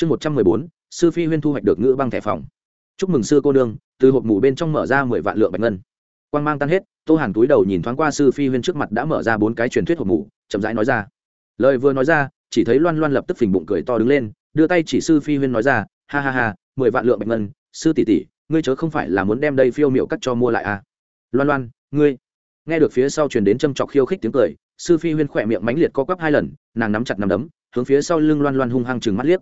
chương một trăm mười bốn, sư phi huyên thu hoạch được ngữ băng thẻ phòng. Chúc mừng sư cô nương, từ hộp mủ bên trong mở ra mười vạn lượng bạch ngân. Quan g mang tan hết, tô hàn túi đầu nhìn thoáng qua sư phi huyên trước mặt đã mở ra bốn cái truyền thuyết hộp mủ chậm rãi nói ra. Lời vừa nói ra, chỉ thấy loan loan lập tức phình bụng cười to đứng lên, đưa tay chỉ sư phi huyên nói ra, ha ha ha, mười vạn lượng bạch ngân, sư tỷ tỷ, ngươi chớ không phải là muốn đem đây phiêu miệu cắt cho mua lại à? Loan loan, ngươi. Nghe được phía sau truyền đến châm chọc khiêu khích tiếng cười, sư phi huyên khỏe miệng mãnh liệt co quắp hai lần, nàng nắm chặt nắm đấm, hướng phía sau lưng loan loan hung hăng chừng mắt liếc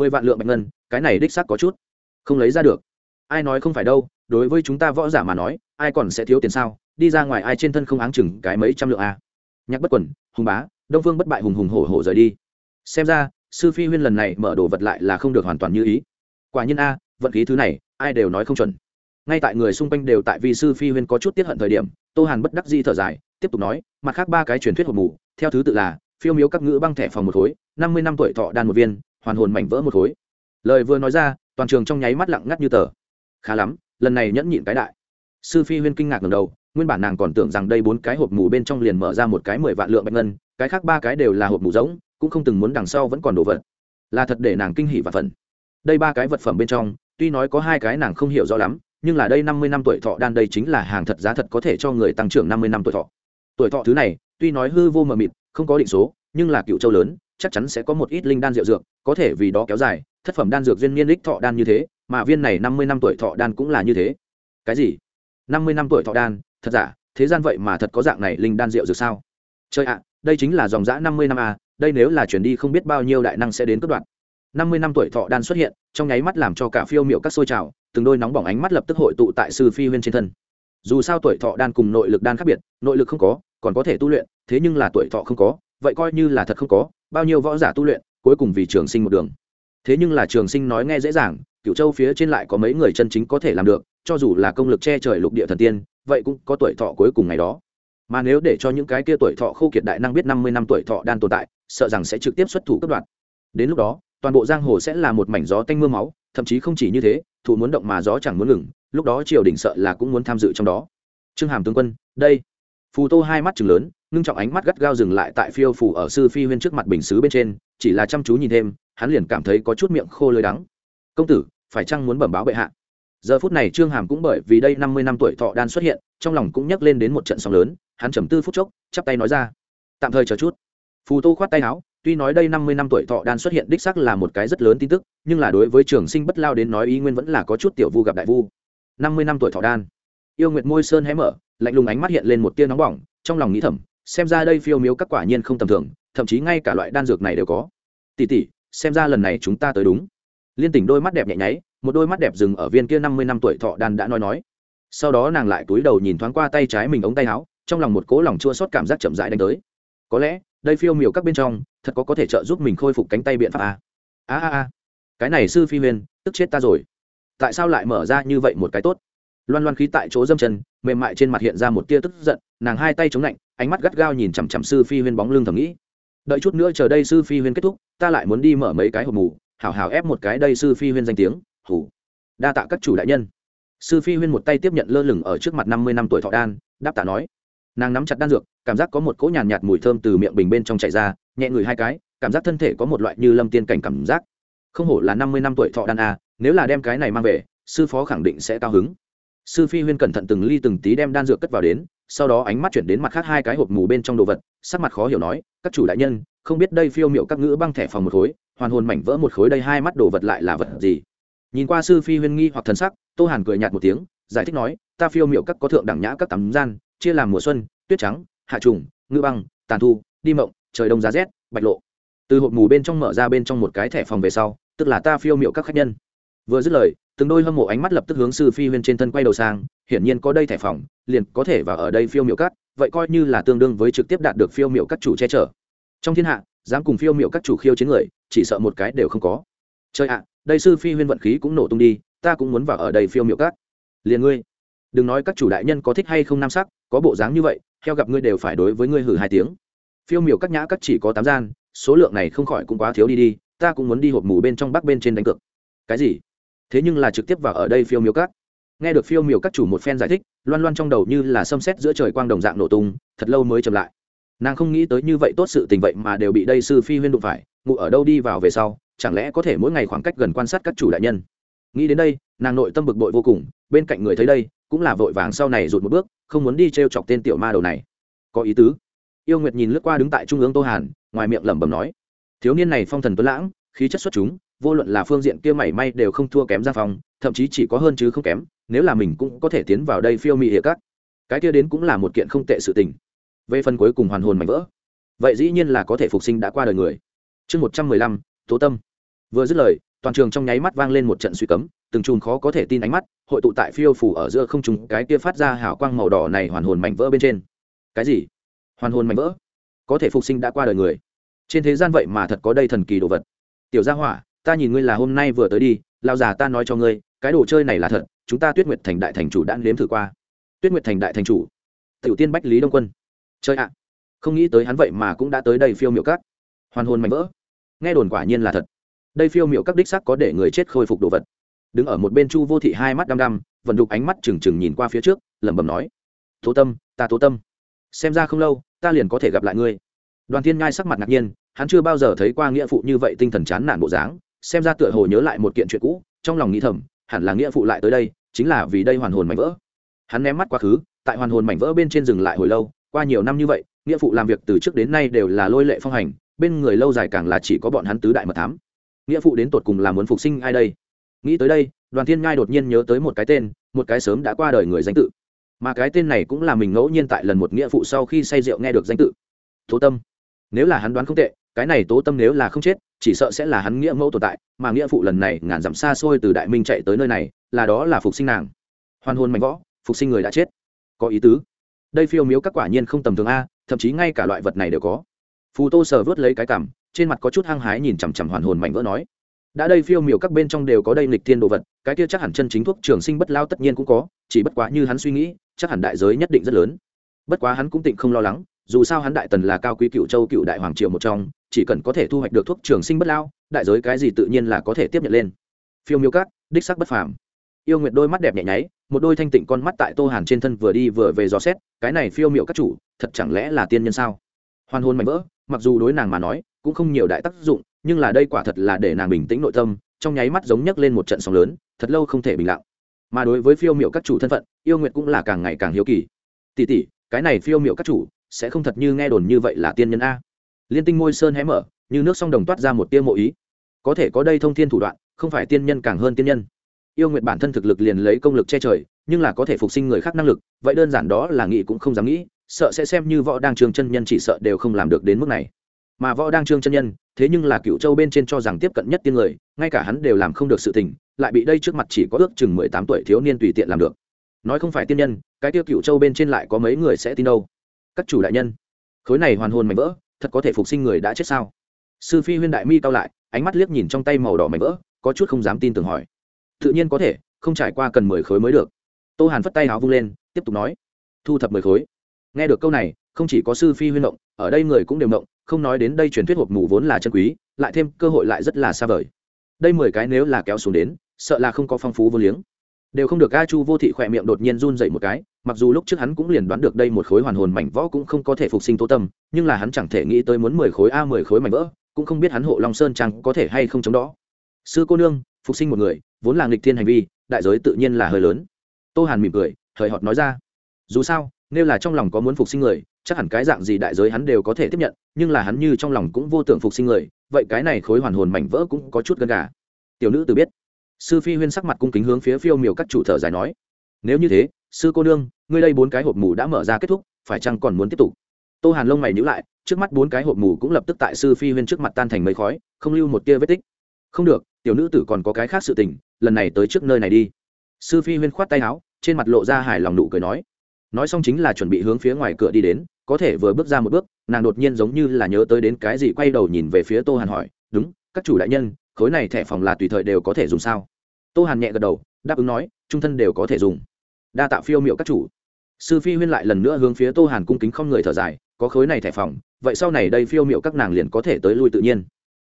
mười vạn lượng bạch ngân, cái này đích xác có chút. Không lấy ra được. Ai nói không phải đâu, đối với chúng ta võ giả mà nói, ai còn sẽ thiếu tiền sao? Đi ra ngoài ai trên thân không áng chừng cái mấy trăm lượng à. nhắc bất quần, hùng bá, đông phương bất bại hùng hùng hổ hổ rời đi. Xem ra, sư phi huyên lần này mở đồ vật lại là không được hoàn toàn như ý. Quả nhiên a, vận khí thứ này, ai đều nói không chuẩn. Ngay tại người xung quanh đều tại vì sư phi huyên có chút tiết hận thời điểm, tô hàn bất đắc di thở dài, tiếp tục nói, mặt khác ba cái truyền thuyết hộp mù, theo thứ tự là, phiêu miếu các ngữ băng thẻ phòng một khối, năm mươi năm tuổi thọ đan một viên hoàn hồn mảnh vỡ một khối. Lời vừa nói ra, toàn trường trong nháy mắt lặng ngắt như tờ. Khá lắm, lần này nhẫn nhịn cái đại. Sư phi huyên kinh ngạc ngầm đầu, nguyên bản nàng còn tưởng rằng đây bốn cái hộp mù bên trong liền mở ra một cái mười vạn lượng bạch ngân, cái khác ba cái đều là hộp mù giống cũng không từng muốn đằng sau vẫn còn đồ vật. Là thật để nàng kinh hỉ và phần đây ba cái vật phẩm bên trong, tuy nói có hai cái nàng không hiểu rõ lắm, nhưng là đây năm mươi năm tuổi thọ đan đây chính là hàng thật giá thật có thể cho người tăng trưởng năm mươi năm tuổi thọ. Tuổi thọ thứ này, tuy nói hư vô mờ mịt, không có định số, nhưng là cựu châu lớn chắc chắn sẽ có một ít linh đan rượu dược, có thể vì đó kéo dài, thất phẩm đan dược duyên niên đích thọ đan như thế, mà viên này năm mươi năm tuổi thọ đan cũng là như thế. Cái gì? Năm mươi năm tuổi thọ đan, thật giả? Thế gian vậy mà thật có dạng này linh đan rượu dược sao? Chơi ạ, đây chính là dòng giã năm mươi năm a đây nếu là chuyển đi không biết bao nhiêu đại năng sẽ đến cất đoạn năm mươi năm tuổi thọ đan xuất hiện, trong nháy mắt làm cho cả phiêu miệu các sôi trào, từng đôi nóng bỏng ánh mắt lập tức hội tụ tại sư phi huyên trên thân. Dù sao tuổi thọ đan cùng nội lực đan khác biệt, nội lực không có, còn có thể tu luyện, thế nhưng là tuổi thọ không có, vậy coi như là thật không có bao nhiêu võ giả tu luyện, cuối cùng vì trường sinh một đường. Thế nhưng là trường sinh nói nghe dễ dàng cựu châu phía trên lại có mấy người chân chính có thể làm được, cho dù là công lực che trời lục địa thần tiên, vậy cũng có tuổi thọ cuối cùng ngày đó. Mà nếu để cho những cái kia tuổi thọ khô kiệt đại năng biết năm mươi năm tuổi thọ đang tồn tại, sợ rằng sẽ trực tiếp xuất thủ cấp đoạn đến lúc đó, toàn bộ giang hồ sẽ là một mảnh gió tanh mưa máu, thậm chí không chỉ như thế thủ muốn động mà gió chẳng muốn ngừng, lúc đó triều đình sợ là cũng muốn tham dự trong đó. Trương hàm tướng quân, đây. Phù tô hai mắt chừng lớn ngưng trọng ánh mắt gắt gao dừng lại tại phiêu phù ở sư phi huyên trước mặt bình xứ bên trên, chỉ là chăm chú nhìn thêm, hắn liền cảm thấy có chút miệng khô lưới đắng. Công tử, phải chăng muốn bẩm báo bệ hạ? Giờ phút này trương hàm cũng bởi vì đây năm mươi năm tuổi thọ đan xuất hiện, trong lòng cũng nhắc lên đến một trận sóng lớn, hắn trầm tư phút chốc, chắp tay nói ra, tạm thời chờ chút. Phù tô khoát tay áo, tuy nói đây năm mươi năm tuổi thọ đan xuất hiện đích sắc là một cái rất lớn tin tức, nhưng là đối với trường sinh bất lao đến nói ý nguyên vẫn là có chút tiểu vu gặp đại vu. Năm mươi năm tuổi thọ đan. Yêu nguyệt môi sơn hé mở, lạnh lùng ánh mắt hiện lên một tia nóng bỏng, trong lòng nghĩ thầm xem ra đây phiêu miếu các quả nhiên không tầm thường, thậm chí ngay cả loại đan dược này đều có. Tỷ tỷ, xem ra lần này chúng ta tới đúng. Liên tỉnh đôi mắt đẹp nhẹ nháy, một đôi mắt đẹp dừng ở viên kia năm mươi năm tuổi thọ đan đã nói nói. Sau đó nàng lại túi đầu nhìn thoáng qua tay trái mình ống tay áo, trong lòng một cố lòng chua xót cảm giác chậm rãi đánh tới. Có lẽ, đây phiêu miểu các bên trong, thật có có thể trợ giúp mình khôi phục cánh tay biện pháp a a a a. Cái này sư phi huyền, tức chết ta rồi. Tại sao lại mở ra như vậy một cái tốt? Loan loan khí tại chỗ dâm chân, mềm mại trên mặt hiện ra một tia tức giận nàng hai tay chống lạnh ánh mắt gắt gao nhìn chằm chằm sư phi huyên bóng lưng thầm nghĩ. Đợi chút nữa chờ đây sư phi huyên kết thúc ta lại muốn đi mở mấy cái hộp mù hảo hảo ép một cái đây sư phi huyên danh tiếng hủ đa tạ các chủ đại nhân. Sư phi huyên một tay tiếp nhận lơ lửng ở trước mặt năm mươi năm tuổi thọ đan đáp tạ nói. Nàng nắm chặt đan dược cảm giác có một cỗ nhàn nhạt, nhạt mùi thơm từ miệng bình bên trong chạy ra nhẹ người hai cái cảm giác thân thể có một loại như lâm tiên cảnh cảm giác. Không hổ là năm mươi năm tuổi thọ đan a nếu là đem cái này mang về sư phó khẳng định sẽ cao hứng. Sư phi huyên cẩn thận từng ly từng tí đem đan dược cất vào đến sau đó ánh mắt chuyển đến mặt khác hai cái hộp mù bên trong đồ vật, sắc mặt khó hiểu nói, các chủ đại nhân, không biết đây phiêu miệu các ngữ băng thẻ phòng một khối, hoàn hồn mảnh vỡ một khối đây hai mắt đồ vật lại là vật gì? Nhìn qua sư phi huyên nghi hoặc thần sắc, tô hàn cười nhạt một tiếng, giải thích nói, ta phiêu miệu các có thượng đẳng nhã các tắm gian, chia làm mùa xuân, tuyết trắng, hạ trùng, ngữ băng, tàn thu, đi mộng, trời đông giá rét, bạch lộ. Từ hộp mù bên trong mở ra bên trong một cái thẻ phòng về sau, tức là ta phiêu miệu các khách nhân vừa dứt lời, từng đôi hâm mộ ánh mắt lập tức hướng sư phi huyên trên thân quay đầu sang, hiển nhiên có đây thẻ phòng, liền có thể vào ở đây phiêu miệu cắt, vậy coi như là tương đương với trực tiếp đạt được phiêu miệu các chủ che chở. Trong thiên hạ, dám cùng phiêu miệu các chủ khiêu chiến người, chỉ sợ một cái đều không có. Chơi ạ, đây sư phi huyên vận khí cũng nổ tung đi, ta cũng muốn vào ở đây phiêu miệu cắt. Liền ngươi, đừng nói các chủ đại nhân có thích hay không nam sắc, có bộ dáng như vậy theo gặp ngươi đều phải đối với ngươi hử hai tiếng. Phiêu miểu các nhã các chỉ có tám gian, số lượng này không khỏi cũng quá thiếu đi đi, ta cũng muốn đi hộp mù bên trong bắc bên trên đánh cược. Cái gì? Thế nhưng là trực tiếp vào ở đây phiêu miêu các nghe được phiêu miêu các chủ một phen giải thích, loan loan trong đầu như là xâm xét giữa trời quang đồng dạng nổ tung, thật lâu mới chậm lại. Nàng không nghĩ tới như vậy tốt sự tình vậy mà đều bị đây sư phi huyên đụng phải ngụ ở đâu đi vào về sau, chẳng lẽ có thể mỗi ngày khoảng cách gần quan sát các chủ đại nhân. Nghĩ đến đây, nàng nội tâm bực bội vô cùng, bên cạnh người thấy đây, cũng là vội vàng sau này rụt một bước, không muốn đi t r e o chọc tên tiểu ma đầu này. Có ý tứ. Yêu nguyệt nhìn lướt qua đứng tại trung ương tô hàn, ngoài miệng lẩm bẩm nói, thiếu niên này phong thần tuấn lãng, khí chất xuất chúng vô luận là phương diện kia mảy may đều không thua kém gia phong, thậm chí chỉ có hơn chứ không kém, nếu là mình cũng có thể tiến vào đây phiêu mị hiệp các. Cái kia đến cũng là một kiện không tệ sự tình. Về phần cuối cùng hoàn hồn mảnh vỡ, vậy dĩ nhiên là có thể phục sinh đã qua đời người. Chương một trăm mười lăm, tố tâm. Vừa dứt lời, toàn trường trong nháy mắt vang lên một trận suy cấm, từng chùm khó có thể tin ánh mắt, hội tụ tại phiêu phủ ở giữa không trùng cái kia phát ra hào quang màu đỏ này hoàn hồn mảnh vỡ bên trên. Cái gì? Hoàn hồn mảnh vỡ? Có thể phục sinh đã qua đời người. Trên thế gian vậy mà thật có đây thần kỳ đồ vật. Tiểu gia hỏa ta nhìn ngươi là hôm nay vừa tới đi, lao già ta nói cho ngươi, cái đồ chơi này là thật, chúng ta tuyết nguyệt thành đại thành chủ đã nếm thử qua. Tuyết nguyệt thành đại thành chủ, tiểu tiên bách lý đông quân. Chơi ạ, không nghĩ tới hắn vậy mà cũng đã tới đây phiêu miệu cát hoàn hồn mảnh vỡ. Nghe đồn quả nhiên là thật. Đây phiêu miệu các đích sắc có để người chết khôi phục đồ vật. Đứng ở một bên chu vô thị hai mắt đăm đăm vần đục ánh mắt trừng trừng nhìn qua phía trước, lẩm bẩm nói, tố tâm, ta tố tâm. Xem ra không lâu, ta liền có thể gặp lại ngươi. Đoàn thiên ngai sắc mặt ngạc nhiên, hắn chưa bao giờ thấy qua nghĩa phụ như vậy tinh thần chán nản bộ dáng xem ra tựa hồ nhớ lại một kiện chuyện cũ, trong lòng nghĩ thầm, hẳn là nghĩa phụ lại tới đây, chính là vì đây hoàn hồn mảnh vỡ. Hắn ném mắt quá khứ, tại hoàn hồn mảnh vỡ bên trên rừng lại hồi lâu, qua nhiều năm như vậy, nghĩa phụ làm việc từ trước đến nay đều là lôi lệ phong hành, bên người lâu dài càng là chỉ có bọn hắn tứ đại mật thám. Nghĩa phụ đến tột cùng là muốn phục sinh ai đây? Nghĩ tới đây, đoàn thiên ngai đột nhiên nhớ tới một cái tên, một cái sớm đã qua đời người danh tự. Mà cái tên này cũng là mình ngẫu nhiên tại lần một nghĩa phụ sau khi say rượu nghe được danh tự. Tố tâm. Nếu là hắn đoán không tệ, cái này tố tâm nếu là không chết chỉ sợ sẽ là hắn nghĩa mẫu tồn tại, mà nghĩa phụ lần này ngàn dặm xa xôi từ đại minh chạy tới nơi này, là đó là phục sinh nàng. Hoàn hồn mạnh võ, phục sinh người đã chết. Có ý tứ. Đây phiêu miếu các quả nhiên không tầm thường a, thậm chí ngay cả loại vật này đều có. Phù tô sờ vớt lấy cái cảm trên mặt có chút hăng hái nhìn chằm chằm hoàn hồn mạnh vỡ nói, đã đây phiêu miểu các bên trong đều có đây lịch thiên đồ vật, cái kia chắc hẳn chân chính thuốc trường sinh bất lao tất nhiên cũng có, chỉ bất quá như hắn suy nghĩ, chắc hẳn đại giới nhất định rất lớn. Bất quá hắn cũng tịnh không lo lắng dù sao hắn đại tần là cao quý cựu châu cựu đại hoàng triều một trong, chỉ cần có thể thu hoạch được thuốc trường sinh bất lao, đại giới cái gì tự nhiên là có thể tiếp nhận lên. Phiêu miêu cát đích sắc bất phàm. Yêu nguyệt đôi mắt đẹp nhẹ nháy, một đôi thanh tịnh con mắt tại tô hàn trên thân vừa đi vừa về dò xét, cái này phiêu miệu các chủ, thật chẳng lẽ là tiên nhân sao? Hoàn hôn mạnh vỡ, mặc dù đối nàng mà nói, cũng không nhiều đại tác dụng, nhưng là đây quả thật là để nàng bình tĩnh nội tâm, trong nháy mắt giống nhấc lên một trận sóng lớn, thật lâu không thể bình lặng. Mà đối với phiêu miệu các chủ thân phận, yêu nguyệt cũng là càng ngày càng hiếu kỳ. Tỉ tỉ cái này phiêu miệu các chủ sẽ không thật như nghe đồn như vậy là tiên nhân a. Liên tinh môi sơn hé mở, như nước sông đồng toát ra một tia mộ ý. Có thể có đây thông thiên thủ đoạn, không phải tiên nhân càng hơn tiên nhân. Yêu nguyện bản thân thực lực liền lấy công lực che trời, nhưng là có thể phục sinh người khác năng lực, vậy đơn giản đó là nghĩ cũng không dám nghĩ, sợ sẽ xem như võ đang trương chân nhân chỉ sợ đều không làm được đến mức này. Mà võ đang trương chân nhân, thế nhưng là cựu châu bên trên cho rằng tiếp cận nhất tiên người, ngay cả hắn đều làm không được sự tình, lại bị đây trước mặt chỉ có ước chừng mười tám tuổi thiếu niên tùy tiện làm được. Nói không phải tiên nhân, cái tiêu cựu châu bên trên lại có mấy người sẽ tin đâu các chủ đại nhân, khối này hoàn hồn mảnh vỡ, thật có thể phục sinh người đã chết sao? Sư phi huyên đại mi cao lại, ánh mắt liếc nhìn trong tay màu đỏ mảnh vỡ, có chút không dám tin tưởng hỏi. Tự nhiên có thể, không trải qua cần mười khối mới được. Tô hàn phất tay áo vung lên, tiếp tục nói. Thu thập mười khối. Nghe được câu này, không chỉ có sư phi huyên động, ở đây người cũng đều động, không nói đến đây truyền thuyết hộp mù vốn là chân quý, lại thêm cơ hội lại rất là xa vời. Đây mười cái nếu là kéo xuống đến, sợ là không có phong phú vô liếng đều không được a chu vô thị khỏe miệng đột nhiên run dậy một cái, mặc dù lúc trước hắn cũng liền đoán được đây một khối hoàn hồn mảnh võ cũng không có thể phục sinh tô tâm, nhưng là hắn chẳng thể nghĩ tới muốn mười khối a mười khối mảnh vỡ, cũng không biết hắn hộ long sơn trang có thể hay không chống đó. Sư cô nương, phục sinh một người, vốn là nghịch thiên hành vi, đại giới tự nhiên là hơi lớn. Tô hàn mỉm cười thời hợt nói ra. Dù sao, nếu là trong lòng có muốn phục sinh người, chắc hẳn cái dạng gì đại giới hắn đều có thể tiếp nhận, nhưng là hắn như trong lòng cũng vô tưởng phục sinh người, vậy cái này khối hoàn hồn mảnh vỡ cũng có chút gần gà. Tiểu nữ từ biết sư phi huyên sắc mặt cung kính hướng phía phiêu miều các chủ thở dài nói, nếu như thế, sư cô nương, ngươi đây bốn cái hộp mù đã mở ra kết thúc, phải chăng còn muốn tiếp tục? Tô hàn lông mày nhữ lại, trước mắt bốn cái hộp mù cũng lập tức tại sư phi huyên trước mặt tan thành mây khói, không lưu một tia vết tích. Không được, tiểu nữ tử còn có cái khác sự tình, lần này tới trước nơi này đi. Sư phi huyên khoát tay áo, trên mặt lộ ra hài lòng nụ cười nói nói xong chính là chuẩn bị hướng phía ngoài cửa đi đến, có thể vừa bước ra một bước, nàng đột nhiên giống như là nhớ tới đến cái gì quay đầu nhìn về phía tô hàn hỏi, đúng, các chủ đại nhân khối này thẻ phòng là tùy thời đều có thể dùng sao? Tô hàn nhẹ gật đầu, đáp ứng nói, trung thân đều có thể dùng. Đa tạo phiêu miệu các chủ. Sư phi huyên lại lần nữa hướng phía tô hàn cung kính không người thở dài, có khối này thẻ phòng, vậy sau này đây phiêu miệu các nàng liền có thể tới lui tự nhiên.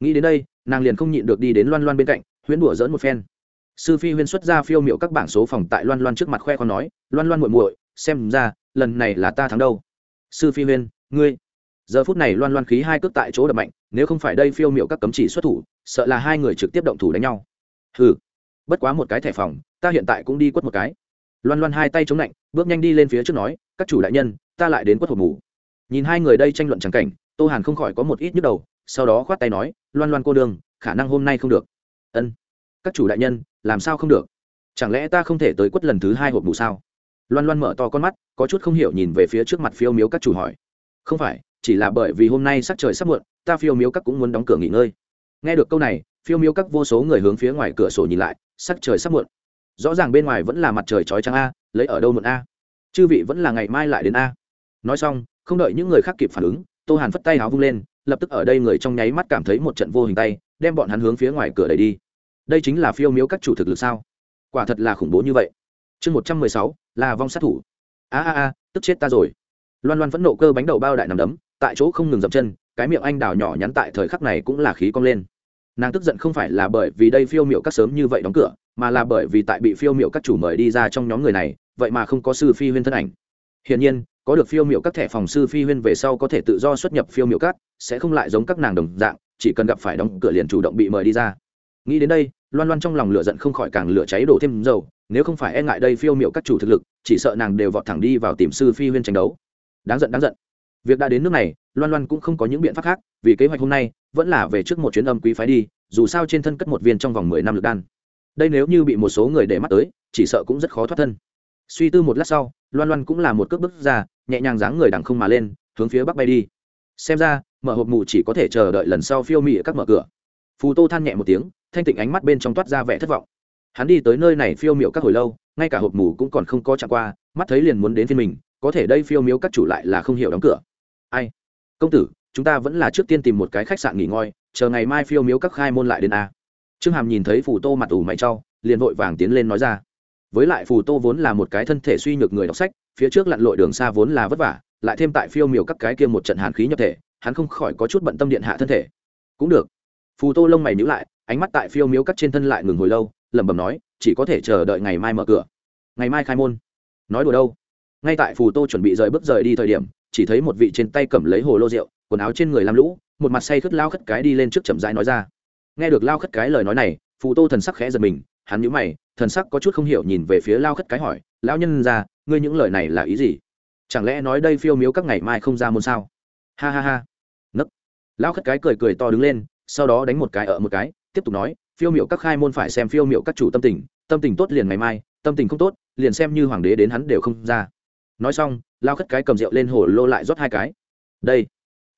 Nghĩ đến đây, nàng liền không nhịn được đi đến loan loan bên cạnh, huyễn đùa dỡn một phen. Sư phi huyên xuất ra phiêu miệu các bảng số phòng tại loan loan trước mặt khoe con nói, loan loan muội muội, xem ra, lần này là ta thắng đâu. Sư phi huyên, ngươi. Giờ phút này loan loan khí hai cước tại chỗ đập mạnh, nếu không phải đây phiêu miệu các cấm chỉ xuất thủ sợ là hai người trực tiếp động thủ đánh nhau. Hừ, bất quá một cái thẻ phòng, ta hiện tại cũng đi quất một cái. Loan loan hai tay chống lạnh, bước nhanh đi lên phía trước nói, các chủ đại nhân, ta lại đến quất hộp mù. Nhìn hai người đây tranh luận trắng cảnh, tô hàn không khỏi có một ít nhức đầu, sau đó khoát tay nói, loan loan cô đường khả năng hôm nay không được. Ân, các chủ đại nhân, làm sao không được? Chẳng lẽ ta không thể tới quất lần thứ hai hộp mù sao? Loan loan mở to con mắt, có chút không hiểu nhìn về phía trước mặt phiêu miếu các chủ hỏi. Không phải, chỉ là bởi vì hôm nay sắc trời sắp muộn, ta phiêu miếu các cũng muốn đóng cửa nghỉ ngơi nghe được câu này, phiêu miếu các vô số người hướng phía ngoài cửa sổ nhìn lại, sắc trời sắp muộn. Rõ ràng bên ngoài vẫn là mặt trời chói trắng a, lấy ở đâu muộn a? Chư vị vẫn là ngày mai lại đến a. Nói xong, không đợi những người khác kịp phản ứng, tô hàn phất tay áo vung lên, lập tức ở đây người trong nháy mắt cảm thấy một trận vô hình tay, đem bọn hắn hướng phía ngoài cửa đẩy đi. Đây chính là phiêu miếu các chủ thực lực sao? Quả thật là khủng bố như vậy. Chương một trăm mười sáu, là vong sát thủ. A a a, tức chết ta rồi. Loan loan phẫn nộ cơ bánh đầu bao đại nằm đấm, tại chỗ không ngừng dậm chân, cái miệng anh đào nhỏ nhắn tại thời khắc này cũng là khí cong lên nàng tức giận không phải là bởi vì đây phiêu miệu các sớm như vậy đóng cửa, mà là bởi vì tại bị phiêu miệu các chủ mời đi ra trong nhóm người này, vậy mà không có sư phi huyên thân ảnh. Hiển nhiên, có được phiêu miệu các thẻ phòng sư phi huyên về sau có thể tự do xuất nhập phiêu miệu các, sẽ không lại giống các nàng đồng dạng, chỉ cần gặp phải đóng cửa liền chủ động bị mời đi ra. Nghĩ đến đây, loan loan trong lòng lửa giận không khỏi càng lửa cháy đổ thêm dầu, nếu không phải e ngại đây phiêu miệu các chủ thực lực, chỉ sợ nàng đều vọt thẳng đi vào tìm sư phi huyên tranh đấu. Đáng giận đáng giận việc đã đến nước này, loan loan cũng không có những biện pháp khác, vì kế hoạch hôm nay vẫn là về trước một chuyến âm quý phái đi, dù sao trên thân cất một viên trong vòng mười năm lực đan. Đây nếu như bị một số người để mắt tới, chỉ sợ cũng rất khó thoát thân. Suy tư một lát sau, loan loan cũng là một cước bước ra, nhẹ nhàng dáng người đằng không mà lên, hướng phía bắc bay đi. Xem ra, mở hộp mù chỉ có thể chờ đợi lần sau phiêu mị các mở cửa. Phù tô than nhẹ một tiếng, thanh tịnh ánh mắt bên trong toát ra vẻ thất vọng. Hắn đi tới nơi này phiêu miệu các hồi lâu, ngay cả hộp mù cũng còn không có chạm qua, mắt thấy liền muốn đến phiên mình, có thể đây phiêu miếu các chủ lại là không hiểu đóng cửa ai? Công tử, chúng ta vẫn là trước tiên tìm một cái khách sạn nghỉ ngơi, chờ ngày mai phiêu miếu các khai môn lại đến a. Trương hàm nhìn thấy phù tô mặt ủ mày trau liền vội vàng tiến lên nói ra. Với lại phù tô vốn là một cái thân thể suy nhược người đọc sách, phía trước lặn lội đường xa vốn là vất vả, lại thêm tại phiêu miểu các cái kia một trận hàn khí nhập thể, hắn không khỏi có chút bận tâm điện hạ thân thể. Cũng được. Phù tô lông mày nhữ lại, ánh mắt tại phiêu miếu cắt trên thân lại ngừng hồi lâu, lẩm bẩm nói, chỉ có thể chờ đợi ngày mai mở cửa. Ngày mai khai môn. Nói đùa đâu? Ngay tại phù tô chuẩn bị rời bước rời đi thời điểm chỉ thấy một vị trên tay cầm lấy hồ lô rượu, quần áo trên người làm lũ, một mặt say khất lao khất cái đi lên trước chậm rãi nói ra. Nghe được lao khất cái lời nói này, phù tô thần sắc khẽ giật mình, hắn nhíu mày, thần sắc có chút không hiểu nhìn về phía lao khất cái hỏi, lão nhân ra ngươi những lời này là ý gì? Chẳng lẽ nói đây phiêu miếu các ngày mai không ra môn sao? Ha ha ha. Nấc. Lao khất cái cười cười to đứng lên, sau đó đánh một cái ở một cái, tiếp tục nói, phiêu miệu các khai môn phải xem phiêu miệu các chủ tâm tình tâm tình tốt liền ngày mai, tâm tình không tốt, liền xem như hoàng đế đến hắn đều không ra nói xong, lao khất cái cầm rượu lên hồ lô lại rót hai cái. Đây.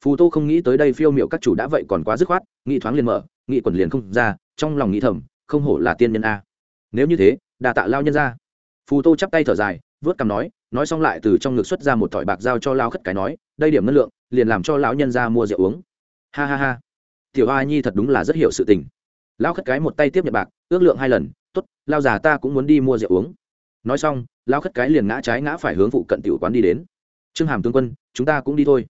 Phù tô không nghĩ tới đây phiêu miệu các chủ đã vậy còn quá dứt khoát nghĩ thoáng liền mở nghĩ quần liền không ra, trong lòng nghĩ thầm, không hổ là tiên nhân a. Nếu như thế đà tạ lao nhân ra phù tô chắp tay thở dài, vớt cằm nói nói xong lại từ trong ngực xuất ra một thỏi bạc giao cho lao khất cái nói, đây điểm ngân lượng, liền làm cho lão nhân ra mua rượu uống. Ha ha ha. Tiểu hoa nhi thật đúng là rất hiểu sự tình. Lao khất cái một tay tiếp nhận bạc, ước lượng hai lần t ố t lao già ta cũng muốn đi mua rượu uống nói xong, lao khất cái liền ngã trái ngã phải hướng phụ cận tiểu quán đi đến. Trương hàm tướng quân, chúng ta cũng đi thôi.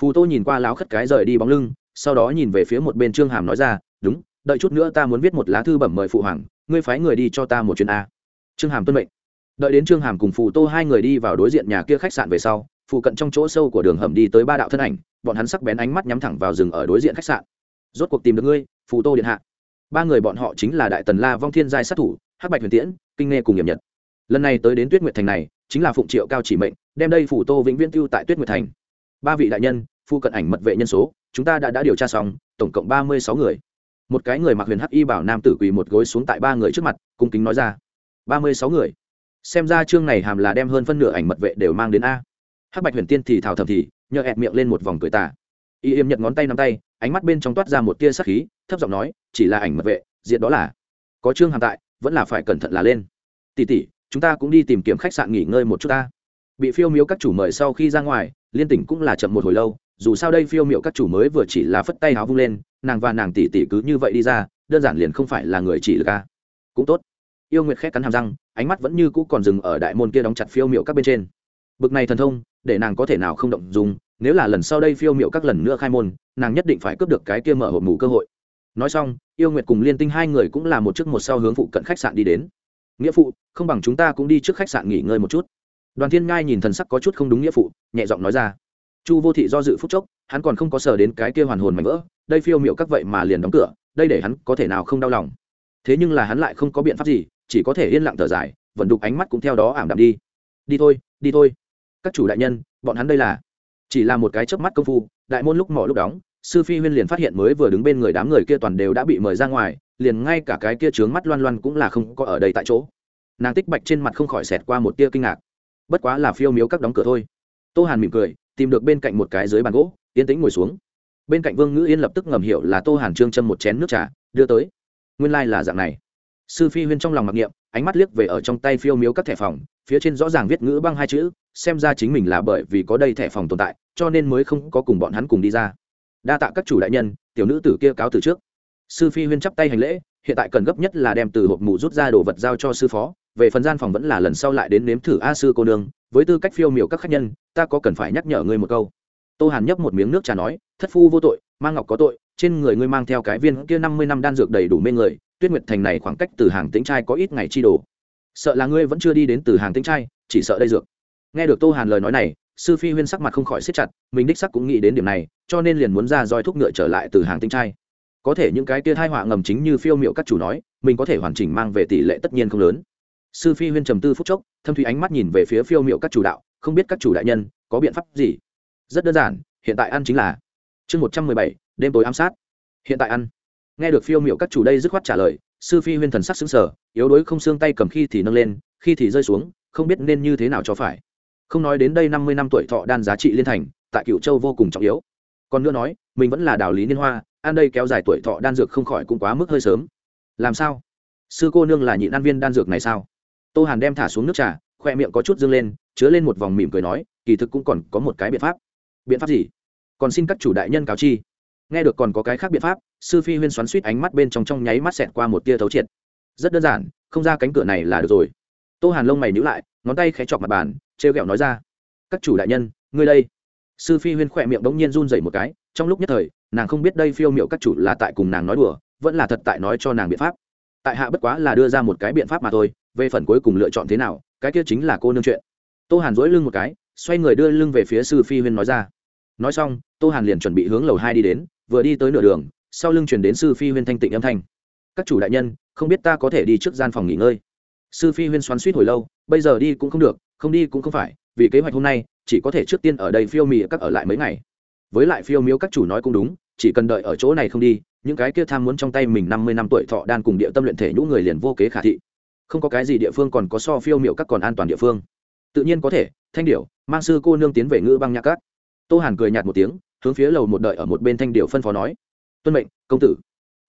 Phù tô nhìn qua lao khất cái rời đi bóng lưng, sau đó nhìn về phía một bên trương hàm nói ra, đúng, đợi chút nữa ta muốn viết một lá thư bẩm mời phụ hoàng, ngươi phái người đi cho ta một chuyến a. Trương hàm tuân mệnh. Đợi đến trương hàm cùng phù tô hai người đi vào đối diện nhà kia khách sạn về sau, phụ cận trong chỗ sâu của đường hầm đi tới ba đạo thân ảnh, bọn hắn sắc bén ánh mắt nhắm thẳng vào rừng ở đối diện khách sạn. Rốt cuộc tìm được ngươi, phù tô điện hạ. Ba người bọn họ chính là đại tần la vong thiên giai sát thủ, hắc bạch huyền tiễn, kinh nghe cùng nghiệm nhật lần này tới đến tuyết nguyệt thành này, chính là phụng triệu cao chỉ mệnh, đem đây phủ tô vĩnh viễn tiêu tại tuyết nguyệt thành. Ba vị đại nhân, phu cận ảnh mật vệ nhân số, chúng ta đã đã điều tra xong, tổng cộng ba mươi sáu người. Một cái người mặc huyền hắc y bảo nam tử quỳ một gối xuống tại ba người trước mặt, cung kính nói ra, ba mươi sáu người. Xem ra chương này hàm là đem hơn phân nửa ảnh mật vệ đều mang đến a. Hắc bạch huyền tiên thì thào thầm thì, nhờ ẹt miệng lên một vòng cười tà. Y yêm nhận ngón tay nắm tay, ánh mắt bên trong toát ra một tia sắc khí, thấp giọng nói, chỉ là ảnh mật vệ diện đó là. Có chương hàm tại, vẫn là phải cẩn thận là lên. Tỉ tỉ chúng ta cũng đi tìm kiếm khách sạn nghỉ ngơi một chút ta. Bị phiêu miếu các chủ mời sau khi ra ngoài, liên tỉnh cũng là chậm một hồi lâu, dù sao đây phiêu miệu các chủ mới vừa chỉ là phất tay áo vung lên, nàng và nàng tỉ tỉ cứ như vậy đi ra, đơn giản liền không phải là người chỉ lực ca cũng tốt. Yêu nguyệt khét cắn hàm răng, ánh mắt vẫn như cũ còn dừng ở đại môn kia đóng chặt phiêu miệu các bên trên. Bực này thần thông, để nàng có thể nào không động dùng nếu là lần sau đây phiêu miệu các lần nữa khai môn, nàng nhất định phải cướp được cái kia mở hộp mù cơ hội. Nói xong, yêu nguyệt cùng liên tinh hai người cũng là một trước một sau hướng phụ cận khách sạn đi đến nghĩa phụ, không bằng chúng ta cũng đi trước khách sạn nghỉ ngơi một chút. Đoàn thiên ngai nhìn thần sắc có chút không đúng nghĩa phụ, nhẹ giọng nói ra. Chu vô thị do dự phút chốc, hắn còn không có sờ đến cái kia hoàn hồn mảnh vỡ, đây phiêu miệu các vậy mà liền đóng cửa, đây để hắn có thể nào không đau lòng. Thế nhưng là hắn lại không có biện pháp gì, chỉ có thể yên lặng thở dài vận đục ánh mắt cũng theo đó ảm đạm đi. Đi thôi đi thôi. Các chủ đại nhân, bọn hắn đây là. Chỉ là một cái chớp mắt công phu, đại môn lúc mỏ lúc đóng, sư phi huyên liền phát hiện mới vừa đứng bên người đám người kia toàn đều đã bị mời ra ngoài liền ngay cả cái kia trướng mắt loan loan cũng là không có ở đây tại chỗ. Nàng tích bạch trên mặt không khỏi xẹt qua một tia kinh ngạc. Bất quá là phiêu miếu các đóng cửa thôi. Tô hàn mỉm cười, tìm được bên cạnh một cái dưới bàn gỗ, yên tĩnh ngồi xuống. Bên cạnh vương ngữ yên lập tức ngầm hiểu là tô hàn trương châm một chén nước trà, đưa tới. Nguyên lai、like、là dạng này. Sư phi huyên trong lòng mặc niệm, ánh mắt liếc về ở trong tay phiêu miếu các thẻ phòng, phía trên rõ ràng viết ngữ băng hai chữ, xem ra chính mình là bởi vì có đây thẻ phòng tồn tại, cho nên mới không có cùng bọn hắn cùng đi ra. Đa tạ các chủ đại nhân, tiểu nữ tử kia cáo từ trước sư phi huyên chắp tay hành lễ, hiện tại cần gấp nhất là đem từ hộp mù rút ra đồ vật giao cho sư phó, về phần gian phòng vẫn là lần sau lại đến nếm thử a sư cô nương, với tư cách phiêu miểu các khách nhân, ta có cần phải nhắc nhở ngươi một câu. Tô hàn nhấp một miếng nước trà nói, thất phu vô tội mang ngọc có tội, trên người ngươi mang theo cái viên kia năm mươi năm đan dược đầy đủ mê người, tuyết nguyệt thành này khoảng cách từ hàng tĩnh trai có ít ngày chi đồ. Sợ là ngươi vẫn chưa đi đến từ hàng tĩnh trai, chỉ sợ đây dược. Nghe được tô hàn lời nói này, sư phi huyên sắc mặt không khỏi siết chặt, mình đích sắc cũng nghĩ đến điểm này, cho nên liền muốn ra roi thúc ngựa trở lại từ hàng tinh trai có thể những cái kia thai họa ngầm chính như phiêu miệu các chủ nói, mình có thể hoàn chỉnh mang về tỷ lệ tất nhiên không lớn. Sư phi huyên trầm tư phúc chốc, thâm thủy ánh mắt nhìn về phía phiêu miệu các chủ đạo, không biết các chủ đại nhân, có biện pháp gì? Rất đơn giản, hiện tại ăn chính là chương một trăm mười bảy, đêm tối ám sát. Hiện tại ăn. Nghe được phiêu miệu các chủ đây dứt khoát trả lời, sư phi huyên thần sắc xứng sở yếu đuối không xương tay cầm khi thì nâng lên, khi thì rơi xuống, không biết nên như thế nào cho phải. Không nói đến đây năm mươi năm tuổi thọ đan giá trị liên thành, tại cựu châu vô cùng trọng yếu. Còn nữa nói, mình vẫn là đạo lý liên hoa ăn đây kéo dài tuổi thọ đan dược không khỏi cũng quá mức hơi sớm. Làm sao? Sư cô nương là nhịn ăn viên đan dược này sao? Tô hàn đem thả xuống nước trà, khoe miệng có chút dâng lên, chứa lên một vòng mỉm cười nói, kỳ thực cũng còn có một cái biện pháp. Biện pháp gì? Còn xin các chủ đại nhân cáo chi. Nghe được còn có cái khác biện pháp, sư phi huyên xoắn suýt ánh mắt bên trong trong nháy mắt xẹt qua một tia thấu triệt. Rất đơn giản, không ra cánh cửa này là được rồi. Tô hàn lông mày nhữ lại, ngón tay khé chọc mặt bàn, trêu ghẹo nói ra, các chủ đại nhân, ngươi đây. Sư phi huyên khỏe miệng bỗng nhiên run dậy một cái, trong lúc nhất thời nàng không biết đây phiêu miệu các chủ là tại cùng nàng nói đùa, vẫn là thật tại nói cho nàng biện pháp. Tại hạ bất quá là đưa ra một cái biện pháp mà thôi, về phần cuối cùng lựa chọn thế nào, cái kia chính là cô nương chuyện. Tô hàn dỗi lưng một cái, xoay người đưa lưng về phía sư phi huyên nói ra. Nói xong, tô hàn liền chuẩn bị hướng lầu hai đi đến, vừa đi tới nửa đường, sau lưng chuyển đến sư phi huyên thanh tịnh âm thanh. Các chủ đại nhân, không biết ta có thể đi trước gian phòng nghỉ ngơi. Sư phi huyên xoắn suýt hồi lâu, bây giờ đi cũng không được, không đi cũng không phải, vì kế hoạch hôm nay, chỉ có thể trước tiên ở đây phiêu mì các ở lại mấy ngày với lại phiêu miếu các chủ nói cũng đúng, chỉ cần đợi ở chỗ này không đi, những cái kia tham muốn trong tay mình năm mươi năm tuổi thọ đan cùng địa tâm luyện thể nhũ người liền vô kế khả thị. Không có cái gì địa phương còn có so phiêu miệu các còn an toàn địa phương. Tự nhiên có thể, thanh điệu mang sư cô nương tiến về ngữ băng nhạc cát tô hàn cười nhạt một tiếng, hướng phía lầu một đợi ở một bên thanh điệu phân phó nói. Tuân mệnh, công tử.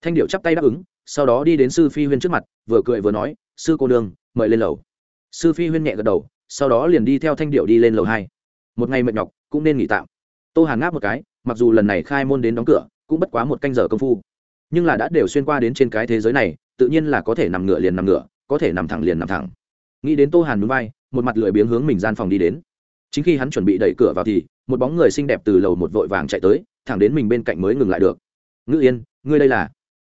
Thanh điệu chắp tay đáp ứng, sau đó đi đến sư phi huyên trước mặt, vừa cười vừa nói, sư cô nương, mời lên lầu. Sư phi huyên nhẹ gật đầu, sau đó liền đi theo thanh điệu đi lên lầu hai. Một ngày mệt nhọc, cũng nên nghỉ tạm tô hàn ngáp một cái, mặc dù lần này khai môn đến đóng cửa cũng bất quá một canh giờ công phu, nhưng là đã đều xuyên qua đến trên cái thế giới này, tự nhiên là có thể nằm ngửa liền nằm ngửa, có thể nằm thẳng liền nằm thẳng. Nghĩ đến tô hàn núi vai, một mặt lười biếng hướng mình gian phòng đi đến. Chính khi hắn chuẩn bị đẩy cửa vào thì, một bóng người xinh đẹp từ lầu một vội vàng chạy tới, thẳng đến mình bên cạnh mới ngừng lại được. Ngữ yên, ngươi đây là?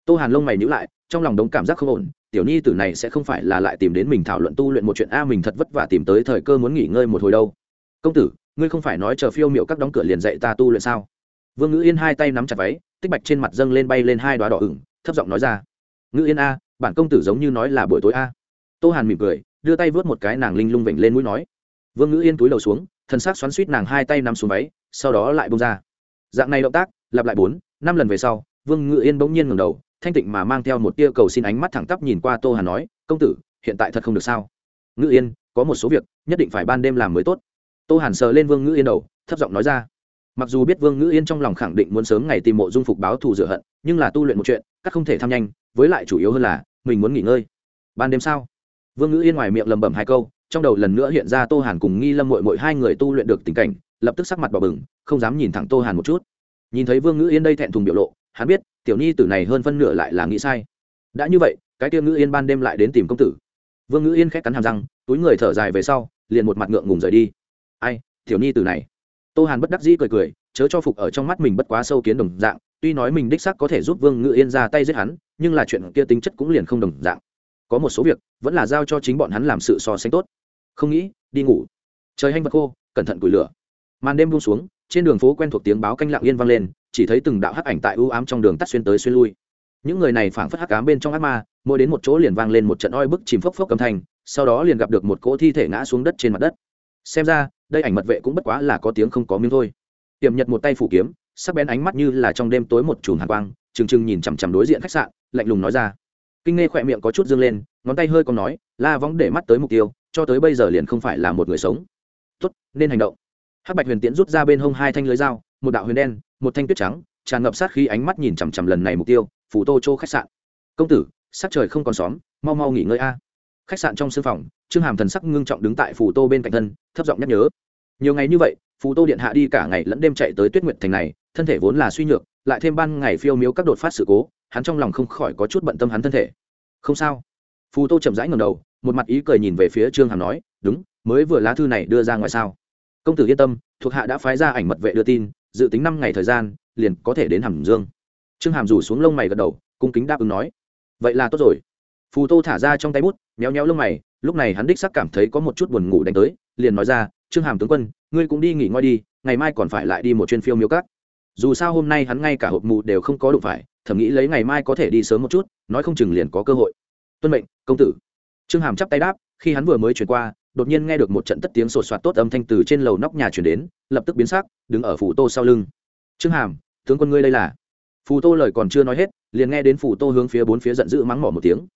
Tô hàn lông mày nhữ lại, trong lòng đống cảm giác không ổn, tiểu nhi tử này sẽ không phải là lại tìm đến mình thảo luận tu luyện một chuyện a, mình thật vất vả tìm tới thời cơ muốn nghỉ ngơi một hồi đâu. Công tử ngươi không phải nói chờ phiêu miệu các đóng cửa liền dạy ta tu luyện sao? Vương ngữ yên hai tay nắm chặt váy, tích bạch trên mặt dâng lên bay lên hai đoá đỏ ửng, thấp giọng nói ra. Ngữ yên a, bản công tử giống như nói là buổi tối a. Tô hàn mỉm cười, đưa tay vớt một cái nàng linh lung vểnh lên mũi nói. Vương ngữ yên túi đầu xuống, thân xác xoắn suýt nàng hai tay nắm xuống váy, sau đó lại bông ra. Dạng này động tác, lặp lại bốn, năm lần về sau, vương ngữ yên bỗng nhiên ngầm đầu, thanh tịnh mà mang theo một tia cầu xin ánh mắt thẳng tắp nhìn qua tô hàn nói, công tử, hiện tại thật không được sao? Ngữ yên, có một số việc, nhất định phải ban đêm làm mới tốt tô hàn sờ lên vương ngữ yên đầu, thấp giọng nói ra. Mặc dù biết vương ngữ yên trong lòng khẳng định muốn sớm ngày tìm mộ dung phục báo thù rửa hận, nhưng là tu luyện một chuyện, các không thể tham nhanh, với lại chủ yếu hơn là, mình muốn nghỉ ngơi. Ban đêm sao? Vương ngữ yên ngoài miệng lầm bầm hai câu, trong đầu lần nữa hiện ra tô hàn cùng nghi lâm mội mội hai người tu luyện được tình cảnh, lập tức sắc mặt bỏ bừng, không dám nhìn thẳng tô hàn một chút. Nhìn thấy vương ngữ yên đây thẹn thùng biểu lộ, hắn biết, tiểu nhi tử này hơn phân nửa lại là nghĩ sai. Đã như vậy, cái tiêu ngữ yên ban đêm lại đến tìm công tử. Vương ngữ yên khét cắn hàm răng, túi người thở dài về sau, liền một mặt ngượng ngùng rời đi ai tiểu nhi từ này. Tô hàn bất đắc dĩ cười cười chớ cho phục ở trong mắt mình bất quá sâu kiến đồng dạng tuy nói mình đích xác có thể giúp vương ngự yên ra tay giết hắn nhưng là chuyện kia tính chất cũng liền không đồng dạng. Có một số việc vẫn là giao cho chính bọn hắn làm sự so sánh tốt. Không nghĩ đi ngủ. Trời hanh vật khô cẩn thận củi lửa. Màn đêm buông xuống trên đường phố quen thuộc tiếng báo canh lặng yên vang lên chỉ thấy từng đạo hắc ảnh tại ưu ám trong đường tắt xuyên tới xuyên lui. Những người này phảng phất hắc ám bên trong ác ma mỗi đến một chỗ liền vang lên một trận oi bức chìm phốc phốc cầm thành, sau đó liền gặp được một cỗ thi thể ngã xuống đất trên mặt đất xem ra, đây ảnh mật vệ cũng bất quá là có tiếng không có miếng thôi. Tiềm nhật một tay phủ kiếm, sắc bén ánh mắt như là trong đêm tối một chùm hàn quang, trừng trừng nhìn chằm chằm đối diện khách sạn, lạnh lùng nói ra. Kinh nghe khỏe miệng có chút dương lên, ngón tay hơi còn nói, la vong để mắt tới mục tiêu, cho tới bây giờ liền không phải là một người sống. Tốt, nên hành động. Hắc bạch huyền tiễn rút ra bên hông hai thanh lưới dao, một đạo huyền đen, một thanh tuyết trắng, tràn ngập sát khi ánh mắt nhìn chằm chằm lần này mục tiêu, phủ tô châu khách sạn. Công tử, sắc trời không còn xóm mau mau nghỉ ngơi a khách sạn trong sưng phòng, trương hàm thần sắc ngưng trọng đứng tại phủ tô bên cạnh thân, thấp giọng nhắc nhớ nhiều ngày như vậy, phù tô điện hạ đi cả ngày lẫn đêm chạy tới tuyết nguyệt thành này, thân thể vốn là suy nhược, lại thêm ban ngày phiêu miếu các đột phát sự cố, hắn trong lòng không khỏi có chút bận tâm hắn thân thể. Không sao. Phù tô chậm rãi ngầm đầu, một mặt ý cười nhìn về phía trương hàm nói, đúng, mới vừa lá thư này đưa ra ngoài sao? Công tử yên tâm, thuộc hạ đã phái ra ảnh mật vệ đưa tin, dự tính năm ngày thời gian, liền có thể đến hàm dương. Trương hàm rủ xuống lông mày gật đầu, cung kính đáp ứng nói, vậy là tốt rồi phù tô thả ra trong tay bút, méo méo lông mày, lúc này hắn đích sắc cảm thấy có một chút buồn ngủ đánh tới, liền nói ra, trương hàm tướng quân, ngươi cũng đi nghỉ ngơi đi, ngày mai còn phải lại đi một chuyên phiêu miếu cát dù sao hôm nay hắn ngay cả hộp mù đều không có đụng phải, thầm nghĩ lấy ngày mai có thể đi sớm một chút, nói không chừng liền có cơ hội. Tuân mệnh, công tử. Trương hàm chắp tay đáp, khi hắn vừa mới chuyển qua, đột nhiên nghe được một trận tất tiếng sột soạt tốt âm thanh từ trên lầu nóc nhà chuyển đến, lập tức biến sắc, đứng ở phủ tô sau lưng. Trương hàm, tướng quân ngươi đây là? Phù tô lời còn chưa nói hết, liền nghe đến phù tô hướng phía bốn phía giận dữ mắng mỏ một tiếng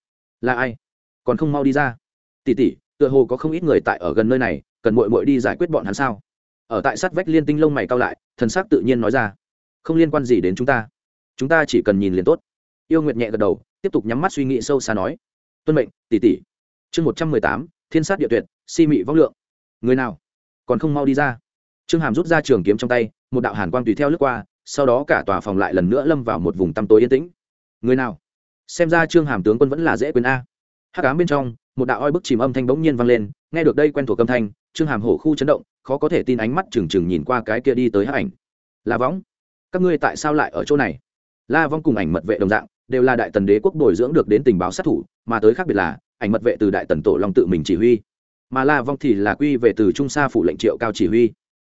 là ai? Còn không mau đi ra. Tỉ tỉ tựa hồ có không ít người tại ở gần nơi này, cần mội mội đi giải quyết bọn hắn sao? Ở tại sát vách liên tinh lông mày cao lại, thần sắc tự nhiên nói ra. Không liên quan gì đến chúng ta. Chúng ta chỉ cần nhìn liền tốt. Yêu nguyệt nhẹ gật đầu, tiếp tục nhắm mắt suy nghĩ sâu xa nói. Tuân mệnh, tỷ tỷ. Chương một trăm mười tám, thiên sát địa tuyệt, si mị vong lượng. Người nào? Còn không mau đi ra. Trương hàm rút ra trường kiếm trong tay, một đạo hàn quang tùy theo lướt qua, sau đó cả tòa phòng lại lần nữa lâm vào một vùng tăm tối yên tĩnh. Người nào? Xem ra trương hàm tướng quân vẫn là dễ quên a. Hát ám bên trong, một đạo oi bức chìm âm thanh bỗng nhiên vang lên, nghe được đây quen thuộc âm thanh, trương hàm hổ khu chấn động, khó có thể tin ánh mắt trừng trừng nhìn qua cái kia đi tới hát ảnh. La võng, các ngươi tại sao lại ở chỗ này? La vong cùng ảnh mật vệ đồng dạng, đều là đại tần đế quốc bồi dưỡng được đến tình báo sát thủ, mà tới khác biệt là, ảnh mật vệ từ đại tần tổ long tự mình chỉ huy, mà la vong thì là quy về từ trung sa phủ lệnh triệu cao chỉ huy.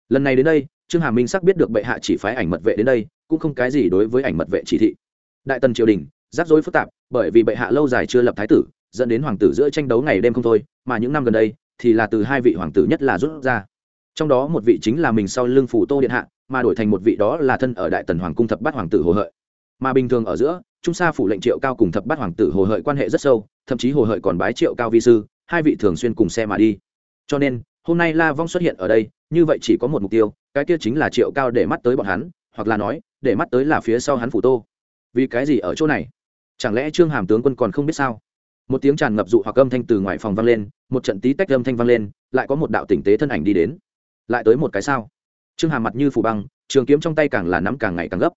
Lần này đến đây, trương hà minh sắc biết được bệ hạ chỉ phái ảnh mật vệ đến đây, cũng không cái gì đối với ảnh mật vệ chỉ thị. Đại tần triều đình rắc rối phức tạp, bởi vì bệ hạ lâu dài chưa lập thái tử, dẫn đến hoàng tử giữa tranh đấu ngày đêm không thôi, mà những năm gần đây, thì là từ hai vị hoàng tử nhất là rút ra. Trong đó một vị chính là mình sau lưng phủ tô điện hạ, mà đổi thành một vị đó là thân ở đại tần hoàng cung thập bát hoàng tử hồ hợi. Mà bình thường ở giữa, trung sa phủ lệnh triệu cao cùng thập bát hoàng tử hồ hợi quan hệ rất sâu, thậm chí hồ hợi còn bái triệu cao vi sư, hai vị thường xuyên cùng xe mà đi. Cho nên, hôm nay la vong xuất hiện ở đây, như vậy chỉ có một mục tiêu, cái kia chính là triệu cao để mắt tới bọn hắn, hoặc là nói, để mắt tới là phía sau hắn phủ tô. Vì cái gì ở chỗ này? Chẳng lẽ trương hàm tướng quân còn không biết sao? Một tiếng tràn ngập dụ hoặc âm thanh từ ngoài phòng vang lên, một trận tí tách âm thanh vang lên, lại có một đạo tỉnh tế thân ảnh đi đến. Lại tới một cái sao? Trương hàm mặt như phủ băng, trường kiếm trong tay càng là nắm càng ngày càng gấp.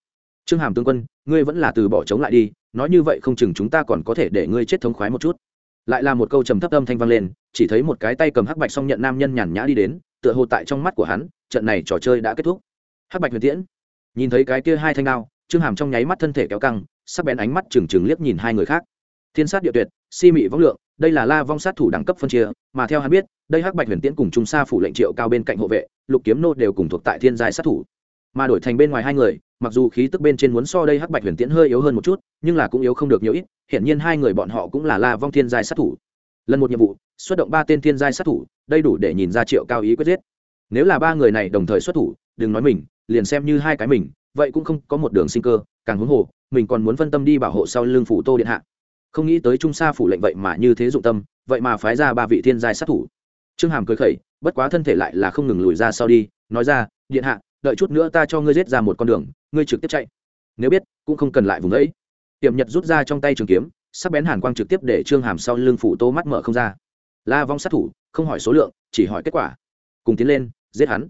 Trương hàm tướng quân, ngươi vẫn là từ bỏ chống lại đi, nói như vậy không chừng chúng ta còn có thể để ngươi chết thống khoái một chút. Lại là một câu trầm thấp âm thanh vang lên, chỉ thấy một cái tay cầm hắc bạch song nhận nam nhân nhàn nhã đi đến, tựa hồ tại trong mắt của hắn, trận này trò chơi đã kết thúc. Hắc bạch huyền tiễn. Nhìn thấy cái kia hai thanh đao, trương hàm trong nháy mắt thân thể kéo căng sắc bén ánh mắt trừng trừng liếc nhìn hai người khác. Thiên sát địa tuyệt, si mị võng lượng, đây là la vong sát thủ đẳng cấp phân chia, mà theo hắn biết, đây hắc bạch huyền tiễn cùng trung sa phủ lệnh triệu cao bên cạnh hộ vệ, lục kiếm nô đều cùng thuộc tại thiên giai sát thủ. Mà đổi thành bên ngoài hai người, mặc dù khí tức bên trên muốn so đây hắc bạch huyền tiễn hơi yếu hơn một chút, nhưng là cũng yếu không được nhiều ít, hiển nhiên hai người bọn họ cũng là la vong thiên giai sát thủ. Lần một nhiệm vụ, xuất động ba tên thiên giai sát thủ, đây đủ để nhìn ra triệu cao ý quyết giết. Nếu là ba người này đồng thời xuất thủ, đừng nói mình, liền xem như hai cái mình, vậy cũng không có một đường sinh cơ, càng huống hồ mình còn muốn phân tâm đi bảo hộ sau lưng phủ tô điện hạ. Không nghĩ tới trung sa phủ lệnh vậy mà như thế dụng tâm, vậy mà phái ra ba vị thiên giai sát thủ. Trương hàm cười khẩy, bất quá thân thể lại là không ngừng lùi ra sau đi, nói ra, điện hạ, đợi chút nữa ta cho ngươi giết ra một con đường, ngươi trực tiếp chạy. Nếu biết, cũng không cần lại vùng ấy tiệm nhật rút ra trong tay trường kiếm, sắc bén hàn quang trực tiếp để trương hàm sau lưng phủ tô mắt mở không ra. La vong sát thủ, không hỏi số lượng, chỉ hỏi kết quả. Cùng tiến lên, giết hắn.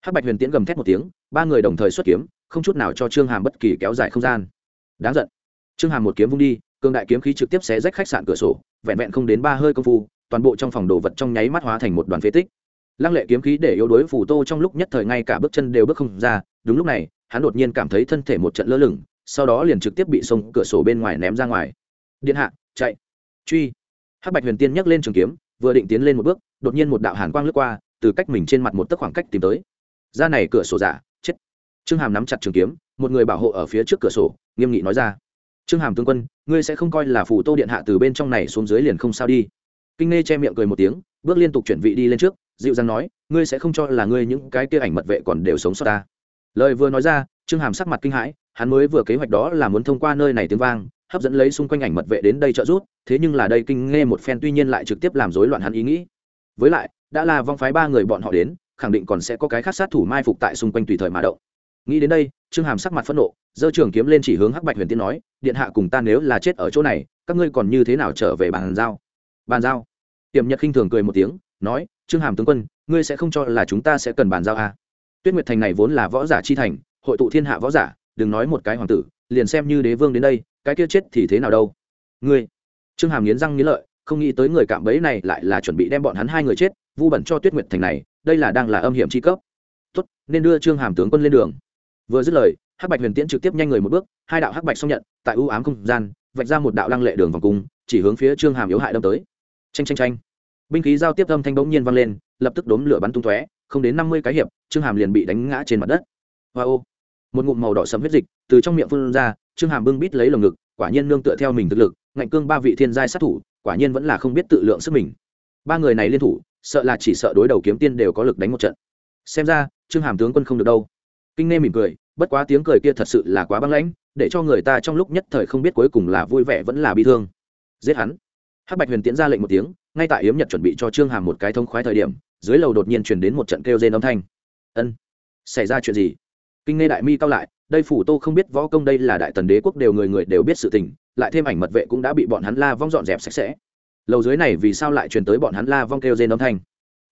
Hắc bạch huyền tiễn gầm thét một tiếng, ba người đồng thời xuất kiếm, không chút nào cho trương hàm bất kỳ kéo dài không gian đáng giận. Trương hàm một kiếm vung đi cương đại kiếm khí trực tiếp xé rách khách sạn cửa sổ, vẹn vẹn không đến ba hơi công phu, toàn bộ trong phòng đồ vật trong nháy mắt hóa thành một đoàn phế tích. Lăng lệ kiếm khí để yếu đuối phủ tô trong lúc nhất thời ngay cả bước chân đều bước không ra, đúng lúc này, hắn đột nhiên cảm thấy thân thể một trận lơ lửng, sau đó liền trực tiếp bị sông cửa sổ bên ngoài ném ra ngoài. Điện hạ, chạy. Truy. Hắc bạch huyền tiên nhấc lên trường kiếm, vừa định tiến lên một bước, đột nhiên một đạo hàn quang lướt qua, từ cách mình trên mặt một tấc khoảng cách tìm tới. Ra này cửa sổ giả, chết. Trương hàm nắm chặt trường kiếm một người bảo hộ ở phía trước cửa sổ, nghiêm nghị nói ra. Trương hàm tướng quân, ngươi sẽ không coi là phủ tô điện hạ từ bên trong này xuống dưới liền không sao đi. Kinh nghe che miệng cười một tiếng, bước liên tục chuyển vị đi lên trước, dịu dàng nói, ngươi sẽ không cho là ngươi những cái kia ảnh mật vệ còn đều sống sót ta. Lời vừa nói ra, trương hàm sắc mặt kinh hãi, hắn mới vừa kế hoạch đó là muốn thông qua nơi này tiếng vang, hấp dẫn lấy xung quanh ảnh mật vệ đến đây trợ giúp, thế nhưng là đây kinh nghe một phen tuy nhiên lại trực tiếp làm rối loạn hắn ý nghĩ. Với lại, đã là vong phái ba người bọn họ đến, khẳng định còn sẽ có cái khác sát thủ mai phục tại xung quanh tùy thời mà động nghĩ đến đây, trương hàm sắc mặt phẫn nộ, giơ trường kiếm lên chỉ hướng hắc bạch huyền tiên nói, điện hạ cùng ta nếu là chết ở chỗ này, các ngươi còn như thế nào trở về bàn giao? Bàn giao? Tiềm nhật khinh thường cười một tiếng, nói, trương hàm tướng quân, ngươi sẽ không cho là chúng ta sẽ cần bàn giao à. tuyết nguyệt thành này vốn là võ giả chi thành, hội tụ thiên hạ võ giả, đừng nói một cái hoàng tử, liền xem như đế vương đến đây, cái kia chết thì thế nào đâu? Ngươi? Trương hàm nghiến răng nghiến lợi, không nghĩ tới người cạm bẫy này lại là chuẩn bị đem bọn hắn hai người chết, vu bẩn cho tuyết nguyệt thành này, đây là đang là âm hiểm chi cấp. Tốt, nên đưa trương hàm tướng quân lên đường vừa dứt lời, hắc bạch huyền tiễn trực tiếp nhanh người một bước, hai đạo hắc bạch xong nhận, tại ưu ám không gian, vạch ra một đạo lăng lệ đường vòng cung, chỉ hướng phía trương hàm yếu hại đâm tới. Tranh tranh tranh binh khí giao tiếp âm thanh bỗng nhiên vang lên, lập tức đốm lửa bắn tung tóe, không đến năm mươi cái hiệp, trương hàm liền bị đánh ngã trên mặt đất. Hoa ô. Một ngụm màu đỏ sẫm huyết dịch từ trong miệng phun ra, trương hàm bưng bít lấy lồng ngực, quả nhiên nương tựa theo mình thực lực, ngạnh cương ba vị thiên giai sát thủ, quả nhiên vẫn là không biết tự lượng sức mình. Ba người này liên thủ, sợ là chỉ sợ đối đầu kiếm tiên đều có lực đánh một trận. Xem ra, trương hàm tướng quân không được đâu kinh nê mỉm cười, bất quá tiếng cười kia thật sự là quá băng lãnh, để cho người ta trong lúc nhất thời không biết cuối cùng là vui vẻ vẫn là bi thương. Giết hắn. Hắc bạch huyền tiễn ra lệnh một tiếng, ngay tại yếm nhật chuẩn bị cho trương hàm một cái thông khoái thời điểm, dưới lầu đột nhiên truyền đến một trận kêu rên âm thanh. Ân, xảy ra chuyện gì? Kinh nghe đại mi cao lại, đây phủ tô không biết võ công đây là đại tần đế quốc đều người người đều biết sự tình, lại thêm ảnh mật vệ cũng đã bị bọn hắn la vong dọn dẹp sạch sẽ. Lầu dưới này vì sao lại truyền tới bọn hắn la vong kêu rên âm thanh?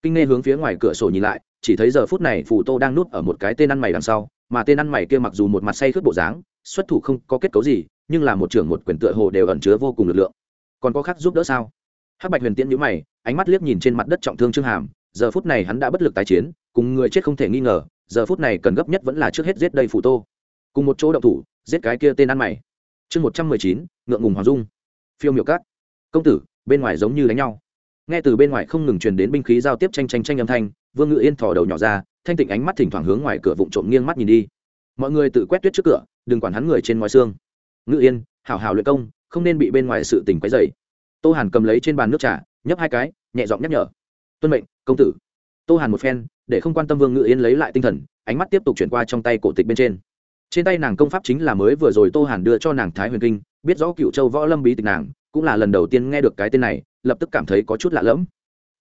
Kinh nghe hướng phía ngoài cửa sổ nhìn lại chỉ thấy giờ phút này phủ tô đang núp ở một cái tên ăn mày đằng sau, mà tên ăn mày kia mặc dù một mặt say khướt bộ dáng, xuất thủ không có kết cấu gì, nhưng là một trưởng một quyền tựa hồ đều ẩn chứa vô cùng lực lượng. Còn có khác giúp đỡ sao? Hắc bạch huyền tiễn nhữ mày, ánh mắt liếc nhìn trên mặt đất trọng thương trương hàm, giờ phút này hắn đã bất lực tái chiến, cùng người chết không thể nghi ngờ, giờ phút này cần gấp nhất vẫn là trước hết giết đây phủ tô. Cùng một chỗ động thủ, giết cái kia tên ăn mày. Chương một trăm mười chín, ngượng ngùng hoàng dung. Phiêu miệu cát. Công tử, bên ngoài giống như đánh nhau nghe từ bên ngoài không ngừng truyền đến binh khí giao tiếp tranh tranh tranh âm thanh, vương ngự yên thò đầu nhỏ ra, thanh tịnh ánh mắt thỉnh thoảng hướng ngoài cửa vụn trộm nghiêng mắt nhìn đi. Mọi người tự quét tuyết trước cửa, đừng quản hắn người trên ngoài xương. Ngự yên, hảo hảo luyện công, không nên bị bên ngoài sự tình quấy dày tô hàn cầm lấy trên bàn nước trà, nhấp hai cái, nhẹ giọng nhắc nhở. Tuân mệnh, công tử. Tô hàn một phen, để không quan tâm vương ngự yên lấy lại tinh thần, ánh mắt tiếp tục chuyển qua trong tay cổ tịch bên trên. Trên tay nàng công pháp chính là mới vừa rồi tô hàn đưa cho nàng thái huyền kinh, biết rõ cựu châu võ lâm bí tịch nàng, cũng là lần đầu tiên nghe được cái tên này lập tức cảm thấy có chút lạ lẫm.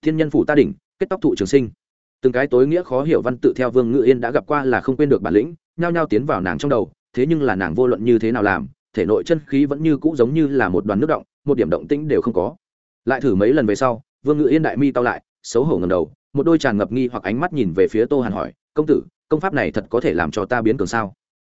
Thiên nhân phủ ta đỉnh, kết tóc thụ trường sinh. Từng cái tối nghĩa khó hiểu văn tự theo vương ngự yên đã gặp qua là không quên được bản lĩnh, nhao nhao tiến vào nàng trong đầu, thế nhưng là nàng vô luận như thế nào làm, thể nội chân khí vẫn như cũ giống như là một đoàn nước động, một điểm động tĩnh đều không có. Lại thử mấy lần về sau, vương ngự yên đại mi tao lại, xấu hổ ngầm đầu, một đôi tràn ngập nghi hoặc ánh mắt nhìn về phía tô hàn hỏi, công tử, công pháp này thật có thể làm cho ta biến cường sao?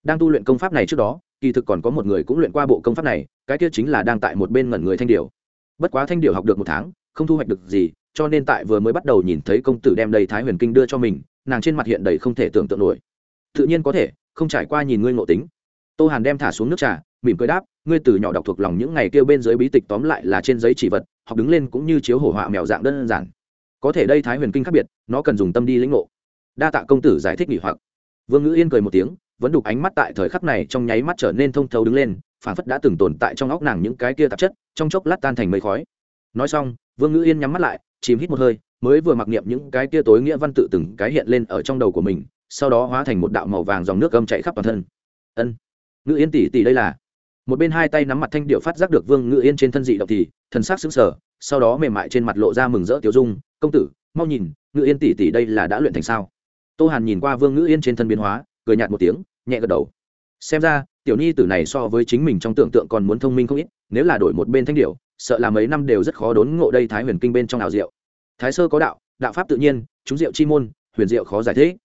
Đang tu luyện công pháp này trước đó, kỳ thực còn có một người cũng luyện qua bộ công pháp này, cái kia chính là đang tại một bên ngẩn người thanh điều bất quá thanh điều học được một tháng, không thu hoạch được gì, cho nên tại vừa mới bắt đầu nhìn thấy công tử đem đầy thái huyền kinh đưa cho mình, nàng trên mặt hiện đầy không thể tưởng tượng nổi. Tự nhiên có thể, không trải qua nhìn ngươi ngộ tính. Tô hàn đem thả xuống nước trà, mỉm cười đáp, ngươi từ nhỏ đọc thuộc lòng những ngày kêu bên dưới bí tịch tóm lại là trên giấy chỉ vật, học đứng lên cũng như chiếu hổ họa mèo dạng đơn giản. Có thể đây thái huyền kinh khác biệt, nó cần dùng tâm đi lĩnh ngộ. Đa tạ công tử giải thích nghỉ hoặc. Vương ngữ yên cười một tiếng, vẫn đục ánh mắt tại thời khắc này trong nháy mắt trở nên thông thấu đứng lên phản phất đã từng tồn tại trong óc nàng những cái kia tạp chất, trong chốc lát tan thành mây khói. Nói xong, vương ngữ yên nhắm mắt lại, chìm hít một hơi, mới vừa mặc niệm những cái kia tối nghĩa văn tự từng cái hiện lên ở trong đầu của mình, sau đó hóa thành một đạo màu vàng dòng nước gâm chạy khắp toàn thân. Ân, ngữ yên tỷ tỷ đây là. Một bên hai tay nắm mặt thanh điệu phát giác được vương ngữ yên trên thân dị động thì, thần sắc xứng sở sau đó mềm mại trên mặt lộ ra mừng rỡ tiểu dung, công tử, mau nhìn, ngữ yên tỷ tỷ đây là đã luyện thành sao? Tô hàn nhìn qua vương ngữ yên trên thân biến hóa, cười nhạt một tiếng, nhẹ gật đầu. Xem ra tiểu nhi tử này so với chính mình trong tưởng tượng còn muốn thông minh không ít, nếu là đổi một bên thanh điệu sợ là mấy năm đều rất khó đốn ngộ đây thái huyền kinh bên trong ảo diệu. Thái sơ có đạo đạo pháp tự nhiên, chúng diệu chi môn, huyền diệu khó giải thích.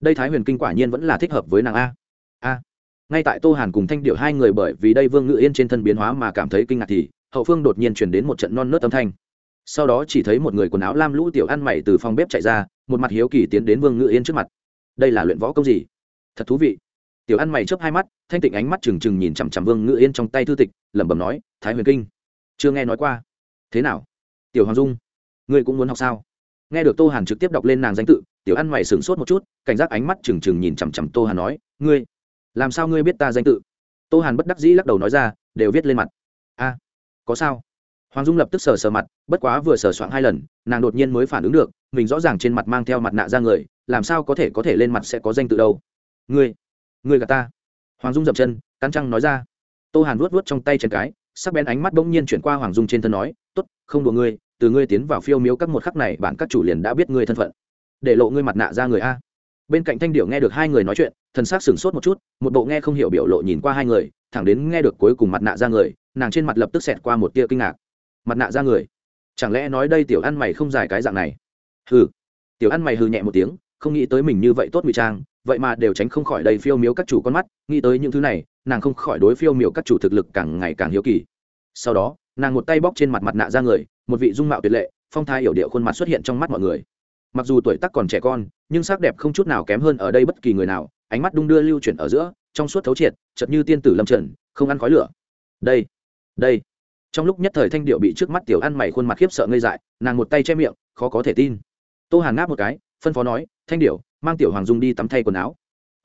Đây thái huyền kinh quả nhiên vẫn là thích hợp với nàng a. A. Ngay tại tô hàn cùng thanh điệu hai người bởi vì đây vương ngự yên trên thân biến hóa mà cảm thấy kinh ngạc thì, hậu phương đột nhiên chuyển đến một trận non nớt âm thanh. Sau đó chỉ thấy một người quần áo lam lũ tiểu ăn mày từ phòng bếp chạy ra, một mặt hiếu kỳ tiến đến vương ngự yên trước mặt. Đây là luyện võ công gì? Thật thú vị. Tiểu ăn mày chớp hai mắt thanh tịnh ánh mắt trừng trừng nhìn chằm chằm vương ngự yên trong tay thư tịch, lẩm bẩm nói, thái huyền kinh, chưa nghe nói qua. Thế nào? Tiểu hoàng dung, ngươi cũng muốn học sao? Nghe được tô hàn trực tiếp đọc lên nàng danh tự, tiểu ăn mày sửng sốt một chút, cảnh giác ánh mắt trừng trừng nhìn chằm chằm tô hàn nói, ngươi, làm sao ngươi biết ta danh tự? Tô hàn bất đắc dĩ lắc đầu nói ra, đều viết lên mặt. A, có sao? Hoàng dung lập tức sờ sờ mặt, bất quá vừa sờ soạn hai lần, nàng đột nhiên mới phản ứng được, mình rõ ràng trên mặt mang theo mặt nạ ra người, làm sao có thể có thể lên mặt sẽ có danh tự đâu? Ngươi ngươi gà ta hoàng dung dậm chân, cắn trăng nói ra. Tô hàn vuốt vuốt trong tay chân cái, sắc bén ánh mắt bỗng nhiên chuyển qua hoàng dung trên thân nói t ố t không đùa ngươi, từ ngươi tiến vào phiêu miếu các một khắc này bản các chủ liền đã biết ngươi thân phận. Để lộ ngươi mặt nạ ra người a. Bên cạnh thanh điệu nghe được hai người nói chuyện, thần s ắ c sửng sốt một chút, một bộ nghe không hiểu biểu lộ nhìn qua hai người, thẳng đến nghe được cuối cùng mặt nạ ra người, nàng trên mặt lập tức xẹt qua một tia kinh ngạc. Mặt nạ ra người? Chẳng lẽ nói đây tiểu ăn mày không dài cái dạng này? Hừ. Tiểu ăn mày hừ nhẹ một tiếng, không nghĩ tới mình như vậy tốt ngụy trang vậy mà đều tránh không khỏi đầy phiêu miếu các chủ con mắt, nghĩ tới những thứ này, nàng không khỏi đối phiêu miếu các chủ thực lực càng ngày càng hiếu kỳ. Sau đó, nàng một tay bóc trên mặt mặt nạ ra người, một vị dung mạo tuyệt lệ, phong thai hiểu điệu khuôn mặt xuất hiện trong mắt mọi người. Mặc dù tuổi tác còn trẻ con, nhưng sắc đẹp không chút nào kém hơn ở đây bất kỳ người nào, ánh mắt đung đưa lưu chuyển ở giữa, trong suốt thấu triệt chật như tiên tử lâm trần, không ăn khói lửa. Đây đây. Trong lúc nhất thời thanh điệu bị trước mắt tiểu ăn mày khuôn mặt khiếp sợ ngây dại, nàng một tay che miệng, khó có thể tin. Tô hàn ngáp một cái, phân phó nói, thanh điệu mang tiểu hoàng dung đi tắm thay quần áo.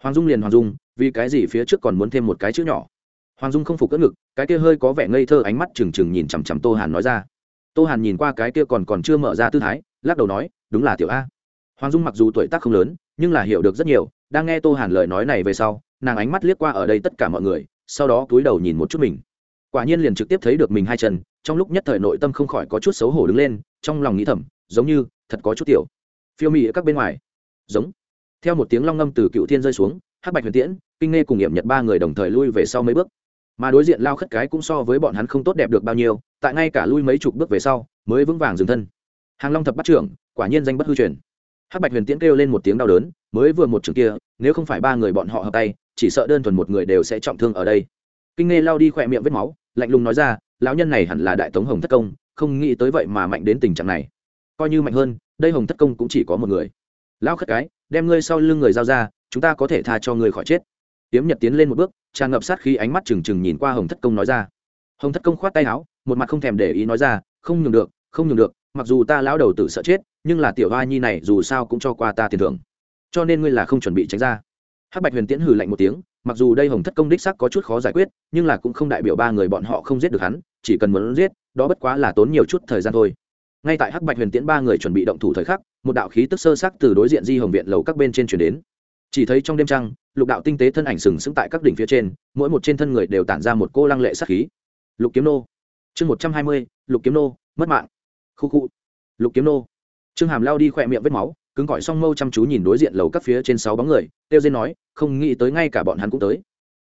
Hoàng dung liền hoàng dung, vì cái gì phía trước còn muốn thêm một cái chữ nhỏ? Hoàng dung không phục cỡ ngực, cái kia hơi có vẻ ngây thơ ánh mắt trừng trừng nhìn chằm chằm tô hàn nói ra. Tô hàn nhìn qua cái kia còn còn chưa mở ra tư thái, lắc đầu nói, đúng là tiểu a. Hoàng dung mặc dù tuổi tác không lớn, nhưng là hiểu được rất nhiều, đang nghe tô hàn lời nói này về sau, nàng ánh mắt liếc qua ở đây tất cả mọi người, sau đó cúi đầu nhìn một chút mình. Quả nhiên liền trực tiếp thấy được mình hai chân, trong lúc nhất thời nội tâm không khỏi có chút xấu hổ đứng lên, trong lòng nghĩ thầm, giống như, thật có chút tiểu. Phiêu mị ở các bên ngoài. Giống theo một tiếng long ngâm từ cựu thiên rơi xuống, hắc bạch huyền tiễn, kinh nghe cùng nghiệm nhật ba người đồng thời lui về sau mấy bước. Mà đối diện lao khất cái cũng so với bọn hắn không tốt đẹp được bao nhiêu, tại ngay cả lui mấy chục bước về sau, mới vững vàng dừng thân. Hàng long thập bắt trưởng, quả nhiên danh bất hư truyền. Hắc bạch huyền tiễn kêu lên một tiếng đau đớn, mới vừa một trường kia, nếu không phải ba người bọn họ hợp tay, chỉ sợ đơn thuần một người đều sẽ trọng thương ở đây. Kinh nghe lao đi khỏe miệng vết máu, lạnh lùng nói ra, lão nhân này hẳn là đại tống hồng thất công, không nghĩ tới vậy mà mạnh đến tình trạng này. Coi như mạnh hơn, đây hồng thất công cũng chỉ có một người. Lão khất cái đem ngươi sau lưng người giao ra, chúng ta có thể tha cho ngươi khỏi chết. Tiếm nhật tiến lên một bước, tràn ngập sát khí ánh mắt trừng trừng nhìn qua hồng thất công nói ra. Hồng thất công khoát tay áo, một mặt không thèm để ý nói ra, không nhường được, không nhường được, mặc dù ta lão đầu tử sợ chết, nhưng là tiểu hoa nhi này dù sao cũng cho qua ta tiền thưởng. Cho nên ngươi là không chuẩn bị tránh ra. Hắc bạch huyền tiễn hừ lạnh một tiếng, mặc dù đây hồng thất công đích sắc có chút khó giải quyết, nhưng là cũng không đại biểu ba người bọn họ không giết được hắn, chỉ cần muốn giết, đó bất quá là tốn nhiều chút thời gian thôi. Ngay tại hắc bạch huyền tiễn ba người chuẩn bị động thủ thời khắc một đạo khí tức sơ sắc từ đối diện di hồng viện lầu các bên trên chuyển đến. Chỉ thấy trong đêm trăng, lục đạo tinh tế thân ảnh sừng sững tại các đỉnh phía trên, mỗi một trên thân người đều tản ra một cô lăng lệ sắc khí. Lục kiếm nô. Chương một trăm hai mươi, lục kiếm nô, mất mạng. Khu khu. Lục kiếm nô. Trương hàm lao đi khỏe miệng vết máu, cứng gọi song mâu chăm chú nhìn đối diện lầu các phía trên sáu bóng người tiêu dên nói, không nghĩ tới ngay cả bọn hắn cũng tới.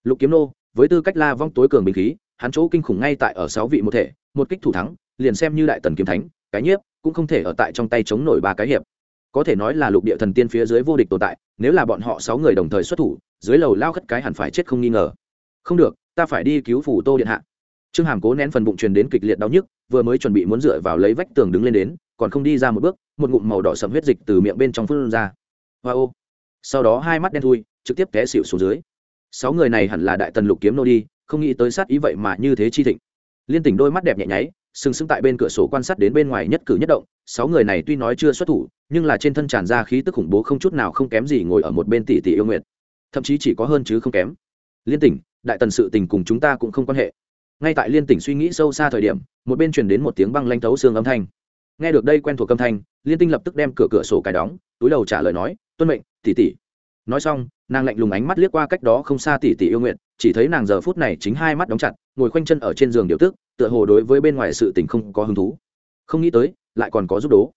Lục kiếm nô, với tư cách la vong tối cường bình khí, hắn chỗ kinh khủng ngay tại ở sáu vị một thể, một kích thủ thắng, liền xem như đại tần kiếm thánh, cái nhiếp cũng không thể ở tại trong tay chống nổi ba cái hiệp. Có thể nói là lục địa thần tiên phía dưới vô địch tồn tại, nếu là bọn họ sáu người đồng thời xuất thủ, dưới lầu lao khất cái hẳn phải chết không nghi ngờ. Không được, ta phải đi cứu phủ tô điện hạ. Trương hàm cố nén phần bụng truyền đến kịch liệt đau nhức, vừa mới chuẩn bị muốn dựa vào lấy vách tường đứng lên đến, còn không đi ra một bước, một ngụm màu đỏ sầm huyết dịch từ miệng bên trong phun ra. Hoa ô. Sau đó hai mắt đen thui, trực tiếp té xịu xuống dưới. Sáu người này hẳn là đại tần lục kiếm nô đi, không nghĩ tới sát ý vậy mà như thế chi thịnh. Liên tỉnh đôi mắt đẹp nhẹ nháy sừng sững tại bên cửa sổ quan sát đến bên ngoài nhất cử nhất động, sáu người này tuy nói chưa xuất thủ, nhưng là trên thân tràn ra khí tức khủng bố không chút nào không kém gì ngồi ở một bên tỷ tỷ yêu nguyện thậm chí chỉ có hơn chứ không kém. Liên tỉnh, đại tần sự tình cùng chúng ta cũng không quan hệ. Ngay tại liên tỉnh suy nghĩ sâu xa thời điểm, một bên truyền đến một tiếng băng lanh thấu xương âm thanh. Nghe được đây quen thuộc âm thanh, liên tinh lập tức đem cửa cửa sổ cài đóng, túi đầu trả lời nói, tuân mệnh, tỷ tỷ. Nói xong, nàng lạnh lùng ánh mắt liếc qua cách đó không xa tỷ tỷ yêu nguyện chỉ thấy nàng giờ phút này chính hai mắt đóng chặt, ngồi khoanh chân ở trên giường điều tức tựa hồ đối với bên ngoài sự tình không có hứng thú. Không nghĩ tới, lại còn có giúp đố.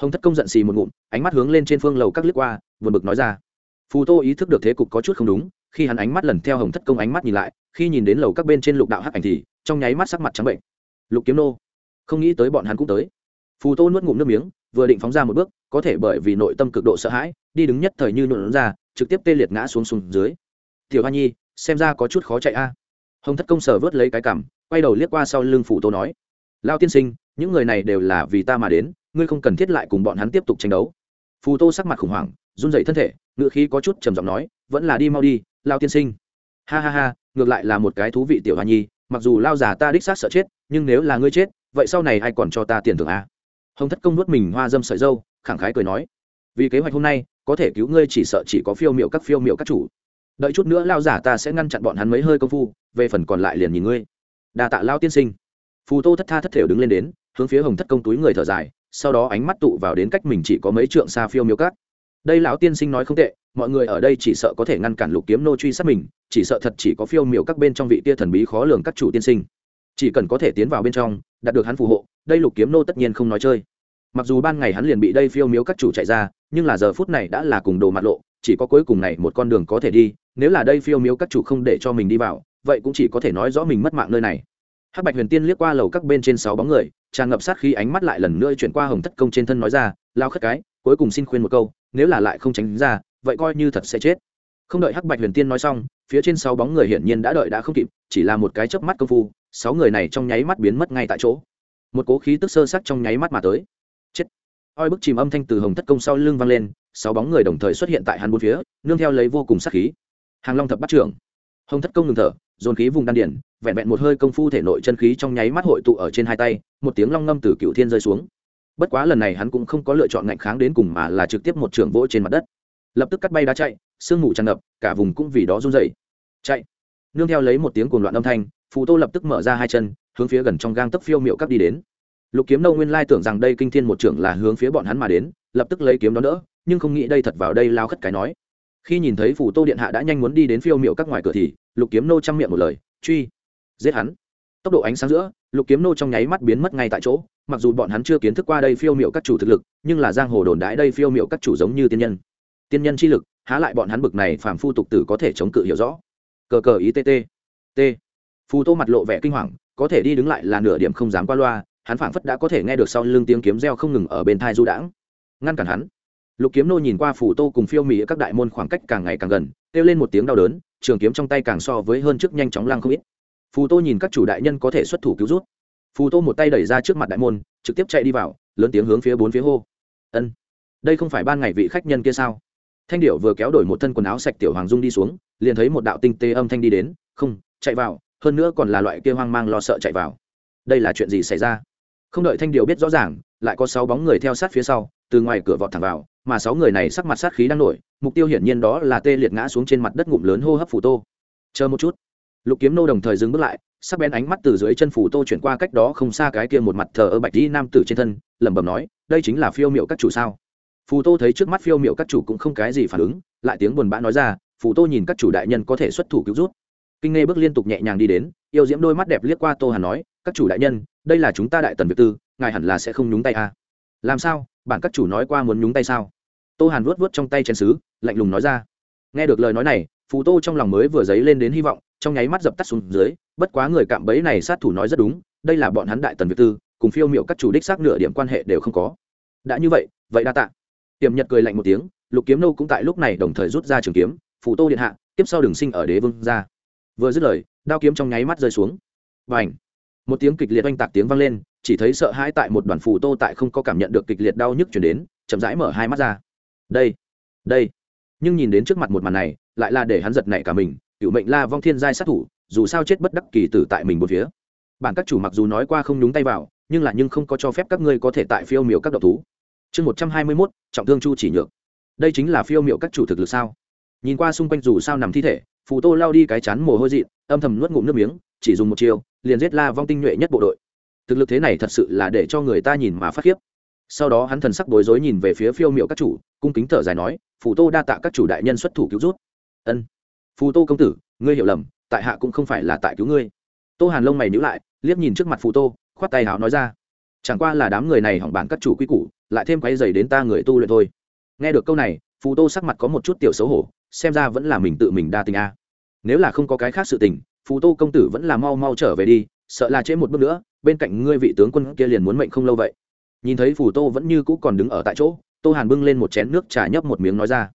Hồng thất công giận xì một ngụm, ánh mắt hướng lên trên phương lầu các liếc qua vượt bực nói ra. Phù tô ý thức được thế cục có chút không đúng, khi hắn ánh mắt lần theo hồng thất công ánh mắt nhìn lại, khi nhìn đến lầu các bên trên lục đạo hắc ảnh thì, trong nháy mắt sắc mặt trắng bệnh. Lục kiếm nô, không nghĩ tới bọn hắn cũng tới. Phù tô nuốt ngụm nước miếng, vừa định phóng ra một bước, có thể bởi vì nội tâm cực độ sợ hãi, đi đứng nhất thời như nhuộn ra, trực tiếp tê liệt ngã xuống xuống dưới. Tiểu hoa nhi, xem ra có chút khó chạy a. Hồng thất công sở vớt lấy cái cảm quay đầu liếc qua sau lưng phù tô nói lao tiên sinh, những người này đều là vì ta mà đến, ngươi không cần thiết lại cùng bọn hắn tiếp tục tranh đấu. Phù tô sắc mặt khủng hoảng, run dậy thân thể ngựa khí có chút trầm giọng nói, vẫn là đi mau đi lao tiên sinh. Ha ha ha, ngược lại là một cái thú vị tiểu hoa nhi, mặc dù lao già ta đích xác sợ chết, nhưng nếu là ngươi chết, vậy sau này ai còn cho ta tiền thưởng à? hồng thất công nuốt mình hoa dâm sợi dâu, khẳng khái cười nói, vì kế hoạch hôm nay, có thể cứu ngươi chỉ sợ chỉ có phiêu miệu các phiêu miệu các chủ. Đợi chút nữa lao giả ta sẽ ngăn chặn bọn hắn mấy hơi công phu, về phần còn lại liền nhìn ngươi đà tạ lao tiên sinh. Phù tô thất tha thất thểu đứng lên đến, hướng phía hồng thất công túi người thở dài, sau đó ánh mắt tụ vào đến cách mình chỉ có mấy trượng xa phiêu miêu cát. Đây lão tiên sinh nói không tệ, mọi người ở đây chỉ sợ có thể ngăn cản lục kiếm nô truy sát mình, chỉ sợ thật chỉ có phiêu miểu các bên trong vị tia thần bí khó lường các chủ tiên sinh. Chỉ cần có thể tiến vào bên trong, đạt được hắn phù hộ, đây lục kiếm nô tất nhiên không nói chơi. Mặc dù ban ngày hắn liền bị đây phiêu miếu các chủ chạy ra, nhưng là giờ phút này đã là cùng đồ mặt lộ, chỉ có cuối cùng này một con đường có thể đi, nếu là đây phiêu miếu các chủ không để cho mình đi vào vậy cũng chỉ có thể nói rõ mình mất mạng nơi này. Hắc bạch huyền tiên liếc qua lầu các bên trên sáu bóng người, tràn ngập sát khi ánh mắt lại lần nữa chuyển qua hồng thất công trên thân nói ra, lao khất cái, cuối cùng xin khuyên một câu, nếu là lại không tránh ra, vậy coi như thật sẽ chết. Không đợi hắc bạch huyền tiên nói xong, phía trên sáu bóng người hiển nhiên đã đợi đã không kịp, chỉ là một cái chớp mắt công phu, sáu người này trong nháy mắt biến mất ngay tại chỗ. Một cố khí tức sơ sắc trong nháy mắt mà tới. Chết. Oi bức chìm âm thanh từ hồng thất công sau lưng vang lên, sáu bóng người đồng thời xuất hiện tại hắn bốn phía, nương theo lấy vô cùng sắc khí. Hàng long thập bắt trưởng. Hồng thất công ngừng thở dồn khí vùng đan điển vẹn vẹn một hơi công phu thể nội chân khí trong nháy mắt hội tụ ở trên hai tay, một tiếng long ngâm từ cựu thiên rơi xuống. Bất quá lần này hắn cũng không có lựa chọn ngạnh kháng đến cùng mà là trực tiếp một trường vỗ trên mặt đất. Lập tức cắt bay đá chạy, sương mù tràn ngập, cả vùng cũng vì đó run dậy chạy. Nương theo lấy một tiếng cuồng loạn âm thanh, phù tô lập tức mở ra hai chân, hướng phía gần trong gang tấp phiêu miệu cắp đi đến. Lục kiếm nâu nguyên lai tưởng rằng đây kinh thiên một trưởng là hướng phía bọn hắn mà đến, lập tức lấy kiếm đó đỡ, nhưng không nghĩ đây thật vào đây lao khất cái nói. Khi nhìn thấy phù tô điện hạ đã nhanh muốn đi đến phiêu miệu các ngoài cửa thì lục kiếm nô chăm miệng một lời, truy, giết hắn. Tốc độ ánh sáng giữa, lục kiếm nô trong nháy mắt biến mất ngay tại chỗ, mặc dù bọn hắn chưa kiến thức qua đây phiêu miệu các chủ thực lực, nhưng là giang hồ đồn đãi đây phiêu miệu các chủ giống như tiên nhân. Tiên nhân chi lực, há lại bọn hắn bực này phàm phu tục tử có thể chống cự hiểu rõ. Cờ cờ ý tt t phù tô mặt lộ vẻ kinh hoàng, có thể đi đứng lại là nửa điểm không dám qua loa, hắn phảng phất đã có thể nghe được sau lưng tiếng kiếm reo không ngừng ở bên thai du đãng. Ngăn cản hắn. Lục kiếm nô nhìn qua phù tô cùng phiêu mỹ các đại môn khoảng cách càng ngày càng gần, kêu lên một tiếng đau đớn trường kiếm trong tay càng so với hơn trước nhanh chóng lăng không ít. Phù tô nhìn các chủ đại nhân có thể xuất thủ cứu rút. Phù tô một tay đẩy ra trước mặt đại môn, trực tiếp chạy đi vào, lớn tiếng hướng phía bốn phía hô. Ân, đây không phải ban ngày vị khách nhân kia sao? Thanh điệu vừa kéo đổi một thân quần áo sạch tiểu hoàng dung đi xuống, liền thấy một đạo tinh tế âm thanh đi đến, không, chạy vào, hơn nữa còn là loại kia hoang mang lo sợ chạy vào. Đây là chuyện gì xảy ra? Không đợi thanh điệu biết rõ ràng, lại có sáu bóng người theo sát phía sau, từ ngoài cửa vọt thẳng vào, mà sáu người này sắc mặt sát khí đang nổi mục tiêu hiển nhiên đó là tê liệt ngã xuống trên mặt đất ngụm lớn hô hấp phủ tô. Chờ một chút. Lục kiếm nô đồng thời dừng bước lại, sắc bén ánh mắt từ dưới chân phủ tô chuyển qua cách đó không xa cái kia một mặt thờ ơ bạch đi nam tử trên thân, lẩm bẩm nói, đây chính là phiêu miệu các chủ sao? Phù tô thấy trước mắt phiêu miệu các chủ cũng không cái gì phản ứng, lại tiếng buồn bã nói ra, phù tô nhìn các chủ đại nhân có thể xuất thủ cứu rút kinh nghe bước liên tục nhẹ nhàng đi đến, yêu diễm đôi mắt đẹp liếc qua tô hàn nói, các chủ đại nhân, đây là chúng ta đại tần việt tư, ngài hẳn là sẽ không nhúng tay à. làm sao? Bản các chủ nói qua muốn nhúng tay sao? Tô hàn vuốt vuốt trong tay chén xứ lạnh lùng nói ra. Nghe được lời nói này, phù tô trong lòng mới vừa dấy lên đến hy vọng, trong nháy mắt dập tắt xuống dưới, bất quá người cạm bẫy này sát thủ nói rất đúng, đây là bọn hắn đại tần việt tư, cùng phiêu miệu các chủ đích xác nửa điểm quan hệ đều không có. Đã như vậy vậy đa tạ. Tiềm nhật cười lạnh một tiếng, lục kiếm nâu cũng tại lúc này đồng thời rút ra trường kiếm, phù tô điện hạ, tiếp sau đường sinh ở đế vương ra. Vừa dứt lời, đao kiếm trong nháy mắt rơi xuống. Và ảnh một tiếng kịch liệt oanh tạc tiếng vang lên, chỉ thấy sợ hãi tại một đoàn phù tô tại không có cảm nhận được kịch liệt đau nhức chuyển đến, chậm rãi mở hai mắt ra đây đây. Nhưng nhìn đến trước mặt một màn này, lại là để hắn giật nảy cả mình, cựu mệnh la vong thiên giai sát thủ, dù sao chết bất đắc kỳ tử tại mình một phía. Bản các chủ mặc dù nói qua không nhúng tay vào, nhưng là nhưng không có cho phép các ngươi có thể tại phiêu miểu các độc thú. Chương một trăm hai mươi mốt, trọng thương chu chỉ nhược. Đây chính là phiêu miểu các chủ thực lực sao? Nhìn qua xung quanh dù sao nằm thi thể, phù tô lao đi cái chán mồ hôi dị âm thầm nuốt ngụm nước miếng, chỉ dùng một chiều liền giết la vong tinh nhuệ nhất bộ đội. Thực lực thế này thật sự là để cho người ta nhìn mà phát khiếp sau đó hắn thần sắc bối rối nhìn về phía phiêu miệu các chủ, cung kính thở dài nói, phù tô đa tạ các chủ đại nhân xuất thủ cứu rút. Ân. Phù tô công tử, ngươi hiểu lầm, tại hạ cũng không phải là tại cứu ngươi. Tô hàn lông mày nhữ lại, liếc nhìn trước mặt phù tô, khoát tay háo nói ra, chẳng qua là đám người này hỏng bản các chủ quy củ, lại thêm quay dày đến ta người tu luyện thôi. Nghe được câu này, phù tô sắc mặt có một chút tiểu xấu hổ, xem ra vẫn là mình tự mình đa tình a. Nếu là không có cái khác sự tình, phù tô công tử vẫn là mau mau trở về đi, sợ là trễ một bước nữa, bên cạnh ngươi vị tướng quân kia liền muốn mệnh không lâu vậy nhìn thấy phù tô vẫn như cũ còn đứng ở tại chỗ tô hàn bưng lên một chén nước trà nhấp một miếng nói ra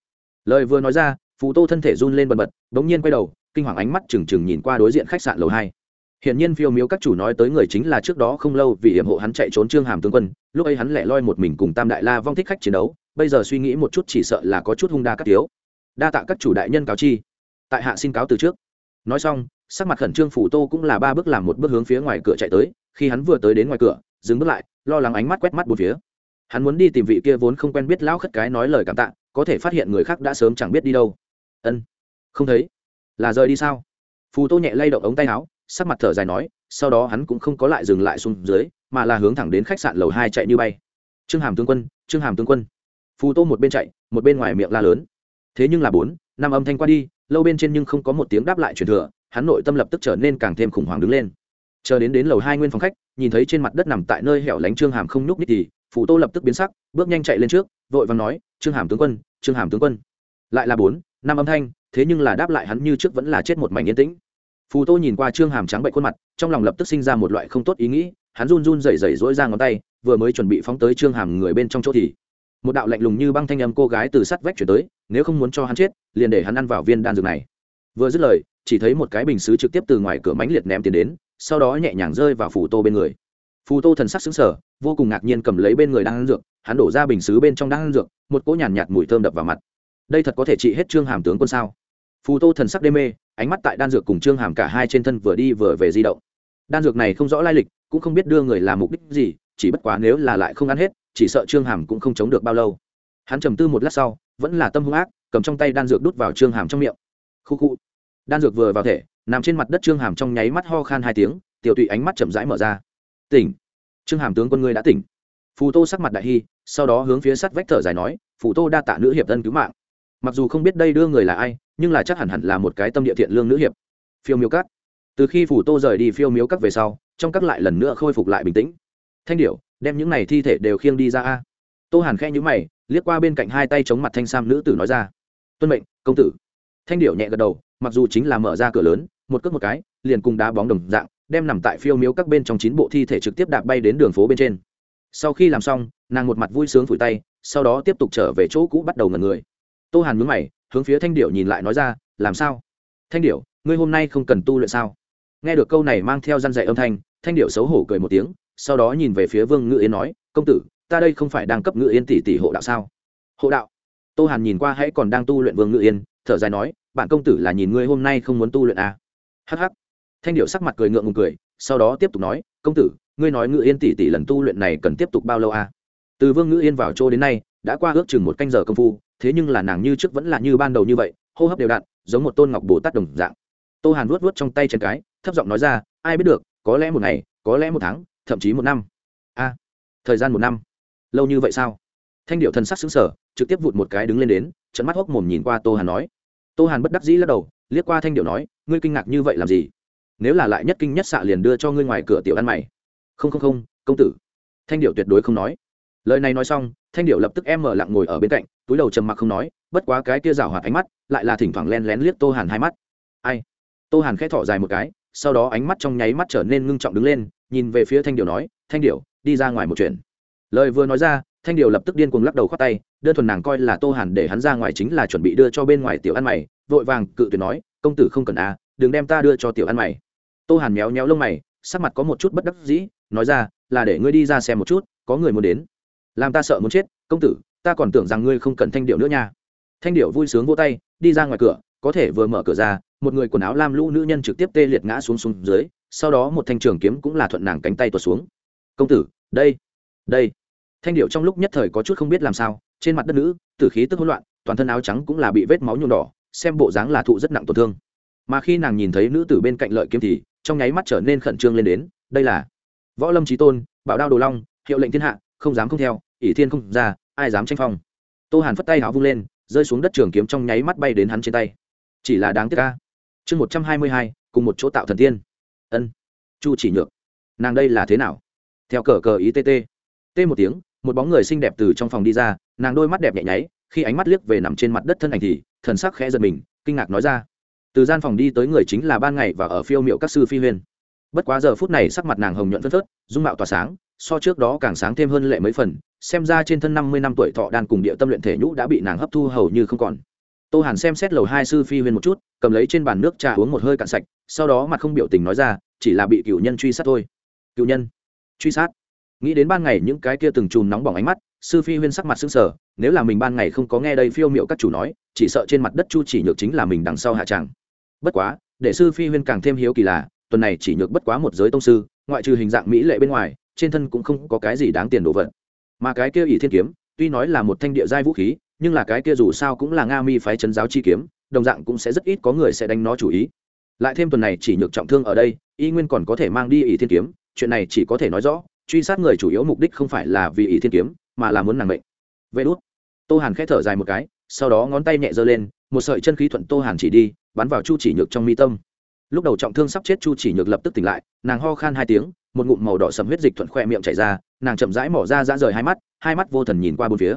lời vừa nói ra phù tô thân thể run lên bần bật đ ỗ n g nhiên quay đầu kinh hoàng ánh mắt trừng trừng nhìn qua đối diện khách sạn lầu hai Hiển nhiên phiêu miếu các chủ nói tới người chính là trước đó không lâu vì hiểm hộ hắn chạy trốn Trương Hàm tướng quân, lúc ấy hắn lẻ loi một mình cùng Tam đại la vong thích khách chiến đấu, bây giờ suy nghĩ một chút chỉ sợ là có chút hung đa các thiếu. Đa tạ các chủ đại nhân cáo chi. Tại hạ xin cáo từ trước. Nói xong, sắc mặt khẩn trương phủ Tô cũng là ba bước làm một bước hướng phía ngoài cửa chạy tới, khi hắn vừa tới đến ngoài cửa, dừng bước lại, lo lắng ánh mắt quét mắt bốn phía. Hắn muốn đi tìm vị kia vốn không quen biết lão khất cái nói lời cảm tạ có thể phát hiện người khác đã sớm chẳng biết đi đâu. Ân không thấy. Là rời đi sao? Phù tô nhẹ lay động ống tay áo sắc mặt thở dài nói sau đó hắn cũng không có lại dừng lại xuống dưới mà là hướng thẳng đến khách sạn lầu hai chạy như bay. Trương hàm tướng quân trương hàm tướng quân. Phù tô một bên chạy một bên ngoài miệng la lớn. Thế nhưng là bốn năm âm thanh qua đi lâu bên trên nhưng không có một tiếng đáp lại truyền thừa hắn nội tâm lập tức trở nên càng thêm khủng hoảng đứng lên chờ đến đến lầu hai nguyên phòng khách, nhìn thấy trên mặt đất nằm tại nơi hẻo lánh trương hàm không nhúc nít thì phụ tô lập tức biến sắc, bước nhanh chạy lên trước, vội vàng nói, trương hàm tướng quân, trương hàm tướng quân. Lại là bốn, năm âm thanh, thế nhưng là đáp lại hắn như trước vẫn là chết một mảnh yên tĩnh. Phù tô nhìn qua trương hàm trắng bệnh khuôn mặt, trong lòng lập tức sinh ra một loại không tốt ý nghĩ, hắn run run rẩy rẩy rỗi ra ngón tay, vừa mới chuẩn bị phóng tới trương hàm người bên trong chỗ thì, một đạo lạnh lùng như băng thanh âm cô gái từ sắt vách chuyển tới, nếu không muốn cho hắn chết, liền để hắn ăn vào viên đan dược này. Vừa dứt lời, chỉ thấy một cái bình xứ trực tiếp từ ngoài cửa mánh liệt ném tiền đến sau đó nhẹ nhàng rơi vào phù tô bên người. Phù tô thần sắc xứng sở vô cùng ngạc nhiên cầm lấy bên người đang ăn dược hắn đổ ra bình xứ bên trong đang ăn dược một cỗ nhàn nhạt, mùi thơm đập vào mặt. Đây thật có thể trị hết trương hàm tướng quân sao? Phù tô thần sắc đê mê ánh mắt tại đan dược cùng trương hàm cả hai trên thân vừa đi vừa về di động. Đan dược này không rõ lai lịch cũng không biết đưa người làm mục đích gì chỉ bất quá nếu là lại không ăn hết chỉ sợ trương hàm cũng không chống được bao lâu. Hắn trầm tư một lát sau vẫn là tâm hung ác cầm trong tay đan dược đút vào trương hàm trong miệng. Khu khu. Đan dược vừa vào thể nằm trên mặt đất trương hàm trong nháy mắt ho khan hai tiếng, tiểu tụy ánh mắt chậm rãi mở ra. Tỉnh. Trương hàm tướng quân ngươi đã tỉnh. Phù tô sắc mặt đại hy, sau đó hướng phía sắt vách thở dài nói, phù tô đa tạ nữ hiệp thân cứu mạng. Mặc dù không biết đây đưa người là ai, nhưng là chắc hẳn hẳn là một cái tâm địa thiện lương nữ hiệp. Phiêu miếu cắt từ khi phù tô rời đi phiêu miếu cắt về sau, trong các lại lần nữa khôi phục lại bình tĩnh. Thanh điệu đem những này thi thể đều khiêng đi ra a. Tô hàn khe nhữ mày, liếc qua bên cạnh hai tay chống mặt thanh sam nữ tử nói ra, tuân mệnh, công tử. Thanh điệu nhẹ gật đầu mặc dù chính là mở ra cửa lớn, một cước một cái, liền cùng đá bóng đồng dạng, đem nằm tại phiêu miếu các bên trong chín bộ thi thể trực tiếp đạp bay đến đường phố bên trên. Sau khi làm xong, nàng một mặt vui sướng phủi tay, sau đó tiếp tục trở về chỗ cũ bắt đầu ngần người. Tô hàn mướn mày, hướng phía thanh điệu nhìn lại nói ra, làm sao? Thanh điệu ngươi hôm nay không cần tu luyện sao? Nghe được câu này mang theo răn dạy âm thanh thanh điệu xấu hổ cười một tiếng, sau đó nhìn về phía vương ngự yên nói, công tử, ta đây không phải đang cấp ngự yên tỷ tỷ hộ đạo sao? Hộ đạo? Tô hàn nhìn qua hãy còn đang tu luyện vương ngự yên, thở dài nói bạn công tử là nhìn ngươi hôm nay không muốn tu luyện à. hh thanh điệu sắc mặt cười ngượng ngùng cười, sau đó tiếp tục nói, công tử, ngươi nói ngự yên tỷ tỷ lần tu luyện này cần tiếp tục bao lâu à? từ vương ngự yên vào chỗ đến nay, đã qua ước chừng một canh giờ công phu, thế nhưng là nàng như trước vẫn là như ban đầu như vậy, hô hấp đều đặn, giống một tôn ngọc bồ tát đồng dạng. Tô hàn vuốt vuốt trong tay chân cái, thấp giọng nói ra, ai biết được, có lẽ một ngày, có lẽ một tháng, thậm chí một năm. A, thời gian một năm? Lâu như vậy sao? Thanh điệu thần sắc xứng sở trực tiếp vụt một cái đứng lên đến trận mắt hốc mồm nhìn qua tô hàn nói tô hàn bất đắc dĩ lắc đầu, liếc qua thanh điệu nói, ngươi kinh ngạc như vậy làm gì? Nếu là lại nhất kinh nhất xạ liền đưa cho ngươi ngoài cửa tiểu ăn mày. Không không không, công tử. Thanh điệu tuyệt đối không nói. Lời này nói xong, thanh điệu lập tức em mở lặng ngồi ở bên cạnh, túi đầu trầm mặc không nói, bất quá cái kia rào hoạt ánh mắt, lại là thỉnh thoảng len lén liếc tô hàn hai mắt. Ai? Tô hàn khẽ thỏ dài một cái, sau đó ánh mắt trong nháy mắt trở nên ngưng trọng đứng lên, nhìn về phía thanh điệu nói, thanh điệu, đi ra ngoài một chuyện. Lời vừa nói ra thanh điều lập tức điên cuồng lắc đầu khoát tay, đơn thuần nàng coi là tô hàn để hắn ra ngoài chính là chuẩn bị đưa cho bên ngoài tiểu ăn mày, vội vàng cự tuyệt nói, công tử không cần à đừng đem ta đưa cho tiểu ăn mày. Tô hàn méo méo lông mày, sắc mặt có một chút bất đắc dĩ, nói ra, là để ngươi đi ra xem một chút, có người muốn đến. Làm ta sợ muốn chết, công tử, ta còn tưởng rằng ngươi không cần thanh điệu nữa nha. Thanh điệu vui sướng vô tay, đi ra ngoài cửa, có thể vừa mở cửa ra, một người quần áo lam lũ nữ nhân trực tiếp tê liệt ngã xuống xuống dưới, sau đó một thanh trường kiếm cũng là thuận nàng cánh tay tuột xuống. Công tử, đây đây thanh điệu trong lúc nhất thời có chút không biết làm sao, trên mặt đất nữ, tử khí tức hỗn loạn, toàn thân áo trắng cũng là bị vết máu nhuộm đỏ, xem bộ dáng là thụ rất nặng tổn thương. Mà khi nàng nhìn thấy nữ tử bên cạnh lợi kiếm thì, trong nháy mắt trở nên khẩn trương lên đến, đây là võ lâm trí tôn, bảo đao đồ long, hiệu lệnh thiên hạ, không dám không theo, ỷ thiên không ra, ai dám tranh phong. Tô hàn phất tay áo vung lên, rơi xuống đất trường kiếm trong nháy mắt bay đến hắn trên tay. Chỉ là đáng tiếc ca chương một trăm hai mươi hai, cùng một chỗ tạo thần tiên. Ân. Chu chỉ nhược. Nàng đây là thế nào? Theo cờ cờ ý tt t một tiếng một bóng người xinh đẹp từ trong phòng đi ra, nàng đôi mắt đẹp nhẹ nháy, khi ánh mắt liếc về nằm trên mặt đất thân ảnh thì, thần sắc khẽ giật mình, kinh ngạc nói ra. Từ gian phòng đi tới người chính là ban ngày và ở phiêu miệu các sư phi huyên. Bất quá giờ phút này sắc mặt nàng hồng nhuận phất phớt, dung mạo tỏa sáng, so trước đó càng sáng thêm hơn lệ mấy phần, xem ra trên thân năm mươi năm tuổi thọ đan cùng địa tâm luyện thể nhũ đã bị nàng hấp thu hầu như không còn. Tô hàn xem xét lầu hai sư phi huyên một chút, cầm lấy trên bàn nước trà uống một hơi cạn sạch, sau đó mặt không biểu tình nói ra, chỉ là bị cựu nhân truy sát thôi. Cựu nhân, truy sát nghĩ đến ban ngày những cái kia từng chùm nóng bỏng ánh mắt, sư phi huyên sắc mặt sững sờ, nếu là mình ban ngày không có nghe đây phiêu miệu các chủ nói, chỉ sợ trên mặt đất chu chỉ nhược chính là mình đằng sau hạ tràng bất quá, để sư phi huyên càng thêm hiếu kỳ là, tuần này chỉ nhược bất quá một giới tông sư, ngoại trừ hình dạng mỹ lệ bên ngoài, trên thân cũng không có cái gì đáng tiền đồ vật. Mà cái kia ỷ thiên kiếm, tuy nói là một thanh địa giai vũ khí, nhưng là cái kia dù sao cũng là nga mi phái chấn giáo chi kiếm, đồng dạng cũng sẽ rất ít có người sẽ đánh nó chủ ý. Lại thêm tuần này chỉ nhược trọng thương ở đây, y nguyên còn có thể mang đi ỷ thiên kiếm, chuyện này chỉ có thể nói rõ truy sát người chủ yếu mục đích không phải là vì ý thiên kiếm, mà là muốn nàng mệnh. Vê đốt tô hàn khẽ thở dài một cái, sau đó ngón tay nhẹ giơ lên, một sợi chân khí thuận tô hàn chỉ đi, bắn vào chu chỉ nhược trong mi tâm. Lúc đầu trọng thương sắp chết chu chỉ nhược lập tức tỉnh lại, nàng ho khan hai tiếng, một ngụm màu đỏ sầm huyết dịch thuận khoe miệng chảy ra, nàng chậm rãi mỏ ra ra rời hai mắt hai mắt vô thần nhìn qua bốn phía.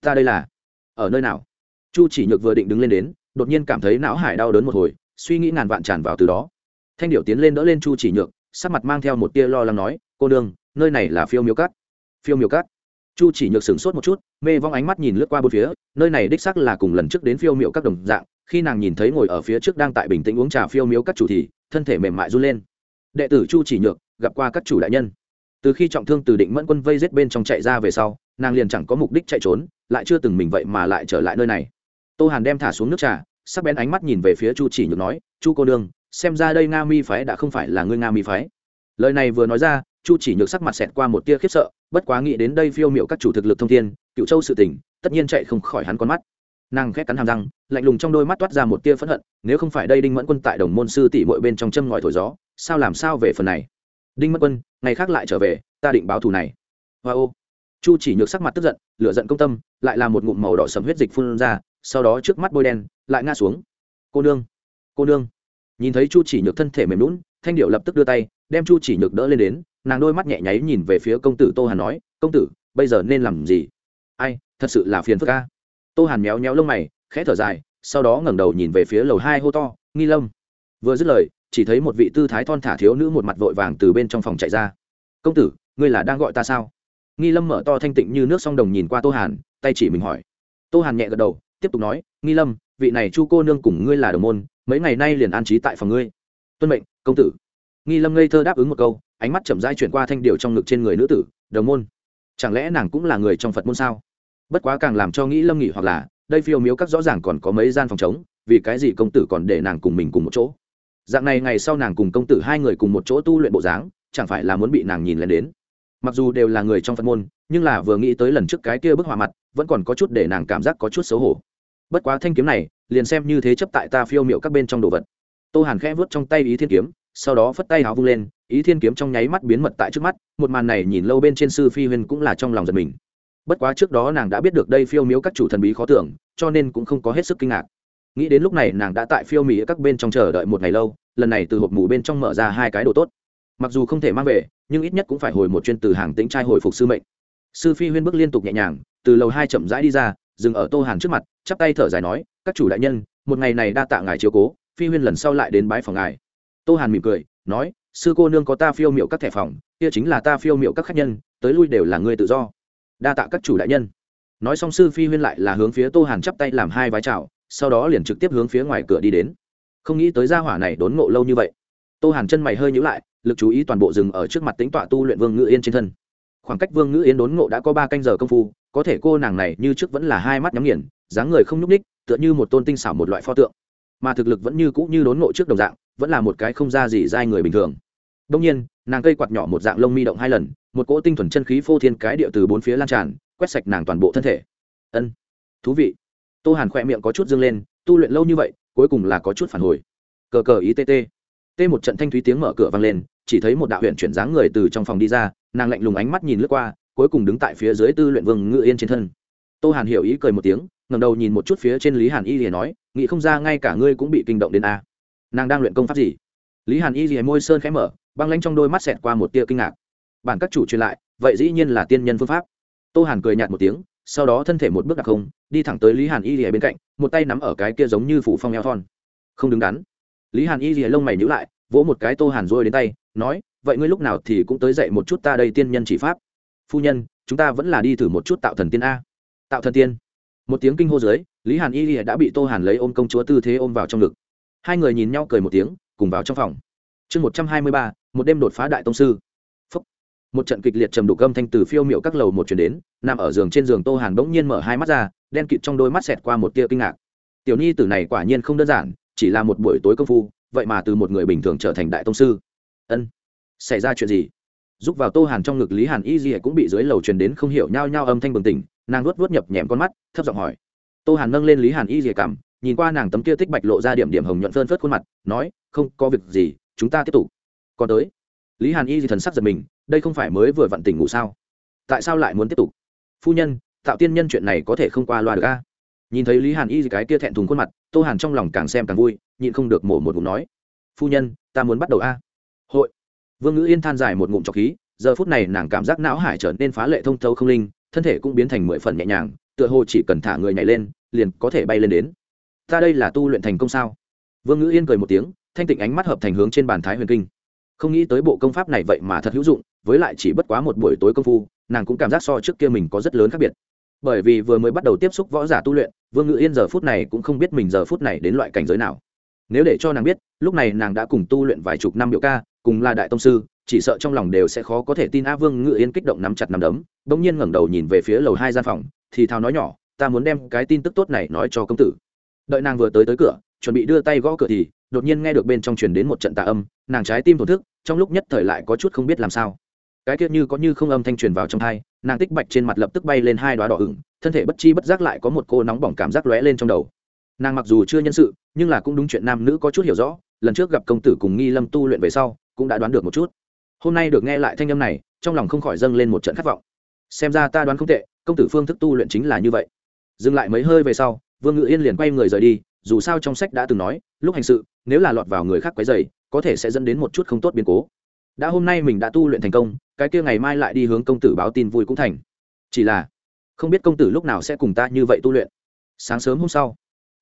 Ta đây là ở nơi nào? Chu chỉ nhược vừa định đứng lên đến, đột nhiên cảm thấy não hải đau đớn một hồi, suy nghĩ ngàn vạn tràn vào từ đó. Thanh điệu tiến lên đỡ lên chu chỉ nhược, sắc mặt mang theo một tia lo lắng nói, cô đương nơi này là phiêu miếu cát. Phiêu miếu cát. Chu chỉ nhược sửng sốt một chút, mê vong ánh mắt nhìn lướt qua bốn phía, nơi này đích sắc là cùng lần trước đến phiêu miệu các đồng dạng, khi nàng nhìn thấy ngồi ở phía trước đang tại bình tĩnh uống trà phiêu miếu các chủ thì, thân thể mềm mại run lên. Đệ tử chu chỉ nhược, gặp qua các chủ đại nhân. Từ khi trọng thương từ định mẫn quân vây giết bên trong chạy ra về sau, nàng liền chẳng có mục đích chạy trốn, lại chưa từng mình vậy mà lại trở lại nơi này. Tô hàn đem thả xuống nước trà, sắc bén ánh mắt nhìn về phía chu chỉ nhược nói, chu cô đương xem ra đây nga mi phái đã không phải là ngươi nga mi phái. Lời này vừa nói ra chu chỉ nhược sắc mặt xẹt qua một tia khiếp sợ, bất quá nghĩ đến đây phiêu m i ệ u các chủ thực lực thông thiên cựu châu sự tình, tất nhiên chạy không khỏi hắn con mắt. Nàng khét cắn hàm răng, lạnh lùng trong đôi mắt toát ra một tia phẫn hận, nếu không phải đây đinh mẫn quân tại đồng môn sư tỷ mội bên trong châm ngòi thổi gió, sao làm sao về phần này? Đinh mẫn quân, ngày khác lại trở về, ta định báo thù này. Hoa ô. Chu chỉ nhược sắc mặt tức giận, lửa giận công tâm, lại là một ngụm màu đỏ sầm huyết dịch phun ra, sau đó trước mắt bôi đen, lại ngã xuống. Cô nương cô nương. Nhìn thấy chu chỉ nhược thân thể mềm lún thanh điệu lập tức đưa tay, đem chu chỉ nhược đỡ lên đến nàng đôi mắt nhẹ nháy nhìn về phía công tử tô hàn nói, công tử, bây giờ nên làm gì? Ai, thật sự là phiền phức ca tô hàn méo méo lông mày, khẽ thở dài, sau đó ngẩng đầu nhìn về phía lầu hai hô to, nghi lâm. Vừa dứt lời, chỉ thấy một vị tư thái thon thả thiếu nữ một mặt vội vàng từ bên trong phòng chạy ra. Công tử, ngươi là đang gọi ta sao? Nghi lâm mở to thanh tịnh như nước song đồng nhìn qua tô hàn, tay chỉ mình hỏi. Tô hàn nhẹ gật đầu, tiếp tục nói, nghi lâm, vị này chu cô nương cùng ngươi là đồng môn, mấy ngày nay liền an trí tại phòng ngươi. Tuân mệnh, công tử. Nghi lâm ngây thơ đáp ứng một câu ánh mắt chậm rãi chuyển qua thanh điều trong ngực trên người nữ tử, đồng môn, chẳng lẽ nàng cũng là người trong phật môn sao? Bất quá càng làm cho nghĩ lâm nghĩ hoặc là đây phiêu miếu các rõ ràng còn có mấy gian phòng chống vì cái gì công tử còn để nàng cùng mình cùng một chỗ? Dạng này ngày sau nàng cùng công tử hai người cùng một chỗ tu luyện bộ dáng, chẳng phải là muốn bị nàng nhìn lên đến? Mặc dù đều là người trong phật môn, nhưng là vừa nghĩ tới lần trước cái kia bức họa mặt, vẫn còn có chút để nàng cảm giác có chút xấu hổ. Bất quá thanh kiếm này, liền xem như thế chấp tại ta phiêu miệu các bên trong đồ vật. Tô hàn khẽ vớt trong tay ý thiên kiếm sau đó phất tay háo vung lên, ý thiên kiếm trong nháy mắt biến mật tại trước mắt, một màn này nhìn lâu bên trên sư phi huyên cũng là trong lòng giật mình. Bất quá trước đó nàng đã biết được đây phiêu miếu các chủ thần bí khó tưởng, cho nên cũng không có hết sức kinh ngạc. Nghĩ đến lúc này nàng đã tại phiêu mỹ các bên trong chờ đợi một ngày lâu, lần này từ hộp mù bên trong mở ra hai cái đồ tốt. Mặc dù không thể mang về, nhưng ít nhất cũng phải hồi một chuyên từ hàng tính trai hồi phục sư mệnh. Sư phi huyên bước liên tục nhẹ nhàng, từ lầu hai chậm rãi đi ra, dừng ở tô hàn trước mặt, chắp tay thở dài nói, các chủ đại nhân, một ngày này đa tạ ngài chiếu cố, phi huyên lần sau lại đến bái phòng ngài tô hàn mỉm cười, nói, sư cô nương có ta phiêu miệu các thẻ phòng, kia chính là ta phiêu miệu các khách nhân, tới lui đều là người tự do. Đa tạ các chủ đại nhân. Nói xong sư phi huyên lại là hướng phía tô hàn chắp tay làm hai vái chào, sau đó liền trực tiếp hướng phía ngoài cửa đi đến. Không nghĩ tới gia hỏa này đốn ngộ lâu như vậy. Tô hàn chân mày hơi nhữ lại, lực chú ý toàn bộ rừng ở trước mặt tính tọa tu luyện vương ngữ yên trên thân. Khoảng cách vương ngữ yên đốn ngộ đã có ba canh giờ công phu, có thể cô nàng này như trước vẫn là hai mắt nhắm nghiền, dáng người không nhúc ních tựa như một tôn tinh xảo một loại pho tượng mà thực lực vẫn như cũ như đốn ngộ trước đồng dạng, vẫn là một cái không ra gì dai người bình thường. Đông nhiên, nàng cây quạt nhỏ một dạng lông mi động hai lần, một cỗ tinh thuần chân khí phô thiên cái địa từ bốn phía lan tràn, quét sạch nàng toàn bộ thân thể. Ân, thú vị. Tô hàn khỏe miệng có chút dâng lên, tu luyện lâu như vậy, cuối cùng là có chút phản hồi. Cờ cờ ý tt t một trận thanh thúy tiếng mở cửa vang lên, chỉ thấy một đạo huyện chuyển dáng người từ trong phòng đi ra, nàng lạnh lùng ánh mắt nhìn lướt qua, cuối cùng đứng tại phía dưới tư luyện vương ngự yên trên thân. Tô hàn hiểu ý cười một tiếng ngầm đầu nhìn một chút phía trên lý hàn y liền nói, nghĩ không ra ngay cả ngươi cũng bị kinh động đến a. Nàng đang luyện công pháp gì? Lý hàn y liền môi sơn khẽ mở, băng lanh trong đôi mắt xẹt qua một tia kinh ngạc. Bản các chủ truyền lại, vậy dĩ nhiên là tiên nhân phương pháp. Tô hàn cười nhạt một tiếng, sau đó thân thể một bước đặc không, đi thẳng tới lý hàn y lìa bên cạnh, một tay nắm ở cái kia giống như phủ phong eo thon. Không đứng đắn. Lý hàn y lìa lông mày nhữ lại, vỗ một cái tô hàn rôi đến tay, nói, vậy ngươi lúc nào thì cũng tới dậy một chút ta đây tiên nhân chỉ pháp. Phu nhân, chúng ta vẫn là đi thử một chút tạo thần tiên a. Tạo thần tiên một tiếng kinh hô dưới, lý hàn y lìa đã bị tô hàn lấy ôm công chúa tư thế ôm vào trong ngực. Hai người nhìn nhau cười một tiếng, cùng vào trong phòng. Chương một trăm hai mươi ba, một đêm đột phá đại tông sư. Một trận kịch liệt trầm đục gâm thanh từ phiêu miệu các lầu một chuyển đến, nằm ở giường trên giường tô hàn bỗng nhiên mở hai mắt ra, đen kịt trong đôi mắt xẹt qua một tia kinh ngạc. Tiểu nhi tử này quả nhiên không đơn giản, chỉ là một buổi tối công phu, vậy mà từ một người bình thường trở thành đại tông sư. Ân, xảy ra chuyện gì? Giúp vào tô hàn trong ngực lý hàn y di cũng bị dưới lầu truyền đến không hiểu nhao nhao âm thanh bừng tỉnh nàng nuốt vuốt nhập nhèm con mắt, thấp giọng hỏi. Tô hàn nâng lên lý hàn y di cảm nhìn qua nàng tấm kia tích bạch lộ ra điểm điểm hồng nhuận phơn phớt khuôn mặt, nói, không, có việc gì, chúng ta tiếp tục. Còn tới. Lý hàn y gì thần sắc giật mình, đây không phải mới vừa vặn tỉnh ngủ sao? Tại sao lại muốn tiếp tục? Phu nhân, tạo tiên nhân chuyện này có thể không qua loa được a? Nhìn thấy lý hàn y cái kia thẹn thùng khuôn mặt, tô hàn trong lòng càng xem càng vui, nhịn không được mổ một ngụm nói, phu nhân, ta muốn bắt đầu a. Hội. Vương ngữ yên than dài một ngụm trọc khí, giờ phút này nàng cảm giác não hải trở nên phá lệ thông thấu không linh thân thể cũng biến thành mười phần nhẹ nhàng, tựa hồ chỉ cần thả người nhảy lên, liền có thể bay lên đến. Ta đây là tu luyện thành công sao? Vương ngữ yên cười một tiếng, thanh tịnh ánh mắt hợp thành hướng trên bàn thái huyền kinh. Không nghĩ tới bộ công pháp này vậy mà thật hữu dụng, với lại chỉ bất quá một buổi tối công phu, nàng cũng cảm giác so trước kia mình có rất lớn khác biệt. Bởi vì vừa mới bắt đầu tiếp xúc võ giả tu luyện, vương ngữ yên giờ phút này cũng không biết mình giờ phút này đến loại cảnh giới nào. Nếu để cho nàng biết, lúc này nàng đã cùng tu luyện vài chục năm biểu ca cùng là đại tông sư, chỉ sợ trong lòng đều sẽ khó có thể tin a vương ngự yên kích động nắm chặt nắm đấm đ ỗ n g nhiên ngẩng đầu nhìn về phía lầu hai gian phòng, thì thào nói nhỏ, ta muốn đem cái tin tức tốt này nói cho công tử. Đợi nàng vừa tới tới cửa, chuẩn bị đưa tay gõ cửa thì, đột nhiên nghe được bên trong truyền đến một trận tạ âm, nàng trái tim thổn thức, trong lúc nhất thời lại có chút không biết làm sao. Cái kia như có như không âm thanh truyền vào trong hai nàng tích bạch trên mặt lập tức bay lên hai đoá đỏ ửng, thân thể bất chi bất giác lại có một cô nóng bỏng cảm giác lóe lên trong đầu. Nàng mặc dù chưa nhân sự, nhưng là cũng đúng chuyện nam nữ có chút hiểu rõ lần trước gặp công tử cùng nghi lâm tu luyện về sau, cũng đã đoán được một chút. Hôm nay được nghe lại thanh âm này, trong lòng không khỏi dâng lên một trận khát vọng. Xem ra ta đoán không tệ, công tử phương thức tu luyện chính là như vậy. Dừng lại mấy hơi về sau, vương ngự yên liền quay người rời đi, dù sao trong sách đã từng nói, lúc hành sự, nếu là lọt vào người khác quấy dày có thể sẽ dẫn đến một chút không tốt biến cố. Đã hôm nay mình đã tu luyện thành công, cái kia ngày mai lại đi hướng công tử báo tin vui cũng thành. Chỉ là, không biết công tử lúc nào sẽ cùng ta như vậy tu luyện. Sáng sớm hôm sau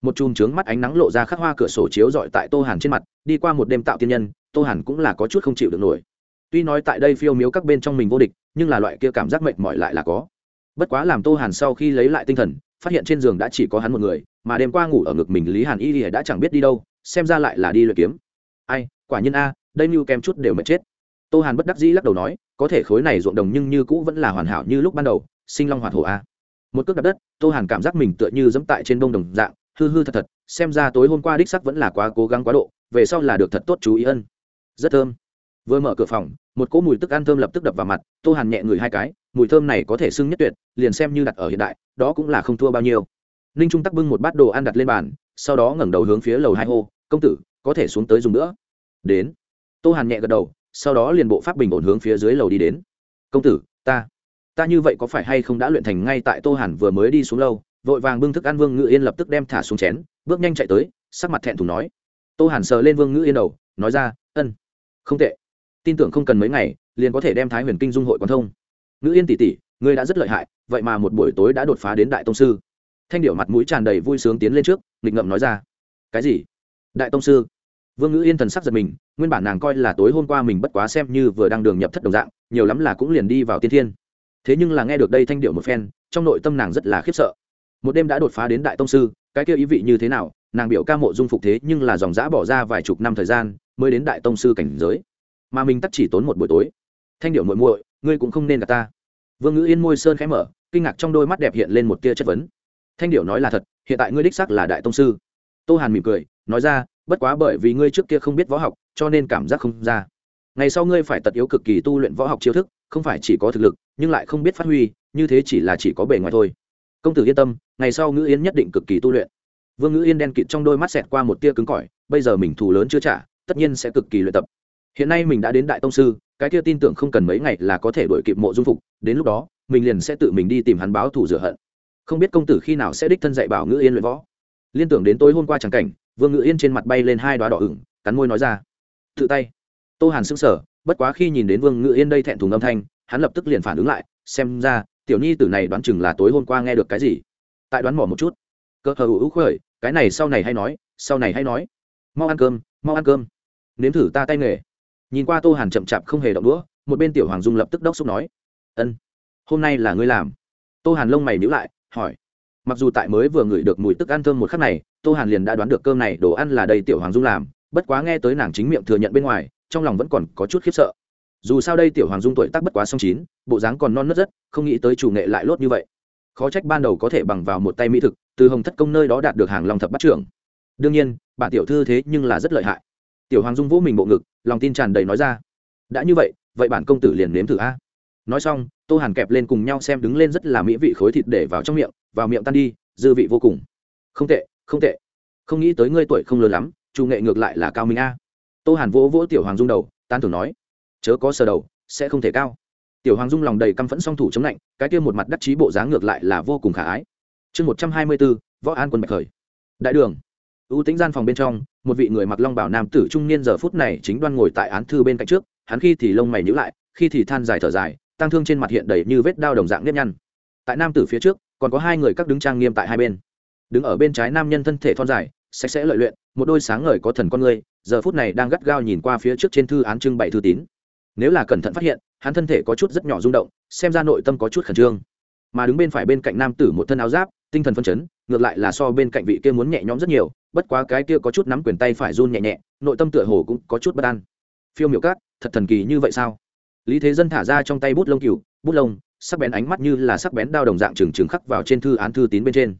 một chùm trướng mắt ánh nắng lộ ra khắc hoa cửa sổ chiếu dọi tại tô hàn trên mặt, đi qua một đêm tạo tiên nhân, tô hàn cũng là có chút không chịu được nổi. Tuy nói tại đây phiêu miếu các bên trong mình vô địch, nhưng là loại kia cảm giác mệt mỏi lại là có. Bất quá làm tô hàn sau khi lấy lại tinh thần, phát hiện trên giường đã chỉ có hắn một người, mà đêm qua ngủ ở ngực mình lý hàn y thì đã chẳng biết đi đâu, xem ra lại là đi luyện kiếm. Ai, quả nhiên a, đây như kem chút đều mệt chết. Tô hàn bất đắc dĩ lắc đầu nói, có thể khối này ruộng đồng nhưng như cũ vẫn là hoàn hảo như lúc ban đầu, sinh long hoạt hổ a. Một cước đập đất, tô hàn cảm giác mình tựa như dẫm tại trên bông đồng dạng hư hư thật thật, xem ra tối hôm qua đích sắc vẫn là quá cố gắng quá độ, về sau là được thật tốt chú ý ân. Rất thơm. Vừa mở cửa phòng, một cỗ mùi tức ăn thơm lập tức đập vào mặt, tô hàn nhẹ ngửi hai cái, mùi thơm này có thể xưng nhất tuyệt, liền xem như đặt ở hiện đại, đó cũng là không thua bao nhiêu. Ninh trung tắc bưng một bát đồ ăn đặt lên bàn, sau đó ngẩng đầu hướng phía lầu hai hô, công tử, có thể xuống tới dùng nữa. Đến. Tô hàn nhẹ gật đầu, sau đó liền bộ pháp bình ổn hướng phía dưới lầu đi đến. Công tử, ta ta như vậy có phải hay không đã luyện thành ngay tại tô hàn vừa mới đi xuống lâu vội vàng bưng thức ăn vương ngự yên lập tức đem thả xuống chén, bước nhanh chạy tới, sắc mặt thẹn thùng nói. Tô hàn sờ lên vương ngự yên đầu, nói ra, ân, không tệ. Tin tưởng không cần mấy ngày, liền có thể đem thái huyền kinh dung hội quan thông. Ngữ yên tỷ tỷ, ngươi đã rất lợi hại, vậy mà một buổi tối đã đột phá đến đại tông sư. Thanh điệu mặt mũi tràn đầy vui sướng tiến lên trước, nghịch ngậm nói ra, cái gì? Đại tông sư? Vương ngữ yên thần sắc giật mình, nguyên bản nàng coi là tối hôm qua mình bất quá xem như vừa đang đường nhập thất đồng dạng, nhiều lắm là cũng liền đi vào tiên thiên. Thế nhưng là nghe được đây thanh điệu một phen, trong nội tâm nàng rất là khiếp sợ một đêm đã đột phá đến đại tông sư, cái kia ý vị như thế nào, nàng biểu ca mộ dung phục thế nhưng là dòng giã bỏ ra vài chục năm thời gian, mới đến đại tông sư cảnh giới. Mà mình tắt chỉ tốn một buổi tối. Thanh điệu muội muội, ngươi cũng không nên gặp ta. Vương ngữ yên môi sơn khẽ mở, kinh ngạc trong đôi mắt đẹp hiện lên một tia chất vấn. Thanh điệu nói là thật, hiện tại ngươi đích sắc là đại tông sư. Tô hàn mỉm cười, nói ra, bất quá bởi vì ngươi trước kia không biết võ học, cho nên cảm giác không ra. Ngày sau ngươi phải tật yếu cực kỳ tu luyện võ học chiêu thức, không phải chỉ có thực lực, nhưng lại không biết phát huy, như thế chỉ là chỉ có bề ngoài thôi công tử yên tâm, ngày sau ngữ yên nhất định cực kỳ tu luyện. Vương ngữ yên đen kịt trong đôi mắt xẹt qua một tia cứng cỏi, bây giờ mình thù lớn chưa trả, tất nhiên sẽ cực kỳ luyện tập. Hiện nay mình đã đến đại tông sư, cái kia tin tưởng không cần mấy ngày là có thể đổi kịp mộ dung phục, đến lúc đó, mình liền sẽ tự mình đi tìm hắn báo thù rửa hận. Không biết công tử khi nào sẽ đích thân dạy bảo ngữ yên luyện võ. Liên tưởng đến tối hôm qua chẳng cảnh, vương ngữ yên trên mặt bay lên hai đoá đỏ ửng, cắn môi nói ra, tự tay. Tô hàn sưng sở. bất quá khi nhìn đến vương ngữ yên đây thẹn thùng âm thanh, hắn lập tức liền phản ứng lại, xem ra tiểu nhi tử này đoán chừng là tối hôm qua nghe được cái gì. Tại đoán mỏ một chút. Cơ hờ hữu khởi, cái này sau này hay nói, sau này hay nói. Mau ăn cơm, mau ăn cơm. Nếm thử ta tay nghề. Nhìn qua tô hàn chậm chạp không hề động đũa, một bên tiểu hoàng dung lập tức đốc xúc nói. Ân, hôm nay là ngươi làm. Tô hàn lông mày nhữ lại, hỏi. Mặc dù tại mới vừa ngửi được mùi tức ăn thơm một khắc này, tô hàn liền đã đoán được cơm này đồ ăn là đây tiểu hoàng dung làm, bất quá nghe tới nàng chính miệng thừa nhận bên ngoài, trong lòng vẫn còn có chút khiếp sợ dù sao đây tiểu hoàng dung tuổi tác bất quá song chín, bộ dáng còn non nớt rất, không nghĩ tới chủ nghệ lại lốt như vậy. Khó trách ban đầu có thể bằng vào một tay mỹ thực, từ hồng thất công nơi đó đạt được hàng long thập bắt trưởng. Đương nhiên, bản tiểu thư thế nhưng là rất lợi hại. Tiểu hoàng dung vỗ mình bộ ngực, lòng tin tràn đầy nói ra. Đã như vậy vậy bản công tử liền nếm thử a. Nói xong, tô hàn kẹp lên cùng nhau xem đứng lên rất là mỹ vị khối thịt để vào trong miệng, vào miệng tan đi, dư vị vô cùng. Không tệ không tệ. Không nghĩ tới ngươi tuổi không lớn lắm, chủ nghệ ngược lại là cao minh a. Tô hàn vỗ vỗ tiểu hoàng dung đầu tan tưởng nói chớ có sờ đầu, sẽ không thể cao. Tiểu hoàng dung lòng đầy căm phẫn song thủ chống lạnh, cái kia một mặt đắc chí bộ dáng ngược lại là vô cùng khả ái. Chương một trăm hai mươi bốn võ an quân bạch khởi. Đại đường. Ưu tính gian phòng bên trong, một vị người mặc long bảo nam tử trung niên giờ phút này chính đoan ngồi tại án thư bên cạnh trước, hắn khi thì lông mày nhữ lại, khi thì than dài thở dài tăng thương trên mặt hiện đầy như vết đao đồng dạng nếp nhăn. Tại nam tử phía trước, còn có hai người các đứng trang nghiêm tại hai bên. Đứng ở bên trái nam nhân thân thể thon dài, sạch sẽ lợi luyện, một đôi sáng ngời có thần con người, giờ phút này đang gắt gao nhìn qua phía trước trên thư án trưng bày thư tín nếu là cẩn thận phát hiện, hắn thân thể có chút rất nhỏ rung động, xem ra nội tâm có chút khẩn trương. Mà đứng bên phải bên cạnh nam tử một thân áo giáp, tinh thần phân chấn, ngược lại là so bên cạnh vị kia muốn nhẹ nhõm rất nhiều, bất quá cái kia có chút nắm quyền tay phải run nhẹ nhẹ, nội tâm tựa hồ cũng có chút bất an. Phiêu miểu cát thật thần kỳ như vậy sao? Lý thế dân thả ra trong tay bút lông cừu, bút lông, sắc bén ánh mắt như là sắc bén đao đồng dạng trừng trừng khắc vào trên thư án thư tín bên trên.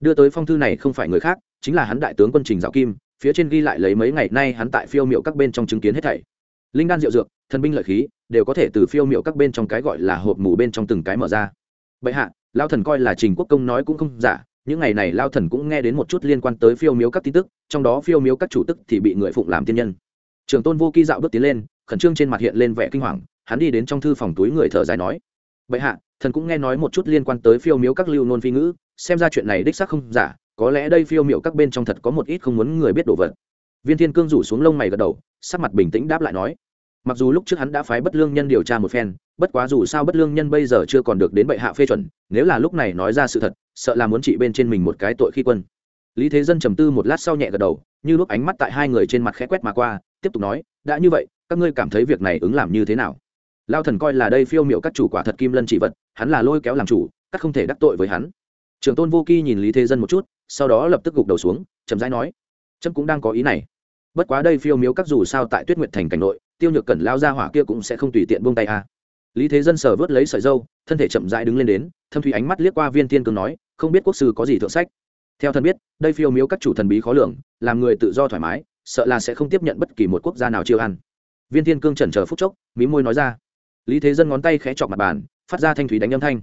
Đưa tới phong thư này không phải người khác, chính là hắn đại tướng quân trình dạo kim, phía trên ghi lại lấy mấy ngày nay hắn tại phiêu miệu các bên trong chứng kiến hết thảy. Linh đan diệu dược thần binh lợi khí đều có thể từ phiêu miệu các bên trong cái gọi là hộp mù bên trong từng cái mở ra. Bệ hạ, lao thần coi là trình quốc công nói cũng không giả, những ngày này lao thần cũng nghe đến một chút liên quan tới phiêu miếu các tin tức, trong đó phiêu miếu các chủ tức thì bị người phụng làm tiên nhân. Trường tôn vô kỳ dạo bước tiến lên, khẩn trương trên mặt hiện lên vẻ kinh hoàng, hắn đi đến trong thư phòng túi người thở dài nói, bệ hạ, thần cũng nghe nói một chút liên quan tới phiêu miếu các lưu nôn phi ngữ, xem ra chuyện này đích xác không giả, có lẽ đây phiêu miệu các bên trong thật có một ít không muốn người biết đồ vật. Viên thiên cương rủ xuống lông mày gật đầu, sắc mặt bình tĩnh đáp lại nói mặc dù lúc trước hắn đã phái bất lương nhân điều tra một phen, bất quá dù sao bất lương nhân bây giờ chưa còn được đến bệ hạ phê chuẩn, nếu là lúc này nói ra sự thật, sợ là muốn trị bên trên mình một cái tội khi quân. Lý thế dân trầm tư một lát sau nhẹ gật đầu, như lúc ánh mắt tại hai người trên mặt khẽ quét mà qua, tiếp tục nói, đã như vậy, các ngươi cảm thấy việc này ứng làm như thế nào? Lao thần coi là đây phiêu miệu các chủ quả thật kim lân chỉ vật, hắn là lôi kéo làm chủ, các không thể đắc tội với hắn. Trường tôn vô kỳ nhìn lý thế dân một chút, sau đó lập tức gục đầu xuống, chậm rãi nói trâm cũng đang có ý này. Bất quá đây phiêu miếu các dù sao tại tuyết nguyệt thành cảnh nội tiêu nhược cẩn lao ra hỏa kia cũng sẽ không tùy tiện buông tay à. lý thế dân sờ vớt lấy sợi dâu, thân thể chậm rãi đứng lên đến, thâm thủy ánh mắt liếc qua viên tiên cường nói, không biết quốc sư có gì thượng sách? Theo thần biết, đây phiêu miếu các chủ thần bí khó lường, làm người tự do thoải mái, sợ là sẽ không tiếp nhận bất kỳ một quốc gia nào chiêu ăn. Viên thiên cương chần chờ phút chốc, mí môi nói ra. Lý thế dân ngón tay khẽ chọc mặt bàn, phát ra thanh thủy đánh âm thanh.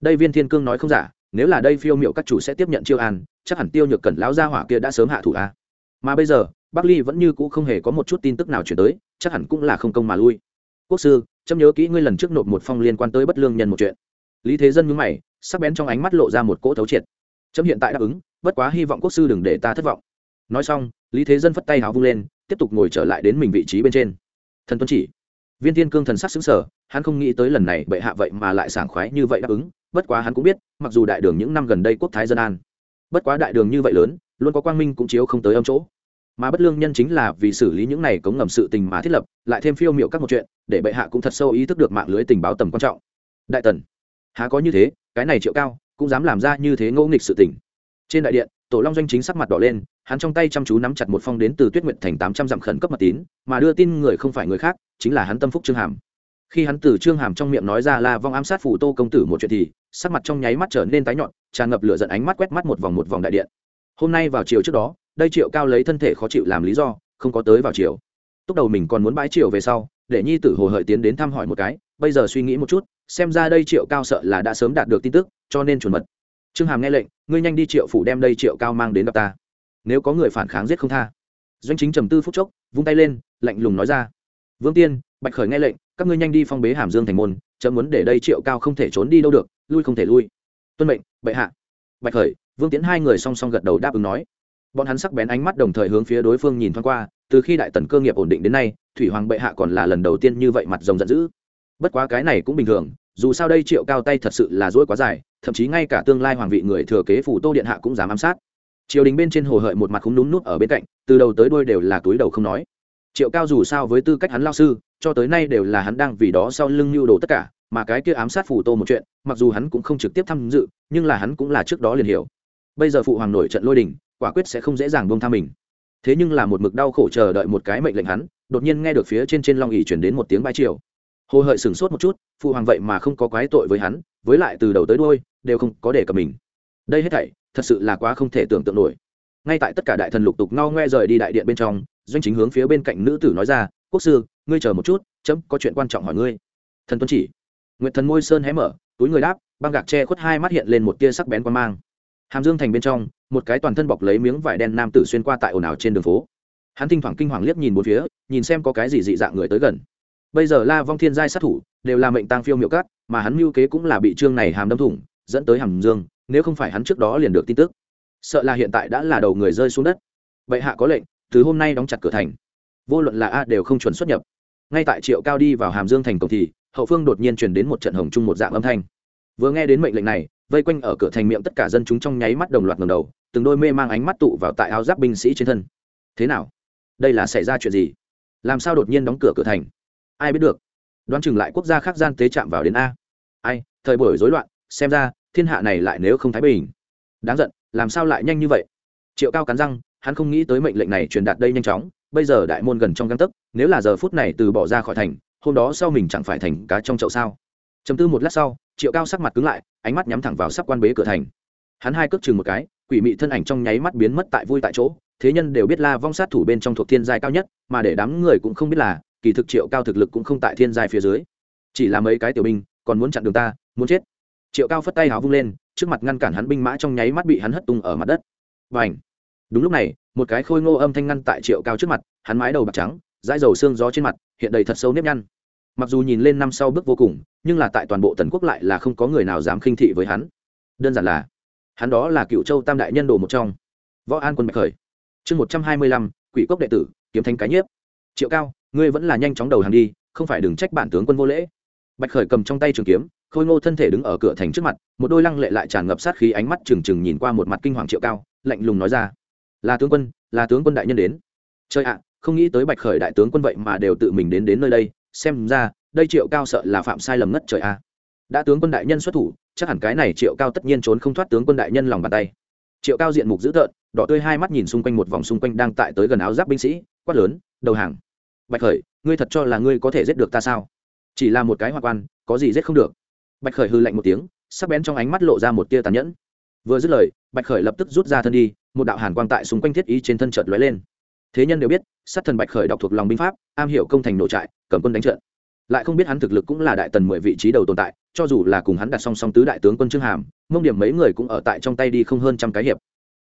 Đây viên thiên cương nói không giả, nếu là đây phiêu miệu các chủ sẽ tiếp nhận chiêu an chắc hẳn tiêu nhược cẩn lão gia hỏa kia đã sớm hạ thủ a. Mà bây giờ bắc ly vẫn như cũ không hề có một chút tin tức nào chuyển tới, chắc hẳn cũng là không công mà lui. Quốc sư, chấm nhớ kỹ ngươi lần trước nộp một phong liên quan tới bất lương nhân một chuyện. Lý thế dân nhớ mày, sắc bén trong ánh mắt lộ ra một cỗ thấu triệt. Chấm hiện tại đáp ứng, bất quá hy vọng quốc sư đừng để ta thất vọng. Nói xong, lý thế dân phất tay háo vung lên, tiếp tục ngồi trở lại đến mình vị trí bên trên. Thần tuân chỉ, viên thiên cương thần sắc xứng sở hắn không nghĩ tới lần này bệ hạ vậy mà lại sảng khoái như vậy đáp ứng, bất quá hắn cũng biết, mặc dù đại đường những năm gần đây quốc thái dân an, bất quá đại đường như vậy lớn, luôn có quang minh cũng chiếu không tới âm chỗ mà bất lương nhân chính là vì xử lý những này cống ngầm sự tình mà thiết lập, lại thêm phiêu miệu các một chuyện, để bệ hạ cũng thật sâu ý thức được mạng lưới tình báo tầm quan trọng. Đại tần, há có như thế, cái này triệu cao, cũng dám làm ra như thế ngẫu nghịch sự tình. Trên đại điện, tổ long doanh chính sắc mặt đỏ lên, hắn trong tay chăm chú nắm chặt một phong đến từ tuyết nguyện thành tám trăm dặm khẩn cấp mật tín, mà đưa tin người không phải người khác, chính là hắn tâm phúc trương hàm. Khi hắn từ trương hàm trong miệng nói ra là vong ám sát phủ tô công tử một chuyện thì, sắc mặt trong nháy mắt trở nên tái nhọn tràn ngập lửa giận ánh mắt quét mắt một vòng một vòng đại điện. Hôm nay vào chiều trước đó đây triệu cao lấy thân thể khó chịu làm lý do, không có tới vào chiều Túc đầu mình còn muốn bãi chiều về sau, để nhi tử hồ hợi tiến đến thăm hỏi một cái, bây giờ suy nghĩ một chút, xem ra đây triệu cao sợ là đã sớm đạt được tin tức, cho nên chuẩn mật. Trương hàm nghe lệnh, ngươi nhanh đi triệu phủ đem đây triệu cao mang đến gặp ta. Nếu có người phản kháng giết không tha. Doanh chính trầm tư phút chốc, vung tay lên, lạnh lùng nói ra. Vương tiên, bạch khởi nghe lệnh, các ngươi nhanh đi phong bế hàm dương thành môn, chấm muốn để đây triệu cao không thể trốn đi đâu được, lui không thể lui. Tuân mệnh, bệ hạ. Bạch khởi, vương tiến hai người song song gật đầu đáp ứng nói bọn hắn sắc bén ánh mắt đồng thời hướng phía đối phương nhìn thoáng qua, từ khi đại tần cơ nghiệp ổn định đến nay, thủy hoàng bệ hạ còn là lần đầu tiên như vậy mặt rồng giận dữ. Bất quá cái này cũng bình thường, dù sao đây triệu cao tay thật sự là dỗi quá dài, thậm chí ngay cả tương lai hoàng vị người thừa kế phủ tô điện hạ cũng dám ám sát. Triều đình bên trên hồ hợi một mặt không núm nút ở bên cạnh, từ đầu tới đôi đều là túi đầu không nói. Triệu cao dù sao với tư cách hắn lao sư, cho tới nay đều là hắn đang vì đó sau lưng mưu đồ tất cả, mà cái kia ám sát phủ tô một chuyện, mặc dù hắn cũng không trực tiếp tham dự, nhưng là hắn cũng là trước đó liền hiểu. Bây giờ phụ hoàng nổi trận lôi đình quả quyết sẽ không dễ dàng buông tha mình. Thế nhưng là một mực đau khổ chờ đợi một cái mệnh lệnh hắn, đột nhiên nghe được phía trên trên long ỉ chuyển đến một tiếng bãi triều. Hồ hợi sửng sốt một chút, phụ hoàng vậy mà không có quái tội với hắn, với lại từ đầu tới đôi đều không có để cập mình. Đây hết thảy, thật sự là quá không thể tưởng tượng nổi. Ngay tại tất cả đại thần lục tục ngao ngoe rời đi đại điện bên trong, doanh chính hướng phía bên cạnh nữ tử nói ra, quốc sư, ngươi chờ một chút, chấm có chuyện quan trọng hỏi ngươi. Thần tuân chỉ. Nguyện thần môi sơn hé mở, túi người đáp, băng gạc che khuất hai mắt hiện lên một tia sắc bén quan mang hàm dương thành bên trong, một cái toàn thân bọc lấy miếng vải đen nam tử xuyên qua tại ồn ào trên đường phố. Hắn thỉnh thoảng kinh hoàng liếc nhìn bốn phía, nhìn xem có cái gì dị dạng người tới gần. Bây giờ la vong thiên giai sát thủ đều là mệnh tăng phiêu miệu cát, mà hắn mưu kế cũng là bị trương này hàm đâm thủng, dẫn tới hàm dương, nếu không phải hắn trước đó liền được tin tức. Sợ là hiện tại đã là đầu người rơi xuống đất. Vậy hạ có lệnh, từ hôm nay đóng chặt cửa thành. Vô luận là a đều không chuẩn xuất nhập. Ngay tại triệu cao đi vào hàm dương thành cổng thì, hậu phương đột nhiên truyền đến một trận hồng chung một dạng âm thanh. Vừa nghe đến mệnh lệnh này vây quanh ở cửa thành miệng tất cả dân chúng trong nháy mắt đồng loạt ngầm đầu, từng đôi mê mang ánh mắt tụ vào tại áo giáp binh sĩ trên thân. Thế nào? Đây là xảy ra chuyện gì? Làm sao đột nhiên đóng cửa cửa thành? Ai biết được? Đoán chừng lại quốc gia khác gian tế chạm vào đến a. Ai, thời buổi rối loạn, xem ra, thiên hạ này lại nếu không thái bình. Đáng giận, làm sao lại nhanh như vậy? Triệu cao cắn răng, hắn không nghĩ tới mệnh lệnh này truyền đạt đây nhanh chóng, bây giờ đại môn gần trong găng tấc, nếu là giờ phút này từ bỏ ra khỏi thành, hôm đó sau mình chẳng phải thành cá trong chậu sao? Chấm tư một lát sau triệu cao sắc mặt cứng lại, ánh mắt nhắm thẳng vào sắp quan bế cửa thành. Hắn hai cước chừng một cái, quỷ mị thân ảnh trong nháy mắt biến mất tại vui tại chỗ, thế nhân đều biết la vong sát thủ bên trong thuộc thiên giai cao nhất, mà để đám người cũng không biết là, kỳ thực triệu cao thực lực cũng không tại thiên giai phía dưới. Chỉ là mấy cái tiểu binh, còn muốn chặn đường ta, muốn chết. Triệu cao phất tay háo vung lên, trước mặt ngăn cản hắn binh mã trong nháy mắt bị hắn hất tung ở mặt đất. Và ảnh đúng lúc này, một cái khôi ngô âm thanh ngăn tại triệu cao trước mặt, hắn mái đầu bạc trắng, dãi dầu xương gió trên mặt, hiện đầy thật sâu nếp nhăn mặc dù nhìn lên năm sau bước vô cùng, nhưng là tại toàn bộ tần quốc lại là không có người nào dám khinh thị với hắn. Đơn giản là, hắn đó là cựu châu tam đại nhân đồ một trong. Võ an quân bạch khởi. Chương một trăm hai mươi lăm, quỷ cốc đệ tử, kiếm thanh cái nhiếp. Triệu cao, ngươi vẫn là nhanh chóng đầu hàng đi, không phải đừng trách bản tướng quân vô lễ. Bạch khởi cầm trong tay trường kiếm, khôi ngô thân thể đứng ở cửa thành trước mặt, một đôi lăng lệ lại tràn ngập sát khí ánh mắt trừng trừng nhìn qua một mặt kinh hoàng triệu cao, lạnh lùng nói ra. Là tướng quân, là tướng quân đại nhân đến. Chơi ạ, không nghĩ tới bạch khởi đại tướng quân vậy mà đều tự mình đến đến nơi đây xem ra, đây triệu cao sợ là phạm sai lầm ngất trời a. Đã tướng quân đại nhân xuất thủ, chắc hẳn cái này triệu cao tất nhiên trốn không thoát tướng quân đại nhân lòng bàn tay. Triệu cao diện mục dữ tợn, đỏ tươi hai mắt nhìn xung quanh một vòng xung quanh đang tại tới gần áo giáp binh sĩ, quát lớn, đầu hàng, bạch khởi, ngươi thật cho là ngươi có thể giết được ta sao? Chỉ là một cái hoa quan, có gì giết không được. Bạch khởi hư lạnh một tiếng, sắc bén trong ánh mắt lộ ra một tia tàn nhẫn. Vừa dứt lời, bạch khởi lập tức rút ra thân đi, một đạo hàn quang tại xung quanh thiết ý trên thân chợt lóe lên thế nhân đều biết, sát thần bạch khởi đọc thuộc lòng binh pháp, am hiểu công thành nổ trại, cầm quân đánh trận. Lại không biết hắn thực lực cũng là đại tần mười vị trí đầu tồn tại, cho dù là cùng hắn đặt song song tứ đại tướng quân trương hàm, mông điểm mấy người cũng ở tại trong tay đi không hơn trăm cái hiệp.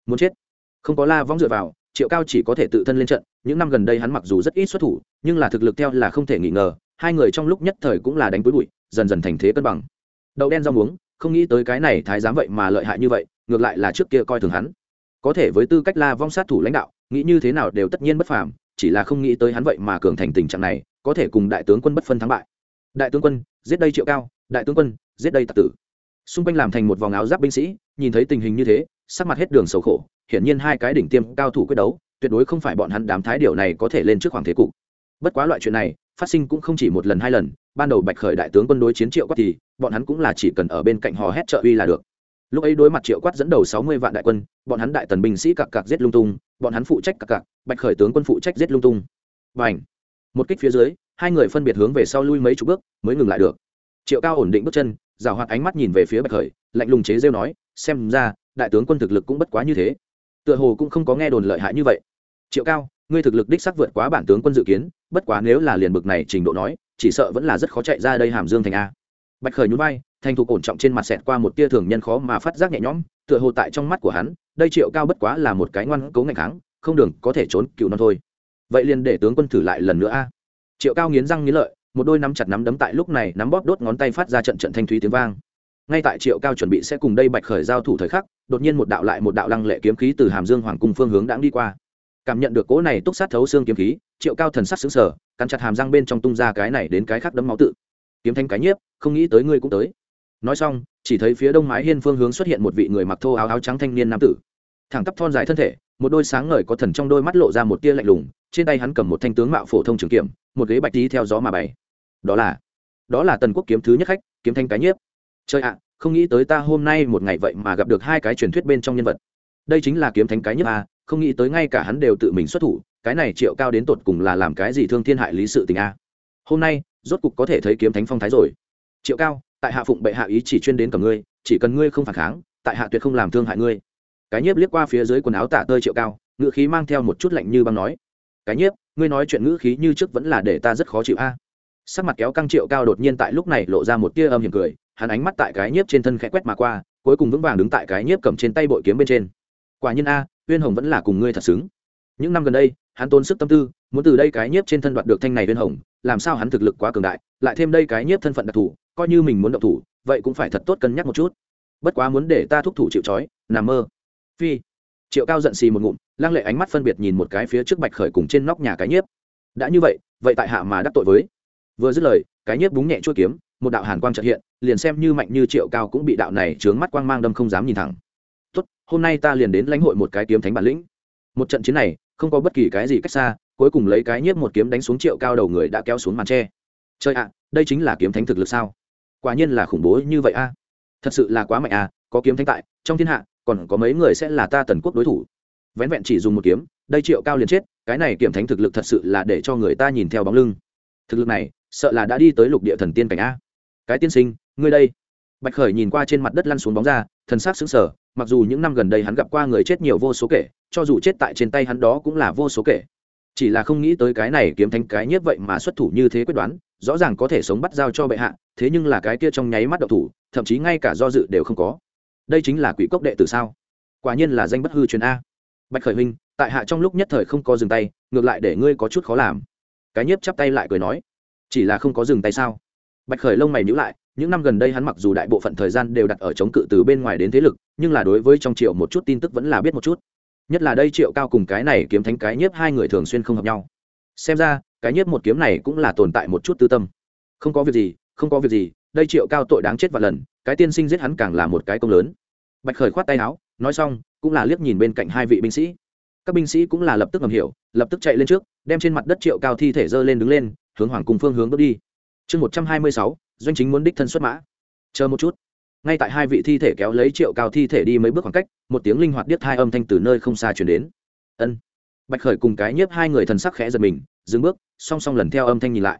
Muốn chết? Không có la vong dựa vào, triệu cao chỉ có thể tự thân lên trận, những năm gần đây hắn mặc dù rất ít xuất thủ, nhưng là thực lực theo là không thể nghi ngờ, hai người trong lúc nhất thời cũng là đánh túi bụi, dần dần thành thế cân bằng. Đậu đen rau muống, không nghĩ tới cái này thái giám vậy mà lợi hại như vậy, ngược lại là trước kia coi thường hắn. Có thể với tư cách la vong sát thủ lãnh đạo nghĩ như thế nào đều tất nhiên bất phàm, chỉ là không nghĩ tới hắn vậy mà cường thành tình trạng này, có thể cùng đại tướng quân bất phân thắng bại. Đại tướng quân, giết đây triệu cao, đại tướng quân, giết đây tặc tử. Xung quanh làm thành một vòng áo giáp binh sĩ, nhìn thấy tình hình như thế, sắc mặt hết đường sầu khổ, hiển nhiên hai cái đỉnh tiêm cao thủ quyết đấu, tuyệt đối không phải bọn hắn đám thái điều này có thể lên trước hoàng thế cục. Bất quá loại chuyện này, phát sinh cũng không chỉ một lần hai lần, ban đầu bạch khởi đại tướng quân đối chiến triệu quát thì, bọn hắn cũng là chỉ cần ở bên cạnh hò hét trợ uy là được lúc ấy đối mặt triệu quát dẫn đầu sáu mươi vạn đại quân, bọn hắn đại tần binh sĩ cặc cặc giết lung tung, bọn hắn phụ trách cặc cặc, bạch khởi tướng quân phụ trách giết lung tung. Và ảnh một kích phía dưới, hai người phân biệt hướng về sau lui mấy chục bước, mới ngừng lại được. Triệu cao ổn định bước chân, rào hoạt ánh mắt nhìn về phía bạch khởi, lạnh lùng chế rêu nói, xem ra, đại tướng quân thực lực cũng bất quá như thế. Tựa hồ cũng không có nghe đồn lợi hại như vậy. Triệu cao, ngươi thực lực đích sắc vượt quá bản tướng quân dự kiến, bất quá nếu là liền bực này trình độ nói, chỉ sợ vẫn là rất khó chạy ra đây hàm dương thành a bạch khởi nhún vai, thành thục ổn trọng trên mặt xẹt qua một tia thường nhân khó mà phát giác nhẹ nhõm, tựa hồ tại trong mắt của hắn, đây triệu cao bất quá là một cái ngoan cố ngày kháng, không đường có thể trốn cựu non thôi. Vậy liền để tướng quân thử lại lần nữa a. Triệu cao nghiến răng nghiến lợi, một đôi nắm chặt nắm đấm tại lúc này nắm bóp đốt ngón tay phát ra trận trận thanh thúy tiếng vang. Ngay tại triệu cao chuẩn bị sẽ cùng đây bạch khởi giao thủ thời khắc, đột nhiên một đạo lại một đạo lăng lệ kiếm khí từ hàm dương hoàng cung phương hướng đãng đi qua. Cảm nhận được cỗ này túc sát thấu xương kiếm khí, triệu cao thần sắc xứng sở cắn chặt hàm răng bên trong tung ra cái này đến cái khác đấm máu tự kiếm thanh cái nhiếp, không nghĩ tới ngươi cũng tới. Nói xong, chỉ thấy phía đông mái hiên phương hướng xuất hiện một vị người mặc thô áo áo trắng thanh niên nam tử. Thẳng tắp thon dài thân thể, một đôi sáng ngời có thần trong đôi mắt lộ ra một tia lạnh lùng, trên tay hắn cầm một thanh tướng mạo phổ thông trường kiểm một ghế bạch tí theo gió mà bày đó là đó là tần quốc kiếm thứ nhất khách, kiếm thanh cái nhiếp. Chơi ạ, không nghĩ tới ta hôm nay một ngày vậy mà gặp được hai cái truyền thuyết bên trong nhân vật. Đây chính là kiếm thánh cái nhiếp a không nghĩ tới ngay cả hắn đều tự mình xuất thủ, cái này triệu cao đến tột cùng là làm cái gì thương thiên hại lý sự tình a hôm nay rốt cục có thể thấy kiếm thánh phong thái rồi. Triệu cao, tại hạ phụng bệ hạ ý chỉ chuyên đến cầm ngươi, chỉ cần ngươi không phản kháng, tại hạ tuyệt không làm thương hại ngươi. Cái nhiếp liếc qua phía dưới quần áo tả tơi triệu cao, ngữ khí mang theo một chút lạnh như băng nói, cái nhiếp, ngươi nói chuyện ngữ khí như trước vẫn là để ta rất khó chịu a. Sắc mặt kéo căng triệu cao đột nhiên tại lúc này lộ ra một tia âm hiểm cười, hắn ánh mắt tại cái nhiếp trên thân khẽ quét mà qua, cuối cùng vững vàng đứng tại cái nhiếp cầm trên tay bội kiếm bên trên. Quả nhiên a, uyên hồng vẫn là cùng ngươi thật xứng. Những năm gần đây, hắn tốn sức tâm tư muốn từ đây cái nhiếp trên thân đoạt được thanh này viên hồng, làm sao hắn thực lực quá cường đại, lại thêm đây cái nhiếp thân phận đặc thù, coi như mình muốn động thủ, vậy cũng phải thật tốt cân nhắc một chút. Bất quá muốn để ta thúc thủ chịu trói, nằm mơ. Phi. Triệu cao giận xì một ngụm, lăng lệ ánh mắt phân biệt nhìn một cái phía trước bạch khởi cùng trên nóc nhà cái nhiếp. Đã như vậy vậy tại hạ mà đắc tội với. Vừa dứt lời, cái nhiếp búng nhẹ chuỗi kiếm, một đạo hàn quang trợ hiện, liền xem như mạnh như triệu cao cũng bị đạo này trướng mắt quang mang đâm không dám nhìn thẳng. Tốt, hôm nay ta liền đến lãnh hội một cái kiếm thánh bản lĩnh. Một trận chiến này, không có bất kỳ cái gì cách xa cuối cùng lấy cái nhiếp một kiếm đánh xuống triệu cao đầu người đã kéo xuống màn tre. Chơi ạ, đây chính là kiếm thánh thực lực sao? Quả nhiên là khủng bố như vậy a. Thật sự là quá mạnh a, có kiếm thánh tại, trong thiên hạ, còn có mấy người sẽ là ta tần quốc đối thủ. Vén vẹn chỉ dùng một kiếm, đây triệu cao liền chết, cái này kiểm thánh thực lực thật sự là để cho người ta nhìn theo bóng lưng. Thực lực này, sợ là đã đi tới lục địa thần tiên cảnh a. Cái tiên sinh, ngươi đây. Bạch khởi nhìn qua trên mặt đất lăn xuống bóng ra, thần s á c xứng sở mặc dù những năm gần đây hắn gặp qua người chết nhiều vô số kể, cho dù chết tại trên tay hắn đó cũng là vô số kể chỉ là không nghĩ tới cái này kiếm thánh cái nhất vậy mà xuất thủ như thế quyết đoán, rõ ràng có thể sống bắt giao cho bệ hạ, thế nhưng là cái kia trong nháy mắt đậu thủ, thậm chí ngay cả do dự đều không có. Đây chính là quỷ cốc đệ tử sao? Quả nhiên là danh bất hư truyền a. Bạch khởi huynh, tại hạ trong lúc nhất thời không có dừng tay, ngược lại để ngươi có chút khó làm. Cái nhiếp chắp tay lại cười nói, chỉ là không có dừng tay sao? Bạch khởi lông mày nhữ lại, những năm gần đây hắn mặc dù đại bộ phận thời gian đều đặt ở chống cự từ bên ngoài đến thế lực, nhưng là đối với trong triệu một chút tin tức vẫn là biết một chút nhất là đây triệu cao cùng cái này kiếm thánh cái nhiếp hai người thường xuyên không hợp nhau. Xem ra, cái nhiếp một kiếm này cũng là tồn tại một chút tư tâm. Không có việc gì, không có việc gì, đây triệu cao tội đáng chết và lần, cái tiên sinh giết hắn càng là một cái công lớn. Bạch khởi khoát tay áo, nói xong, cũng là liếc nhìn bên cạnh hai vị binh sĩ. Các binh sĩ cũng là lập tức ngầm hiểu, lập tức chạy lên trước, đem trên mặt đất triệu cao thi thể dơ lên đứng lên, hướng hoàng cùng phương hướng bước đi. Chương một trăm hai mươi sáu, doanh chính muốn đích thân xuất mã. Chờ một chút ngay tại hai vị thi thể kéo lấy triệu cao thi thể đi mấy bước khoảng cách, một tiếng linh hoạt điếc hai âm thanh từ nơi không xa chuyển đến. Ân. Bạch khởi cùng cái nhiếp hai người thần sắc khẽ giật mình, dừng bước, song song lần theo âm thanh nhìn lại.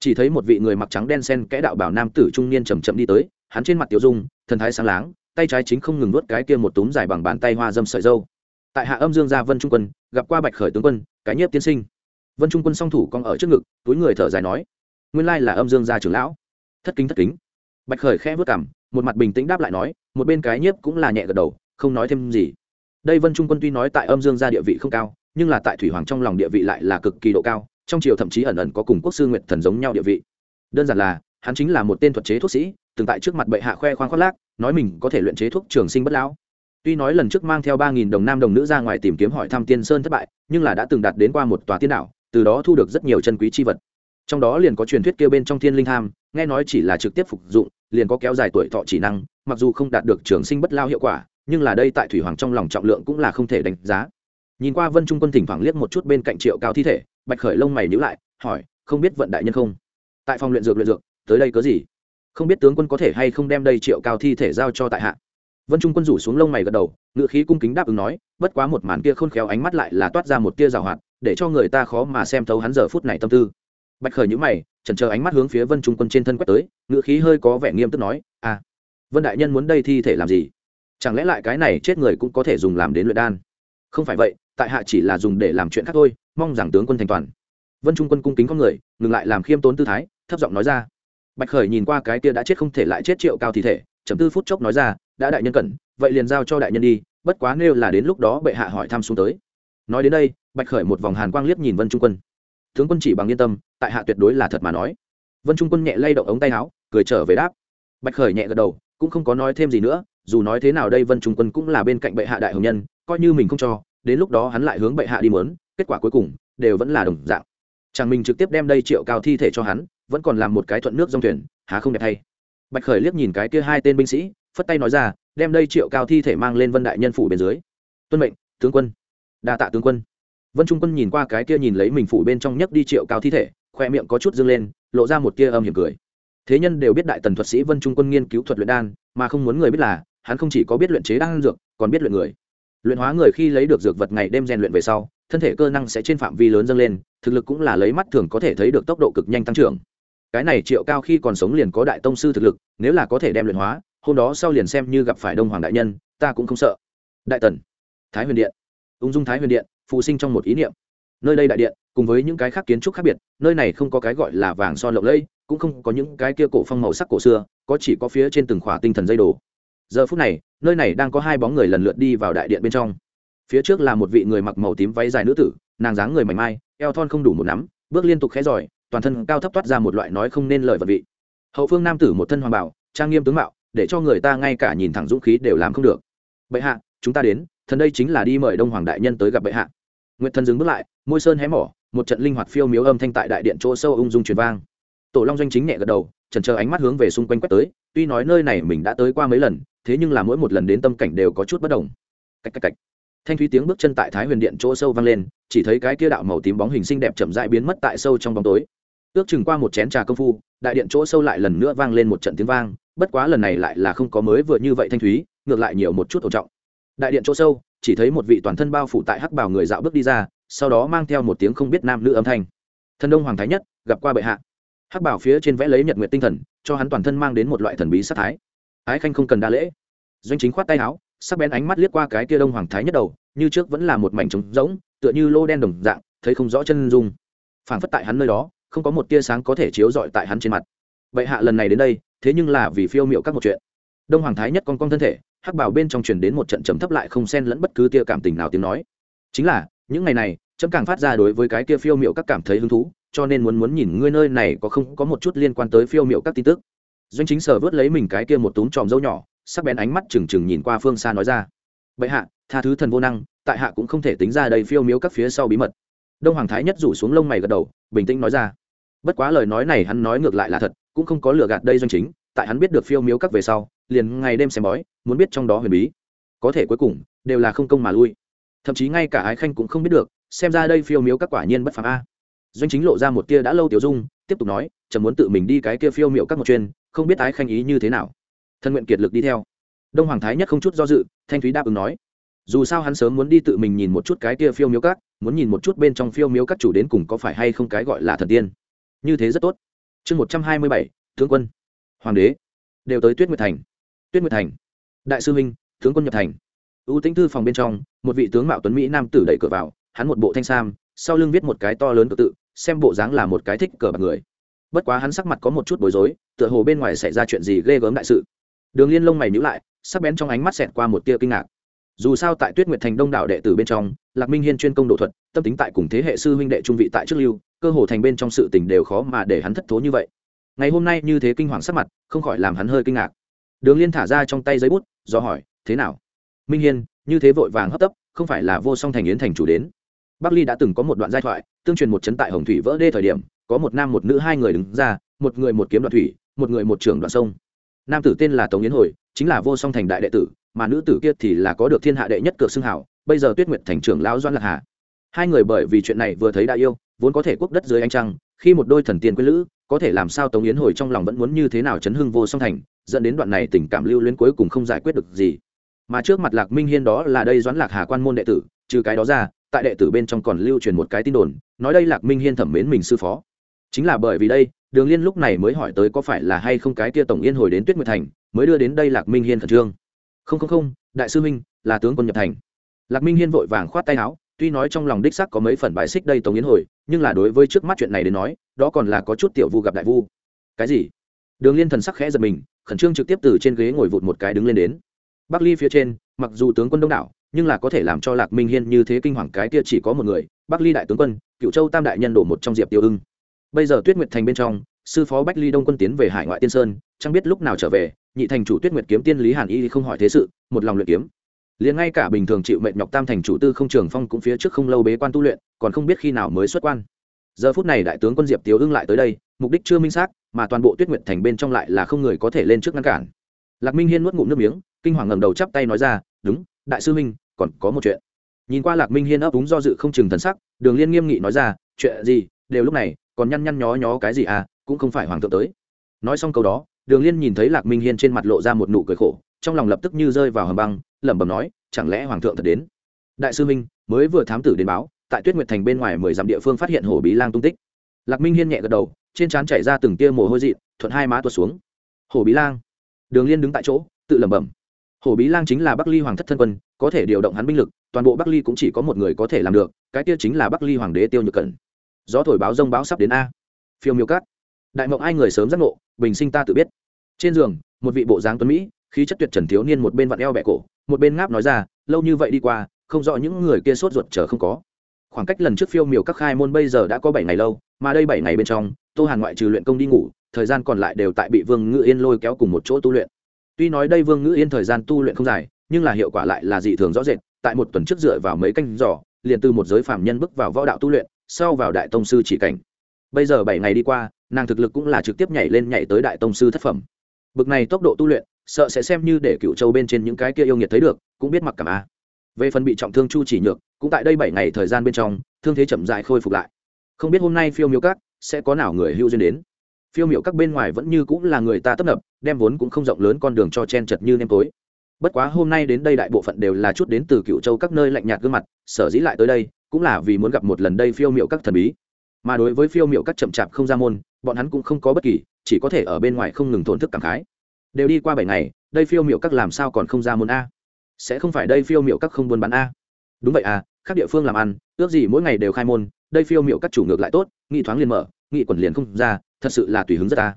Chỉ thấy một vị người mặc trắng đen sen kẽ đạo bảo nam tử trung niên chầm chậm đi tới, hắn trên mặt tiểu dung, thần thái sáng láng, tay trái chính không ngừng nuốt cái kia một túm dài bằng bàn tay hoa dâm sợi dâu. Tại hạ âm dương gia vân trung quân, gặp qua bạch khởi tướng quân, cái nhiếp tiên sinh. Vân trung quân song thủ cong ở trước ngực, túi người thở dài nói, nguyên lai là âm dương gia trưởng lão. Thất kính thất kính. Bạch khởi khẽ vớt cảm một mặt bình tĩnh đáp lại nói, một bên cái nhiếp cũng là nhẹ gật đầu, không nói thêm gì. Đây vân trung quân tuy nói tại âm dương gia địa vị không cao, nhưng là tại thủy hoàng trong lòng địa vị lại là cực kỳ độ cao, trong triều thậm chí ẩn ẩn có cùng quốc sư nguyện thần giống nhau địa vị. Đơn giản là, hắn chính là một tên thuật chế thuốc sĩ, từng tại trước mặt bệ hạ khoe khoang khoác lác, nói mình có thể luyện chế thuốc trường sinh bất lão. Tuy nói lần trước mang theo ba nghìn đồng nam đồng nữ ra ngoài tìm kiếm hỏi thăm tiên sơn thất bại, nhưng là đã từng đạt đến qua một tòa tiên đảo từ đó thu được rất nhiều chân quý chi vật trong đó liền có truyền thuyết kêu bên trong thiên linh tham nghe nói chỉ là trực tiếp phục dụng, liền có kéo dài tuổi thọ chỉ năng, mặc dù không đạt được trường sinh bất lao hiệu quả, nhưng là đây tại thủy hoàng trong lòng trọng lượng cũng là không thể đánh giá. Nhìn qua vân trung quân thỉnh thoảng liếc một chút bên cạnh triệu cao thi thể, bạch khởi lông mày nhữ lại, hỏi, không biết vận đại nhân không? Tại phòng luyện dược luyện dược, tới đây có gì? Không biết tướng quân có thể hay không đem đây triệu cao thi thể giao cho tại hạ. Vân trung quân rủ xuống lông mày gật đầu ngự khí cung kính đáp ứng nói, bất quá một màn kia khôn khéo ánh mắt lại là toát ra một tia rào hoạt, để cho người ta khó mà xem thấu hắn giờ phút này tâm tư bạch khởi nhữ mày, chần chờ ánh mắt hướng phía vân trung quân trên thân quét tới ngựa khí hơi có vẻ nghiêm túc nói à vân đại nhân muốn đây thi thể làm gì? Chẳng lẽ lại cái này chết người cũng có thể dùng làm đến luyện đan? Không phải vậy, tại hạ chỉ là dùng để làm chuyện khác thôi, mong rằng tướng quân thành toàn. Vân trung quân cung kính con người, ngừng lại làm khiêm tốn tư thái, thấp giọng nói ra, bạch khởi nhìn qua cái kia đã chết không thể lại chết triệu cao thi thể chấm tư phút chốc nói ra, đã đại nhân cẩn, vậy liền giao cho đại nhân đi, bất quá nêu là đến lúc đó bệ hạ hỏi thăm xuống tới. Nói đến đây, bạch khởi một vòng hàn quang liếc nhìn vân trung quân tướng quân chỉ bằng yên tâm, tại hạ tuyệt đối là thật mà nói. Vân trung quân nhẹ lay động ống tay áo, cười trở về đáp. Bạch khởi nhẹ gật đầu, cũng không có nói thêm gì nữa, dù nói thế nào đây vân trung quân cũng là bên cạnh bệ hạ đại hồng nhân, coi như mình không cho, đến lúc đó hắn lại hướng bệ hạ đi mớn kết quả cuối cùng, đều vẫn là đồng dạng. Chẳng mình trực tiếp đem đây triệu cao thi thể cho hắn, vẫn còn làm một cái thuận nước dòng thuyền, há không đẹp thay. Bạch khởi liếc nhìn cái kia hai tên binh sĩ, phất tay nói ra, đem đây triệu cao thi thể mang lên vân đại nhân phủ bên dưới. Tuân mệnh, tướng quân. Đa tạ tướng quân vân trung quân nhìn qua cái kia nhìn lấy mình phủ bên trong nhấc đi triệu cao thi thể, khoe miệng có chút dâng lên, lộ ra một tia âm hiểm cười. Thế nhân đều biết đại tần thuật sĩ vân trung quân nghiên cứu thuật luyện đan, mà không muốn người biết là, hắn không chỉ có biết luyện chế đan dược, còn biết luyện người. Luyện hóa người khi lấy được dược vật ngày đêm rèn luyện về sau, thân thể cơ năng sẽ trên phạm vi lớn dâng lên, thực lực cũng là lấy mắt thường có thể thấy được tốc độ cực nhanh tăng trưởng. Cái này triệu cao khi còn sống liền có đại tông sư thực lực, nếu là có thể đem luyện hóa, hôm đó sau liền xem như gặp phải đông hoàng đại nhân, ta cũng không sợ. Đại tần, thái huyền điện. Ung dung thái huyền điện phụ sinh trong một ý niệm. Nơi đây đại điện, cùng với những cái khác kiến trúc khác biệt, nơi này không có cái gọi là vàng son lộng lẫy, cũng không có những cái kia cổ phong màu sắc cổ xưa, có chỉ có phía trên từng khỏa tinh thần dây đồ. Giờ phút này, nơi này đang có hai bóng người lần lượt đi vào đại điện bên trong. Phía trước là một vị người mặc màu tím váy dài nữ tử, nàng dáng người mảnh mai, eo thon không đủ một nắm, bước liên tục khẽ giỏi, toàn thân cao thấp toát ra một loại nói không nên lời vật vị. Hậu phương nam tử một thân hoàng bảo trang nghiêm tướng mạo, để cho người ta ngay cả nhìn thẳng dũng khí đều làm không được. Bệ hạ, chúng ta đến thần đây chính là đi mời đông hoàng đại nhân tới gặp bệ hạ nguyệt thần dừng bước lại môi sơn hé mỏ một trận linh hoạt phiêu miếu âm thanh tại đại điện chỗ sâu ung dung truyền vang tổ long doanh chính nhẹ gật đầu trần chờ ánh mắt hướng về xung quanh quét tới tuy nói nơi này mình đã tới qua mấy lần thế nhưng là mỗi một lần đến tâm cảnh đều có chút bất đồng cách cách cách. Thanh thúy tiếng bước chân tại thái huyền điện chỗ sâu vang lên, chỉ thấy cái kia đạo màu tím bóng hình xinh đẹp chậm rãi biến mất tại sâu trong bóng tối. Ước chừng qua một chén trà công phu, đại điện chỗ sâu lại lần nữa vang lên một trận tiếng vang, bất quá lần này lại là không có mới vừa như vậy thanh thúy, ngược lại nhiều một chút ổn trọng đại điện chỗ sâu, chỉ thấy một vị toàn thân bao phủ tại hắc bảo người dạo bước đi ra, sau đó mang theo một tiếng không biết nam nữ âm thanh. Thần đông hoàng thái nhất, gặp qua bệ hạ. Hắc bảo phía trên vẽ lấy nhật nguyện tinh thần, cho hắn toàn thân mang đến một loại thần bí sát thái. Ái khanh không cần đa lễ. Doanh chính khoát tay áo, sắc bén ánh mắt liếc qua cái kia đông hoàng thái nhất đầu, như trước vẫn là một mảnh trống rỗng, tựa như lô đen đồng dạng, thấy không rõ chân dung. Phảng phất tại hắn nơi đó, không có một tia sáng có thể chiếu rọi tại hắn trên mặt. Bệ hạ lần này đến đây, thế nhưng là vì phiêu miệu các một chuyện. Đông hoàng thái nhất con con thân thể hắc bảo bên trong truyền đến một trận trầm thấp lại không xen lẫn bất cứ tia cảm tình nào tiếng nói. Chính là, những ngày này chấm càng phát ra đối với cái kia phiêu miệu các cảm thấy hứng thú, cho nên muốn muốn nhìn ngươi nơi này có không có một chút liên quan tới phiêu miệu các tin tức. Doanh chính sở vớt lấy mình cái kia một túm tròm dâu nhỏ, sắc bén ánh mắt trừng trừng nhìn qua phương xa nói ra. Bệ hạ, tha thứ thần vô năng, tại hạ cũng không thể tính ra đây phiêu miếu các phía sau bí mật. Đông hoàng thái nhất rủ xuống lông mày gật đầu, bình tĩnh nói ra. Bất quá lời nói này hắn nói ngược lại là thật, cũng không có lừa gạt đây doanh chính tại hắn biết được phiêu miếu các về sau, liền ngày đêm xem bói, muốn biết trong đó huyền bí. Có thể cuối cùng, đều là không công mà lui. Thậm chí ngay cả ái khanh cũng không biết được, xem ra đây phiêu miếu các quả nhiên bất phàm a. Doanh chính lộ ra một tia đã lâu tiểu dung, tiếp tục nói chẳng muốn tự mình đi cái kia phiêu miệu các một chuyên không biết ái khanh ý như thế nào. Thân nguyện kiệt lực đi theo. Đông hoàng thái nhất không chút do dự, thanh thúy đáp ứng nói, dù sao hắn sớm muốn đi tự mình nhìn một chút cái kia phiêu miếu các, muốn nhìn một chút bên trong phiêu miếu các chủ đến cùng có phải hay không cái gọi là thần tiên. Như thế rất tốt. Chương một trăm hai mươi bảy tướng quân hoàng đế, đều tới tuyết nguyệt thành. Tuyết nguyệt thành. Đại sư minh tướng quân nhập thành. Ưu tĩnh thư phòng bên trong, một vị tướng mạo tuấn mỹ nam tử đẩy cửa vào, hắn một bộ thanh sam, sau lưng viết một cái to lớn tự tự, xem bộ dáng là một cái thích cờ bạc người. Bất quá hắn sắc mặt có một chút bối rối, tựa hồ bên ngoài xảy ra chuyện gì ghê gớm đại sự. Đường liên lông mày nhữ lại, sắc bén trong ánh mắt xẹt qua một tia kinh ngạc. Dù sao tại tuyết nguyệt thành đông đảo đệ tử bên trong, lạc minh hiên chuyên công độ thuật, tâm tính tại cùng thế hệ sư huynh đệ trung vị tại trước lưu, cơ hồ thành bên trong sự tình đều khó mà để hắn thất thố như vậy ngày hôm nay như thế kinh hoàng sắc mặt, không khỏi làm hắn hơi kinh ngạc. Đường liên thả ra trong tay giấy bút, do hỏi, thế nào? Minh hiên, như thế vội vàng hấp tấp, không phải là vô song thành yến thành chủ đến? Bắc ly đã từng có một đoạn giai thoại, tương truyền một chấn tại hồng thủy vỡ đê thời điểm, có một nam một nữ hai người đứng ra, một người một kiếm đoạn thủy, một người một trưởng đoạn sông. Nam tử tên là tống yến hồi, chính là vô song thành đại đệ tử, mà nữ tử kia thì là có được thiên hạ đệ nhất cược xưng hảo, bây giờ tuyết nguyệt thành trưởng lão doan lạc hà. Hai người bởi vì chuyện này vừa thấy đã yêu, vốn có thể quốc đất dưới ánh trăng, khi một đôi thần tiên quyết lữ có thể làm sao tống yến hồi trong lòng vẫn muốn như thế nào chấn hưng vô song thành, dẫn đến đoạn này tình cảm lưu luyến cuối cùng không giải quyết được gì. Mà trước mặt lạc minh hiên đó là đây doãn lạc hà quan môn đệ tử, trừ cái đó ra, tại đệ tử bên trong còn lưu truyền một cái tin đồn, nói đây lạc minh hiên thẩm mến mình sư phó. Chính là bởi vì đây, đường liên lúc này mới hỏi tới có phải là hay không cái kia tổng yên hồi đến tuyết nguyệt thành, mới đưa đến đây lạc minh hiên khẩn trương. Không không không, đại sư minh là tướng quân nhập thành. Lạc minh hiên vội vàng khoát tay áo tuy nói trong lòng đích sắc có mấy phần bài xích đây tống yến hồi, nhưng là đối với trước mắt chuyện này đến nói, đó còn là có chút tiểu vu gặp đại vu. Cái gì? Đường liên thần sắc khẽ giật mình, khẩn trương trực tiếp từ trên ghế ngồi vụt một cái đứng lên đến. Bắc ly phía trên, mặc dù tướng quân đông đảo, nhưng là có thể làm cho lạc minh hiên như thế kinh hoàng cái kia chỉ có một người, bắc ly đại tướng quân, cựu châu tam đại nhân đổ một trong diệp tiêu ưng. Bây giờ tuyết nguyệt thành bên trong, sư phó bách ly đông quân tiến về hải ngoại tiên sơn, chẳng biết lúc nào trở về, nhị thành chủ tuyết nguyệt kiếm tiên lý hàn y không hỏi thế sự, một lòng luyện kiếm liền ngay cả bình thường chịu mệnh nhọc tam thành chủ tư không trường phong cũng phía trước không lâu bế quan tu luyện, còn không biết khi nào mới xuất quan. Giờ phút này đại tướng quân diệp tiếu ưng lại tới đây, mục đích chưa minh xác, mà toàn bộ tuyết nguyện thành bên trong lại là không người có thể lên trước ngăn cản. Lạc minh hiên nuốt ngụm nước miếng, kinh hoàng ngầm đầu chắp tay nói ra, đúng, đại sư minh còn có một chuyện. Nhìn qua lạc minh hiên ấp úng do dự không chừng thần sắc, đường liên nghiêm nghị nói ra, chuyện gì, đều lúc này, còn nhăn nhăn nhó nhó cái gì à cũng không phải hoàng thượng tới. Nói xong câu đó, đường liên nhìn thấy lạc minh hiên trên mặt lộ ra một nụ cười khổ trong lòng lập tức như rơi vào hầm băng, lẩm bẩm nói, chẳng lẽ hoàng thượng thật đến? Đại sư minh mới vừa thám tử đến báo, tại tuyết nguyệt thành bên ngoài mười dặm địa phương phát hiện hổ bí lang tung tích. Lạc minh hiên nhẹ gật đầu, trên trán chảy ra từng tia mồ hôi dị thuận hai má tuột xuống. Hổ bí lang? Đường liên đứng tại chỗ, tự lẩm bẩm. Hổ bí lang chính là bắc ly hoàng thất thân quân, có thể điều động hắn binh lực, toàn bộ bắc ly cũng chỉ có một người có thể làm được, cái kia chính là bắc ly hoàng đế tiêu nhược cẩn. Gió thổi báo rông báo sắp đến a. Phiêu miêu cát. Đại mộng, ai người sớm giác ngộ, bình sinh ta tự biết. Trên giường, một vị bộ dáng tuấn mỹ khí chất tuyệt trần thiếu niên một bên vặn eo bẹ cổ, một bên ngáp nói ra, lâu như vậy đi qua, không rõ những người kia sốt ruột chờ không có. Khoảng cách lần trước phiêu miểu các khai môn bây giờ đã có bảy ngày lâu, mà đây bảy ngày bên trong, tô hàn ngoại trừ luyện công đi ngủ, thời gian còn lại đều tại bị vương ngự yên lôi kéo cùng một chỗ tu luyện. Tuy nói đây vương ngự yên thời gian tu luyện không dài, nhưng là hiệu quả lại là dị thường rõ rệt, tại một tuần trước dựa vào mấy canh giỏ liền từ một giới phạm nhân bước vào võ đạo tu luyện, sau vào đại tông sư chỉ cảnh. Bây giờ bảy ngày đi qua, nàng thực lực cũng là trực tiếp nhảy lên nhảy tới đại tông sư thất phẩm. Bực này tốc độ tu luyện sợ sẽ xem như để cựu châu bên trên những cái kia yêu nghiệt thấy được, cũng biết mặc cảm a. Về phần bị trọng thương chu chỉ nhược, cũng tại đây bảy ngày thời gian bên trong, thương thế chậm dại khôi phục lại. Không biết hôm nay phiêu miêu các sẽ có nào người hưu duyên đến. Phiêu miệu các bên ngoài vẫn như cũng là người ta tấp nập, đem vốn cũng không rộng lớn con đường cho chen chật như nêm tối. Bất quá hôm nay đến đây đại bộ phận đều là chút đến từ cựu châu các nơi lạnh nhạt gương mặt, sở dĩ lại tới đây, cũng là vì muốn gặp một lần đây phiêu miệu các thần bí. Mà đối với phiêu miệu các chậm chạp không ra môn, bọn hắn cũng không có bất kỳ, chỉ có thể ở bên ngoài không ngừng thổn thức cảm khái đều đi qua bảy ngày, đây phiêu miệu các làm sao còn không ra môn a? Sẽ không phải đây phiêu miệu các không buôn bán a? Đúng vậy à các địa phương làm ăn, ước gì mỗi ngày đều khai môn, đây phiêu miệu các chủ ngược lại tốt, nghị thoáng liền mở, nghị quần liền không ra, thật sự là tùy hứng rất ta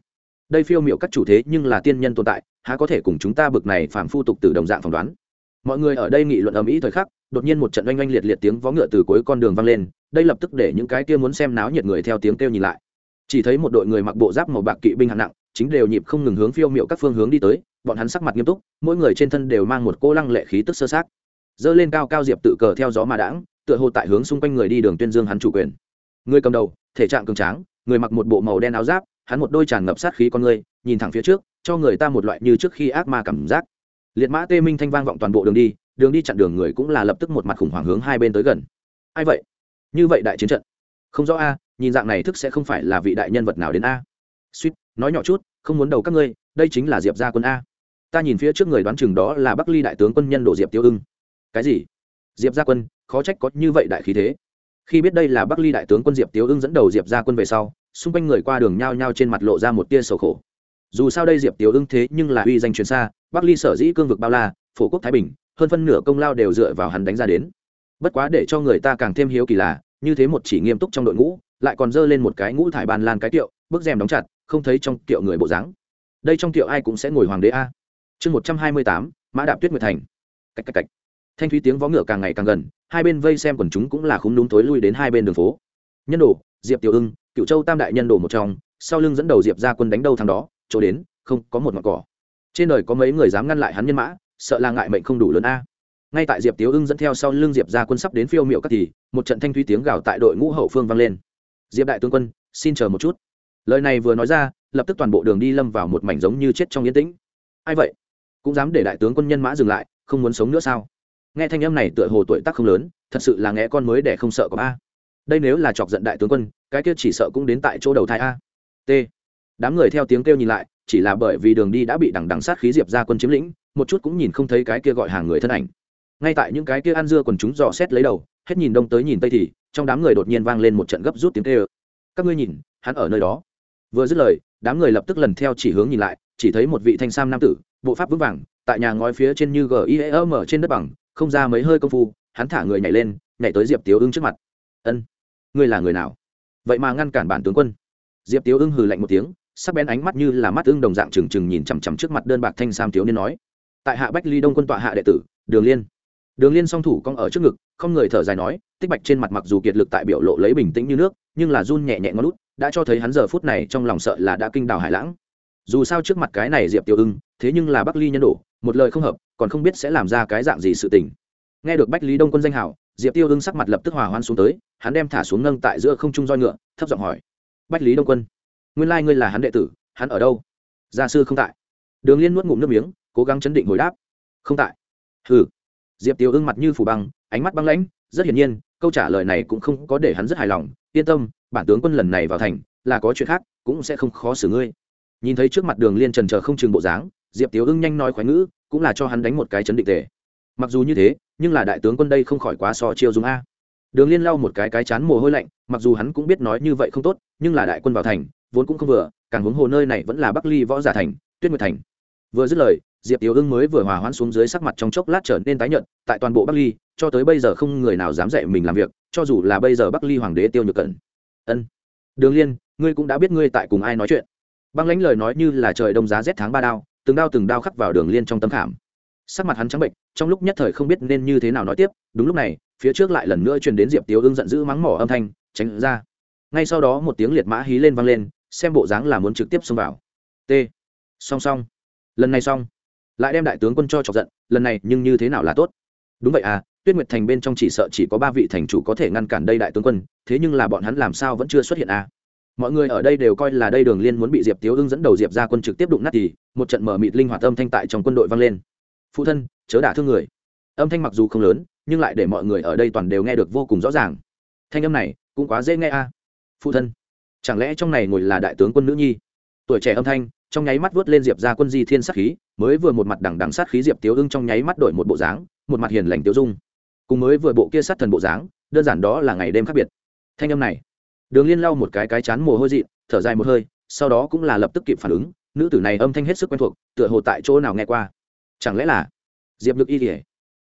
đây phiêu miệu các chủ thế nhưng là tiên nhân tồn tại, há có thể cùng chúng ta bực này phản phu tục từ đồng dạng phỏng đoán? Mọi người ở đây nghị luận ầm ĩ thời khắc, đột nhiên một trận oanh oanh liệt liệt tiếng vó ngựa từ cuối con đường vang lên, đây lập tức để những cái kia muốn xem náo nhiệt người theo tiếng kêu nhìn lại. Chỉ thấy một đội người mặc bộ giáp màu bạc kỵ binh hạng nặng chính đều nhịp không ngừng hướng phiêu miệu các phương hướng đi tới, bọn hắn sắc mặt nghiêm túc, mỗi người trên thân đều mang một cô lăng lệ khí tức sơ sát. Dơ lên cao cao diệp tự cờ theo gió mà đãng, tựa hồ tại hướng xung quanh người đi đường tuyên dương hắn chủ quyền. Người cầm đầu, thể trạng cường tráng, người mặc một bộ màu đen áo giáp, hắn một đôi tràn ngập sát khí con người, nhìn thẳng phía trước, cho người ta một loại như trước khi ác ma cảm giác. Liệt mã tê minh thanh vang vọng toàn bộ đường đi đường đi chặn đường người cũng là lập tức một mặt khủng hoảng hướng hai bên tới gần. Ai vậy? Như vậy đại chiến trận. Không rõ a, nhìn dạng này thức sẽ không phải là vị đại nhân vật nào đến a. Suýt nói nhỏ chút, không muốn đầu các ngươi, đây chính là diệp gia quân a. Ta nhìn phía trước người đoán chừng đó là bắc ly đại tướng quân nhân đồ diệp tiêu ưng. Cái gì? Diệp gia quân, khó trách có như vậy đại khí thế. Khi biết đây là bắc ly đại tướng quân diệp tiêu ưng dẫn đầu diệp gia quân về sau, xung quanh người qua đường nhao nhao trên mặt lộ ra một tia sầu khổ. Dù sao đây diệp tiêu ưng thế nhưng là uy danh truyền xa, bắc ly sở dĩ cương vực bao la, phổ quốc thái bình, hơn phân nửa công lao đều dựa vào hắn đánh ra đến. Bất quá để cho người ta càng thêm hiếu kỳ là, như thế một chỉ nghiêm túc trong đội ngũ, lại còn dơ lên một cái ngũ thải bàn lan cái tiệu, bước rèm đóng chặt không thấy trong kiệu người bộ dáng. Đây trong kiệu ai cũng sẽ ngồi hoàng đế a. Chương một trăm hai mươi tám, mã đạp tuyết nguyệt thành. Cách cách cách. Thanh thúy tiếng vó ngựa càng ngày càng gần, hai bên vây xem quần chúng cũng là khung đúng tối lui đến hai bên đường phố. Nhân đồ, diệp tiểu ưng, cựu châu tam đại nhân đồ một trong, sau lưng dẫn đầu diệp ra quân đánh đâu thằng đó, chỗ đến, không có một ngọn cỏ. Trên đời có mấy người dám ngăn lại hắn nhân mã, sợ là ngại mệnh không đủ lớn a. Ngay tại diệp tiểu ưng dẫn theo sau lưng diệp ra quân sắp đến phiêu miệu các thì, một trận thanh thúy tiếng gào tại đội ngũ hậu phương vang lên. Diệp đại tướng quân, xin chờ một chút lời này vừa nói ra, lập tức toàn bộ đường đi lâm vào một mảnh giống như chết trong yên tĩnh. Ai vậy? Cũng dám để đại tướng quân nhân mã dừng lại, không muốn sống nữa sao? Nghe thanh âm này tựa hồ tuổi tác không lớn, thật sự là nghe con mới để không sợ có a đây nếu là chọc giận đại tướng quân, cái kia chỉ sợ cũng đến tại chỗ đầu thai a. T. Đám người theo tiếng kêu nhìn lại, chỉ là bởi vì đường đi đã bị đằng đằng sát khí diệp ra quân chiếm lĩnh, một chút cũng nhìn không thấy cái kia gọi hàng người thân ảnh. Ngay tại những cái kia ăn dưa còn chúng dò xét lấy đầu, hết nhìn đông tới nhìn tây thì, trong đám người đột nhiên vang lên một trận gấp rút tiếng kêu. Các ngươi nhìn, hắn ở nơi đó vừa dứt lời, đám người lập tức lần theo chỉ hướng nhìn lại, chỉ thấy một vị thanh sam nam tử, bộ pháp vững vàng, tại nhà ngói phía trên như gim trên đất bằng, không ra mấy hơi công phu, hắn thả người nhảy lên, nhảy tới diệp tiếu ưng trước mặt. Ân, ngươi là người nào? Vậy mà ngăn cản bản tướng quân. Diệp tiếu ưng hừ lạnh một tiếng, sắc bén ánh mắt như là mắt ưng đồng dạng trừng trừng nhìn chằm chằm trước mặt đơn bạc thanh sam thiếu niên nói. Tại hạ bách ly đông quân tọa hạ đệ tử, đường liên. Đường liên song thủ cong ở trước ngực không người thở dài nói, tích bạch trên mặt mặc dù kiệt lực tại biểu lộ lấy bình tĩnh như nước, nhưng là run nhẹ nhẹ ngón út, đã cho thấy hắn giờ phút này trong lòng sợ là đã kinh đảo hải lãng. Dù sao trước mặt cái này diệp tiêu ưng, thế nhưng là bắc ly nhân đổ một lời không hợp, còn không biết sẽ làm ra cái dạng gì sự tình. Nghe được bách lý đông quân danh hảo diệp tiêu ưng sắc mặt lập tức hòa hoan xuống tới, hắn đem thả xuống nâng tại giữa không trung roi ngựa, thấp giọng hỏi, bách lý đông quân, nguyên lai ngươi là hắn đệ tử, hắn ở đâu? Gia sư không tại. Đường liên nuốt ngụm nước miếng, cố gắng chấn định hồi đáp, không tại. Hừ diệp tiêu ưng mặt như phủ băng, ánh mắt băng lãnh, rất hiển nhiên, câu trả lời này cũng không có để hắn rất hài lòng. Yên tâm, bản tướng quân lần này vào thành, là có chuyện khác, cũng sẽ không khó xử ngươi. Nhìn thấy trước mặt đường liên trần chờ không chừng bộ dáng, diệp Tiêu ưng nhanh nói khoái ngữ, cũng là cho hắn đánh một cái chấn định tề. Mặc dù như thế, nhưng là đại tướng quân đây không khỏi quá so chiêu dùng a. Đường liên lau một cái cái chán mồ hôi lạnh, mặc dù hắn cũng biết nói như vậy không tốt, nhưng là đại quân vào thành, vốn cũng không vừa, càng huống hồ nơi này vẫn là bắc ly võ giả thành, tuyết nguyệt thành. Vừa dứt lời diệp tiểu ưng mới vừa hòa hoãn xuống dưới sắc mặt trong chốc lát trở nên tái nhợt, tại toàn bộ bắc ly, cho tới bây giờ không người nào dám dạy mình làm việc, cho dù là bây giờ bắc ly hoàng đế tiêu nhược cẩn. Ân. Đường liên, ngươi cũng đã biết ngươi tại cùng ai nói chuyện. Băng lãnh lời nói như là trời đông giá rét tháng ba đao, từng đao từng đao khắc vào đường liên trong tấm khảm. Sắc mặt hắn trắng bệnh trong lúc nhất thời không biết nên như thế nào nói tiếp, đúng lúc này, phía trước lại lần nữa truyền đến diệp tiếu ưng giận dữ mắng mỏ âm thanh, tránh ra. Ngay sau đó một tiếng liệt mã hí lên vang lên, xem bộ dáng là muốn trực tiếp xông vào. T. Song song. Lần này xong lại đem đại tướng quân cho chọc giận, lần này nhưng như thế nào là tốt? Đúng vậy à tuyết nguyệt thành bên trong chỉ sợ chỉ có ba vị thành chủ có thể ngăn cản đây đại tướng quân, thế nhưng là bọn hắn làm sao vẫn chưa xuất hiện à? Mọi người ở đây đều coi là đây đường liên muốn bị diệp tiếu ưng dẫn đầu diệp ra quân trực tiếp đụng nát thì, một trận mở mịt linh hoạt âm thanh tại trong quân đội vang lên. Phụ thân, chớ đả thương người. Âm thanh mặc dù không lớn, nhưng lại để mọi người ở đây toàn đều nghe được vô cùng rõ ràng. Thanh âm này cũng quá dễ nghe a phụ thân, chẳng lẽ trong này ngồi là đại tướng quân nữ nhi? Tuổi trẻ âm thanh, trong nháy mắt vớt lên diệp ra quân di thiên sát khí, mới vừa một mặt đằng đằng sát khí diệp tiếu ưng trong nháy mắt đổi một bộ dáng, một mặt hiền lành tiêu dung. Cùng mới vừa bộ kia sát thần bộ dáng, đơn giản đó là ngày đêm khác biệt. Thanh âm này, đường liên lau một cái cái chán mồ hôi dị, thở dài một hơi, sau đó cũng là lập tức kịp phản ứng, nữ tử này âm thanh hết sức quen thuộc, tựa hồ tại chỗ nào nghe qua. Chẳng lẽ là diệp lực y kỉa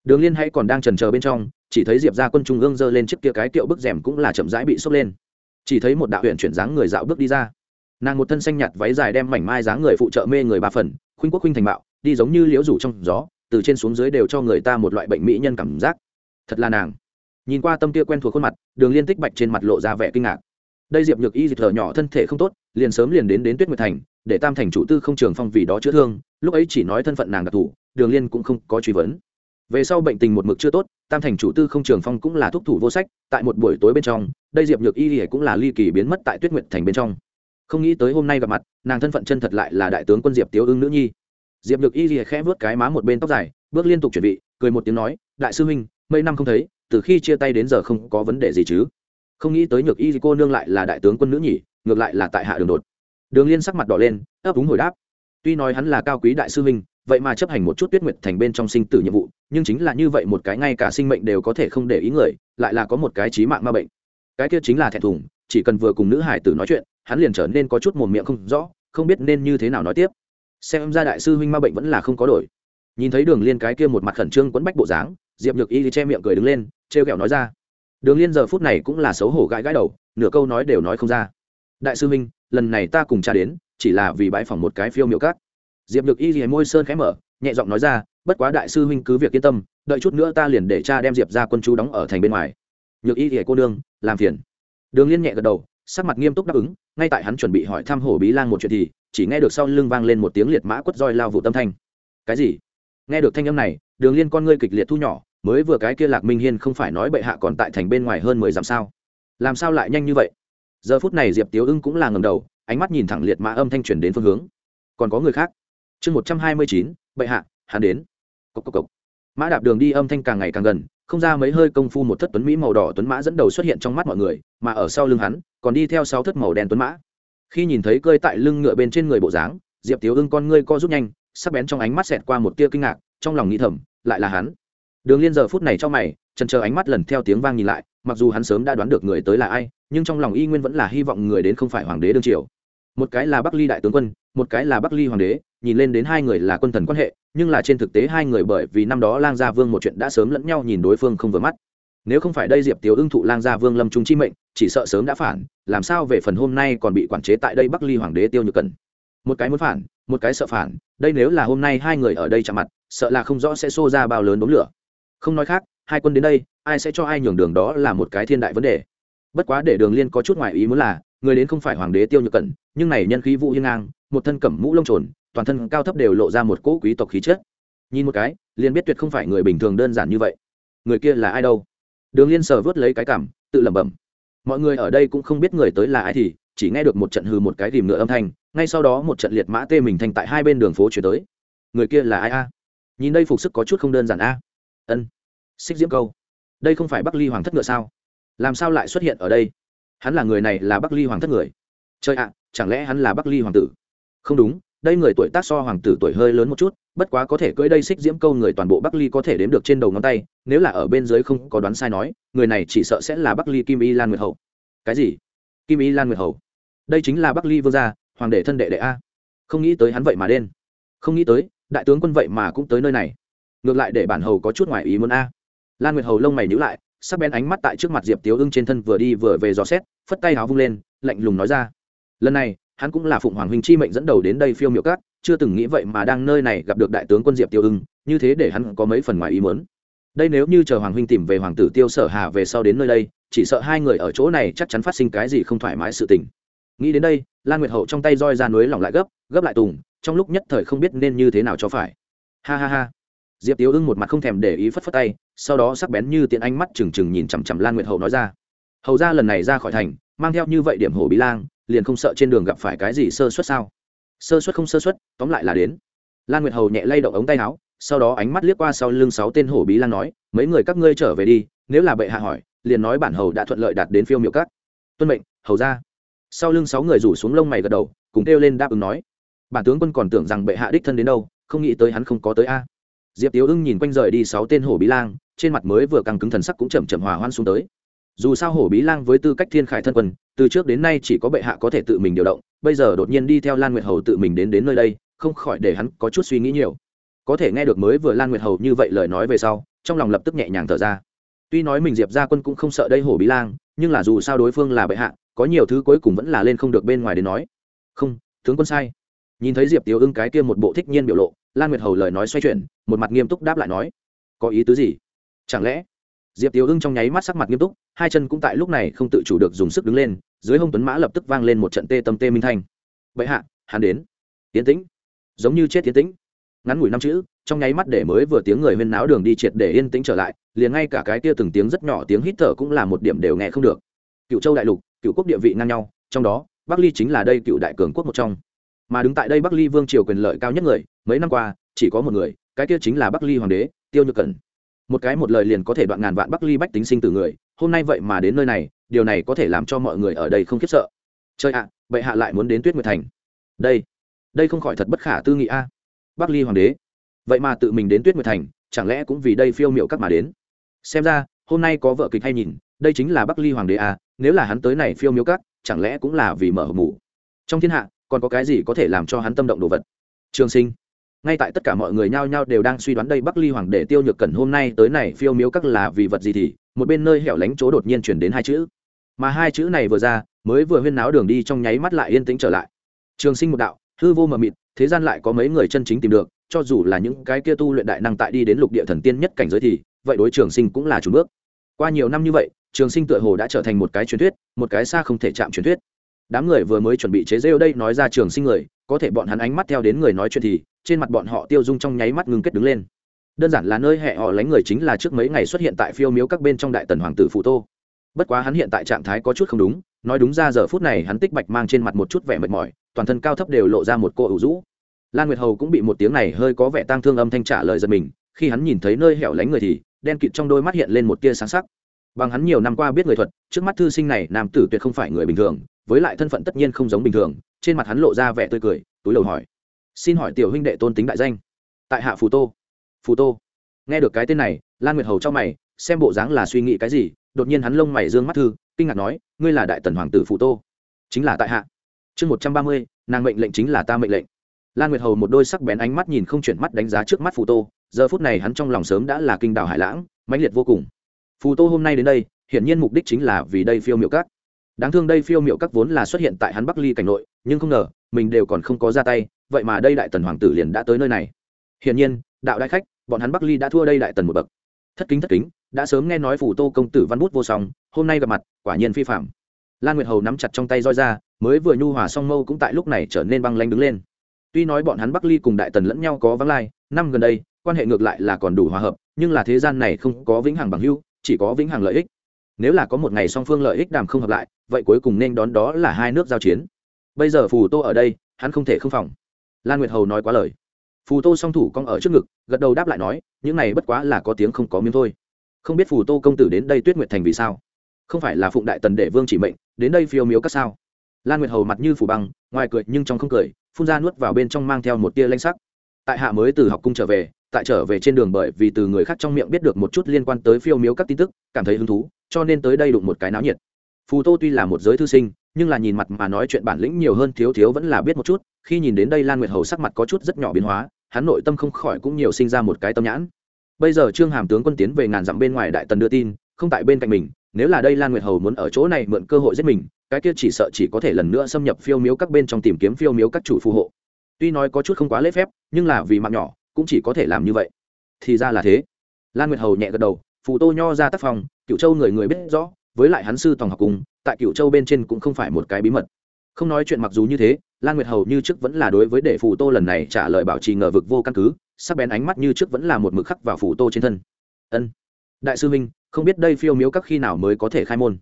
đường liên hay còn đang trần chờ bên trong, chỉ thấy diệp ra quân trung ương giơ lên chiếc kia cái tiệu bức rèm cũng là chậm rãi bị sốc lên. Chỉ thấy một đạo huyện chuyển dáng người dạo bước đi ra nàng một thân xanh nhạt váy dài đem mảnh mai dáng người phụ trợ mê người ba phần, khuynh quốc khuynh thành bạo, đi giống như liễu rủ trong gió, từ trên xuống dưới đều cho người ta một loại bệnh mỹ nhân cảm giác. Thật là nàng. Nhìn qua tâm kia quen thuộc khuôn mặt, đường liên tích bạch trên mặt lộ ra vẻ kinh ngạc. Đây diệp nhược y dịp thở nhỏ, thân thể không tốt, liền sớm liền đến đến tuyết nguyệt thành, để tam thành chủ tư không trường phong vì đó chữa thương, lúc ấy chỉ nói thân phận nàng đặc thù, đường liên cũng không có truy vấn. Về sau bệnh tình một mực chưa tốt, tam thành chủ tư không trường phong cũng là thúc thủ vô sách, tại một buổi tối bên trong, đây diệp nhược y cũng là ly kỳ biến mất tại tuyết nguyệt thành bên trong không nghĩ tới hôm nay gặp mặt, nàng thân phận chân thật lại là đại tướng quân diệp tiếu ưng nữ nhi. Diệp nhược y rìa khẽ vớt cái má một bên tóc dài, bước liên tục chuẩn bị, cười một tiếng nói, đại sư huynh, mấy năm không thấy, từ khi chia tay đến giờ không có vấn đề gì chứ? Không nghĩ tới nhược y cô nương lại là đại tướng quân nữ nhỉ ngược lại là tại hạ đường đột. Đường liên sắc mặt đỏ lên, ấp úng hồi đáp, tuy nói hắn là cao quý đại sư huynh, vậy mà chấp hành một chút tuyết nguyệt thành bên trong sinh tử nhiệm vụ, nhưng chính là như vậy một cái ngay cả sinh mệnh đều có thể không để ý người, lại là có một cái trí mạng ma bệnh. Cái kia chính là thẹn thùng, chỉ cần vừa cùng nữ hải tử nói chuyện hắn liền trở nên có chút mồm miệng không rõ, không biết nên như thế nào nói tiếp. Xem ra đại sư huynh ma bệnh vẫn là không có đổi. Nhìn thấy đường liên cái kia một mặt khẩn trương quấn bách bộ dáng, diệp nhược y che miệng cười đứng lên, trêu ghẹo nói ra. Đường liên giờ phút này cũng là xấu hổ gãi gãi đầu, nửa câu nói đều nói không ra. Đại sư huynh, lần này ta cùng cha đến, chỉ là vì bãi phỏng một cái phiêu miệu cát. Diệp nhược y thì môi sơn khẽ mở, nhẹ giọng nói ra, bất quá đại sư huynh cứ việc yên tâm, đợi chút nữa ta liền để cha đem diệp ra quân chú đóng ở thành bên ngoài. Nhược y thì cô đương làm phiền. Đường liên nhẹ gật đầu sắc mặt nghiêm túc đáp ứng, ngay tại hắn chuẩn bị hỏi thăm hổ bí lang một chuyện thì, chỉ nghe được sau lưng vang lên một tiếng liệt mã quất roi lao vụ tâm thanh. Cái gì? Nghe được thanh âm này, đường liên con ngươi kịch liệt thu nhỏ, mới vừa cái kia lạc minh hiên không phải nói bệ hạ còn tại thành bên ngoài hơn mười dặm sao? Làm sao lại nhanh như vậy? Giờ phút này diệp tiếu ưng cũng là ngầm đầu, ánh mắt nhìn thẳng liệt mã âm thanh chuyển đến phương hướng. Còn có người khác? Chương một trăm hai mươi chín, bệ hạ, hắn đến. Cốc cốc cốc. mã đạp đường đi âm thanh càng ngày càng gần không ra mấy hơi công phu một thất tuấn mỹ màu đỏ tuấn mã dẫn đầu xuất hiện trong mắt mọi người, mà ở sau lưng hắn, còn đi theo sáu thất màu đen tuấn mã. Khi nhìn thấy cơi tại lưng ngựa bên trên người bộ dáng, diệp tiếu ưng con ngươi co rút nhanh, sắc bén trong ánh mắt xẹt qua một tia kinh ngạc, trong lòng nghĩ thầm, lại là hắn. Đường liên giờ phút này cho mày chân chờ ánh mắt lần theo tiếng vang nhìn lại, mặc dù hắn sớm đã đoán được người tới là ai, nhưng trong lòng y nguyên vẫn là hy vọng người đến không phải hoàng đế đương triều một cái là bắc ly đại tướng quân, một cái là bắc ly hoàng đế, nhìn lên đến hai người là quân thần quan hệ, nhưng là trên thực tế hai người bởi vì năm đó lang gia vương một chuyện đã sớm lẫn nhau nhìn đối phương không vừa mắt. Nếu không phải đây diệp tiếu ưng thụ lang gia vương lâm trung chi mệnh, chỉ sợ sớm đã phản, làm sao về phần hôm nay còn bị quản chế tại đây bắc ly hoàng đế tiêu nhược cần một cái muốn phản, một cái sợ phản, đây nếu là hôm nay hai người ở đây chạm mặt, sợ là không rõ sẽ xô ra bao lớn đống lửa. Không nói khác, hai quân đến đây, ai sẽ cho ai nhường đường đó là một cái thiên đại vấn đề. Bất quá để đường liên có chút ngoại ý muốn là người đến không phải hoàng đế tiêu nhược cẩn, nhưng này nhân khí vũ hiên ngang, một thân cẩm mũ lông trồn, toàn thân cao thấp đều lộ ra một cỗ quý tộc khí chất. Nhìn một cái, liền biết tuyệt không phải người bình thường đơn giản như vậy. Người kia là ai đâu? Đường liên sờ vớt lấy cái cảm, tự lẩm bẩm. Mọi người ở đây cũng không biết người tới là ai thì, chỉ nghe được một trận hư một cái tìm ngựa âm thanh, ngay sau đó một trận liệt mã tê mình thành tại hai bên đường phố chuyển tới. Người kia là ai a? Nhìn đây phục sức có chút không đơn giản a. Ân. Xích diễm câu. Đây không phải bắc ly hoàng thất ngựa sao? Làm sao lại xuất hiện ở đây? Hắn là người này là bắc ly hoàng thất người. Chơi ạ, chẳng lẽ hắn là bắc ly hoàng tử? Không đúng, đây người tuổi tác so hoàng tử tuổi hơi lớn một chút, bất quá có thể cưỡi đây xích diễm câu người toàn bộ bắc ly có thể đếm được trên đầu ngón tay, nếu là ở bên dưới không có đoán sai nói, người này chỉ sợ sẽ là bắc ly kim y lan nguyệt hậu cái gì? Kim y lan nguyệt hậu đây chính là bắc ly vương gia, hoàng đệ thân đệ đệ a. Không nghĩ tới hắn vậy mà đen. Không nghĩ tới, đại tướng quân vậy mà cũng tới nơi này. Ngược lại để bản hầu có chút ngoài ý muốn a. Lan nguyệt hầu lông mày nhữ lại sắc bén ánh mắt tại trước mặt diệp tiếu ưng trên thân vừa đi vừa về dò xét, phất tay háo vung lên, lạnh lùng nói ra. Lần này, hắn cũng là phụng hoàng huynh chi mệnh dẫn đầu đến đây phiêu miệu cát chưa từng nghĩ vậy mà đang nơi này gặp được đại tướng quân diệp tiêu ưng, như thế để hắn có mấy phần ngoài ý muốn. Đây nếu như chờ hoàng huynh tìm về hoàng tử tiêu sở hà về sau đến nơi đây, chỉ sợ hai người ở chỗ này chắc chắn phát sinh cái gì không thoải mái sự tình. Nghĩ đến đây, lan nguyệt hậu trong tay roi ra núi lỏng lại gấp gấp lại tùng, trong lúc nhất thời không biết nên như thế nào cho phải. Ha ha ha. Diệp Tiêu ưng một mặt không thèm để ý phất phất tay sau đó sắc bén như tiện ánh mắt trừng trừng nhìn chằm chằm lan nguyệt hầu nói ra. Hầu ra lần này ra khỏi thành, mang theo như vậy điểm hổ bí lang, liền không sợ trên đường gặp phải cái gì sơ suất sao? Sơ suất không sơ suất, tóm lại là đến. Lan nguyệt hầu nhẹ lay động ống tay áo, sau đó ánh mắt liếc qua sau lưng sáu tên hổ bí lang nói, mấy người các ngươi trở về đi, nếu là bệ hạ hỏi, liền nói bản hầu đã thuận lợi đạt đến phiêu miệu cát tuân mệnh, hầu ra. Sau lưng sáu người rủ xuống lông mày gật đầu, cùng kêu lên đáp ứng nói, bản tướng quân còn tưởng rằng bệ hạ đích thân đến đâu, không nghĩ tới hắn không có tới a. Diệp tiếu ưng nhìn quanh rời đi sáu tên hổ bí lang trên mặt mới vừa căng cứng thần sắc cũng chậm chậm hòa hoan xuống tới. Dù sao hổ bí lang với tư cách thiên khải thân quân, từ trước đến nay chỉ có bệ hạ có thể tự mình điều động, bây giờ đột nhiên đi theo lan nguyệt hầu tự mình đến đến nơi đây, không khỏi để hắn có chút suy nghĩ nhiều. Có thể nghe được mới vừa lan nguyệt hầu như vậy lời nói về sau, trong lòng lập tức nhẹ nhàng thở ra. Tuy nói mình diệp ra quân cũng không sợ đây hổ bí lang, nhưng là dù sao đối phương là bệ hạ, có nhiều thứ cuối cùng vẫn là lên không được bên ngoài đến nói. Không, tướng quân sai. Nhìn thấy diệp tiểu ưng cái kia một bộ thích nhiên biểu lộ, lan nguyệt hầu lời nói xoay chuyển, một mặt nghiêm túc đáp lại nói, có ý tứ gì? Chẳng lẽ? Diệp tiểu ưng trong nháy mắt sắc mặt nghiêm túc, hai chân cũng tại lúc này không tự chủ được dùng sức đứng lên, dưới hông tuấn mã lập tức vang lên một trận tê tâm tê minh thanh. Vậy hạ, hắn đến. Tiến tĩnh. Giống như chết tiến tĩnh. Ngắn ngủi năm chữ, trong nháy mắt để mới vừa tiếng người huyên náo đường đi triệt để yên tĩnh trở lại, liền ngay cả cái kia từng tiếng rất nhỏ tiếng hít thở cũng là một điểm đều nghe không được. Cựu châu đại lục, cựu quốc địa vị ngang nhau, trong đó, bắc ly chính là đây cựu đại cường quốc một trong. Mà đứng tại đây bắc ly vương triều quyền lợi cao nhất người, mấy năm qua, chỉ có một người, cái kia chính là bắc ly hoàng đế, tiêu nhược cẩn một cái một lời liền có thể đoạn ngàn vạn bắc ly bách tính sinh từ người, hôm nay vậy mà đến nơi này, điều này có thể làm cho mọi người ở đây không khiếp sợ. Chơi ạ, bệ hạ lại muốn đến tuyết nguyệt thành. Đây đây không khỏi thật bất khả tư nghị a. Bắc ly hoàng đế, vậy mà tự mình đến tuyết nguyệt thành, chẳng lẽ cũng vì đây phiêu miệu các mà đến? Xem ra, hôm nay có vợ kịch hay nhìn, đây chính là bắc ly hoàng đế a, nếu là hắn tới này phiêu miêu các, chẳng lẽ cũng là vì mở hộp mù trong thiên hạ, còn có cái gì có thể làm cho hắn tâm động đồ vật? Trường sinh ngay tại tất cả mọi người nhao nhao đều đang suy đoán đây bắc ly hoàng để tiêu nhược cẩn hôm nay tới này phiêu miếu các là vì vật gì thì, một bên nơi hẻo lánh chỗ đột nhiên chuyển đến hai chữ. Mà hai chữ này vừa ra, mới vừa huyên náo đường đi trong nháy mắt lại yên tĩnh trở lại. Trường sinh một đạo, hư vô mờ mịt, thế gian lại có mấy người chân chính tìm được, cho dù là những cái kia tu luyện đại năng tại đi đến lục địa thần tiên nhất cảnh giới thì, vậy đối trường sinh cũng là chủ bước. Qua nhiều năm như vậy, trường sinh tựa hồ đã trở thành một cái truyền thuyết, một cái xa không thể chạm truyền thuyết. Đám người vừa mới chuẩn bị chế rêu đây nói ra trường sinh người, có thể bọn hắn ánh mắt theo đến người nói chuyện thì trên mặt bọn họ tiêu dung trong nháy mắt ngưng kết đứng lên. Đơn giản là nơi hẹ họ lánh người chính là trước mấy ngày xuất hiện tại phiêu miếu các bên trong đại tần hoàng tử phụ tô. Bất quá hắn hiện tại trạng thái có chút không đúng, nói đúng ra giờ phút này hắn tích bạch mang trên mặt một chút vẻ mệt mỏi, toàn thân cao thấp đều lộ ra một cô ủ rũ. Lan nguyệt hầu cũng bị một tiếng này hơi có vẻ tang thương âm thanh trả lời giật mình, khi hắn nhìn thấy nơi hẻo lánh người thì, đen kịt trong đôi mắt hiện lên một tia sáng sắc. Bằng hắn nhiều năm qua biết người thuật, trước mắt thư sinh này nam tử tuyệt không phải người bình thường, với lại thân phận tất nhiên không giống bình thường, trên mặt hắn lộ ra vẻ tươi cười, túi lầu hỏi xin hỏi tiểu huynh đệ tôn tính đại danh. Tại hạ phù tô. Phù tô. Nghe được cái tên này, lan nguyệt hầu cho mày, xem bộ dáng là suy nghĩ cái gì, đột nhiên hắn lông mày dương mắt thư, kinh ngạc nói, ngươi là đại tần hoàng tử phù tô. Chính là tại hạ. Chương một trăm ba mươi, nàng mệnh lệnh chính là ta mệnh lệnh. Lan nguyệt hầu một đôi sắc bén ánh mắt nhìn không chuyển mắt đánh giá trước mắt phù tô, giờ phút này hắn trong lòng sớm đã là kinh đảo hải lãng, mãnh liệt vô cùng. Phù tô hôm nay đến đây, hiển nhiên mục đích chính là vì đây phiêu miệu các. Đáng thương đây phiêu miệu các vốn là xuất hiện tại hắn bắc ly cảnh nội, nhưng không ngờ, mình đều còn không có ra tay vậy mà đây đại tần hoàng tử liền đã tới nơi này. Hiển nhiên, đạo đại khách, bọn hắn bắc ly đã thua đây đại tần một bậc. Thất kính thất kính, đã sớm nghe nói phủ tô công tử văn bút vô song, hôm nay gặp mặt, quả nhiên phi phạm lan nguyệt hầu nắm chặt trong tay roi ra, mới vừa nhu hòa song mâu cũng tại lúc này trở nên băng lanh đứng lên. Tuy nói bọn hắn bắc ly cùng đại tần lẫn nhau có vắng lai, năm gần đây, quan hệ ngược lại là còn đủ hòa hợp, nhưng là thế gian này không có vĩnh hằng bằng hưu chỉ có vĩnh hằng lợi ích. Nếu là có một ngày song phương lợi ích đàm không hợp lại, vậy cuối cùng nên đón đó là hai nước giao chiến. Bây giờ phù tô ở đây, hắn không thể không phòng lan nguyệt hầu nói quá lời. Phù tô song thủ cong ở trước ngực, gật đầu đáp lại nói, những này bất quá là có tiếng không có miếng thôi. Không biết phù tô công tử đến đây tuyết nguyệt thành vì sao? Không phải là phụng đại tần để vương chỉ mệnh, đến đây phiêu miếu các sao? Lan nguyệt hầu mặt như phủ băng, ngoài cười nhưng trong không cười, phun ra nuốt vào bên trong mang theo một tia lanh sắc. Tại hạ mới từ học cung trở về, tại trở về trên đường bởi vì từ người khác trong miệng biết được một chút liên quan tới phiêu miếu các tin tức, cảm thấy hứng thú, cho nên tới đây đụng một cái náo nhiệt phù tô tuy là một giới thư sinh, nhưng là nhìn mặt mà nói chuyện bản lĩnh nhiều hơn thiếu thiếu vẫn là biết một chút, khi nhìn đến đây lan nguyệt hầu sắc mặt có chút rất nhỏ biến hóa, hắn nội tâm không khỏi cũng nhiều sinh ra một cái tâm nhãn. Bây giờ trương hàm tướng quân tiến về ngàn dặm bên ngoài đại tần đưa tin, không tại bên cạnh mình, nếu là đây lan nguyệt hầu muốn ở chỗ này mượn cơ hội giết mình, cái kia chỉ sợ chỉ có thể lần nữa xâm nhập phiêu miếu các bên trong tìm kiếm phiêu miếu các chủ phù hộ. Tuy nói có chút không quá lễ phép, nhưng là vì mạng nhỏ, cũng chỉ có thể làm như vậy. Thì ra là thế. Lan nguyệt hầu nhẹ gật đầu, phù tô nho ra tác phòng cựu châu người người biết rõ với lại hắn sư tòng học cùng, tại cựu châu bên trên cũng không phải một cái bí mật. Không nói chuyện mặc dù như thế, lan nguyệt hầu như trước vẫn là đối với đệ phù tô lần này trả lời bảo trì ngờ vực vô căn cứ, sắc bén ánh mắt như trước vẫn là một mực khắc vào phù tô trên thân. Ân. Đại sư minh không biết đây phiêu miếu các khi nào mới có thể khai môn?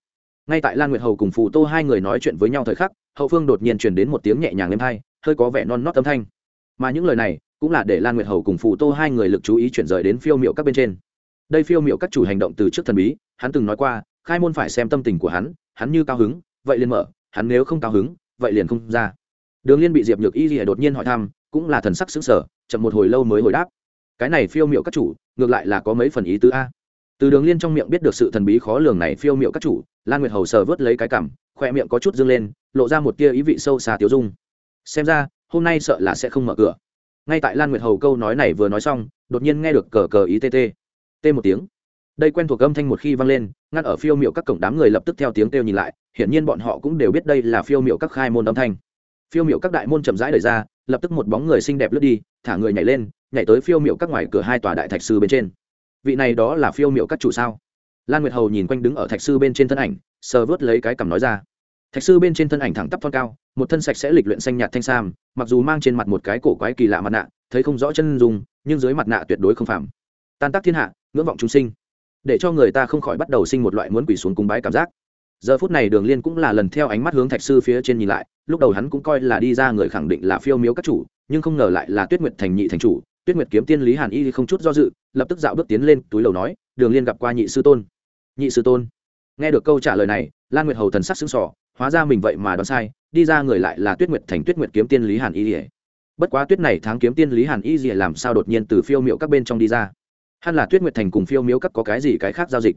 Ngay tại lan nguyệt hầu cùng phù tô hai người nói chuyện với nhau thời khắc, hậu phương đột nhiên truyền đến một tiếng nhẹ nhàng êm hai hơi có vẻ non nót âm thanh. Mà những lời này cũng là để lan nguyệt hầu cùng phù tô hai người lực chú ý chuyển rời đến phiêu miệu các bên trên. Đây phiêu miệu các chủ hành động từ trước thần bí, hắn từng nói qua khai môn phải xem tâm tình của hắn hắn như cao hứng, vậy liền mở, hắn nếu không cao hứng, vậy liền không ra. Đường liên bị diệp nhược y rỉa đột nhiên hỏi thăm, cũng là thần sắc xứng sở chậm một hồi lâu mới hồi đáp. Cái này phiêu miệu các chủ, ngược lại là có mấy phần ý tứ a. Từ đường liên trong miệng biết được sự thần bí khó lường này phiêu miệu các chủ, lan nguyệt hầu sờ vớt lấy cái cảm khoe miệng có chút dâng lên, lộ ra một tia ý vị sâu xa tiêu dung. Xem ra, hôm nay sợ là sẽ không mở cửa. Ngay tại lan nguyệt hầu câu nói này vừa nói xong, đột nhiên nghe được cờ cờ ý tt t một tiếng đây quen thuộc âm thanh một khi vang lên, ngắt ở phiêu miệu các cổng đám người lập tức theo tiếng kêu nhìn lại, hiển nhiên bọn họ cũng đều biết đây là phiêu miệu các khai môn âm thanh. Phiêu miệu các đại môn chậm rãi đời ra, lập tức một bóng người xinh đẹp lướt đi, thả người nhảy lên, nhảy tới phiêu miệu các ngoài cửa hai tòa đại thạch sư bên trên. Vị này đó là phiêu miệu các chủ sao? Lan nguyệt hầu nhìn quanh đứng ở thạch sư bên trên thân ảnh, sờ vớt lấy cái cằm nói ra. Thạch sư bên trên thân ảnh thẳng tắp phong cao, một thân sạch sẽ lịch luyện xanh nhạt thanh sam, mặc dù mang trên mặt một cái cổ quái kỳ lạ mặt nạ, thấy không rõ chân dùng nhưng dưới mặt nạ tuyệt đối không phạm tan tác thiên hạ, ngưỡng vọng chúng sinh để cho người ta không khỏi bắt đầu sinh một loại muốn quỷ xuống cung bái cảm giác. Giờ phút này đường liên cũng là lần theo ánh mắt hướng thạch sư phía trên nhìn lại, lúc đầu hắn cũng coi là đi ra người khẳng định là phiêu miếu các chủ, nhưng không ngờ lại là tuyết nguyệt thành nhị thành chủ, tuyết nguyệt kiếm tiên lý hàn y không chút do dự, lập tức dạo bước tiến lên, túi lầu nói, đường liên gặp qua nhị sư tôn. Nhị sư tôn? Nghe được câu trả lời này, lan nguyệt hầu thần sắc xứng sỏ hóa ra mình vậy mà đoán sai, đi ra người lại là tuyết nguyệt thành tuyết nguyệt kiếm tiên lý hàn y bất quá tuyết này tháng kiếm tiên lý hàn y làm sao đột nhiên từ phiêu miệu các bên trong đi ra? Hẳn là tuyết nguyệt thành cùng phiêu miếu các có cái gì cái khác giao dịch?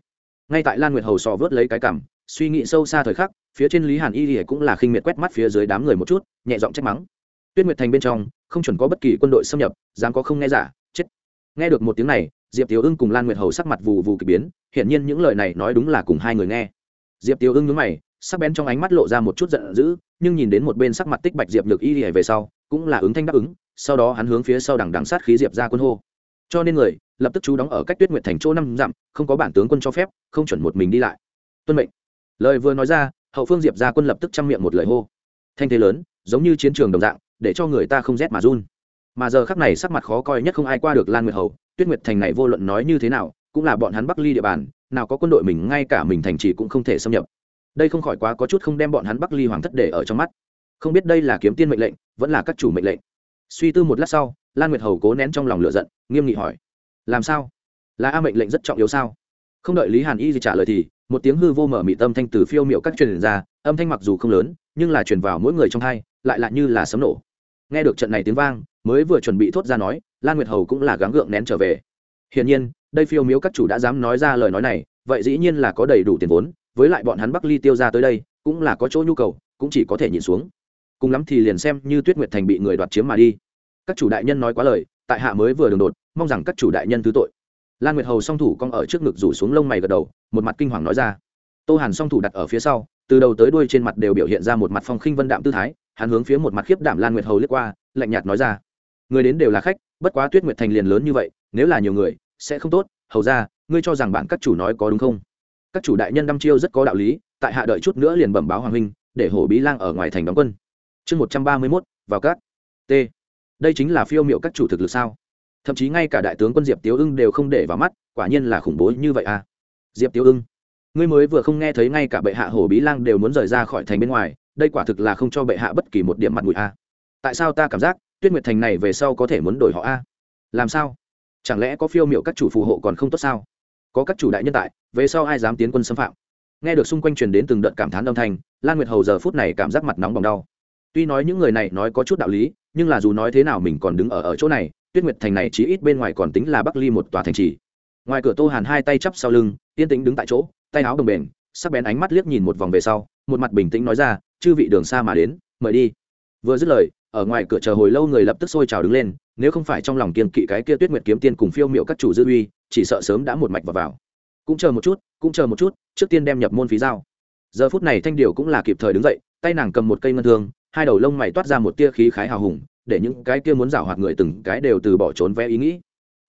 Ngay tại lan nguyệt hầu sò vớt lấy cái cảm, suy nghĩ sâu xa thời khắc, phía trên lý hàn y thì cũng là khinh miệt quét mắt phía dưới đám người một chút, nhẹ giọng trách mắng. Tuyết nguyệt thành bên trong, không chuẩn có bất kỳ quân đội xâm nhập, dám có không nghe giả, chết. Nghe được một tiếng này, diệp tiểu ưng cùng lan nguyệt hầu sắc mặt vù vù k ỳ biến, hiển nhiên những lời này nói đúng là cùng hai người nghe. Diệp tiểu ưng nhớ mày, sắc bén trong ánh mắt lộ ra một chút giận dữ, nhưng nhìn đến một bên sắc mặt tích bạch diệp nhược y thì về sau, cũng là ứng thanh đáp ứng, sau đó hắn hướng phía sau đằng đằng sát khí diệp ra quân hô. Cho nên người lập tức chú đóng ở cách tuyết nguyệt thành chỗ năm dặm, không có bản tướng quân cho phép, không chuẩn một mình đi lại. Tuân mệnh. Lời vừa nói ra, hậu phương diệp ra quân lập tức chăm miệng một lời hô. Thanh thế lớn, giống như chiến trường đồng dạng, để cho người ta không rét mà run. Mà giờ khắc này sắc mặt khó coi nhất không ai qua được lan nguyệt hầu, tuyết nguyệt thành này vô luận nói như thế nào, cũng là bọn hắn bắc ly địa bàn, nào có quân đội mình, ngay cả mình thành trì cũng không thể xâm nhập. Đây không khỏi quá có chút không đem bọn hắn bắc ly hoàng thất để ở trong mắt. Không biết đây là kiếm tiên mệnh lệnh, vẫn là các chủ mệnh lệnh. Suy tư một lát sau, lan nguyệt hầu cố nén trong lòng lựa giận, nghiêm nghị hỏi làm sao? Là a mệnh lệnh rất trọng yếu sao? Không đợi lý hàn y gì trả lời thì, một tiếng hư vô mở mị tâm thanh từ phiêu miệu các truyền ra, âm thanh mặc dù không lớn, nhưng là truyền vào mỗi người trong hai, lại lại như là sấm nổ. Nghe được trận này tiếng vang, mới vừa chuẩn bị thốt ra nói, lan nguyệt hầu cũng là gắng gượng nén trở về. Hiển nhiên, đây phiêu miếu các chủ đã dám nói ra lời nói này, vậy dĩ nhiên là có đầy đủ tiền vốn, với lại bọn hắn bắc ly tiêu ra tới đây, cũng là có chỗ nhu cầu, cũng chỉ có thể nhìn xuống. Cùng lắm thì liền xem như tuyết nguyệt thành bị người đoạt chiếm mà đi. Các chủ đại nhân nói quá lời tại hạ mới vừa đường đột, mong rằng các chủ đại nhân thứ tội. Lan nguyệt hầu song thủ cong ở trước ngực rủ xuống lông mày gật đầu, một mặt kinh hoàng nói ra. Tô hàn song thủ đặt ở phía sau, từ đầu tới đuôi trên mặt đều biểu hiện ra một mặt phong khinh vân đạm tư thái, hắn hướng phía một mặt khiếp đảm lan nguyệt hầu lướt qua, lạnh nhạt nói ra. Người đến đều là khách, bất quá tuyết nguyệt thành liền lớn như vậy, nếu là nhiều người, sẽ không tốt. Hầu ra, ngươi cho rằng bạn các chủ nói có đúng không? Các chủ đại nhân đăm chiêu rất có đạo lý, tại hạ đợi chút nữa liền bẩm báo hoàng huynh, để hổ bí lang ở ngoài thành đóng quân. Chương một trăm ba mươi mốt, vào các. T đây chính là phiêu m i ệ u các chủ thực lực sao? Thậm chí ngay cả đại tướng quân diệp tiếu ưng đều không để vào mắt, quả nhiên là khủng bố như vậy à? Diệp tiếu ưng, ngươi mới vừa không nghe thấy ngay cả bệ hạ hổ bí lang đều muốn rời ra khỏi thành bên ngoài, đây quả thực là không cho bệ hạ bất kỳ một điểm mặt mũi a tại sao ta cảm giác tuyết nguyệt thành này về sau có thể muốn đổi họ a làm sao? Chẳng lẽ có phiêu m i ệ u các chủ phù hộ còn không tốt sao? Có các chủ đại nhân tại, về sau ai dám tiến quân xâm phạm? Nghe được xung quanh truyền đến từng đợt cảm thán âm thanh, lan nguyệt hầu giờ phút này cảm giác mặt nóng bỏng đau tuy nói những người này nói có chút đạo lý nhưng là dù nói thế nào mình còn đứng ở ở chỗ này tuyết nguyệt thành này chỉ ít bên ngoài còn tính là bắc ly một tòa thành trì. Ngoài cửa tô hàn hai tay chắp sau lưng yên tĩnh đứng tại chỗ tay áo đồng bền sắc bén ánh mắt liếc nhìn một vòng về sau một mặt bình tĩnh nói ra chư vị đường xa mà đến mời đi. Vừa dứt lời ở ngoài cửa chờ hồi lâu người lập tức sôi trào đứng lên nếu không phải trong lòng kiên kỵ cái kia tuyết nguyệt kiếm tiên cùng phiêu miệu các chủ dư uy chỉ sợ sớm đã một mạch vào, vào. cũng chờ một chút cũng chờ một chút trước tiên đem nhập môn phí giao. Giờ phút này thanh điều cũng là kịp thời đứng dậy tay nàng cầm một cây ngân thương hai đầu lông mày toát ra một tia khí khái hào hùng, để những cái kia muốn giảo hoạt người từng cái đều từ bỏ trốn vé ý nghĩ.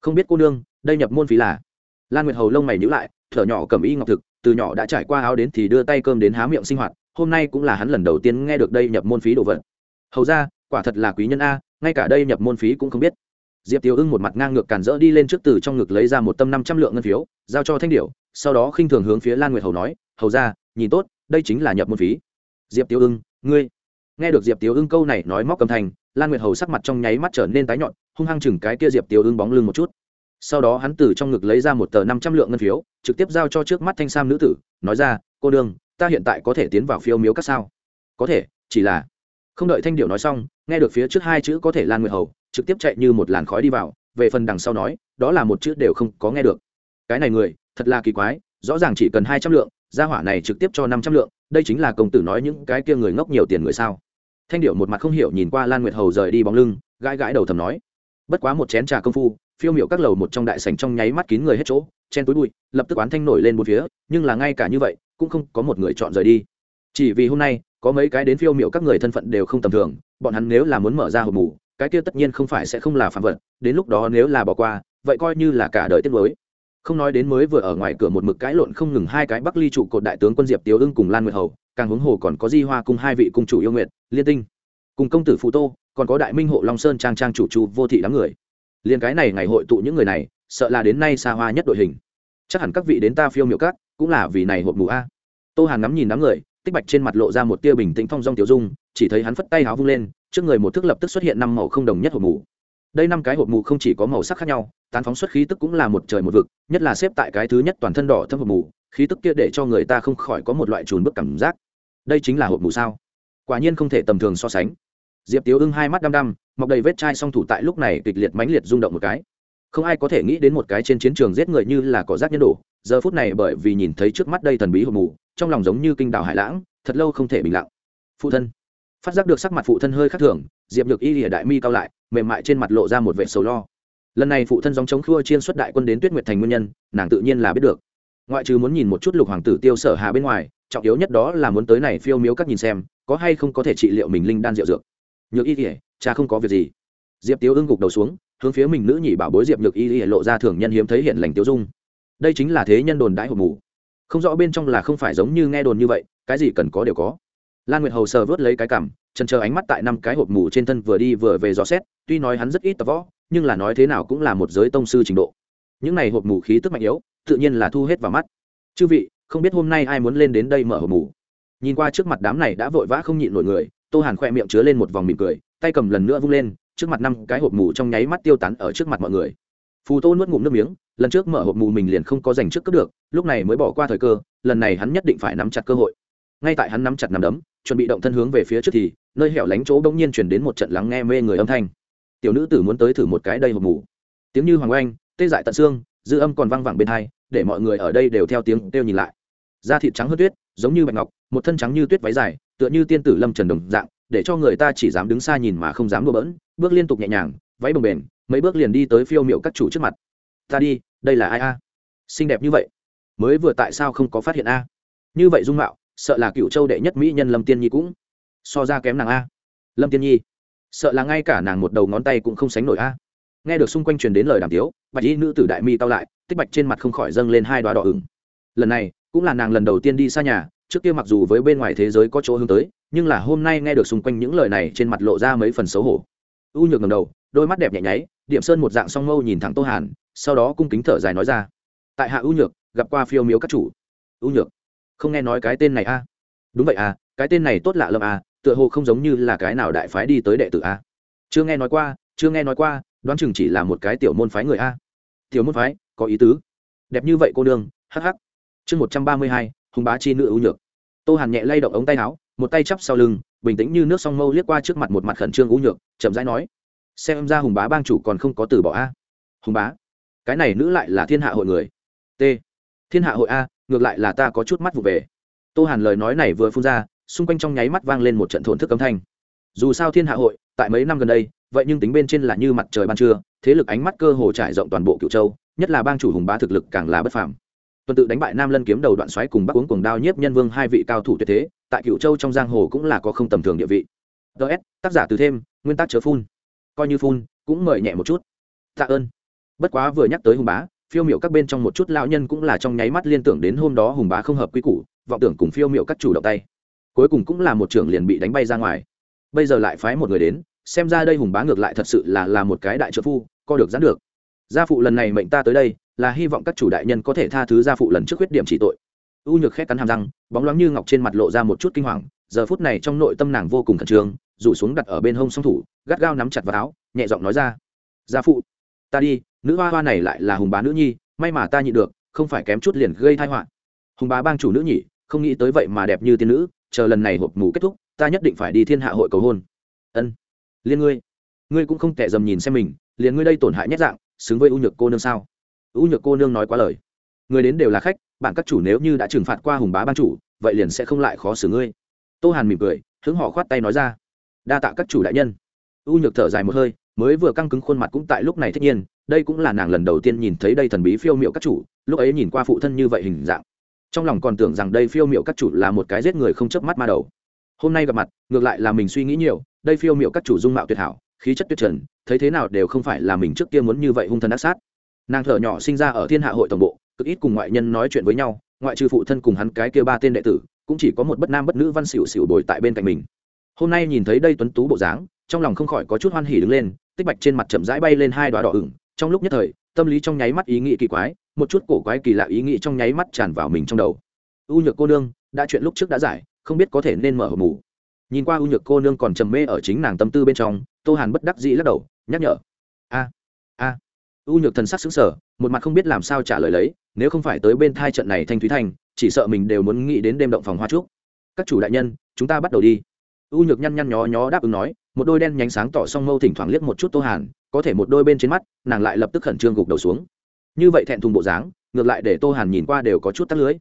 Không biết cô nương, đây nhập môn phí là? Lan nguyệt hầu lông mày nhữ lại, thở nhỏ cầm y ngọc thực, từ nhỏ đã trải qua áo đến thì đưa tay cơm đến há miệng sinh hoạt, hôm nay cũng là hắn lần đầu tiên nghe được đây nhập môn phí đồ vật. Hầu ra, quả thật là quý nhân a, ngay cả đây nhập môn phí cũng không biết. Diệp tiêu ưng một mặt ngang ngược cản rỡ đi lên trước từ trong ngực lấy ra một tâm năm trăm lượng ngân phiếu, giao cho thanh điệu sau đó khinh thường hướng phía lan nguyệt hầu nói, hầu ra, nhìn tốt, đây chính là nhập môn phí. Diệp tiêu ưng, ngươi nghe được diệp tiêu ưng câu này nói móc cầm thành, lan nguyệt hầu sắc mặt trong nháy mắt trở nên tái nhọn hung hăng chừng cái kia diệp tiêu ưng bóng lưng một chút. Sau đó hắn từ trong ngực lấy ra một tờ năm trăm lượng ngân phiếu, trực tiếp giao cho trước mắt thanh sam nữ tử, nói ra, cô đương, ta hiện tại có thể tiến vào phiêu miếu các sao? Có thể, chỉ là không đợi thanh điệu nói xong, nghe được phía trước hai chữ có thể lan nguyệt hầu, trực tiếp chạy như một làn khói đi vào, về phần đằng sau nói, đó là một chữ đều không có nghe được. Cái này người, thật là kỳ quái, rõ ràng chỉ cần hai trăm lượng, gia hỏa này trực tiếp cho năm trăm lượng đây chính là công tử nói những cái kia người ngốc nhiều tiền người sao? Thanh điệu một mặt không hiểu nhìn qua lan nguyệt hầu rời đi bóng lưng, gãi gãi đầu thầm nói, bất quá một chén trà công phu, phiêu miệu các lầu một trong đại sảnh trong nháy mắt kín người hết chỗ, chen túi bụi, lập tức oán thanh nổi lên một phía, nhưng là ngay cả như vậy, cũng không có một người chọn rời đi. Chỉ vì hôm nay, có mấy cái đến phiêu miệu các người thân phận đều không tầm thường, bọn hắn nếu là muốn mở ra hộp mù, cái kia tất nhiên không phải sẽ không là phạm vật, đến lúc đó nếu là bỏ qua, vậy coi như là cả đời tiết mới không nói đến mới vừa ở ngoài cửa một mực cãi lộn không ngừng hai cái bắc ly trụ cột đại tướng quân diệp tiếu ưng cùng lan nguyệt hầu, càng huống hồ còn có di hoa cùng hai vị cung chủ yêu nguyệt, liên tinh, cùng công tử phụ tô, còn có đại minh hộ long sơn trang trang chủ chu vô thị đám người. Liền cái này ngày hội tụ những người này, sợ là đến nay xa hoa nhất đội hình. Chắc hẳn các vị đến ta phiêu miệu cát cũng là vì này hộp mù a. Tô hàn ngắm nhìn đám người, tích bạch trên mặt lộ ra một tia bình tĩnh phong dong tiểu dung, chỉ thấy hắn phất tay háo vung lên, trước người một thức lập tức xuất hiện năm màu không đồng nhất hộp mù. Đây năm cái hộp mù không chỉ có màu sắc khác nhau tán phóng xuất khí tức cũng là một trời một vực, nhất là xếp tại cái thứ nhất toàn thân đỏ thâm hộp mù, khí tức kia để cho người ta không khỏi có một loại trùn bức cảm giác. Đây chính là hộp mù sao? Quả nhiên không thể tầm thường so sánh. Diệp tiếu ưng hai mắt đăm đăm, mọc đầy vết chai song thủ tại lúc này kịch liệt mãnh liệt rung động một cái. Không ai có thể nghĩ đến một cái trên chiến trường giết người như là cỏ rác nhân đổ, giờ phút này bởi vì nhìn thấy trước mắt đây thần bí hộp mù, trong lòng giống như kinh đào hải lãng, thật lâu không thể bình lặng. Phụ thân. Phát giác được sắc mặt phụ thân hơi khác thường, diệp nhược y lìa đại mi cao lại, mềm mại trên mặt lộ ra một vệ sầu lo lần này phụ thân dòng chống khua chiên xuất đại quân đến tuyết nguyệt thành nguyên nhân, nàng tự nhiên là biết được. Ngoại trừ muốn nhìn một chút lục hoàng tử tiêu sở hà bên ngoài, trọng yếu nhất đó là muốn tới này phiêu miếu các nhìn xem, có hay không có thể trị liệu mình linh đan rượu dược. Nhược y kỉa cha không có việc gì. Diệp tiêu ưng gục đầu xuống, hướng phía mình nữ nhị bảo bối diệp nhược y kỉa lộ ra thường nhân hiếm thấy hiện lành tiêu dung. Đây chính là thế nhân đồn đãi hộp mù. Không rõ bên trong là không phải giống như nghe đồn như vậy, cái gì cần có đều có. Lan nguyệt hầu sờ vớt lấy cái cảm chân chờ ánh mắt tại năm cái hộp mù trên thân vừa đi vừa về dò xét, tuy nói hắn rất ít tập võ nhưng là nói thế nào cũng là một giới tông sư trình độ. Những này hộp mù khí tức mạnh yếu, tự nhiên là thu hết vào mắt. Chư vị, không biết hôm nay ai muốn lên đến đây mở hộp mù? Nhìn qua trước mặt đám này đã vội vã không nhịn nổi người, tô hàn khoe miệng chứa lên một vòng mỉm cười, tay cầm lần nữa vung lên, trước mặt năm cái hộp mù trong nháy mắt tiêu tán ở trước mặt mọi người. Phù tô nuốt ngụm nước miếng, lần trước mở hộp mù mình liền không có giành trước cướp được, lúc này mới bỏ qua thời cơ, lần này hắn nhất định phải nắm chặt cơ hội. Ngay tại hắn nắm chặt nắm đấm, chuẩn bị động thân hướng về phía trước thì, nơi hẻo lánh chỗ bỗng nhiên chuyển đến một trận lắng nghe mê người âm thanh tiểu nữ tử muốn tới thử một cái đây hộp mù tiếng như hoàng oanh, tê dại tận xương, dư âm còn văng vẳng bên hai, để mọi người ở đây đều theo tiếng kêu nhìn lại. Da thịt trắng hơn tuyết, giống như bạch ngọc, một thân trắng như tuyết váy dài, tựa như tiên tử lâm trần đồng dạng, để cho người ta chỉ dám đứng xa nhìn mà không dám đùa bỡn, bước liên tục nhẹ nhàng, váy bồng bềnh, mấy bước liền đi tới phiêu miệu các chủ trước mặt. Ta đi, đây là ai a? Xinh đẹp như vậy. Mới vừa tại sao không có phát hiện a? Như vậy dung mạo, sợ là cựu châu đệ nhất mỹ nhân lâm tiên nhi cũng so ra kém nàng a. Lâm tiên nhi sợ là ngay cả nàng một đầu ngón tay cũng không sánh nổi a. Nghe được xung quanh truyền đến lời đàm tiếu, bạch y nữ tử đại mi tao lại, tích bạch trên mặt không khỏi dâng lên hai đoá đỏ ửng. Lần này, cũng là nàng lần đầu tiên đi xa nhà, trước kia mặc dù với bên ngoài thế giới có chỗ hướng tới, nhưng là hôm nay nghe được xung quanh những lời này trên mặt lộ ra mấy phần xấu hổ. U nhược ngầm đầu, đôi mắt đẹp nhẹ nháy, điểm sơn một dạng song mâu nhìn thẳng tô hàn, sau đó cung kính thở dài nói ra, tại hạ u nhược, gặp qua phiêu miếu các chủ. U nhược, không nghe nói cái tên này a? Đúng vậy à cái tên này tốt lạ lầm à tựa hồ không giống như là cái nào đại phái đi tới đệ tử a. Chưa nghe nói qua, chưa nghe nói qua, đoán chừng chỉ là một cái tiểu môn phái người a. Tiểu môn phái, có ý tứ. Đẹp như vậy cô đương hh chương một trăm ba mươi hai, hùng bá chi nữ ưu nhược. Tô hàn nhẹ lay động ống tay áo, một tay chắp sau lưng, bình tĩnh như nước song mâu liếc qua trước mặt một mặt khẩn trương ưu nhược, chậm rãi nói, xem ra hùng bá bang chủ còn không có từ bỏ a. Hùng bá? Cái này nữ lại là thiên hạ hội người. T. Thiên hạ hội a, ngược lại là ta có chút mắt vụ về. Tô hàn lời nói này vừa phun ra xung quanh trong nháy mắt vang lên một trận thổn thức âm thanh. Dù sao thiên hạ hội, tại mấy năm gần đây, vậy nhưng tính bên trên là như mặt trời ban trưa, thế lực ánh mắt cơ hồ trải rộng toàn bộ cựu châu, nhất là bang chủ hùng bá thực lực càng là bất phàm. Tuần tự đánh bại nam lân kiếm đầu đoạn xoáy cùng bắc uống cuồng đao nhiếp nhân vương hai vị cao thủ tuyệt thế, tại cựu châu trong giang hồ cũng là có không tầm thường địa vị. Ts tác giả từ thêm, nguyên tắc chớ phun. Coi như phun, cũng mời nhẹ một chút. Tạ ơn. Bất quá vừa nhắc tới hùng bá, phiêu miệu các bên trong một chút lão nhân cũng là trong nháy mắt liên tưởng đến hôm đó hùng bá không hợp quy củ, vọng tưởng cùng phiêu miệu các chủ động tay cuối cùng cũng là một trưởng liền bị đánh bay ra ngoài. Bây giờ lại phái một người đến, xem ra đây hùng bá ngược lại thật sự là là một cái đại trợ phu, co được gián được. Gia phụ lần này mệnh ta tới đây, là hy vọng các chủ đại nhân có thể tha thứ gia phụ lần trước khuyết điểm chỉ tội. U nhược khét cắn hàm răng, bóng loáng như ngọc trên mặt lộ ra một chút kinh hoàng, giờ phút này trong nội tâm nàng vô cùng khẩn trương, rủ xuống đặt ở bên hông song thủ, gắt gao nắm chặt vào áo, nhẹ giọng nói ra, gia phụ, ta đi, nữ hoa hoa này lại là hùng bá nữ nhi, may mà ta nhịn được, không phải kém chút liền gây thai họa. Hùng bá bang chủ nữ nhỉ không nghĩ tới vậy mà đẹp như tiên nữ chờ lần này hộp mù kết thúc, ta nhất định phải đi thiên hạ hội cầu hôn. Ân. Liên ngươi. Ngươi cũng không tệ dầm nhìn xem mình, liền ngươi đây tổn hại nhất dạng, xứng với u nhược cô nương sao? U nhược cô nương nói quá lời. Người đến đều là khách, bạn các chủ nếu như đã trừng phạt qua hùng bá ban chủ, vậy liền sẽ không lại khó xử ngươi. Tô hàn mỉm cười, hướng họ khoát tay nói ra. Đa tạ các chủ đại nhân. U nhược thở dài một hơi, mới vừa căng cứng khuôn mặt cũng tại lúc này thích nhiên, đây cũng là nàng lần đầu tiên nhìn thấy đây thần bí phiêu miệu các chủ, lúc ấy nhìn qua phụ thân như vậy hình dạng trong lòng còn tưởng rằng đây phiêu miệu các chủ là một cái giết người không chớp mắt ma đầu. Hôm nay gặp mặt, ngược lại là mình suy nghĩ nhiều, đây phiêu miệu các chủ dung mạo tuyệt hảo, khí chất tuyệt trần, thấy thế nào đều không phải là mình trước kia muốn như vậy hung thần ác sát. Nàng thở nhỏ sinh ra ở thiên hạ hội tổng bộ, cực ít cùng ngoại nhân nói chuyện với nhau, ngoại trừ phụ thân cùng hắn cái kia ba tên đệ tử, cũng chỉ có một bất nam bất nữ văn xỉu xỉu bồi tại bên cạnh mình. Hôm nay nhìn thấy đây tuấn tú bộ dáng, trong lòng không khỏi có chút hoan hỉ đứng lên, tích bạch trên mặt chậm rãi bay lên hai đoá đỏ ửng, trong lúc nhất thời, tâm lý trong nháy mắt ý nghĩ kỳ quái một chút cổ quái kỳ lạ ý nghĩ trong nháy mắt tràn vào mình trong đầu. U nhược cô nương đã chuyện lúc trước đã giải không biết có thể nên mở hộp mù. Nhìn qua u nhược cô nương còn trầm mê ở chính nàng tâm tư bên trong tô hàn bất đắc dĩ lắc đầu nhắc nhở. A a. U nhược thần sắc xứng sở một mặt không biết làm sao trả lời lấy nếu không phải tới bên thai trận này thanh thúy thành, chỉ sợ mình đều muốn nghĩ đến đêm động phòng hoa trúc. Các chủ đại nhân chúng ta bắt đầu đi. U nhược nhăn nhăn nhó nhó đáp ứng nói một đôi đen nhánh sáng tỏ song mâu thỉnh thoảng liếc một chút tô hàn có thể một đôi bên trên mắt nàng lại lập tức khẩn trương gục đầu xuống như vậy thẹn thùng bộ dáng, ngược lại để tô hàn nhìn qua đều có chút tắt lưới.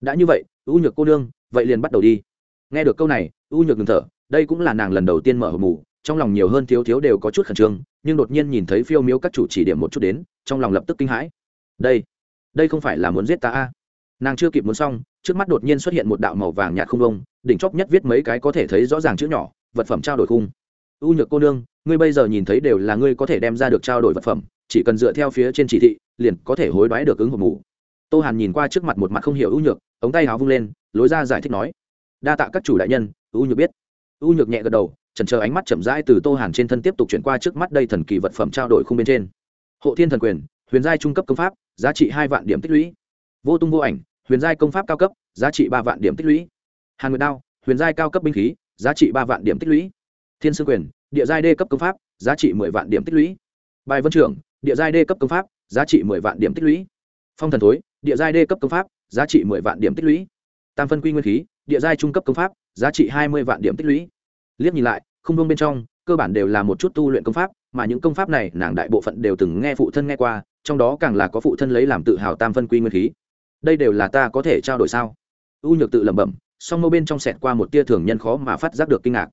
Đã như vậy, u nhược cô nương, vậy liền bắt đầu đi. Nghe được câu này, u nhược ngừng thở, đây cũng là nàng lần đầu tiên mở hộp mù, trong lòng nhiều hơn thiếu thiếu đều có chút khẩn trương, nhưng đột nhiên nhìn thấy phiêu miếu các chủ chỉ điểm một chút đến, trong lòng lập tức kinh hãi. Đây đây không phải là muốn giết ta a? Nàng chưa kịp muốn xong, trước mắt đột nhiên xuất hiện một đạo màu vàng nhạt không đông đỉnh chóp nhất viết mấy cái có thể thấy rõ ràng chữ nhỏ, vật phẩm trao đổi khung. U nhược cô nương, ngươi bây giờ nhìn thấy đều là ngươi có thể đem ra được trao đổi vật phẩm, chỉ cần dựa theo phía trên chỉ thị liền có thể hối đoái được ứng hộp mù tô hàn nhìn qua trước mặt một mặt không hiểu u nhược, ống tay áo vung lên, lối ra giải thích nói, đa tạ các chủ đại nhân u nhược biết. U nhược nhẹ gật đầu trần chờ ánh mắt chậm rãi từ tô hàn trên thân tiếp tục chuyển qua trước mắt đây thần kỳ vật phẩm trao đổi khung bên trên. Hộ thiên thần quyền, huyền giai trung cấp công pháp, giá trị hai vạn điểm tích lũy. Vô tung vô ảnh, huyền giai công pháp cao cấp, giá trị ba vạn điểm tích lũy. Hàn nguyệt đao, huyền giai cao cấp binh khí, giá trị ba vạn điểm tích lũy. Thiên sư quyền, địa giai đê cấp công pháp, giá trị mười vạn điểm tích lũy. Bài vân trưởng, địa giai đê cấp công pháp giá trị mười vạn điểm tích lũy. Phong thần thối, địa giai đê cấp công pháp, giá trị mười vạn điểm tích lũy. Tam phân quy nguyên khí, địa giai trung cấp công pháp, giá trị hai mươi vạn điểm tích lũy. Liếc nhìn lại, không vương bên trong, cơ bản đều là một chút tu luyện công pháp, mà những công pháp này, nàng đại bộ phận đều từng nghe phụ thân nghe qua, trong đó càng là có phụ thân lấy làm tự hào tam phân quy nguyên khí. Đây đều là ta có thể trao đổi sao? U nhược tự lẩm bẩm, song mâu bên trong sẹt qua một tia thường nhân khó mà phát giác được kinh ngạc.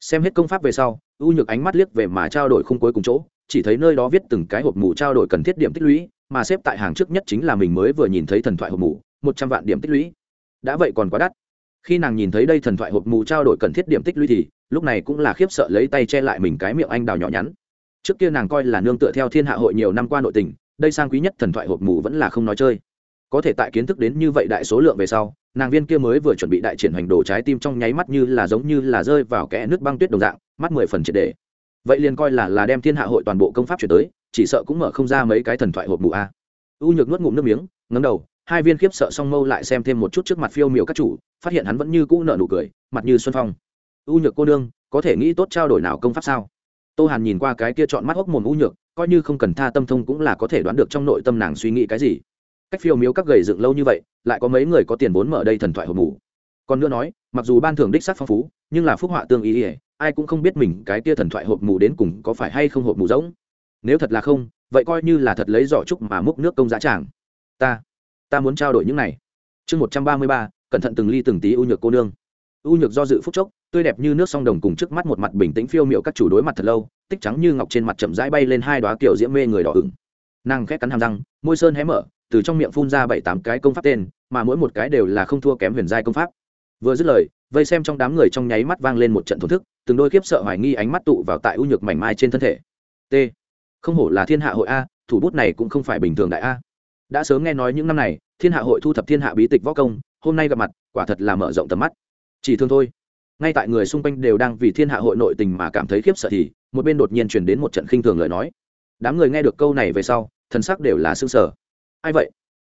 Xem hết công pháp về sau, u nhược ánh mắt liếc về mà trao đổi không cuối cùng chỗ chỉ thấy nơi đó viết từng cái hộp mù trao đổi cần thiết điểm tích lũy, mà xếp tại hàng trước nhất chính là mình mới vừa nhìn thấy thần thoại hộp mù, một trăm vạn điểm tích lũy. Đã vậy còn quá đắt. Khi nàng nhìn thấy đây thần thoại hộp mù trao đổi cần thiết điểm tích lũy thì, lúc này cũng là khiếp sợ lấy tay che lại mình cái miệng anh đào nhỏ nhắn. Trước kia nàng coi là nương tựa theo thiên hạ hội nhiều năm qua nội tình, đây sang quý nhất thần thoại hộp mù vẫn là không nói chơi. Có thể tại kiến thức đến như vậy đại số lượng về sau, nàng viên kia mới vừa chuẩn bị đại triển hành đồ trái tim trong nháy mắt như là giống như là rơi vào kẽ nước băng tuyết đồng dạng, mắt mười phần triệt đề vậy liền coi là là đem thiên hạ hội toàn bộ công pháp chuyển tới, chỉ sợ cũng mở không ra mấy cái thần thoại hộp mù a. U nhược nuốt ngụm nước miếng ngấm đầu, hai viên khiếp sợ song mâu lại xem thêm một chút trước mặt phiêu miểu các chủ, phát hiện hắn vẫn như cũ nợ nụ cười, mặt như xuân phong. U nhược cô nương, có thể nghĩ tốt trao đổi nào công pháp sao? Tô hàn nhìn qua cái kia chọn mắt hốc mồm u nhược, coi như không cần tha tâm thông cũng là có thể đoán được trong nội tâm nàng suy nghĩ cái gì. Cách phiêu miếu các gầy dựng lâu như vậy, lại có mấy người có tiền vốn mở đây thần thoại hộp mù. Còn nữa nói, mặc dù ban thưởng đích sắc phong phú, nhưng là phúc họa tương ý ỉa ai cũng không biết mình cái tia thần thoại hộp mù đến cùng có phải hay không hộp mù rỗng. Nếu thật là không, vậy coi như là thật lấy giỏ trúc mà múc nước công giá tràng. Ta ta muốn trao đổi những này. Chương một trăm ba mươi ba, cẩn thận từng ly từng tí u nhược cô nương. U nhược do dự phúc chốc, tươi đẹp như nước sông đồng cùng trước mắt một mặt bình tĩnh phiêu miệu các chủ đối mặt thật lâu, tích trắng như ngọc trên mặt chậm rãi bay lên hai đoá kiểu diễm mê người đỏ ửng. Nàng khét cắn hàm răng, môi sơn hé mở, từ trong miệng phun ra bảy tám cái công pháp tên, mà mỗi một cái đều là không thua kém huyền giai công pháp. Vừa dứt lời, vây xem trong đám người trong nháy mắt vang lên một trận thổn thức từng đôi kiếp sợ hoài nghi ánh mắt tụ vào tại u nhược mảnh mai trên thân thể. T. Không hổ là thiên hạ hội a, thủ bút này cũng không phải bình thường đại a. Đã sớm nghe nói những năm này, thiên hạ hội thu thập thiên hạ bí tịch võ công, hôm nay gặp mặt, quả thật là mở rộng tầm mắt. Chỉ thương thôi. Ngay tại người xung quanh đều đang vì thiên hạ hội nội tình mà cảm thấy khiếp sợ thì, một bên đột nhiên truyền đến một trận khinh thường lời nói. Đám người nghe được câu này về sau, thần sắc đều là xương sở ai vậy?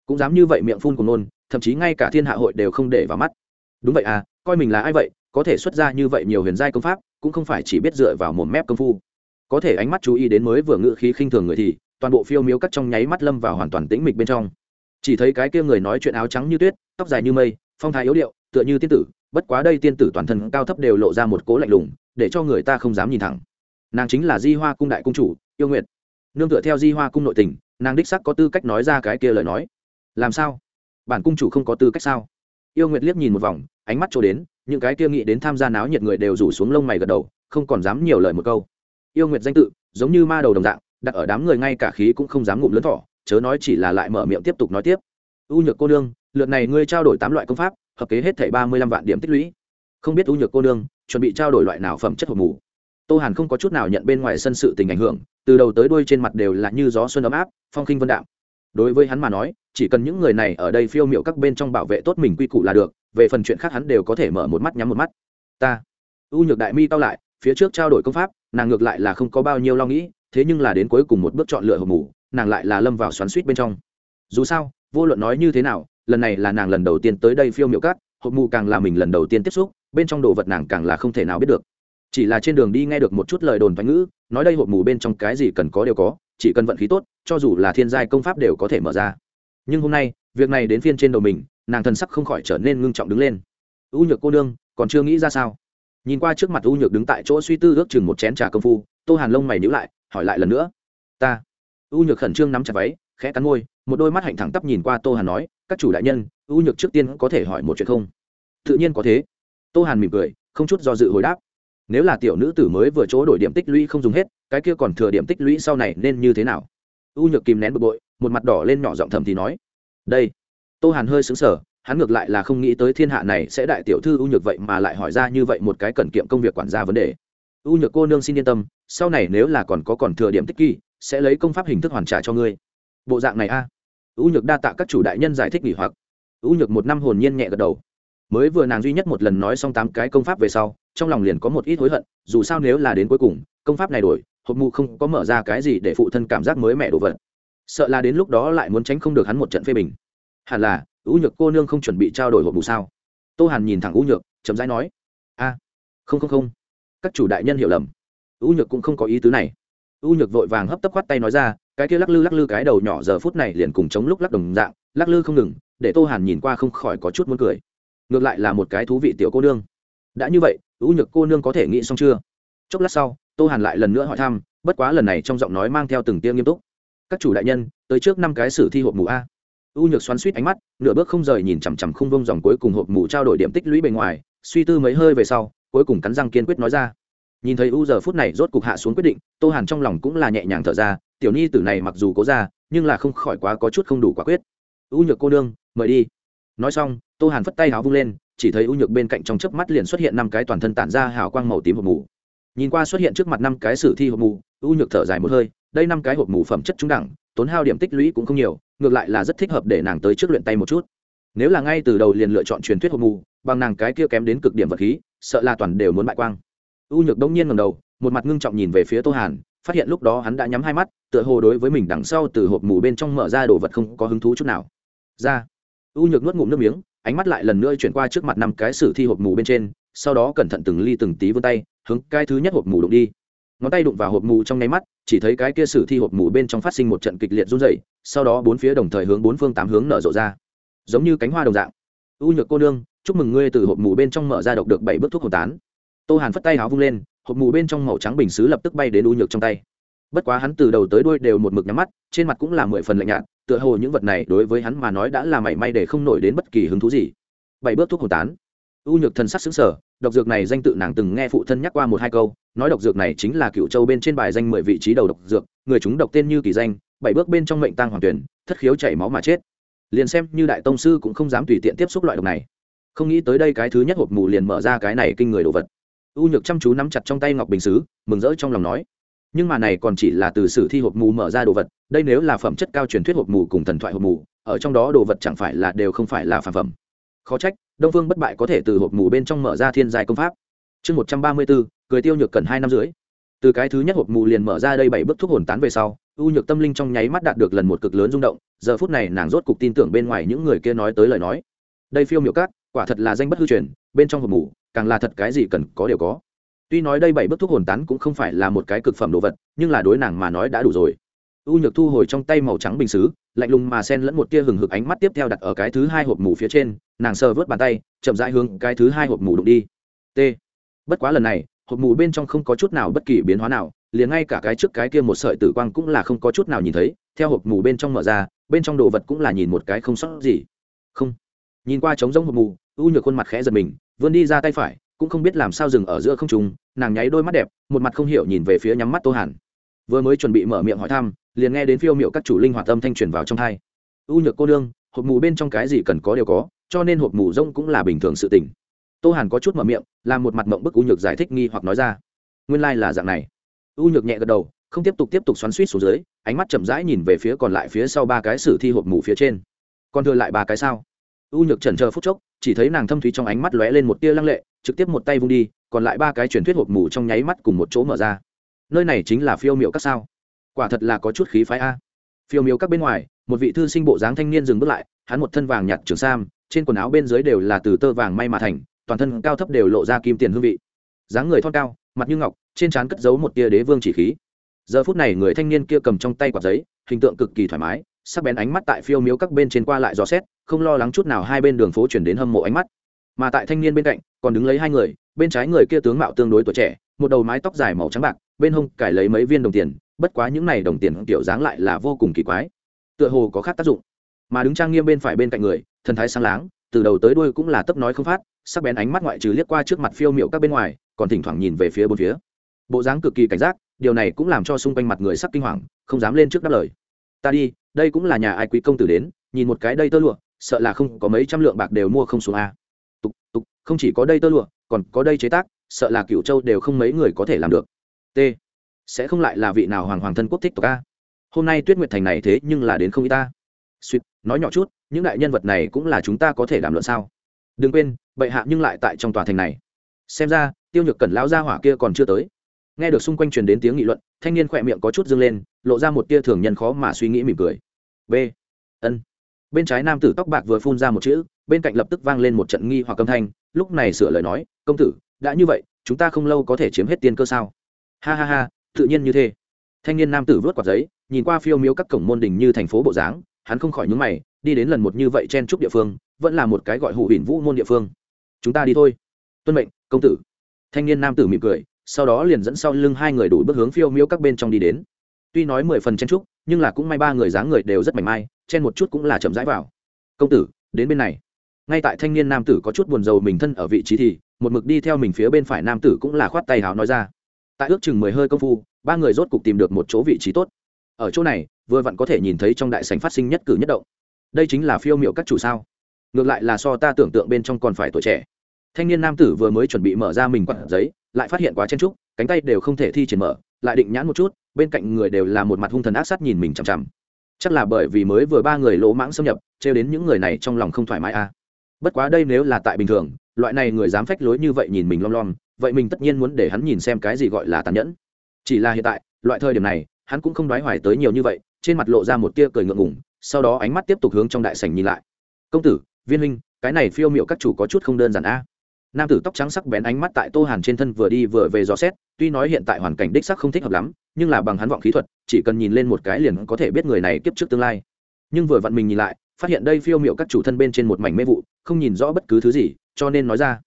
Cũng dám như vậy miệng phun của nôn, thậm chí ngay cả thiên hạ hội đều không để vào mắt. Đúng vậy à coi mình là ai vậy? Có thể xuất ra như vậy nhiều huyền giai công pháp, cũng không phải chỉ biết dựa vào một mép công phu. Có thể ánh mắt chú ý đến mới vừa ngự khí khinh thường người thì, toàn bộ phiêu miếu cắt trong nháy mắt lâm vào hoàn toàn tĩnh mịch bên trong. Chỉ thấy cái kia người nói chuyện áo trắng như tuyết, tóc dài như mây, phong thái yếu điệu, tựa như tiên tử, bất quá đây tiên tử toàn thân cao thấp đều lộ ra một cố lạnh lùng, để cho người ta không dám nhìn thẳng. Nàng chính là di hoa cung đại cung chủ, yêu nguyệt. Nương tựa theo di hoa cung nội tình, nàng đích sắc có tư cách nói ra cái kia lời nói. Làm sao? Bản cung chủ không có tư cách sao? Yêu nguyệt liếc nhìn một vòng, ánh mắt trôi đến những cái kia nghĩ đến tham gia náo nhiệt người đều rủ xuống lông mày gật đầu, không còn dám nhiều lời một câu. Yêu nguyệt danh tự, giống như ma đầu đồng dạng, đặt ở đám người ngay cả khí cũng không dám ngụm lớn thỏ, chớ nói chỉ là lại mở miệng tiếp tục nói tiếp. U nhược cô nương, lượt này ngươi trao đổi tám loại công pháp, hợp kế hết thảy ba mươi lăm vạn điểm tích lũy. Không biết u nhược cô nương, chuẩn bị trao đổi loại nào phẩm chất hộp mù? Tô hàn không có chút nào nhận bên ngoài sân sự tình ảnh hưởng, từ đầu tới đuôi trên mặt đều là như gió xuân ấm áp, phong khinh vân đạm. Đối với hắn mà nói, chỉ cần những người này ở đây phiêu miệu các bên trong bảo vệ tốt mình quy củ là được về phần chuyện khác hắn đều có thể mở một mắt nhắm một mắt. Ta, u nhược đại mi cao lại, phía trước trao đổi công pháp, nàng ngược lại là không có bao nhiêu lo nghĩ, thế nhưng là đến cuối cùng một bước chọn lựa hộp mù nàng lại là lâm vào xoắn suýt bên trong. Dù sao, vô luận nói như thế nào, lần này là nàng lần đầu tiên tới đây phiêu miệu cát hộp mù càng là mình lần đầu tiên tiếp xúc, bên trong đồ vật nàng càng là không thể nào biết được. Chỉ là trên đường đi nghe được một chút lời đồn thoại ngữ, nói đây hộp mù bên trong cái gì cần có đều có, chỉ cần vận khí tốt, cho dù là thiên giai công pháp đều có thể mở ra. Nhưng hôm nay, việc này đến phiên trên đầu mình nàng thần sắc không khỏi trở nên ngưng trọng đứng lên. U nhược cô nương, còn chưa nghĩ ra sao? Nhìn qua trước mặt u nhược đứng tại chỗ suy tư ước chừng một chén trà công phu, tô hàn lông mày nhữ lại, hỏi lại lần nữa. Ta. U nhược khẩn trương nắm chặt váy, khẽ cắn môi, một đôi mắt hạnh thẳng tắp nhìn qua tô hàn nói, các chủ đại nhân, u nhược trước tiên có thể hỏi một chuyện không? Tự nhiên có thế. Tô hàn mỉm cười, không chút do dự hồi đáp. Nếu là tiểu nữ tử mới vừa chỗ đổi điểm tích lũy không dùng hết, cái kia còn thừa điểm tích lũy sau này nên như thế nào? U nhược kìm nén bực bội, một mặt đỏ lên nhỏ giọng thầm thì nói. Đây tô hàn hơi xứng sở hắn ngược lại là không nghĩ tới thiên hạ này sẽ đại tiểu thư ưu nhược vậy mà lại hỏi ra như vậy một cái cần kiệm công việc quản gia vấn đề. U nhược cô nương xin yên tâm, sau này nếu là còn có còn thừa điểm tích kỳ, sẽ lấy công pháp hình thức hoàn trả cho ngươi. Bộ dạng này a. U nhược đa tạ các chủ đại nhân giải thích nghỉ hoặc. U nhược một năm hồn nhiên nhẹ gật đầu. Mới vừa nàng duy nhất một lần nói xong tám cái công pháp về sau, trong lòng liền có một ít hối hận, dù sao nếu là đến cuối cùng, công pháp này đổi, hộp mụ không có mở ra cái gì để phụ thân cảm giác mới mẻ đồ vật. Sợ là đến lúc đó lại muốn tránh không được hắn một trận phê bình hẳn là ưu nhược cô nương không chuẩn bị trao đổi hộp bù sao? Tô hàn nhìn thẳng ưu nhược chấm dãi nói, a, không không không. Các chủ đại nhân hiểu lầm. Ưu nhược cũng không có ý tứ này. Ưu nhược vội vàng hấp tấp khoát tay nói ra, cái kia lắc lư lắc lư cái đầu nhỏ giờ phút này liền cùng chống lúc lắc đồng dạng, lắc lư không ngừng. Để tô hàn nhìn qua không khỏi có chút muốn cười. Ngược lại là một cái thú vị tiểu cô nương. Đã như vậy ưu nhược cô nương có thể nghĩ xong chưa? Chốc lát sau, tô hàn lại lần nữa hỏi thăm, bất quá lần này trong giọng nói mang theo từng tiếng nghiêm túc. Các chủ đại nhân, tới trước năm cái sử thi hộp mù a. U nhược xoắn suýt ánh mắt, nửa bước không rời nhìn chằm chằm không vông dòng cuối cùng hộp mù trao đổi điểm tích lũy bề ngoài, suy tư mấy hơi về sau, cuối cùng cắn răng kiên quyết nói ra. Nhìn thấy u giờ phút này rốt cục hạ xuống quyết định, tô hàn trong lòng cũng là nhẹ nhàng thở ra, tiểu nhi tử này mặc dù cố ra, nhưng là không khỏi quá có chút không đủ quả quyết. U nhược cô nương, mời đi. Nói xong, tô hàn phất tay háo vung lên, chỉ thấy u nhược bên cạnh trong chớp mắt liền xuất hiện năm cái toàn thân tản ra hào quang màu tím hộp mù nhìn qua xuất hiện trước mặt năm cái sử thi hộp mù u nhược thở dài một hơi, đây năm cái hộp mù phẩm chất trung đẳng tốn hao điểm tích lũy cũng không nhiều, ngược lại là rất thích hợp để nàng tới trước luyện tay một chút. Nếu là ngay từ đầu liền lựa chọn truyền thuyết hộp mù, bằng nàng cái kia kém đến cực điểm vật khí, sợ là toàn đều muốn bại quang. U nhược đông nhiên ngầm đầu, một mặt ngưng trọng nhìn về phía tô hàn, phát hiện lúc đó hắn đã nhắm hai mắt, tựa hồ đối với mình đằng sau từ hộp mù bên trong mở ra đồ vật không có hứng thú chút nào. Ra. U nhược nuốt ngụm nước miếng, ánh mắt lại lần nữa chuyển qua trước mặt năm cái sử thi hộp mù bên trên, sau đó cẩn thận từng ly từng tí vươn tay, hướng cái thứ nhất hộp mù đụng đi ngón tay đụng vào hộp mù trong nháy mắt, chỉ thấy cái kia sử thi hộp mù bên trong phát sinh một trận kịch liệt run rẩy, sau đó bốn phía đồng thời hướng bốn phương tám hướng nở rộ ra. Giống như cánh hoa đồng dạng. U nhược cô nương, chúc mừng ngươi từ hộp mù bên trong mở ra độc được bảy bước thuốc hồn tán. Tô hàn phất tay háo vung lên, hộp mù bên trong màu trắng bình xứ lập tức bay đến u nhược trong tay. Bất quá hắn từ đầu tới đuôi đều một mực nhắm mắt, trên mặt cũng là mười phần lạnh nhạt, tựa hồ những vật này đối với hắn mà nói đã là mảy may để không nổi đến bất kỳ hứng thú gì. Bảy bước thuốc hồn tán. U nhược thần sắc xứng sở độc dược này danh tự nàng từng nghe phụ thân nhắc qua một hai câu, nói độc dược này chính là cựu châu bên trên bài danh mười vị trí đầu độc dược, người chúng độc tên như kỳ danh, bảy bước bên trong mệnh tăng hoàng tuyển, thất khiếu chảy máu mà chết. Liền xem như đại tông sư cũng không dám tùy tiện tiếp xúc loại độc này. Không nghĩ tới đây cái thứ nhất hộp mù liền mở ra cái này kinh người đồ vật. U nhược chăm chú nắm chặt trong tay ngọc bình xứ mừng rỡ trong lòng nói, nhưng mà này còn chỉ là từ sử thi hộp mù mở ra đồ vật, đây nếu là phẩm chất cao truyền thuyết hộp mù cùng thần thoại hộp mù, ở trong đó đồ vật chẳng phải là đều không phải là phản phẩm khó trách, đông phương bất bại có thể từ hộp mù bên trong mở ra thiên giai công pháp. Chương một trăm ba mươi bốn, cười tiêu nhược cần hai năm dưới từ cái thứ nhất hộp mù liền mở ra đây bảy bước thuốc hồn tán về sau, u nhược tâm linh trong nháy mắt đạt được lần một cực lớn rung động, giờ phút này nàng rốt cục tin tưởng bên ngoài những người kia nói tới lời nói. Đây phiêu miệu cát, quả thật là danh bất hư truyền, bên trong hộp mù, càng là thật cái gì cần có đều có. Tuy nói đây bảy bước thuốc hồn tán cũng không phải là một cái cực phẩm đồ vật, nhưng là đối nàng mà nói đã đủ rồi. U nhược thu hồi trong tay màu trắng bình xứ lạnh lùng mà sen lẫn một tia hừng hực ánh mắt tiếp theo đặt ở cái thứ hai hộp mù phía trên, nàng sờ vớt bàn tay, chậm rãi hướng cái thứ hai hộp mù đụng đi. T. Bất quá lần này, hộp mù bên trong không có chút nào bất kỳ biến hóa nào, liền ngay cả cái trước cái kia một sợi tử quang cũng là không có chút nào nhìn thấy, theo hộp mù bên trong mở ra, bên trong đồ vật cũng là nhìn một cái không sót gì. Không. Nhìn qua trống rỗng hộp mù, u nhược khuôn mặt khẽ giật mình, vươn đi ra tay phải, cũng không biết làm sao dừng ở giữa không trùng nàng nháy đôi mắt đẹp, một mặt không hiểu nhìn về phía nhắm mắt tô hàn. Vừa mới chuẩn bị mở miệng hỏi thăm liền nghe đến phiêu miệu các chủ linh hoạt âm thanh truyền vào trong thai. U nhược cô đương hộp mù bên trong cái gì cần có đều có, cho nên hộp mù rông cũng là bình thường sự tình. Tô hàn có chút mở miệng, làm một mặt mộng bức u nhược giải thích nghi hoặc nói ra. Nguyên lai、like、là dạng này. U nhược nhẹ gật đầu, không tiếp tục tiếp tục xoắn suýt xuống dưới, ánh mắt chậm rãi nhìn về phía còn lại phía sau ba cái sử thi hộp mù phía trên. Còn thừa lại ba cái sao? U nhược trần chờ phút chốc, chỉ thấy nàng thâm thúy trong ánh mắt lóe lên một tia lăng lệ, trực tiếp một tay vung đi, còn lại ba cái truyền thuyết hộp mù trong nháy mắt cùng một chỗ mở ra. Nơi này chính là phiêu miệu các sao quả thật là có chút khí phái a. Phiêu miếu các bên ngoài, một vị thư sinh bộ dáng thanh niên dừng bước lại, hắn một thân vàng nhạt trường sam, trên quần áo bên dưới đều là từ tơ vàng may mà thành, toàn thân cao thấp đều lộ ra kim tiền hương vị. Dáng người thon cao, mặt như ngọc, trên trán cất giấu một tia đế vương chỉ khí. Giờ phút này người thanh niên kia cầm trong tay quạt giấy, hình tượng cực kỳ thoải mái, sắc bén ánh mắt tại phiêu miếu các bên trên qua lại dò xét, không lo lắng chút nào hai bên đường phố chuyển đến hâm mộ ánh mắt. Mà tại thanh niên bên cạnh, còn đứng lấy hai người, bên trái người kia tướng mạo tương đối tuổi trẻ, một đầu mái tóc dài màu trắng bạc, bên hông cải lấy mấy viên đồng tiền bất quá những này đồng tiền kiểu dáng lại là vô cùng kỳ quái. Tựa hồ có khác tác dụng. Mà đứng trang nghiêm bên phải bên cạnh người, thần thái sáng láng, từ đầu tới đuôi cũng là tấp nói không phát, sắc bén ánh mắt ngoại trừ liếc qua trước mặt phiêu miệu các bên ngoài, còn thỉnh thoảng nhìn về phía bốn phía. Bộ dáng cực kỳ cảnh giác, điều này cũng làm cho xung quanh mặt người sắc kinh hoàng, không dám lên trước đáp lời. Ta đi, đây cũng là nhà ai quý công tử đến, nhìn một cái đây tơ lụa, sợ là không có mấy trăm lượng bạc đều mua không xuống a. Tục tục, không chỉ có đây tơ lụa, còn có đây chế tác, sợ là cựu châu đều không mấy người có thể làm được. T sẽ không lại là vị nào hoàng hoàng thân quốc thích tộc a. Hôm nay tuyết nguyệt thành này thế nhưng là đến không y ta. Suýt nói nhỏ chút, những đại nhân vật này cũng là chúng ta có thể đàm luận sao? Đừng quên, bệ hạ nhưng lại tại trong tòa thành này. Xem ra, tiêu nhược cẩn lão gia hỏa kia còn chưa tới. Nghe được xung quanh truyền đến tiếng nghị luận, thanh niên khỏe miệng có chút dâng lên, lộ ra một tia thường nhân khó mà suy nghĩ mỉm cười. B. Ân. Bên trái nam tử tóc bạc vừa phun ra một chữ, bên cạnh lập tức vang lên một trận nghi hoặc âm thanh, lúc này sửa lời nói, công tử, đã như vậy, chúng ta không lâu có thể chiếm hết tiên cơ sao? Ha ha ha tự nhiên như thế. Thanh niên nam tử vớt quạt giấy, nhìn qua phiêu miếu các cổng môn đình như thành phố bộ dáng, hắn không khỏi nhúng mày, đi đến lần một như vậy chen trúc địa phương, vẫn là một cái gọi hủ hỉn vũ môn địa phương. Chúng ta đi thôi. Tuân mệnh, công tử. Thanh niên nam tử mỉm cười, sau đó liền dẫn sau lưng hai người đủ bước hướng phiêu miếu các bên trong đi đến. Tuy nói mười phần chen trúc nhưng là cũng may ba người dáng người đều rất mảnh mai, chen một chút cũng là chậm rãi vào. Công tử, đến bên này. Ngay tại thanh niên nam tử có chút buồn rầu mình thân ở vị trí thì, một mực đi theo mình phía bên phải nam tử cũng là khoát tay hào nói ra tại ước chừng mười hơi công phu, ba người rốt cục tìm được một chỗ vị trí tốt. Ở chỗ này, vừa vặn có thể nhìn thấy trong đại sành phát sinh nhất cử nhất động. Đây chính là phiêu m i ệ u các chủ sao? Ngược lại là so ta tưởng tượng bên trong còn phải tuổi trẻ. Thanh niên nam tử vừa mới chuẩn bị mở ra mình quặn giấy, lại phát hiện quá chen trúc, cánh tay đều không thể thi triển mở, lại định nhãn một chút, bên cạnh người đều là một mặt hung thần ác sát nhìn mình chằm chằm. Chắc là bởi vì mới vừa ba người lỗ mãng xâm nhập, trêu đến những người này trong lòng không thoải mái a à. bất quá đây nếu là tại bình thường, loại này người dám phách lối như vậy nhìn mình lom lom vậy mình tất nhiên muốn để hắn nhìn xem cái gì gọi là tàn nhẫn. Chỉ là hiện tại, loại thời điểm này, hắn cũng không đoái hoài tới nhiều như vậy, trên mặt lộ ra một tia cười ngượng ngùng, sau đó ánh mắt tiếp tục hướng trong đại sảnh nhìn lại. Công tử, viên huynh, cái này phiêu miệu các chủ có chút không đơn giản a. Nam tử tóc trắng sắc bén ánh mắt tại tô hàn trên thân vừa đi vừa về dò xét, tuy nói hiện tại hoàn cảnh đích sắc không thích hợp lắm, nhưng là bằng hắn vọng khí thuật, chỉ cần nhìn lên một cái liền có thể biết người này kiếp trước tương lai. Nhưng vừa vặn mình nhìn lại, phát hiện đây phiêu miệu các chủ thân bên trên một mảnh mê vụ, không nhìn rõ bất cứ thứ gì, cho nên nói ra.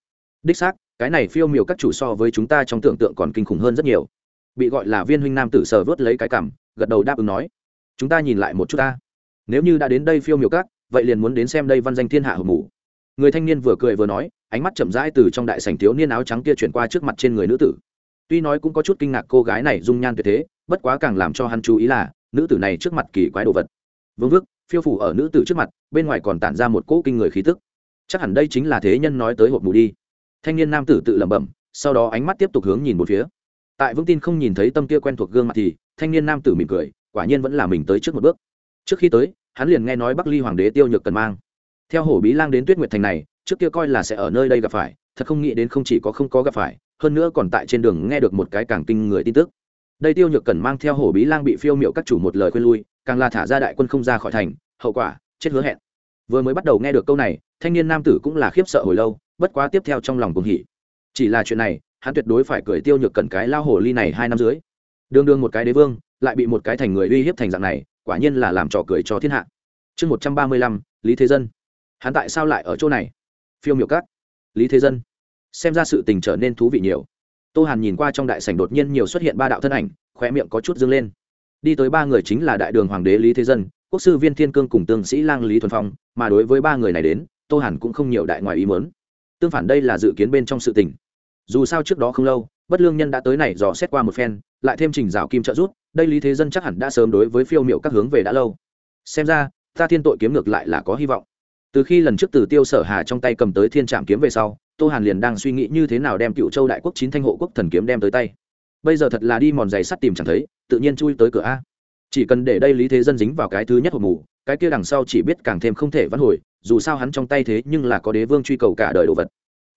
Đích xác cái này phiêu miệu các chủ so với chúng ta trong tưởng tượng còn kinh khủng hơn rất nhiều. Bị gọi là viên huynh nam tử sờ vớt lấy cái cảm gật đầu đáp ứng nói, chúng ta nhìn lại một chút ta. Nếu như đã đến đây phiêu miệu các, vậy liền muốn đến xem đây văn danh thiên hạ hộp mù người thanh niên vừa cười vừa nói, ánh mắt chậm rãi từ trong đại sảnh thiếu niên áo trắng kia chuyển qua trước mặt trên người nữ tử. Tuy nói cũng có chút kinh ngạc cô gái này dung nhan tuyệt thế, bất quá càng làm cho hắn chú ý là, nữ tử này trước mặt kỳ quái đồ vật. Vương vức phiêu phủ ở nữ tử trước mặt, bên ngoài còn tản ra một cỗ kinh người khí tức. Chắc hẳn đây chính là thế nhân nói tới hộp mù đi thanh niên nam tử tự lẩm bẩm, sau đó ánh mắt tiếp tục hướng nhìn một phía. Tại vững tin không nhìn thấy tâm kia quen thuộc gương mặt thì, thanh niên nam tử mỉm cười, quả nhiên vẫn là mình tới trước một bước. Trước khi tới, hắn liền nghe nói bắc ly hoàng đế tiêu nhược cần mang. Theo hổ bí lang đến tuyết nguyệt thành này, trước kia coi là sẽ ở nơi đây gặp phải, thật không nghĩ đến không chỉ có không có gặp phải, hơn nữa còn tại trên đường nghe được một cái càng kinh người tin tức. Đây tiêu nhược cần mang theo hổ bí lang bị phiêu miệu các chủ một lời khuyên lui, càng là thả ra đại quân không ra khỏi thành, hậu quả, chết hứa hẹn. Vừa mới bắt đầu nghe được câu này, thanh niên nam tử cũng là khiếp sợ hồi lâu bất quá tiếp theo trong lòng cùng hỉ. Chỉ là chuyện này, hắn tuyệt đối phải cười tiêu nhược cẩn cái lao hồ ly này hai năm dưới. Đương đương một cái đế vương, lại bị một cái thành người uy hiếp thành dạng này, quả nhiên là làm trò cười cho thiên hạ. Chương một trăm ba mươi lăm, lý thế dân. Hắn tại sao lại ở chỗ này? Phiêu miểu cát. Lý thế dân. Xem ra sự tình trở nên thú vị nhiều. Tô hàn nhìn qua trong đại sảnh đột nhiên nhiều xuất hiện ba đạo thân ảnh, khóe miệng có chút dâng lên. Đi tới ba người chính là đại đường hoàng đế lý thế dân, quốc sư viên thiên cương cùng tương sĩ lang lý thuần phong, mà đối với ba người này đến, tô hàn cũng không nhiều đại ngoài ý mớn tương phản đây là dự kiến bên trong sự tình. Dù sao trước đó không lâu, bất lương nhân đã tới này dò xét qua một phen, lại thêm trình rào kim trợ rút đây lý thế dân chắc hẳn đã sớm đối với phiêu miệu các hướng về đã lâu. Xem ra, ta thiên tội kiếm ngược lại là có hy vọng. Từ khi lần trước từ tiêu sở hà trong tay cầm tới thiên trạm kiếm về sau, tô hàn liền đang suy nghĩ như thế nào đem cựu châu đại quốc chín thanh hộ quốc thần kiếm đem tới tay. Bây giờ thật là đi mòn giày sắt tìm chẳng thấy, tự nhiên chui tới cửa a. Chỉ cần để đây lý thế dân dính vào cái thứ nhất hộp mù, cái kia đằng sau chỉ biết càng thêm không thể vãn hồi dù sao hắn trong tay thế nhưng là có đế vương truy cầu cả đời đồ vật.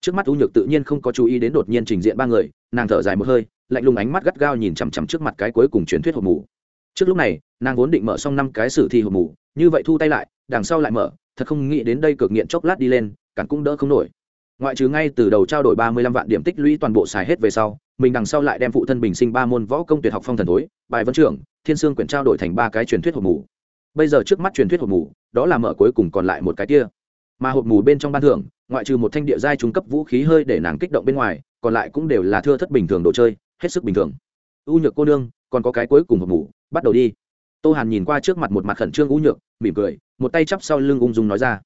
Trước mắt u nhược tự nhiên không có chú ý đến đột nhiên trình diện ba người, nàng thở dài một hơi, lạnh lùng ánh mắt gắt gao nhìn chằm chằm trước mặt cái cuối cùng truyền thuyết hộp mù. Trước lúc này, nàng vốn định mở xong năm cái sử thi hộp mù, như vậy thu tay lại, đằng sau lại mở, thật không nghĩ đến đây cực nghiện chốc lát đi lên, cản cũng đỡ không nổi. Ngoại trừ ngay từ đầu trao đổi ba mươi lăm vạn điểm tích lũy toàn bộ xài hết về sau, mình đằng sau lại đem phụ thân bình sinh ba môn võ công tuyệt học phong thần thối, bài vấn trưởng, thiên sương quyển trao đổi thành ba cái truyền thuyết hộp mù bây giờ trước mắt truyền thuyết hộp mù, đó là mở cuối cùng còn lại một cái kia. Mà hộp mù bên trong ban thưởng, ngoại trừ một thanh địa giai trung cấp vũ khí hơi để nàng kích động bên ngoài, còn lại cũng đều là thưa thất bình thường đồ chơi, hết sức bình thường. U nhược cô nương, còn có cái cuối cùng hộp mù, bắt đầu đi. Tô hàn nhìn qua trước mặt một mặt khẩn trương u nhược, mỉm cười, một tay chắp sau lưng ung dung nói ra.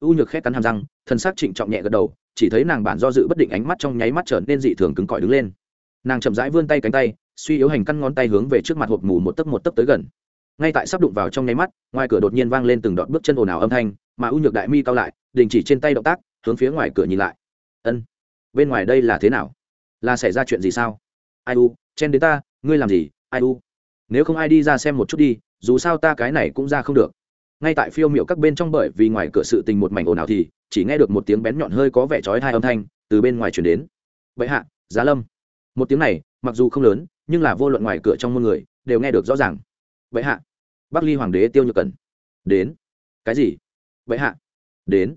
U nhược khét cắn hàm răng thân xác trịnh trọng nhẹ gật đầu, chỉ thấy nàng bản do dự bất định ánh mắt trong nháy mắt trở nên dị thường cứng cỏi đứng lên. Nàng chậm rãi vươn tay cánh tay, suy yếu hành căn ngón tay hướng về trước mặt hộp mù một tấc một tấc tới gần ngay tại sắp đụng vào trong nháy mắt, ngoài cửa đột nhiên vang lên từng đoạn bước chân ồn ào âm thanh, mà u nhược đại mi cao lại, đình chỉ trên tay động tác, hướng phía ngoài cửa nhìn lại. Ân, bên ngoài đây là thế nào? Là xảy ra chuyện gì sao? Ai u, chen đến ta, ngươi làm gì? Ai u? Nếu không ai đi ra xem một chút đi, dù sao ta cái này cũng ra không được. Ngay tại phiêu miệu các bên trong bởi vì ngoài cửa sự tình một mảnh ồn ào thì, chỉ nghe được một tiếng bén nhọn hơi có vẻ trói hai âm thanh từ bên ngoài chuyển đến. Bệ hạ, giá lâm. Một tiếng này, mặc dù không lớn, nhưng là vô luận ngoài cửa trong môn người, đều nghe được rõ ràng bệ hạ. Bắc ly hoàng đế tiêu nhược cần đến. Cái gì? Bệ hạ. Đến.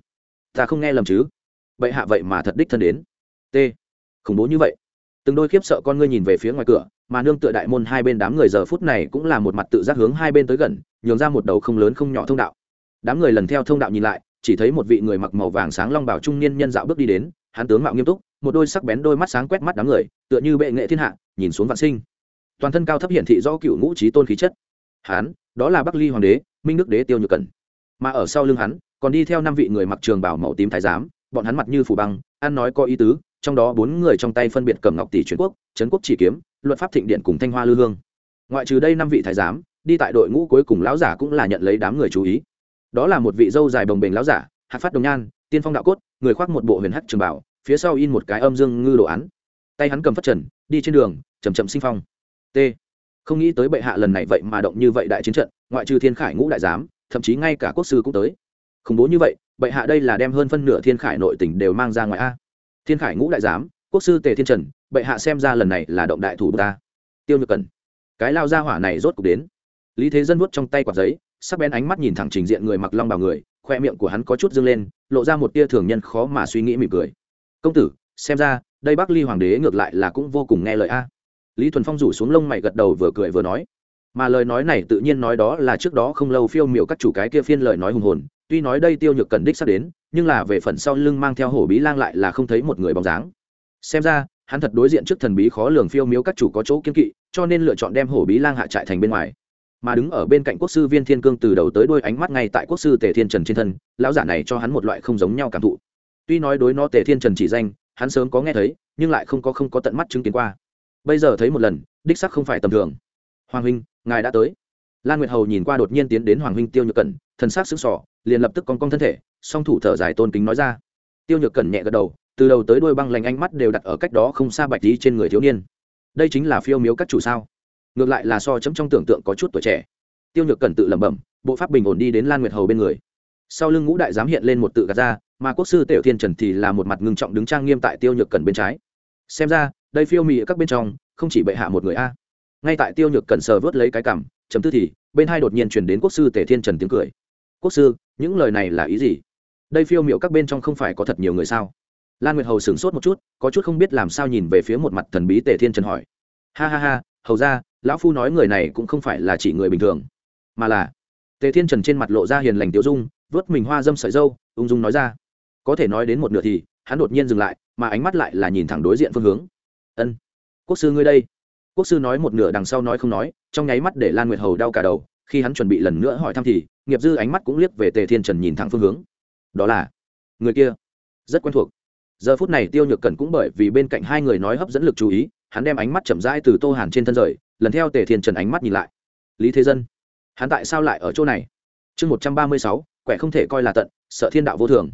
Ta không nghe lầm chứ? Bệ hạ vậy mà thật đích thân đến. T. Khủng bố như vậy. Từng đôi khiếp sợ con ngươi nhìn về phía ngoài cửa, mà nương tựa đại môn hai bên đám người giờ phút này cũng là một mặt tự giác hướng hai bên tới gần, nhường ra một đầu không lớn không nhỏ thông đạo. Đám người lần theo thông đạo nhìn lại, chỉ thấy một vị người mặc màu vàng sáng long bảo trung niên nhân dạo bước đi đến, hắn tướng mạo nghiêm túc, một đôi sắc bén đôi mắt sáng quét mắt đám người, tựa như bệ nghệ thiên hạ, nhìn xuống vạn sinh. Toàn thân cao thấp hiển thị do cựu ngũ trí tôn khí chất hắn, đó là bắc ly hoàng đế, minh đức đế tiêu nhược cẩn. Mà ở sau lưng hắn, còn đi theo năm vị người mặc trường bảo màu tím thái giám, bọn hắn mặt như phủ băng, ăn nói có ý tứ, trong đó bốn người trong tay phân biệt cầm ngọc tỷ truyền quốc, trấn quốc chỉ kiếm, luật pháp thịnh điện cùng thanh hoa lư hương. Ngoại trừ đây năm vị thái giám, đi tại đội ngũ cuối cùng lão giả cũng là nhận lấy đám người chú ý. Đó là một vị dâu dài bồng bềnh lão giả hạt phát đồng nhan, tiên phong đạo cốt, người khoác một bộ huyền hắc trường bảo, phía sau in một cái âm dương ngư đồ án. Tay hắn cầm phất trần, đi trên đường chầm chậm sinh phong. T không nghĩ tới bệ hạ lần này vậy mà động như vậy đại chiến trận, ngoại trừ thiên khải ngũ đại giám, thậm chí ngay cả quốc sư cũng tới. Khủng bố như vậy, bệ hạ đây là đem hơn phân nửa thiên khải nội tỉnh đều mang ra ngoài a. Thiên khải ngũ đại giám, quốc sư tề thiên trần, bệ hạ xem ra lần này là động đại thủ ta. Tiêu nhược cần cái lao ra hỏa này rốt cục đến. Lý thế dân vuốt trong tay quạt giấy, sắc bén ánh mắt nhìn thẳng trình diện người mặc long bào người, khoe miệng của hắn có chút dâng lên, lộ ra một tia thường nhân khó mà suy nghĩ mỉm cười. Công tử, xem ra, đây bắc ly hoàng đế ngược lại là cũng vô cùng nghe lời a lý thuần phong rủ xuống lông mày gật đầu vừa cười vừa nói. Mà lời nói này tự nhiên nói đó là trước đó không lâu phiêu miểu các chủ cái kia phiên lời nói hùng hồn, tuy nói đây tiêu nhược cần đích sắp đến, nhưng là về phần sau lưng mang theo hổ bí lang lại là không thấy một người bóng dáng. Xem ra, hắn thật đối diện trước thần bí khó lường phiêu miếu các chủ có chỗ kiên kỵ, cho nên lựa chọn đem hổ bí lang hạ trại thành bên ngoài. Mà đứng ở bên cạnh quốc sư viên thiên cương từ đầu tới đôi ánh mắt ngay tại quốc sư tề thiên trần trên thân, lão giả này cho hắn một loại không giống nhau cảm thụ. Tuy nói đối nó tề thiên trần chỉ danh, hắn sớm có nghe thấy, nhưng lại không có không có tận mắt chứng kiến qua bây giờ thấy một lần, đích sắc không phải tầm thường. Hoàng huynh, ngài đã tới. Lan nguyệt hầu nhìn qua đột nhiên tiến đến hoàng huynh tiêu nhược cẩn, thần sắc sững sỏ liền lập tức con cong thân thể, song thủ thở dài tôn kính nói ra. Tiêu nhược cẩn nhẹ gật đầu, từ đầu tới đuôi băng lành ánh mắt đều đặt ở cách đó không xa bạch lý trên người thiếu niên. Đây chính là phiêu miếu các chủ sao? Ngược lại là so chấm trong tưởng tượng có chút tuổi trẻ. Tiêu nhược cẩn tự lẩm bẩm, bộ pháp bình ổn đi đến lan nguyệt hầu bên người. Sau lưng ngũ đại giám hiện lên một tự gạt ra, mà quốc sư tiểu thiên trần thì là một mặt ngưng trọng đứng trang nghiêm tại tiêu nhược cẩn bên trái. Xem ra đây phiêu mị các bên trong, không chỉ bệ hạ một người a. Ngay tại tiêu nhược cần sờ vớt lấy cái cảm chấm tư thì, bên hai đột nhiên chuyển đến quốc sư tể thiên trần tiếng cười. Quốc sư, những lời này là ý gì? Đây phiêu miệu các bên trong không phải có thật nhiều người sao? Lan nguyệt hầu sửng sốt một chút, có chút không biết làm sao nhìn về phía một mặt thần bí tể thiên trần hỏi. Ha ha ha, hầu ra, lão phu nói người này cũng không phải là chỉ người bình thường, mà là tề thiên trần trên mặt lộ ra hiền lành tiêu dung, vớt mình hoa dâm sợi dâu, ung dung nói ra. Có thể nói đến một nửa thì, hắn đột nhiên dừng lại, mà ánh mắt lại là nhìn thẳng đối diện phương hướng ân. Quốc sư ngươi đây. Quốc sư nói một nửa đằng sau nói không nói, trong nháy mắt để lan nguyệt hầu đau cả đầu, khi hắn chuẩn bị lần nữa hỏi thăm thì, nghiệp dư ánh mắt cũng liếc về tề thiên trần nhìn thẳng phương hướng. Đó là, người kia, rất quen thuộc. Giờ phút này tiêu nhược cẩn cũng bởi vì bên cạnh hai người nói hấp dẫn lực chú ý, hắn đem ánh mắt chậm rãi từ tô hàn trên thân rời, lần theo tề thiên trần ánh mắt nhìn lại. Lý thế dân, hắn tại sao lại ở chỗ này? Chương một trăm ba mươi sáu, quẻ không thể coi là tận, sợ thiên đạo vô thường.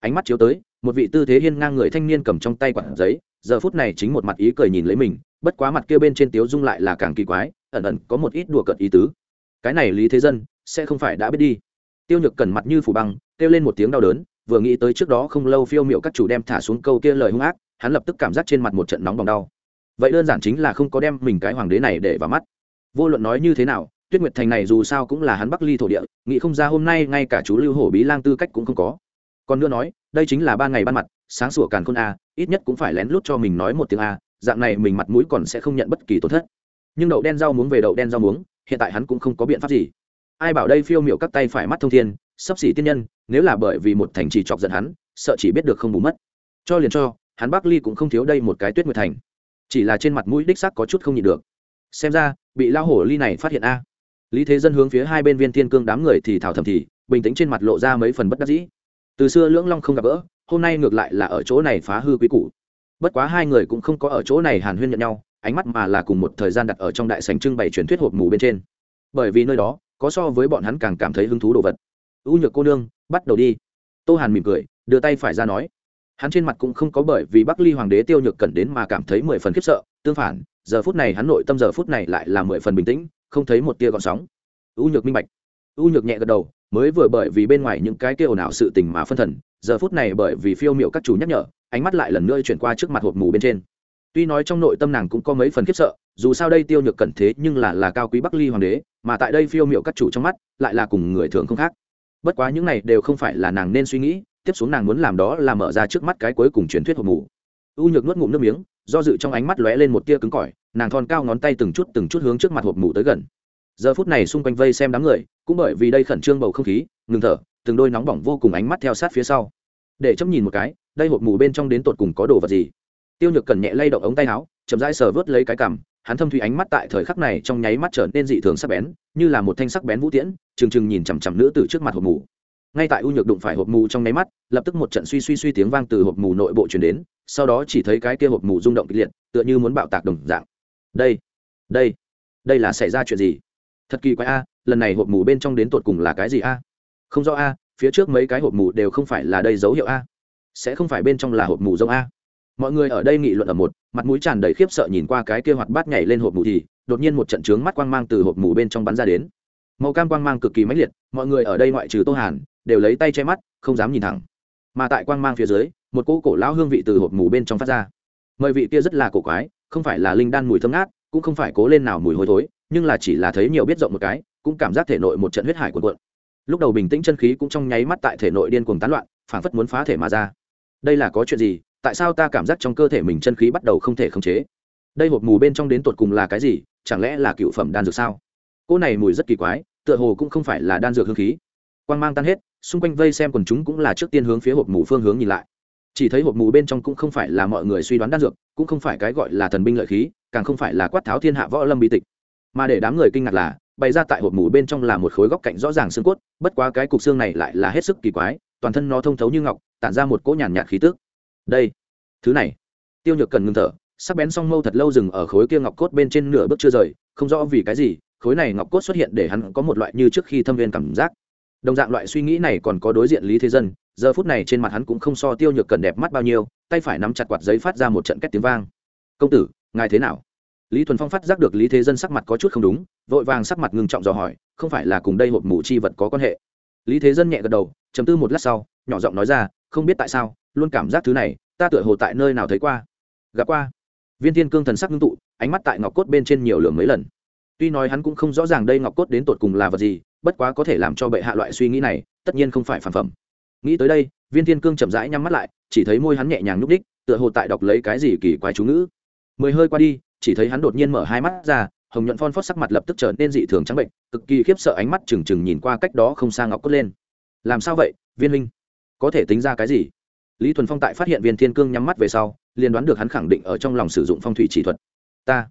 Ánh mắt chiếu tới, một vị tư thế hiên ngang người thanh niên cầm trong tay quản giấy giờ phút này chính một mặt ý cười nhìn lấy mình, bất quá mặt kia bên trên tiếu dung lại là càng kỳ quái, ẩn ẩn có một ít đùa cợt ý tứ. Cái này lý thế dân, sẽ không phải đã biết đi. Tiêu nhược cần mặt như phủ băng, kêu lên một tiếng đau đớn, vừa nghĩ tới trước đó không lâu phiêu miệu các chủ đem thả xuống câu kia lời hung ác, hắn lập tức cảm giác trên mặt một trận nóng bỏng đau. Vậy đơn giản chính là không có đem mình cái hoàng đế này để vào mắt. Vô luận nói như thế nào, tuyết nguyệt thành này dù sao cũng là hắn bắc ly thổ địa, nghĩ không ra hôm nay ngay cả chú lưu hổ bí lang tư cách cũng không có. Còn nữa nói, đây chính là ba ngày ban mặt sáng sủa càn khôn a, ít nhất cũng phải lén lút cho mình nói một tiếng a, dạng này mình mặt mũi còn sẽ không nhận bất kỳ tổn thất. Nhưng đậu đen rau muống về đậu đen rau muống, hiện tại hắn cũng không có biện pháp gì. Ai bảo đây phiêu miệu các tay phải mắt thông thiên, sắp xỉ tiên nhân, nếu là bởi vì một thành trì chọc giận hắn, sợ chỉ biết được không bù mất. Cho liền cho, hắn bắc ly cũng không thiếu đây một cái tuyết nguyệt thành. Chỉ là trên mặt mũi đích sắc có chút không nhịn được. Xem ra, bị lao hổ ly này phát hiện a. Lý thế dân hướng phía hai bên viên thiên cương đám người thì thảo thầm thì, bình tĩnh trên mặt lộ ra mấy phần bất đắc dĩ. Từ xưa lưỡng long không gặp gỡ hôm nay ngược lại là ở chỗ này phá hư quý củ. Bất quá hai người cũng không có ở chỗ này hàn huyên nhận nhau, ánh mắt mà là cùng một thời gian đặt ở trong đại sành trưng bày truyền thuyết hộp mù bên trên. Bởi vì nơi đó, có so với bọn hắn càng cảm thấy hứng thú đồ vật. U nhược cô nương, bắt đầu đi. Tô hàn mỉm cười, đưa tay phải ra nói. Hắn trên mặt cũng không có bởi vì bắc ly hoàng đế tiêu nhược cẩn đến mà cảm thấy mười phần khiếp sợ, tương phản, giờ phút này hắn nội tâm giờ phút này lại là mười phần bình tĩnh, không thấy một tia gọn sóng. U nhược minh bạch. U nhược nhẹ gật đầu mới vừa bởi vì bên ngoài những cái kêu ồn ào sự tình mà phân thần, giờ phút này bởi vì phiêu miệu các chủ nhắc nhở, ánh mắt lại lần nữa chuyển qua trước mặt hộp mù bên trên. Tuy nói trong nội tâm nàng cũng có mấy phần khiếp sợ, dù sao đây tiêu nhược cẩn thế nhưng là là cao quý bắc ly hoàng đế, mà tại đây phiêu miệu các chủ trong mắt, lại là cùng người thường không khác. Bất quá những này đều không phải là nàng nên suy nghĩ, tiếp xuống nàng muốn làm đó là mở ra trước mắt cái cuối cùng truyền thuyết hộp mù. U nhược nuốt ngụm nước miếng, do dự trong ánh mắt lóe lên một tia cứng cỏi, nàng thon cao ngón tay từng chút từng chút hướng trước mặt hộp mù tới gần. Giờ phút này xung quanh vây xem đám người cũng bởi vì đây khẩn trương bầu không khí, ngừng thở, từng đôi nóng bỏng vô cùng ánh mắt theo sát phía sau. Để chấm nhìn một cái, đây hộp mù bên trong đến tột cùng có đồ vật gì? Tiêu nhược cần nhẹ lay động ống tay áo, chậm rãi sờ vớt lấy cái cằm, hắn thâm thủy ánh mắt tại thời khắc này trong nháy mắt trở nên dị thường sắc bén, như là một thanh sắc bén vũ tiễn, trừng trừng nhìn chằm chằm nữ từ trước mặt hộp mù. Ngay tại u nhược đụng phải hộp mù trong nháy mắt, lập tức một trận suy suy suy tiếng vang từ hộp mù nội bộ truyền đến, sau đó chỉ thấy cái kia hộp mù rung động kịch liệt, tựa như muốn bạo tạc đồng dạng. Đây đây đây là xảy ra chuyện gì? Thật kỳ quái a lần này hộp mù bên trong đến tột cùng là cái gì a? Không rõ a, phía trước mấy cái hộp mù đều không phải là đây dấu hiệu a. Sẽ không phải bên trong là hộp mù rông a. Mọi người ở đây nghị luận ở một, mặt mũi tràn đầy khiếp sợ nhìn qua cái kia hoạt bát nhảy lên hộp mù thì, đột nhiên một trận trướng mắt quang mang từ hộp mù bên trong bắn ra đến. Màu cam quang mang cực kỳ mãnh liệt, mọi người ở đây ngoại trừ tô hàn, đều lấy tay che mắt, không dám nhìn thẳng. Mà tại quang mang phía dưới, một cỗ cổ lão hương vị từ hộp mù bên trong phát ra. Mời vị kia rất là cổ quái, không phải là linh đan mùi thơm ngát, cũng không phải cố lên nào mùi hôi thối, nhưng là chỉ là thấy nhiều biết rộng một cái cũng cảm giác thể nội một trận huyết hải cuộn cuộn. Lúc đầu bình tĩnh chân khí cũng trong nháy mắt tại thể nội điên cuồng tán loạn phản phất muốn phá thể mà ra. Đây là có chuyện gì? Tại sao ta cảm giác trong cơ thể mình chân khí bắt đầu không thể khống chế? Đây hộp mù bên trong đến tột cùng là cái gì? Chẳng lẽ là cựu phẩm đan dược sao? Cô này mùi rất kỳ quái, tựa hồ cũng không phải là đan dược hương khí. Quan g mang tan hết, xung quanh vây xem quần chúng cũng là trước tiên hướng phía hộp mù phương hướng nhìn lại. Chỉ thấy hộp mù bên trong cũng không phải là mọi người suy đoán đan dược, cũng không phải cái gọi là thần binh lợi khí, càng không phải là quát tháo thiên hạ võ lâm bi tịch. Mà để đám người kinh ngạc là bày ra tại hộp mủ bên trong là một khối góc cạnh rõ ràng xương cốt, bất quá cái cục xương này lại là hết sức kỳ quái, toàn thân nó thông thấu như ngọc, tản ra một cỗ nhàn nhạt khí tức. Đây, thứ này. Tiêu nhược cần ngừng thở, sắc bén song mâu thật lâu dừng ở khối kia ngọc cốt bên trên nửa bước chưa rời, không rõ vì cái gì, khối này ngọc cốt xuất hiện để hắn có một loại như trước khi thâm viên cảm giác. Đồng dạng loại suy nghĩ này còn có đối diện lý thế dân, giờ phút này trên mặt hắn cũng không so tiêu nhược cần đẹp mắt bao nhiêu, tay phải nắm chặt quạt giấy phát ra một trận két tiếng vang. Công tử, ngài thế nào? Lý thuần phong phát giác được lý thế dân sắc mặt có chút không đúng, vội vàng sắc mặt ngừng trọng dò hỏi, không phải là cùng đây hộp mù chi vật có quan hệ? Lý thế dân nhẹ gật đầu chấm tư một lát sau, nhỏ giọng nói ra, không biết tại sao, luôn cảm giác thứ này, ta tựa hồ tại nơi nào thấy qua. Gặp qua. Viên thiên cương thần sắc ngưng tụ, ánh mắt tại ngọc cốt bên trên nhiều lường mấy lần. Tuy nói hắn cũng không rõ ràng đây ngọc cốt đến tột cùng là vật gì, bất quá có thể làm cho bệ hạ loại suy nghĩ này, tất nhiên không phải phản phẩm. Nghĩ tới đây, viên thiên cương chậm rãi nhắm mắt lại, chỉ thấy môi hắn nhẹ nhàng nhúc đích tựa hồ tại đọc lấy cái gì kỳ quái chú ngữ. Mười hơi qua đi chỉ thấy hắn đột nhiên mở hai mắt ra, hồng nhuận phon phót sắc mặt lập tức trở nên dị thường trắng bệnh, cực kỳ khiếp sợ ánh mắt trừng trừng nhìn qua cách đó không xa ngọc cốt lên. Làm sao vậy, viên huynh? Có thể tính ra cái gì? Lý thuần phong tại phát hiện viên thiên cương nhắm mắt về sau, liền đoán được hắn khẳng định ở trong lòng sử dụng phong thủy chỉ thuật. Ta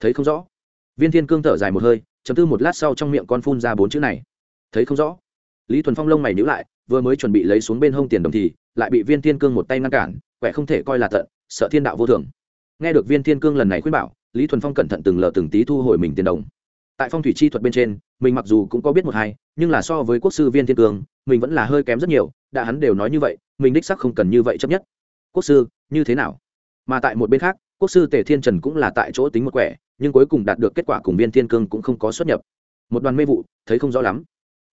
thấy không rõ. Viên thiên cương thở dài một hơi, chấm tư một lát sau trong miệng con phun ra bốn chữ này. Thấy không rõ. Lý thuần phong lông mày nhữ lại, vừa mới chuẩn bị lấy xuống bên hông tiền đồng thì lại bị viên thiên cương một tay ngăn cản, quẻ không thể coi là tận, sợ thiên đạo vô thường nghe được viên thiên cương lần này khuyên bảo, lý thuần phong cẩn thận từng lờ từng tí thu hồi mình tiền đồng. Tại phong thủy chi thuật bên trên, mình mặc dù cũng có biết một hai, nhưng là so với quốc sư viên thiên cương, mình vẫn là hơi kém rất nhiều, đã hắn đều nói như vậy, mình đích sắc không cần như vậy chấp nhất. Quốc sư, như thế nào? Mà tại một bên khác, quốc sư tề thiên trần cũng là tại chỗ tính một quẻ, nhưng cuối cùng đạt được kết quả cùng viên thiên cương cũng không có xuất nhập. Một đoàn mê vụ, thấy không rõ lắm.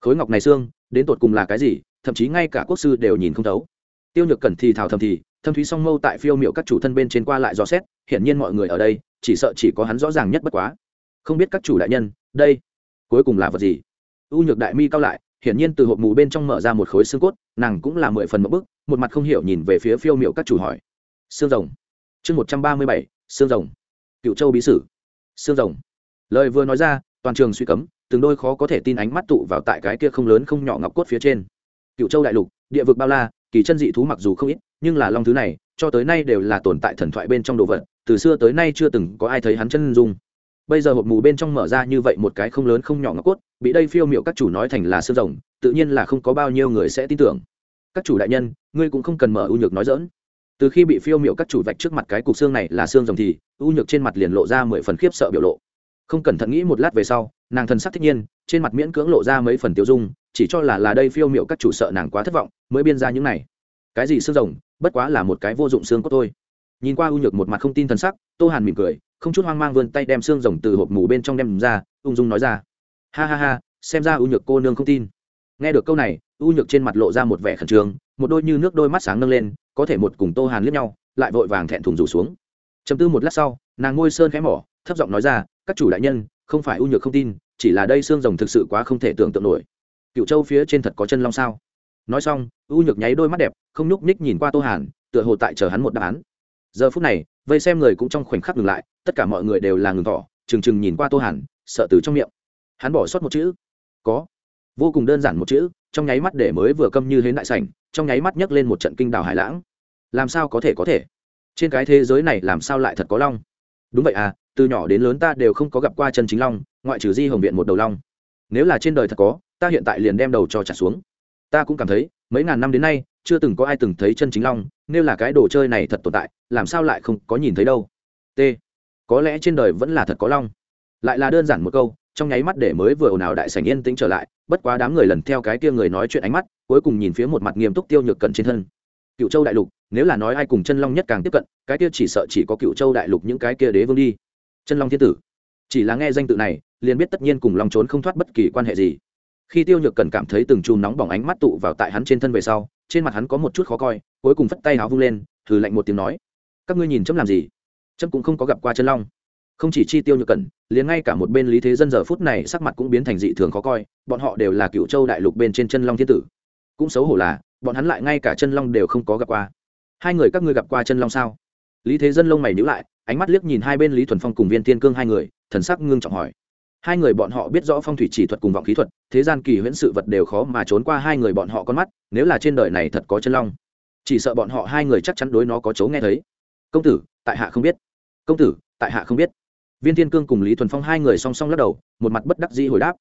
Khối ngọc này xương, đến tột cùng là cái gì, thậm chí ngay cả quốc sư đều nhìn không thấu. Tiêu nhược cẩn thì thào thầm thì thâm thúy song mâu tại phiêu miệu các chủ thân bên trên qua lại dò xét, hiển nhiên mọi người ở đây, chỉ sợ chỉ có hắn rõ ràng nhất bất quá. Không biết các chủ đại nhân, đây cuối cùng là vật gì? U nhược đại mi cao lại, hiển nhiên từ hộp mù bên trong mở ra một khối xương cốt, nàng cũng là mười phần một bức, một mặt không hiểu nhìn về phía phiêu miệu các chủ hỏi. Xương rồng. Chương một trăm ba mươi bảy, xương rồng. Cựu châu bí sử. Xương rồng. Lời vừa nói ra, toàn trường suy cấm, từng đôi khó có thể tin ánh mắt tụ vào tại cái kia không lớn không nhỏ ngọc cốt phía trên. Cựu châu đại lục, địa vực bao la, kỳ chân dị thú mặc dù không ít nhưng là long thứ này, cho tới nay đều là tồn tại thần thoại bên trong đồ vật, từ xưa tới nay chưa từng có ai thấy hắn chân dung. Bây giờ hộp mù bên trong mở ra như vậy một cái không lớn không nhỏ ngọc cốt, bị đây phiêu miệu các chủ nói thành là xương rồng, tự nhiên là không có bao nhiêu người sẽ tin tưởng. Các chủ đại nhân, ngươi cũng không cần mở ưu nhược nói dỡn từ khi bị phiêu miệu các chủ vạch trước mặt cái cục xương này là xương rồng thì, ưu nhược trên mặt liền lộ ra mười phần khiếp sợ biểu lộ. Không cẩn thận nghĩ một lát về sau, nàng thần sắc thích nhiên, trên mặt miễn cưỡng lộ ra mấy phần tiêu dung, chỉ cho là là đây phiêu miệu các chủ sợ nàng quá thất vọng, mới biên ra những này cái gì xương rồng, bất quá là một cái vô dụng xương cốt thôi. Nhìn qua u nhược một mặt không tin thần sắc, tô hàn mỉm cười, không chút hoang mang vươn tay đem xương rồng từ hộp mù bên trong đem ra, ung dung nói ra. Ha ha ha, xem ra u nhược cô nương không tin. Nghe được câu này, u nhược trên mặt lộ ra một vẻ khẩn trương, một đôi như nước đôi mắt sáng nâng lên, có thể một cùng tô hàn liếc nhau, lại vội vàng thẹn thùng rủ xuống. Chấm tư một lát sau, nàng ngôi sơn khẽ mỏ, thấp giọng nói ra, các chủ đại nhân, không phải u nhược không tin, chỉ là đây xương rồng thực sự quá không thể tưởng tượng nổi. Cựu châu phía trên thật có chân long sao? Nói xong ưu nhược nháy đôi mắt đẹp, không nhúc nhích nhìn qua tô hàn, tựa hồ tại chờ hắn một đáp án. Giờ phút này, vây xem người cũng trong khoảnh khắc ngừng lại, tất cả mọi người đều là ngừng tỏ trừng trừng nhìn qua tô hàn, sợ từ trong miệng. Hắn bỏ sót một chữ, có. Vô cùng đơn giản một chữ, trong nháy mắt để mới vừa câm như hến đại sảnh, trong nháy mắt nhấc lên một trận kinh đảo hải lãng. Làm sao có thể có thể? Trên cái thế giới này làm sao lại thật có long? Đúng vậy à từ nhỏ đến lớn ta đều không có gặp qua chân chính long, ngoại trừ di hồng viện một đầu long. Nếu là trên đời thật có, ta hiện tại liền đem đầu cho trả xuống ta cũng cảm thấy, mấy ngàn năm đến nay, chưa từng có ai từng thấy chân chính long, nếu là cái đồ chơi này thật tồn tại, làm sao lại không có nhìn thấy đâu? T. Có lẽ trên đời vẫn là thật có long. Lại là đơn giản một câu, trong nháy mắt để mới vừa ồn ào đại sảnh yên tĩnh trở lại, bất quá đám người lần theo cái kia người nói chuyện ánh mắt, cuối cùng nhìn phía một mặt nghiêm túc tiêu nhược cận trên thân. Cựu châu đại lục, nếu là nói ai cùng chân long nhất càng tiếp cận, cái kia chỉ sợ chỉ có cựu châu đại lục những cái kia đế vương đi. Chân long thiên tử. Chỉ là nghe danh tự này, liền biết tất nhiên cùng long trốn không thoát bất kỳ quan hệ gì khi tiêu nhược cần cảm thấy từng chùm nóng bỏng ánh mắt tụ vào tại hắn trên thân về sau, trên mặt hắn có một chút khó coi, cuối cùng phất tay áo vung lên thử lạnh một tiếng nói, các ngươi nhìn chấm làm gì? Chấm cũng không có gặp qua chân long. Không chỉ chi tiêu nhược cần, liền ngay cả một bên lý thế dân giờ phút này sắc mặt cũng biến thành dị thường khó coi, bọn họ đều là cựu châu đại lục bên trên chân long thiên tử. Cũng xấu hổ là, bọn hắn lại ngay cả chân long đều không có gặp qua. Hai người các ngươi gặp qua chân long sao? Lý thế dân lông mày nhữ lại, ánh mắt liếc nhìn hai bên lý thuần phong cùng viên thiên cương hai người, thần sắc ngưng trọng hỏi hai người bọn họ biết rõ phong thủy chỉ thuật cùng vọng khí thuật, thế gian kỳ huyễn sự vật đều khó mà trốn qua hai người bọn họ con mắt, nếu là trên đời này thật có chân long. Chỉ sợ bọn họ hai người chắc chắn đối nó có chấu nghe thấy. Công tử, tại hạ không biết. Công tử, tại hạ không biết. Viên thiên cương cùng lý thuần phong hai người song song lắc đầu, một mặt bất đắc dĩ hồi đáp.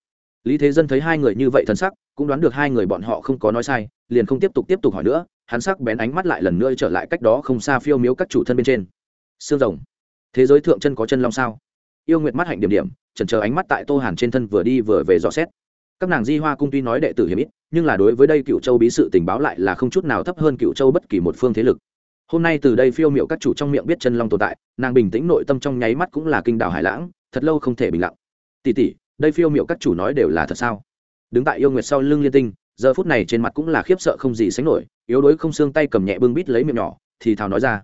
Lý thế dân thấy hai người như vậy thân sắc, cũng đoán được hai người bọn họ không có nói sai, liền không tiếp tục tiếp tục hỏi nữa, hắn sắc bén ánh mắt lại lần nữa trở lại cách đó không xa phiêu miếu các chủ thân bên trên. Xương rồng. Thế giới thượng chân có chân long sao? Yêu nguyệt mắt hạnh điểm điểm chần chờ ánh mắt tại tô hàn trên thân vừa đi vừa về dò xét các nàng di hoa cung tuy nói đệ tử hiểm ít nhưng là đối với đây cựu châu bí sự tình báo lại là không chút nào thấp hơn cựu châu bất kỳ một phương thế lực hôm nay từ đây phiêu miệu các chủ trong miệng biết chân long tồn tại nàng bình tĩnh nội tâm trong nháy mắt cũng là kinh đảo hải lãng thật lâu không thể bình lặng tỉ tỉ đây phiêu miệu các chủ nói đều là thật sao đứng tại yêu nguyệt sau lưng liên tinh giờ phút này trên mặt cũng là khiếp sợ không gì sánh nổi yếu đuối không xương tay cầm nhẹ bưng bít lấy miệng nhỏ thì thào nói ra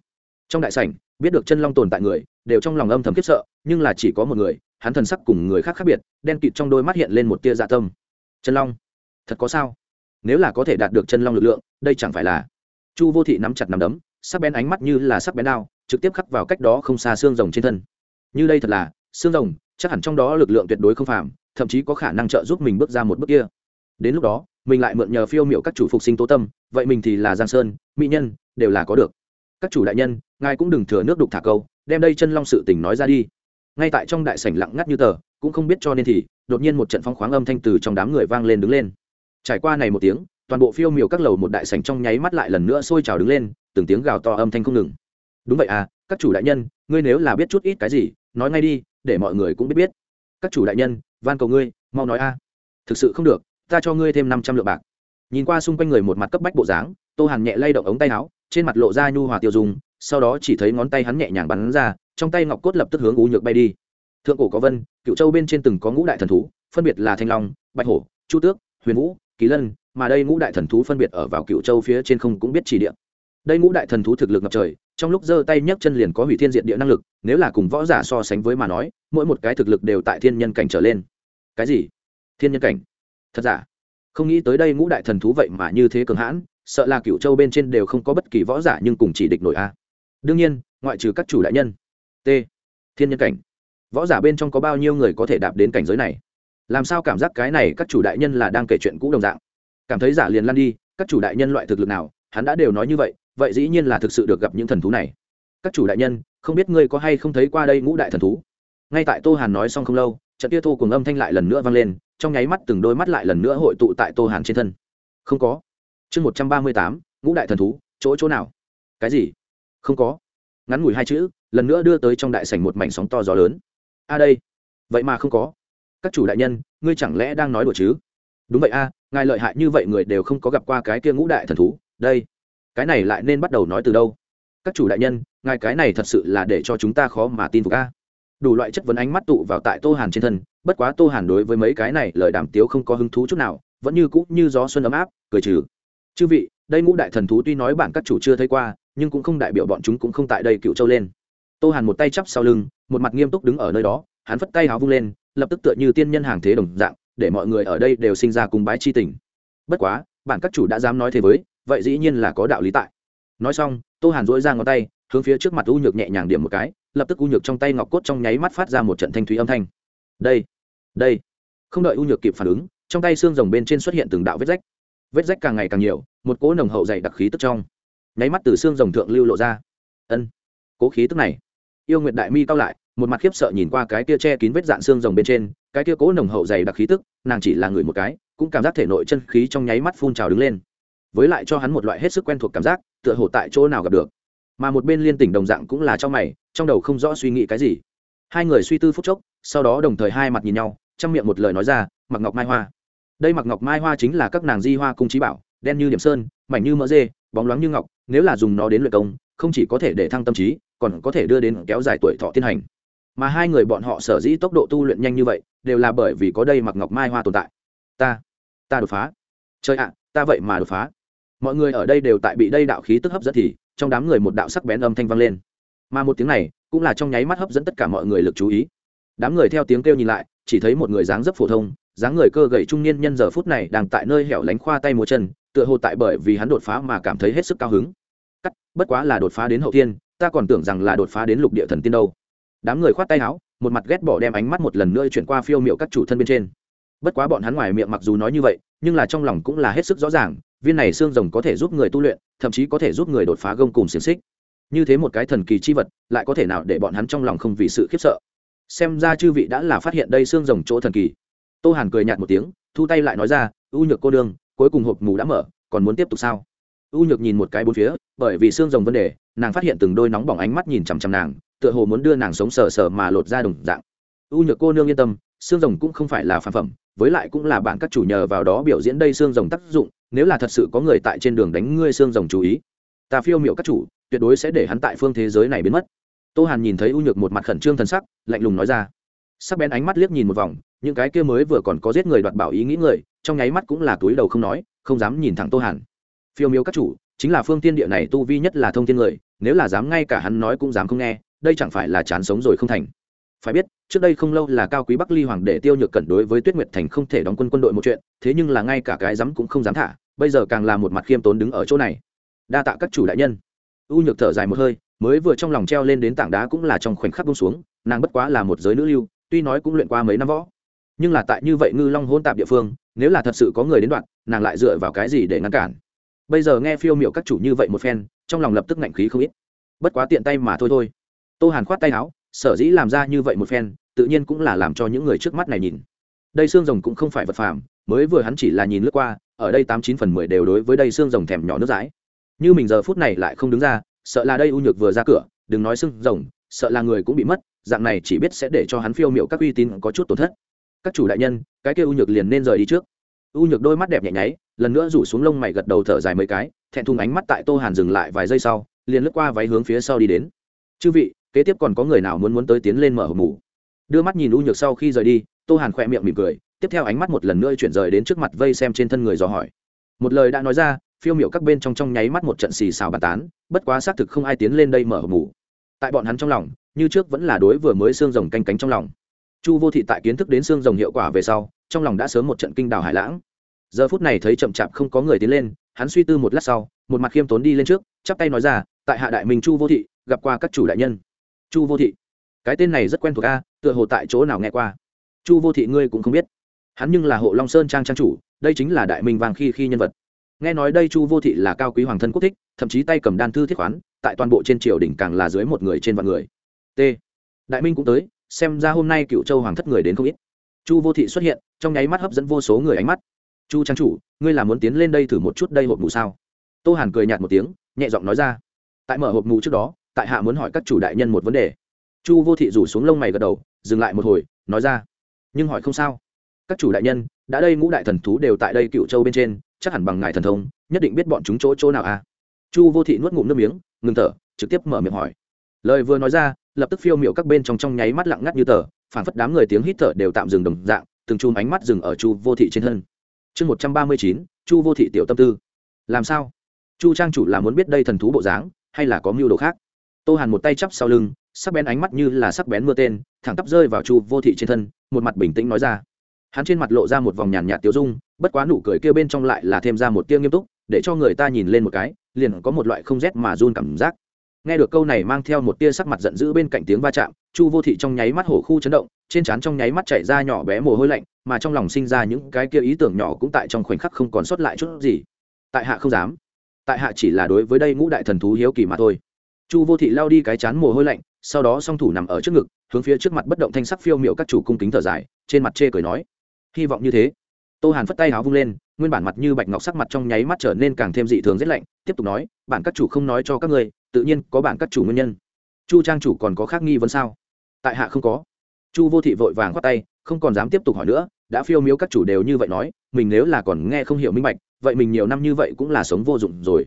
trong đại sảnh biết được chân long tồn tại người đều trong lòng âm thầm khiếp sợ nhưng là chỉ có một người hắn thần sắc cùng người khác khác biệt, đen kịt trong đôi mắt hiện lên một tia dạ tâm. Chân long, thật có sao? Nếu là có thể đạt được chân long lực lượng, đây chẳng phải là? Chu vô thị nắm chặt nắm đấm, sắc bén ánh mắt như là sắc bén đao, trực tiếp khắc vào cách đó không xa xương rồng trên thân. Như đây thật là, xương rồng, chắc hẳn trong đó lực lượng tuyệt đối không phàm, thậm chí có khả năng trợ giúp mình bước ra một bước kia. Đến lúc đó, mình lại mượn nhờ phiêu miệu các chủ phục sinh tố tâm, vậy mình thì là giang sơn, mỹ nhân, đều là có được. Các chủ đại nhân, ngài cũng đừng thừa nước đục thả câu, đem đây chân long sự tình nói ra đi ngay tại trong đại sảnh lặng ngắt như tờ, cũng không biết cho nên thì, đột nhiên một trận phong khoáng âm thanh từ trong đám người vang lên đứng lên. Trải qua này một tiếng, toàn bộ phiêu miểu các lầu một đại sảnh trong nháy mắt lại lần nữa sôi trào đứng lên, từng tiếng gào to âm thanh không ngừng. Đúng vậy à các chủ đại nhân, ngươi nếu là biết chút ít cái gì, nói ngay đi, để mọi người cũng biết biết. Các chủ đại nhân, van cầu ngươi, mau nói a. Thực sự không được, ta cho ngươi thêm năm trăm lượng bạc. Nhìn qua xung quanh người một mặt cấp bách bộ dáng, tô hàn nhẹ lay động ống tay áo, trên mặt lộ ra nhu hòa tiêu dùng, sau đó chỉ thấy ngón tay hắn nhẹ nhàng bắn ra trong tay ngọc cốt lập tức hướng u nhược bay đi. Thượng cổ có vân cựu châu bên trên từng có ngũ đại thần thú, phân biệt là thanh long, bạch hổ, chu tước, huyền vũ, kỳ lân, mà đây ngũ đại thần thú phân biệt ở vào cựu châu phía trên không cũng biết chỉ địa. Đây ngũ đại thần thú thực lực ngập trời, trong lúc giơ tay nhấc chân liền có hủy thiên diện địa năng lực, nếu là cùng võ giả so sánh với mà nói, mỗi một cái thực lực đều tại thiên nhân cảnh trở lên. Cái gì? Thiên nhân cảnh? Thật giả? Không nghĩ tới đây ngũ đại thần thú vậy mà như thế cường hãn, sợ là cựu châu bên trên đều không có bất kỳ võ giả nhưng cùng chỉ địch nổi a. Đương nhiên, ngoại trừ các chủ đại nhân t. Thiên nhân cảnh. Võ giả bên trong có bao nhiêu người có thể đạp đến cảnh giới này? Làm sao cảm giác cái này các chủ đại nhân là đang kể chuyện cũ đồng dạng? Cảm thấy giả liền lăn đi, các chủ đại nhân loại thực lực nào, hắn đã đều nói như vậy vậy dĩ nhiên là thực sự được gặp những thần thú này. Các chủ đại nhân, không biết ngươi có hay không thấy qua đây ngũ đại thần thú? Ngay tại tô hàn nói xong không lâu, trận tia thô cùng âm thanh lại lần nữa vang lên, trong nháy mắt từng đôi mắt lại lần nữa hội tụ tại tô hàn trên thân. Không có. Chương một trăm ba mươi tám, ngũ đại thần thú, chỗ chỗ nào? Cái gì? Không có. Ngắn ngủi hai chữ lần nữa đưa tới trong đại sảnh một mảnh sóng to gió lớn. A đây. Vậy mà không có. Các chủ đại nhân, ngươi chẳng lẽ đang nói đùa chứ? Đúng vậy a, ngài lợi hại như vậy người đều không có gặp qua cái kia ngũ đại thần thú. Đây. Cái này lại nên bắt đầu nói từ đâu? Các chủ đại nhân, ngài cái này thật sự là để cho chúng ta khó mà tin phục a. Đủ loại chất vấn ánh mắt tụ vào tại tô hàn trên thân, bất quá tô hàn đối với mấy cái này lời đàm tiếu không có hứng thú chút nào, vẫn như cũ như gió xuân ấm áp, cười trừ. Chư vị, đây ngũ đại thần thú tuy nói bản các chủ chưa thấy qua, nhưng cũng không đại biểu bọn chúng cũng không tại đây cựu châu lên tô hàn một tay chắp sau lưng, một mặt nghiêm túc đứng ở nơi đó, hắn phất tay háo vung lên, lập tức tựa như tiên nhân hàng thế đồng dạng, để mọi người ở đây đều sinh ra cùng bái chi tình. Bất quá, bản các chủ đã dám nói thế với, vậy dĩ nhiên là có đạo lý tại. Nói xong, tô hàn dỗi ra ngón tay, hướng phía trước mặt u nhược nhẹ nhàng điểm một cái, lập tức u nhược trong tay ngọc cốt trong nháy mắt phát ra một trận thanh thúy âm thanh. Đây đây. Không đợi u nhược kịp phản ứng, trong tay xương rồng bên trên xuất hiện từng đạo vết rách. Vết rách càng ngày càng nhiều, một cỗ nồng hậu dày đặc khí tức trong nháy mắt từ xương rồng thượng lưu lộ ra. Ân, cố khí tức này yêu nguyệt đại mi cao lại, một mặt khiếp sợ nhìn qua cái kia che kín vết dạn xương rồng bên trên, cái kia cố nồng hậu dày đặc khí tức, nàng chỉ là người một cái, cũng cảm giác thể nội chân khí trong nháy mắt phun trào đứng lên. Với lại cho hắn một loại hết sức quen thuộc cảm giác, tựa hồ tại chỗ nào gặp được. Mà một bên liên tỉnh đồng dạng cũng là trong mày, trong đầu không rõ suy nghĩ cái gì. Hai người suy tư phút chốc, sau đó đồng thời hai mặt nhìn nhau, trong miệng một lời nói ra mặc ngọc mai hoa. Đây mặc ngọc mai hoa chính là các nàng di hoa cung trí bảo, đen như điểm sơn, mảnh như mỡ dê, bóng loáng như ngọc, nếu là dùng nó đến luyện công không chỉ có thể để thăng tâm trí, còn có thể đưa đến kéo dài tuổi thọ tiên hành. Mà hai người bọn họ sở dĩ tốc độ tu luyện nhanh như vậy, đều là bởi vì có đây mặc ngọc mai hoa tồn tại. Ta ta đột phá. Trời ạ, ta vậy mà đột phá. Mọi người ở đây đều tại bị đây đạo khí tức hấp dẫn thì, trong đám người một đạo sắc bén âm thanh vang lên. Mà một tiếng này, cũng là trong nháy mắt hấp dẫn tất cả mọi người lực chú ý. Đám người theo tiếng kêu nhìn lại, chỉ thấy một người dáng dấp phổ thông, dáng người cơ gầy trung niên nhân giờ phút này đang tại nơi hẻo lánh khoa tay múa chân, tựa hồ tại bởi vì hắn đột phá mà cảm thấy hết sức cao hứng cắt, bất quá là đột phá đến hậu tiên ta còn tưởng rằng là đột phá đến lục địa thần tiên đâu. Đám người khoát tay áo, một mặt ghét bỏ đem ánh mắt một lần nữa chuyển qua phiêu miệu các chủ thân bên trên. Bất quá bọn hắn ngoài miệng mặc dù nói như vậy, nhưng là trong lòng cũng là hết sức rõ ràng, viên này xương rồng có thể giúp người tu luyện, thậm chí có thể giúp người đột phá gông cùng xiềng xích. Như thế một cái thần kỳ chi vật, lại có thể nào để bọn hắn trong lòng không vì sự khiếp sợ? Xem ra chư vị đã là phát hiện đây xương rồng chỗ thần kỳ. Tô hàn cười nhạt một tiếng, thu tay lại nói ra ưu nhược cô đương cuối cùng hộp mù đã mở, còn muốn tiếp tục sao? U nhược nhìn một cái bốn phía, bởi vì xương rồng vấn đề, nàng phát hiện từng đôi nóng bỏng ánh mắt nhìn chằm chằm nàng, tựa hồ muốn đưa nàng sống sờ sờ mà lột ra đồng dạng. U nhược cô nương yên tâm, xương rồng cũng không phải là phản phẩm, với lại cũng là bạn các chủ nhờ vào đó biểu diễn đây xương rồng tác dụng, nếu là thật sự có người tại trên đường đánh ngươi xương rồng chú ý, ta phiêu miệu các chủ, tuyệt đối sẽ để hắn tại phương thế giới này biến mất. Tô hàn nhìn thấy u nhược một mặt khẩn trương thần sắc, lạnh lùng nói ra. Sắc bén ánh mắt liếc nhìn một vòng, những cái kia mới vừa còn có giết người đoạt bảo ý nghĩ người, trong nháy mắt cũng là túi đầu không nói, không dám nhìn thẳng tô hàn phiêu miếu các chủ, chính là phương tiên địa này tu vi nhất là thông thiên người, nếu là dám ngay cả hắn nói cũng dám không nghe, đây chẳng phải là chán sống rồi không thành. Phải biết, trước đây không lâu là cao quý bắc ly hoàng để tiêu nhược cẩn đối với tuyết nguyệt thành không thể đóng quân quân đội một chuyện, thế nhưng là ngay cả cái dám cũng không dám thả, bây giờ càng là một mặt khiêm tốn đứng ở chỗ này. Đa tạ các chủ đại nhân. U nhược thở dài một hơi, mới vừa trong lòng treo lên đến tảng đá cũng là trong khoảnh khắc bông xuống, nàng bất quá là một giới nữ lưu, tuy nói cũng luyện qua mấy năm võ. Nhưng là tại như vậy ngư long hôn tạp địa phương, nếu là thật sự có người đến đoạn, nàng lại dựa vào cái gì để ngăn cản? Bây giờ nghe phiêu miệu các chủ như vậy một phen, trong lòng lập tức ngạnh khí không ít. Bất quá tiện tay mà thôi thôi. Tô hàn khoát tay áo, sở dĩ làm ra như vậy một phen, tự nhiên cũng là làm cho những người trước mắt này nhìn. Đây xương rồng cũng không phải vật phàm, mới vừa hắn chỉ là nhìn lướt qua, ở đây tám chín phần mười đều đối với đây xương rồng thèm nhỏ nước dãi. Như mình giờ phút này lại không đứng ra, sợ là đây u nhược vừa ra cửa, đừng nói xương rồng, sợ là người cũng bị mất, dạng này chỉ biết sẽ để cho hắn phiêu miệu các uy tín có chút tổn thất. Các chủ đại nhân, cái kia u nhược liền nên rời đi trước. U nhược đôi mắt đẹp nhẹ nháy lần nữa rủ xuống lông mày gật đầu thở dài mấy cái, thẹn thùng ánh mắt tại tô hàn dừng lại vài giây sau, liền lướt qua váy hướng phía sau đi đến. Chư vị, kế tiếp còn có người nào muốn muốn tới tiến lên mở hộp mủ? Đưa mắt nhìn u nhược sau khi rời đi, tô hàn khỏe miệng mỉm cười, tiếp theo ánh mắt một lần nữa chuyển rời đến trước mặt vây xem trên thân người dò hỏi. Một lời đã nói ra, phiêu miệu các bên trong trong nháy mắt một trận xì xào bàn tán, bất quá xác thực không ai tiến lên đây mở hộp mủ. Tại bọn hắn trong lòng, như trước vẫn là đối vừa mới xương rồng canh cánh trong lòng. Chu vô thị tại kiến thức đến xương rồng hiệu quả về sau, trong lòng đã sớm một trận kinh đào hải lãng giờ phút này thấy chậm chạp không có người tiến lên, hắn suy tư một lát sau, một mặt khiêm tốn đi lên trước, chắp tay nói ra, tại hạ đại minh chu vô thị, gặp qua các chủ đại nhân. Chu vô thị? Cái tên này rất quen thuộc a, tựa hồ tại chỗ nào nghe qua. Chu vô thị ngươi cũng không biết. Hắn nhưng là hộ long sơn trang trang chủ, đây chính là đại minh vàng khi khi nhân vật. Nghe nói đây chu vô thị là cao quý hoàng thân quốc thích, thậm chí tay cầm đan thư thiết khoán, tại toàn bộ trên triều đỉnh càng là dưới một người trên vạn người. T. Đại minh cũng tới, xem ra hôm nay cựu châu hoàng thất người đến không ít. Chu vô thị xuất hiện, trong nháy mắt hấp dẫn vô số người ánh mắt chu trang chủ, ngươi là muốn tiến lên đây thử một chút đây hộp mù sao? Tô hàn cười nhạt một tiếng, nhẹ giọng nói ra. Tại mở hộp mù trước đó, tại hạ muốn hỏi các chủ đại nhân một vấn đề. Chu vô thị rủ xuống lông mày gật đầu, dừng lại một hồi, nói ra. Nhưng hỏi không sao. Các chủ đại nhân, đã đây ngũ đại thần thú đều tại đây cựu châu bên trên, chắc hẳn bằng ngài thần thông, nhất định biết bọn chúng chỗ chỗ nào à? Chu vô thị nuốt ngụm nước miếng, ngừng thở, trực tiếp mở miệng hỏi. Lời vừa nói ra, lập tức phiêu miệu các bên trong trong nháy mắt lặng ngắt như tờ phản phất đám người tiếng hít thở đều tạm dừng đồng dạng, từng chùm ánh mắt dừng ở chu vô thị trên thân chương một trăm ba mươi chín, chu vô thị tiểu tâm tư. Làm sao? Chu trang chủ là muốn biết đây thần thú bộ dáng, hay là có mưu đồ khác? Tô hàn một tay chắp sau lưng, sắc bén ánh mắt như là sắc bén mưa tên, thẳng tắp rơi vào chu vô thị trên thân, một mặt bình tĩnh nói ra. Hắn trên mặt lộ ra một vòng nhàn nhạt tiêu dung, bất quá nụ cười kia bên trong lại là thêm ra một tia nghiêm túc, để cho người ta nhìn lên một cái, liền có một loại không rét mà run cảm giác nghe được câu này mang theo một tia sắc mặt giận dữ bên cạnh tiếng va chạm, chu vô thị trong nháy mắt hổ khu chấn động, trên trán trong nháy mắt chảy ra nhỏ bé mồ hôi lạnh, mà trong lòng sinh ra những cái kia ý tưởng nhỏ cũng tại trong khoảnh khắc không còn sót lại chút gì. Tại hạ không dám. Tại hạ chỉ là đối với đây ngũ đại thần thú hiếu kỳ mà thôi. Chu vô thị lao đi cái chán mồ hôi lạnh, sau đó song thủ nằm ở trước ngực, hướng phía trước mặt bất động thanh sắc phiêu miệu các chủ cung kính thở dài, trên mặt chê cười nói, hy vọng như thế. Tô hàn phất tay háo vung lên, nguyên bản mặt như bạch ngọc sắc mặt trong nháy mắt trở nên càng thêm dị thường rét lạnh, tiếp tục nói, bản các chủ không nói cho các người tự nhiên có bản các chủ nguyên nhân. Chu trang chủ còn có khác nghi vấn sao? Tại hạ không có. Chu vô thị vội vàng khoát tay, không còn dám tiếp tục hỏi nữa, đã phiêu miếu các chủ đều như vậy nói, mình nếu là còn nghe không hiểu minh bạch, vậy mình nhiều năm như vậy cũng là sống vô dụng rồi.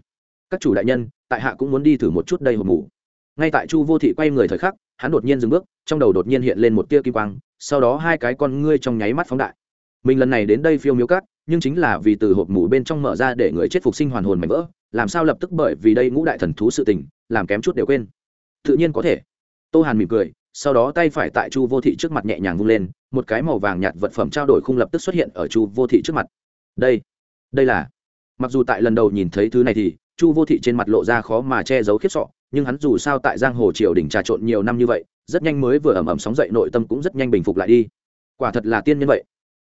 Các chủ đại nhân, tại hạ cũng muốn đi thử một chút đây hộp ngủ. ngay tại chu vô thị quay người thời khắc, hắn đột nhiên dừng bước, trong đầu đột nhiên hiện lên một tia kim quang, sau đó hai cái con ngươi trong nháy mắt phóng đại. Mình lần này đến đây phiêu miếu cát nhưng chính là vì từ hộp mù bên trong mở ra để người chết phục sinh hoàn hồn mảnh vỡ làm sao lập tức bởi vì đây ngũ đại thần thú sự tình, làm kém chút đều quên. Tự nhiên có thể. Tô hàn mỉm cười, sau đó tay phải tại chu vô thị trước mặt nhẹ nhàng vung lên, một cái màu vàng nhạt vật phẩm trao đổi khung lập tức xuất hiện ở chu vô thị trước mặt. Đây đây là. Mặc dù tại lần đầu nhìn thấy thứ này thì, chu vô thị trên mặt lộ ra khó mà che giấu khiếp sọ, nhưng hắn dù sao tại giang hồ triều đình trà trộn nhiều năm như vậy, rất nhanh mới vừa ẩm ẩm sóng dậy nội tâm cũng rất nhanh bình phục lại đi. Quả thật là tiên nhân vậy.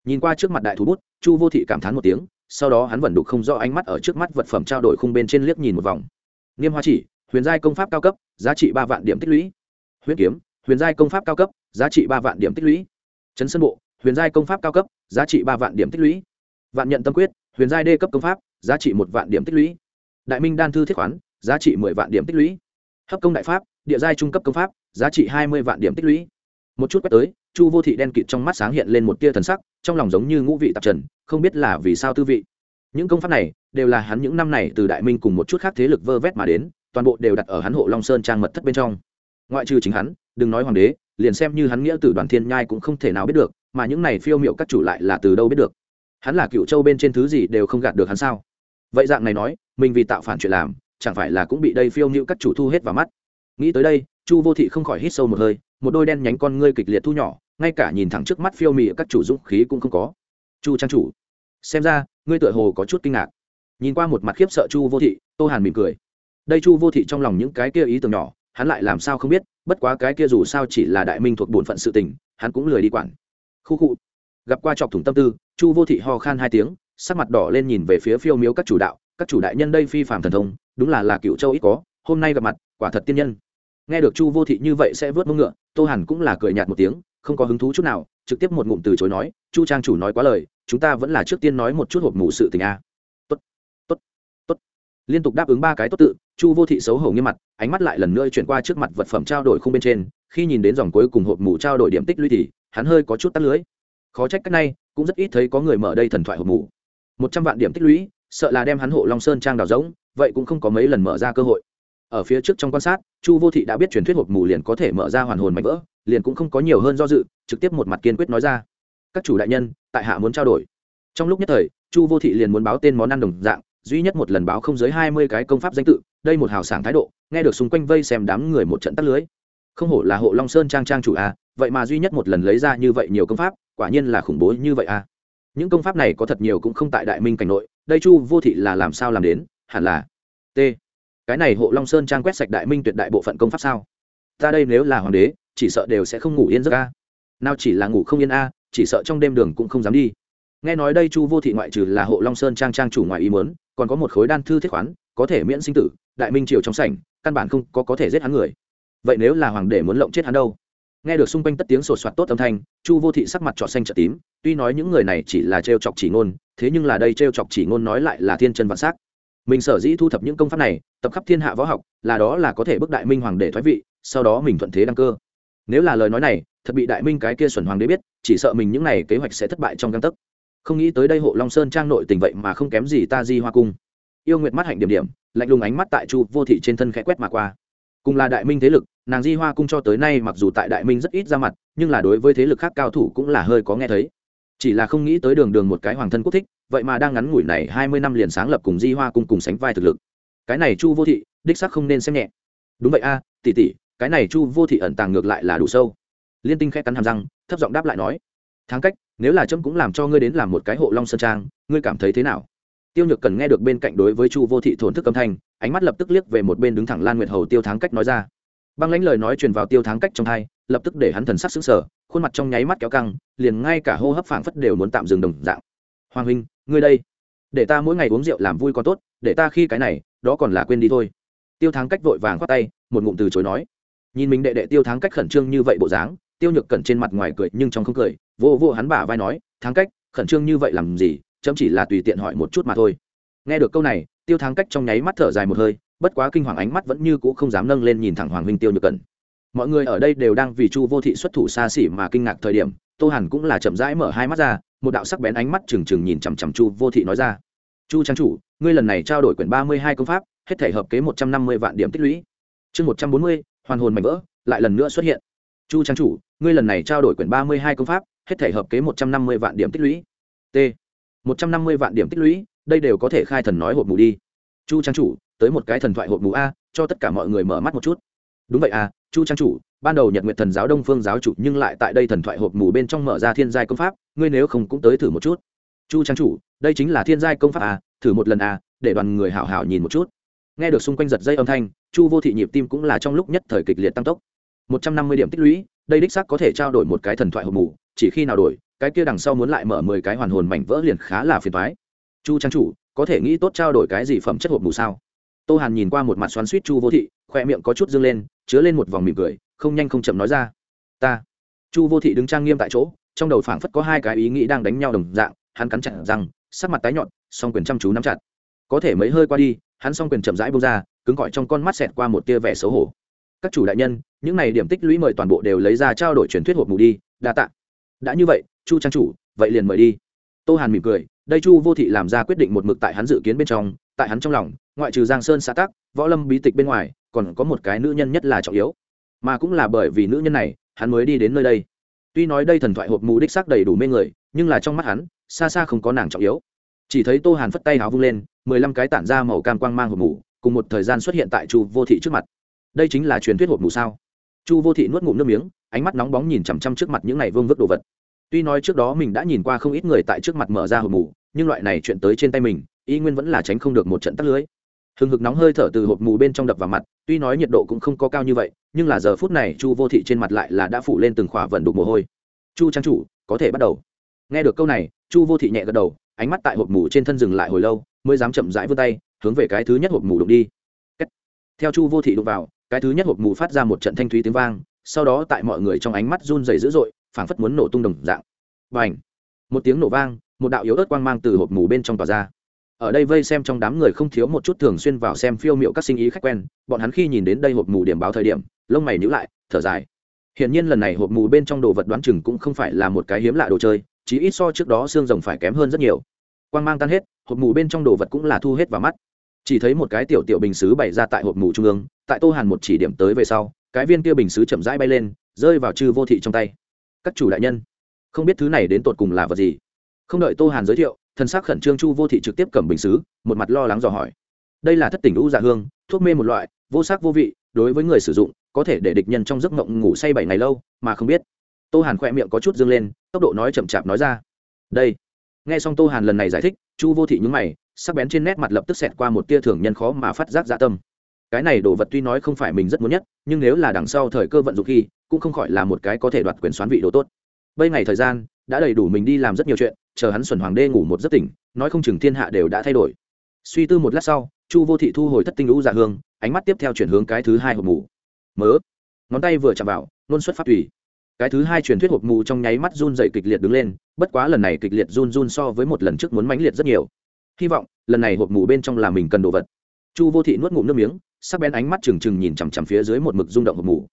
Nhìn qua trước mặt đại thú bút, chu vô thị cảm thán một tiếng sau đó hắn vẫn đục không rõ ánh mắt ở trước mắt vật phẩm trao đổi khung bên trên liếc nhìn một vòng. Niêm hoa chỉ, huyền giai công pháp cao cấp, giá trị ba vạn điểm tích lũy. Huyết kiếm, huyền giai công pháp cao cấp, giá trị ba vạn điểm tích lũy. Chấn sân bộ, huyền giai công pháp cao cấp, giá trị ba vạn điểm tích lũy. Vạn nhận tâm quyết, huyền giai đê cấp công pháp, giá trị một vạn điểm tích lũy. Đại minh đan thư thiết khoán, giá trị mười vạn điểm tích lũy. Hấp công đại pháp, địa giai trung cấp công pháp, giá trị hai mươi vạn điểm tích lũy. Một chút quét tới chu vô thị đen kịt trong mắt sáng hiện lên một tia thần sắc, trong lòng giống như ngũ vị tạp trần, không biết là vì sao tư vị. Những công pháp này đều là hắn những năm này từ đại minh cùng một chút khác thế lực vơ vét mà đến, toàn bộ đều đặt ở hắn hộ long sơn trang mật thất bên trong. Ngoại trừ chính hắn, đừng nói hoàng đế, liền xem như hắn nghĩa tử đoàn thiên nhai cũng không thể nào biết được, mà những này phiêu miệu các chủ lại là từ đâu biết được? Hắn là cựu châu bên trên thứ gì đều không gạt được hắn sao? Vậy dạng này nói, mình vì tạo phản chuyện làm, chẳng phải là cũng bị đây phiêu miệu các chủ thu hết vào mắt? Nghĩ tới đây, chu vô thị không khỏi hít sâu một hơi, một đôi đen nhánh con ngươi kịch liệt thu nhỏ ngay cả nhìn thẳng trước mắt phiêu mị các chủ dũng khí cũng không có. Chu trang chủ, xem ra, ngươi tựa hồ có chút kinh ngạc. Nhìn qua một mặt khiếp sợ chu vô thị, tô hàn mỉm cười. Đây chu vô thị trong lòng những cái kia ý tưởng nhỏ, hắn lại làm sao không biết, bất quá cái kia dù sao chỉ là đại minh thuộc bổn phận sự tình, hắn cũng lười đi quản. Khu khu, gặp qua chọc thủng tâm tư, chu vô thị ho khan hai tiếng, sắc mặt đỏ lên nhìn về phía phiêu miếu các chủ đạo, các chủ đại nhân đây phi phạm thần thông, đúng là là cựu châu ít có, hôm nay gặp mặt, quả thật tiên nhân. Nghe được chu vô thị như vậy sẽ vớt mông ngựa, tô hàn cũng là cười nhạt một tiếng không có hứng thú chút nào, trực tiếp một ngụm từ chối nói, chu trang chủ nói quá lời, chúng ta vẫn là trước tiên nói một chút hộp mù sự tình a. Tốt tốt tốt. Liên tục đáp ứng ba cái tốt tự, chu vô thị xấu hổ nghiêm mặt, ánh mắt lại lần nữa chuyển qua trước mặt vật phẩm trao đổi không bên trên, khi nhìn đến dòng cuối cùng hộp mù trao đổi điểm tích lũy thì, hắn hơi có chút tắt lưới. Khó trách cách này cũng rất ít thấy có người mở đây thần thoại hộp mù. Một trăm vạn điểm tích lũy, sợ là đem hắn hộ long sơn trang đào rỗng, vậy cũng không có mấy lần mở ra cơ hội. Ở phía trước trong quan sát, chu vô thị đã biết truyền thuyết hộp mù liền có thể mở ra hoàn hồn mạnh vỡ liền cũng không có nhiều hơn do dự trực tiếp một mặt kiên quyết nói ra. Các chủ đại nhân tại hạ muốn trao đổi. Trong lúc nhất thời chu vô thị liền muốn báo tên món ăn đồng dạng duy nhất một lần báo không dưới hai mươi cái công pháp danh tự đây một hào sảng thái độ nghe được xung quanh vây xem đám người một trận tắt lưới. Không hổ là hộ long sơn trang trang chủ à, vậy mà duy nhất một lần lấy ra như vậy nhiều công pháp quả nhiên là khủng bố như vậy à. những công pháp này có thật nhiều cũng không tại đại minh cảnh nội đây chu vô thị là làm sao làm đến hẳn là t. Cái này hộ long sơn trang quét sạch đại minh tuyệt đại bộ phận công pháp sao? Ta đây nếu là hoàng đế chỉ sợ đều sẽ không ngủ yên giấc a. Nào chỉ là ngủ không yên a, chỉ sợ trong đêm đường cũng không dám đi. Nghe nói đây chu vô thị ngoại trừ là hộ long sơn trang trang chủ ngoại ý mớn còn có một khối đan thư thiết khoán, có thể miễn sinh tử, đại minh triều trong sảnh, căn bản không có có thể giết hắn người. Vậy nếu là hoàng đế muốn lộng chết hắn đâu? Nghe được xung quanh tất tiếng sột soạt tốt âm thanh, chu vô thị sắc mặt trọ xanh trọ tím, tuy nói những người này chỉ là trêu chọc chỉ ngôn, thế nhưng là đây trêu chọc chỉ ngôn nói lại là thiên chân vạn s mình sở dĩ thu thập những công pháp này, tập khắp thiên hạ võ học, là đó là có thể bức đại minh hoàng để thoái vị, sau đó mình thuận thế đăng cơ nếu là lời nói này, thật bị đại minh cái kia xuẩn hoàng đế biết, chỉ sợ mình những này kế hoạch sẽ thất bại trong găng tấc. Không nghĩ tới đây hộ long sơn trang nội tình vậy mà không kém gì ta di hoa cung. Yêu nguyệt mắt hạnh điểm điểm, lạnh lùng ánh mắt tại chu vô thị trên thân khẽ quét mà qua. Cùng là đại minh thế lực, nàng di hoa cung cho tới nay mặc dù tại đại minh rất ít ra mặt, nhưng là đối với thế lực khác cao thủ cũng là hơi có nghe thấy. Chỉ là không nghĩ tới đường đường một cái hoàng thân quốc thích, vậy mà đang ngắn ngủi này hai mươi năm liền sáng lập cùng di hoa cung cùng sánh vai thực lực. Cái này chu vô thị, đích sắc không nên xem nhẹ. Đúng vậy a, tỷ tỷ cái này chu vô thị ẩn tàng ngược lại là đủ sâu. Liên tinh khẽ cắn hàm răng, thấp giọng đáp lại nói tháng cách, nếu là trâm cũng làm cho ngươi đến làm một cái hộ long sơn trang, ngươi cảm thấy thế nào? Tiêu nhược cần nghe được bên cạnh đối với chu vô thị thổn thức âm thanh, ánh mắt lập tức liếc về một bên đứng thẳng lan nguyệt hầu tiêu tháng cách nói ra. Băng lãnh lời nói truyền vào tiêu tháng cách trong hai, lập tức để hắn thần sắc xứng sở khuôn mặt trong nháy mắt kéo căng, liền ngay cả hô hấp phảng phất đều muốn tạm dừng đồng dạng. Hoàng huynh, ngươi đây, để ta mỗi ngày uống rượu làm vui còn tốt, để ta khi cái này, đó còn là quên đi thôi. Tiêu tháng cách vội vàng khoát tay, một ngụm từ chối nói nhìn mình đệ đệ tiêu thắng cách khẩn trương như vậy bộ dáng, tiêu nhược cẩn trên mặt ngoài cười nhưng trong không cười, vô vô hắn bả vai nói, thắng cách, khẩn trương như vậy làm gì, chấm chỉ là tùy tiện hỏi một chút mà thôi. Nghe được câu này, tiêu thắng cách trong nháy mắt thở dài một hơi, bất quá kinh hoàng ánh mắt vẫn như cũ không dám nâng lên nhìn thẳng hoàng huynh tiêu nhược cẩn. Mọi người ở đây đều đang vì chu vô thị xuất thủ xa xỉ mà kinh ngạc thời điểm, tô hàn cũng là chậm rãi mở hai mắt ra, một đạo sắc bén ánh mắt trừng trừng nhìn chằm chằm chu vô thị nói ra, chu trang chủ, ngươi lần này trao đổi quyển ba mươi hai công pháp, hết thể hợp kế một trăm năm mươi vạn điểm tích lũy. Chương một trăm bốn mươi hoàn hồn mảnh vỡ, lại lần nữa xuất hiện. Chu trang chủ, ngươi lần này trao đổi quyển ba mươi hai công pháp, hết thể hợp kế một trăm năm mươi vạn điểm tích lũy. T. một trăm năm mươi vạn điểm tích lũy, đây đều có thể khai thần nói hộp mù đi. Chu trang chủ, tới một cái thần thoại hộp mù a, cho tất cả mọi người mở mắt một chút. Đúng vậy à chu trang chủ, ban đầu nhật nguyện thần giáo đông phương giáo chủ nhưng lại tại đây thần thoại hộp mù bên trong mở ra thiên giai công pháp, ngươi nếu không cũng tới thử một chút. Chu trang chủ, đây chính là thiên giai công pháp à thử một lần à để đoàn người hảo hảo nhìn một chút. Nghe được xung quanh giật dây âm thanh chu vô thị nhịp tim cũng là trong lúc nhất thời kịch liệt tăng tốc. Một trăm năm mươi điểm tích lũy, đây đích xác có thể trao đổi một cái thần thoại hộp mù, chỉ khi nào đổi, cái kia đằng sau muốn lại mở mười cái hoàn hồn mảnh vỡ liền khá là phiền thoái chu trang chủ, có thể nghĩ tốt trao đổi cái gì phẩm chất hộp mù sao? Tô hàn nhìn qua một mặt xoắn suýt chu vô thị, khoe miệng có chút dâng lên, chứa lên một vòng mỉm cười, không nhanh không chậm nói ra. Ta. Chu vô thị đứng trang nghiêm tại chỗ, trong đầu phảng phất có hai cái ý nghĩ đang đánh nhau đồng dạng, hắn cắn chặt răng, sắc mặt tái nhọn song quyền chăm chú nắm chặt. Có thể mấy hơi qua đi, hắn song quyền chậm rãi bông ra cứng gọi trong con mắt xẹt qua một tia vẻ xấu hổ. Các chủ đại nhân, những này điểm tích lũy mời toàn bộ đều lấy ra trao đổi truyền thuyết hộp mù đi, đa tạ. Đã như vậy, chu trang chủ, vậy liền mời đi. Tô hàn mỉm cười, đây chu vô thị làm ra quyết định một mực tại hắn dự kiến bên trong, tại hắn trong lòng, ngoại trừ giang sơn xã tắc, võ lâm bí tịch bên ngoài, còn có một cái nữ nhân nhất là trọng yếu. Mà cũng là bởi vì nữ nhân này, hắn mới đi đến nơi đây. Tuy nói đây thần thoại hộp mù đích xác đầy đủ mê người, nhưng là trong mắt hắn, xa xa không có nàng trọng yếu. Chỉ thấy tô hàn phất tay áo vung lên, mười lăm cái tản ra màu cam quang mang hộp mù cùng một thời gian xuất hiện tại chu vô thị trước mặt. Đây chính là truyền thuyết hộp mù sao? Chu vô thị nuốt ngụm nước miếng, ánh mắt nóng bóng nhìn chằm chằm trước mặt những này vương vức đồ vật. Tuy nói trước đó mình đã nhìn qua không ít người tại trước mặt mở ra hộp mù, nhưng loại này chuyện tới trên tay mình, y nguyên vẫn là tránh không được một trận tắt lưới. Hừng hực nóng hơi thở từ hộp mù bên trong đập vào mặt, tuy nói nhiệt độ cũng không có cao như vậy, nhưng là giờ phút này chu vô thị trên mặt lại là đã phủ lên từng khỏa vần đục mồ hôi. Chu trang chủ, có thể bắt đầu. Nghe được câu này, chu vô thị nhẹ gật đầu, ánh mắt tại hộp mù trên thân dừng lại hồi lâu mới dám chậm rãi vươn tay, hướng về cái thứ nhất hộp mù đụng đi. Theo chu vô thị đụng vào, cái thứ nhất hộp mù phát ra một trận thanh thúy tiếng vang, sau đó tại mọi người trong ánh mắt run rẩy dữ dội, phảng phất muốn nổ tung đồng dạng. Và ảnh một tiếng nổ vang, một đạo yếu ớt quang mang từ hộp mù bên trong tỏa ra. Ở đây vây xem trong đám người không thiếu một chút thường xuyên vào xem phiêu miệu các sinh ý khách quen, bọn hắn khi nhìn đến đây hộp mù điểm báo thời điểm, lông mày nhíu lại, thở dài. Hiển nhiên lần này hộp mù bên trong đồ vật đoán chừng cũng không phải là một cái hiếm lạ đồ chơi chỉ ít so trước đó xương rồng phải kém hơn rất nhiều quang mang tan hết, hộp mù bên trong đồ vật cũng là thu hết vào mắt. Chỉ thấy một cái tiểu tiểu bình xứ bày ra tại hộp mù trung ương, tại tô hàn một chỉ điểm tới về sau, cái viên kia bình xứ chậm rãi bay lên, rơi vào chư vô thị trong tay. Các chủ đại nhân, không biết thứ này đến tột cùng là vật gì? Không đợi tô hàn giới thiệu, thần sắc khẩn trương chu vô thị trực tiếp cầm bình xứ, một mặt lo lắng dò hỏi. Đây là thất tỉnh u dạ hương, thuốc mê một loại, vô sắc vô vị, đối với người sử dụng, có thể để địch nhân trong giấc mộng ngủ say bảy ngày lâu, mà không biết. Tô hàn khỏe miệng có chút dâng lên, tốc độ nói chậm chạp nói ra. Đây nghe xong tô hàn lần này giải thích, chu vô thị nhúng mày, sắc bén trên nét mặt lập tức xẹt qua một tia thường nhân khó mà phát giác dạ tâm. Cái này đồ vật tuy nói không phải mình rất muốn nhất, nhưng nếu là đằng sau thời cơ vận dụng khi, cũng không khỏi là một cái có thể đoạt quyền xoán vị đồ tốt. Bây ngày thời gian, đã đầy đủ mình đi làm rất nhiều chuyện, chờ hắn xuẩn hoàng đê ngủ một giấc tỉnh, nói không chừng thiên hạ đều đã thay đổi. Suy tư một lát sau, chu vô thị thu hồi thất tinh lũ dạ hương, ánh mắt tiếp theo chuyển hướng cái thứ hai hộp mù mớ. Ngón tay vừa chạm vào, nôn xuất phát tùy cái thứ hai truyền thuyết hộp mù trong nháy mắt run dậy kịch liệt đứng lên, bất quá lần này kịch liệt run run so với một lần trước muốn mãnh liệt rất nhiều. Hy vọng, lần này hộp mù bên trong là mình cần đồ vật. Chu vô thị nuốt ngụm nước miếng, sắc bén ánh mắt trừng trừng nhìn chằm chằm phía dưới một mực rung động hộp mù.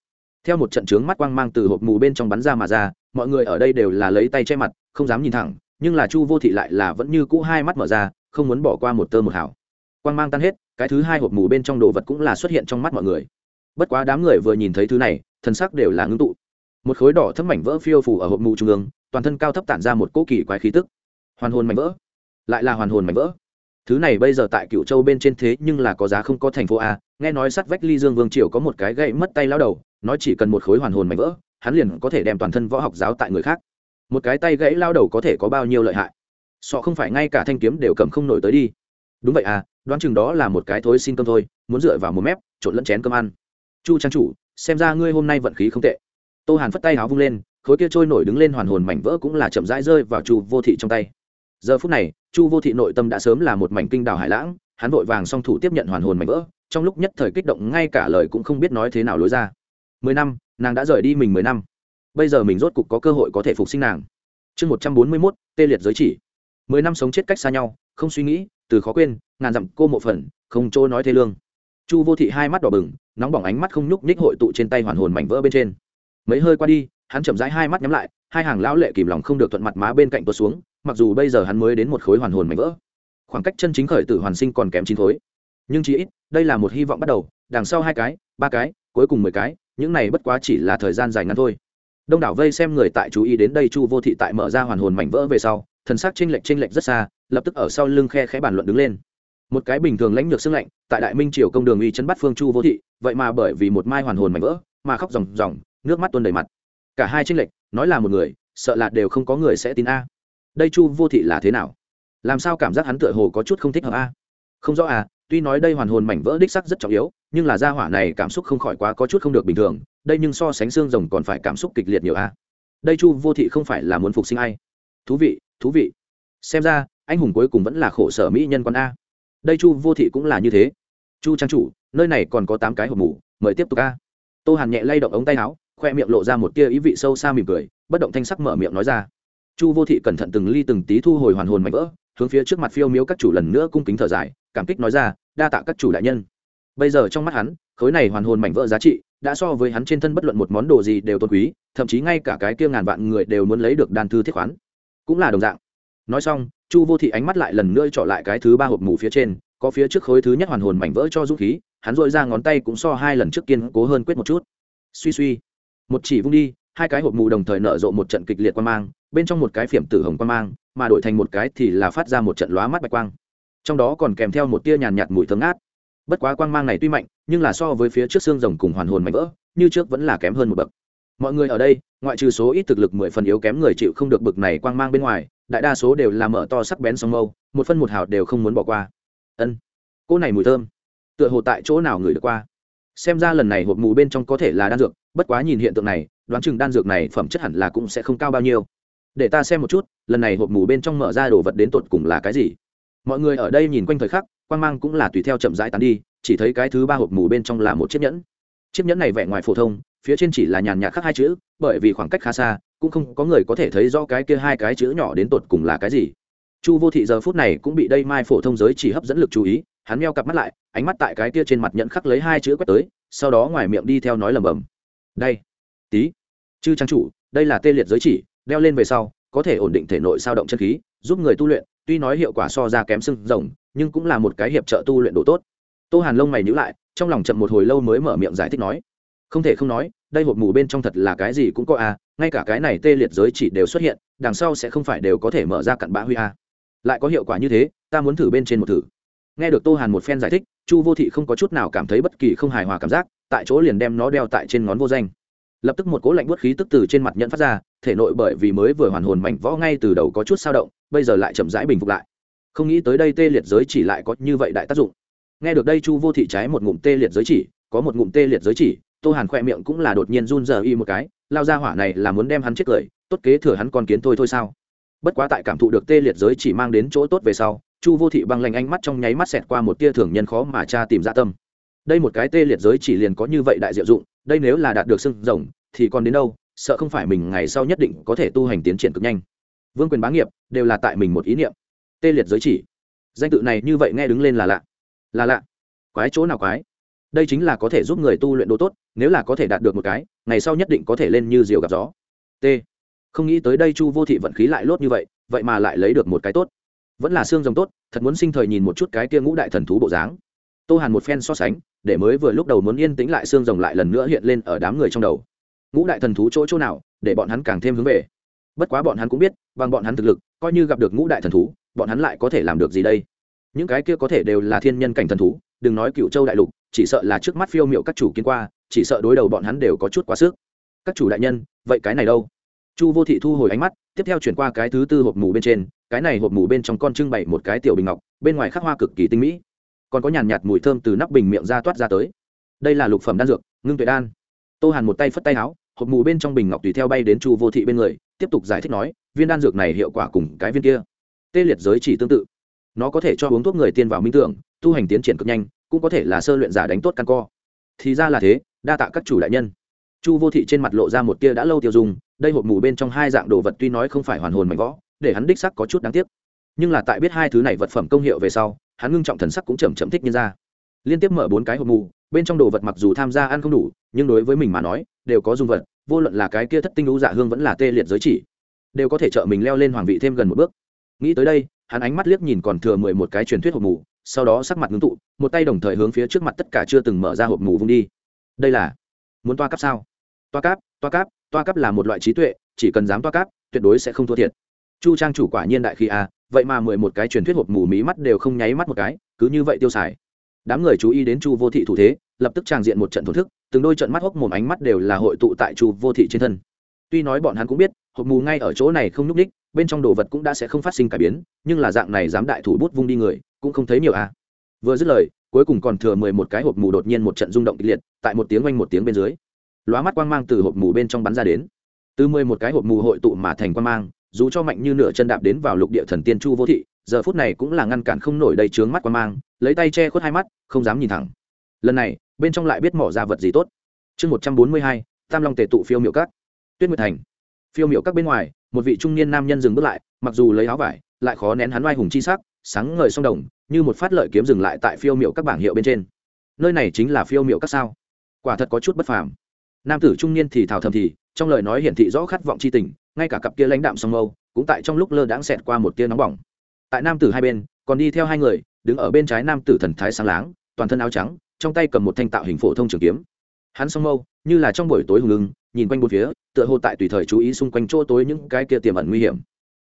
Theo một trận trướng mắt quang mang từ hộp mù bên trong bắn ra mà ra, mọi người ở đây đều là lấy tay che mặt, không dám nhìn thẳng, nhưng là chu vô thị lại là vẫn như cũ hai mắt mở ra, không muốn bỏ qua một tơ một hảo quang mang tan hết, cái thứ hai hộp mù bên trong đồ vật cũng là xuất hiện trong mắt mọi người. Bất quá đám người vừa nhìn thấy thứ này thân sắc đều là ngưng tụ một khối đỏ thấm mảnh vỡ phiêu phủ ở hộp mù trung ương, toàn thân cao thấp tản ra một cỗ kỳ quái khí tức. Hoàn hồn mảnh vỡ. Lại là hoàn hồn mảnh vỡ. Thứ này bây giờ tại cựu châu bên trên thế nhưng là có giá không có thành phố a, nghe nói sắt vách ly dương vương triều có một cái gậy mất tay lao đầu, nói chỉ cần một khối hoàn hồn mảnh vỡ, hắn liền có thể đem toàn thân võ học giáo tại người khác. Một cái tay gãy lao đầu có thể có bao nhiêu lợi hại? Sọ không phải ngay cả thanh kiếm đều cầm không nổi tới đi. Đúng vậy à đoán chừng đó là một cái thối xin cơm thôi, muốn dựa vào một mép, trộn lẫn chén cơm ăn. Chu trang chủ, xem ra ngươi hôm nay vận khí không tệ tô hàn phất tay háo vung lên, khối kia trôi nổi đứng lên hoàn hồn mảnh vỡ cũng là chậm rãi rơi vào chu vô thị trong tay. Giờ phút này, chu vô thị nội tâm đã sớm là một mảnh kinh đào hải lãng, hắn vội vàng song thủ tiếp nhận hoàn hồn mảnh vỡ, trong lúc nhất thời kích động ngay cả lời cũng không biết nói thế nào lối ra. Mười năm, nàng đã rời đi mình mười năm. Bây giờ mình rốt cục có cơ hội có thể phục sinh nàng. Chương một trăm bốn mươi mốt, tê liệt giới chỉ. Mười năm sống chết cách xa nhau, không suy nghĩ, từ khó quên, ngàn dặm cô mộ phần, không chỗ nói thế lương. Chu vô thị hai mắt đỏ bừng, nóng bỏng ánh mắt không nhúc nhích hội tụ trên tay hoàn hồn mảnh vỡ bên trên mấy hơi qua đi, hắn chậm rãi hai mắt nhắm lại, hai hàng lão lệ kìm lòng không được thuận mặt má bên cạnh tuột xuống, mặc dù bây giờ hắn mới đến một khối hoàn hồn mảnh vỡ. Khoảng cách chân chính khởi tử hoàn sinh còn kém chín khối. Nhưng chỉ ít, đây là một hy vọng bắt đầu, đằng sau hai cái, ba cái, cuối cùng mười cái, những này bất quá chỉ là thời gian dài ngắn thôi. Đông đảo vây xem người tại chú ý đến đây chu vô thị tại mở ra hoàn hồn mảnh vỡ về sau, thần sắc chênh lệch chênh lệch rất xa, lập tức ở sau lưng khe khẽ bàn luận đứng lên. Một cái bình thường lãnh lược xương lạnh, tại đại minh triều công đường uy chân bắt phương chu vô thị, vậy mà bởi vì một mai hoàn hồn mảnh vỡ, mà khóc ròng ròng nước mắt tuôn đầy mặt. Cả hai tranh lệch, nói là một người, sợ là đều không có người sẽ tin a. Đây chu vô thị là thế nào? Làm sao cảm giác hắn tựa hồ có chút không thích hợp a? Không rõ à tuy nói đây hoàn hồn mảnh vỡ đích sắc rất trọng yếu, nhưng là gia hỏa này cảm xúc không khỏi quá có chút không được bình thường, đây nhưng so sánh xương rồng còn phải cảm xúc kịch liệt nhiều a. Đây chu vô thị không phải là muốn phục sinh ai? Thú vị thú vị. Xem ra, anh hùng cuối cùng vẫn là khổ sở mỹ nhân con a. Đây chu vô thị cũng là như thế. Chu trang chủ, nơi này còn có tám cái hộp mủ, mời tiếp tục a. Tô hàn nhẹ lay động ống tay áo khoe miệng lộ ra một tia ý vị sâu xa mỉm cười, bất động thanh sắc mở miệng nói ra. Chu vô thị cẩn thận từng ly từng tí thu hồi hoàn hồn mạnh vỡ, hướng phía trước mặt phiêu miếu các chủ lần nữa cung kính thở dài, cảm kích nói ra, đa tạ các chủ đại nhân. Bây giờ trong mắt hắn, khối này hoàn hồn mảnh vỡ giá trị đã so với hắn trên thân bất luận một món đồ gì đều tôn quý, thậm chí ngay cả cái kia ngàn vạn người đều muốn lấy được đan thư thiết khoán. Cũng là đồng dạng. Nói xong, chu vô thị ánh mắt lại lần nữa trọ lại cái thứ ba hộp mù phía trên, có phía trước khối thứ nhất hoàn hồn mảnh vỡ cho dũng khí, hắn dội ra ngón tay cũng so hai lần trước kiên cố hơn quyết một chút. Suy suy một chỉ vung đi, hai cái hộp mù đồng thời nở rộ một trận kịch liệt quan mang, bên trong một cái phiểm tử hồng quan mang, mà đổi thành một cái thì là phát ra một trận lóa mắt bạch quang. Trong đó còn kèm theo một tia nhàn nhạt mùi thơm ngát. Bất quá quang mang này tuy mạnh, nhưng là so với phía trước xương rồng cùng hoàn hồn mạnh vỡ, như trước vẫn là kém hơn một bậc. Mọi người ở đây, ngoại trừ số ít thực lực mười phần yếu kém người chịu không được bực này quang mang bên ngoài, đại đa số đều là mở to sắc bén song mâu, một phân một hào đều không muốn bỏ qua. Ân, cô này mùi thơm. Tựa hồ tại chỗ nào người được qua? Xem ra lần này hộp mù bên trong có thể là đan dược, bất quá nhìn hiện tượng này, đoán chừng đan dược này phẩm chất hẳn là cũng sẽ không cao bao nhiêu. Để ta xem một chút, lần này hộp mù bên trong mở ra đồ vật đến tột cùng là cái gì. Mọi người ở đây nhìn quanh thời khắc quan mang cũng là tùy theo chậm rãi tán đi, chỉ thấy cái thứ ba hộp mù bên trong là một chiếc nhẫn. Chiếc nhẫn này vẻ ngoài phổ thông, phía trên chỉ là nhàn nhạt khắc hai chữ, bởi vì khoảng cách khá xa, cũng không có người có thể thấy rõ cái kia hai cái chữ nhỏ đến tột cùng là cái gì. Chu vô thị giờ phút này cũng bị đây mai phổ thông giới chỉ hấp dẫn lực chú ý hắn meo cặp mắt lại, ánh mắt tại cái kia trên mặt nhận khắc lấy hai chữ quét tới, sau đó ngoài miệng đi theo nói lầm bầm. Đây, tí, chư trang chủ, đây là tê liệt giới chỉ, đeo lên về sau, có thể ổn định thể nội sao động chân khí, giúp người tu luyện, tuy nói hiệu quả so ra kém sưng rồng, nhưng cũng là một cái hiệp trợ tu luyện độ tốt. Tô hàn lông mày nhữ lại, trong lòng chậm một hồi lâu mới mở miệng giải thích nói. Không thể không nói, đây hộp mù bên trong thật là cái gì cũng có a ngay cả cái này tê liệt giới chỉ đều xuất hiện, đằng sau sẽ không phải đều có thể mở ra cặn bã huy a lại có hiệu quả như thế, ta muốn thử bên trên một thử nghe được tô hàn một phen giải thích, chu vô thị không có chút nào cảm thấy bất kỳ không hài hòa cảm giác, tại chỗ liền đem nó đeo tại trên ngón vô danh. Lập tức một cố lạnh bút khí tức từ trên mặt nhận phát ra, thể nội bởi vì mới vừa hoàn hồn mảnh võ ngay từ đầu có chút sao động, bây giờ lại chậm rãi bình phục lại. Không nghĩ tới đây tê liệt giới chỉ lại có như vậy đại tác dụng. Nghe được đây chu vô thị trái một ngụm tê liệt giới chỉ, có một ngụm tê liệt giới chỉ, tô hàn khoe miệng cũng là đột nhiên run giờ y một cái, lao ra hỏa này là muốn đem hắn chết cười, tốt kế thừa hắn còn kiến thôi thôi sao? Bất quá tại cảm thụ được tê liệt giới chỉ mang đến chỗ tốt về sau chu vô thị băng lanh ánh mắt trong nháy mắt xẹt qua một tia thường nhân khó mà cha tìm ra tâm. Đây một cái tê liệt giới chỉ liền có như vậy đại diệu dụng, đây nếu là đạt được sưng rồng, thì còn đến đâu, sợ không phải mình ngày sau nhất định có thể tu hành tiến triển cực nhanh. Vương quyền bá nghiệp, đều là tại mình một ý niệm. Tê liệt giới chỉ. Danh tự này như vậy nghe đứng lên là lạ. Là lạ. Quái chỗ nào quái? Đây chính là có thể giúp người tu luyện đồ tốt, nếu là có thể đạt được một cái, ngày sau nhất định có thể lên như diều gặp gió. T. Không nghĩ tới đây chu vô thị vận khí lại lốt như vậy vậy mà lại lấy được một cái tốt vẫn là xương rồng tốt, thật muốn sinh thời nhìn một chút cái kia ngũ đại thần thú bộ dáng. Tô hàn một phen so sánh, để mới vừa lúc đầu muốn yên tĩnh lại xương rồng lại lần nữa hiện lên ở đám người trong đầu. Ngũ đại thần thú chỗ chỗ nào, để bọn hắn càng thêm hướng về. Bất quá bọn hắn cũng biết, bằng bọn hắn thực lực, coi như gặp được ngũ đại thần thú, bọn hắn lại có thể làm được gì đây? Những cái kia có thể đều là thiên nhân cảnh thần thú, đừng nói cựu châu đại lục, chỉ sợ là trước mắt phiêu m i ệ u các chủ kiến qua, chỉ sợ đối đầu bọn hắn đều có chút quá sức. Các chủ đại nhân, vậy cái này đâu? Chu vô thị thu hồi ánh mắt tiếp theo chuyển qua cái thứ tư hộp mù bên trên cái này hộp mù bên trong con trưng bày một cái tiểu bình ngọc bên ngoài khắc hoa cực kỳ tinh mỹ. Còn có nhàn nhạt, nhạt mùi thơm từ nắp bình miệng ra toát ra tới. Đây là lục phẩm đan dược ngưng tuệ đan. Tô hàn một tay phất tay áo hộp mù bên trong bình ngọc tùy theo bay đến chu vô thị bên người tiếp tục giải thích nói viên đan dược này hiệu quả cùng cái viên kia. Tê liệt giới chỉ tương tự. Nó có thể cho uống thuốc người tiên vào minh tưởng tu hành tiến triển cực nhanh cũng có thể là sơ luyện giả đánh tốt căn co. Thì ra là thế đa tạ các chủ đại nhân. Chu vô thị trên mặt lộ ra một tia đã lâu tiêu dùng đây hộp mù bên trong hai dạng đồ vật tuy nói không phải hoàn hồn mạnh võ, để hắn đích sắc có chút đáng tiếc. Nhưng là tại biết hai thứ này vật phẩm công hiệu về sau, hắn ngưng trọng thần sắc cũng chầm chậm thích nhân ra. Liên tiếp mở bốn cái hộp mù, bên trong đồ vật mặc dù tham gia ăn không đủ, nhưng đối với mình mà nói, đều có dung vật, vô luận là cái kia thất tinh lũ dạ hương vẫn là tê liệt giới chỉ, đều có thể trợ mình leo lên hoàng vị thêm gần một bước. Nghĩ tới đây, hắn ánh mắt liếc nhìn còn thừa mười một cái truyền thuyết hộp mù, sau đó sắc mặt ngưng tụ, một tay đồng thời hướng phía trước mặt tất cả chưa từng mở ra hộp mù vung đi. Đây là muốn toa cắp sao? Toa cáp toa cáp toa cắp là một loại trí tuệ chỉ cần dám toa cấp, tuyệt đối sẽ không thua thiệt. Chu trang chủ quả nhiên đại khi a à, vậy mà mười một cái truyền thuyết hộp mù mí mắt đều không nháy mắt một cái cứ như vậy tiêu xài. Đám người chú ý đến chu vô thị thủ thế lập tức trang diện một trận thổ thức từng đôi trận mắt hốc mồm ánh mắt đều là hội tụ tại chu vô thị trên thân. Tuy nói bọn hắn cũng biết hộp mù ngay ở chỗ này không nhúc ních bên trong đồ vật cũng đã sẽ không phát sinh cải biến nhưng là dạng này dám đại thủ bút vung đi người cũng không thấy nhiều a vừa dứt lời cuối cùng còn thừa mười một cái hộp mù đột nhiên một trận rung động kịch liệt tại một tiếng oanh một tiếng bên dưới lóa mắt quang mang từ hộp mù bên trong bắn ra đến. Từ mười một cái hộp mù hội tụ mà thành quang mang, dù cho mạnh như nửa chân đạp đến vào lục địa thần tiên chu vô thị, giờ phút này cũng là ngăn cản không nổi đầy trướng mắt quang mang, lấy tay che khuất hai mắt, không dám nhìn thẳng. Lần này, bên trong lại biết mỏ ra vật gì tốt. Chương một trăm bốn mươi hai, tam long tề tụ phiêu miệu các. tuyết nguyệt thành. Phiêu miệu các bên ngoài, một vị trung niên nam nhân dừng bước lại, mặc dù lấy áo vải, lại khó nén hắn oai hùng chi sắc, sáng ngời sông đồng, như một phát lợi kiếm dừng lại tại phiêu miệu các bảng hiệu bên trên. Nơi này chính là phiêu miệu các sao? Quả thật có chút bất phàm nam tử trung niên thì thào thầm thì, trong lời nói hiển thị rõ khát vọng c h i tình, ngay cả cặp kia lãnh đạm song âu cũng tại trong lúc lơ đãng xẹt qua một tia nóng bỏng. Tại nam tử hai bên, còn đi theo hai người, đứng ở bên trái nam tử thần thái sáng láng, toàn thân áo trắng, trong tay cầm một thanh tạo hình phổ thông trường kiếm. Hắn song âu như là trong buổi tối hùng lưng nhìn quanh bốn phía, tựa hồ tại tùy thời chú ý xung quanh chỗ tối những cái kia tiềm ẩn nguy hiểm.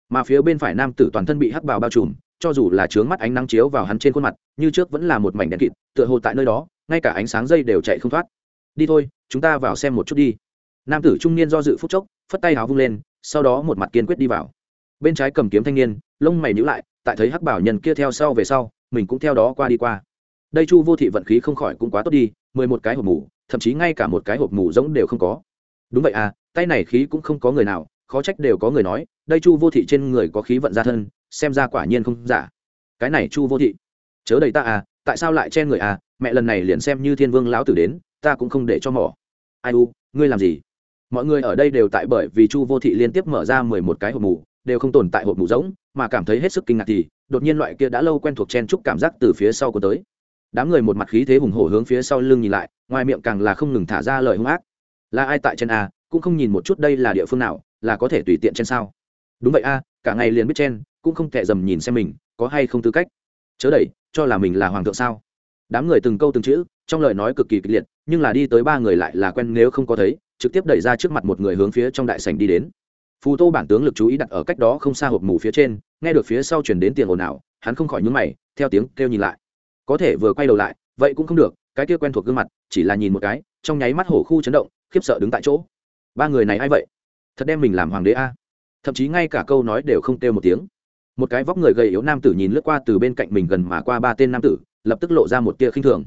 Mà phía bên phải nam tử toàn thân bị hắc bào bao trùm, cho dù là trướng mắt ánh nắng chiếu vào hắn trên khuôn mặt, như trước vẫn là một mảnh đen kịt, tựa hồ tại nơi đó, ngay cả ánh sáng dây đều chạy không thoát. Đi thôi chúng ta vào xem một chút đi. Nam tử trung niên do dự phút chốc, phất tay háo vung lên, sau đó một mặt kiên quyết đi vào. Bên trái cầm kiếm thanh niên, lông mày nhíu lại, tại thấy hắc bảo nhân kia theo sau về sau, mình cũng theo đó qua đi qua. Đây chu vô thị vận khí không khỏi cũng quá tốt đi, mười một cái hộp mù, thậm chí ngay cả một cái hộp mù giống đều không có. Đúng vậy à tay này khí cũng không có người nào, khó trách đều có người nói, đây chu vô thị trên người có khí vận ra thân, xem ra quả nhiên không giả. Cái này chu vô thị, chớ đầy ta à tại sao lại chen người à mẹ lần này liền xem như thiên vương lão tử đến ta cũng không để cho mỏ. Ai u, ngươi làm gì? Mọi người ở đây đều tại bởi vì chu vô thị liên tiếp mở ra mười một cái hộp mù, đều không tồn tại hộp mù rỗng, mà cảm thấy hết sức kinh ngạc thì, đột nhiên loại kia đã lâu quen thuộc chen chúc cảm giác từ phía sau của tới. Đám người một mặt khí thế hùng hổ hướng phía sau lưng nhìn lại, ngoài miệng càng là không ngừng thả ra lời hung ác. Là ai tại trên a, cũng không nhìn một chút đây là địa phương nào, là có thể tùy tiện trên sao? Đúng vậy a, cả ngày liền biết chen, cũng không tệ dầm nhìn xem mình, có hay không tư cách? Chớ đẩy, cho là mình là hoàng thượng sao? Đám người từng câu từng chữ, trong lời nói cực kỳ kịch liệt, nhưng là đi tới ba người lại là quen nếu không có thấy, trực tiếp đẩy ra trước mặt một người hướng phía trong đại sảnh đi đến. Phù tô bản tướng lực chú ý đặt ở cách đó không xa hộp mù phía trên, nghe được phía sau chuyển đến tiền ồn ào, hắn không khỏi nhúng mày, theo tiếng kêu nhìn lại. Có thể vừa quay đầu lại, vậy cũng không được, cái kia quen thuộc gương mặt, chỉ là nhìn một cái, trong nháy mắt hổ khu chấn động, khiếp sợ đứng tại chỗ. Ba người này a i vậy? Thật đem mình làm hoàng đế a. Thậm chí ngay cả câu nói đều không kêu một tiếng. Một cái vóc người gầy yếu nam tử nhìn lướt qua từ bên cạnh mình gần mà qua ba tên nam tử lập tức lộ ra một tia khinh thường.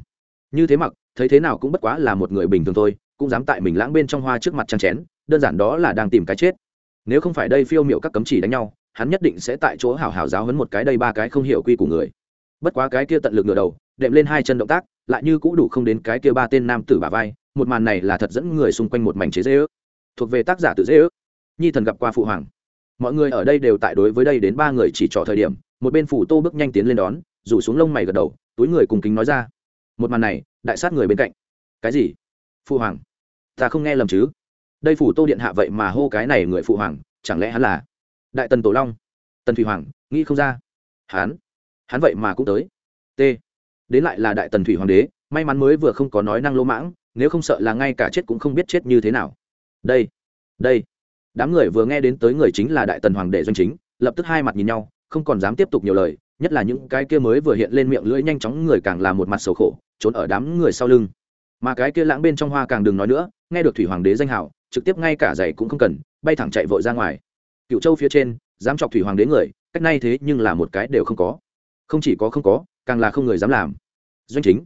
Như thế mặc, thấy thế nào cũng bất quá là một người bình thường thôi, cũng dám tại mình lãng bên trong hoa trước mặt trăng chén, đơn giản đó là đang tìm cái chết. Nếu không phải đây phiêu miểu các cấm chỉ đánh nhau, hắn nhất định sẽ tại chỗ hào hào giáo hấn một cái đây ba cái không hiểu quy của người. Bất quá cái kia tận lực ngửa đầu, đệm lên hai chân động tác, lại như cũ đủ không đến cái kia ba tên nam tử bà vai, một màn này là thật dẫn người xung quanh một mảnh chế dễ ước. Thuộc về tác giả tự dễ ước. Nhi thần gặp qua phụ hoàng. Mọi người ở đây đều tại đối với đây đến ba người chỉ trỏ thời điểm, một bên phủ tô bước nhanh tiến lên đón, rủ xuống lông mày gật đầu túi người cùng kính nói ra. Một màn này, đại sát người bên cạnh. Cái gì? Phụ hoàng. Ta không nghe lầm chứ? Đây phủ tô điện hạ vậy mà hô cái này người phụ hoàng, chẳng lẽ hắn là đại tần tổ long? Tần thủy hoàng, nghĩ không ra. Hắn? Hắn vậy mà cũng tới. T. Đến lại là đại tần thủy hoàng đế, may mắn mới vừa không có nói năng lỗ mãng, nếu không sợ là ngay cả chết cũng không biết chết như thế nào. Đây đây. Đám người vừa nghe đến tới người chính là đại tần hoàng đệ doanh chính, lập tức hai mặt nhìn nhau, không còn dám tiếp tục nhiều lời nhất là những cái kia mới vừa hiện lên miệng lưỡi nhanh chóng người càng là một mặt sầu khổ, trốn ở đám người sau lưng. Mà cái kia lãng bên trong hoa càng đừng nói nữa, nghe được thủy hoàng đế danh hào, trực tiếp ngay cả giày cũng không cần, bay thẳng chạy vội ra ngoài. Cựu châu phía trên, dám chọc thủy hoàng đế người, cách nay thế nhưng là một cái đều không có. Không chỉ có không có, càng là không người dám làm. Doanh chính,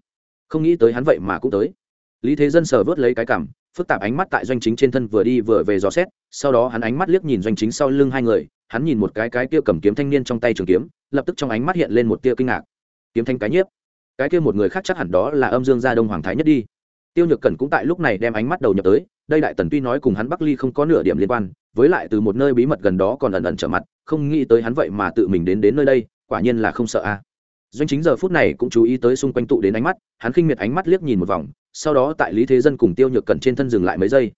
không nghĩ tới hắn vậy mà cũng tới. Lý thế dân sờ vớt lấy cái cảm phức tạp ánh mắt tại doanh chính trên thân vừa đi vừa về dò xét, sau đó hắn ánh mắt liếc nhìn doanh chính sau lưng hai người, hắn nhìn một cái cái kia cầm kiếm thanh niên trong tay trường kiếm, lập tức trong ánh mắt hiện lên một tia kinh ngạc. Kiếm thanh cái nhiếp. Cái kia một người khác chắc hẳn đó là âm dương gia đông hoàng thái nhất đi. Tiêu nhược cẩn cũng tại lúc này đem ánh mắt đầu nhập tới, đây đại tần tuy nói cùng hắn bắc ly không có nửa điểm liên quan, với lại từ một nơi bí mật gần đó còn ẩn ẩn trở mặt, không nghĩ tới hắn vậy mà tự mình đến đến nơi đây, quả nhiên là không sợ a. Doanh chính giờ phút này cũng chú ý tới xung quanh tụ đến ánh mắt, hắn khinh miệt ánh mắt liếc nhìn một vòng sau đó tại lý thế dân cùng tiêu nhược cẩn trên thân dừng lại mấy giây.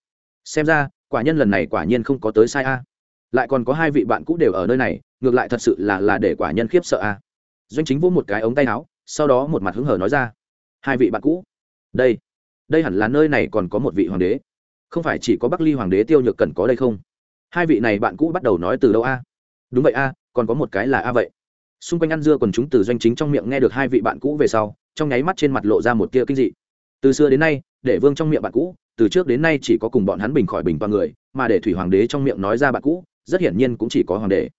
Xem ra, quả nhân lần này quả nhiên không có tới sai a. Lại còn có hai vị bạn cũ đều ở nơi này, ngược lại thật sự là là để quả nhân khiếp sợ a. Doanh chính vỗ một cái ống tay áo, sau đó một mặt hứng hở nói ra, hai vị bạn cũ, đây đây hẳn là nơi này còn có một vị hoàng đế. Không phải chỉ có bắc ly hoàng đế tiêu nhược cẩn có đây không? Hai vị này bạn cũ bắt đầu nói từ đâu a? Đúng vậy a, còn có một cái là a vậy. Xung quanh ăn dưa còn chúng từ doanh chính trong miệng nghe được hai vị bạn cũ về sau, trong nháy mắt trên mặt lộ ra một tia kinh dị từ xưa đến nay, để vương trong miệng bạn cũ, từ trước đến nay chỉ có cùng bọn hắn bình khỏi bình qua người, mà để thủy hoàng đế trong miệng nói ra bạn cũ, rất hiển nhiên cũng chỉ có hoàng đế.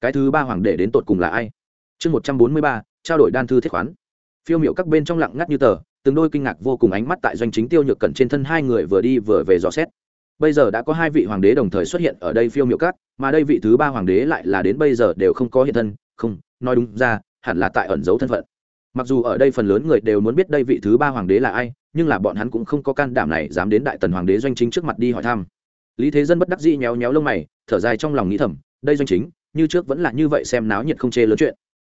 Cái thứ ba hoàng đế đến tột cùng là ai? Chương một trăm bốn mươi ba, trao đổi đan thư thiết khoán. Phiêu miệu các bên trong lặng ngắt như tờ, từng đôi kinh ngạc vô cùng ánh mắt tại doanh chính tiêu nhược cẩn trên thân hai người vừa đi vừa về dò xét. Bây giờ đã có hai vị hoàng đế đồng thời xuất hiện ở đây phiêu miệu các, mà đây vị thứ ba hoàng đế lại là đến bây giờ đều không có hiện thân, không, nói đúng ra, hẳn là tại ẩn giấu thân phận. Mặc dù ở đây phần lớn người đều muốn biết đây vị thứ ba hoàng đế là ai nhưng là bọn hắn cũng không có can đảm này dám đến đại tần hoàng đế doanh chính trước mặt đi hỏi thăm. Lý thế dân bất đắc dĩ nhéo nhéo lông mày, thở dài trong lòng nghĩ thầm, đây doanh chính, như trước vẫn là như vậy xem náo nhiệt không chê lớn chuyện.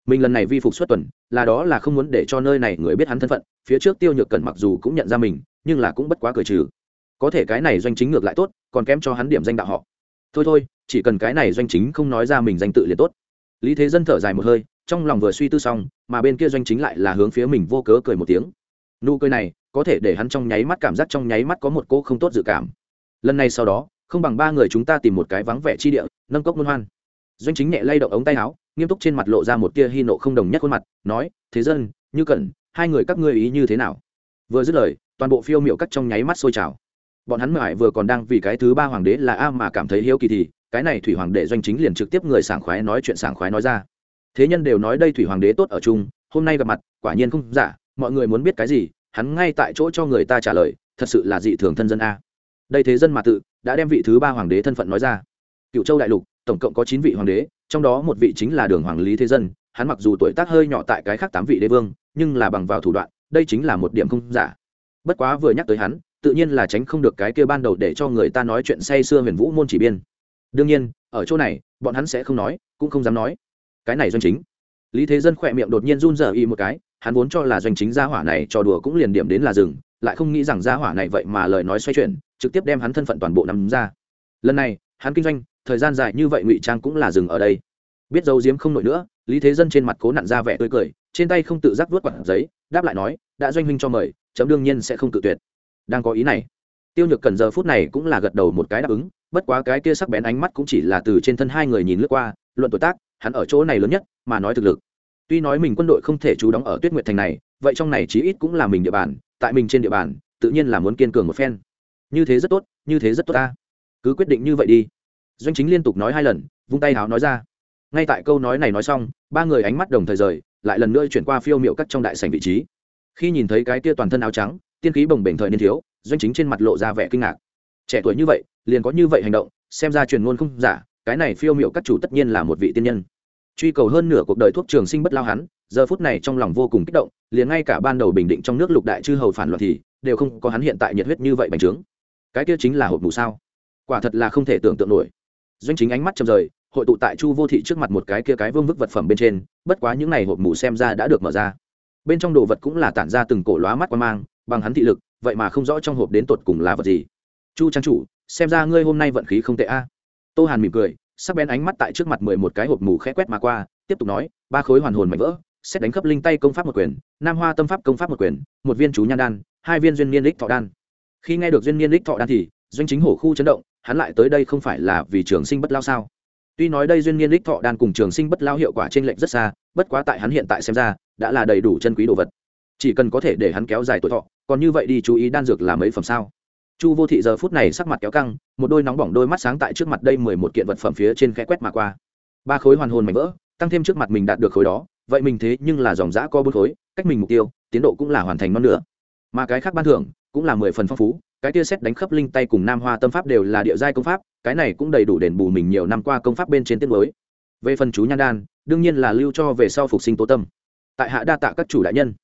Mình lần này vi phục xuất tuần, là đó là không muốn để cho nơi này người biết hắn thân phận, phía trước tiêu nhược cần mặc dù cũng nhận ra mình, nhưng là cũng bất quá cười trừ. Có thể cái này doanh chính ngược lại tốt, còn kém cho hắn điểm danh đạo họ. Thôi thôi, chỉ cần cái này doanh chính không nói ra mình danh tự liền tốt. Lý thế dân thở dài một hơi, trong lòng vừa suy tư xong, mà bên kia doanh chính lại là hướng phía mình vô cớ cười một tiếng. Nụ cười này có thể để hắn trong nháy mắt cảm giác trong nháy mắt có một cô không tốt dự cảm. Lần này sau đó, không bằng ba người chúng ta tìm một cái vắng vẻ chi địa, nâng cốc muôn hoan. Doanh chính nhẹ lay động ống tay áo, nghiêm túc trên mặt lộ ra một tia hy nộ không đồng nhất khuôn mặt, nói, thế dân, như cần hai người các ngươi ý như thế nào? Vừa dứt lời, toàn bộ phiêu miệu cắt trong nháy mắt sôi trào. Bọn hắn mãi vừa còn đang vì cái thứ ba hoàng đế là a mà cảm thấy hiếu kỳ thì, cái này thủy hoàng đệ doanh chính liền trực tiếp người sảng khoái nói chuyện sảng khoái nói ra. Thế nhân đều nói đây thủy hoàng đế tốt ở chung, hôm nay gặp mặt, quả nhiên không giả, mọi người muốn biết cái gì hắn ngay tại chỗ cho người ta trả lời, thật sự là dị thường thân dân a. Đây thế dân mà tự, đã đem vị thứ ba hoàng đế thân phận nói ra. Cựu châu đại lục, tổng cộng có chín vị hoàng đế, trong đó một vị chính là đường hoàng lý thế dân, hắn mặc dù tuổi tác hơi nhỏ tại cái khác tám vị đế vương, nhưng là bằng vào thủ đoạn, đây chính là một điểm không giả. Bất quá vừa nhắc tới hắn, tự nhiên là tránh không được cái kia ban đầu để cho người ta nói chuyện say xưa huyền vũ môn chỉ biên. Đương nhiên, ở chỗ này, bọn hắn sẽ không nói, cũng không dám nói. Cái này doanh chính lý thế dân khỏe miệng đột nhiên run rờ y một cái, hắn vốn cho là doanh chính gia hỏa này trò đùa cũng liền điểm đến là rừng lại không nghĩ rằng gia hỏa này vậy mà lời nói xoay chuyển, trực tiếp đem hắn thân phận toàn bộ nắm ra. Lần này, hắn kinh doanh, thời gian dài như vậy ngụy trang cũng là dừng ở đây. Biết dấu diếm không nổi nữa, lý thế dân trên mặt cố nặn ra vẻ tươi cười, trên tay không tự giác vuốt quặn giấy, đáp lại nói, đã doanh huynh cho mời, chấm đương nhiên sẽ không tự tuyệt. Đang có ý này, tiêu nhược cần giờ phút này cũng là gật đầu một cái đáp ứng, bất quá cái kia sắc bén ánh mắt cũng chỉ là từ trên thân hai người nhìn lướt qua, luận tuổi tác hắn ở chỗ này lớn nhất, mà nói thực lực. Tuy nói mình quân đội không thể trú đóng ở tuyết nguyệt thành này, vậy trong này chí ít cũng là mình địa bàn, tại mình trên địa bàn, tự nhiên là muốn kiên cường một phen. Như thế rất tốt, như thế rất tốt ta. Cứ quyết định như vậy đi. Doanh chính liên tục nói hai lần, vung tay háo nói ra. Ngay tại câu nói này nói xong, ba người ánh mắt đồng thời rời, lại lần nữa chuyển qua phiêu miệu cắt trong đại sảnh vị trí. Khi nhìn thấy cái kia toàn thân áo trắng, tiên khí bồng bềnh thời niên thiếu, doanh chính trên mặt lộ ra vẻ kinh ngạc. Trẻ tuổi như vậy, liền có như vậy hành động, xem ra truyền ngôn không giả cái này phiêu miệu các chủ tất nhiên là một vị tiên nhân. Truy cầu hơn nửa cuộc đời thuốc trường sinh bất lao hắn, giờ phút này trong lòng vô cùng kích động, liền ngay cả ban đầu bình định trong nước lục đại chư hầu phản loạn thì, đều không có hắn hiện tại nhiệt huyết như vậy bành trướng. Cái kia chính là hộp mù sao? Quả thật là không thể tưởng tượng nổi. Doanh chính ánh mắt chầm rời, hội tụ tại chu vô thị trước mặt một cái kia cái vương vức vật phẩm bên trên, bất quá những này hộp mù xem ra đã được mở ra. Bên trong đồ vật cũng là tản ra từng cổ lóa mắt qua mang, bằng hắn thị lực, vậy mà không rõ trong hộp đến tột cùng là vật gì. Chu trang chủ, xem ra ngươi hôm nay vận khí không tệ a. Tô hàn mỉm cười sắc bén ánh mắt tại trước mặt mười một cái hộp mù khẽ quét mà qua, tiếp tục nói, ba khối hoàn hồn mạnh vỡ, xét đánh khắp linh tay công pháp một quyền, nam hoa tâm pháp công pháp một quyền, một viên chú nhan đan, hai viên duyên niên đích thọ đan. Khi nghe được duyên niên đích thọ đan thì, doanh chính hổ khu chấn động, hắn lại tới đây không phải là vì trường sinh bất lao sao? Tuy nói đây duyên niên đích thọ đan cùng trường sinh bất lao hiệu quả trên lệnh rất xa, bất quá tại hắn hiện tại xem ra, đã là đầy đủ chân quý đồ vật. Chỉ cần có thể để hắn kéo dài tuổi thọ, còn như vậy đi chú ý đan dược là mấy phẩm sao? Chu vô thị giờ phút này sắc mặt kéo căng, một đôi nóng bỏng đôi mắt sáng tại trước mặt đây mười một kiện vật phẩm phía trên khe quét mà qua. Ba khối hoàn hồn mảnh vỡ, tăng thêm trước mặt mình đạt được khối đó, vậy mình thế nhưng là dòng giã co bốn khối, cách mình mục tiêu, tiến độ cũng là hoàn thành non nữa mà cái khác ban thưởng cũng là mười phần phong phú, cái tia xét đánh khắp linh tay cùng nam hoa tâm pháp đều là địa giai công pháp, cái này cũng đầy đủ đền bù mình nhiều năm qua công pháp bên trên tiết mới. Về phần chú nhan đan, đương nhiên là lưu cho về sau phục sinh tố tâm. Tại hạ đa tạ các chủ đại nhân.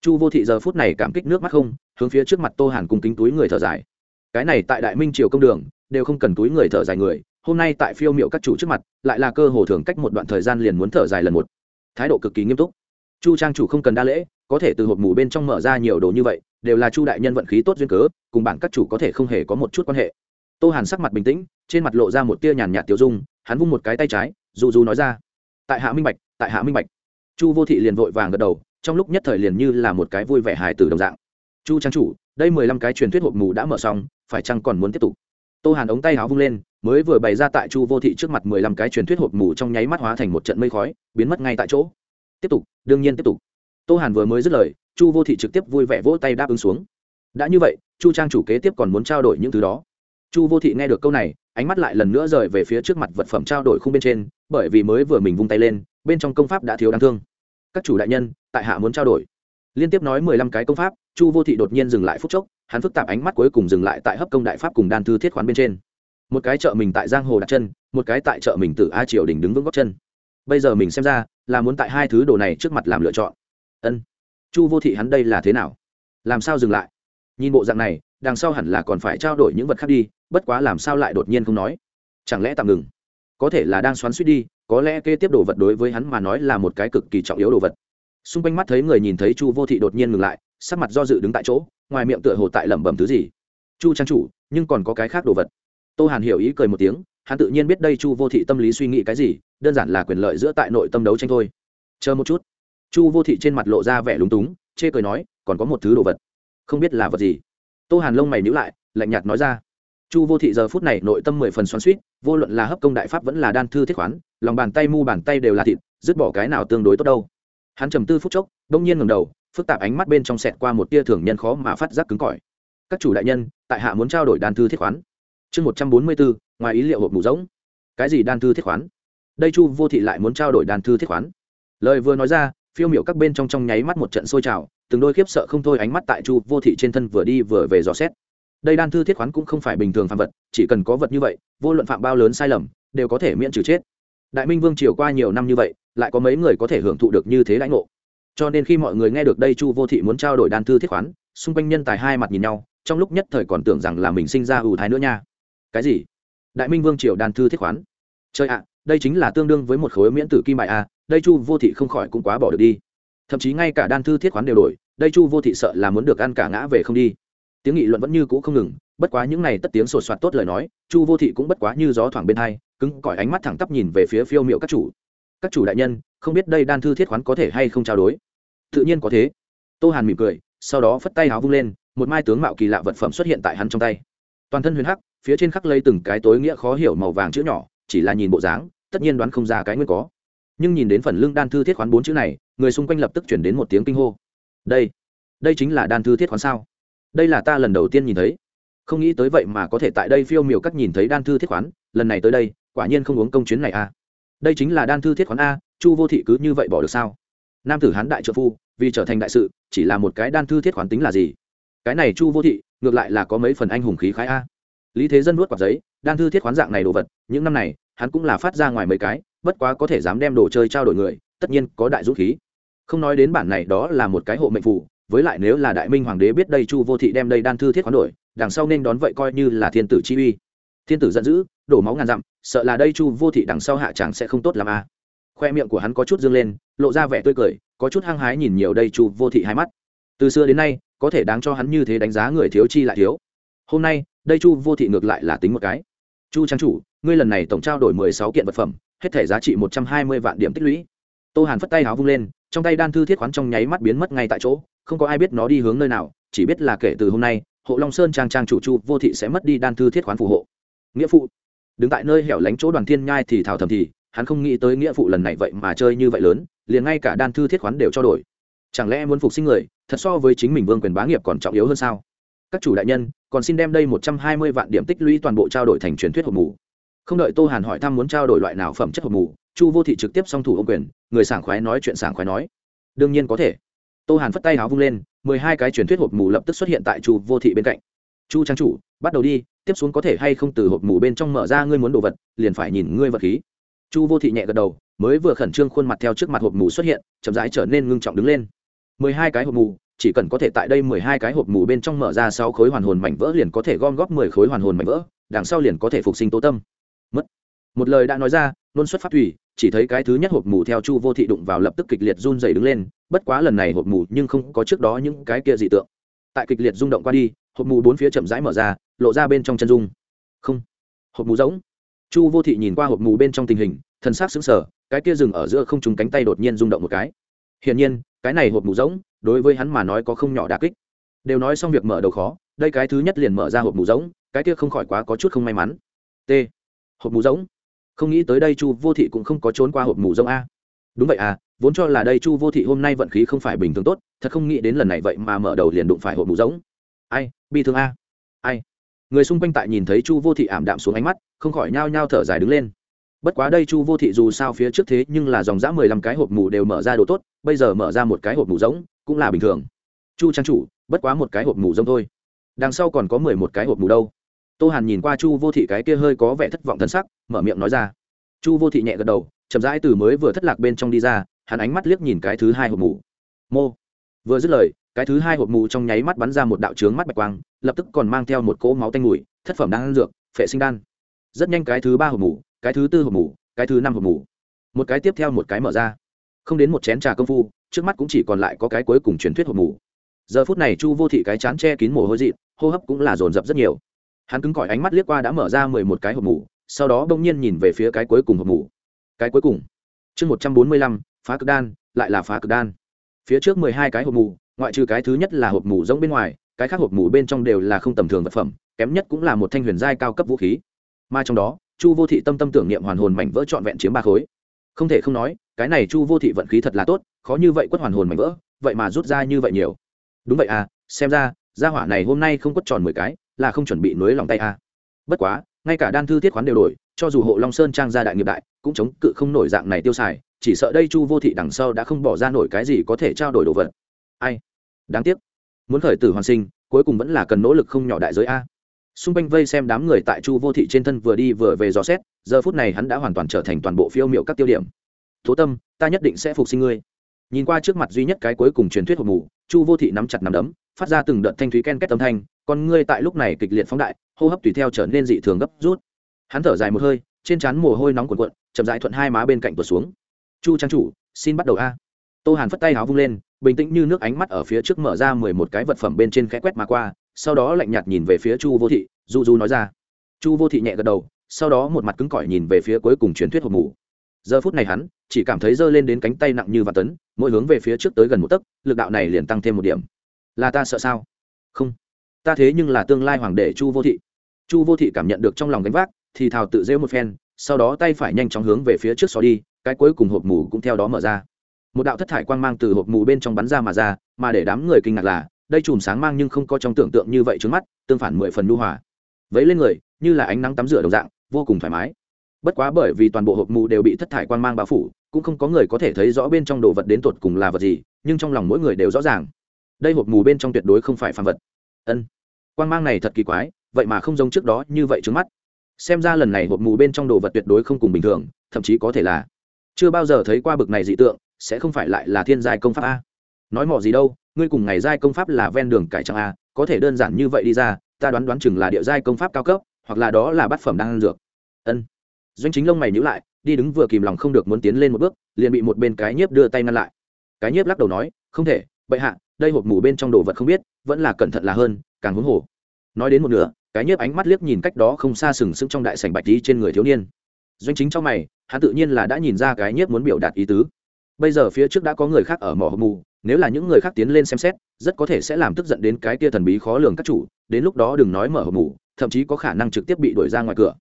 Chu vô thị giờ phút này cảm kích nước mắt không, hướng phía trước mặt tô hàn cùng kính túi người thở dài cái này tại đại minh triều công đường, đều không cần túi người thở dài người, hôm nay tại phiêu miệu các chủ trước mặt, lại là cơ hồ thường cách một đoạn thời gian liền muốn thở dài lần một. Thái độ cực kỳ nghiêm túc. Chu trang chủ không cần đa lễ, có thể từ hộp mù bên trong mở ra nhiều đồ như vậy, đều là chu đại nhân vận khí tốt duyên cớ, cùng bản các chủ có thể không hề có một chút quan hệ. Tô hàn sắc mặt bình tĩnh, trên mặt lộ ra một tia nhàn nhạt tiêu dung, hắn vung một cái tay trái, dù dù nói ra, tại hạ minh bạch, tại hạ minh bạch. Chu vô thị liền vội vàng gật đầu, trong lúc nhất thời liền như là một cái vui vẻ hài từ đồng dạng chu trang chủ, đây mười lăm cái truyền thuyết hộp mù đã mở xong, phải chăng còn muốn tiếp tục? Tô hàn ống tay háo vung lên, mới vừa bày ra tại chu vô thị trước mặt mười lăm cái truyền thuyết hộp mù trong nháy mắt hóa thành một trận mây khói, biến mất ngay tại chỗ. Tiếp tục, đương nhiên tiếp tục. Tô hàn vừa mới dứt lời, chu vô thị trực tiếp vui vẻ vỗ tay đáp ứng xuống. Đã như vậy, chu trang chủ kế tiếp còn muốn trao đổi những thứ đó. Chu vô thị nghe được câu này, ánh mắt lại lần nữa rời về phía trước mặt vật phẩm trao đổi không bên trên, bởi vì mới vừa mình vung tay lên, bên trong công pháp đã thiếu đáng thương. Các chủ đại nhân, tại hạ muốn trao đổi. Liên tiếp nói mười lăm cái công pháp chu vô thị đột nhiên dừng lại phút chốc, hắn phức tạp ánh mắt cuối cùng dừng lại tại hấp công đại pháp cùng đan thư thiết khoán bên trên. Một cái chợ mình tại giang hồ đặt chân, một cái tại chợ mình từ a triều đình đứng vững góc chân. Bây giờ mình xem ra, là muốn tại hai thứ đồ này trước mặt làm lựa chọn. Ân. Chu vô thị hắn đây là thế nào? Làm sao dừng lại? Nhìn bộ dạng này, đằng sau hẳn là còn phải trao đổi những vật khác đi, bất quá làm sao lại đột nhiên không nói? Chẳng lẽ tạm ngừng? Có thể là đang xoắn suýt đi, có lẽ kế tiếp đồ vật đối với hắn mà nói là một cái cực kỳ trọng yếu đồ vật. Xung quanh mắt thấy người nhìn thấy chu vô thị đột nhiên ngừng lại sắc mặt do dự đứng tại chỗ, ngoài miệng tựa hồ tại lẩm bẩm thứ gì. Chu trang chủ, nhưng còn có cái khác đồ vật. Tô hàn hiểu ý cười một tiếng, hắn tự nhiên biết đây chu vô thị tâm lý suy nghĩ cái gì, đơn giản là quyền lợi giữa tại nội tâm đấu tranh thôi. Chờ một chút. Chu vô thị trên mặt lộ ra vẻ lúng túng, chê cười nói, còn có một thứ đồ vật. Không biết là vật gì? Tô hàn lông mày nhữ lại, lạnh nhạt nói ra. Chu vô thị giờ phút này nội tâm mười phần xoắn suýt vô luận là hấp công đại pháp vẫn là đan thư thiết khoán, lòng bàn tay mu bàn tay đều là thịt, dứt bỏ cái nào tương đối tốt đâu. Hắn trầm tư phút chốc đông nhiên ngầm đầu phức tạp ánh mắt bên trong xẹt qua một tia thường nhân khó mà phát giác cứng cỏi. Các chủ đại nhân, tại hạ muốn trao đổi đan thư thiết khoán. Chương một trăm bốn mươi bốn, ngoài ý liệu hộp mù giống cái gì đan thư thiết khoán? Đây chu vô thị lại muốn trao đổi đan thư thiết khoán. Lời vừa nói ra, phiêu miểu các bên trong trong nháy mắt một trận sôi trào, từng đôi khiếp sợ không thôi ánh mắt tại chu vô thị trên thân vừa đi vừa về dò xét. Đây đan thư thiết khoán cũng không phải bình thường phạm vật, chỉ cần có vật như vậy, vô luận phạm bao lớn sai lầm, đều có thể miễn trừ chết. Đại minh vương triều qua nhiều năm như vậy, lại có mấy người có thể hưởng thụ được như thế lãnh ngộ cho nên khi mọi người nghe được đây chu vô thị muốn trao đổi đan thư thiết khoán, xung quanh nhân tài hai mặt nhìn nhau, trong lúc nhất thời còn tưởng rằng là mình sinh ra ưu thái nữa nha. Cái gì? Đại minh vương triều đan thư thiết khoán. Chơi ạ, đây chính là tương đương với một khối miễn tử kim bại a, đây chu vô thị không khỏi cũng quá bỏ được đi. Thậm chí ngay cả đan thư thiết khoán đều đổi, đây chu vô thị sợ là muốn được ăn cả ngã về không đi. Tiếng nghị luận vẫn như cũ không ngừng, bất quá những này tất tiếng sột soạt tốt lời nói, chu vô thị cũng bất quá như gió thoảng bên hai, cứng cỏi ánh mắt thẳng tắp nhìn về phía phiêu miệu các chủ các chủ đại nhân, không biết đây đan thư thiết khoán có thể hay không trao đổi. tự nhiên có thế. Tô hàn mỉm cười, sau đó phất tay áo vung lên, một mai tướng mạo kỳ lạ vật phẩm xuất hiện tại hắn trong tay. Toàn thân huyền hắc, phía trên khắc lấy từng cái tối nghĩa khó hiểu màu vàng chữ nhỏ, chỉ là nhìn bộ dáng, tất nhiên đoán không ra cái nguyên có. Nhưng nhìn đến phần lưng đan thư thiết khoán bốn chữ này, người xung quanh lập tức chuyển đến một tiếng kinh hô. Đây đây chính là đan thư thiết khoán sao? Đây là ta lần đầu tiên nhìn thấy. Không nghĩ tới vậy mà có thể tại đây phiêu miểu các nhìn thấy đan thư thiết khoán, lần này tới đây, quả nhiên không uống công chuyến này à đây chính là đan thư thiết khoán a, chu vô thị cứ như vậy bỏ được sao? Nam tử hán đại trợ phu, vì trở thành đại sự, chỉ là một cái đan thư thiết khoán tính là gì? Cái này chu vô thị, ngược lại là có mấy phần anh hùng khí khái a. Lý thế dân nuốt quạt giấy, đan thư thiết khoán dạng này đồ vật, những năm này, hắn cũng là phát ra ngoài mấy cái, bất quá có thể dám đem đồ chơi trao đổi người, tất nhiên có đại dũng khí. Không nói đến bản này đó là một cái hộ mệnh phù, với lại nếu là đại minh hoàng đế biết đây chu vô thị đem đây đan thư thiết khoán đổi, đằng sau nên đón vậy coi như là thiên tử chi uy. Thiên tử giận dữ đổ máu ngàn dặm, sợ là đây chu vô thị đằng sau hạ chẳng sẽ không tốt làm a à. khoe miệng của hắn có chút dương lên, lộ ra vẻ tươi cười, có chút hăng hái nhìn nhiều đây chu vô thị hai mắt. Từ xưa đến nay, có thể đáng cho hắn như thế đánh giá người thiếu chi lại thiếu. Hôm nay, đây chu vô thị ngược lại là tính một cái. Chu trang chủ, ngươi lần này tổng trao đổi mười sáu kiện vật phẩm, hết thể giá trị một trăm hai mươi vạn điểm tích lũy. Tô hàn phất tay háo vung lên, trong tay đan thư thiết khoán trong nháy mắt biến mất ngay tại chỗ, không có ai biết nó đi hướng nơi nào, chỉ biết là kể từ hôm nay, hộ long sơn trang trang chủ chu vô thị sẽ mất đi đan thư thiết khoán phù hộ. Nghĩa phụ đứng tại nơi hẻo lánh chỗ đoàn thiên nhai thì thảo thầm thì, hắn không nghĩ tới nghĩa phụ lần này vậy mà chơi như vậy lớn, liền ngay cả đan thư thiết khoán đều cho đổi. Chẳng lẽ muốn phục sinh người, thật so với chính mình vương quyền bá nghiệp còn trọng yếu hơn sao? Các chủ đại nhân, còn xin đem đây một trăm hai mươi vạn điểm tích lũy toàn bộ trao đổi thành truyền thuyết hộp mù. Không đợi tô hàn hỏi thăm muốn trao đổi loại nào phẩm chất hộp mù, chu vô thị trực tiếp song thủ ô quyền, người sảng khoái nói chuyện sảng khoái nói. Đương nhiên có thể. Tô hàn phất tay áo vung lên, mười hai cái truyền thuyết hộp mù lập tức xuất hiện tại chu vô thị bên cạnh chu trang chủ, bắt đầu đi, tiếp xuống có thể hay không từ hộp mù bên trong mở ra ngươi muốn đồ vật, liền phải nhìn ngươi vật khí. Chu vô thị nhẹ gật đầu, mới vừa khẩn trương khuôn mặt theo trước mặt hộp mù xuất hiện, chậm rãi trở nên ngưng trọng đứng lên. Mười hai cái hộp mù, chỉ cần có thể tại đây mười hai cái hộp mù bên trong mở ra sáu khối hoàn hồn mảnh vỡ liền có thể gom góp mười khối hoàn hồn mảnh vỡ, đằng sau liền có thể phục sinh tố tâm. Mất. Một lời đã nói ra luôn xuất phát thủy, chỉ thấy cái thứ nhất hộp mù theo chu vô thị đụng vào lập tức kịch liệt run dày đứng lên, bất quá lần này hộp mù nhưng không có trước đó những cái kia dị tượng. Tại kịch liệt rung động qua đi hộp mù bốn phía chậm rãi mở ra, lộ ra bên trong chân dung. Không, hộp mù rỗng. Chu vô thị nhìn qua hộp mù bên trong tình hình thân xác xứng sở cái kia dừng ở giữa không trúng cánh tay đột nhiên rung động một cái. Hiển nhiên, cái này hộp mù rỗng, đối với hắn mà nói có không nhỏ đà kích. Đều nói xong việc mở đầu khó, đây cái thứ nhất liền mở ra hộp mù rỗng, cái kia không khỏi quá có chút không may mắn. T. Hộp mù rỗng. Không nghĩ tới đây chu vô thị cũng không có trốn qua hộp mù rỗng a. Đúng vậy à vốn cho là đây chu vô thị hôm nay vận khí không phải bình thường tốt, thật không nghĩ đến lần này vậy mà mở đầu liền đụng phải hộp mù rỗng ai, bi thương a. Ai. Người xung quanh tại nhìn thấy chu vô thị ảm đạm xuống ánh mắt, không khỏi nhao nhao thở dài đứng lên. Bất quá đây chu vô thị dù sao phía trước thế nhưng là dòng dã mười lăm cái hộp mù đều mở ra đồ tốt, bây giờ mở ra một cái hộp mù giống cũng là bình thường. Chu trang chủ, bất quá một cái hộp mù giống thôi. Đằng sau còn có mười một cái hộp mù đâu. Tô hàn nhìn qua chu vô thị cái kia hơi có vẻ thất vọng thân sắc, mở miệng nói ra. Chu vô thị nhẹ gật đầu, chậm rãi từ mới vừa thất lạc bên trong đi ra, hắn ánh mắt liếc nhìn cái thứ hai hộp mù. Mô. Vừa dứt lời cái thứ hai hộp mù trong nháy mắt bắn ra một đạo trướng mắt bạch quang, lập tức còn mang theo một cỗ máu tanh mùi, thất phẩm đan dược, phệ sinh đan. Rất nhanh cái thứ ba hộp mù, cái thứ tư hộp mù, cái thứ năm hộp mù. Một cái tiếp theo một cái mở ra. Không đến một chén trà công phu, trước mắt cũng chỉ còn lại có cái cuối cùng truyền thuyết hộp mù. Giờ phút này chu vô thị cái chán che kín mồ hôi dị hô hấp cũng là dồn dập rất nhiều. Hắn cứng cỏi ánh mắt liếc qua đã mở ra mười một cái hộp mù, sau đó bỗng nhiên nhìn về phía cái cuối cùng hộp mù. Cái cuối cùng. Chương một trăm bốn mươi lăm, phá cực đan, lại là phá cực đan. Phía trước mười hai cái hộp mù ngoại trừ cái thứ nhất là hộp mủ giống bên ngoài, cái khác hộp mủ bên trong đều là không tầm thường vật phẩm, kém nhất cũng là một thanh huyền giai cao cấp vũ khí. Mà trong đó, chu vô thị tâm tâm tưởng niệm hoàn hồn mảnh vỡ trọn vẹn chiếm ba khối. Không thể không nói, cái này chu vô thị vận khí thật là tốt, khó như vậy quất hoàn hồn mảnh vỡ, vậy mà rút ra như vậy nhiều. Đúng vậy à xem ra, gia hỏa này hôm nay không quất tròn mười cái, là không chuẩn bị nối lòng tay à. bất quá, ngay cả đan thư thiết khoán đều đổi, cho dù hộ long sơn trang gia đại nghiệp đại, cũng chống cự không nổi dạng này tiêu xài, chỉ sợ đây chu vô thị đằng sau đã không bỏ ra nổi cái gì có thể trao đổi đồ vật ai? Đáng tiếc. Muốn khởi tử hoàn sinh, cuối cùng vẫn là cần nỗ lực không nhỏ đại giới a. Xung quanh vây xem đám người tại chu vô thị trên thân vừa đi vừa về dò xét, giờ phút này hắn đã hoàn toàn trở thành toàn bộ phiêu m i ệ u các tiêu điểm. Tố tâm, ta nhất định sẽ phục sinh ngươi. Nhìn qua trước mặt duy nhất cái cuối cùng truyền thuyết hộp mù, chu vô thị nắm chặt nắm đấm, phát ra từng đợt thanh thúy ken két âm thanh còn ngươi tại lúc này kịch liệt phóng đại, hô hấp tùy theo trở nên dị thường gấp rút. Hắn thở dài một hơi, trên trán mồ hôi nóng cuộn cuộn, chậm rãi thuận hai má bên cạnh tuột xuống. Chu trang chủ, xin bắt đầu a tô hàn phất tay áo vung lên, bình tĩnh như nước ánh mắt ở phía trước mở ra mười một cái vật phẩm bên trên khẽ quét mà qua, sau đó lạnh nhạt nhìn về phía chu vô thị du du nói ra. Chu vô thị nhẹ gật đầu, sau đó một mặt cứng cỏi nhìn về phía cuối cùng truyền thuyết hộp mù giờ phút này hắn chỉ cảm thấy giơ lên đến cánh tay nặng như vạn tấn, mỗi hướng về phía trước tới gần một tấc, lực đạo này liền tăng thêm một điểm. Là ta sợ sao? Không. Ta thế nhưng là tương lai hoàng đệ chu vô thị. Chu vô thị cảm nhận được trong lòng gánh vác, thì thào tự rêu một phen, sau đó tay phải nhanh chóng hướng về phía trước xó đi, cái cuối cùng hộp mù cũng theo đó mở ra một đạo thất thải quang mang từ hộp mù bên trong bắn ra mà ra, mà để đám người kinh ngạc là, đây chùm sáng mang nhưng không có trong tưởng tượng như vậy trước mắt, tương phản mười phần nhu hòa. Vấy lên người, như là ánh nắng tắm rửa đồng dạng, vô cùng thoải mái. Bất quá bởi vì toàn bộ hộp mù đều bị thất thải quang mang bao phủ, cũng không có người có thể thấy rõ bên trong đồ vật đến tột cùng là vật gì, nhưng trong lòng mỗi người đều rõ ràng. Đây hộp mù bên trong tuyệt đối không phải phàm vật. Ân, quang mang này thật kỳ quái, vậy mà không giống trước đó như vậy trước mắt. Xem ra lần này hộp mù bên trong đồ vật tuyệt đối không cùng bình thường, thậm chí có thể là chưa bao giờ thấy qua bực này dị tượng sẽ không phải lại là thiên giai công pháp a. Nói mỏ gì đâu, ngươi cùng ngày giai công pháp là ven đường cải trang a, có thể đơn giản như vậy đi ra, ta đoán đoán chừng là địa giai công pháp cao cấp, hoặc là đó là bát phẩm đang ăn dược. Ân. Doanh chính lông mày nhữ lại, đi đứng vừa kìm lòng không được muốn tiến lên một bước, liền bị một bên cái nhiếp đưa tay ngăn lại. Cái nhiếp lắc đầu nói, không thể, bệ hạ, đây hộp mù bên trong đồ vật không biết, vẫn là cẩn thận là hơn, càng huống hồ. Nói đến một nửa, cái nhiếp ánh mắt liếc nhìn cách đó không xa sừng sững trong đại sảnh bạch tí trên người thiếu niên. Doanh chính trong mày, hắn tự nhiên là đã nhìn ra cái nhiếp muốn biểu đạt ý tứ bây giờ phía trước đã có người khác ở mỏ hộp mù, nếu là những người khác tiến lên xem xét, rất có thể sẽ làm tức giận đến cái tia thần bí khó lường các chủ, đến lúc đó đừng nói mở hộp mù, thậm chí có khả năng trực tiếp bị đuổi ra ngoài cửa.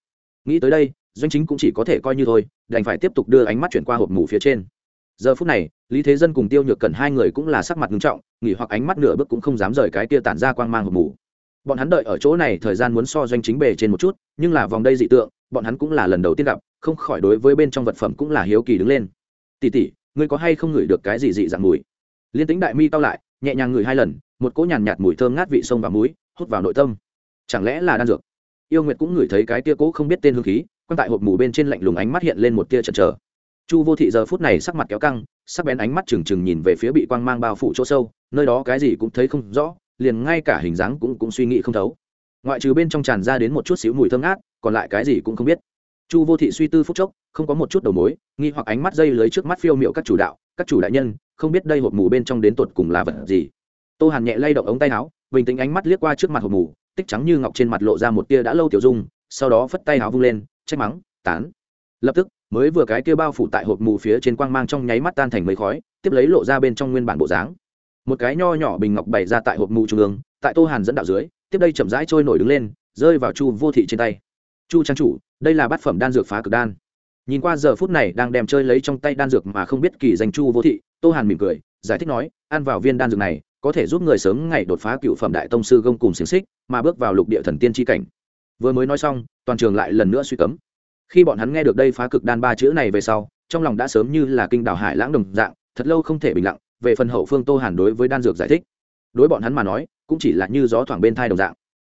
Nghĩ tới đây, doanh chính cũng chỉ có thể coi như thôi, đành phải tiếp tục đưa ánh mắt chuyển qua hộp mù phía trên. Giờ phút này, lý thế dân cùng tiêu nhược cần hai người cũng là sắc mặt nghiêm trọng, nghỉ hoặc ánh mắt nửa bước cũng không dám rời cái tia tản ra quang mang hộp mù. Bọn hắn đợi ở chỗ này, thời gian muốn so doanh chính bề trên một chút, nhưng là vòng đây dị tượng, bọn hắn cũng là lần đầu tiên gặp, không khỏi đối với bên trong vật phẩm cũng là hiếu kỳ đứng lên. Tỉ tỉ ngươi có hay không ngửi được cái gì dị dạng mùi? Liên tính đại mi cao lại nhẹ nhàng ngửi hai lần một cỗ nhàn nhạt, mùi thơm ngát vị sông và muối hút vào nội tâm. Chẳng lẽ là đan dược? Yêu nguyệt cũng ngửi thấy cái tia cỗ không biết tên hương khí quan tại hộp mù bên trên lạnh lùng ánh mắt hiện lên một tia chần chờ. Chu vô thị giờ phút này sắc mặt kéo căng sắc bén ánh mắt trừng trừng nhìn về phía bị quang mang bao phủ chỗ sâu nơi đó cái gì cũng thấy không rõ liền ngay cả hình dáng cũng cũng suy nghĩ không thấu. Ngoại trừ bên trong tràn ra đến một chút xíu mùi thơm ngát còn lại cái gì cũng không biết. Chu vô thị suy tư phúc chốc không có một chút đầu mối, nghi hoặc ánh mắt dây lưới trước mắt phiêu m i ệ u các chủ đạo, các chủ đại nhân, không biết đây hộp mù bên trong đến tột cùng là vật gì. Tô hàn nhẹ lay động ống tay áo, bình tĩnh ánh mắt liếc qua trước mặt hộp mù, tích trắng như ngọc trên mặt lộ ra một tia đã lâu tiểu dung, sau đó phất tay áo vung lên, trách mắng, tán. Lập tức, mới vừa cái kia bao phủ tại hộp mù phía trên quang mang trong nháy mắt tan thành mấy khói, tiếp lấy lộ ra bên trong nguyên bản bộ dáng. Một cái nho nhỏ bình ngọc bày ra tại hộp mù trung ương, tại tô hàn dẫn đạo dưới, tiếp đây chậm rãi trôi nổi đứng lên, rơi vào chu vô thị trên tay. Chu trang chủ, đây là bát phẩm đan dược phá cực đan nhìn qua giờ phút này đang đem chơi lấy trong tay đan dược mà không biết kỳ danh chu vô thị, tô hàn mỉm cười, giải thích nói, ăn vào viên đan dược này, có thể giúp người sớm ngày đột phá cựu phẩm đại tông sư gông cùng xiềng xích, mà bước vào lục địa thần tiên tri cảnh. Vừa mới nói xong, toàn trường lại lần nữa suy cấm. Khi bọn hắn nghe được đây phá cực đan ba chữ này về sau, trong lòng đã sớm như là kinh đào hải lãng đồng dạng, thật lâu không thể bình lặng, về phần hậu phương tô hàn đối với đan dược giải thích. Đối bọn hắn mà nói, cũng chỉ là như gió thoảng bên thai đồng dạng.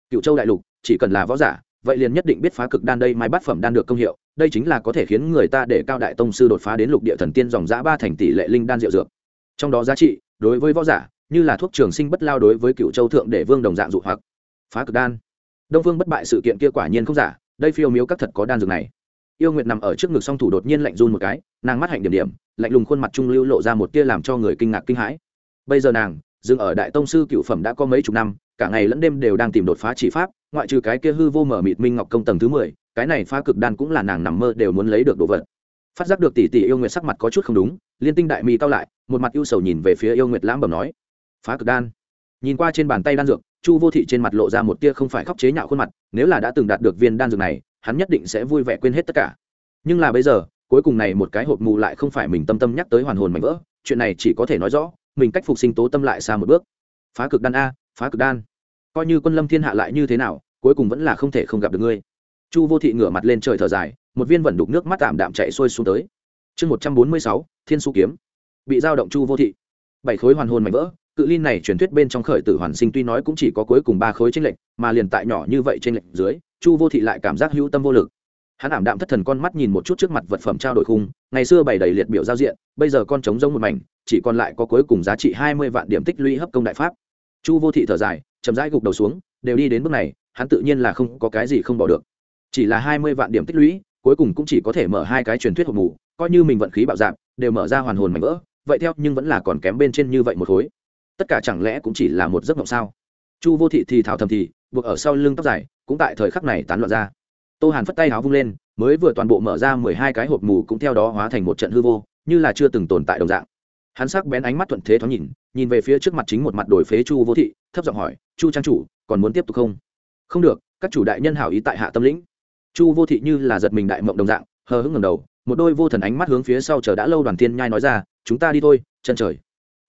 Cựu châu đại lục, chỉ cần là võ giả vậy liền nhất định biết phá cực đan đây mai bát phẩm đan được công hiệu, đây chính là có thể khiến người ta để cao đại tông sư đột phá đến lục địa thần tiên dòng giã ba thành tỷ lệ linh đan diệu dược. Trong đó giá trị, đối với võ giả, như là thuốc trường sinh bất lao đối với cựu châu thượng để vương đồng dạng dụ hoặc. Phá cực đan. Đông vương bất bại sự kiện kia quả nhiên không giả, đây phiêu miếu các thật có đan dược này. Yêu nguyệt nằm ở trước ngực song thủ đột nhiên lạnh run một cái, nàng mắt hạnh điểm điểm, lạnh lùng khuôn mặt trung lưu lộ ra một tia làm cho người kinh ngạc kinh hãi. Bây giờ nàng, dừng ở đại tông sư cựu phẩm đã có mấy chục năm cả ngày lẫn đêm đều đang tìm đột phá chỉ pháp, ngoại trừ cái kia hư vô mở mịt minh ngọc công tầng thứ mười, cái này phá cực đan cũng là nàng nằm mơ đều muốn lấy được đồ vật. Phát giác được tỷ tỷ yêu nguyệt sắc mặt có chút không đúng, liên tinh đại mì cao lại, một mặt ưu sầu nhìn về phía yêu nguyệt lãm bẩm nói, phá cực đan. Nhìn qua trên bàn tay đan dược, chu vô thị trên mặt lộ ra một tia không phải khóc chế nhạo khuôn mặt, nếu là đã từng đạt được viên đan dược này, hắn nhất định sẽ vui vẻ quên hết tất cả. Nhưng là bây giờ, cuối cùng này một cái hộp mù lại không phải mình tâm tâm nhắc tới hoàn hồn mạnh vỡ, chuyện này chỉ có thể nói rõ, mình cách phục sinh tố tâm lại xa một bước. Phá cực đan a, phá cực đan coi như quân lâm thiên hạ lại như thế nào, cuối cùng vẫn là không thể không gặp được ngươi. Chu vô thị ngửa mặt lên trời thở dài, một viên vẩn đục nước mắt tạm đạm chạy xuôi xuống tới. Chương một trăm bốn mươi sáu, thiên su kiếm. Bị giao động chu vô thị. Bảy khối hoàn hồn mạnh vỡ, cự linh này truyền thuyết bên trong khởi tử hoàn sinh tuy nói cũng chỉ có cuối cùng ba khối tranh lệch, mà liền tại nhỏ như vậy tranh lệch dưới, chu vô thị lại cảm giác hữu tâm vô lực. Hắn ảm đạm thất thần con mắt nhìn một chút trước mặt vật phẩm trao đổi khung, ngày xưa bày đầy liệt biểu giao diện, bây giờ con trống rông một mảnh, chỉ còn lại có cuối cùng giá trị hai mươi vạn điểm tích lũy hấp công đại pháp. Chu vô thị thở dài chậm rãi gục đầu xuống, đều đi đến bước này, hắn tự nhiên là không có cái gì không bỏ được. Chỉ là hai mươi vạn điểm tích lũy, cuối cùng cũng chỉ có thể mở hai cái truyền thuyết hộp mù, coi như mình vận khí bạo dạp đều mở ra hoàn hồn mảnh vỡ, vậy theo nhưng vẫn là còn kém bên trên như vậy một khối. Tất cả chẳng lẽ cũng chỉ là một giấc mộng sao? Chu vô thị thì thảo thầm thì, buộc ở sau lưng tóc dài, cũng tại thời khắc này tán loạn ra. Tô hàn phất tay áo vung lên, mới vừa toàn bộ mở ra mười hai cái hộp mù cũng theo đó hóa thành một trận hư vô, như là chưa từng tồn tại đồng dạng hắn sắc bén ánh mắt thuận thế thoáng nhìn nhìn về phía trước mặt chính một mặt đổi phế chu vô thị, thấp giọng hỏi, chu trang chủ, còn muốn tiếp tục không? Không được, các chủ đại nhân hảo ý tại hạ tâm lĩnh. Chu vô thị như là giật mình đại mộng đồng dạng, hờ hững ngầm đầu, một đôi vô thần ánh mắt hướng phía sau chờ đã lâu đoàn tiên nhai nói ra, chúng ta đi thôi, chân trời.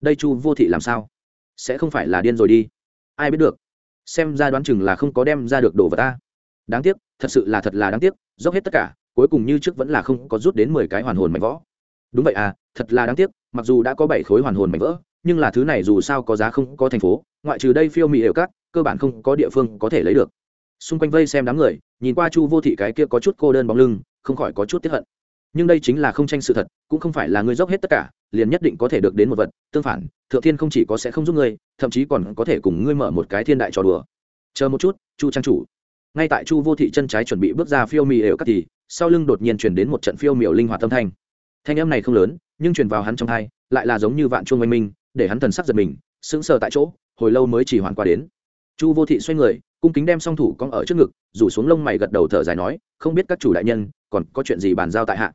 Đây chu vô thị làm sao? Sẽ không phải là điên rồi đi. Ai biết được? Xem ra đoán chừng là không có đem ra được đồ vật ta. Đáng tiếc, thật sự là thật là đáng tiếc, dốc hết tất cả, cuối cùng như trước vẫn là không có rút đến mười cái hoàn hồn mảnh võ đúng vậy à thật là đáng tiếc, mặc dù đã có bảy khối hoàn hồn mảnh vỡ, nhưng là thứ này dù sao có giá không có thành phố, ngoại trừ đây phiêu mì đều cắt, cơ bản không có địa phương có thể lấy được. Xung quanh vây xem đám người, nhìn qua chu vô thị cái kia có chút cô đơn bóng lưng, không khỏi có chút tiếp hận. Nhưng đây chính là không tranh sự thật, cũng không phải là ngươi dốc hết tất cả, liền nhất định có thể được đến một vật, tương phản, thượng thiên không chỉ có sẽ không giúp ngươi, thậm chí còn có thể cùng ngươi mở một cái thiên đại trò đùa. Chờ một chút, chu trang chủ. Ngay tại chu vô thị chân trái chuẩn bị bước ra phiêu mì đều cắt thì, sau lưng đột nhiên truyền đến một trận phiêu miểu linh hoạt tâm thanh thanh âm này không lớn, nhưng truyền vào hắn trong thai lại là giống như vạn chuông oanh minh, để hắn thần sắc giật mình, sững sờ tại chỗ, hồi lâu mới chỉ hoàn qua đến. Chu vô thị xoay người, cung kính đem song thủ cong ở trước ngực, rủ xuống lông mày gật đầu thở dài nói, không biết các chủ đại nhân, còn có chuyện gì bàn giao tại hạ?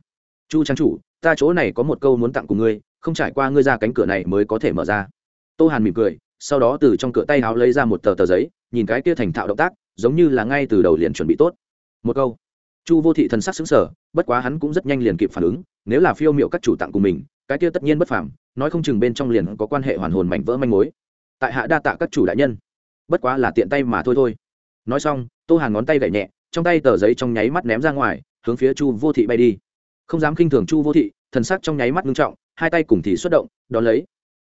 Chu trang chủ, ta chỗ này có một câu muốn tặng cùng ngươi, không trải qua ngươi ra cánh cửa này mới có thể mở ra. Tô hàn mỉm cười, sau đó từ trong cửa tay áo lấy ra một tờ tờ giấy, nhìn cái kia thành thạo động tác, giống như là ngay từ đầu liền chuẩn bị tốt. Một câu chu vô thị thần sắc xứng sở bất quá hắn cũng rất nhanh liền kịp phản ứng, nếu là phiêu m i ệ u các chủ tặng cùng mình, cái kia tất nhiên bất phàm, nói không chừng bên trong liền có quan hệ hoàn hồn mảnh vỡ manh mối. Tại hạ đa tạ các chủ đại nhân. Bất quá là tiện tay mà thôi thôi. Nói xong, tô hàn ngón tay gậy nhẹ, trong tay tờ giấy trong nháy mắt ném ra ngoài, hướng phía chu vô thị bay đi. Không dám khinh thường chu vô thị, thần sắc trong nháy mắt ngưng trọng, hai tay cùng thì xuất động, đón lấy.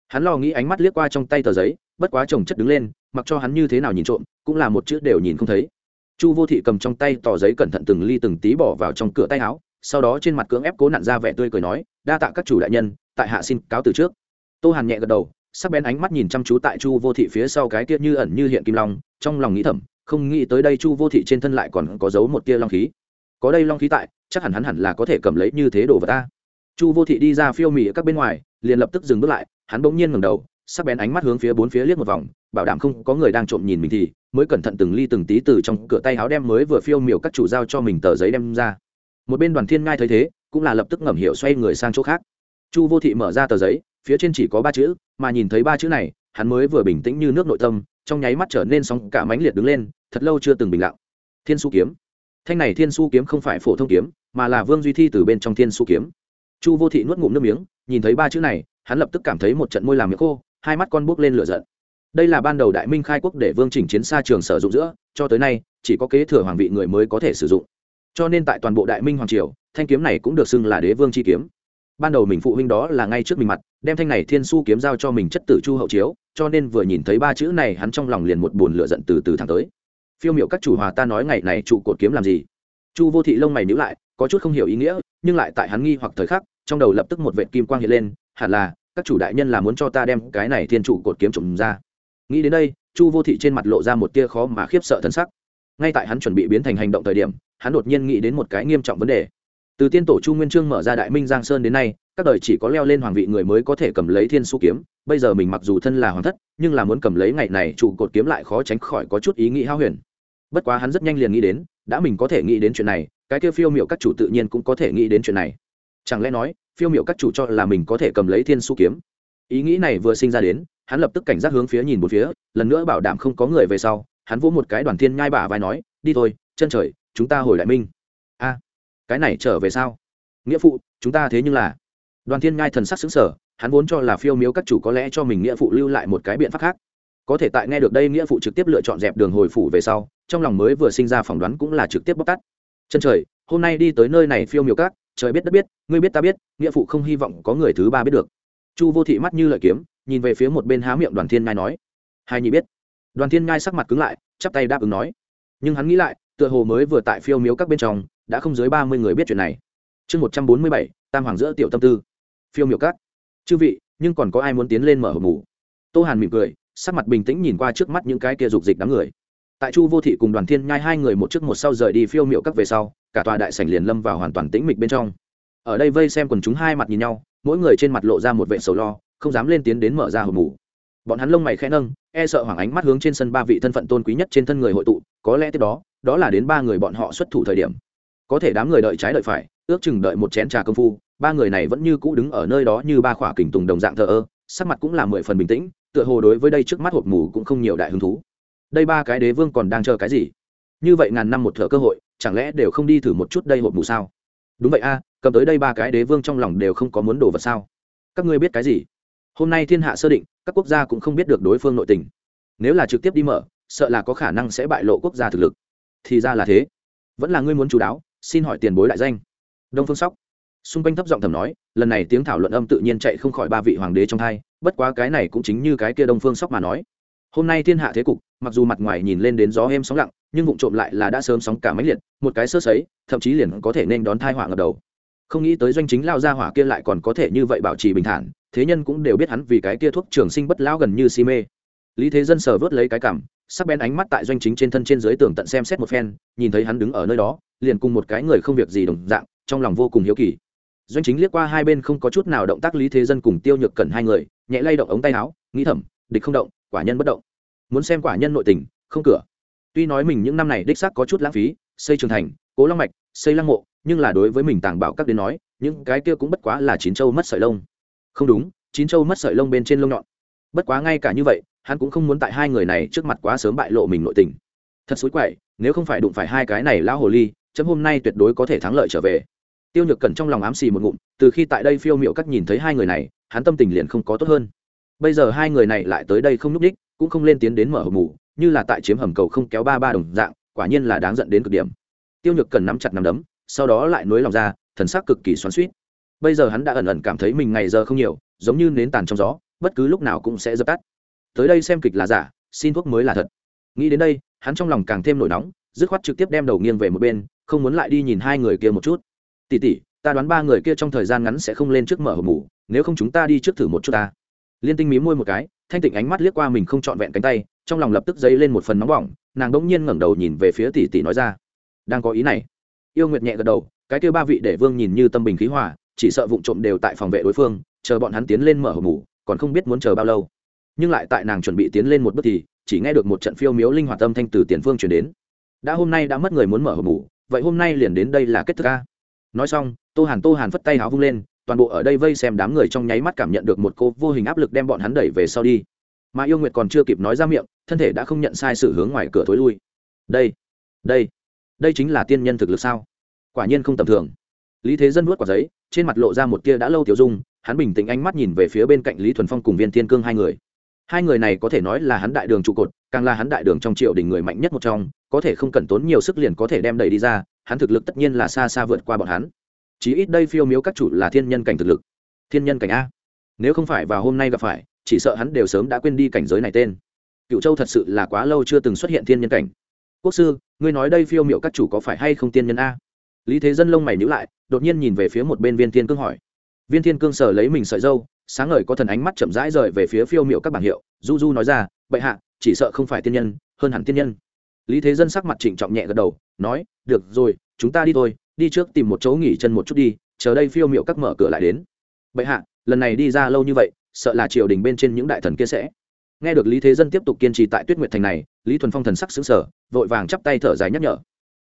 Hắn lo nghĩ ánh mắt liếc qua trong tay tờ giấy, bất quá chồng chất đứng lên, mặc cho hắn như thế nào nhìn trộm, cũng là một chữ đều nhìn không thấy chu vô thị cầm trong tay tờ giấy cẩn thận từng ly từng tí bỏ vào trong cửa tay áo, sau đó trên mặt cưỡng ép cố nặn ra vẻ tươi cười nói, đa tạ các chủ đại nhân, tại hạ xin cáo từ trước. Tô hàn nhẹ gật đầu, sắc bén ánh mắt nhìn chăm chú tại chu vô thị phía sau cái kia như ẩn như hiện kim long, trong lòng nghĩ thầm, không nghĩ tới đây chu vô thị trên thân lại còn có giấu một tia long khí. Có đây long khí tại, chắc hẳn hắn hẳn là có thể cầm lấy như thế đồ vật ta. Chu vô thị đi ra phiêu mì ở các bên ngoài, liền lập tức dừng bước lại, hắn bỗng nhiên ngẩng đầu, sắc bén ánh mắt hướng phía bốn phía liếc một vòng, bảo đảm không có người đang trộm nhìn mình thì mới cẩn thận từng ly từng tí từ trong cửa tay áo đem mới vừa phiêu miểu các chủ giao cho mình tờ giấy đem ra. Một bên đoàn thiên ngai thấy thế, cũng là lập tức ngầm hiểu xoay người sang chỗ khác. Chu vô thị mở ra tờ giấy, phía trên chỉ có ba chữ, mà nhìn thấy ba chữ này, hắn mới vừa bình tĩnh như nước nội tâm, trong nháy mắt trở nên sóng cả mánh liệt đứng lên, thật lâu chưa từng bình lặng. Thiên su kiếm. Thanh này thiên su kiếm không phải phổ thông kiếm, mà là vương duy thi từ bên trong thiên su kiếm. Chu vô thị nuốt ngụm nước miếng, nhìn thấy ba chữ này, hắn lập tức cảm thấy một trận môi làm miệng khô, hai mắt con buốc lên lửa giận đây là ban đầu đại minh khai quốc để vương chỉnh chiến xa trường sử dụng giữa, cho tới nay, chỉ có kế thừa hoàng vị người mới có thể sử dụng. Cho nên tại toàn bộ đại minh hoàng triều, thanh kiếm này cũng được xưng là đế vương chi kiếm. Ban đầu mình phụ huynh đó là ngay trước mình mặt, đem thanh này thiên su kiếm giao cho mình chất tử chu hậu chiếu, cho nên vừa nhìn thấy ba chữ này, hắn trong lòng liền một buồn lửa giận từ từ thẳng tới. Phiêu Miểu các chủ hòa ta nói ngày này trụ cột kiếm làm gì? Chu vô thị lông mày nhữ lại, có chút không hiểu ý nghĩa, nhưng lại tại hắn nghi hoặc thời khắc, trong đầu lập tức một vệ kim quang hiện lên, hẳn là, các chủ đại nhân là muốn cho ta đem cái này thiên trụ cột kiếm trộm ra nghĩ đến đây, chu vô thị trên mặt lộ ra một tia khó mà khiếp sợ thân sắc. Ngay tại hắn chuẩn bị biến thành hành động thời điểm, hắn đột nhiên nghĩ đến một cái nghiêm trọng vấn đề. Từ tiên tổ chu nguyên trương mở ra đại minh giang sơn đến nay, các đời chỉ có leo lên hoàng vị người mới có thể cầm lấy thiên su kiếm. Bây giờ mình mặc dù thân là hoàng thất, nhưng là muốn cầm lấy ngày này trụ cột kiếm lại khó tránh khỏi có chút ý nghĩ hao huyền. Bất quá hắn rất nhanh liền nghĩ đến, đã mình có thể nghĩ đến chuyện này, cái kia phiêu m i ệ u các chủ tự nhiên cũng có thể nghĩ đến chuyện này. Chẳng lẽ nói, phiêu m i ệ u các chủ cho là mình có thể cầm lấy thiên su kiếm? Ý nghĩ này vừa sinh ra đến, hắn lập tức cảnh giác hướng phía nhìn một phía, lần nữa bảo đảm không có người về sau, hắn vỗ một cái đoàn thiên nhai bả vai nói, đi thôi, chân trời, chúng ta hồi đại minh. A, cái này trở về sao? Nghĩa phụ, chúng ta thế nhưng là. Đoàn thiên nhai thần sắc xứng sở hắn vốn cho là phiêu miếu các chủ có lẽ cho mình nghĩa phụ lưu lại một cái biện pháp khác. Có thể tại nghe được đây nghĩa phụ trực tiếp lựa chọn dẹp đường hồi phủ về sau, trong lòng mới vừa sinh ra phỏng đoán cũng là trực tiếp bóc tắt chân trời, hôm nay đi tới nơi này phiêu miếu các, trời biết đất biết, ngươi biết ta biết, nghĩa phụ không hy vọng có người thứ ba biết được chu vô thị mắt như lợi kiếm, nhìn về phía một bên há miệng đoàn thiên nhai nói, hai nhị biết. Đoàn thiên nhai sắc mặt cứng lại, chắp tay đáp ứng nói, nhưng hắn nghĩ lại, tựa hồ mới vừa tại phiêu miếu các bên trong, đã không dưới ba mươi người biết chuyện này. Chương một trăm bốn mươi bảy, tam hoàng giữa tiểu tâm tư. Phiêu miếu các. Chư vị, nhưng còn có ai muốn tiến lên mở hộp mù? Tô hàn mỉm cười, sắc mặt bình tĩnh nhìn qua trước mắt những cái kia dục dịch đám người. Tại chu vô thị cùng đoàn thiên nhai hai người một trước một sau rời đi phiêu miệu các về sau, cả tòa đại sảnh liền lâm vào hoàn toàn tĩnh mịch bên trong. Ở đây vây xem quần chúng hai mặt nhìn nhau mỗi người trên mặt lộ ra một vệ sầu lo, không dám lên tiến đến mở ra hộp mù bọn hắn lông mày khẽ nâng e sợ hoàng ánh mắt hướng trên sân ba vị thân phận tôn quý nhất trên thân người hội tụ, có lẽ tiếp đó đó là đến ba người bọn họ xuất thủ thời điểm. Có thể đám người đợi trái đợi phải, ước chừng đợi một chén trà công phu, ba người này vẫn như cũ đứng ở nơi đó như ba khỏa kình tùng đồng dạng thờ ơ, sắc mặt cũng là mười phần bình tĩnh, tựa hồ đối với đây trước mắt hộp mù cũng không nhiều đại hứng thú. Đây ba cái đế vương còn đang chờ cái gì? Như vậy ngàn năm một thợ cơ hội, chẳng lẽ đều không đi thử một chút đây hộp mù sao? Đúng vậy a, cầm tới đây ba cái đế vương trong lòng đều không có muốn đổ vật sao? Các ngươi biết cái gì? Hôm nay thiên hạ sơ định, các quốc gia cũng không biết được đối phương nội tình. Nếu là trực tiếp đi mở, sợ là có khả năng sẽ bại lộ quốc gia thực lực. Thì ra là thế. Vẫn là ngươi muốn chú đáo, xin hỏi tiền bối đại danh. Đông phương sóc. Xung quanh thấp giọng thầm nói, lần này tiếng thảo luận âm tự nhiên chạy không khỏi ba vị hoàng đế trong thai bất quá cái này cũng chính như cái kia đông phương sóc mà nói. Hôm nay thiên hạ thế cục, mặc dù mặt ngoài nhìn lên đến gió êm sóng lặng nhưng vụ trộm lại là đã sớm sóng cả máy liệt, một cái sơ sấy, thậm chí liền có thể nên đón thai họa ngập đầu. Không nghĩ tới doanh chính lao ra hỏa kia lại còn có thể như vậy bảo trì bình thản, thế nhân cũng đều biết hắn vì cái kia thuốc trường sinh bất lão gần như si mê. Lý thế dân sờ vớt lấy cái cảm, sắc bén ánh mắt tại doanh chính trên thân trên dưới tường tận xem xét một phen, nhìn thấy hắn đứng ở nơi đó, liền cùng một cái người không việc gì đồng dạng, trong lòng vô cùng hiếu kỳ. Doanh chính liếc qua hai bên không có chút nào động tác lý thế dân cùng tiêu nhược cẩn hai người, nhẹ lay động ống tay áo, nghĩ thầm, địch không động, quả nhân bất động. Muốn xem quả nhân nội tình, không cửa tuy nói mình những năm này đích xác có chút lãng phí, xây trường thành, cố long mạch, xây lăng mộ, nhưng là đối với mình tàng bảo các đến nói, những cái kia cũng bất quá là chín châu mất sợi lông. Không đúng, chín châu mất sợi lông bên trên lông nhọn. Bất quá ngay cả như vậy, hắn cũng không muốn tại hai người này trước mặt quá sớm bại lộ mình nội tình. Thật xối quậy, nếu không phải đụng phải hai cái này lão hồ ly, chấm hôm nay tuyệt đối có thể thắng lợi trở về. Tiêu nhược cẩn trong lòng ám xì một ngụm, từ khi tại đây phiêu miệu các nhìn thấy hai người này, hắn tâm tình liền không có tốt hơn bây giờ hai người này lại tới đây không núp đích cũng không lên tiến đến mở hầm mù như là tại chiếm hầm cầu không kéo ba ba đồng dạng, quả nhiên là đáng giận đến cực điểm. Tiêu nhược cần nắm chặt nắm đấm, sau đó lại nối lòng ra, thần sắc cực kỳ xoắn suýt bây giờ hắn đã ẩn ẩn cảm thấy mình ngày giờ không nhiều, giống như nến tàn trong gió, bất cứ lúc nào cũng sẽ dập tắt. Tới đây xem kịch là giả, xin thuốc mới là thật. Nghĩ đến đây, hắn trong lòng càng thêm nổi nóng, dứt khoát trực tiếp đem đầu nghiêng về một bên, không muốn lại đi nhìn hai người kia một chút. Tỉ tỉ ta đoán ba người kia trong thời gian ngắn sẽ không lên trước mở hầm mù nếu không chúng ta đi trước thử một chút ta liên tinh mí môi một cái, thanh tịnh ánh mắt liếc qua mình không trọn vẹn cánh tay, trong lòng lập tức dấy lên một phần nóng bỏng, nàng đ ỗ n g nhiên ngẩng đầu nhìn về phía tỷ tỷ nói ra, đang có ý này. Yêu nguyệt nhẹ gật đầu, cái kêu ba vị để vương nhìn như tâm bình khí hòa, chỉ sợ vụ trộm đều tại phòng vệ đối phương, chờ bọn hắn tiến lên mở hộp mủ, còn không biết muốn chờ bao lâu. Nhưng lại tại nàng chuẩn bị tiến lên một bước thì, chỉ nghe được một trận phiêu miếu linh hoạt tâm thanh từ tiền phương chuyển đến. Đã hôm nay đã mất người muốn mở hộp mủ, vậy hôm nay liền đến đây là kết thúc ca. Nói xong, tô hàn tô hàn phất tay háo vung lên toàn bộ ở đây vây xem đám người trong nháy mắt cảm nhận được một cô vô hình áp lực đem bọn hắn đẩy về sau đi. Mà yêu nguyệt còn chưa kịp nói ra miệng, thân thể đã không nhận sai sự hướng ngoài cửa thối lui. Đây đây đây chính là tiên nhân thực lực sao? Quả nhiên không tầm thường. Lý thế dân nuốt quả giấy, trên mặt lộ ra một tia đã lâu tiểu dung, hắn bình tĩnh ánh mắt nhìn về phía bên cạnh lý thuần phong cùng viên thiên cương hai người. Hai người này có thể nói là hắn đại đường trụ cột, càng là hắn đại đường trong triều đình người mạnh nhất một trong, có thể không cần tốn nhiều sức liền có thể đem đẩy đi ra, hắn thực lực tất nhiên là xa xa vượt qua bọn hắn chí ít đây phiêu miếu các chủ là thiên nhân cảnh thực lực. Thiên nhân cảnh a. Nếu không phải vào hôm nay gặp phải, chỉ sợ hắn đều sớm đã quên đi cảnh giới này tên. Cựu châu thật sự là quá lâu chưa từng xuất hiện thiên nhân cảnh. Quốc sư, ngươi nói đây phiêu miệu các chủ có phải hay không tiên nhân a? Lý thế dân lông mày nhữ lại, đột nhiên nhìn về phía một bên viên thiên cương hỏi. Viên thiên cương sờ lấy mình sợi dâu, sáng ngời có thần ánh mắt chậm rãi rời về phía phiêu miệu các bảng hiệu, du du nói ra, bệ hạ, chỉ sợ không phải tiên nhân, hơn hẳn tiên nhân. Lý thế dân sắc mặt trịnh trọng nhẹ gật đầu, nói, được rồi, chúng ta đi thôi đi trước tìm một chỗ nghỉ chân một chút đi, chờ đây phiêu miệu các mở cửa lại đến. Bệ hạ, lần này đi ra lâu như vậy, sợ là triều đình bên trên những đại thần kia sẽ. Nghe được lý thế dân tiếp tục kiên trì tại tuyết nguyệt thành này, lý thuần phong thần sắc xứng sở vội vàng chắp tay thở dài nhắc nhở.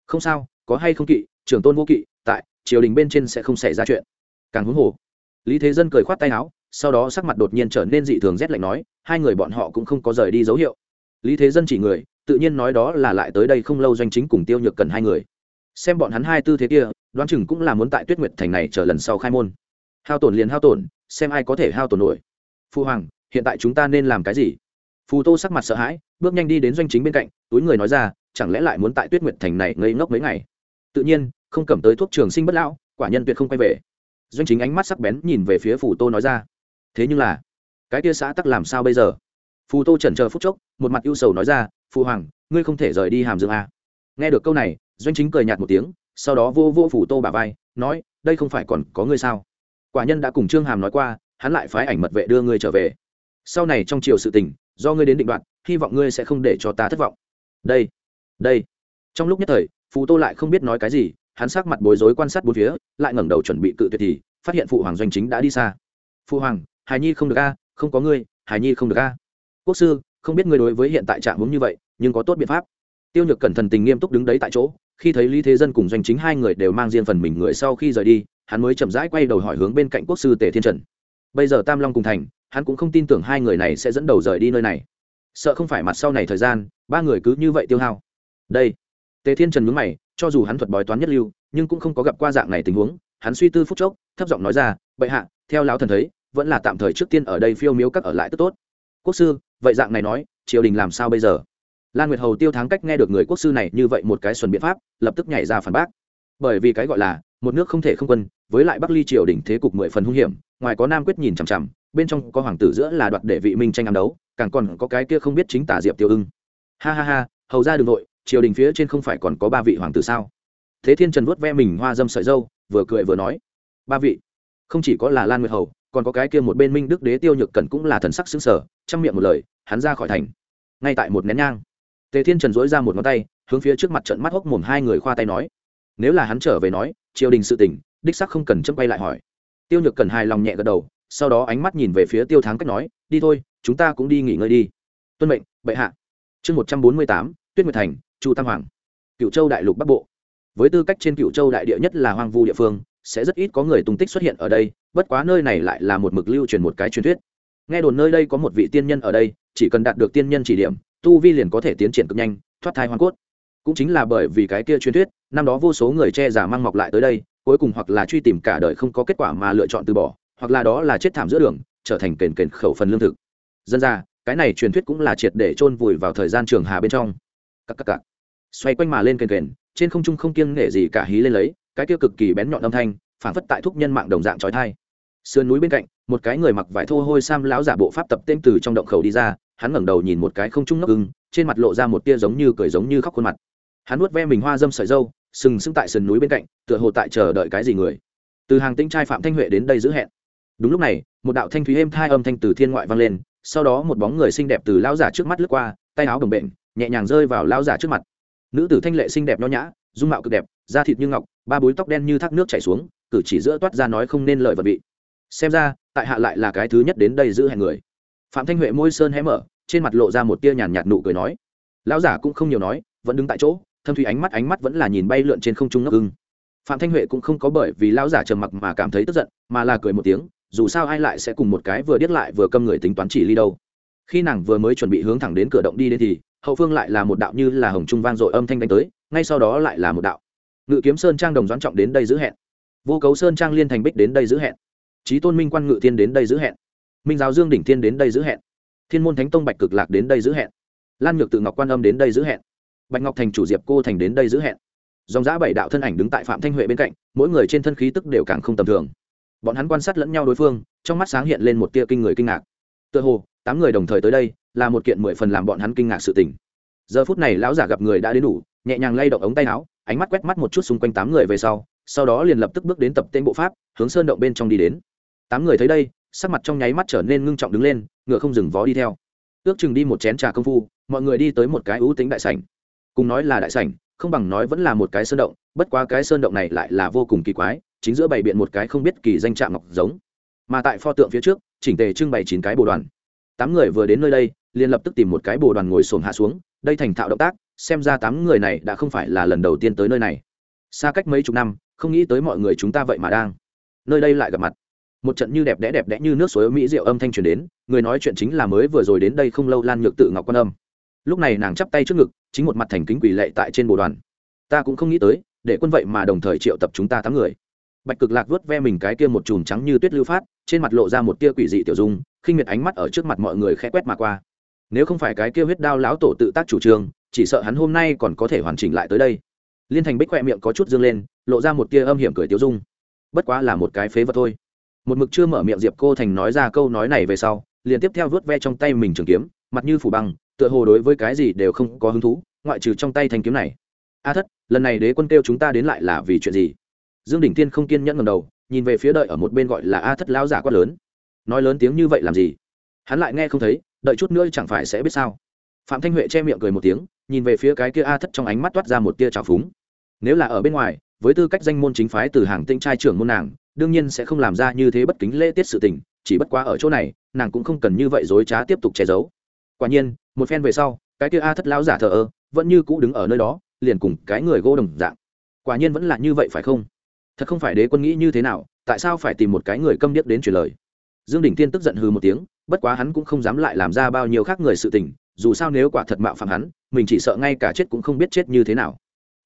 Không sao, có hay không kỵ, trưởng tôn vô kỵ, tại, triều đình bên trên sẽ không xảy ra chuyện. Càng huống hồ, lý thế dân cười khoát tay áo, sau đó sắc mặt đột nhiên trở nên dị thường rét lạnh nói, hai người bọn họ cũng không có rời đi dấu hiệu. Lý thế dân chỉ người, tự nhiên nói đó là lại tới đây không lâu doanh chính cùng tiêu nhược cần hai người xem bọn hắn hai tư thế kia, đoán chừng cũng là muốn tại tuyết nguyệt thành này chờ lần sau khai môn. Hao tổn liền hao tổn, xem ai có thể hao tổn nổi. Phu hoàng, hiện tại chúng ta nên làm cái gì? Phù tô sắc mặt sợ hãi, bước nhanh đi đến doanh chính bên cạnh, túi người nói ra, chẳng lẽ lại muốn tại tuyết nguyệt thành này ngây ngốc mấy ngày? Tự nhiên, không cầm tới thuốc trường sinh bất lão, quả nhân tuyệt không quay về. Doanh chính ánh mắt sắc bén nhìn về phía phù tô nói ra, thế nhưng là, cái kia xã tắc làm sao bây giờ? Phù tô chần chờ phút chốc, một mặt ưu sầu nói ra phù hoàng, ngươi không thể rời đi hàm dương a. Nghe được câu này doanh chính cười nhạt một tiếng, sau đó vô vô phủ tô bà vai, nói, đây không phải còn có ngươi sao? Quả nhân đã cùng trương hàm nói qua, hắn lại phái ảnh mật vệ đưa ngươi trở về. Sau này trong chiều sự tình, do ngươi đến định đoạn hy vọng ngươi sẽ không để cho ta thất vọng. Đây đây. Trong lúc nhất thời phù tô lại không biết nói cái gì, hắn sắc mặt bối rối quan sát bốn phía, lại ngẩng đầu chuẩn bị cự tuyệt thì, phát hiện phụ hoàng doanh chính đã đi xa. Phụ hoàng hài nhi không được a, không có ngươi hài nhi không được a. Quốc sư, không biết ngươi đối với hiện tại trạng hướng như vậy, nhưng có tốt biện pháp. Tiêu nhược cẩn thận tình nghiêm túc đứng đấy tại chỗ khi thấy lý thế dân cùng doanh chính hai người đều mang riêng phần mình người sau khi rời đi, hắn mới chậm rãi quay đầu hỏi hướng bên cạnh quốc sư tề thiên trần. Bây giờ tam long cùng thành, hắn cũng không tin tưởng hai người này sẽ dẫn đầu rời đi nơi này. Sợ không phải mặt sau này thời gian, ba người cứ như vậy tiêu hao. Đây. Tề thiên trần mướn mày, cho dù hắn thuật bói toán nhất lưu, nhưng cũng không có gặp qua dạng này tình huống. Hắn suy tư phút chốc, thấp giọng nói ra, bệ hạ, theo lão thần thấy, vẫn là tạm thời trước tiên ở đây phiêu miếu các ở lại tức tốt. Quốc sư, vậy dạng này nói, triều đình làm sao bây giờ? Lan nguyệt hầu tiêu thắng cách nghe được người quốc sư này như vậy một cái xuân biện pháp, lập tức nhảy ra phản bác. Bởi vì cái gọi là, một nước không thể không quân, với lại bắc ly triều đình thế cục mười phần hung hiểm, ngoài có nam quyết nhìn chằm chằm, bên trong có hoàng tử giữa là đoạt để vị minh tranh ám đấu, càng còn có cái kia không biết chính tả diệp tiêu ưng. Ha ha ha, hầu ra đường nội triều đình phía trên không phải còn có ba vị hoàng tử sao? Thế thiên trần vuốt ve mình hoa dâm sợi dâu, vừa cười vừa nói, ba vị, không chỉ có là lan nguyệt hầu, còn có cái kia một bên minh đức đế tiêu nhược cần cũng là thần sắc xứng sở trong miệng một lời, hắn ra khỏi thành, ngay tại một nén nhang tề thiên trần dối ra một ngón tay, hướng phía trước mặt trận mắt hốc mồm hai người khoa tay nói. Nếu là hắn trở về nói, triều đình sự tỉnh đích sắc không cần châm bay lại hỏi. Tiêu nhược cần hài lòng nhẹ gật đầu, sau đó ánh mắt nhìn về phía tiêu thắng cách nói, đi thôi, chúng ta cũng đi nghỉ ngơi đi. Tuân mệnh, bệ hạ. Chương một trăm bốn mươi tám, tuyết nguyệt thành, chu tam hoàng. Cựu châu đại lục bắc bộ. Với tư cách trên cựu châu đại địa nhất là hoang vu địa phương, sẽ rất ít có người tung tích xuất hiện ở đây, bất quá nơi này lại là một mực lưu truyền một cái truyền thuyết. Nghe đồn nơi đây có một vị tiên nhân ở đây, chỉ cần đạt được tiên nhân chỉ điểm tu vi liền có thể tiến triển cực nhanh, thoát thai hoàn cốt. Cũng chính là bởi vì cái kia truyền thuyết, năm đó vô số người che giả mang mọc lại tới đây, cuối cùng hoặc là truy tìm cả đời không có kết quả mà lựa chọn từ bỏ, hoặc là đó là chết thảm giữa đường, trở thành kền kền khẩu phần lương thực. Dân ra, cái này truyền thuyết cũng là triệt để chôn vùi vào thời gian trường hà bên trong. Cắc cắc cắc. xoay quanh mà lên kền kền, trên không trung không kiêng nể gì cả hí lên lấy, cái kia cực kỳ bén nhọn âm thanh phản phất tại thúc nhân mạng đồng dạng trói thai sườn núi bên cạnh, một cái người mặc vải thô hôi sam lão giả bộ pháp tập tên từ trong động khẩu đi ra hắn ngẩng đầu nhìn một cái không trung ngốc ưng, trên mặt lộ ra một tia giống như cười giống như khóc khuôn mặt. Hắn nuốt ve mình hoa dâm sợi dâu, sừng sững tại sườn núi bên cạnh, tựa hồ tại chờ đợi cái gì người. Từ hàng tinh trai phạm thanh huệ đến đây giữ hẹn. Đúng lúc này, một đạo thanh thúy êm thai âm thanh từ thiên ngoại vang lên, sau đó một bóng người xinh đẹp từ lão giả trước mắt lướt qua, tay áo bồng bềnh nhẹ nhàng rơi vào lão giả trước mặt. Nữ tử thanh lệ xinh đẹp nho nhã, dung mạo cực đẹp, da thịt như ngọc, ba búi tóc đen như thác nước chảy xuống, cử chỉ giữa toát ra nói không nên lời vật vị. Xem ra, tại hạ lại là cái thứ nhất đến đây giữ hẹn người phạm thanh huệ môi sơn hé mở, trên mặt lộ ra một tia nhàn nhạt nụ cười nói. Lão giả cũng không nhiều nói, vẫn đứng tại chỗ, thâm thủy ánh mắt ánh mắt vẫn là nhìn bay lượn trên không trung ngốc ưng. Phạm thanh huệ cũng không có bởi vì lão giả trầm mặc mà cảm thấy tức giận, mà là cười một tiếng, dù sao ai lại sẽ cùng một cái vừa điếc lại vừa câm người tính toán chỉ ly đâu. Khi nàng vừa mới chuẩn bị hướng thẳng đến cửa động đi đến thì, hậu phương lại là một đạo như là hồng trung vang dội âm thanh đánh tới, ngay sau đó lại là một đạo. Ngự kiếm sơn trang đồng doãn trọng đến đây giữ hẹn. Vô cấu sơn trang liên thành bích đến đây giữ hẹn. Trí tôn minh quan ngự thiên đến đây giữ hẹn minh giáo dương đỉnh thiên đến đây giữ hẹn. Thiên môn thánh tông bạch cực lạc đến đây giữ hẹn. Lan nhược tự ngọc quan âm đến đây giữ hẹn. Bạch ngọc thành chủ diệp cô thành đến đây giữ hẹn. Dòng giã bảy đạo thân ảnh đứng tại phạm thanh huệ bên cạnh, mỗi người trên thân khí tức đều càng không tầm thường. Bọn hắn quan sát lẫn nhau đối phương, trong mắt sáng hiện lên một tia kinh người kinh ngạc. Tựa hồ, tám người đồng thời tới đây, là một kiện mười phần làm bọn hắn kinh ngạc sự tình. Giờ phút này lão giả gặp người đã đến đủ, nhẹ nhàng lay động ống tay áo, ánh mắt quét mắt một chút xung quanh tám người về sau sau đó liền lập tức bước đến tập tên bộ pháp, hướng sơn động bên trong đi đến. Tám người thấy đây sắc mặt trong nháy mắt trở nên ngưng trọng đứng lên, ngựa không dừng vó đi theo. Ước chừng đi một chén trà công phu, mọi người đi tới một cái ưu tính đại sảnh. Cùng nói là đại sảnh, không bằng nói vẫn là một cái sơn động, bất quá cái sơn động này lại là vô cùng kỳ quái, chính giữa bày biện một cái không biết kỳ danh trạm ngọc giống. Mà tại pho tượng phía trước, chỉnh tề trưng bày chín cái bồ đoàn. Tám người vừa đến nơi đây, liền lập tức tìm một cái bồ đoàn ngồi xổm hạ xuống, đây thành thạo động tác, xem ra tám người này đã không phải là lần đầu tiên tới nơi này. Xa cách mấy chục năm, không nghĩ tới mọi người chúng ta vậy mà đang. Nơi đây lại gặp mặt một trận như đẹp đẽ đẹp đẽ như nước suối mỹ rượu âm thanh truyền đến, người nói chuyện chính là mới vừa rồi đến đây không lâu lan nhược tự ngọc quan âm. Lúc này nàng chắp tay trước ngực, chính một mặt thành kính quỷ lệ tại trên bộ đoàn. Ta cũng không nghĩ tới, để quân vậy mà đồng thời triệu tập chúng ta tám người. Bạch cực lạc vớt ve mình cái kia một chùm trắng như tuyết lưu phát, trên mặt lộ ra một tia quỷ dị tiểu dung, khinh miệt ánh mắt ở trước mặt mọi người khẽ quét mà qua. Nếu không phải cái kia huyết đao lão tổ tự tác chủ trương, chỉ sợ hắn hôm nay còn có thể hoàn chỉnh lại tới đây. Liên thành bích khoe miệng có chút dương lên, lộ ra một tia âm hiểm cười tiêu dung. Bất quá là một cái phế vật thôi một mực chưa mở miệng diệp cô thành nói ra câu nói này về sau, liền tiếp theo vớt ve trong tay mình trường kiếm, mặt như phủ băng, tựa hồ đối với cái gì đều không có hứng thú, ngoại trừ trong tay thanh kiếm này. A thất, lần này đế quân kêu chúng ta đến lại là vì chuyện gì? Dương đỉnh tiên không kiên nhẫn ngầm đầu, nhìn về phía đợi ở một bên gọi là a thất lão giả quát lớn. Nói lớn tiếng như vậy làm gì? Hắn lại nghe không thấy, đợi chút nữa chẳng phải sẽ biết sao? Phạm thanh huệ che miệng cười một tiếng, nhìn về phía cái kia a thất trong ánh mắt toát ra một tia trào phúng. Nếu là ở bên ngoài, với tư cách danh môn chính phái từ hàng tinh trai trưởng môn nàng đương nhiên sẽ không làm ra như thế bất kính lễ tiết sự tình, chỉ bất quá ở chỗ này, nàng cũng không cần như vậy dối trá tiếp tục che giấu. Quả nhiên, một phen về sau, cái kia a thất lão giả thờ ơ, vẫn như cũ đứng ở nơi đó, liền cùng cái người gỗ đồng dạng. Quả nhiên vẫn là như vậy phải không? Thật không phải đế quân nghĩ như thế nào, tại sao phải tìm một cái người câm điếc đến truyền lời? Dương đình tiên tức giận hừ một tiếng, bất quá hắn cũng không dám lại làm ra bao nhiêu khác người sự tình, dù sao nếu quả thật mạo phạm hắn, mình chỉ sợ ngay cả chết cũng không biết chết như thế nào.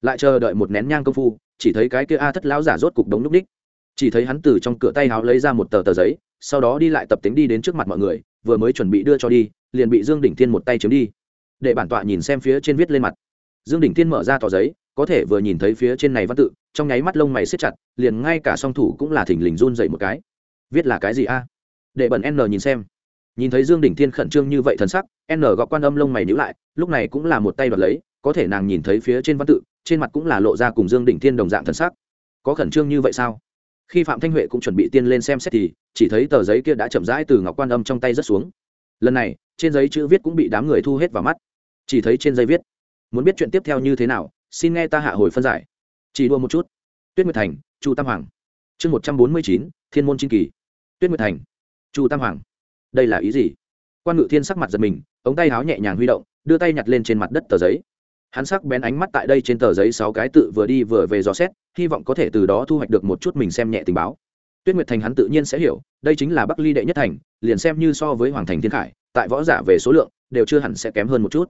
Lại chờ đợi một nén nhang công phu, chỉ thấy cái kia a thất lão giả rốt cục đống núp ních chỉ thấy hắn từ trong cửa tay háo lấy ra một tờ tờ giấy, sau đó đi lại tập tính đi đến trước mặt mọi người, vừa mới chuẩn bị đưa cho đi, liền bị dương đỉnh thiên một tay chiếm đi. Để bản tọa nhìn xem phía trên viết lên mặt. Dương đỉnh thiên mở ra tờ giấy, có thể vừa nhìn thấy phía trên này văn tự, trong nháy mắt lông mày xếp chặt, liền ngay cả song thủ cũng là thỉnh lình run dậy một cái. Viết là cái gì a? Để bẩn n nhìn xem. Nhìn thấy dương đỉnh thiên khẩn trương như vậy thần sắc, n gọc quan âm lông mày nhữ lại, lúc này cũng là một tay đoạt lấy, có thể nàng nhìn thấy phía trên văn tự, trên mặt cũng là lộ ra cùng dương đỉnh thiên đồng dạng thần sắc. Có khẩn trương như vậy sao? Khi phạm thanh huệ cũng chuẩn bị tiên lên xem xét thì chỉ thấy tờ giấy kia đã chậm rãi từ ngọc quan âm trong tay rớt xuống. Lần này, trên giấy chữ viết cũng bị đám người thu hết vào mắt. Chỉ thấy trên giấy viết, muốn biết chuyện tiếp theo như thế nào, xin nghe ta hạ hồi phân giải. Chỉ đua một chút. Tuyết nguyệt thành, chu tam hoàng. Chương một trăm bốn mươi chín, thiên môn trinh kỳ. Tuyết nguyệt thành, chu tam hoàng. Đây là ý gì? Quan ngự thiên sắc mặt giật mình, ống tay háo nhẹ nhàng huy động, đưa tay nhặt lên trên mặt đất tờ giấy. Hắn sắc bén ánh mắt tại đây trên tờ giấy sáu cái tự vừa đi vừa về dò xét hy vọng có thể từ đó thu hoạch được một chút mình xem nhẹ tình báo. Tuyết nguyệt thành hắn tự nhiên sẽ hiểu, đây chính là bắc ly đệ nhất thành, liền xem như so với hoàng thành thiên khải, tại võ giả về số lượng, đều chưa hẳn sẽ kém hơn một chút.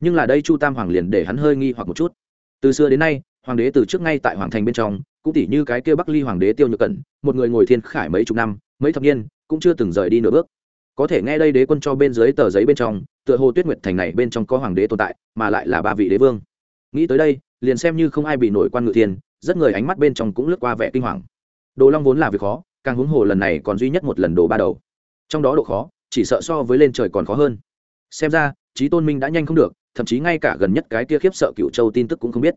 Nhưng là đây chu tam hoàng liền để hắn hơi nghi hoặc một chút. Từ xưa đến nay, hoàng đế từ trước ngay tại hoàng thành bên trong, cũng tỉ như cái kia bắc ly hoàng đế tiêu nhược cẩn, một người ngồi thiên khải mấy chục năm, mấy thập niên, cũng chưa từng rời đi nửa bước. Có thể nghe đây đế quân cho bên dưới tờ giấy bên trong, tựa hồ tuyết nguyệt thành này bên trong có hoàng đế tồn tại, mà lại là ba vị đế vương. Nghĩ tới đây, liền xem như không ai bị nổi quan ngự thiên rất người ánh mắt bên trong cũng lướt qua vẻ kinh hoàng. Đồ long vốn là việc khó, càng huống hồ lần này còn duy nhất một lần đồ ba đầu. Trong đó độ khó, chỉ sợ so với lên trời còn khó hơn. Xem ra trí tôn minh đã nhanh không được, thậm chí ngay cả gần nhất cái kia khiếp sợ cựu châu tin tức cũng không biết.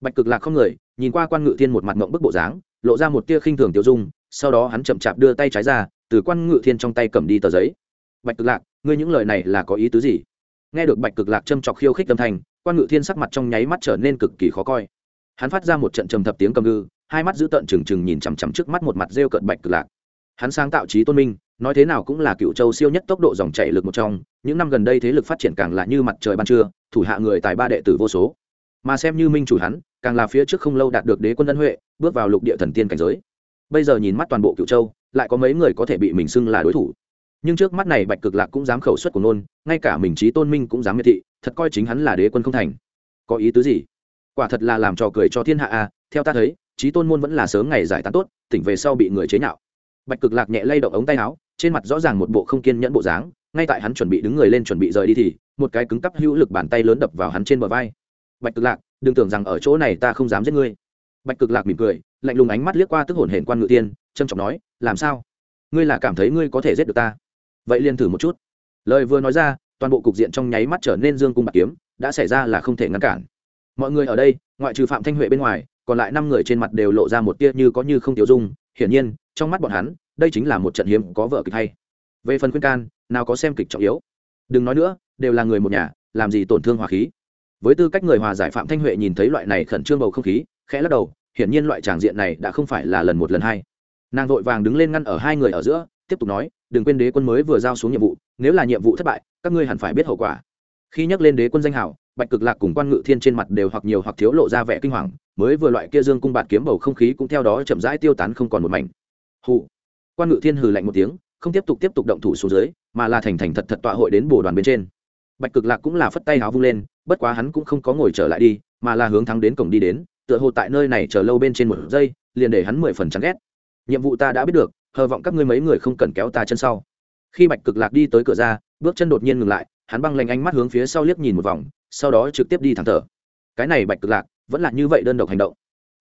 Bạch cực lạc không người, nhìn qua quan ngự thiên một mặt ngậm bức bộ dáng, lộ ra một tia khinh thường tiêu dung, sau đó hắn chậm chạp đưa tay trái ra, từ quan ngự thiên trong tay cầm đi tờ giấy. Bạch cực lạc, ngươi những lời này là có ý tứ gì? Nghe được bạch cực lạc châm chọc khiêu khích âm thanh, quan ngự thiên sắc mặt trong nháy mắt trở nên cực kỳ khó coi hắn phát ra một trận trầm thập tiếng cầm ngư, hai mắt giữ tợn trừng trừng nhìn chằm chằm trước mắt một mặt rêu cận bạch cực lạc. Hắn sáng tạo trí tôn minh, nói thế nào cũng là cựu châu siêu nhất tốc độ dòng chảy lực một trong, những năm gần đây thế lực phát triển càng là như mặt trời ban trưa, thủ hạ người tài ba đệ tử vô số. Mà xem như minh chủ hắn, càng là phía trước không lâu đạt được đế quân ân huệ, bước vào lục địa thần tiên cảnh giới. Bây giờ nhìn mắt toàn bộ cựu châu, lại có mấy người có thể bị mình xưng là đối thủ. Nhưng trước mắt này bạch cực lạc cũng dám khẩu xuất của nôn, ngay cả mình trí tôn minh cũng dám miệt thị, thật coi chính hắn là đế quân không thành. Có ý tứ gì? Quả thật là làm trò cười cho thiên hạ a à, theo ta thấy trí tôn môn vẫn là sớm ngày giải tán tốt tỉnh về sau bị người chế nhạo. Bạch cực lạc nhẹ lay động ống tay áo trên mặt rõ ràng một bộ không kiên nhẫn bộ dáng ngay tại hắn chuẩn bị đứng người lên chuẩn bị rời đi thì một cái cứng cắp hữu lực bàn tay lớn đập vào hắn trên bờ vai. Bạch cực lạc đừng tưởng rằng ở chỗ này ta không dám giết ngươi. Bạch cực lạc mỉm cười lạnh lùng ánh mắt liếc qua tức hồn hển quan ngự tiên trâm trọng nói làm sao? Ngươi là cảm thấy ngươi có thể giết được ta? Vậy liền thử một chút. Lời vừa nói ra toàn bộ cục diện trong nháy mắt trở nên dương cung bạc kiếm đã xảy ra là không thể ngăn cản mọi người ở đây, ngoại trừ phạm thanh huệ bên ngoài, còn lại năm người trên mặt đều lộ ra một tia như có như không tiêu dung. Hiển nhiên, trong mắt bọn hắn, đây chính là một trận hiếm có vợ kịch hay. Về phần khuyên can, nào có xem kịch trọng yếu. Đừng nói nữa, đều là người một nhà, làm gì tổn thương hòa khí. Với tư cách người hòa giải phạm thanh huệ nhìn thấy loại này khẩn trương bầu không khí, khẽ lắc đầu, hiển nhiên loại tràng diện này đã không phải là lần một lần hai. Nàng vội vàng đứng lên ngăn ở hai người ở giữa, tiếp tục nói, đừng quên đế quân mới vừa giao xuống nhiệm vụ, nếu là nhiệm vụ thất bại, các ngươi hẳn phải biết hậu quả khi nhắc lên đế quân danh hảo, bạch cực lạc cùng quan ngự thiên trên mặt đều hoặc nhiều hoặc thiếu lộ ra vẻ kinh hoàng, mới vừa loại kia dương cung bạt kiếm bầu không khí cũng theo đó chậm rãi tiêu tán không còn một mảnh. Hụ quan ngự thiên hừ lạnh một tiếng, không tiếp tục tiếp tục động thủ xuống dưới, mà là thành thành thật thật tọa hội đến bồ đoàn bên trên. Bạch cực lạc cũng là phất tay háo vung lên, bất quá hắn cũng không có ngồi trở lại đi, mà là hướng thắng đến cổng đi đến, tựa hồ tại nơi này chờ lâu bên trên một giây, liền để hắn mười phần chán ghét. Nhiệm vụ ta đã biết được, hờ vọng các ngươi mấy người không cần kéo ta chân sau. Khi bạch cực lạc đi tới cửa ra, bước chân đột nhiên ngừng lại hắn băng lanh ánh mắt hướng phía sau liếc nhìn một vòng, sau đó trực tiếp đi thẳng thở. Cái này bạch cực lạc vẫn là như vậy đơn độc hành động.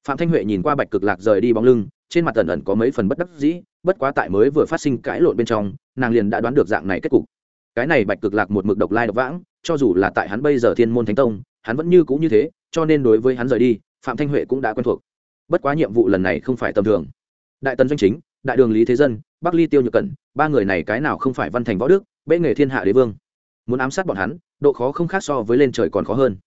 Phạm thanh huệ nhìn qua bạch cực lạc rời đi bóng lưng, trên mặt tần ẩn có mấy phần bất đắc dĩ, bất quá tại mới vừa phát sinh cãi lộn bên trong, nàng liền đã đoán được dạng này kết cục. Cái này bạch cực lạc một mực độc lai độc vãng, cho dù là tại hắn bây giờ thiên môn thánh tông, hắn vẫn như cũ như thế, cho nên đối với hắn rời đi, phạm thanh huệ cũng đã quen thuộc. Bất quá nhiệm vụ lần này không phải tầm thường. Đại tần doanh chính, đại đường lý thế dân, bắc ly tiêu nhược cẩn, ba người này cái nào không phải văn thành võ đức, bệ nghề thiên hạ đế vương muốn ám sát bọn hắn, độ khó không khác so với lên trời còn khó hơn.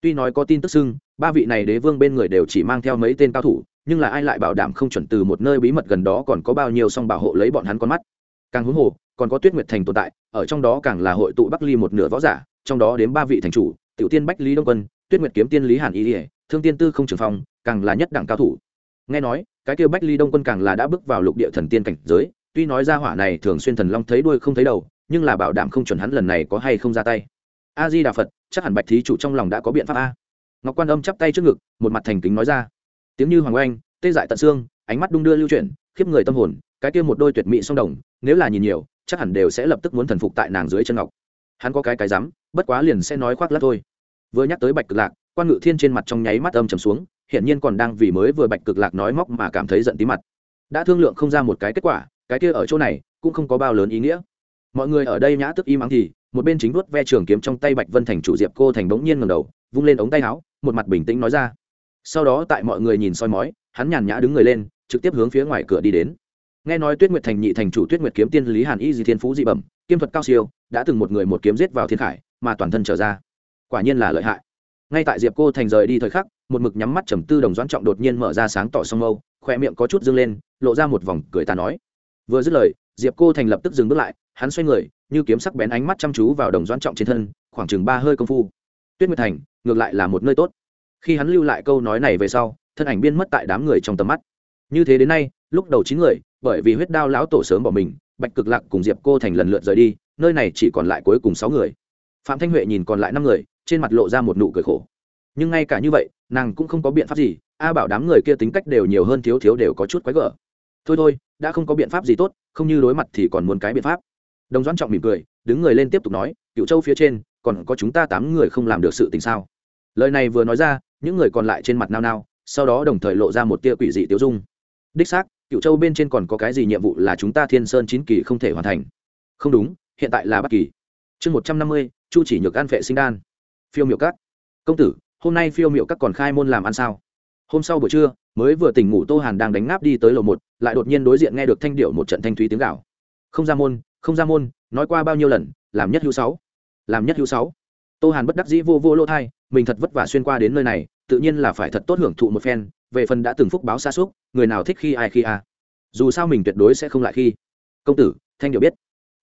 Tuy nói có tin tức xưng, ba vị này đế vương bên người đều chỉ mang theo mấy tên cao thủ, nhưng là ai lại bảo đảm không chuẩn từ một nơi bí mật gần đó còn có bao nhiêu song bảo hộ lấy bọn hắn con mắt? Càng huống hồ, còn có tuyết nguyệt thành tồn tại, ở trong đó càng là hội tụ bắc ly một nửa võ giả, trong đó đến ba vị thành chủ, tiểu tiên bách lý đông quân, tuyết nguyệt kiếm tiên lý hàn y ỉa thương tiên tư không trường phong, càng là nhất đẳng cao thủ. Nghe nói, cái kêu bách ly đông quân càng là đã bước vào lục địa thần tiên cảnh giới, tuy nói ra hỏa này thường xuyên thần long thấy đuôi không thấy đầu nhưng là bảo đảm không chuẩn hắn lần này có hay không ra tay. A di đà phật chắc hẳn bạch thí chủ trong lòng đã có biện pháp a. Ngọc quan âm chắp tay trước ngực một mặt thành kính nói ra. Tiếng như hoàng oanh tê dại tận xương ánh mắt đung đưa lưu chuyển khiếp người tâm hồn cái kia một đôi tuyệt mỹ song đồng nếu là nhìn nhiều chắc hẳn đều sẽ lập tức muốn thần phục tại nàng dưới chân ngọc. Hắn có cái cái dám, bất quá liền sẽ nói khoác lắc thôi. Vừa nhắc tới bạch cực lạc quan ngự thiên trên mặt trong nháy mắt âm trầm xuống hiện nhiên còn đang vì mới vừa bạch cực lạc nói móc mà cảm thấy giận tí mặt. Đã thương lượng không ra một cái kết quả cái kia ở chỗ này cũng không có bao lớn ý nghĩa mọi người ở đây nhã tức im ắng thì, một bên chính vuốt ve trường kiếm trong tay bạch vân thành chủ diệp cô thành bỗng nhiên ngầm đầu, vung lên ống tay áo, một mặt bình tĩnh nói ra. Sau đó tại mọi người nhìn soi mói, hắn nhàn nhã đứng người lên, trực tiếp hướng phía ngoài cửa đi đến. Nghe nói tuyết nguyệt thành nhị thành chủ tuyết nguyệt kiếm tiên lý hàn y di thiên phú dị bẩm kiêm thuật cao siêu, đã từng một người một kiếm giết vào thiên khải, mà toàn thân trở ra. Quả nhiên là lợi hại. Ngay tại diệp cô thành rời đi thời khắc, một mực nhắm mắt trầm tư đồng doãn trọng đột nhiên mở ra sáng tỏ sông mâu, khoe miệng có chút dâng lên, lộ ra một vòng cười ta nói. Vừa dứt lời diệp cô thành lập tức dừng bước lại, hắn xoay người, như kiếm sắc bén ánh mắt chăm chú vào đồng doãn trọng trên thân, khoảng chừng ba hơi công phu. Tuyết nguyệt thành, ngược lại là một nơi tốt. Khi hắn lưu lại câu nói này về sau, thân ảnh biên mất tại đám người trong tầm mắt. Như thế đến nay, lúc đầu chín người, bởi vì huyết đao lão tổ sớm bỏ mình, bạch cực lạc cùng diệp cô thành lần lượt rời đi, nơi này chỉ còn lại cuối cùng sáu người. Phạm thanh huệ nhìn còn lại năm người, trên mặt lộ ra một nụ cười khổ. Nhưng ngay cả như vậy, nàng cũng không có biện pháp gì, a bảo đám người kia tính cách đều nhiều hơn thiếu thiếu đều có chút quái gở. Thôi thôi đã không có biện pháp gì tốt, không như đối mặt thì còn muốn cái biện pháp. Đồng doãn trọng mỉm cười, đứng người lên tiếp tục nói cựu châu phía trên, còn có chúng ta tám người không làm được sự tình sao? Lời này vừa nói ra, những người còn lại trên mặt nao nao, sau đó đồng thời lộ ra một tia quỷ dị tiêu dung. Đích xác cựu châu bên trên còn có cái gì nhiệm vụ là chúng ta thiên sơn chín kỳ không thể hoàn thành? Không đúng, hiện tại là bất kỳ. Chương một trăm năm mươi, chu chỉ nhược ăn vệ sinh đan. Phiêu miệu các. Công tử, hôm nay phiêu miệu các còn khai môn làm ăn sao? Hôm sau buổi trưa, mới vừa tỉnh ngủ tô hàn đang đánh ngáp đi tới lầu một, lại đột nhiên đối diện nghe được thanh điệu một trận thanh thúy tiếng gạo không ra môn, không ra môn, nói qua bao nhiêu lần, làm nhất hữu sáu, làm nhất hữu sáu. Tô hàn bất đắc dĩ vô vô lỗ thai, mình thật vất vả xuyên qua đến nơi này, tự nhiên là phải thật tốt hưởng thụ một phen, về phần đã từng phúc báo xa xúc, người nào thích khi ai khi a. Dù sao mình tuyệt đối sẽ không lại khi. Công tử, thanh điệu biết.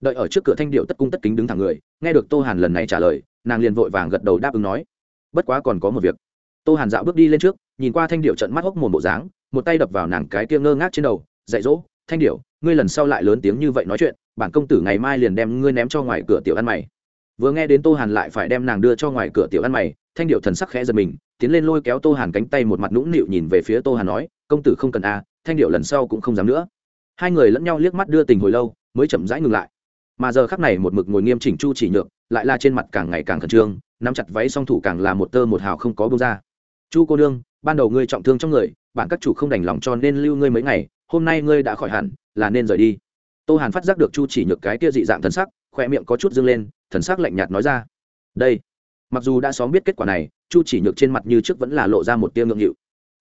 Đợi ở trước cửa thanh điệu tất cung tất kính đứng thẳng người, nghe được tô hàn lần này trả lời, nàng liền vội vàng gật đầu đáp ứng nói. Bất quá còn có một việc. Tô hàn dạo bước đi lên trước nhìn qua thanh điệu trận mắt hốc mồm bộ dáng, một tay đập vào nàng cái kia ngơ ngác trên đầu, dạy dỗ, thanh điệu ngươi lần sau lại lớn tiếng như vậy nói chuyện, bản công tử ngày mai liền đem ngươi ném cho ngoài cửa tiểu ăn mày. Vừa nghe đến tô hàn lại phải đem nàng đưa cho ngoài cửa tiểu ăn mày, thanh điệu thần sắc khẽ giật mình, tiến lên lôi kéo tô hàn cánh tay một mặt nũng nịu nhìn về phía tô hàn nói, công tử không cần a thanh điệu lần sau cũng không dám nữa. Hai người lẫn nhau liếc mắt đưa tình hồi lâu, mới chậm rãi ngừng lại. Mà giờ khắc này một mực ngồi nghiêm chỉnh chu chỉ nhược, lại là trên mặt càng ngày càng khẩn trương, nắm chặt váy song thủ càng là một tơ một hào không có bông ra. Chu cô nương ban đầu ngươi trọng thương trong người bạn các chủ không đành lòng cho nên lưu ngươi mấy ngày, hôm nay ngươi đã khỏi hẳn, là nên rời đi. Tô hàn phát giác được chu chỉ nhược cái kia dị dạng thần sắc khoe miệng có chút dâng lên, thần sắc lạnh nhạt nói ra. Đây, mặc dù đã xóm biết kết quả này, chu chỉ nhược trên mặt như trước vẫn là lộ ra một tia ngượng nghịu.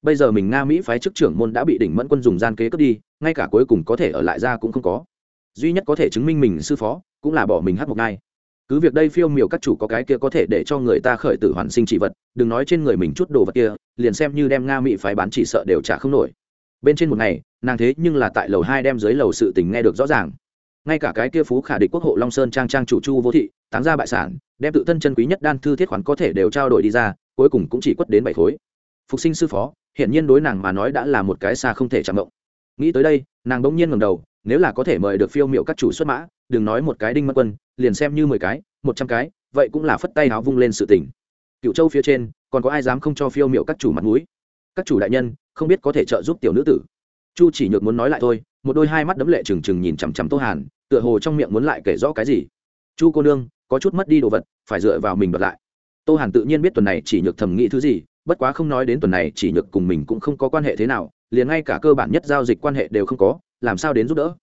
Bây giờ mình nga mỹ phái chức trưởng môn đã bị đỉnh mẫn quân dùng gian kế cướp đi, ngay cả cuối cùng có thể ở lại ra cũng không có. Duy nhất có thể chứng minh mình sư phó, cũng là bỏ mình hát một ngai cứ việc đây phiêu miểu các chủ có cái kia có thể để cho người ta khởi tử hoàn sinh chỉ vật, đừng nói trên người mình chút đồ vật kia, liền xem như đem nga mỹ phái bán chỉ sợ đều trả không nổi. Bên trên một ngày, nàng thế nhưng là tại lầu hai đem dưới lầu sự tình nghe được rõ ràng. Ngay cả cái kia phú khả địch quốc hộ long sơn trang trang chủ chu vô thị tán ra bại sản, đem tự thân chân quý nhất đan thư thiết khoản có thể đều trao đổi đi ra, cuối cùng cũng chỉ quất đến bảy khối. Phục sinh sư phó hiện nhiên đối nàng mà nói đã là một cái xa không thể chạm động. Nghĩ tới đây, nàng bỗng nhiên ngầm đầu, nếu là có thể mời được phiêu miệu các chủ xuất mã, đừng nói một cái đinh mất quân liền xem như mười cái, một trăm cái, vậy cũng là phất tay áo vung lên sự tỉnh cựu châu phía trên, còn có ai dám không cho phiêu miệu các chủ mặt mũi? Các chủ đại nhân, không biết có thể trợ giúp tiểu nữ tử. Chu chỉ nhược muốn nói lại thôi, một đôi hai mắt đấm lệ trừng trừng nhìn chằm chằm tô hàn, tựa hồ trong miệng muốn lại kể rõ cái gì. Chu cô nương, có chút mất đi đồ vật, phải dựa vào mình đoạt lại. Tô hàn tự nhiên biết tuần này chỉ nhược thầm nghĩ thứ gì, bất quá không nói đến tuần này chỉ nhược cùng mình cũng không có quan hệ thế nào, liền ngay cả cơ bản nhất giao dịch quan hệ đều không có, làm sao đến giúp đỡ?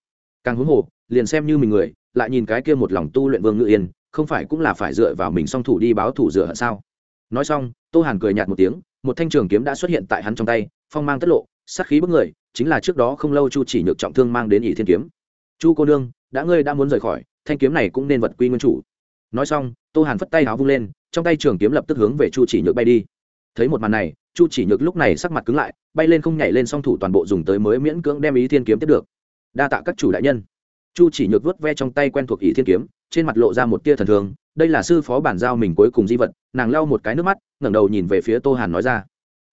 Càng huống hồ, liền xem như mình người lại nhìn cái kia một lòng tu luyện vương ngự yên, không phải cũng là phải dựa vào mình song thủ đi báo thủ rửa hận sao? Nói xong, tô hàn cười nhạt một tiếng, một thanh trường kiếm đã xuất hiện tại hắn trong tay, phong mang tất lộ, sát khí bức người, chính là trước đó không lâu chu chỉ nhược trọng thương mang đến ỷ thiên kiếm. Chu cô nương, đã ngươi đã muốn rời khỏi, thanh kiếm này cũng nên vật quy nguyên chủ. Nói xong, tô hàn phất tay áo vung lên, trong tay trường kiếm lập tức hướng về chu chỉ nhược bay đi. Thấy một màn này, chu chỉ nhược lúc này sắc mặt cứng lại, bay lên không nhảy lên song thủ toàn bộ dùng tới mới miễn cưỡng đem ý thiên kiếm tiếp được. Đa tạ các chủ đại nhân chu chỉ nhược vớt ve trong tay quen thuộc ý thiên kiếm, trên mặt lộ ra một tia thần thường đây là sư phó bản giao mình cuối cùng di vật, nàng lau một cái nước mắt, ngẩng đầu nhìn về phía tô hàn nói ra,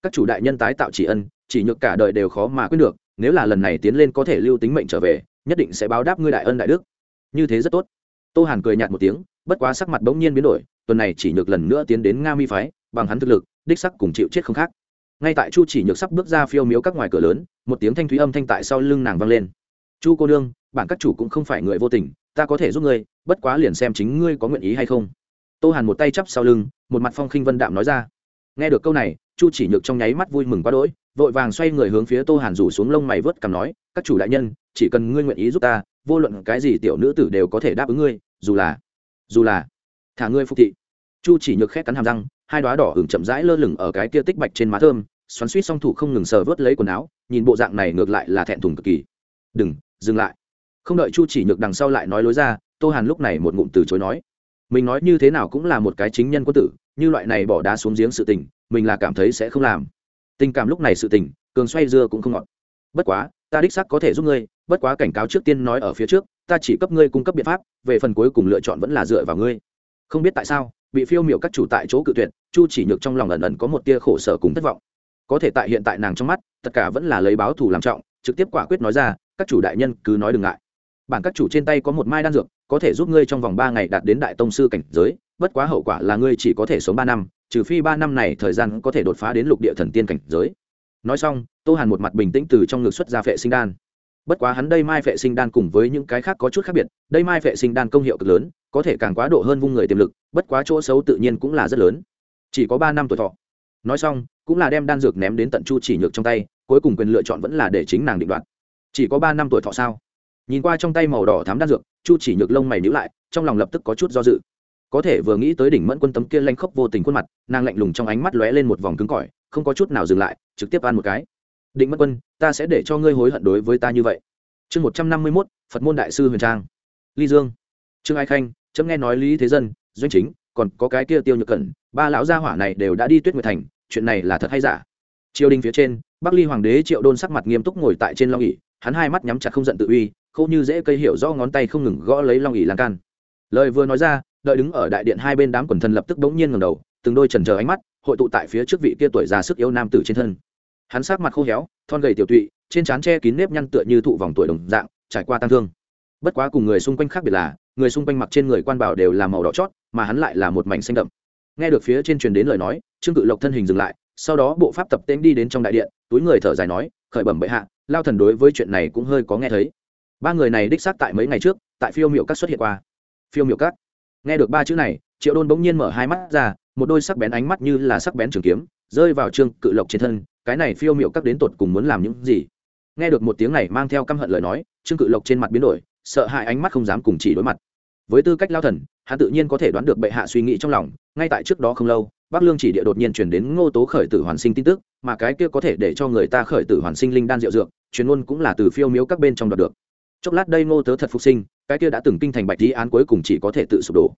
các chủ đại nhân tái tạo chỉ ân, chỉ nhược cả đời đều khó mà quyết được, nếu là lần này tiến lên có thể lưu tính mệnh trở về, nhất định sẽ báo đáp ngươi đại ân đại đức. Như thế rất tốt. Tô hàn cười nhạt một tiếng, bất quá sắc mặt bỗng nhiên biến đổi, tuần này chỉ nhược lần nữa tiến đến nga mi phái, bằng hắn thực lực, đích sắc cùng chịu chết không khác. Ngay tại chu chỉ nhược sắp bước ra phiêu miếu các ngoài cửa lớn, một tiếng thanh thúy âm thanh tại sau lưng nàng vang lên. Chu cô đương bản các chủ cũng không phải người vô tình, ta có thể giúp ngươi, bất quá liền xem chính ngươi có nguyện ý hay không. Tô hàn một tay chắp sau lưng, một mặt phong khinh vân đạm nói ra. Nghe được câu này, chu chỉ nhược trong nháy mắt vui mừng quá đỗi, vội vàng xoay người hướng phía tô hàn rủ xuống lông mày vớt cằm nói, các chủ đại nhân, chỉ cần ngươi nguyện ý giúp ta, vô luận cái gì tiểu nữ tử đều có thể đáp ứng ngươi, dù là dù là, thả ngươi phục thị. Chu chỉ nhược khét cắn hàm răng, hai đoá đỏ hưởng chậm rãi lơ lửng ở cái kia tích bạch trên má thơm, xoắn suýt song thủ không ngừng sờ vớt lấy quần áo, nhìn bộ dạng này ngược lại là thẹn thùng cực kỳ. Đừng, dừng lại không đợi chu chỉ nhược đằng sau lại nói lối ra, tô hàn lúc này một ngụm từ chối nói. Mình nói như thế nào cũng là một cái chính nhân quân tử, như loại này bỏ đá xuống giếng sự tình, mình là cảm thấy sẽ không làm. Tình cảm lúc này sự tình, cường xoay dưa cũng không ngọt. Bất quá, ta đích xác có thể giúp ngươi, bất quá cảnh cáo trước tiên nói ở phía trước, ta chỉ cấp ngươi cung cấp biện pháp, về phần cuối cùng lựa chọn vẫn là dựa vào ngươi. Không biết tại sao, bị phiêu miểu các chủ tại chỗ cự tuyệt, chu chỉ nhược trong lòng ẩn ẩn có một tia khổ sở cùng thất vọng. Có thể tại hiện tại nàng trong mắt, tất cả vẫn là lấy báo thù làm trọng, trực tiếp quả quyết nói ra, các chủ đại nhân cứ nói đừng ngại bản các chủ trên tay có một mai đan dược, có thể giúp ngươi trong vòng ba ngày đạt đến đại tông sư cảnh giới, bất quá hậu quả là ngươi chỉ có thể sống ba năm, trừ phi ba năm này thời gian có thể đột phá đến lục địa thần tiên cảnh giới. Nói xong, tô hàn một mặt bình tĩnh từ trong ngực xuất ra phệ sinh đan. Bất quá hắn đây mai phệ sinh đan cùng với những cái khác có chút khác biệt, đây mai phệ sinh đan công hiệu cực lớn, có thể càng quá độ hơn vung người tiềm lực, bất quá chỗ xấu tự nhiên cũng là rất lớn. Chỉ có ba năm tuổi thọ. Nói xong, cũng là đem đan dược ném đến tận chu chỉ nhược trong tay, cuối cùng quyền lựa chọn vẫn là để chính nàng định đoạt. Chỉ có ba năm tuổi thọ sao? Nhìn qua trong tay màu đỏ thám đan dược, chu chỉ nhược lông mày nhữ lại, trong lòng lập tức có chút do dự. Có thể vừa nghĩ tới đỉnh mẫn quân tấm kia lanh khóc vô tình khuôn mặt, nàng lạnh lùng trong ánh mắt lóe lên một vòng cứng cỏi, không có chút nào dừng lại, trực tiếp ăn một cái. Định mẫn quân, ta sẽ để cho ngươi hối hận đối với ta như vậy. Chương một trăm năm mươi mốt, phật môn đại sư huyền trang. Ly dương. Trương ai khanh, chấm nghe nói lý thế dân, doanh chính, còn có cái kia tiêu nhược cẩn, ba lão gia hỏa này đều đã đi tuyết nguyệt thành, chuyện này là thật hay giả? Triều đình phía trên, bắc ly hoàng đế triệu đôn sắc mặt nghiêm túc ngồi tại trên long ỉ hắn hai mắt nhắm chặt không giận tự uy khâu như dễ cây hiểu do ngón tay không ngừng gõ lấy long ỉ lan can. Lời vừa nói ra, đợi đứng ở đại điện hai bên đám quần thần lập tức bỗng nhiên ngầm đầu, từng đôi trần chờ ánh mắt hội tụ tại phía trước vị kia tuổi già sức yếu nam tử trên thân. Hắn sát mặt khô héo, thon gầy tiểu tụy, trên trán che kín nếp nhăn tựa như thụ vòng tuổi đồng dạng, trải qua tăng thương. Bất quá cùng người xung quanh khác biệt là, người xung quanh mặc trên người quan bảo đều là màu đỏ chót, mà hắn lại là một mảnh xanh đậm. Nghe được phía trên truyền đến lời nói, trương cự lộc thân hình dừng lại, sau đó bộ pháp tập tễnh đi đến trong đại điện, túi người thở dài nói, khởi bẩm bệ hạ, lao thần đối với chuyện này cũng hơi có nghe thấy ba người này đích xác tại mấy ngày trước, tại phiêu miệu các xuất hiện qua. Phiêu miệu các nghe được ba chữ này, triệu đôn bỗng nhiên mở hai mắt ra, một đôi sắc bén ánh mắt như là sắc bén trường kiếm, rơi vào trương cự lộc trên thân, cái này phiêu miệu các đến tột cùng muốn làm những gì? Nghe được một tiếng này mang theo căm hận lời nói, trương cự lộc trên mặt biến đổi, sợ hãi ánh mắt không dám cùng chỉ đối mặt. Với tư cách lao thần, hắn tự nhiên có thể đoán được bệ hạ suy nghĩ trong lòng, ngay tại trước đó không lâu, bắc lương chỉ địa đột nhiên chuyển đến ngô tố khởi tử hoàn sinh tin tức, mà cái kia có thể để cho người ta khởi tử hoàn sinh linh đan diệu dược, truyền ngôn cũng là từ phiêu miếu các bên trong đoạt được chốc lát đây ngô tớ thật phục sinh, cái kia đã từng kinh thành bạch lý án cuối cùng chỉ có thể tự sụp đổ.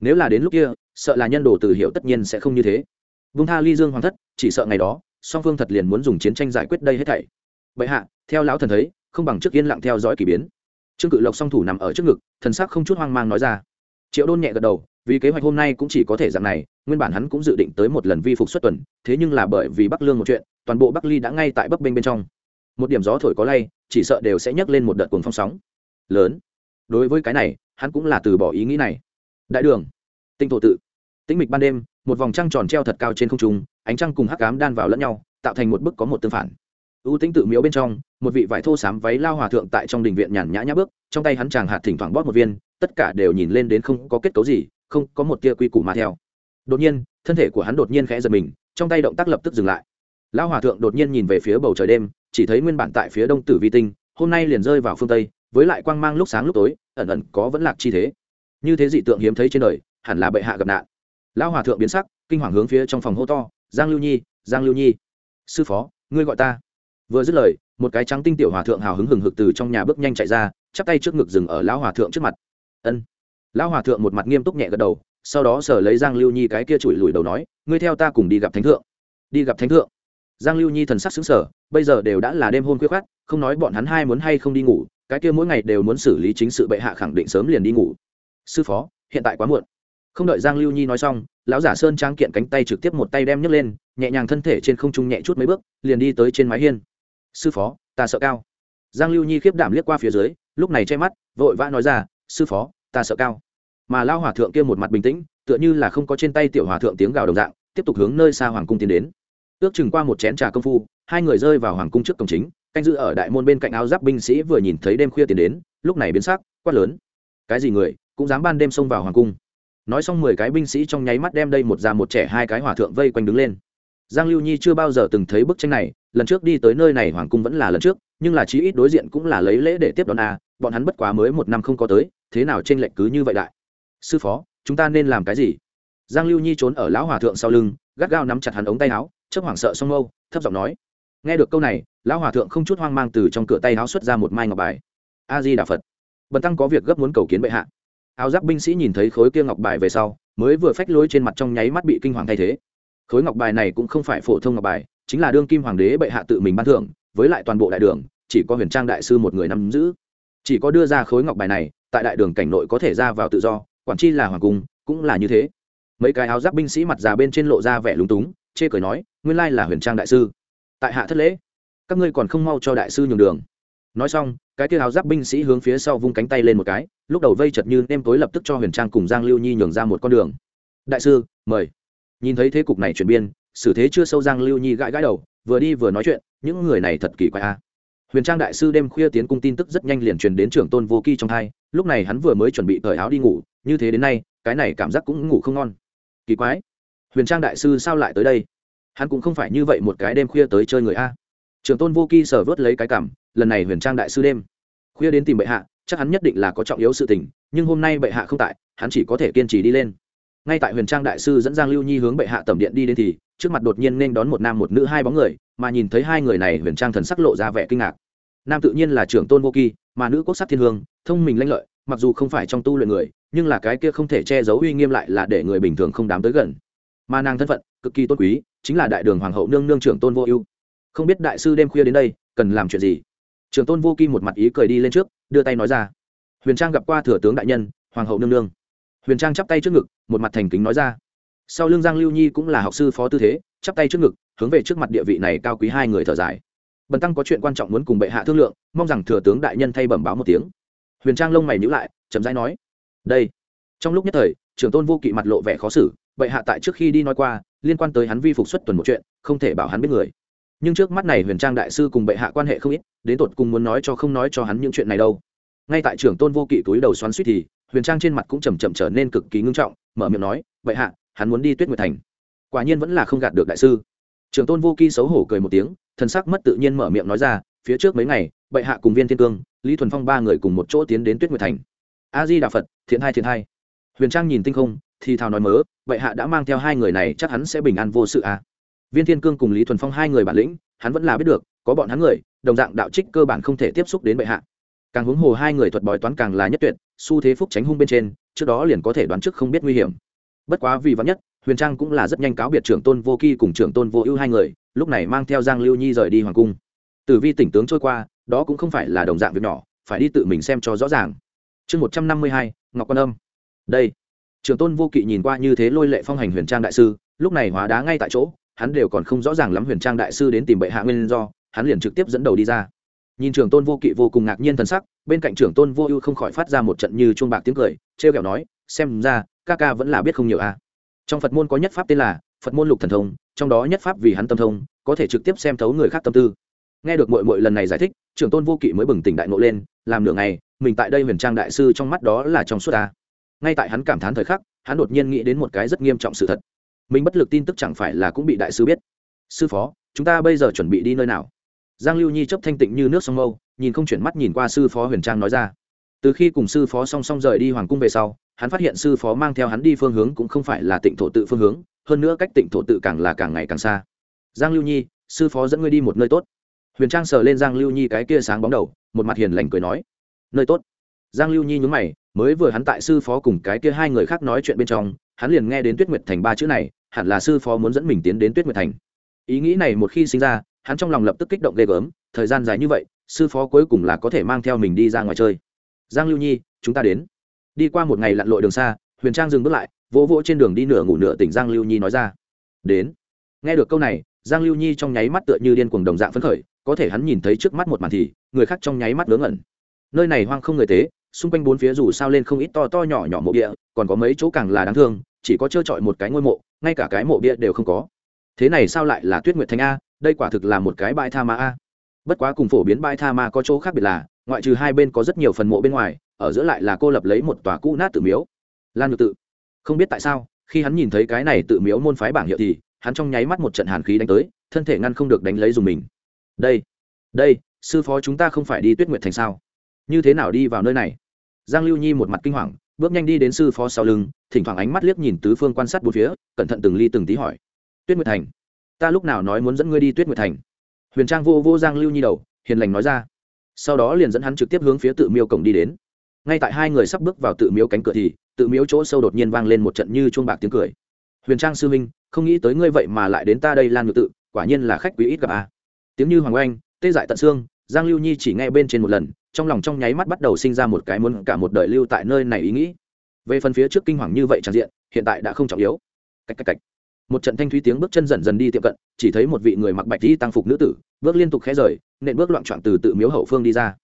Nếu là đến lúc kia, sợ là nhân đồ từ hiệu tất nhiên sẽ không như thế. Vung tha ly dương hoàng thất, chỉ sợ ngày đó, song phương thật liền muốn dùng chiến tranh giải quyết đây hết thảy. Bệ hạ, theo lão thần thấy, không bằng trước yên lặng theo dõi k ỳ biến. Trương cự lộc song thủ nằm ở trước ngực, thần sắc không chút hoang mang nói ra. Triệu đôn nhẹ gật đầu, vì kế hoạch hôm nay cũng chỉ có thể dạng này, nguyên bản hắn cũng dự định tới một lần vi phục xuất tuần, thế nhưng là bởi vì bắc lương một chuyện, toàn bộ bắc ly đã ngay tại bắc bênh bên trong. Một điểm gió thổi có lay chỉ sợ đều sẽ nhấc lên một đợt cuồng phong sóng. Lớn. Đối với cái này, hắn cũng là từ bỏ ý nghĩ này. Đại đường. Tinh thổ tự. Tĩnh mịch ban đêm, một vòng trăng tròn treo thật cao trên không trung, ánh trăng cùng hắc cám đan vào lẫn nhau, tạo thành một bức có một tương phản. Ưu tĩnh tự miếu bên trong, một vị vải thô sám váy lao hòa thượng tại trong đình viện nhàn nhã nhã bước, trong tay hắn chàng hạt thỉnh thoảng bóp một viên, tất cả đều nhìn lên đến không có kết cấu gì, không có một tia quy củ mà theo. Đột nhiên, thân thể của hắn đột nhiên khẽ giật mình, trong tay động tác lập tức dừng lại. Lao hòa thượng đột nhiên nhìn về phía bầu trời đêm chỉ thấy nguyên bản tại phía đông tử vi tinh, hôm nay liền rơi vào phương tây, với lại quang mang lúc sáng lúc tối, ẩn ẩn có vẫn lạc chi thế. Như thế dị tượng hiếm thấy trên đời, hẳn là bệ hạ gặp nạn. Lão hòa thượng biến sắc, kinh hoàng hướng phía trong phòng hô to, giang lưu nhi, giang lưu nhi, sư phó, ngươi gọi ta. Vừa dứt lời, một cái trắng tinh tiểu hòa thượng hào hứng hừng hực từ trong nhà bước nhanh chạy ra, chắp tay trước ngực dừng ở lão hòa thượng trước mặt. Ân. Lão hòa thượng một mặt nghiêm túc nhẹ gật đầu, sau đó sở lấy giang lưu nhi cái kia chùi lùi đầu nói, ngươi theo ta cùng đi gặp thánh thượng. Đi gặp thánh thượng? Giang lưu nhi thần sắc xứng sở bây giờ đều đã là đêm hôn khuya khát không nói bọn hắn hai muốn hay không đi ngủ, cái kia mỗi ngày đều muốn xử lý chính sự bệ hạ khẳng định sớm liền đi ngủ. Sư phó, hiện tại quá muộn. Không đợi giang lưu nhi nói xong, lão giả sơn trang kiện cánh tay trực tiếp một tay đem nhấc lên, nhẹ nhàng thân thể trên không trung nhẹ chút mấy bước, liền đi tới trên mái hiên. Sư phó, ta sợ cao. Giang lưu nhi khiếp đảm liếc qua phía dưới, lúc này che mắt, vội vã nói ra, sư phó, ta sợ cao. Mà lao hòa thượng kia một mặt bình tĩnh, tựa như là không có trên tay tiểu hòa thượng tiếng gào đồng dạng, tiếp tục hướng nơi xa hoàng cung tiến đến ước chừng qua một chén trà công phu, hai người rơi vào hoàng cung trước cổng chính, canh giữ ở đại môn bên cạnh áo giáp binh sĩ vừa nhìn thấy đêm khuya tiến đến, lúc này biến sắc, quát lớn. Cái gì người, cũng dám ban đêm xông vào hoàng cung. Nói xong mười cái binh sĩ trong nháy mắt đem đây một già một trẻ hai cái hòa thượng vây quanh đứng lên. Giang lưu nhi chưa bao giờ từng thấy bức tranh này, lần trước đi tới nơi này hoàng cung vẫn là lần trước, nhưng là chí ít đối diện cũng là lấy lễ để tiếp đón a bọn hắn bất quá mới một năm không có tới, thế nào trên lệnh cứ như vậy đại? Sư phó, chúng ta nên làm cái gì? Giang lưu nhi trốn ở lão hòa thượng sau lưng, gắt gao nắm chặt hắn ống tay áo chấp hoảng sợ song mâu, thấp giọng nói, nghe được câu này, lão hòa thượng không chút hoang mang từ trong cửa tay áo xuất ra một mai ngọc bài. A di đà phật. Bần tăng có việc gấp muốn cầu kiến bệ hạ. Áo giáp binh sĩ nhìn thấy khối kia ngọc bài về sau, mới vừa phách lối trên mặt trong nháy mắt bị kinh hoàng thay thế. Khối ngọc bài này cũng không phải phổ thông ngọc bài, chính là đương kim hoàng đế bệ hạ tự mình ban thưởng, với lại toàn bộ đại đường, chỉ có huyền trang đại sư một người nắm giữ. Chỉ có đưa ra khối ngọc bài này, tại đại đường cảnh nội có thể ra vào tự do, quản chi là hoàng cung, cũng là như thế. Mấy cái áo giáp binh sĩ mặt già bên trên lộ ra vẻ lúng túng chê cười nói, nguyên lai là huyền trang đại sư. Tại hạ thất lễ. Các ngươi còn không mau cho đại sư nhường đường. Nói xong, cái kia áo giáp binh sĩ hướng phía sau vung cánh tay lên một cái, lúc đầu vây chật như nêm tối lập tức cho huyền trang cùng giang lưu nhi nhường ra một con đường. Đại sư, mời. Nhìn thấy thế cục này chuyển biên xử thế chưa sâu giang lưu nhi gãi gãi đầu, vừa đi vừa nói chuyện, những người này thật kỳ quái a. Huyền trang đại sư đêm khuya tiến cung tin tức rất nhanh liền truyền đến trưởng tôn vô kỳ trong hai lúc này hắn vừa mới chuẩn bị cởi áo đi ngủ, như thế đến nay, cái này cảm giác cũng ngủ không ngon. Kỳ quái huyền trang đại sư sao lại tới đây? Hắn cũng không phải như vậy một cái đêm khuya tới chơi người a. Trường tôn vô kỳ sở vớt lấy cái cảm, lần này huyền trang đại sư đêm. Khuya đến tìm bệ hạ, chắc hắn nhất định là có trọng yếu sự tình, nhưng hôm nay bệ hạ không tại, hắn chỉ có thể kiên trì đi lên. Ngay tại huyền trang đại sư dẫn giang lưu nhi hướng bệ hạ tầm điện đi đến thì, trước mặt đột nhiên nên đón một nam một nữ hai bóng người, mà nhìn thấy hai người này, huyền trang thần sắc lộ ra vẻ kinh ngạc. Nam tự nhiên là trưởng tôn vô kỳ mà nữ quốc sắc thiên hương, thông minh lanh lợi, mặc dù không phải trong tu luyện người, nhưng là cái kia không thể che giấu uy nghiêm lại là để người bình thường không đám tới gần mà nàng thân phận cực kỳ tôn quý, chính là đại đường hoàng hậu nương nương trưởng tôn vô ưu. Không biết đại sư đêm khuya đến đây, cần làm chuyện gì? Trưởng tôn vô kim một mặt ý cười đi lên trước, đưa tay nói ra. Huyền trang gặp qua thừa tướng đại nhân, hoàng hậu nương nương. Huyền trang chắp tay trước ngực, một mặt thành kính nói ra. Sau lưng giang lưu nhi cũng là học sư phó tư thế, chắp tay trước ngực, hướng về trước mặt địa vị này cao quý hai người thở dài. Bần tăng có chuyện quan trọng muốn cùng bệ hạ thương lượng, mong rằng thừa tướng đại nhân thay bẩm báo một tiếng. Huyền trang lông mày nhữ lại, chậm rãi nói. Đây. Trong lúc nhất thời trưởng tôn vô kỵ mặt lộ vẻ khó xử, bệ hạ tại trước khi đi nói qua, liên quan tới hắn vi phục xuất tuần một chuyện, không thể bảo hắn biết người. Nhưng trước mắt này huyền trang đại sư cùng bệ hạ quan hệ không ít, đến tột cùng muốn nói cho không nói cho hắn những chuyện này đâu. Ngay tại trưởng tôn vô kỵ túi đầu xoắn suýt thì, huyền trang trên mặt cũng chầm chậm trở nên cực kỳ ngưng trọng, mở miệng nói, bệ hạ, hắn muốn đi tuyết nguyệt thành. Quả nhiên vẫn là không gạt được đại sư. Trưởng tôn vô kỵ xấu hổ cười một tiếng, thần sắc mất tự nhiên mở miệng nói ra, phía trước mấy ngày, bệ hạ cùng viên thiên cương, lý thuần phong ba người cùng một chỗ tiến đến tuyết nguyệt thành. A di đà phật, thiện hai thiện hai huyền trang nhìn tinh không, thì thào nói mớ, bệ hạ đã mang theo hai người này, chắc hắn sẽ bình an vô sự à? Viên thiên cương cùng lý thuần phong hai người bản lĩnh, hắn vẫn là biết được, có bọn hắn người, đồng dạng đạo trích cơ bản không thể tiếp xúc đến bệ hạ. Càng huống hồ hai người thuật bói toán càng là nhất tuyệt, xu thế phúc tránh hung bên trên, trước đó liền có thể đoán trước không biết nguy hiểm. Bất quá vì vắn nhất, huyền trang cũng là rất nhanh cáo biệt trưởng tôn vô kỳ cùng trưởng tôn vô ưu hai người, lúc này mang theo giang lưu nhi rời đi hoàng cung. Từ vi tỉnh tướng trôi qua, đó cũng không phải là đồng dạng việc nhỏ, phải đi tự mình xem cho rõ ràng. Chương một trăm năm mươi hai, ngọc quan âm đây. Trưởng tôn vô kỵ nhìn qua như thế lôi lệ phong hành huyền trang đại sư, lúc này hóa đá ngay tại chỗ, hắn đều còn không rõ ràng lắm huyền trang đại sư đến tìm bệ hạ nguyên do, hắn liền trực tiếp dẫn đầu đi ra. Nhìn trưởng tôn vô kỵ vô cùng ngạc nhiên thần sắc, bên cạnh trưởng tôn vô ưu không khỏi phát ra một trận như chuông bạc tiếng cười, trêu kẹo nói, xem ra, ca ca vẫn là biết không nhiều a trong phật môn có nhất pháp tên là phật môn lục thần thông, trong đó nhất pháp vì hắn tâm thông, có thể trực tiếp xem thấu người khác tâm tư. Nghe được mội mội lần này giải thích trưởng tôn vô kỵ mới bừng tỉnh đại ngộ lên, làm nửa ngày, mình tại đây huyền trang đại sư trong mắt đó là trong suốt ta ngay tại hắn cảm thán thời khắc, hắn đột nhiên nghĩ đến một cái rất nghiêm trọng sự thật. Mình bất lực tin tức chẳng phải là cũng bị đại sư biết? Sư phó, chúng ta bây giờ chuẩn bị đi nơi nào? Giang lưu nhi chấp thanh tịnh như nước sông mâu, nhìn không chuyển mắt nhìn qua sư phó huyền trang nói ra. Từ khi cùng sư phó song song rời đi hoàng cung về sau, hắn phát hiện sư phó mang theo hắn đi phương hướng cũng không phải là tịnh thổ tự phương hướng, hơn nữa cách tịnh thổ tự càng là càng ngày càng xa. Giang lưu nhi, sư phó dẫn ngươi đi một nơi tốt. Huyền trang sờ lên giang lưu nhi cái kia sáng bóng đầu, một mặt hiền lành cười nói. Nơi tốt. Giang lưu nhi nhúng mày mới vừa hắn tại sư phó cùng cái kia hai người khác nói chuyện bên trong, hắn liền nghe đến tuyết nguyệt thành ba chữ này, hẳn là sư phó muốn dẫn mình tiến đến tuyết nguyệt thành. Ý nghĩ này một khi sinh ra, hắn trong lòng lập tức kích động ghê gớm, thời gian dài như vậy, sư phó cuối cùng là có thể mang theo mình đi ra ngoài chơi. Giang lưu nhi, chúng ta đến. Đi qua một ngày lặn lội đường xa, huyền trang dừng bước lại, vỗ vỗ trên đường đi nửa ngủ nửa tỉnh giang lưu nhi nói ra. Đến. Nghe được câu này, giang lưu nhi trong nháy mắt tựa như điên cuồng đồng dạng phấn khởi, có thể hắn nhìn thấy trước mắt một màn thì, người khác trong nháy mắt ngớ ngẩn. Nơi này hoang không người tế xung quanh bốn phía dù sao lên không ít to to nhỏ nhỏ mộ bia còn có mấy chỗ càng là đáng thương, chỉ có trơ trọi một cái ngôi mộ, ngay cả cái mộ bia đều không có. Thế này sao lại là tuyết nguyệt thành a? Đây quả thực là một cái bãi tha ma a. Bất quá cùng phổ biến bãi tha ma có chỗ khác biệt là, ngoại trừ hai bên có rất nhiều phần mộ bên ngoài, ở giữa lại là cô lập lấy một tòa cũ nát tự miếu. Lan nhược tự, không biết tại sao, khi hắn nhìn thấy cái này tự miếu môn phái bảng hiệu thì, hắn trong nháy mắt một trận hàn khí đánh tới, thân thể ngăn không được đánh lấy dùng mình. Đây đây, sư phó chúng ta không phải đi tuyết nguyệt thành sao? Như thế nào đi vào nơi này? Giang lưu nhi một mặt kinh hoàng, bước nhanh đi đến sư phó sau lưng, thỉnh thoảng ánh mắt liếc nhìn tứ phương quan sát bốn phía, cẩn thận từng ly từng tí hỏi. Tuyết nguyệt thành, ta lúc nào nói muốn dẫn ngươi đi tuyết nguyệt thành? Huyền trang vô vô giang lưu nhi đầu, hiền lành nói ra. Sau đó liền dẫn hắn trực tiếp hướng phía tự miếu cổng đi đến. Ngay tại hai người sắp bước vào tự miếu cánh cửa thì, tự miếu chỗ sâu đột nhiên vang lên một trận như chuông bạc tiếng cười. Huyền trang sư minh không nghĩ tới ngươi vậy mà lại đến ta đây lan ngự tự, quả nhiên là khách quý ít gặp à. tiếng như hoàng oanh, tê dại tận xương, giang lưu nhi chỉ nghe bên trên một lần trong lòng trong nháy mắt bắt đầu sinh ra một cái muốn cả một đời lưu tại nơi này ý nghĩ. Về phần phía trước kinh hoàng như vậy tràn diện, hiện tại đã không trọng yếu. Cách cách cách. Một trận thanh thúy tiếng bước chân dần dần đi tiệm cận, chỉ thấy một vị người mặc bạch y tăng phục nữ tử, bước liên tục khẽ rời, nện bước loạn trọn từ tự miếu hậu phương đi ra.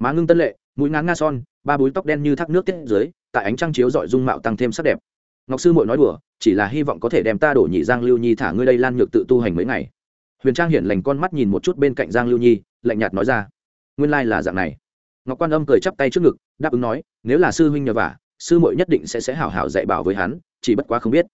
Má ngưng tân lệ, mũi ngán nga son, ba búi tóc đen như thác nước tiết dưới, tại ánh trăng chiếu dọi dung mạo tăng thêm sắc đẹp. Ngọc sư muội nói đùa, chỉ là hy vọng có thể đem ta đổ nhị giang lưu nhi thả ngươi đây lan nhược tự tu hành mấy ngày. Huyền trang hiển lành con mắt nhìn một chút bên cạnh giang lưu nhi, lạnh nhạt nói ra, nguyên lai là dạng này ngọc quan âm cười chắp tay trước ngực, đáp ứng nói, nếu là sư huynh nhờ vả, sư muội nhất định sẽ sẽ hảo hảo dạy bảo với hắn, chỉ bất quá không biết.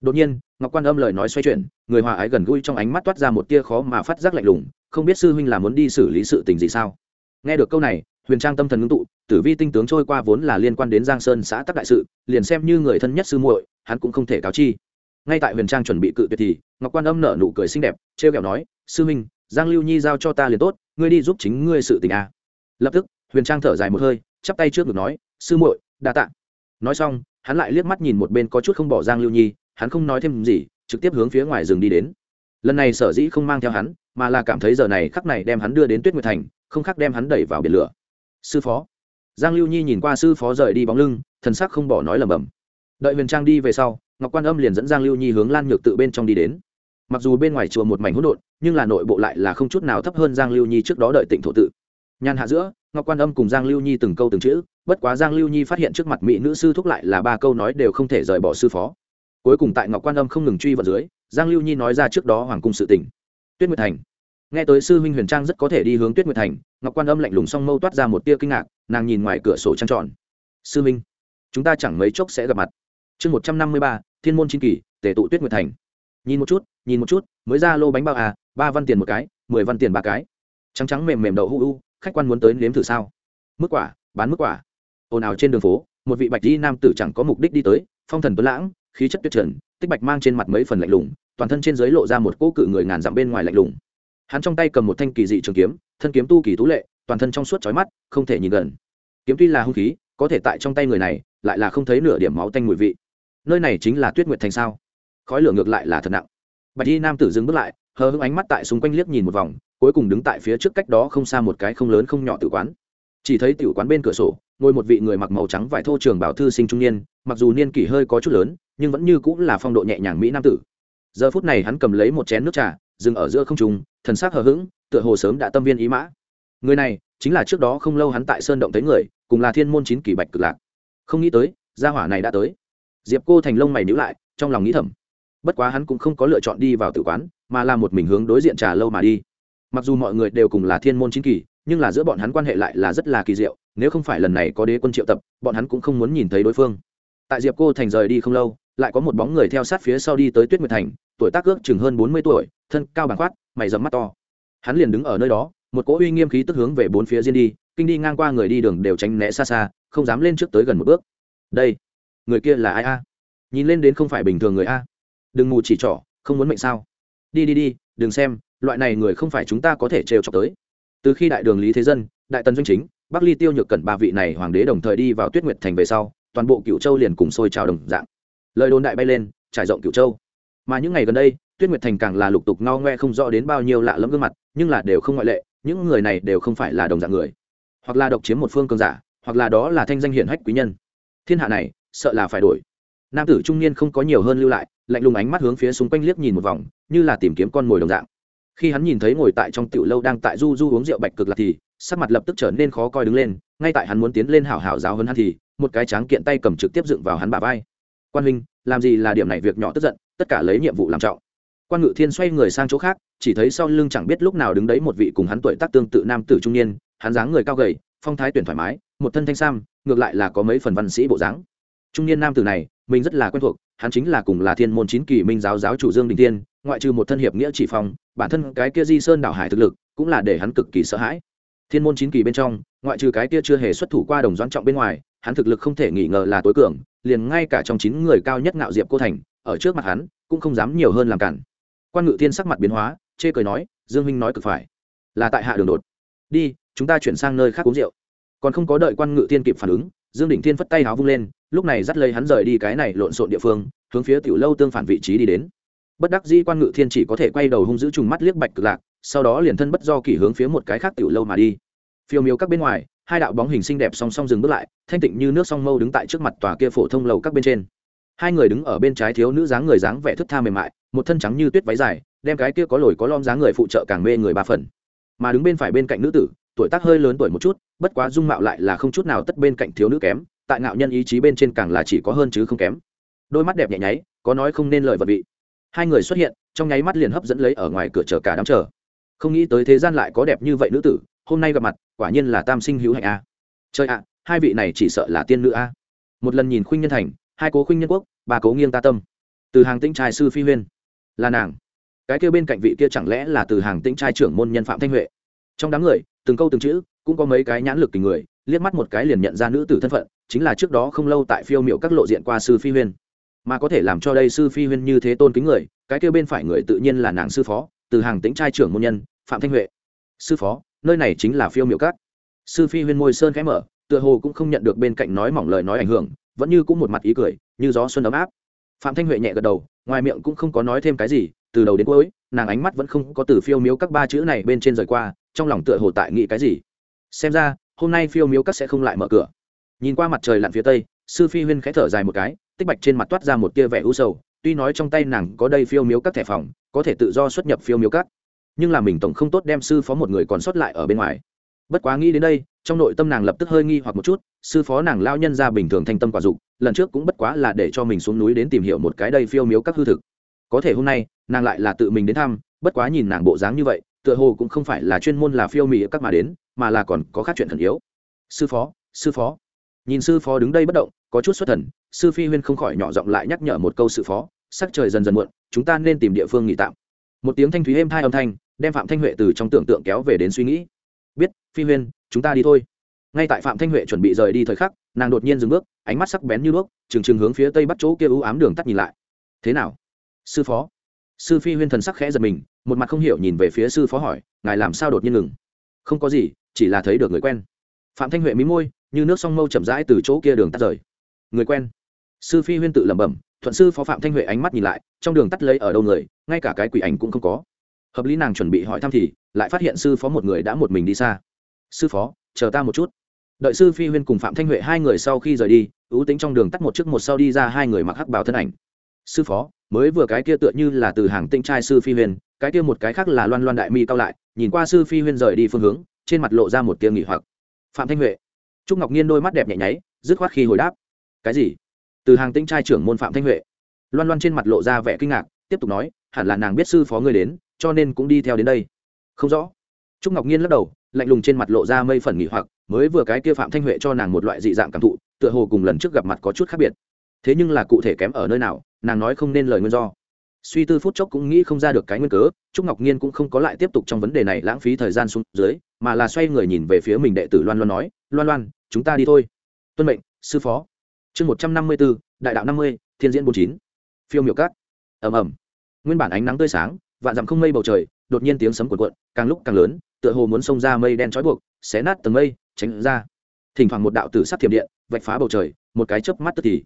Đột nhiên, ngọc quan âm lời nói xoay chuyển, người hòa ái gần gũi trong ánh mắt toát ra một tia khó mà phát giác lạnh lùng, không biết sư huynh là muốn đi xử lý sự tình gì sao. Nghe được câu này, huyền trang tâm thần ngưng tụ, tử vi tinh tướng trôi qua vốn là liên quan đến giang sơn xã tắc đại sự, liền xem như người thân nhất sư muội, hắn cũng không thể cáo chi. Ngay tại huyền trang chuẩn bị cự tuyệt thì, ngọc quan âm nở nụ cười xinh đẹp, trêu kẹo nói, sư huynh, giang lưu nhi giao cho ta liền tốt, ngươi đi giúp chính ngươi sự tình a à. lập tức huyền trang thở dài một hơi, chắp tay trước ngực nói, sư muội, đa tạ. Nói xong, hắn lại liếc mắt nhìn một bên có chút không bỏ giang lưu nhi, hắn không nói thêm gì, trực tiếp hướng phía ngoài rừng đi đến. Lần này sở dĩ không mang theo hắn, mà là cảm thấy giờ này khắc này đem hắn đưa đến tuyết nguyệt thành, không khác đem hắn đẩy vào biển lửa. Sư phó. Giang lưu nhi nhìn qua sư phó rời đi bóng lưng, thần sắc không bỏ nói lầm bầm đợi huyền trang đi về sau, ngọc quan âm liền dẫn giang lưu nhi hướng lan nhược tự bên trong đi đến. Mặc dù bên ngoài chùa một mảnh hỗn độn, nhưng là nội bộ lại là không chút nào thấp hơn giang lưu nhi trước đó đợi tịnh thổ tự. Nhàn hạ giữa ngọc quan âm cùng giang lưu nhi từng câu từng chữ, bất quá giang lưu nhi phát hiện trước mặt mỹ nữ sư thúc lại là ba câu nói đều không thể rời bỏ sư phó. Cuối cùng tại ngọc quan âm không ngừng truy vào dưới, giang lưu nhi nói ra trước đó hoàng cung sự tỉnh tuyết nguyệt thành. Nghe tới sư huynh huyền trang rất có thể đi hướng tuyết nguyệt thành, ngọc quan âm lạnh lùng song mâu toát ra một tia kinh ngạc, nàng nhìn ngoài cửa sổ trăng tròn. Sư huynh chúng ta chẳng mấy chốc sẽ gặp mặt. Chương một trăm năm mươi ba, thiên môn chín kỳ tể tụ tuyết nguyệt thành. Nhìn một chút, nhìn một chút, mới ra lô bánh bao à ba văn tiền một cái, mười văn tiền ba cái. Trắng trắng mềm mềm đậu hu u khách quan muốn tới nếm thử sao? Mức quả, bán mức quả. Ồn ào trên đường phố, một vị bạch di nam tử chẳng có mục đích đi tới, phong thần tuấn lãng, khí chất tuyệt trần, tích bạch mang trên mặt mấy phần lạnh lùng, toàn thân trên dưới lộ ra một cỗ cự người ngàn dặm bên ngoài lạnh lùng. Hắn trong tay cầm một thanh kỳ dị trường kiếm, thân kiếm tu kỳ tú lệ, toàn thân trong suốt chói mắt, không thể nhìn gần. Kiếm tuy là hung khí, có thể tại trong tay người này, lại là không thấy nửa điểm máu tanh mùi vị. Nơi này chính là tuyết nguyệt thành sao? Khói lửa ngược lại là thật nặng. Bạch y nam tử dừng bước lại, hờ hững ánh mắt tại xung quanh liếc nhìn một vòng cuối cùng đứng tại phía trước cách đó không xa một cái không lớn không nhỏ tử quán. Chỉ thấy tiểu quán bên cửa sổ, ngồi một vị người mặc màu trắng vải thô trường bảo thư sinh trung niên, mặc dù niên kỷ hơi có chút lớn, nhưng vẫn như cũng là phong độ nhẹ nhàng mỹ nam tử. Giờ phút này hắn cầm lấy một chén nước trà, dừng ở giữa không trung, thần sắc hờ hững, tựa hồ sớm đã tâm viên ý mã. Người này, chính là trước đó không lâu hắn tại sơn động thấy người, cùng là thiên môn chín kỳ bạch cực lạc. Không nghĩ tới, gia hỏa này đã tới. Diệp cô thành lông mày nhữ lại, trong lòng nghĩ thầm. Bất quá hắn cũng không có lựa chọn đi vào tử quán, mà là một mình hướng đối diện trà lâu mà đi mặc dù mọi người đều cùng là thiên môn chín kỳ, nhưng là giữa bọn hắn quan hệ lại là rất là kỳ diệu, nếu không phải lần này có đế quân triệu tập, bọn hắn cũng không muốn nhìn thấy đối phương. Tại diệp cô thành rời đi không lâu, lại có một bóng người theo sát phía sau đi tới tuyết nguyệt thành, tuổi tác ước chừng hơn bốn mươi tuổi, thân cao bằng khoát, mày dầm mắt to. Hắn liền đứng ở nơi đó, một cỗ uy nghiêm khí tức hướng về bốn phía diên đi, kinh đi ngang qua người đi đường đều tránh né xa xa, không dám lên trước tới gần một bước. Đây, người kia là ai a? Nhìn lên đến không phải bình thường người a. Đừng mù chỉ trỏ, không muốn mệnh sao? Đi đi đi, đừng xem loại này người không phải chúng ta có thể trêu chọc tới. Từ khi đại đường lý thế dân, đại tần doanh chính, bắc ly tiêu nhược cẩn ba vị này hoàng đế đồng thời đi vào tuyết nguyệt thành về sau, toàn bộ cựu châu liền cùng sôi trào đồng dạng. Lời đồn đại bay lên, trải rộng cựu châu. Mà những ngày gần đây, tuyết nguyệt thành càng là lục tục ngao ngoe không rõ đến bao nhiêu lạ lẫm gương mặt, nhưng là đều không ngoại lệ, những người này đều không phải là đồng dạng người. Hoặc là độc chiếm một phương cường giả, hoặc là đó là thanh danh hiển hách quý nhân. Thiên hạ này, sợ là phải đổi. Nam tử trung niên không có nhiều hơn lưu lại, lạnh lùng ánh mắt hướng phía xung quanh liếc nhìn một vòng, như là tìm kiếm con mồi đồng dạng khi hắn nhìn thấy ngồi tại trong tiểu lâu đang tại du du uống rượu bạch cực lạc thì, sắc mặt lập tức trở nên khó coi đứng lên, ngay tại hắn muốn tiến lên hảo hảo giáo hơn hắn thì, một cái tráng kiện tay cầm trực tiếp dựng vào hắn bà vai. Quan huynh, làm gì là điểm này việc nhỏ tức giận, tất cả lấy nhiệm vụ làm trọng. Quan ngự thiên xoay người sang chỗ khác, chỉ thấy sau lưng chẳng biết lúc nào đứng đấy một vị cùng hắn tuổi tác tương tự nam tử trung niên, hắn dáng người cao gầy, phong thái tuyển thoải mái, một thân thanh sam, ngược lại là có mấy phần văn sĩ bộ dáng. Trung niên nam tử này mình rất là quen thuộc, hắn chính là cùng là thiên môn chín kỳ minh giáo giáo chủ dương đình tiên ngoại trừ một thân hiệp nghĩa chỉ phong, bản thân cái kia di sơn đảo hải thực lực cũng là để hắn cực kỳ sợ hãi. Thiên môn chín kỳ bên trong, ngoại trừ cái kia chưa hề xuất thủ qua đồng doãn trọng bên ngoài, hắn thực lực không thể nghi ngờ là tối cường, liền ngay cả trong chín người cao nhất ngạo diệp cô thành, ở trước mặt hắn, cũng không dám nhiều hơn làm cản. Quan ngự thiên sắc mặt biến hóa, chê cười nói, dương minh nói cực phải, là tại hạ đường đột. Đi, chúng ta chuyển sang nơi khác uống rượu còn không có đợi quan ngự thiên kịp phản ứng, dương đỉnh thiên phất tay háo vung lên, lúc này dắt lấy hắn rời đi cái này lộn xộn địa phương, hướng phía tiểu lâu tương phản vị trí đi đến. Bất đắc dĩ quan ngự thiên chỉ có thể quay đầu hung giữ trùng mắt liếc bạch cực lạc, sau đó liền thân bất do kỷ hướng phía một cái khác tiểu lâu mà đi. Phiêu miếu các bên ngoài, hai đạo bóng hình xinh đẹp song song dừng bước lại, thanh tịnh như nước song mâu đứng tại trước mặt tòa kia phổ thông lầu các bên trên. Hai người đứng ở bên trái thiếu nữ dáng người dáng vẻ thức tha mềm mại, một thân trắng như tuyết váy dài, đem cái kia có lồi có lom dáng người phụ trợ càng mê người ba phần. Mà đứng bên phải bên cạnh nữ tử tuổi tác hơi lớn tuổi một chút, bất quá dung mạo lại là không chút nào tất bên cạnh thiếu nữ kém, tại ngạo nhân ý chí bên trên càng là chỉ có hơn chứ không kém. Đôi mắt đẹp nhẹ nháy, có nói không nên lời vật vị. Hai người xuất hiện, trong nháy mắt liền hấp dẫn lấy ở ngoài cửa chờ cả đám chờ. Không nghĩ tới thế gian lại có đẹp như vậy nữ tử, hôm nay gặp mặt, quả nhiên là tam sinh hữu hạnh a. Chơi ạ, hai vị này chỉ sợ là tiên nữ a. Một lần nhìn khuynh nhân thành, hai cố khuynh nhân quốc, ba cố nghiêng ta tâm. Từ hàng tĩnh trai sư phi huyên, là nàng. Cái kia bên cạnh vị kia chẳng lẽ là từ hàng tĩnh trai trưởng môn nhân phạm thanh huệ? Trong đám người, từng câu từng chữ, cũng có mấy cái nhãn lực tình người, liếc mắt một cái liền nhận ra nữ tử thân phận, chính là trước đó không lâu tại phiêu miệu các lộ diện qua sư phi huyên. Mà có thể làm cho đây sư phi huyên như thế tôn kính người, cái kêu bên phải người tự nhiên là nàng sư phó, từ hàng tính trai trưởng môn nhân, phạm thanh huệ. Sư phó, nơi này chính là phiêu miệu các. Sư phi huyên môi sơn khẽ mở, tựa hồ cũng không nhận được bên cạnh nói mỏng lời nói ảnh hưởng, vẫn như cũng một mặt ý cười, như gió xuân ấm áp. Phạm thanh huệ nhẹ gật đầu, ngoài miệng cũng không có nói thêm cái gì, từ đầu đến cuối, nàng ánh mắt vẫn không có từ phiêu miếu các ba chữ này bên trên rời qua trong lòng tựa hồ tại nghĩ cái gì. Xem ra, hôm nay phiêu miếu các sẽ không lại mở cửa. Nhìn qua mặt trời lặn phía tây, sư phi huyên khẽ thở dài một cái, tích bạch trên mặt toát ra một tia vẻ u sầu, tuy nói trong tay nàng có đây phiêu miếu các thẻ phòng, có thể tự do xuất nhập phiêu miếu các. Nhưng là mình tổng không tốt đem sư phó một người còn sót lại ở bên ngoài. Bất quá nghĩ đến đây, trong nội tâm nàng lập tức hơi nghi hoặc một chút, sư phó nàng lao nhân ra bình thường thanh tâm quả dục, lần trước cũng bất quá là để cho mình xuống núi đến tìm hiểu một cái đây phiêu miếu các hư thực. Có thể hôm nay, nàng lại là tự mình đến thăm, bất quá nhìn nàng bộ dáng như vậy tựa hồ cũng không phải là chuyên môn là phiêu mỹ các mà đến, mà là còn có khác chuyện thần yếu. Sư phó sư phó. Nhìn sư phó đứng đây bất động, có chút xuất thần, sư phi huyên không khỏi nhỏ giọng lại nhắc nhở một câu sư phó, sắc trời dần dần muộn, chúng ta nên tìm địa phương nghỉ tạm. Một tiếng thanh thúy êm thai âm thanh, đem phạm thanh huệ từ trong tưởng tượng kéo về đến suy nghĩ. Biết, phi huyên, chúng ta đi thôi. Ngay tại phạm thanh huệ chuẩn bị rời đi thời khắc, nàng đột nhiên dừng bước, ánh mắt sắc bén như đuốc, trừng trừng hướng phía tây bắt chỗ kia ưu ám đường tắt nhìn lại. Thế nào? Sư phó sư phi huyên thần sắc khẽ giật mình, một mặt không hiểu nhìn về phía sư phó hỏi, ngài làm sao đột nhiên ngừng? Không có gì, chỉ là thấy được người quen. Phạm thanh huệ mí môi, như nước sông mâu chậm rãi từ chỗ kia đường tắt rời. Người quen? Sư phi huyên tự lẩm bẩm, thuận sư phó phạm thanh huệ ánh mắt nhìn lại, trong đường tắt lấy ở đâu người, ngay cả cái quỷ ảnh cũng không có. Hợp lý nàng chuẩn bị hỏi thăm thì, lại phát hiện sư phó một người đã một mình đi xa. Sư phó, chờ ta một chút. Đợi sư phi huyên cùng phạm thanh huệ hai người sau khi rời đi, ưu tính trong đường tắt một trước một sau đi ra hai người mặc hắc bào thân ảnh. Sư phó mới vừa cái kia tựa như là từ hàng tinh trai sư phi huyền, cái kia một cái khác là loan loan đại mi cao lại nhìn qua sư phi huyên rời đi phương hướng trên mặt lộ ra một tiếng nghỉ hoặc. Phạm thanh huệ. Trúc ngọc nhiên đôi mắt đẹp nhẹ nháy dứt khoát khi hồi đáp. Cái gì? Từ hàng tinh trai trưởng môn phạm thanh huệ. Loan loan trên mặt lộ ra vẻ kinh ngạc tiếp tục nói hẳn là nàng biết sư phó ngươi đến cho nên cũng đi theo đến đây. Không rõ. Trúc ngọc nhiên lắc đầu lạnh lùng trên mặt lộ ra mây phần nghỉ hoặc mới vừa cái kia phạm thanh huệ cho nàng một loại dị dạng cảm thụ tựa hồ cùng lần trước gặp mặt có chút khác biệt. Thế nhưng là cụ thể kém ở nơi nào nàng nói không nên lời nguyên do. Suy tư phút chốc cũng nghĩ không ra được cái nguyên cớ, trúc ngọc nhiên cũng không có lại tiếp tục trong vấn đề này lãng phí thời gian xuống dưới, mà là xoay người nhìn về phía mình đệ tử loan loan nói, loan loan, chúng ta đi thôi. Tuân mệnh, sư phó. Chương một trăm năm mươi b ố đại đạo năm mươi, thiên diễn bốn chín. Phiêu miểu cát. Ẩm ẩm nguyên bản ánh nắng tươi sáng, vạn dặm không mây bầu trời, đột nhiên tiếng sấm cuộn cuộn, càng lúc càng lớn, tựa hồ muốn xông ra mây đen trói buộc, xé nát tầng mây, tránh ra. Thỉnh thoảng một đạo tử sắc thiểm điện vạch phá bầu trời, một cái chớp mắt tức thì.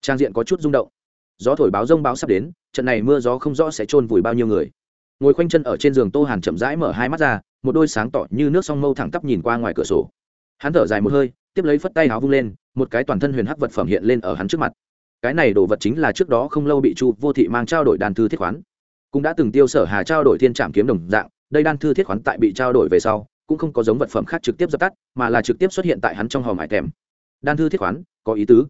Trang diện có chút rung động gió thổi báo rông báo sắp đến, trận này mưa gió không rõ sẽ chôn vùi bao nhiêu người. Ngồi khoanh chân ở trên giường tô hàn chậm rãi mở hai mắt ra, một đôi sáng tỏ như nước song mâu thẳng tắp nhìn qua ngoài cửa sổ. Hắn thở dài một hơi, tiếp lấy phất tay áo vung lên, một cái toàn thân huyền hắc vật phẩm hiện lên ở hắn trước mặt. Cái này đồ vật chính là trước đó không lâu bị chu vô thị mang trao đổi đàn thư thiết khoán. Cũng đã từng tiêu sở hà trao đổi thiên trạm kiếm đồng dạng, đây đan thư thiết khoán tại bị trao đổi về sau, cũng không có giống vật phẩm khác trực tiếp dập tắt, mà là trực tiếp xuất hiện tại hắn trong hòm hải kèm đan thư thiết khoán, có ý tứ.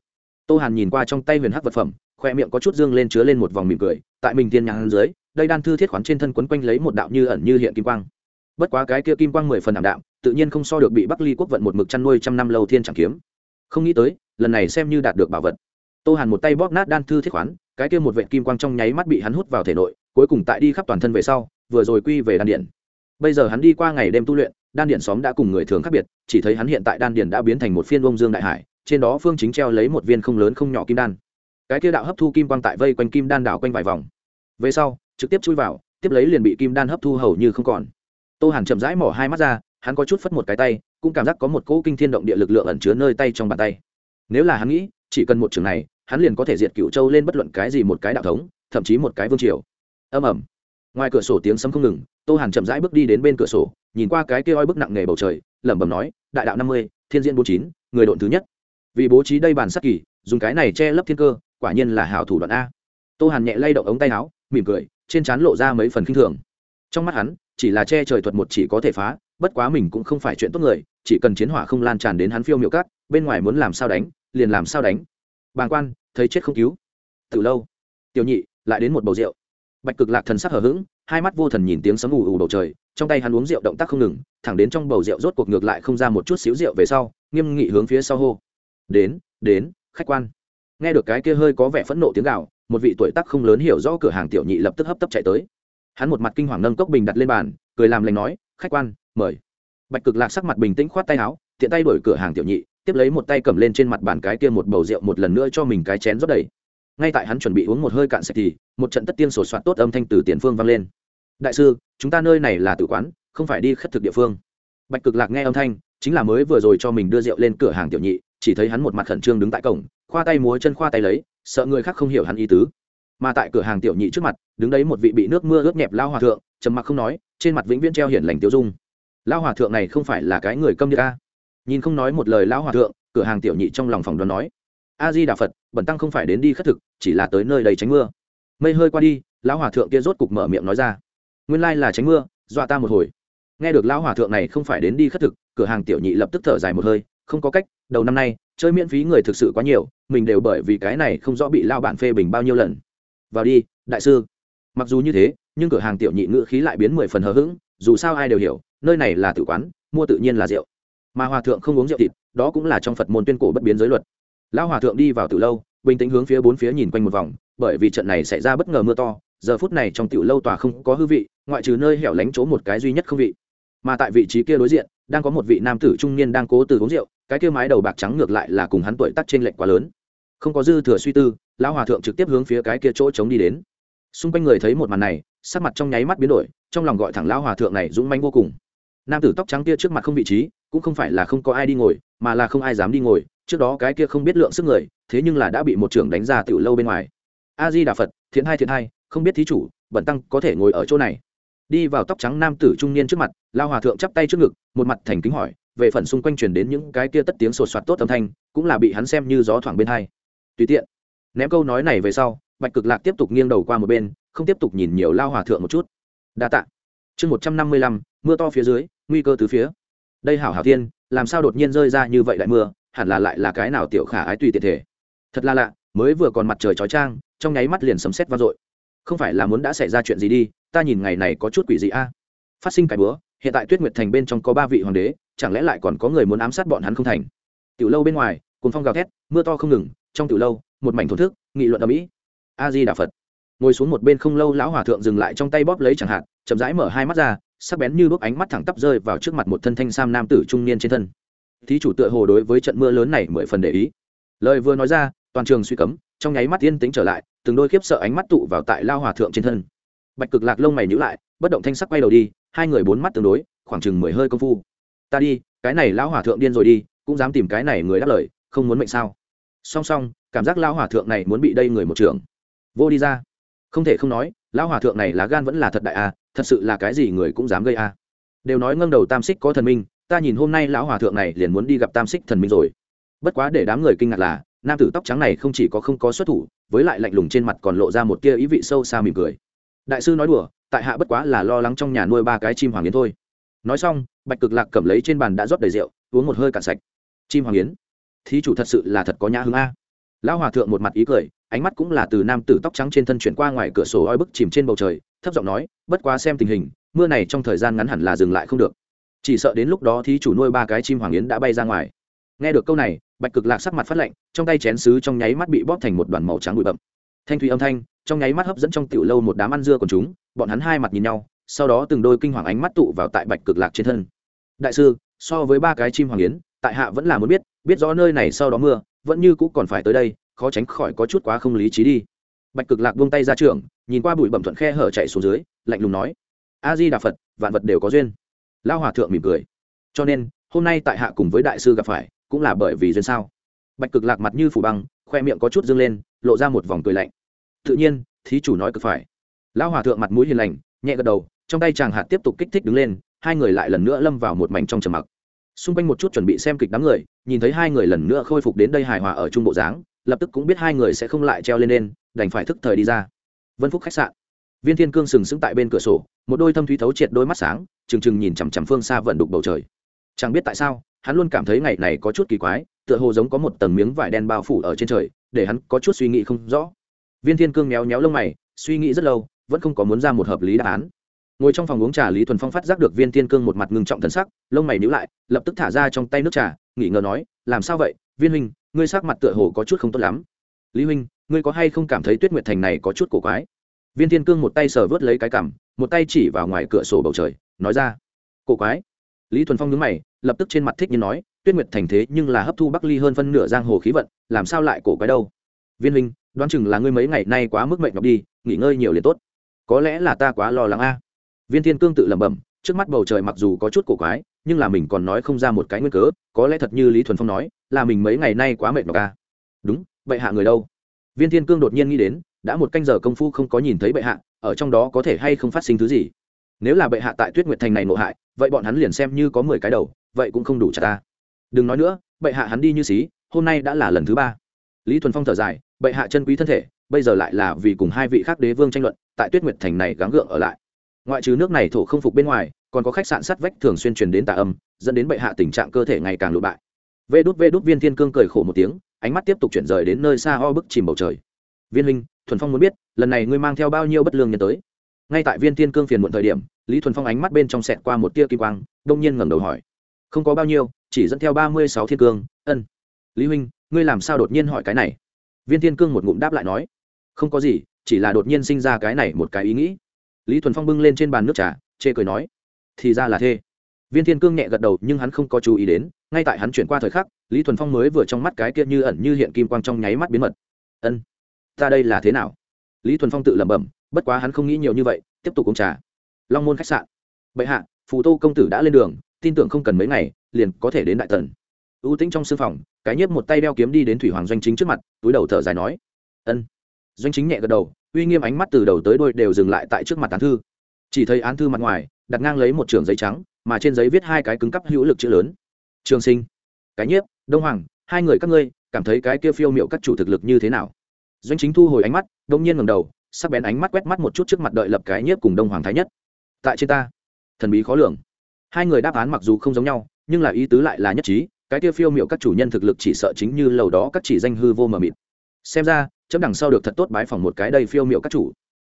Tô hàn nhìn qua trong tay huyền hắc vật phẩm khoe miệng có chút dương lên chứa lên một vòng mỉm cười, tại mình tiên nhang dưới, đây đan thư thiết khoán trên thân quấn quanh lấy một đạo như ẩn như hiện kim quang. Bất quá cái kia kim quang mười phần ảm đạm, tự nhiên không so được bị bắc ly quốc vận một mực chăn nuôi trăm năm lâu thiên chẳng kiếm. Không nghĩ tới, lần này xem như đạt được bảo vật. Tô hàn một tay bóp nát đan thư thiết khoán, cái kia một vệ kim quang trong nháy mắt bị hắn hút vào thể nội, cuối cùng tại đi khắp toàn thân về sau, vừa rồi quy về đan điện. Bây giờ hắn đi qua ngày đêm tu luyện, đan điện xóm đã cùng người thường khác biệt, chỉ thấy hắn hiện tại đan điện đã biến thành một phiên bông dương đại hải, trên đó phương chính treo lấy một viên không lớn không nhỏ kim đan cái kia đạo hấp thu kim quang tại vây quanh kim đan đảo quanh vài vòng. Về sau, trực tiếp chui vào, tiếp lấy liền bị kim đan hấp thu hầu như không còn. Tô hàn chậm rãi mỏ hai mắt ra, hắn có chút phất một cái tay, cũng cảm giác có một cỗ kinh thiên động địa lực lượng ẩn chứa nơi tay trong bàn tay. Nếu là hắn nghĩ, chỉ cần một trường này, hắn liền có thể diệt cựu châu lên bất luận cái gì một cái đạo thống, thậm chí một cái vương triều. Âm ẩm ngoài cửa sổ tiếng sấm không ngừng, tô hàn chậm rãi bước đi đến bên cửa sổ, nhìn qua cái kia oi bức nặng nề bầu trời, lẩm bẩm nói, đại đạo năm mươi, thiên diễn bốn chín, người độn thứ nhất. Vì bố trí đây bàn sắc kỳ, dùng cái này che lấp thiên cơ quả nhiên là hảo thủ đoạn a. Tô hàn nhẹ lay động ống tay áo, mỉm cười, trên trán lộ ra mấy phần khinh thường. Trong mắt hắn, chỉ là che trời thuật một chỉ có thể phá, bất quá mình cũng không phải chuyện tốt người, chỉ cần chiến hỏa không lan tràn đến hắn phiêu miệu cát, bên ngoài muốn làm sao đánh, liền làm sao đánh. Bàng quan, thấy chết không cứu. Từ lâu. Tiểu nhị, lại đến một bầu rượu. Bạch cực lạc thần sắc hở h ữ g hai mắt vô thần nhìn tiếng sấm ù ù bầu trời, trong tay hắn uống rượu động tác không ngừng, thẳng đến trong bầu rượu rốt cuộc ngược lại không ra một chút xíu rượu về sau, nghiêm nghị hướng phía sau hô. Đến đến, khách quan nghe được cái kia hơi có vẻ phẫn nộ tiếng gạo một vị tuổi tác không lớn hiểu rõ cửa hàng tiểu nhị lập tức hấp tấp chạy tới. Hắn một mặt kinh hoàng nâng cốc bình đặt lên bàn, cười làm lành nói, khách quan, mời. Bạch cực lạc sắc mặt bình tĩnh khoát tay áo, tiện tay đổi cửa hàng tiểu nhị, tiếp lấy một tay cầm lên trên mặt bàn cái kia một bầu rượu một lần nữa cho mình cái chén rót đầy. Ngay tại hắn chuẩn bị uống một hơi cạn sạch thì, một trận tất tiên sổ soạt tốt âm thanh từ tiền phương vang lên. Đại sư, chúng ta nơi này là tử quán, không phải đi khất thực địa phương. Bạch cực lạc nghe âm thanh, chính là mới vừa rồi cho mình đưa rượu lên cửa hàng tiểu nhị, chỉ thấy hắn một mặt khẩn trương đứng tại cổng khoa tay múa chân khoa tay lấy, sợ người khác không hiểu hắn ý tứ. Mà tại cửa hàng tiểu nhị trước mặt, đứng đấy một vị bị nước mưa ướt nhẹp lao hòa thượng, trầm mặc không nói, trên mặt vĩnh viễn treo hiển lành tiêu dung. Lao hòa thượng này không phải là cái người câm như ca nhìn không nói một lời lao hòa thượng, cửa hàng tiểu nhị trong lòng phòng đoán nói a di đà phật bẩn tăng không phải đến đi khất thực, chỉ là tới nơi đầy tránh mưa. Mây hơi qua đi, lão hòa thượng kia rốt cục mở miệng nói ra, nguyên lai là tránh mưa, dọa ta một hồi. Nghe được lão hòa thượng này không phải đến đi khất thực, cửa hàng tiểu nhị lập tức thở dài một hơi, không có cách, đầu năm nay chơi miễn phí người thực sự quá nhiều, mình đều bởi vì cái này không rõ bị lao bản phê bình bao nhiêu lần. Vào đi, đại sư. Mặc dù như thế, nhưng cửa hàng tiểu nhị ngữ khí lại biến mười phần hờ hững, dù sao ai đều hiểu, nơi này là tự quán, mua tự nhiên là rượu. Mà hòa thượng không uống rượu thịt, đó cũng là trong phật môn tuyên cổ bất biến giới luật. Lão hòa thượng đi vào từ lâu, bình tĩnh hướng phía bốn phía nhìn quanh một vòng, bởi vì trận này xảy ra bất ngờ mưa to, giờ phút này trong tiểu lâu tòa không có hư vị, ngoại trừ nơi hẻo lánh chỗ một cái duy nhất không vị. Mà tại vị trí kia đối diện, đang có một vị nam tử trung niên đang cố từ uống rượu cái kia mái đầu bạc trắng ngược lại là cùng hắn tuổi tác trên lệnh quá lớn. Không có dư thừa suy tư, lão hòa thượng trực tiếp hướng phía cái kia chỗ trống đi đến. Xung quanh người thấy một màn này, sắc mặt trong nháy mắt biến đổi, trong lòng gọi thẳng lão hòa thượng này dũng manh vô cùng. Nam tử tóc trắng kia trước mặt không vị trí, cũng không phải là không có ai đi ngồi, mà là không ai dám đi ngồi, trước đó cái kia không biết lượng sức người, thế nhưng là đã bị một trưởng đánh ra tiểu lâu bên ngoài. A di đà phật, thiện hai thiện hai, không biết thí chủ, bẩn tăng có thể ngồi ở chỗ này. Đi vào tóc trắng nam tử trung niên trước mặt lao hòa thượng chắp tay trước ngực, một mặt thành kính hỏi về phần xung quanh truyền đến những cái kia tất tiếng sột soạt tốt âm thanh, cũng là bị hắn xem như gió thoảng bên hai. Tùy tiện, ném câu nói này về sau, bạch cực lạc tiếp tục nghiêng đầu qua một bên, không tiếp tục nhìn nhiều lao hòa thượng một chút. Đa tạ. Chương một trăm năm mươi lăm, mưa to phía dưới, nguy cơ từ phía. Đây hảo hảo thiên làm sao đột nhiên rơi ra như vậy đại mưa, hẳn là lại là cái nào tiểu khả ái tùy tiện thể. Thật là lạ, mới vừa còn mặt trời chói trang trong nháy mắt liền sấm sét vang dội. Không phải là muốn đã xảy ra chuyện gì đi, ta nhìn ngày này có chút quỷ gì a. Phát sinh cái bữa, hiện tại tuyết nguyệt thành bên trong có ba vị hoàng đế chẳng lẽ lại còn có người muốn ám sát bọn hắn không thành? Tiểu lâu bên ngoài cuốn phong gào thét, mưa to không ngừng, trong tiểu lâu, một mảnh thổn thức, nghị luận ở mỹ a di đà phật ngồi xuống một bên không lâu lão hòa thượng dừng lại trong tay bóp lấy chẳng hạn, chậm rãi mở hai mắt ra, sắc bén như bước ánh mắt thẳng tắp rơi vào trước mặt một thân thanh sam nam tử trung niên trên thân. Thí chủ tựa hồ đối với trận mưa lớn này mười phần để ý. Lời vừa nói ra, toàn trường suy cấm, trong nháy mắt yên tĩnh trở lại, từng đôi khiếp sợ ánh mắt tụ vào tại lao hòa thượng trên thân. Bạch cực lạc lông mày nhữ lại, bất động thanh sắc quay đầu đi, hai người bốn mắt tương đối, khoảng chừng mười hơi công phu ta đi, cái này lão hòa thượng điên rồi đi, cũng dám tìm cái này người đáp lời, không muốn mệnh sao? Song song, cảm giác lão hòa thượng này muốn bị đây người một trường vô đi ra. Không thể không nói, lão hòa thượng này lá gan vẫn là thật đại a, thật sự là cái gì người cũng dám gây a. Đều nói ngâm đầu tam xích có thần minh, ta nhìn hôm nay lão hòa thượng này liền muốn đi gặp tam xích thần minh rồi. Bất quá để đám người kinh ngạc là, nam tử tóc trắng này không chỉ có không có xuất thủ, với lại lạnh lùng trên mặt còn lộ ra một tia ý vị sâu xa mỉm cười. Đại sư nói đùa, tại hạ bất quá là lo lắng trong nhà nuôi ba cái chim hoàng yến thôi nói xong, bạch cực lạc cầm lấy trên bàn đã rót đầy rượu, uống một hơi cạn sạch. Chim hoàng yến, thí chủ thật sự là thật có nhã hương a. Lão hòa thượng một mặt ý cười, ánh mắt cũng là từ nam tử tóc trắng trên thân chuyển qua ngoài cửa sổ oi bức chìm trên bầu trời, thấp giọng nói, bất quá xem tình hình, mưa này trong thời gian ngắn hẳn là dừng lại không được. Chỉ sợ đến lúc đó thí chủ nuôi ba cái chim hoàng yến đã bay ra ngoài. Nghe được câu này, bạch cực lạc sắc mặt phát lạnh, trong tay chén sứ trong nháy mắt bị bóp thành một đoàn màu trắng bụi bậm thanh thủy âm thanh, trong nháy mắt hấp dẫn trong tiểu lâu một đám ăn dưa của chúng, bọn hắn hai mặt nhìn nhau sau đó từng đôi kinh hoàng ánh mắt tụ vào tại bạch cực lạc trên thân. Đại sư, so với ba cái chim hoàng yến, tại hạ vẫn là muốn biết biết rõ nơi này sau đó mưa, vẫn như cũ còn phải tới đây, khó tránh khỏi có chút quá không lý trí đi. Bạch cực lạc buông tay ra trường, nhìn qua bụi bẩm thuận khe hở chạy xuống dưới, lạnh lùng nói a di đà phật, vạn vật đều có duyên. Lao hòa thượng mỉm cười. Cho nên, hôm nay tại hạ cùng với đại sư gặp phải, cũng là bởi vì duyên sao. Bạch cực lạc mặt như phủ băng, khoe miệng có chút dâng lên, lộ ra một vòng cười lạnh. Tự nhiên, thí chủ nói cực phải. Lão hòa thượng mặt mũi hiền lành, nhẹ gật đầu trong tay chàng hạt tiếp tục kích thích đứng lên, hai người lại lần nữa lâm vào một mảnh trong trầm mặc. Xung quanh một chút chuẩn bị xem kịch đám người, nhìn thấy hai người lần nữa khôi phục đến đây hài hòa ở trung bộ dáng, lập tức cũng biết hai người sẽ không lại treo lên lên, đành phải thức thời đi ra. Vân phúc khách sạn. Viên thiên cương sừng sững tại bên cửa sổ, một đôi thâm thúy thấu triệt đôi mắt sáng, trừng trừng nhìn chằm chằm phương xa vận đục bầu trời. Chẳng biết tại sao, hắn luôn cảm thấy ngày này có chút kỳ quái, tựa hồ giống có một tầng miếng vải đen bao phủ ở trên trời, để hắn có chút suy nghĩ không rõ. Viên thiên cương méo méo lông mày, suy nghĩ rất lâu, vẫn không có muốn ra một hợp lý đáp án ngồi trong phòng uống trà lý thuần phong phát giác được viên thiên cương một mặt ngưng trọng thần sắc, lông mày níu lại, lập tức thả ra trong tay nước trà, nghỉ ngờ nói, làm sao vậy? Viên huynh, ngươi sắc mặt tựa hồ có chút không tốt lắm. Lý huynh, ngươi có hay không cảm thấy tuyết nguyệt thành này có chút cổ quái? Viên thiên cương một tay sờ vớt lấy cái cằm, một tay chỉ vào ngoài cửa sổ bầu trời, nói ra, cổ quái? Lý thuần phong nhớ mày, lập tức trên mặt thích như nói, tuyết nguyệt thành thế nhưng là hấp thu bắc ly hơn phân nửa giang hồ khí vận, làm sao lại cổ quái đâu? Viên huynh, đoán chừng là ngươi mấy ngày nay quá mức mệnh nhọc đi, nghỉ ngơi nhiều liền tốt. Có lẽ là ta quá lo lắng a viên thiên cương tự lẩm bẩm, trước mắt bầu trời mặc dù có chút cổ quái, nhưng là mình còn nói không ra một cái nguyên cớ, có lẽ thật như lý thuần phong nói, là mình mấy ngày nay quá mệt mỏi ca đúng, bệ hạ người đâu? Viên thiên cương đột nhiên nghĩ đến, đã một canh giờ công phu không có nhìn thấy bệ hạ, ở trong đó có thể hay không phát sinh thứ gì? Nếu là bệ hạ tại tuyết nguyệt thành này nộ hại, vậy bọn hắn liền xem như có mười cái đầu, vậy cũng không đủ trả ta. Đừng nói nữa, bệ hạ hắn đi như xí, hôm nay đã là lần thứ ba. Lý thuần phong thở dài, bệ hạ chân quý thân thể, bây giờ lại là vì cùng hai vị khác đế vương tranh luận, tại tuyết nguyệt thành này gắng gượng ở lại ngoại trừ nước này thổ không phục bên ngoài, còn có khách sạn sắt vách thường xuyên truyền đến tà âm, dẫn đến bệ hạ tình trạng cơ thể ngày càng lụ bại. Vê đút vê đút, viên thiên cương cười khổ một tiếng, ánh mắt tiếp tục chuyển rời đến nơi xa ho bức chìm bầu trời. Viên huynh, thuần phong muốn biết, lần này ngươi mang theo bao nhiêu bất lương nhân tới? Ngay tại viên thiên cương phiền muộn thời điểm, lý thuần phong ánh mắt bên trong sẹt qua một tia kim quang, đông nhiên ngẩng đầu hỏi. Không có bao nhiêu, chỉ dẫn theo ba mươi sáu thiên cương, ân. Lý huynh, ngươi làm sao đột nhiên hỏi cái này? Viên thiên cương một ngụm đáp lại nói. Không có gì, chỉ là đột nhiên sinh ra cái này một cái ý nghĩ lý thuần phong bưng lên trên bàn nước trà, chê cười nói, thì ra là thế. Viên thiên cương nhẹ gật đầu, nhưng hắn không có chú ý đến, ngay tại hắn chuyển qua thời khắc, lý thuần phong mới vừa trong mắt cái kia như ẩn như hiện kim quang trong nháy mắt biến mật. Ân, ta đây là thế nào? Lý thuần phong tự lẩm bẩm, bất quá hắn không nghĩ nhiều như vậy, tiếp tục uống trà. Long môn khách sạn. Bệ hạ, phù tô công tử đã lên đường, tin tưởng không cần mấy ngày, liền có thể đến đại tần. Ưu tĩnh trong sư phòng, cái nhiếp một tay đeo kiếm đi đến thủy hoàng doanh chính trước mặt, túi đầu thở dài nói, ân. Doanh chính nhẹ gật đầu uy nghiêm ánh mắt từ đầu tới đôi đều dừng lại tại trước mặt án thư. Chỉ thấy án thư mặt ngoài, đặt ngang lấy một trường giấy trắng, mà trên giấy viết hai cái cứng cắp hữu lực chữ lớn. Trường sinh, cái nhiếp, đông hoàng, hai người các ngươi, cảm thấy cái kia phiêu miệu các chủ thực lực như thế nào? Doanh chính thu hồi ánh mắt, đông nhiên ngầm đầu, sắc bén ánh mắt quét mắt một chút trước mặt đợi lập cái nhiếp cùng đông hoàng thái nhất. Tại trên ta, thần bí khó lường. Hai người đáp án mặc dù không giống nhau, nhưng là ý tứ lại là nhất trí, cái kia phiêu miệu các chủ nhân thực lực chỉ sợ chính như lầu đó các chỉ danh hư vô mờ mịt xem ra, chấm đằng sau được thật tốt bái phòng một cái đây phiêu miệu các chủ.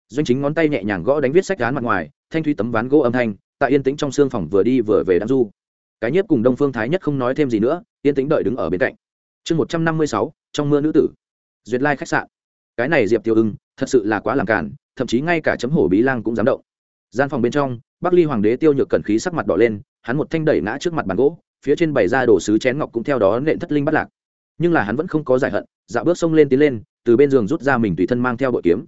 Doanh chính ngón tay nhẹ nhàng gõ đánh viết sách án mặt ngoài, thanh thúy tấm ván gỗ âm thanh, tại yên tĩnh trong xương phòng vừa đi vừa về đám du. Cái nhiếp cùng đông phương thái nhất không nói thêm gì nữa, yên tĩnh đợi đứng ở bên cạnh. Chương một trăm năm mươi sáu, trong mưa nữ tử. Duyệt lai khách sạn. Cái này diệp tiêu ưng, thật sự là quá làm cản thậm chí ngay cả chấm hổ bí lang cũng dám động. Gian phòng bên trong, bắc ly hoàng đế tiêu nhược cẩn khí sắc mặt đỏ lên, hắn một thanh đẩy ngã trước mặt bàn gỗ, phía trên bày ra đồ sứ chén ngọc cũng theo đó nện thất linh bắt lạc. Nhưng là hắn vẫn không có giải hận dạo bước xông lên tiến lên, từ bên giường rút ra mình tùy thân mang theo bội kiếm.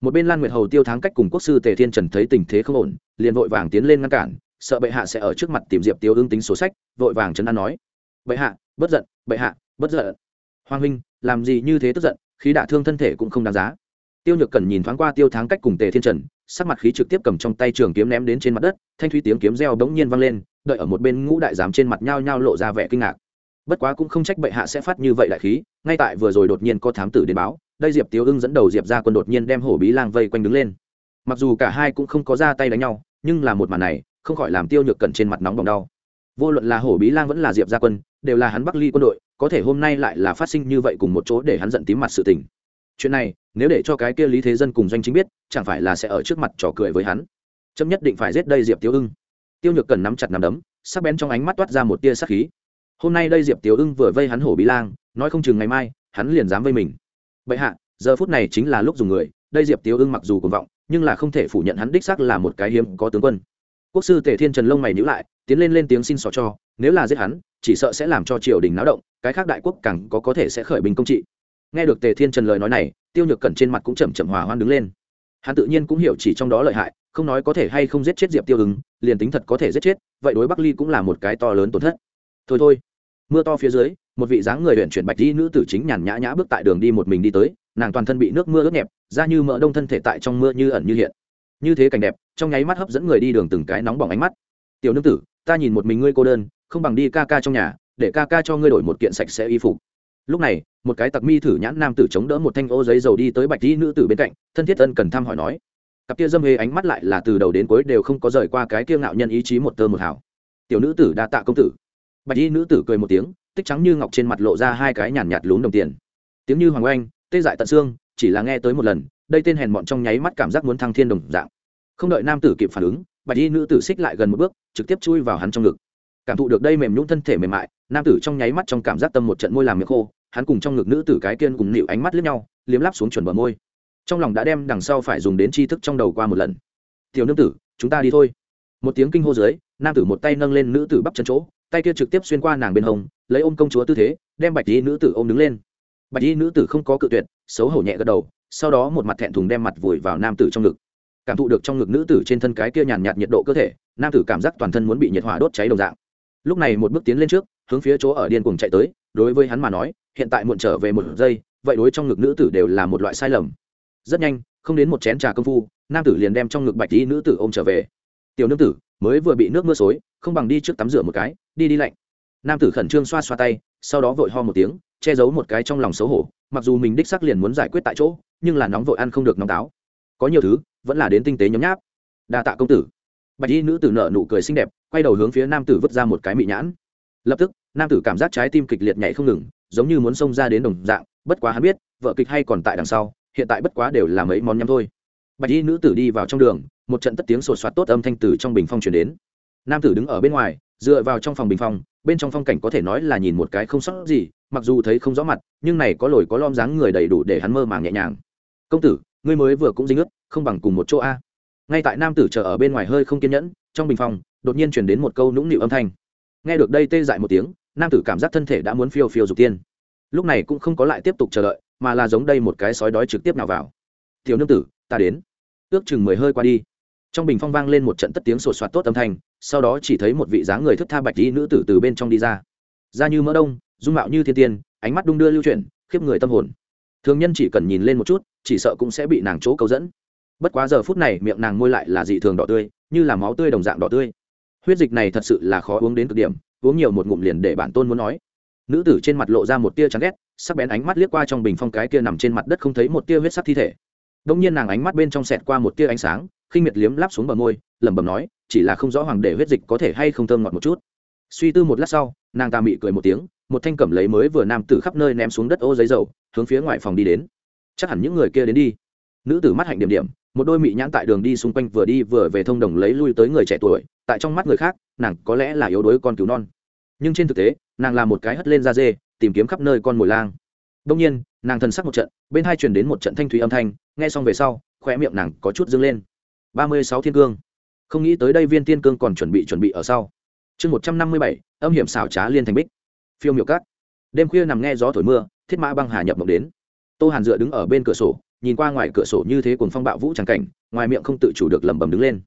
Một bên lan nguyệt hầu tiêu thắng cách cùng quốc sư tề thiên trần thấy tình thế không ổn, liền vội vàng tiến lên ngăn cản, sợ bệ hạ sẽ ở trước mặt tìm diệp tiêu ương tính số sách, vội vàng chấn an nói. Bệ hạ, bất giận, bệ hạ, bất giận. Hoàng huynh, làm gì như thế tức giận, khí đả thương thân thể cũng không đáng giá. Tiêu nhược cần nhìn thoáng qua tiêu thắng cách cùng tề thiên trần, sắc mặt khí trực tiếp cầm trong tay trường kiếm ném đến trên mặt đất, thanh thúy tiếng kiếm reo bỗng nhiên vang lên, đợi ở một bên ngũ đại giám trên mặt nhao nhao lộ ra vẻ kinh ngạc bất quá cũng không trách bệ hạ sẽ phát như vậy đại khí, ngay tại vừa rồi đột nhiên có thám tử đến báo, đây diệp tiêu ưng dẫn đầu diệp ra quân đột nhiên đem hổ bí lang vây quanh đứng lên. Mặc dù cả hai cũng không có ra tay đánh nhau, nhưng là một màn này, không khỏi làm tiêu nhược cẩn trên mặt nóng bỏng đau. Vô luận là hổ bí lang vẫn là diệp gia quân, đều là hắn bắc ly quân đội, có thể hôm nay lại là phát sinh như vậy cùng một chỗ để hắn giận tím mặt sự tình. Chuyện này, nếu để cho cái kia lý thế dân cùng doanh chính biết, chẳng phải là sẽ ở trước mặt trò cười với hắn. Chấm nhất định phải giết đây diệp tiêu ưng. Tiêu nhược cần nắm chặt nắm đấm, sắc bén trong ánh mắt toát ra một tia sắc khí hôm nay đây diệp tiêu ưng vừa vây hắn hổ bí lang, nói không chừng ngày mai, hắn liền dám vây mình. Bệ hạ, giờ phút này chính là lúc dùng người, đây diệp tiêu ưng mặc dù cuồng vọng, nhưng là không thể phủ nhận hắn đích xác là một cái hiếm có tướng quân. Quốc sư tề thiên trần lông mày nhữ lại, tiến lên lên tiếng xin xỏ cho, nếu là giết hắn, chỉ sợ sẽ làm cho triều đình náo động, cái khác đại quốc càng có có thể sẽ khởi bình công trị. Nghe được tề thiên trần lời nói này, tiêu nhược cẩn trên mặt cũng chậm chậm hòa hoan đứng lên. Hắn tự nhiên cũng hiểu chỉ trong đó lợi hại, không nói có thể hay không giết chết diệp tiêu ứng, liền tính thật có thể giết chết, vậy đối bắc ly cũng là một cái to lớn tổn thất. Thôi thôi mưa to phía dưới, một vị dáng người huyện chuyển bạch di nữ tử chính nhàn nhã nhã bước tại đường đi một mình đi tới, nàng toàn thân bị nước mưa ướt nhẹp ra như mỡ đông thân thể tại trong mưa như ẩn như hiện. Như thế cảnh đẹp, trong nháy mắt hấp dẫn người đi đường từng cái nóng bỏng ánh mắt. Tiểu nương tử, ta nhìn một mình ngươi cô đơn, không bằng đi ca ca trong nhà, để ca ca cho ngươi đổi một kiện sạch sẽ y phục. Lúc này, một cái tặc mi thử nhãn nam tử chống đỡ một thanh ô giấy dầu đi tới bạch di nữ tử bên cạnh, thân thiết ân cần thăm hỏi nói, cặp kia dâm hê ánh mắt lại là từ đầu đến cuối đều không có rời qua cái kia ngạo nhân ý chí một tơ một hảo tiểu nữ tử đa tạ công tử bạch y nữ tử cười một tiếng tích trắng như ngọc trên mặt lộ ra hai cái nhàn nhạt, nhạt lún đồng tiền. Tiếng như hoàng oanh tê dại tận xương chỉ là nghe tới một lần đây tên hèn bọn trong nháy mắt cảm giác muốn thăng thiên đồng dạng. Không đợi nam tử kịp phản ứng bạch y nữ tử xích lại gần một bước trực tiếp chui vào hắn trong ngực. Cảm thụ được đây mềm nhũng thân thể mềm mại nam tử trong nháy mắt trong cảm giác tâm một trận môi làm miệng khô hắn cùng trong ngực nữ tử cái kiên cùng nịu ánh mắt lướt nhau liếm láp xuống chuẩn bờ môi. Trong lòng đã đem đằng sau phải dùng đến tri thức trong đầu qua một lần. Tiểu nương tử chúng ta đi thôi. Một tiếng kinh hô dưới nam tử một tay nâng lên nữ tử bắp chân chỗ tay kia trực tiếp xuyên qua nàng bên hông, lấy ôm công chúa tư thế, đem bạch y nữ tử ôm đứng lên. Bạch y nữ tử không có cự tuyệt, xấu hổ nhẹ gật đầu, sau đó một mặt thẹn thùng đem mặt vùi vào nam tử trong ngực. Cảm thụ được trong ngực nữ tử trên thân cái kia nhàn nhạt nhiệt độ cơ thể, nam tử cảm giác toàn thân muốn bị nhiệt hỏa đốt cháy đồng dạng. Lúc này một bước tiến lên trước, hướng phía chỗ ở điên cuồng chạy tới, đối với hắn mà nói, hiện tại muộn trở về một giây, vậy đối trong ngực nữ tử đều là một loại sai lầm. Rất nhanh, không đến một chén trà công phu, nam tử liền đem trong ngực bạch y nữ tử ôm trở về. Tiểu nữ tử, mới vừa bị nước mưa xối, không bằng đi trước tắm rửa một cái đi đi lạnh. Nam tử khẩn trương xoa xoa tay, sau đó vội ho một tiếng, che giấu một cái trong lòng xấu hổ, mặc dù mình đích xác liền muốn giải quyết tại chỗ, nhưng là nóng vội ăn không được nóng táo. Có nhiều thứ, vẫn là đến tinh tế nhấm nháp. Đa tạ công tử. Bạch y nữ tử nợ nụ cười xinh đẹp, quay đầu hướng phía nam tử vứt ra một cái mị nhãn. Lập tức, nam tử cảm giác trái tim kịch liệt nhảy không ngừng, giống như muốn xông ra đến đồng dạng, bất quá hắn biết, vợ kịch hay còn tại đằng sau, hiện tại bất quá đều là mấy món nhắm thôi. Bạch y nữ tử đi vào trong đường, một trận tất tiếng sột soạt tốt âm thanh tử trong bình phong truyền đến. Nam tử đứng ở bên ngoài dựa vào trong phòng bình phong, bên trong phong cảnh có thể nói là nhìn một cái không sót gì, mặc dù thấy không rõ mặt, nhưng này có lồi có lom dáng người đầy đủ để hắn mơ màng nhẹ nhàng. Công tử, ngươi mới vừa cũng dính ướt, không bằng cùng một chỗ a. Ngay tại nam tử chờ ở bên ngoài hơi không kiên nhẫn, trong bình phòng đột nhiên chuyển đến một câu nũng nịu âm thanh. Nghe được đây tê dại một tiếng, nam tử cảm giác thân thể đã muốn phiêu phiêu dục tiên. Lúc này cũng không có lại tiếp tục chờ đợi, mà là giống đây một cái sói đói trực tiếp nào vào. Tiểu nương tử, ta đến. Ước chừng mười hơi qua đi. Trong bình phong vang lên một trận tất tiếng sột soạt tốt âm thanh sau đó chỉ thấy một vị dáng người thức tha bạch đi nữ tử từ bên trong đi ra. Da như mỡ đông, dung mạo như thiên tiên, ánh mắt đung đưa lưu chuyển, khiếp người tâm hồn. Thường nhân chỉ cần nhìn lên một chút, chỉ sợ cũng sẽ bị nàng chỗ câu dẫn. Bất quá giờ phút này miệng nàng môi lại là dị thường đỏ tươi, như là máu tươi đồng dạng đỏ tươi. Huyết dịch này thật sự là khó uống đến cực điểm, uống nhiều một ngụm liền để bản tôn muốn nói. Nữ tử trên mặt lộ ra một tia chán ghét, sắc bén ánh mắt liếc qua trong bình phong cái kia nằm trên mặt đất không thấy một tia huyết sắc thi thể. Đông nhiên nàng ánh mắt bên trong sẹt qua một tia ánh sáng, khinh miệt liếm láp xuống bờ môi lẩm bẩm nói, chỉ là không rõ hoàng đệ huyết dịch có thể hay không thơm ngọt một chút. Suy tư một lát sau, nàng ta mị cười một tiếng, một thanh cẩm lấy mới vừa nam tử khắp nơi ném xuống đất ô giấy dầu, hướng phía ngoài phòng đi đến. Chắc hẳn những người kia đến đi. Nữ tử mắt hạnh điểm điểm, một đôi mị nhãn tại đường đi xung quanh vừa đi vừa về thông đồng lấy lui tới người trẻ tuổi, tại trong mắt người khác, nàng có lẽ là yếu đuối con cứu non. Nhưng trên thực tế, nàng là một cái hất lên da dê, tìm kiếm khắp nơi con mồi lang. Đông nhiên, nàng thần sắc một trận, bên hai truyền đến một trận thanh thủy âm thanh, nghe xong về sau khoe miệng nàng có chút dâng lên. Ba mươi sáu thiên cương không nghĩ tới đây viên tiên cương còn chuẩn bị chuẩn bị ở sau. Chương một trăm năm mươi bảy, âm hiểm xảo trá liên thành bích. Phiêu miệu cát. Đêm khuya nằm nghe gió thổi mưa, thiết mã băng hà nhập mộng đến. Tô hàn dựa đứng ở bên cửa sổ, nhìn qua ngoài cửa sổ như thế cùng phong bạo vũ tràng cảnh, ngoài miệng không tự chủ được lẩm bẩm đứng lên.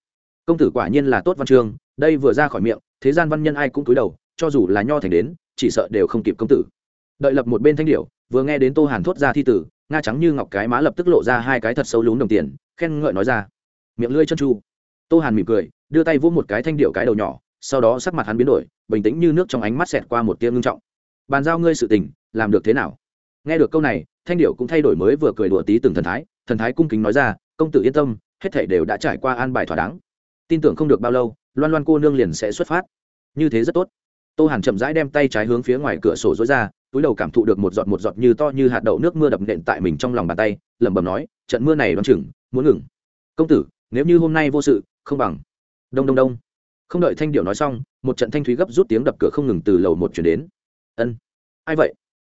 Công tử quả nhiên là tốt văn chương đây vừa ra khỏi miệng, thế gian văn nhân ai cũng cúi đầu, cho dù là nho thành đến, chỉ sợ đều không kịp công tử. Đợi lập một bên thanh điệu vừa nghe đến tô hàn thốt ra thi tử, nga trắng như ngọc cái má lập tức lộ ra hai cái thật sâu lún đồng tiền, khen ngợi nói ra, miệng lưỡi chân chu tô hàn mỉm cười, đưa tay vỗ một cái thanh điệu cái đầu nhỏ, sau đó sắc mặt hắn biến đổi, bình tĩnh như nước trong ánh mắt xẹt qua một tiếng ngưng trọng. Bàn giao ngươi sự tình, làm được thế nào? Nghe được câu này, thanh điệu cũng thay đổi mới vừa cười đùa tí từng thần thái thần thái cung kính nói ra, công tử yên tâm, hết thảy đều đã trải qua an bài thỏa đáng. Tin tưởng không được bao lâu, loan loan cô nương liền sẽ xuất phát. Như thế rất tốt. Tô hàn chậm rãi đem tay trái hướng phía ngoài cửa sổ dối ra, túi đầu cảm thụ được một giọt một giọt như to như hạt đậu nước mưa đập nện tại mình trong lòng bàn tay, lẩm bẩm nói, trận mưa này đoán chừng, muốn ngừng. Công tử nếu như hôm nay vô sự, không bằng. Đông đông đông. Không đợi thanh điệu nói xong, một trận thanh thúy gấp rút tiếng đập cửa không ngừng từ lầu một chuyển đến. Ân, ai vậy?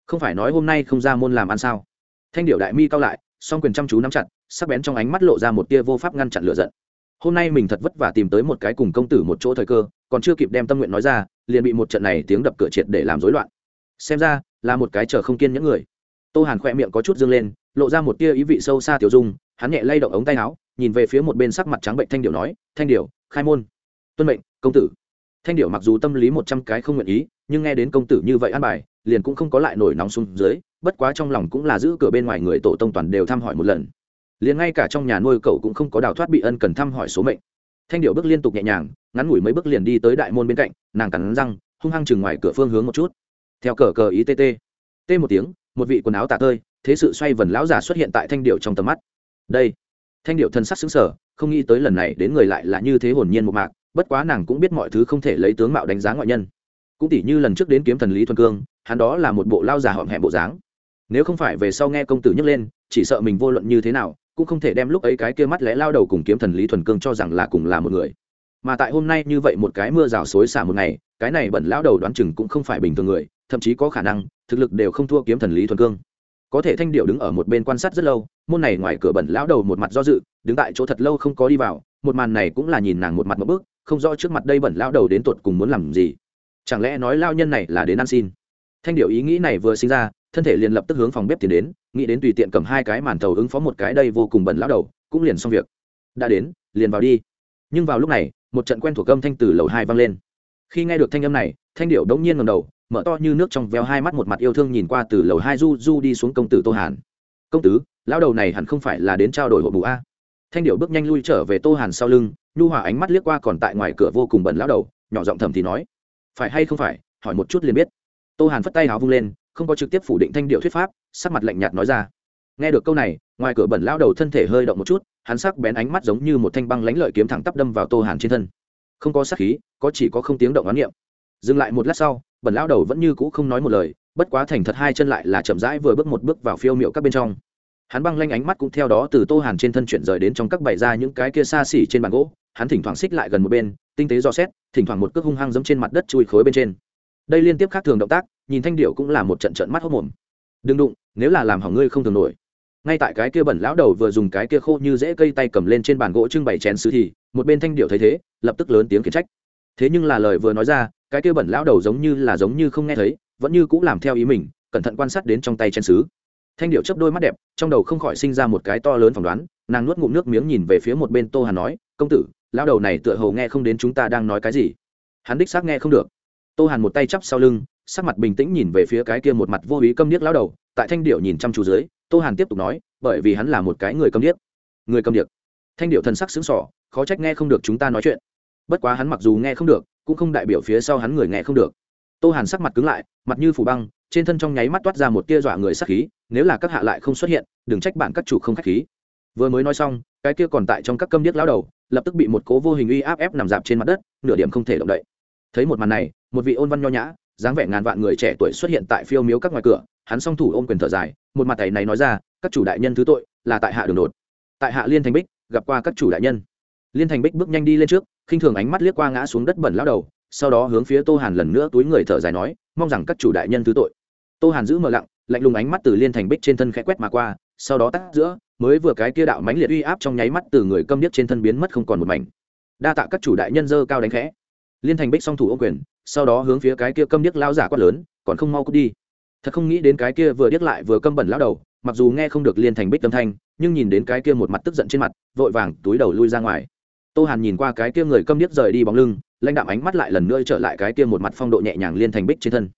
Không phải nói hôm nay không ra môn làm ăn sao? Thanh điệu đại mi cao lại, song quyền chăm chú nắm chặt, sắc bén trong ánh mắt lộ ra một tia vô pháp ngăn chặn lửa giận. Hôm nay mình thật vất vả tìm tới một cái cùng công tử một chỗ thời cơ, còn chưa kịp đem tâm nguyện nói ra, liền bị một trận này tiếng đập cửa triệt để làm rối loạn. Xem ra, là một cái chờ không kiên những người. Tô hàn khoe miệng có chút dương lên, lộ ra một tia ý vị sâu xa tiểu dung, hắn nhẹ lay động ống tay áo nhìn về phía một bên sắc mặt trắng bệnh thanh điệu nói, thanh điệu khai môn. Tuân mệnh, công tử. Thanh điệu mặc dù tâm lý một trăm cái không nguyện ý, nhưng nghe đến công tử như vậy an bài, liền cũng không có lại nổi nóng xuống dưới, bất quá trong lòng cũng là giữ cửa bên ngoài người tổ tông toàn đều thăm hỏi một lần. Liền ngay cả trong nhà nuôi cậu cũng không có đào thoát bị ân cần thăm hỏi số mệnh. Thanh điệu bước liên tục nhẹ nhàng, ngắn ngủi mấy bước liền đi tới đại môn bên cạnh, nàng cắn răng, hung hăng chừng ngoài cửa phương hướng một chút. Theo cờ cờ ý tt t một tiếng, một vị quần áo tả tơi, thế sự xoay vần lão giả xuất hiện tại thanh điệu trong tầm mắt. Đây thanh điệu thân sắc xứng sở không nghĩ tới lần này đến người lại là như thế hồn nhiên một mạc, bất quá nàng cũng biết mọi thứ không thể lấy tướng mạo đánh giá ngoại nhân. Cũng tỷ như lần trước đến kiếm thần lý thuần cương, hắn đó là một bộ lao giả họm hẹm bộ dáng. Nếu không phải về sau nghe công tử nhắc lên, chỉ sợ mình vô luận như thế nào, cũng không thể đem lúc ấy cái kia mắt lẽ lao đầu cùng kiếm thần lý thuần cương cho rằng là cùng là một người. Mà tại hôm nay như vậy một cái mưa rào xối xả một ngày, cái này bẩn lao đầu đoán chừng cũng không phải bình thường người, thậm chí có khả năng, thực lực đều không thua kiếm thần lý thuần cương có thể thanh điệu đứng ở một bên quan sát rất lâu, môn này ngoài cửa bẩn lão đầu một mặt do dự, đứng tại chỗ thật lâu không có đi vào, một màn này cũng là nhìn nàng một mặt một bước, không rõ trước mặt đây bẩn lão đầu đến tột cùng muốn làm gì. Chẳng lẽ nói lao nhân này là đến ăn xin? Thanh điệu ý nghĩ này vừa sinh ra, thân thể liền lập tức hướng phòng bếp tiến đến, nghĩ đến tùy tiện cầm hai cái màn thầu ứng phó một cái đây vô cùng bẩn lão đầu, cũng liền xong việc. Đã đến, liền vào đi. Nhưng vào lúc này, một trận quen thuộc âm thanh từ lầu hai vang lên. Khi nghe được thanh âm này thanh điệu đống nhiên ngầm đầu, mở to như nước trong veo hai mắt một mặt yêu thương nhìn qua từ lầu hai du du đi xuống công tử tô hàn. Công tử, lão đầu này hẳn không phải là đến trao đổi hộ bù a? Thanh điệu bước nhanh lui trở về tô hàn sau lưng, nhu hòa ánh mắt liếc qua còn tại ngoài cửa vô cùng bẩn lão đầu, nhỏ giọng thầm thì nói, phải hay không phải? Hỏi một chút liền biết. Tô hàn phất tay áo vung lên, không có trực tiếp phủ định thanh điệu thuyết pháp, sắc mặt lạnh nhạt nói ra, nghe được câu này, ngoài cửa bẩn lão đầu thân thể hơi động một chút, hắn sắc bén ánh mắt giống như một thanh băng lãnh lợi kiếm thẳng tắp đâm vào tô hàn trên thân. Không có sắc khí, có chỉ có không tiếng động oán niệm dừng lại một lát sau, bẩn lão đầu vẫn như cũ không nói một lời, bất quá thành thật hai chân lại là chậm rãi vừa bước một bước vào phiêu miệu các bên trong. Hắn băng lanh ánh mắt cũng theo đó từ tô hàn trên thân chuyển rời đến trong các bày ra những cái kia xa xỉ trên bàn gỗ. Hắn thỉnh thoảng xích lại gần một bên, tinh tế do xét, thỉnh thoảng một cước hung hăng giẫm trên mặt đất chui khối bên trên. Đây liên tiếp khác thường động tác, nhìn thanh điệu cũng là một trận trận mắt hốc mồm. Đừng đụng, nếu là làm hỏng ngươi không thường nổi. Ngay tại cái kia bẩn lão đầu vừa dùng cái kia khô như dễ cây tay cầm lên trên bàn gỗ trưng bày chén sứ thì, một bên thanh điệu thấy thế, lập tức lớn tiếng khiển trách. Thế nhưng là lời vừa nói ra cái kia bẩn lão đầu giống như là giống như không nghe thấy, vẫn như cũng làm theo ý mình, cẩn thận quan sát đến trong tay chén sứ. Thanh điệu chấp đôi mắt đẹp, trong đầu không khỏi sinh ra một cái to lớn phỏng đoán, nàng nuốt ngụm nước miếng nhìn về phía một bên tô Hàn nói, công tử, lão đầu này tựa hồ nghe không đến chúng ta đang nói cái gì. Hắn đích xác nghe không được. Tô hàn một tay chắp sau lưng, sắc mặt bình tĩnh nhìn về phía cái kia một mặt vô ý câm điếc lão đầu, tại thanh điệu nhìn chăm chú dưới, tô hàn tiếp tục nói, bởi vì hắn là một cái người câm điếc. Người câm điếc? Thanh điệu thần sắc xứng sỏ khó trách nghe không được chúng ta nói chuyện bất quá hắn mặc dù nghe không được, cũng không đại biểu phía sau hắn người nghe không được. Tô hàn sắc mặt cứng lại, mặt như phủ băng, trên thân trong nháy mắt toát ra một tia dọa người sắc khí, nếu là các hạ lại không xuất hiện, đừng trách bạn các chủ không khách khí. Vừa mới nói xong, cái kia còn tại trong các câm điếc lão đầu, lập tức bị một cố vô hình uy áp ép nằm dạp trên mặt đất, nửa điểm không thể động đậy. Thấy một màn này, một vị ôn văn nho nhã, dáng vẻ ngàn vạn người trẻ tuổi xuất hiện tại phiêu miếu các ngoài cửa, hắn song thủ ôm quyền thở dài, một mặt thầy này nói ra, các chủ đại nhân thứ tội, là tại hạ đường đột. Tại hạ liên thành bích, gặp qua các chủ đại nhân liên thành bích bước nhanh đi lên trước, khinh thường ánh mắt liếc qua ngã xuống đất bẩn lao đầu, sau đó hướng phía tô hàn lần nữa túi người thở dài nói, mong rằng các chủ đại nhân thứ tội. Tô hàn giữ mờ lặng, lạnh lùng ánh mắt từ liên thành bích trên thân khẽ quét mà qua, sau đó tắt giữa, mới vừa cái kia đạo mãnh liệt uy áp trong nháy mắt từ người câm điếc trên thân biến mất không còn một mảnh. Đa tạ các chủ đại nhân dơ cao đánh khẽ. Liên thành bích song thủ ô quyền, sau đó hướng phía cái kia câm điếc lao giả quát lớn, còn không mau cút đi. Thật không nghĩ đến cái kia vừa điếc lại vừa câm bẩn lao đầu, mặc dù nghe không được liên thành bích tâm thanh, nhưng nhìn đến cái kia một mặt tức giận trên mặt, vội vàng túi đầu lui ra ngoài tô hàn nhìn qua cái kia người câm điếc rời đi bóng lưng, lãnh đạm ánh mắt lại lần nữa trở lại cái kia một mặt phong độ nhẹ nhàng liên thành bích trên thân.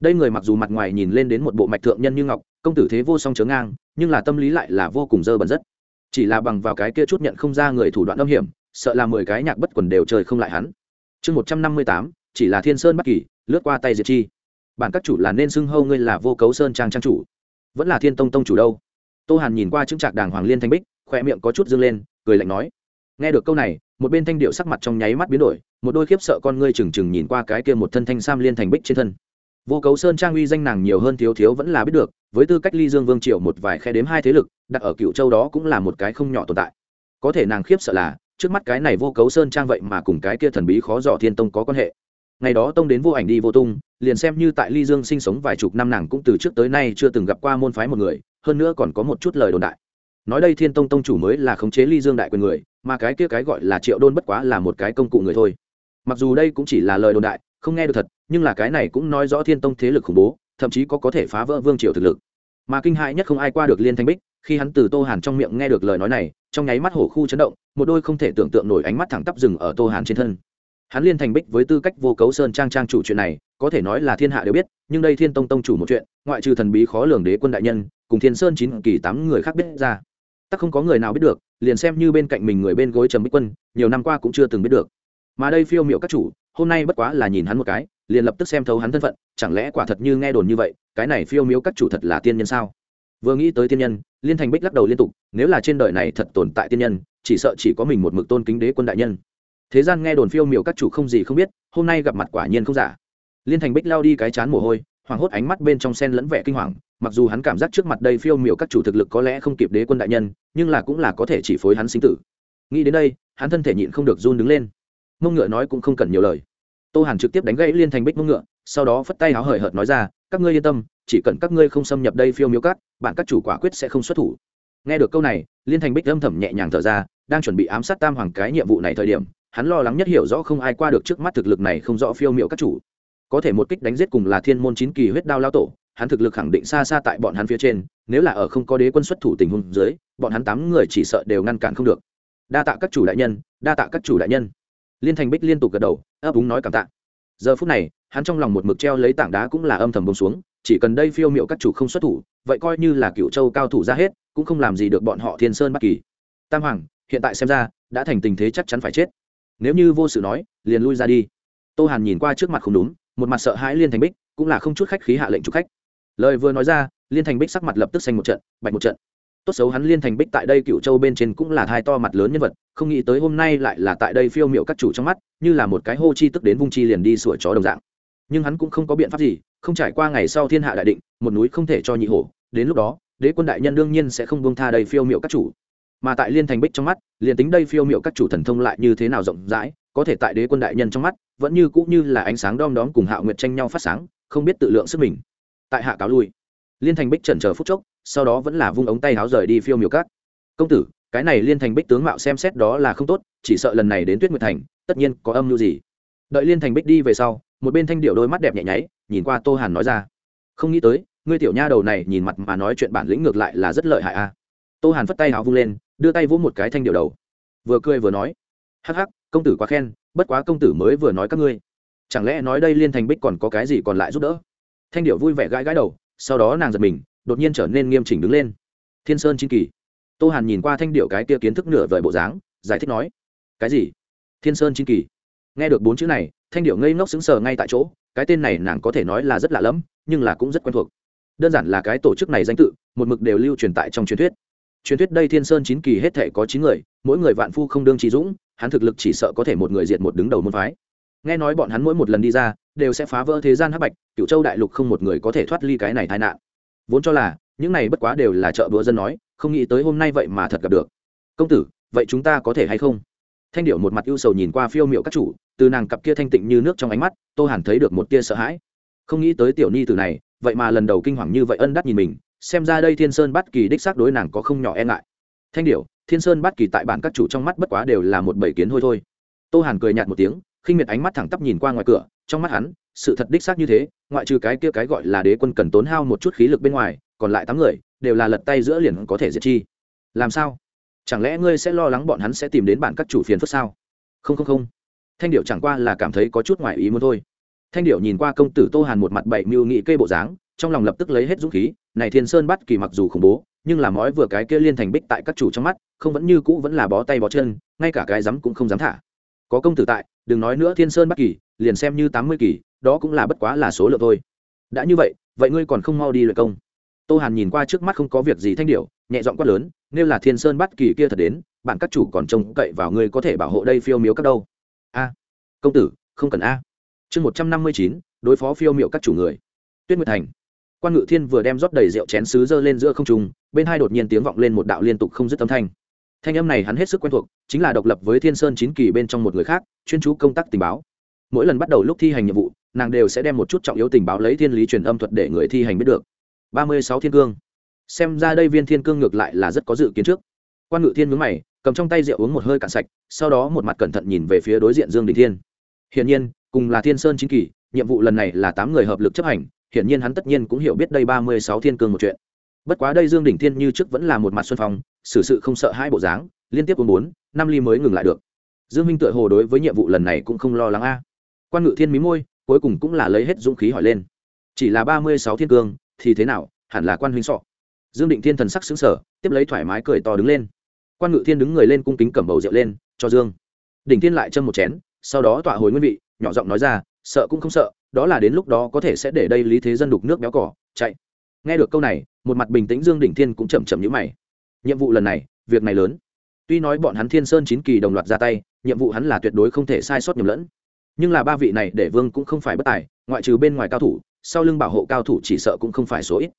Đây người mặc dù mặt ngoài nhìn lên đến một bộ mạch thượng nhân như ngọc, công tử thế vô song chớ ngang, nhưng là tâm lý lại là vô cùng dơ bẩn rất. Chỉ là bằng vào cái kia chút nhận không ra người thủ đoạn âm hiểm, sợ là mười cái nhạc bất quần đều trời không lại hắn. Chương một trăm năm mươi tám, chỉ là thiên sơn bất kỳ, lướt qua tay diệt chi. Bản các chủ là nên xưng hâu ngươi là vô cấu sơn trang trang chủ. Vẫn là thiên tông tông chủ đâu? Tô hàn nhìn qua chứng trạc đàng hoàng liên thanh bích, khoe miệng có chút dương lên, cười lạnh nói nghe được câu này, một bên thanh điệu sắc mặt trong nháy mắt biến đổi, một đôi khiếp sợ con ngươi trừng trừng nhìn qua cái kia một thân thanh sam liên thành bích trên thân. Vô cấu sơn trang uy danh nàng nhiều hơn thiếu thiếu vẫn là biết được, với tư cách ly dương vương triều một vài khe đếm hai thế lực, đặt ở cựu châu đó cũng là một cái không nhỏ tồn tại. Có thể nàng khiếp sợ là, trước mắt cái này vô cấu sơn trang vậy mà cùng cái kia thần bí khó dò thiên tông có quan hệ. Ngày đó tông đến vô ảnh đi vô tung, liền xem như tại ly dương sinh sống vài chục năm nàng cũng từ trước tới nay chưa từng gặp qua môn phái một người, hơn nữa còn có một chút lời đồn đại nói đây thiên tông tông chủ mới là khống chế ly dương đại quyền người, mà cái kia cái gọi là triệu đôn bất quá là một cái công cụ người thôi. Mặc dù đây cũng chỉ là lời đồn đại, không nghe được thật, nhưng là cái này cũng nói rõ thiên tông thế lực khủng bố, thậm chí có có thể phá vỡ vương triều thực lực. Mà kinh hại nhất không ai qua được liên thanh bích, khi hắn từ tô hàn trong miệng nghe được lời nói này, trong nháy mắt hổ khu chấn động, một đôi không thể tưởng tượng nổi ánh mắt thẳng tắp rừng ở tô hàn trên thân. Hắn liên thành bích với tư cách vô cấu sơn trang trang chủ chuyện này, có thể nói là thiên hạ đều biết, nhưng đây thiên tông tông chủ một chuyện, ngoại trừ thần bí khó lường đế quân đại nhân, cùng thiên sơn chín kỳ tám người khác biết ra tắc không có người nào biết được, liền xem như bên cạnh mình người bên gối trầm bích quân, nhiều năm qua cũng chưa từng biết được. Mà đây phiêu miệu các chủ, hôm nay bất quá là nhìn hắn một cái, liền lập tức xem thấu hắn thân phận, chẳng lẽ quả thật như nghe đồn như vậy, cái này phiêu miếu các chủ thật là tiên nhân sao? Vừa nghĩ tới tiên nhân, liên thành bích lắc đầu liên tục, nếu là trên đời này thật tồn tại tiên nhân, chỉ sợ chỉ có mình một mực tôn kính đế quân đại nhân. Thế gian nghe đồn phiêu miểu các chủ không gì không biết, hôm nay gặp mặt quả nhiên không giả. Liên thành bích lao đi cái chán mồ hôi, hoảng hốt ánh mắt bên trong sen lẫn vẻ kinh hoàng mặc dù hắn cảm giác trước mặt đây phiêu miểu các chủ thực lực có lẽ không kịp đế quân đại nhân, nhưng là cũng là có thể chỉ phối hắn sinh tử. Nghĩ đến đây, hắn thân thể nhịn không được run đứng lên. Mông ngựa nói cũng không cần nhiều lời. Tô hàn trực tiếp đánh gãy liên thành bích mông ngựa, sau đó phất tay háo hời hợt nói ra, các ngươi yên tâm, chỉ cần các ngươi không xâm nhập đây phiêu miếu cát bạn các chủ quả quyết sẽ không xuất thủ. Nghe được câu này, liên thành bích âm thầm nhẹ nhàng thở ra, đang chuẩn bị ám sát tam hoàng cái nhiệm vụ này thời điểm, hắn lo lắng nhất hiểu rõ không ai qua được trước mắt thực lực này không rõ phiêu miệu các chủ. Có thể một kích đánh giết cùng là thiên môn chín kỳ huyết đao lao tổ hắn thực lực khẳng định xa xa tại bọn hắn phía trên, nếu là ở không có đế quân xuất thủ tình huống dưới, bọn hắn tám người chỉ sợ đều ngăn cản không được. Đa tạ các chủ đại nhân, đa tạ các chủ đại nhân. Liên thành bích liên tục gật đầu, ấp úng nói cảm tạ. Giờ phút này, hắn trong lòng một mực treo lấy tảng đá cũng là âm thầm bông xuống, chỉ cần đây phiêu miệu các chủ không xuất thủ, vậy coi như là cựu châu cao thủ ra hết, cũng không làm gì được bọn họ thiên sơn bất kỳ. Tam hoàng, hiện tại xem ra, đã thành tình thế chắc chắn phải chết. Nếu như vô sự nói, liền lui ra đi. Tô hàn nhìn qua trước mặt không đúng, một mặt sợ hãi liên thành bích, cũng là không chút khách khí hạ lệnh chụp khách lời vừa nói ra, liên thành bích sắc mặt lập tức xanh một trận, bạch một trận. Tốt xấu hắn liên thành bích tại đây cựu châu bên trên cũng là thai to mặt lớn nhân vật, không nghĩ tới hôm nay lại là tại đây phiêu m i ệ u các chủ trong mắt, như là một cái hô chi tức đến vung chi liền đi sủa chó đồng dạng. Nhưng hắn cũng không có biện pháp gì, không trải qua ngày sau thiên hạ đại định, một núi không thể cho nhị hổ, đến lúc đó, đế quân đại nhân đương nhiên sẽ không buông tha đầy phiêu m i ệ u các chủ. Mà tại liên thành bích trong mắt, liền tính đây phiêu m i ệ u các chủ thần thông lại như thế nào rộng rãi, có thể tại đế quân đại nhân trong mắt, vẫn như cũng như là ánh sáng đom đóm cùng hạ nguyệt tranh nhau phát sáng, không biết tự lượng sức mình tại hạ cáo lui. Liên thành bích trần chờ phút chốc, sau đó vẫn là vung ống tay háo rời đi phiêu miều cát công tử, cái này liên thành bích tướng mạo xem xét đó là không tốt, chỉ sợ lần này đến tuyết nguyệt thành, tất nhiên có âm mưu gì. Đợi liên thành bích đi về sau, một bên thanh điệu đôi mắt đẹp nhẹ nháy, nhìn qua tô hàn nói ra. Không nghĩ tới, ngươi tiểu nha đầu này nhìn mặt mà nói chuyện bản lĩnh ngược lại là rất lợi hại a. Tô hàn phất tay háo vung lên, đưa tay vỗ một cái thanh điệu đầu. Vừa cười vừa nói, hắc hắc, công tử quá khen, bất quá công tử mới vừa nói các ngươi. Chẳng lẽ nói đây liên thành bích còn có cái gì còn lại giúp đỡ? Thanh điệu vui vẻ gãi gãi đầu, sau đó nàng giật mình, đột nhiên trở nên nghiêm chỉnh đứng lên. Thiên sơn chín kỳ. Tô hàn nhìn qua thanh điệu cái kia kiến thức nửa vời bộ dáng, giải thích nói, cái gì? Thiên sơn chín kỳ? Nghe được bốn chữ này, thanh điệu ngây ngốc xứng sờ ngay tại chỗ, cái tên này nàng có thể nói là rất lạ lẫm, nhưng là cũng rất quen thuộc. Đơn giản là cái tổ chức này danh tự, một mực đều lưu truyền tại trong truyền thuyết. Truyền thuyết đây thiên sơn chín kỳ hết thể có chín người, mỗi người vạn phu không đương trí dũng, hắn thực lực chỉ sợ có thể một người diệt một đứng đầu môn phái. Nghe nói bọn hắn mỗi một lần đi ra, đều sẽ phá vỡ thế gian hắc bạch cựu châu đại lục không một người có thể thoát ly cái này tai nạn. Vốn cho là, những này bất quá đều là chợ bữa dân nói, không nghĩ tới hôm nay vậy mà thật gặp được. Công tử, vậy chúng ta có thể hay không? Thanh điệu một mặt ưu sầu nhìn qua phiêu miệu các chủ, từ nàng cặp kia thanh tịnh như nước trong ánh mắt, tô hàn thấy được một tia sợ hãi. Không nghĩ tới tiểu ni từ này, vậy mà lần đầu kinh hoàng như vậy ân đắc nhìn mình, xem ra đây thiên sơn bắt kỳ đích xác đối nàng có không nhỏ e ngại. Thanh điệu thiên sơn bắt kỳ tại bản các chủ trong mắt bất quá đều là một bảy kiến thôi thôi. Tô hàn cười nhạt một tiếng khinh miệt ánh mắt thẳng tắp nhìn qua ngoài cửa, trong mắt hắn, sự thật đích xác như thế, ngoại trừ cái kia cái gọi là đế quân cần tốn hao một chút khí lực bên ngoài, còn lại tám người, đều là lật tay giữa liền có thể diệt chi. Làm sao? Chẳng lẽ ngươi sẽ lo lắng bọn hắn sẽ tìm đến bản các chủ phiền phức sao? Không không không. Thanh điệu chẳng qua là cảm thấy có chút ngoài ý muốn thôi. Thanh điệu nhìn qua công tử tô hàn một mặt bảy mưu nghị cây bộ dáng, trong lòng lập tức lấy hết dũng khí, này thiên sơn bắt kỳ mặc dù khủng bố, nhưng làm mói vừa cái kia liên thành bích tại các chủ trong mắt, không vẫn như cũ vẫn là bó tay bó chân, ngay cả cái dám cũng không dám thả. Có công tử tại đừng nói nữa thiên sơn bắc kỳ, liền xem như tám mươi kỳ, đó cũng là bất quá là số lượng thôi. Đã như vậy vậy ngươi còn không mau đi luyện công. Tô hàn nhìn qua trước mắt không có việc gì thanh điệu nhẹ giọng quát lớn, nếu là thiên sơn bắt kỳ kia thật đến, bạn các chủ còn trông cậy vào ngươi có thể bảo hộ đây phiêu miếu các đâu? A, công tử, không cần a. Chương một trăm năm mươi chín, đối phó phiêu miệu các chủ người. Tuyết nguyệt thành. Quan ngự thiên vừa đem rót đầy rượu chén sứ dơ lên giữa không trung, bên hai đột nhiên tiếng vọng lên một đạo liên tục không dứt âm thanh thanh âm này hắn hết sức quen thuộc, chính là độc lập với thiên sơn chín kỳ bên trong một người khác, chuyên chú công tác tình báo. Mỗi lần bắt đầu lúc thi hành nhiệm vụ, nàng đều sẽ đem một chút trọng yếu tình báo lấy thiên lý truyền âm thuật để người thi hành biết được. Ba mươi sáu thiên cương. Xem ra đây viên thiên cương ngược lại là rất có dự kiến trước. Quan ngự thiên mướn mày, cầm trong tay rượu uống một hơi cạn sạch, sau đó một mặt cẩn thận nhìn về phía đối diện dương đình thiên. Hiển nhiên, cùng là thiên sơn chính kỳ, nhiệm vụ lần này là tám người hợp lực chấp hành, hiển nhiên hắn tất nhiên cũng hiểu biết đây ba mươi sáu thiên cương một chuyện. Bất quá đây dương đỉnh thiên như trước vẫn là một mặt xuân phong xử sự không sợ hai bộ dáng, liên tiếp uống bốn, năm ly mới ngừng lại được. Dương minh tựa hồ đối với nhiệm vụ lần này cũng không lo lắng a. Quan ngự thiên mí môi, cuối cùng cũng là lấy hết dũng khí hỏi lên. Chỉ là ba mươi sáu thiên cương, thì thế nào, hẳn là quan huynh sọ. Dương định thiên thần sắc xứng sở tiếp lấy thoải mái cười to đứng lên. Quan ngự thiên đứng người lên cung kính cầm bầu rượu lên, cho dương. Đỉnh thiên lại châm một chén, sau đó tọa hồi nguyên vị, nhỏ giọng nói ra, sợ cũng không sợ, đó là đến lúc đó có thể sẽ để đây lý thế dân đục nước béo cỏ, chạy. Nghe được câu này, một mặt bình tĩnh dương đỉnh thiên cũng chậm chậm nhữ mày nhiệm vụ lần này, việc này lớn. Tuy nói bọn hắn thiên sơn chín kỳ đồng loạt ra tay, nhiệm vụ hắn là tuyệt đối không thể sai sót nhầm lẫn. Nhưng là ba vị này để vương cũng không phải bất tài, ngoại trừ bên ngoài cao thủ, sau lưng bảo hộ cao thủ chỉ sợ cũng không phải số ít.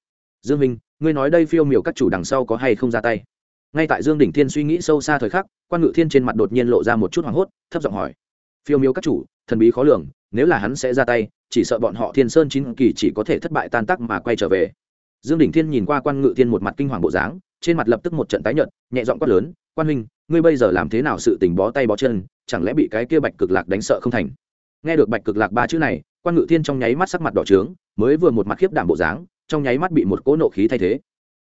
Dương minh, ngươi nói đây phiêu miểu các chủ đằng sau có hay không ra tay? Ngay tại dương đỉnh thiên suy nghĩ sâu xa thời khắc, quan ngự thiên trên mặt đột nhiên lộ ra một chút hoảng hốt, thấp giọng hỏi. Phiêu miếu các chủ, thần bí khó lường, nếu là hắn sẽ ra tay, chỉ sợ bọn họ thiên sơn chín kỳ chỉ có thể thất bại tan tác mà quay trở về. Dương đỉnh thiên nhìn qua quan ngự thiên một mặt kinh hoàng bộ dáng trên mặt lập tức một trận tái nhợt, nhẹ giọng quát lớn, quan huynh, ngươi bây giờ làm thế nào sự tình bó tay bó chân, chẳng lẽ bị cái kia bạch cực lạc đánh sợ không thành? Nghe được bạch cực lạc ba chữ này, quan ngự thiên trong nháy mắt sắc mặt đỏ trướng, mới vừa một mặt khiếp đảm bộ dáng, trong nháy mắt bị một cỗ nộ khí thay thế.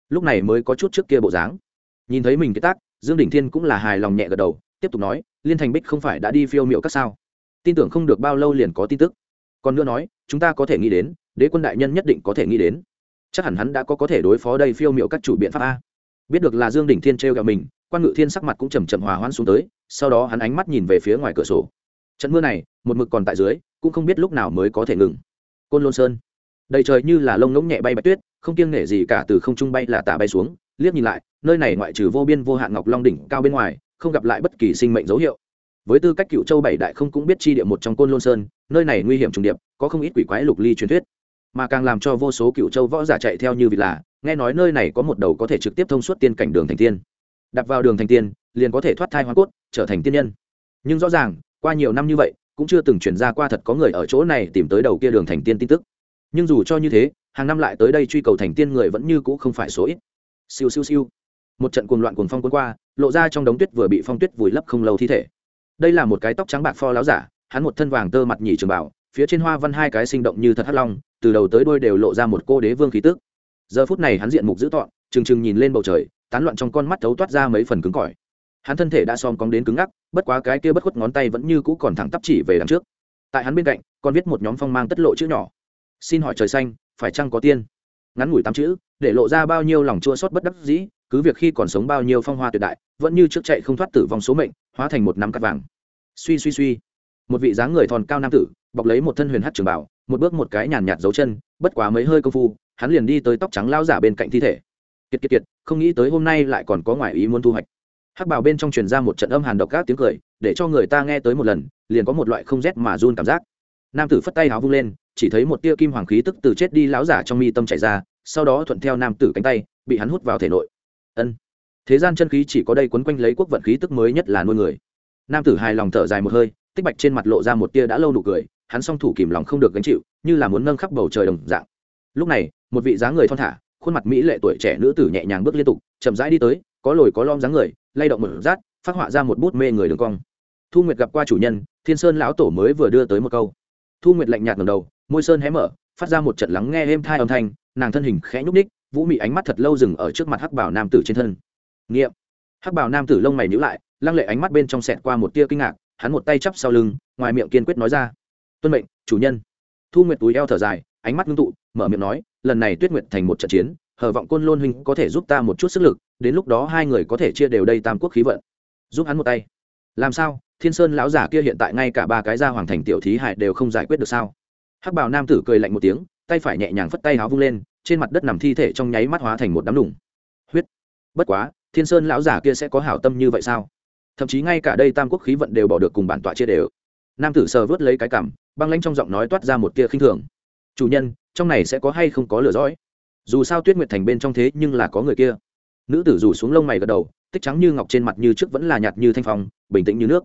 Lúc này mới có chút trước kia bộ dáng. Nhìn thấy mình cái tác, dương đỉnh thiên cũng là hài lòng nhẹ gật đầu, tiếp tục nói, liên thành bích không phải đã đi phiêu miệu các sao? Tin tưởng không được bao lâu liền có tin tức. Còn nữa nói, chúng ta có thể nghĩ đến, đế quân đại nhân nhất định có thể nghĩ đến. Chắc hẳn hắn đã có có thể đối phó đây phiêu miệu các chủ biện pháp a biết được là dương đỉnh thiên t r e o mình, quan ngự thiên sắc mặt cũng chầm chậm hòa hoãn xuống tới, sau đó hắn ánh mắt nhìn về phía ngoài cửa sổ. Trận mưa này, một mực còn tại dưới, cũng không biết lúc nào mới có thể ngừng. Côn lôn sơn. Đầy trời như là lông ngỗng nhẹ bay bạch tuyết, không kiêng nể gì cả từ không trung bay là tả bay xuống, liếc nhìn lại, nơi này ngoại trừ vô biên vô hạn ngọc long đỉnh cao bên ngoài, không gặp lại bất kỳ sinh mệnh dấu hiệu. Với tư cách cựu châu bảy đại không cũng biết chi địa một trong côn lôn sơn, nơi này nguy hiểm trùng điệp, có không ít quỷ quái lục ly truyền thuyết. Mà càng làm cho vô số cựu châu võ giả chạy theo như vị là nghe nói nơi này có một đầu có thể trực tiếp thông suốt tiên cảnh đường thành tiên. Đặt vào đường thành tiên, liền có thể thoát thai hoa cốt, trở thành tiên nhân. Nhưng rõ ràng, qua nhiều năm như vậy, cũng chưa từng chuyển ra qua thật có người ở chỗ này tìm tới đầu kia đường thành tiên tin tức. Nhưng dù cho như thế, hàng năm lại tới đây truy cầu thành tiên người vẫn như cũ không phải số ít. Siêu siêu siêu. Một trận cuồng loạn cuồng phong cuốn qua, lộ ra trong đống tuyết vừa bị phong tuyết vùi lấp không lâu thi thể. Đây là một cái tóc trắng bạc pho láo giả, hắn một thân vàng tơ mặt nhỉ trường bảo, phía trên hoa văn hai cái sinh động như thật hắc long, từ đầu tới đôi đều lộ ra một cô đế vương khí tức giờ phút này hắn diện mục dữ tọn trừng trừng nhìn lên bầu trời, tán loạn trong con mắt thấu toát ra mấy phần cứng cỏi. Hắn thân thể đã xom cong đến cứng ngắc, bất quá cái kia bất khuất ngón tay vẫn như cũ còn thẳng tắp chỉ về đằng trước. Tại hắn bên cạnh, còn viết một nhóm phong mang tất lộ chữ nhỏ. Xin hỏi trời xanh, phải chăng có tiên? Ngắn ngủi tám chữ, để lộ ra bao nhiêu lòng chua sót bất đắc dĩ, cứ việc khi còn sống bao nhiêu phong hoa tuyệt đại, vẫn như trước chạy không thoát tử vong số mệnh, hóa thành một nắm cắt vàng. Suy suy suy. Một vị dáng người thòn cao nam tử, bọc lấy một thân huyền hát trường bảo một bước một cái nhàn nhạt dấu chân, bất quá mấy hơi công phu hắn liền đi tới tóc trắng lao giả bên cạnh thi thể. Kiệt kiệt kiệt, không nghĩ tới hôm nay lại còn có ngoại ý muốn thu hoạch. Hắc bảo bên trong truyền ra một trận âm hàn độc các tiếng cười, để cho người ta nghe tới một lần, liền có một loại không rét mà run cảm giác. Nam tử phất tay háo vung lên, chỉ thấy một tia kim hoàng khí tức từ chết đi lão giả trong mi tâm chảy ra, sau đó thuận theo nam tử cánh tay, bị hắn hút vào thể nội. Ân. Thế gian chân khí chỉ có đây quấn quanh lấy quốc vận khí tức mới nhất là nuôi người. Nam tử hài lòng thở dài một hơi, tích bạch trên mặt lộ ra một tia đã lâu nụ cười, hắn song thủ kìm lòng không được gánh chịu, như là muốn nâng khắp bầu trời đồng dạng. Lúc này một vị dáng người thon thả, khuôn mặt mỹ lệ tuổi trẻ nữ tử nhẹ nhàng bước liên tục, chậm rãi đi tới, có lồi có lom dáng người, lay động một rát, phát họa ra một bút mê người đường cong. Thu nguyệt gặp qua chủ nhân, thiên sơn lão tổ mới vừa đưa tới một câu. Thu nguyệt lạnh nhạt ngầm đầu, môi sơn hé mở, phát ra một trận lắng nghe êm thai âm thanh, nàng thân hình khẽ nhúc ních vũ mị ánh mắt thật lâu dừng ở trước mặt hắc bảo nam tử trên thân. Nghiệm. Hắc bảo nam tử lông mày nhữ lại, lăng lệ ánh mắt bên trong sẹt qua một tia kinh ngạc, hắn một tay chắp sau lưng, ngoài miệng kiên quyết nói ra. Tuân mệnh, chủ nhân. Thu nguyệt túi eo thở dài, ánh mắt ngưng tụ, mở miệng nói lần này tuyết nguyệt thành một trận chiến, hờ vọng côn lôn huynh có thể giúp ta một chút sức lực, đến lúc đó hai người có thể chia đều đây tam quốc khí vận. Giúp hắn một tay. Làm sao? Thiên sơn lão giả kia hiện tại ngay cả ba cái gia hoàng thành tiểu thí hại đều không giải quyết được sao? Hắc bào nam tử cười lạnh một tiếng, tay phải nhẹ nhàng phất tay háo vung lên, trên mặt đất nằm thi thể trong nháy mắt hóa thành một đám đủng huyết. Bất quá, thiên sơn lão giả kia sẽ có hảo tâm như vậy sao? Thậm chí ngay cả đây tam quốc khí vận đều bỏ được cùng bản tọa chia đều. Nam tử sờ vớt lấy cái cảm, băng lanh trong giọng nói toát ra một tia khinh thường. Chủ nhân trong này sẽ có hay không có lừa dõi? Dù sao tuyết nguyệt thành bên trong thế nhưng là có người kia. Nữ tử rủ xuống lông mày gật đầu, tích trắng như ngọc trên mặt như trước vẫn là nhạt như thanh phong, bình tĩnh như nước.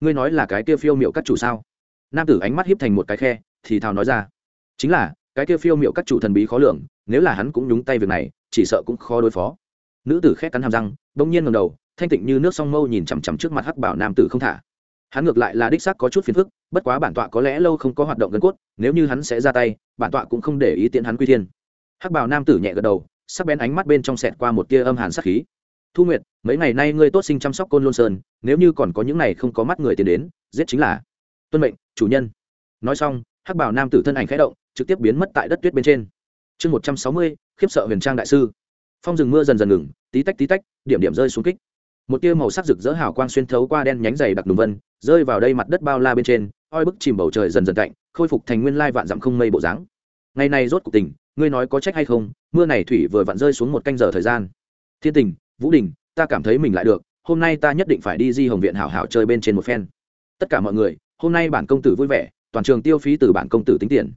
Ngươi nói là cái kia phiêu miệu các chủ sao? Nam tử ánh mắt hiếp thành một cái khe, thì thào nói ra. Chính là, cái kia phiêu miệu các chủ thần bí khó lường, nếu là hắn cũng nhúng tay việc này, chỉ sợ cũng khó đối phó. Nữ tử khét cắn hàm răng, bỗng nhiên ngầm đầu, thanh tịnh như nước song mâu nhìn chằm chằm trước mặt hắc bảo nam tử không thả hắn ngược lại là đích xác có chút phiền phức, bất quá bản tọa có lẽ lâu không có hoạt động gần cốt, nếu như hắn sẽ ra tay, bản tọa cũng không để ý tiện hắn quy thiên. Hắc bảo nam tử nhẹ gật đầu, sắc bén ánh mắt bên trong sẹt qua một tia âm hàn sắc khí. Thu nguyệt, mấy ngày nay ngươi tốt sinh chăm sóc côn lôn sơn, nếu như còn có những này không có mắt người tiến đến, giết chính là tuân mệnh, chủ nhân. Nói xong, hắc bảo nam tử thân ảnh khẽ động, trực tiếp biến mất tại đất tuyết bên trên. Chương một trăm sáu mươi, khiếp sợ huyền trang đại sư. Phong rừng mưa dần dần ngừng, tí tách tí tách, điểm điểm rơi xuống kích một tia màu sắc rực rỡ hào quang xuyên thấu qua đen nhánh dày đặc đùm vân, rơi vào đây mặt đất bao la bên trên, oi bức chìm bầu trời dần dần cạnh khôi phục thành nguyên lai vạn dặm không mây bộ dáng. Ngày nay rốt cuộc tình ngươi nói có trách hay không, mưa này thủy vừa vặn rơi xuống một canh giờ thời gian. Thiên tình, vũ đình, ta cảm thấy mình lại được, hôm nay ta nhất định phải đi di hồng viện hảo hảo chơi bên trên một phen. Tất cả mọi người, hôm nay bản công tử vui vẻ, toàn trường tiêu phí từ bản công tử tính tiền.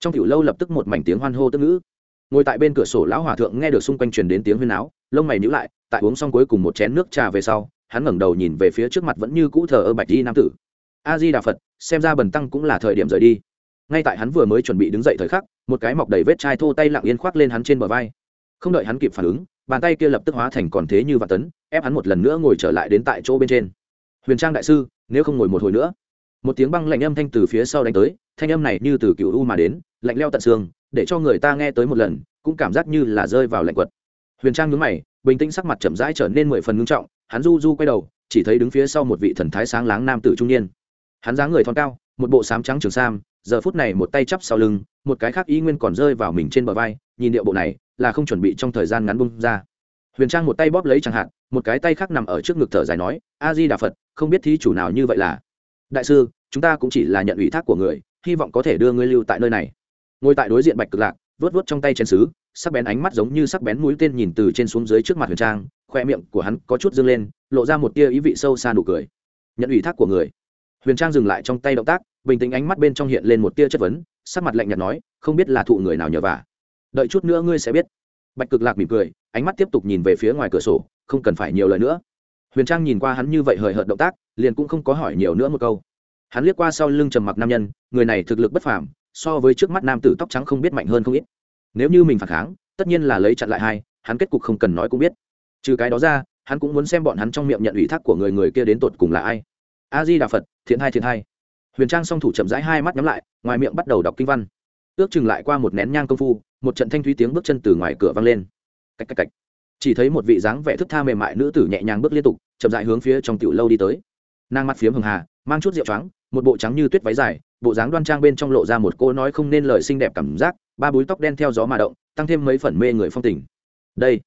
Trong tiểu lâu lập tức một mảnh tiếng hoan hô tức ngữ ngồi tại bên cửa sổ lão hòa thượng nghe được xung quanh truyền đến tiếng huyên áo lông mày nhíu lại, tại uống xong cuối cùng một chén nước trà về sau, hắn ngẩng đầu nhìn về phía trước mặt vẫn như cũ thờ ơ bạch di nam tử. A di đà phật, xem ra bần tăng cũng là thời điểm rời đi. Ngay tại hắn vừa mới chuẩn bị đứng dậy thời khắc, một cái mọc đầy vết chai thô tay lặng yên khoác lên hắn trên bờ vai. Không đợi hắn kịp phản ứng, bàn tay kia lập tức hóa thành còn thế như vạn tấn, ép hắn một lần nữa ngồi trở lại đến tại chỗ bên trên. Huyền trang đại sư, nếu không ngồi một hồi nữa. Một tiếng băng lạnh âm thanh từ phía sau đánh tới, thanh âm này như từ cựu u mà đến, lạnh leo tận xương để cho người ta nghe tới một lần, cũng cảm giác như là rơi vào lạnh quật. Huyền trang nhướng mày, bình tĩnh sắc mặt chậm rãi trở nên mười phần ngưng trọng, hắn du du quay đầu, chỉ thấy đứng phía sau một vị thần thái sáng láng nam tử trung niên. Hắn dáng người thon cao, một bộ sám trắng trường sam, giờ phút này một tay chắp sau lưng, một cái khác ý nguyên còn rơi vào mình trên bờ vai, nhìn điệu bộ này, là không chuẩn bị trong thời gian ngắn bung ra. Huyền trang một tay bóp lấy chẳng hạn một cái tay khác nằm ở trước ngực thở dài nói a di đà phật, không biết thí chủ nào như vậy là? Đại sư, chúng ta cũng chỉ là nhận ủy thác của người, hy vọng có thể đưa ngươi lưu tại nơi này ngồi tại đối diện bạch cực lạc vớt vớt trong tay chén xứ sắc bén ánh mắt giống như sắc bén mũi tên nhìn từ trên xuống dưới trước mặt huyền trang, khoe miệng của hắn có chút dâng lên, lộ ra một tia ý vị sâu xa nụ cười. Nhận ủy thác của người. Huyền trang dừng lại trong tay động tác, bình tĩnh ánh mắt bên trong hiện lên một tia chất vấn, sắc mặt lạnh nhạt nói, không biết là thụ người nào nhờ vả. Đợi chút nữa ngươi sẽ biết. Bạch cực lạc mỉm cười, ánh mắt tiếp tục nhìn về phía ngoài cửa sổ, không cần phải nhiều lời nữa. Huyền trang nhìn qua hắn như vậy hời hợt động tác, liền cũng không có hỏi nhiều nữa một câu. Hắn liếc qua sau lưng trầm mặc nam nhân, người này thực lực bất phàm so với trước mắt nam tử tóc trắng không biết mạnh hơn không ít. Nếu như mình phản kháng, tất nhiên là lấy chặn lại hai, hắn kết cục không cần nói cũng biết. Trừ cái đó ra, hắn cũng muốn xem bọn hắn trong miệng nhận ủy thác của người người kia đến tột cùng là ai. A di đà phật, thiện hai thiện hai. Huyền trang song thủ chậm rãi hai mắt nhắm lại, ngoài miệng bắt đầu đọc kinh văn. Ước chừng lại qua một nén nhang công phu, một trận thanh thúy tiếng bước chân từ ngoài cửa vang lên. Cách cách cách. Chỉ thấy một vị dáng vẻ thức tha mềm mại nữ tử nhẹ nhàng bước liên tục, chậm rãi hướng phía trong tiểu lâu đi tới. Nàng mắt phiếm hường hà, mang chút rượu trắng một bộ trắng như tuyết váy dài bộ dáng đoan trang bên trong lộ ra một cô nói không nên lời xinh đẹp cảm giác, ba búi tóc đen theo gió mà động, tăng thêm mấy phần mê người phong tình. Đây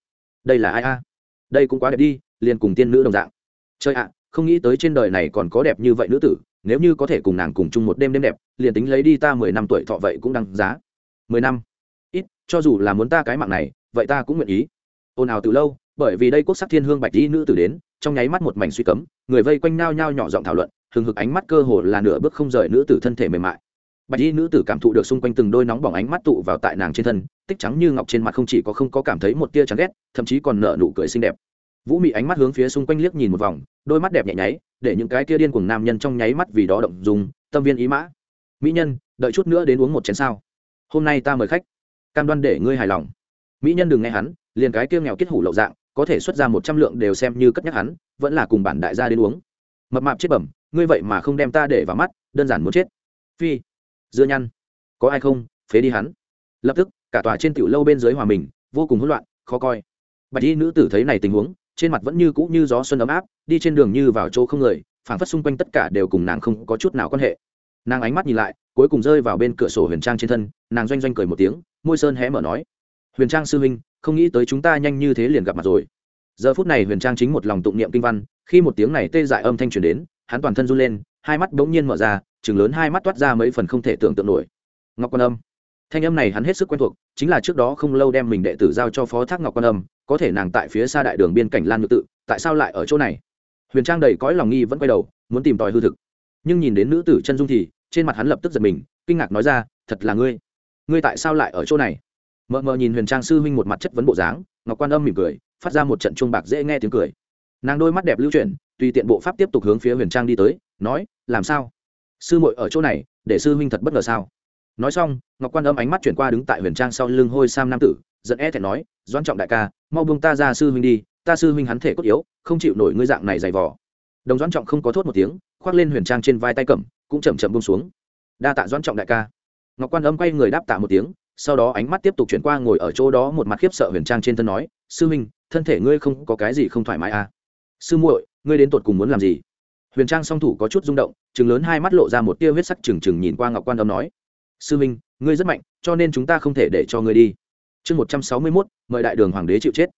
đây là ai a? Đây cũng quá đẹp đi, liền cùng tiên nữ đồng dạng. Chơi ạ, không nghĩ tới trên đời này còn có đẹp như vậy nữ tử, nếu như có thể cùng nàng cùng chung một đêm đêm đẹp, liền tính lấy đi ta mười năm tuổi thọ vậy cũng đăng giá. Mười năm? Ít, cho dù là muốn ta cái mạng này, vậy ta cũng nguyện ý. Ồn ào từ lâu, bởi vì đây quốc sắc thiên hương bạch đi nữ tử đến, trong nháy mắt một mảnh suy cấm, người vây quanh nao nhao nhỏ giọng thảo luận hừng hực ánh mắt cơ hồ là nửa bước không rời nữ tử thân thể mềm mại. Bạch y nữ tử cảm thụ được xung quanh từng đôi nóng bỏng ánh mắt tụ vào tại nàng trên thân, tích trắng như ngọc trên mặt không chỉ có không có cảm thấy một tia chán ghét, thậm chí còn nở nụ cười xinh đẹp. Vũ mị ánh mắt hướng phía xung quanh liếc nhìn một vòng, đôi mắt đẹp nhẹ nháy, để những cái tia điên cùng nam nhân trong nháy mắt vì đó động dùng tâm viên ý mã. Mỹ nhân, đợi chút nữa đến uống một chén sao? Hôm nay ta mời khách. Cam đoan để ngươi hài lòng. Mỹ nhân đừng nghe hắn, liền cái kia nghèo kết hủ lậu dạng, có thể xuất ra một trăm lượng đều xem như cất nhắc hắn, vẫn là cùng bản đại gia đến uống. Mập mạp chết bẩm ngươi vậy mà không đem ta để vào mắt, đơn giản muốn chết. Phi, dưa nhăn. Có ai không? Phế đi hắn. Lập tức, cả tòa trên tiểu lâu bên dưới hòa mình, vô cùng hỗn loạn, khó coi. Bạch y nữ tử thấy này tình huống, trên mặt vẫn như cũ như gió xuân ấm áp, đi trên đường như vào chỗ không người, phảng phất xung quanh tất cả đều cùng nàng không có chút nào quan hệ. Nàng ánh mắt nhìn lại, cuối cùng rơi vào bên cửa sổ huyền trang trên thân, nàng doanh doanh cười một tiếng, môi sơn hé mở nói, huyền trang sư huynh, không nghĩ tới chúng ta nhanh như thế liền gặp mặt rồi. Giờ phút này huyền trang chính một lòng tụng niệm kinh văn, khi một tiếng này tê dại âm thanh truyền đến hắn toàn thân run lên, hai mắt bỗng nhiên mở ra chừng lớn hai mắt toát ra mấy phần không thể tưởng tượng nổi. Ngọc quan âm. Thanh âm này hắn hết sức quen thuộc, chính là trước đó không lâu đem mình đệ tử giao cho phó thác ngọc quan âm, có thể nàng tại phía xa đại đường biên cảnh lan nhược tự, tại sao lại ở chỗ này? Huyền trang đầy cõi lòng nghi vẫn quay đầu, muốn tìm tòi hư thực. Nhưng nhìn đến nữ tử chân dung thì, trên mặt hắn lập tức giật mình, kinh ngạc nói ra, thật là ngươi. Ngươi tại sao lại ở chỗ này? Mờ mờ nhìn huyền trang sư huynh một mặt chất vấn bộ dáng, ngọc quan âm mỉm cười, phát ra một trận chuông bạc dễ nghe tiếng cười. Nàng đôi mắt đẹp lưu chuyển tùy tiện bộ pháp tiếp tục hướng phía huyền trang đi tới, nói, làm sao? Sư muội ở chỗ này, để sư huynh thật bất ngờ sao? Nói xong, ngọc quan âm ánh mắt chuyển qua đứng tại huyền trang sau lưng hôi sam nam tử, giận e thẹn nói doan trọng đại ca, mau buông ta ra sư huynh đi, ta sư huynh hắn thể cốt yếu, không chịu nổi ngươi dạng này dày vò. Đồng doan trọng không có thốt một tiếng, khoác lên huyền trang trên vai tay cầm, cũng chậm chậm buông xuống. Đa tạ doan trọng đại ca. Ngọc quan âm quay người đáp tạ một tiếng, sau đó ánh mắt tiếp tục chuyển qua ngồi ở chỗ đó một mặt khiếp sợ huyền trang trên thân nói, sư huynh, thân thể ngươi không có cái gì không thoải mái à? Sư muội ngươi đến tột cùng muốn làm gì? Huyền trang song thủ có chút rung động chừng lớn hai mắt lộ ra một tia huyết sắc trừng trừng nhìn qua ngọc quan âm nói, sư huynh ngươi rất mạnh, cho nên chúng ta không thể để cho ngươi đi. Chương một trăm sáu mươi mốt, mời đại đường hoàng đế chịu chết.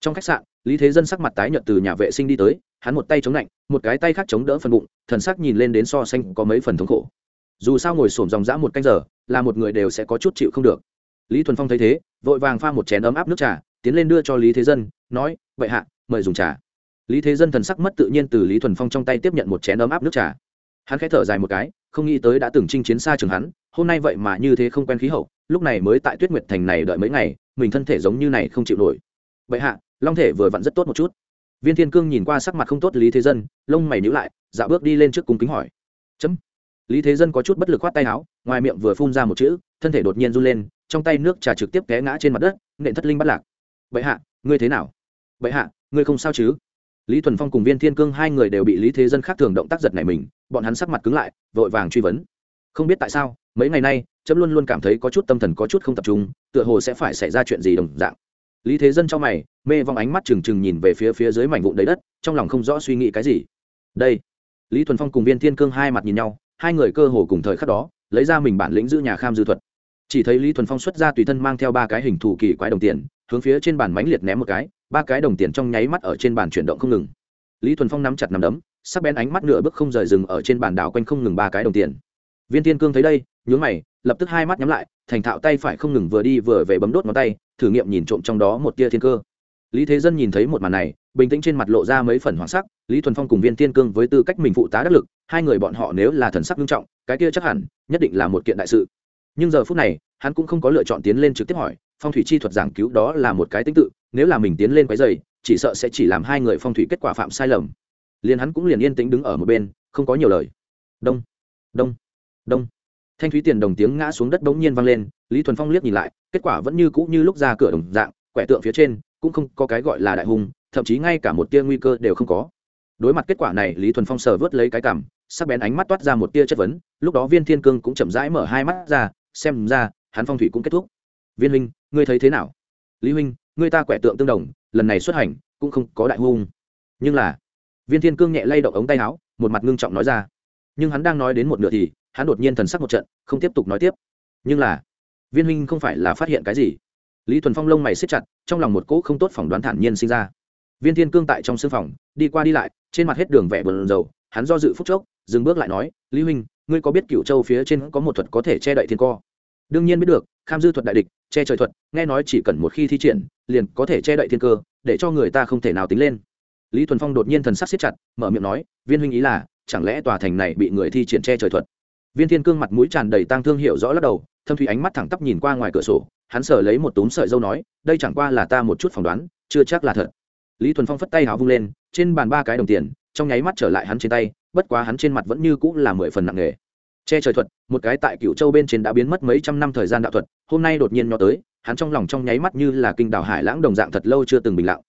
Trong khách sạn, lý thế dân sắc mặt tái nhợt từ nhà vệ sinh đi tới, hắn một tay chống lạnh, một cái tay khác chống đỡ phần bụng, thần sắc nhìn lên đến so xanh có mấy phần thống khổ. Dù sao ngồi xổm dòng dã một canh giờ, là một người đều sẽ có chút chịu không được. Lý thuần phong thấy thế, vội vàng pha một chén ấm áp nước trà, tiến lên đưa cho lý thế dân, nói, vậy hạ, mời dùng trà lý thế dân thần sắc mất tự nhiên từ lý thuần phong trong tay tiếp nhận một chén ấm áp nước trà. Hắn khẽ thở dài một cái, không nghĩ tới đã từng chinh chiến xa trường hắn, hôm nay vậy mà như thế không quen khí hậu, lúc này mới tại tuyết nguyệt thành này đợi mấy ngày, mình thân thể giống như này không chịu nổi. Vậy hạ, long thể vừa vặn rất tốt một chút. Viên thiên cương nhìn qua sắc mặt không tốt lý thế dân, lông mày nhíu lại dạ bước đi lên trước cung kính hỏi. Chấm. Lý thế dân có chút bất lực khoát tay áo, ngoài miệng vừa phun ra một chữ, thân thể đột nhiên run lên, trong tay nước trà trực tiếp té ngã trên mặt đất, nện thất linh bắt lạc. Vậy hạ, ngươi thế nào? Vậy hạ, ngươi không sao chứ? Lý thuần phong cùng viên thiên cương hai người đều bị lý thế dân khác thường động tác giật này mình, bọn hắn sắc mặt cứng lại, vội vàng truy vấn. Không biết tại sao, mấy ngày nay trâm luôn luôn cảm thấy có chút tâm thần có chút không tập trung, tựa hồ sẽ phải xảy ra chuyện gì đồng dạng. Lý thế dân trong mày, mê vong ánh mắt trừng trừng nhìn về phía phía dưới mảnh vụn đầy đất, trong lòng không rõ suy nghĩ cái gì. Đây, lý thuần phong cùng viên thiên cương hai mặt nhìn nhau, hai người cơ hồ cùng thời khắc đó, lấy ra mình bản lĩnh giữ nhà kham dư thuật. Chỉ thấy lý thuần phong xuất ra tùy thân mang theo ba cái hình thù kỳ quái đồng tiền, hướng phía trên bàn mánh liệt ném một cái ba cái đồng tiền trong nháy mắt ở trên bàn chuyển động không ngừng. Lý thuần phong nắm chặt nắm đấm, sắc bén ánh mắt nửa bước không rời rừng ở trên bàn đảo quanh không ngừng ba cái đồng tiền. Viên tiên cương thấy đây, nhướng mày, lập tức hai mắt nhắm lại, thành thạo tay phải không ngừng vừa đi vừa về bấm đốt ngón tay, thử nghiệm nhìn trộm trong đó một tia thiên cơ. Lý thế dân nhìn thấy một màn này, bình tĩnh trên mặt lộ ra mấy phần hoảng sắc, lý thuần phong cùng viên tiên cương với tư cách mình phụ tá đắc lực, hai người bọn họ nếu là thần sắc nghiêm trọng, cái kia chắc hẳn, nhất định là một kiện đại sự. Nhưng giờ phút này, hắn cũng không có lựa chọn tiến lên trực tiếp hỏi, phong thủy chi thuật giảng cứu đó là một cái tính tự nếu là mình tiến lên quái dày chỉ sợ sẽ chỉ làm hai người phong thủy kết quả phạm sai lầm. Liền hắn cũng liền yên tĩnh đứng ở một bên, không có nhiều lời. Đông đông đông. Thanh thúy tiền đồng tiếng ngã xuống đất bỗng nhiên vang lên, lý thuần phong liếc nhìn lại, kết quả vẫn như cũ như lúc ra cửa đồng dạng, quẻ tượng phía trên, cũng không có cái gọi là đại hùng thậm chí ngay cả một tia nguy cơ đều không có. Đối mặt kết quả này, lý thuần phong sờ vớt lấy cái cảm sắc bén ánh mắt toát ra một tia chất vấn, lúc đó viên thiên cương cũng chậm rãi mở hai mắt ra, xem ra, hắn phong thủy cũng kết thúc. Viên huynh, ngươi thấy thế nào? Lý huynh người ta quẻ tượng tương đồng, lần này xuất hành cũng không có đại hung. Nhưng là, viên thiên cương nhẹ lay động ống tay áo, một mặt ngưng trọng nói ra. Nhưng hắn đang nói đến một nửa thì, hắn đột nhiên thần sắc một trận, không tiếp tục nói tiếp. Nhưng là, viên huynh không phải là phát hiện cái gì? Lý thuần phong lông mày xếp chặt, trong lòng một cỗ không tốt phỏng đoán thản nhiên sinh ra. Viên thiên cương tại trong sưng phòng, đi qua đi lại, trên mặt hết đường vẻ bờn dầu hắn do dự phúc chốc, dừng bước lại nói, lý huynh, ngươi có biết cựu châu phía trên có một thuật có thể che đậy thiên co? Đương nhiên biết được, kham dư thuật đại địch, che trời thuật, nghe nói chỉ cần một khi thi triển, liền có thể che đậy thiên cơ, để cho người ta không thể nào tính lên. Lý thuần phong đột nhiên thần sắc siết chặt, mở miệng nói, viên huynh ý là, chẳng lẽ tòa thành này bị người thi triển che trời thuật? Viên thiên cương mặt mũi tràn đầy tang thương hiểu rõ lắc đầu, thâm thủy ánh mắt thẳng tắp nhìn qua ngoài cửa sổ, hắn sở lấy một túm sợi dâu nói, đây chẳng qua là ta một chút phỏng đoán, chưa chắc là thật. Lý thuần phong phất tay hào vung lên, trên bàn ba cái đồng tiền, trong nháy mắt trở lại hắn trên tay, bất quá hắn trên mặt vẫn như cũng là mười phần nặng nề che trời thuật, một cái tại cựu châu bên trên đã biến mất mấy trăm năm thời gian đạo thuật, hôm nay đột nhiên nó tới, hắn trong lòng trong nháy mắt như là kinh đảo hải lãng đồng dạng thật lâu chưa từng bình lặng.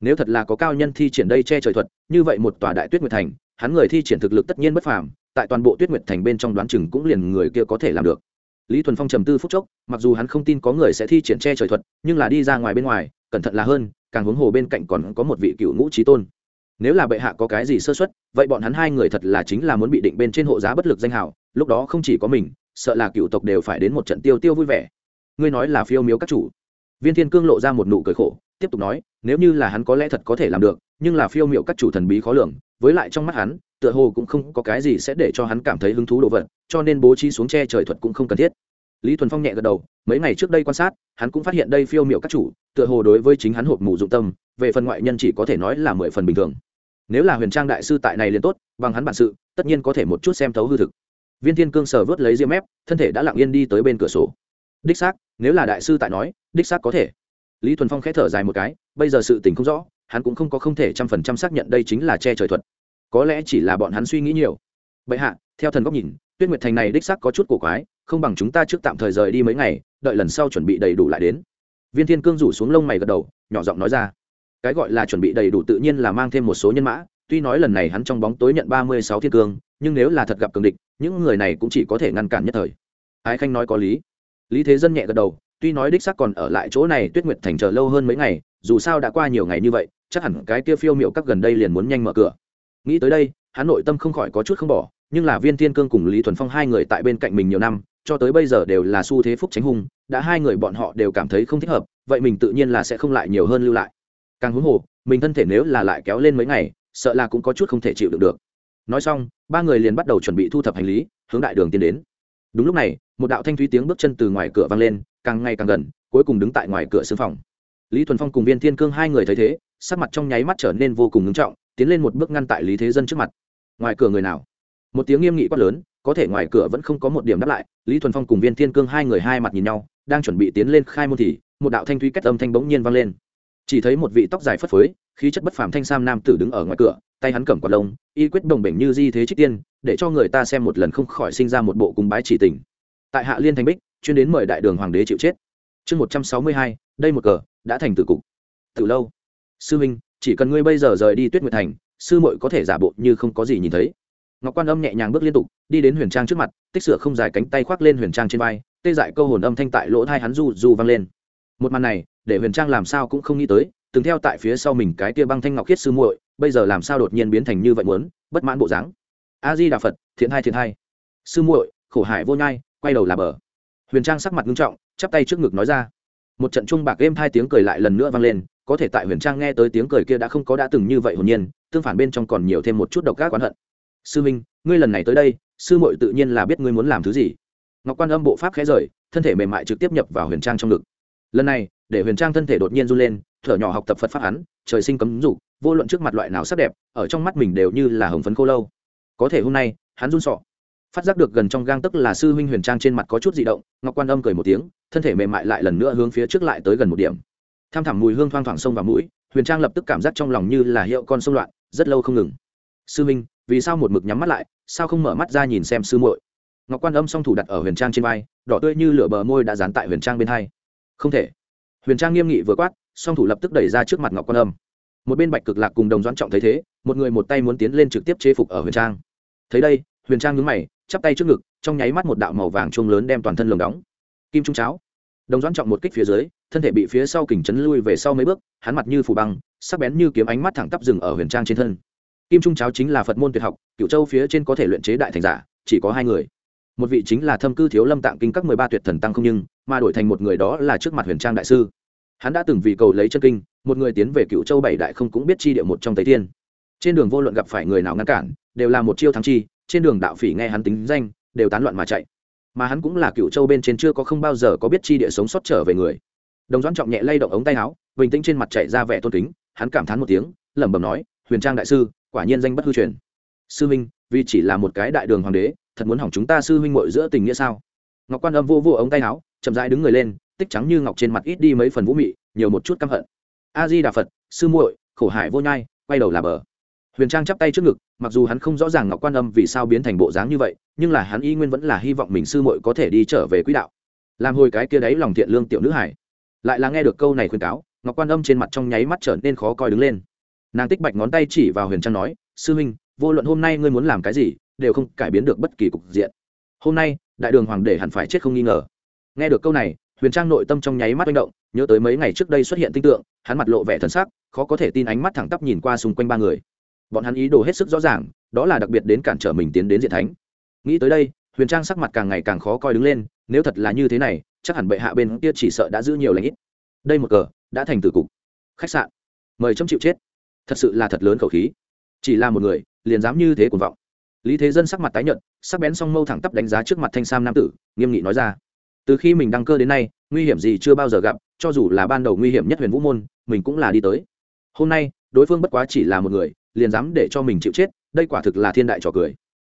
Nếu thật là có cao nhân thi triển đây che trời thuật, như vậy một tòa đại tuyết nguyệt thành, hắn người thi triển thực lực tất nhiên bất phàm, tại toàn bộ tuyết nguyệt thành bên trong đoán chừng cũng liền người kia có thể làm được. Lý thuần phong trầm tư phúc chốc, mặc dù hắn không tin có người sẽ thi triển che trời thuật, nhưng là đi ra ngoài bên ngoài, cẩn thận là hơn, càng huống hồ bên cạnh còn có một vị cựu ngũ trí tôn. Nếu là bệ hạ có cái gì sơ xuất vậy bọn hắn hai người thật là chính là muốn bị định bên trên hộ giá bất lực danh hào lúc đó không chỉ có mình, sợ là cựu tộc đều phải đến một trận tiêu tiêu vui vẻ. Ngươi nói là phiêu miếu các chủ. Viên thiên cương lộ ra một nụ cười khổ, tiếp tục nói, nếu như là hắn có lẽ thật có thể làm được, nhưng là phiêu miệu các chủ thần bí khó lường, với lại trong mắt hắn, tựa hồ cũng không có cái gì sẽ để cho hắn cảm thấy hứng thú đồ vật, cho nên bố trí xuống che trời thuật cũng không cần thiết. Lý thuần phong nhẹ gật đầu, mấy ngày trước đây quan sát, hắn cũng phát hiện đây phiêu miệu các chủ, tựa hồ đối với chính hắn hộp mù dụng tâm, về phần ngoại nhân chỉ có thể nói là mười phần bình thường. Nếu là huyền trang đại sư tại này liền tốt, bằng hắn bản sự, tất nhiên có thể một chút xem thấu hư thực viên thiên cương sờ vớt lấy diêm mép, thân thể đã lặng yên đi tới bên cửa sổ. Đích xác, nếu là đại sư tại nói, đích xác có thể. Lý thuần phong khẽ thở dài một cái, bây giờ sự tình không rõ, hắn cũng không có không thể trăm phần trăm xác nhận đây chính là che trời thuật. Có lẽ chỉ là bọn hắn suy nghĩ nhiều. Bệ hạ, theo thần góc nhìn, tuyết nguyệt thành này đích xác có chút cổ quái, không bằng chúng ta trước tạm thời rời đi mấy ngày, đợi lần sau chuẩn bị đầy đủ lại đến. Viên thiên cương rủ xuống lông mày gật đầu, nhỏ giọng nói ra. Cái gọi là chuẩn bị đầy đủ tự nhiên là mang thêm một số nhân mã, tuy nói lần này hắn trong bóng tối nhận ba mươi sáu thiên cương nhưng nếu là thật gặp cường địch, những người này cũng chỉ có thể ngăn cản nhất thời. Ái khanh nói có lý. Lý thế dân nhẹ gật đầu, tuy nói đích xác còn ở lại chỗ này tuyết nguyệt thành chờ lâu hơn mấy ngày, dù sao đã qua nhiều ngày như vậy, chắc hẳn cái kia phiêu miệu các gần đây liền muốn nhanh mở cửa. Nghĩ tới đây, hắn nội tâm không khỏi có chút không bỏ, nhưng là viên thiên cương cùng lý thuần phong hai người tại bên cạnh mình nhiều năm, cho tới bây giờ đều là xu thế phúc tránh hung đã hai người bọn họ đều cảm thấy không thích hợp, vậy mình tự nhiên là sẽ không lại nhiều hơn lưu lại. Càng huống hồ, mình thân thể nếu là lại kéo lên mấy ngày, sợ là cũng có chút không thể chịu được được nói xong, ba người liền bắt đầu chuẩn bị thu thập hành lý, hướng đại đường tiến đến. Đúng lúc này, một đạo thanh thúy tiếng bước chân từ ngoài cửa vang lên, càng ngày càng gần, cuối cùng đứng tại ngoài cửa xương phòng. Lý thuần phong cùng viên thiên cương hai người thấy thế, sắc mặt trong nháy mắt trở nên vô cùng ngưng trọng, tiến lên một bước ngăn tại lý thế dân trước mặt. Ngoài cửa người nào? Một tiếng nghiêm nghị quát lớn, có thể ngoài cửa vẫn không có một điểm đáp lại, lý thuần phong cùng viên thiên cương hai người hai mặt nhìn nhau, đang chuẩn bị tiến lên khai môn thì, một đạo thanh thúy cách âm thanh bỗng nhiên vang lên. Chỉ thấy một vị tóc dài phất phới, khí chất bất phàm thanh sam nam tử đứng ở ngoài cửa tay hắn cầm quạt lông, y quyết đồng bệnh như di thế trích tiên, để cho người ta xem một lần không khỏi sinh ra một bộ cung bái chỉ tình. Tại hạ liên thành bích, chuyên đến mời đại đường hoàng đế chịu chết. Chương một trăm sáu mươi hai, đây một cờ, đã thành tử cục. Từ lâu. Sư minh, chỉ cần ngươi bây giờ rời đi tuyết nguyệt thành, sư muội có thể giả bộ như không có gì nhìn thấy. Ngọc quan âm nhẹ nhàng bước liên tục, đi đến huyền trang trước mặt, tích sửa không dài cánh tay khoác lên huyền trang trên vai, tê dại câu hồn âm thanh tại lỗ thai hắn du du vang lên. Một màn này, để huyền trang làm sao cũng không nghĩ tới từng theo tại phía sau mình cái kia băng thanh ngọc khiết sư muội, bây giờ làm sao đột nhiên biến thành như vậy muốn, bất mãn bộ dáng. A di đà phật, thiện hai thiện hai. Sư muội, khổ hải vô nhai, quay đầu là bờ. Huyền trang sắc mặt nghiêm trọng, chắp tay trước ngực nói ra. Một trận trung bạc êm hai tiếng cười lại lần nữa vang lên, có thể tại huyền trang nghe tới tiếng cười kia đã không có đã từng như vậy hồn nhiên, tương phản bên trong còn nhiều thêm một chút độc ác oán hận. Sư minh, ngươi lần này tới đây, sư muội tự nhiên là biết ngươi muốn làm thứ gì. Ngọc quan âm bộ pháp khẽ rời, thân thể mềm mại trực tiếp nhập vào huyền trang trong ngực. Lần này, để huyền trang thân thể đột nhiên run lên thở nhỏ học tập phật pháp hắn, trời sinh cấm dục, vô luận trước mặt loại nào sắc đẹp, ở trong mắt mình đều như là hồng phấn khô lâu. Có thể hôm nay, hắn run sọ. Phát giác được gần trong gang tức là sư huynh huyền trang trên mặt có chút di động, ngọc quan âm cười một tiếng, thân thể mềm mại lại lần nữa hướng phía trước lại tới gần một điểm. Tham thẳm mùi hương thoang thoảng sông vào mũi, huyền trang lập tức cảm giác trong lòng như là hiệu con sông loạn, rất lâu không ngừng. Sư minh vì sao một mực nhắm mắt lại, sao không mở mắt ra nhìn xem sư muội? Ngọc quan âm song thủ đặt ở huyền trang trên vai, đỏ tươi như lửa bờ môi đã dán tại huyền trang bên hai. Không thể. Huyền trang nghiêm nghị vừa quát song thủ lập tức đẩy ra trước mặt ngọc quan âm. Một bên bạch cực lạc cùng đồng doãn trọng thấy thế, một người một tay muốn tiến lên trực tiếp chế phục ở huyền trang. Thấy đây, huyền trang nhướng mày, chắp tay trước ngực, trong nháy mắt một đạo màu vàng chuông lớn đem toàn thân lồng đóng. Kim trung cháo. Đồng doãn trọng một kích phía dưới, thân thể bị phía sau kình chấn lui về sau mấy bước, hắn mặt như phủ băng, sắc bén như kiếm ánh mắt thẳng tắp rừng ở huyền trang trên thân. Kim trung cháo chính là phật môn tuyệt học cựu châu phía trên có thể luyện chế đại thành giả, chỉ có hai người. Một vị chính là thâm cư thiếu lâm tạng kinh các mười ba tuyệt thần tăng không nhưng, mà đổi thành một người đó là trước mặt huyền trang đại sư hắn đã từng vì cầu lấy chân kinh, một người tiến về cựu châu bảy đại không cũng biết chi địa một trong tây thiên. Trên đường vô luận gặp phải người nào ngăn cản, đều là một chiêu thắng chi, trên đường đạo phỉ nghe hắn tính danh, đều tán loạn mà chạy. Mà hắn cũng là cựu châu bên trên chưa có không bao giờ có biết chi địa sống sót trở về người. Đồng doãn trọng nhẹ lay động ống tay áo, bình tĩnh trên mặt chạy ra vẻ tôn kính, hắn cảm thán một tiếng, lẩm bẩm nói, huyền trang đại sư, quả nhiên danh bất hư truyền. Sư minh vì chỉ là một cái đại đường hoàng đế, thật muốn hỏng chúng ta sư huynh muội giữa tình nghĩa sao? Ngọc quan âm vô vô ống tay áo, chậm rãi đứng người lên tích trắng như ngọc trên mặt ít đi mấy phần vũ mị, nhiều một chút căm hận. A di đà phật sư muội, khổ hải vô nhai, quay đầu là bờ. Huyền trang chắp tay trước ngực, mặc dù hắn không rõ ràng ngọc quan âm vì sao biến thành bộ dáng như vậy, nhưng là hắn y nguyên vẫn là hy vọng mình sư muội có thể đi trở về quỹ đạo. Làm hồi cái kia đấy lòng thiện lương tiểu nữ hải lại là nghe được câu này khuyên cáo, ngọc quan âm trên mặt trong nháy mắt trở nên khó coi đứng lên. Nàng tích bạch ngón tay chỉ vào huyền trang nói, sư huynh, vô luận hôm nay ngươi muốn làm cái gì, đều không cải biến được bất kỳ cục diện. Hôm nay, đại đường hoàng đế hẳn phải chết không nghi ngờ. Nghe được câu này huyền trang nội tâm trong nháy mắt manh động, nhớ tới mấy ngày trước đây xuất hiện tinh tượng, hắn mặt lộ vẻ thần sắc, khó có thể tin ánh mắt thẳng tắp nhìn qua xung quanh ba người. Bọn hắn ý đồ hết sức rõ ràng, đó là đặc biệt đến cản trở mình tiến đến diện thánh. Nghĩ tới đây, huyền trang sắc mặt càng ngày càng khó coi đứng lên, nếu thật là như thế này, chắc hẳn bệ hạ bên kia chỉ sợ đã giữ nhiều lãnh ít. Đây một cờ, đã thành tử cục. Khách sạn. Mời chấm chịu chết. Thật sự là thật lớn khẩu khí. Chỉ là một người, liền dám như thế cuồng vọng. Lý thế dân sắc mặt tái nhợt, sắc bén song mâu thẳng tắp đánh giá trước mặt thanh sam nam tử, nghiêm nghị nói ra từ khi mình đăng cơ đến nay, nguy hiểm gì chưa bao giờ gặp, cho dù là ban đầu nguy hiểm nhất huyền vũ môn, mình cũng là đi tới. Hôm nay, đối phương bất quá chỉ là một người, liền dám để cho mình chịu chết, đây quả thực là thiên đại trò cười.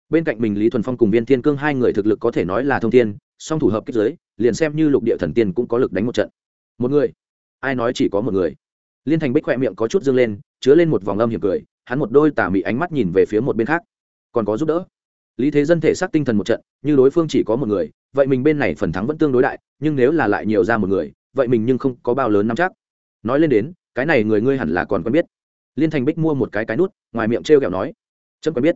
Bên cạnh mình lý thuần phong cùng viên thiên cương hai người thực lực có thể nói là thông thiên, song thủ hợp kích giới, liền xem như lục địa thần tiên cũng có lực đánh một trận. Một người? Ai nói chỉ có một người? Liên thành bích khoe miệng có chút dương lên, chứa lên một vòng âm hiểm cười, hắn một đôi tà mị ánh mắt nhìn về phía một bên khác. Còn có giúp đỡ. Lý thế dân thể xác tinh thần một trận, như đối phương chỉ có một người vậy mình bên này phần thắng vẫn tương đối đại, nhưng nếu là lại nhiều ra một người, vậy mình nhưng không có bao lớn nắm chắc. Nói lên đến, cái này người ngươi hẳn là còn quen biết. Liên thành bích mua một cái cái nút, ngoài miệng t r e o kẹo nói, chấm quen biết.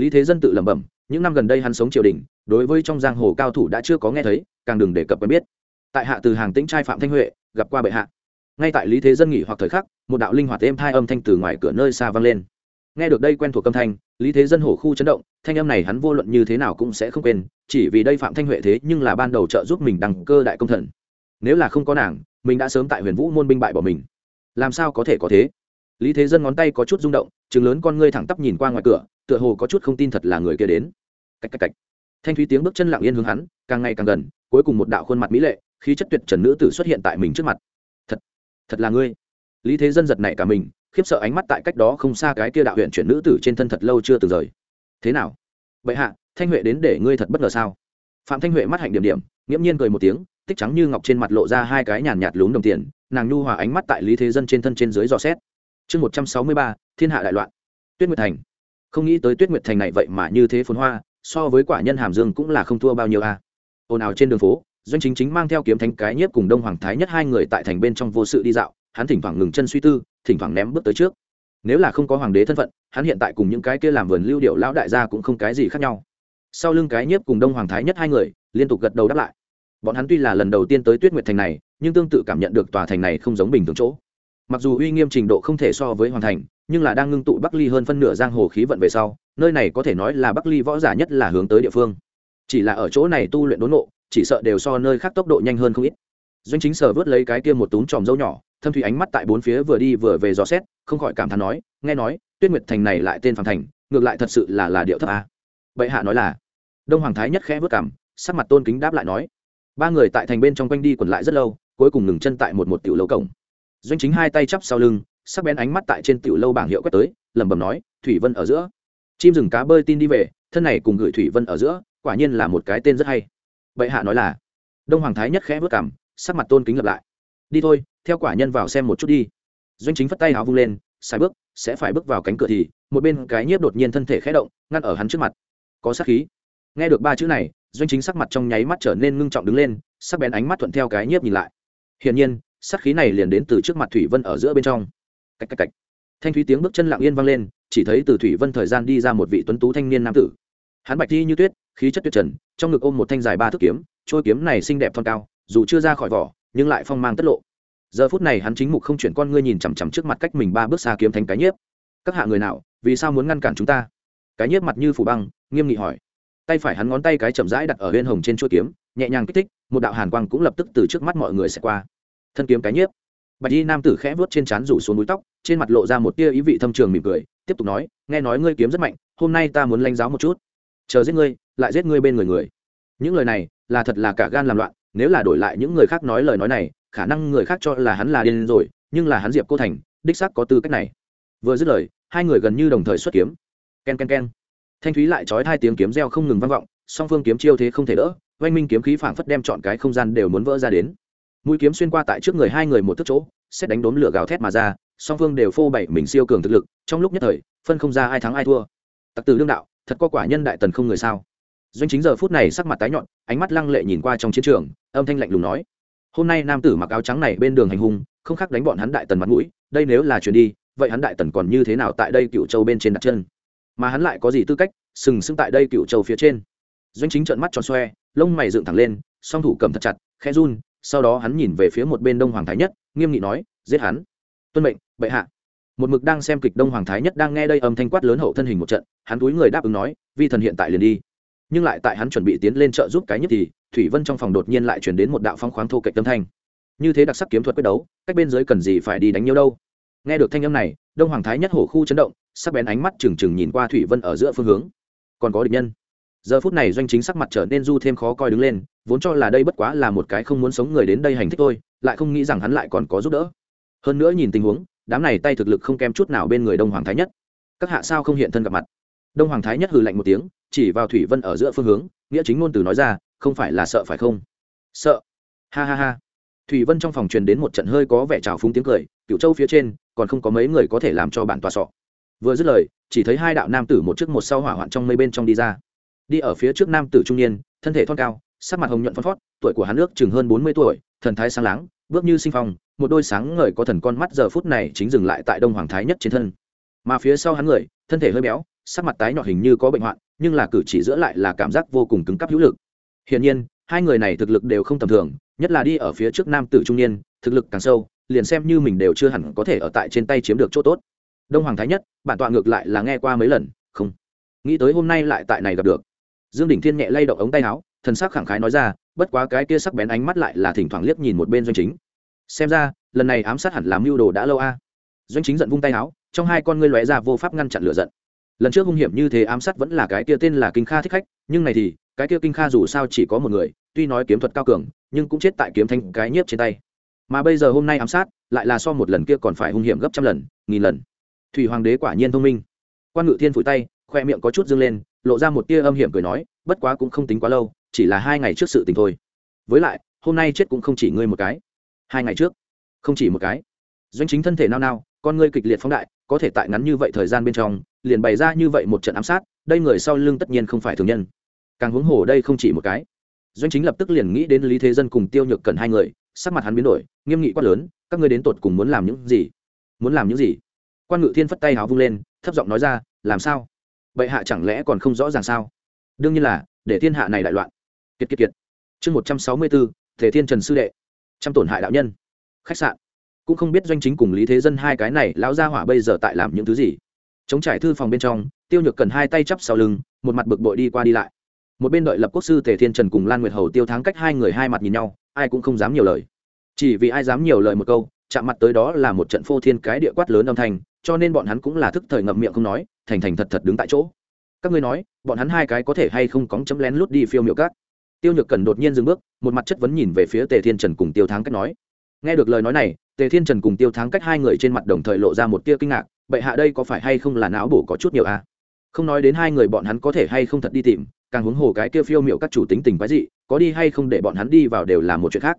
Lý thế dân tự lẩm bẩm, những năm gần đây hắn sống triều đình, đối với trong giang hồ cao thủ đã chưa có nghe thấy, càng đừng đề cập quen biết. Tại hạ từ hàng tĩnh trai phạm thanh huệ, gặp qua bệ hạ. Ngay tại lý thế dân nghỉ hoặc thời khắc, một đạo linh hoạt êm hai âm thanh từ ngoài cửa nơi xa vang lên nghe được đây quen thuộc âm thanh, lý thế dân hổ khu chấn động, thanh âm này hắn vô luận như thế nào cũng sẽ không quên, chỉ vì đây phạm thanh huệ thế nhưng là ban đầu trợ giúp mình đăng cơ đại công thần. Nếu là không có nàng, mình đã sớm tại huyền vũ môn binh bại bỏ mình. Làm sao có thể có thế? Lý thế dân ngón tay có chút rung động chừng lớn con ngươi thẳng tắp nhìn qua ngoài cửa, tựa hồ có chút không tin thật là người kia đến. Cách cách cách. Thanh thúy tiếng bước chân lặng yên hướng hắn, càng ngày càng gần, cuối cùng một đạo khuôn mặt mỹ lệ, khí chất tuyệt trần nữ tử xuất hiện tại mình trước mặt. Thật thật là ngươi. Lý thế dân giật nảy cả mình khiếp sợ ánh mắt tại cách đó không xa cái kia đạo huyện chuyển nữ tử trên thân thật lâu chưa từng rời. Thế nào? Vậy hạ, thanh huệ đến để ngươi thật bất ngờ sao? Phạm thanh huệ mắt hạnh điểm điểm, nghiễm nhiên cười một tiếng, tích trắng như ngọc trên mặt lộ ra hai cái nhàn nhạt lún đồng tiền, nàng nhu hòa ánh mắt tại lý thế dân trên thân trên dưới dò xét. Chương một trăm sáu mươi ba, thiên hạ đại loạn. Tuyết nguyệt thành. Không nghĩ tới tuyết nguyệt thành này vậy mà như thế phồn hoa, so với quả nhân hàm dương cũng là không thua bao nhiêu a. À. ồn ào trên đường phố, doanh chính chính mang theo kiếm thánh cái nhiếp cùng đông hoàng thái nhất hai người tại thành bên trong vô sự đi dạo, hắn thỉnh thoảng ngừng chân suy tư thỉnh thoảng ném bước tới trước. Nếu là không có hoàng đế thân phận, hắn hiện tại cùng những cái kia làm vườn lưu điệu lão đại gia cũng không cái gì khác nhau. Sau lưng cái nhiếp cùng đông hoàng thái nhất hai người, liên tục gật đầu đáp lại. Bọn hắn tuy là lần đầu tiên tới tuyết nguyệt thành này, nhưng tương tự cảm nhận được tòa thành này không giống bình thường chỗ. Mặc dù uy nghiêm trình độ không thể so với hoàn thành, nhưng là đang ngưng tụ bắc ly hơn phân nửa giang hồ khí vận về sau, nơi này có thể nói là bắc ly võ giả nhất là hướng tới địa phương. Chỉ là ở chỗ này tu luyện đốn nộ chỉ sợ đều so nơi khác tốc độ nhanh hơn không ít doanh chính sở vớt lấy cái kia một túm tròm dâu nhỏ, thâm thủy ánh mắt tại bốn phía vừa đi vừa về dò xét, không khỏi cảm thán nói, nghe nói, tuyết nguyệt thành này lại tên phàm thành, ngược lại thật sự là là điệu thấp a. Bệ hạ nói là. Đông hoàng thái nhất khẽ vớt cảm, sắc mặt tôn kính đáp lại nói. Ba người tại thành bên trong quanh đi quẩn lại rất lâu, cuối cùng ngừng chân tại một một tiểu lâu cổng. Doanh chính hai tay chắp sau lưng, sắc bén ánh mắt tại trên tiểu lâu bảng hiệu quét tới, lẩm bẩm nói, thủy vân ở giữa. Chim rừng cá bơi tin đi về, thân này cùng gửi thủy vân ở giữa, quả nhiên là một cái tên rất hay. Bệ hạ nói là. Đông hoàng thái nhất khẽ vớt cảm sắc mặt tôn kính lập lại. Đi thôi theo quả nhân vào xem một chút đi. Doanh chính phất tay áo vung lên sai bước sẽ phải bước vào cánh cửa thì một bên cái nhiếp đột nhiên thân thể khẽ động ngăn ở hắn trước mặt. Có sát khí. Nghe được ba chữ này doanh chính sắc mặt trong nháy mắt trở nên ngưng trọng đứng lên sắc bén ánh mắt thuận theo cái nhiếp nhìn lại. Hiển nhiên sát khí này liền đến từ trước mặt thủy vân ở giữa bên trong. Cạch cạch cạch, thanh thúy tiếng bước chân lặng yên vang lên chỉ thấy từ thủy vân thời gian đi ra một vị tuấn tú thanh niên nam tử. Hắn bạch thi như tuyết khí chất tuyệt trần trong ngực ôm một thanh dài ba thước kiếm trôi kiếm này xinh đẹp thon cao dù chưa ra khỏi vỏ, nhưng lại phong mang tất lộ. Giờ phút này hắn chính mục không chuyển con ngươi nhìn chằm chằm trước mặt cách mình ba bước xa kiếm thành cái nhiếp. Các hạ người nào, vì sao muốn ngăn cản chúng ta? Cái nhiếp mặt như phủ băng, nghiêm nghị hỏi. Tay phải hắn ngón tay cái chậm rãi đặt ở bên hồng trên chuôi kiếm, nhẹ nhàng kích thích, một đạo hàn quang cũng lập tức từ trước mắt mọi người sẽ qua. Thân kiếm cái nhiếp. Bạch y nam tử khẽ vuốt trên trán rủ xuống núi tóc, trên mặt lộ ra một tia ý vị thâm trường mỉm cười, tiếp tục nói, nghe nói ngươi kiếm rất mạnh, hôm nay ta muốn lãnh giáo một chút. Chờ giết ngươi, lại giết ngươi bên người người. Những lời này là thật là cả gan làm loạn nếu là đổi lại những người khác nói lời nói này, khả năng người khác cho là hắn là điên rồi, nhưng là hắn diệp cô thành, đích xác có tư cách này. Vừa dứt lời, hai người gần như đồng thời xuất kiếm. Ken ken ken. Thanh thúy lại trói hai tiếng kiếm reo không ngừng vang vọng, song phương kiếm chiêu thế không thể đỡ, oanh minh kiếm khí phảng phất đem chọn cái không gian đều muốn vỡ ra đến. Mũi kiếm xuyên qua tại trước người hai người một thức chỗ, xét đánh đốn lửa gào thét mà ra, song phương đều phô bày mình siêu cường thực lực, trong lúc nhất thời, phân không ra ai thắng ai thua. Tặc từ đương đạo, thật có quả nhân đại tần không người sao? Doanh chính giờ phút này sắc mặt tái nhọn, ánh mắt lăng lệ nhìn qua trong chiến trường, âm thanh lạnh lùng nói, hôm nay nam tử mặc áo trắng này bên đường hành hung, không khác đánh bọn hắn đại tần mặt mũi, đây nếu là chuyển đi, vậy hắn đại tần còn như thế nào tại đây cựu châu bên trên đặt chân? Mà hắn lại có gì tư cách, sừng sững tại đây cựu châu phía trên? Doanh chính trợn mắt tròn xoe, lông mày dựng thẳng lên, song thủ cầm thật chặt, khẽ run, sau đó hắn nhìn về phía một bên đông hoàng thái nhất, nghiêm nghị nói, giết hắn. Tuân mệnh, bệ hạ. Một mực đang xem kịch đông hoàng thái nhất đang nghe đây âm thanh quát lớn hậu thân hình một trận, hắn túi người đáp ứng nói, vi thần hiện tại liền đi nhưng lại tại hắn chuẩn bị tiến lên trợ giúp cái nhất thì, thủy vân trong phòng đột nhiên lại chuyển đến một đạo phong khoáng thô cạnh tâm thanh. Như thế đặc sắc kiếm thuật quyết đấu, cách bên dưới cần gì phải đi đánh nhau đâu? Nghe được thanh âm này, đông hoàng thái nhất hổ khu chấn động, sắc bén ánh mắt trừng trừng nhìn qua thủy vân ở giữa phương hướng. Còn có địch nhân. Giờ phút này doanh chính sắc mặt trở nên du thêm khó coi đứng lên, vốn cho là đây bất quá là một cái không muốn sống người đến đây hành thích tôi lại không nghĩ rằng hắn lại còn có giúp đỡ. Hơn nữa nhìn tình huống, đám này tay thực lực không kém chút nào bên người đông hoàng thái nhất. Các hạ sao không hiện thân gặp mặt? Đông hoàng thái nhất hừ lạnh một tiếng, chỉ vào thủy vân ở giữa phương hướng, nghĩa chính ngôn từ nói ra, không phải là sợ phải không? Sợ. Ha ha ha. Thủy vân trong phòng truyền đến một trận hơi có vẻ trào phúng tiếng cười cựu châu phía trên, còn không có mấy người có thể làm cho bạn tòa sọ. Vừa dứt lời, chỉ thấy hai đạo nam tử một trước một sau hỏa hoạn trong mây bên trong đi ra. Đi ở phía trước nam tử trung niên, thân thể thon cao, sắc mặt hồng nhuận phân phót tuổi của hắn nước chừng hơn bốn mươi tuổi, thần thái sáng láng, bước như sinh phong, một đôi sáng ngời có thần con mắt giờ phút này chính dừng lại tại đông hoàng thái nhất trên thân. Mà phía sau hắn người, thân thể hơi béo sắc mặt tái nhọn hình như có bệnh hoạn, nhưng là cử chỉ giữa lại là cảm giác vô cùng cứng cắp hữu lực. Hiển nhiên, hai người này thực lực đều không tầm thường, nhất là đi ở phía trước nam tử trung niên, thực lực càng sâu, liền xem như mình đều chưa hẳn có thể ở tại trên tay chiếm được chỗ tốt. Đông hoàng thái nhất, bản tọa ngược lại là nghe qua mấy lần, không nghĩ tới hôm nay lại tại này gặp được. Dương đỉnh thiên nhẹ lay động ống tay áo, thần sắc khẳng khái nói ra, bất quá cái kia sắc bén ánh mắt lại là thỉnh thoảng liếc nhìn một bên doanh chính. Xem ra, lần này ám sát hẳn làm mưu đồ đã lâu a. Doanh chính giận vung tay áo, trong hai con ngươi lóe ra vô pháp ngăn chặn lửa giận lần trước hung hiểm như thế ám sát vẫn là cái kia tên là kinh kha thích khách, nhưng này thì, cái kia kinh kha dù sao chỉ có một người, tuy nói kiếm thuật cao cường, nhưng cũng chết tại kiếm thanh cái nhiếp trên tay. Mà bây giờ hôm nay ám sát, lại là so một lần kia còn phải hung hiểm gấp trăm lần, nghìn lần. Thủy hoàng đế quả nhiên thông minh. Quan ngự thiên phủi tay, khoe miệng có chút dâng lên, lộ ra một tia âm hiểm cười nói, bất quá cũng không tính quá lâu, chỉ là hai ngày trước sự tình thôi. Với lại, hôm nay chết cũng không chỉ ngươi một cái. Hai ngày trước, không chỉ một cái. Doanh chính thân thể nao nao, con ngươi kịch liệt phóng đại có thể tại ngắn như vậy thời gian bên trong, liền bày ra như vậy một trận ám sát, đây người sau lưng tất nhiên không phải thường nhân. Càng huống hồ đây không chỉ một cái. Doanh chính lập tức liền nghĩ đến lý thế dân cùng tiêu nhược cần hai người, sắc mặt hắn biến đổi, nghiêm nghị quát lớn, các ngươi đến tột cùng muốn làm những gì? Muốn làm những gì? Quan ngự thiên phất tay háo vung lên, thấp giọng nói ra, làm sao? Bệ hạ chẳng lẽ còn không rõ ràng sao? Đương nhiên là, để thiên hạ này đại loạn. Kiệt kiệt kiệt. Chương một trăm sáu mươi bốn thể thiên trần sư đệ. Trăm tổn hại đạo nhân. Khách sạn cũng không biết doanh chính cùng lý thế dân hai cái này lão gia hỏa bây giờ tại làm những thứ gì. Chống trải thư phòng bên trong, tiêu nhược cần hai tay chắp sau lưng, một mặt bực bội đi qua đi lại. Một bên đợi lập quốc sư tề thiên trần cùng lan nguyệt hầu tiêu thắng cách hai người hai mặt nhìn nhau, ai cũng không dám nhiều lời. Chỉ vì ai dám nhiều lời một câu, chạm mặt tới đó là một trận phô thiên cái địa quát lớn âm thanh, cho nên bọn hắn cũng là thức thời ngậm miệng không nói, thành thành thật thật đứng tại chỗ. Các ngươi nói, bọn hắn hai cái có thể hay không cóng chấm lén lút đi phiêu miệu cát? Tiêu nhược cần đột nhiên dừng bước, một mặt chất vấn nhìn về phía tề thiên trần cùng tiêu thắng cách nói. Nghe được lời nói này tề thiên trần cùng tiêu thắng cách hai người trên mặt đồng thời lộ ra một tia kinh ngạc, bệ hạ đây có phải hay không là não bổ có chút nhiều à? không nói đến hai người bọn hắn có thể hay không thật đi tìm, càng huống hồ cái kia phiêu miểu các chủ tính tình quái dị, có đi hay không để bọn hắn đi vào đều là một chuyện khác.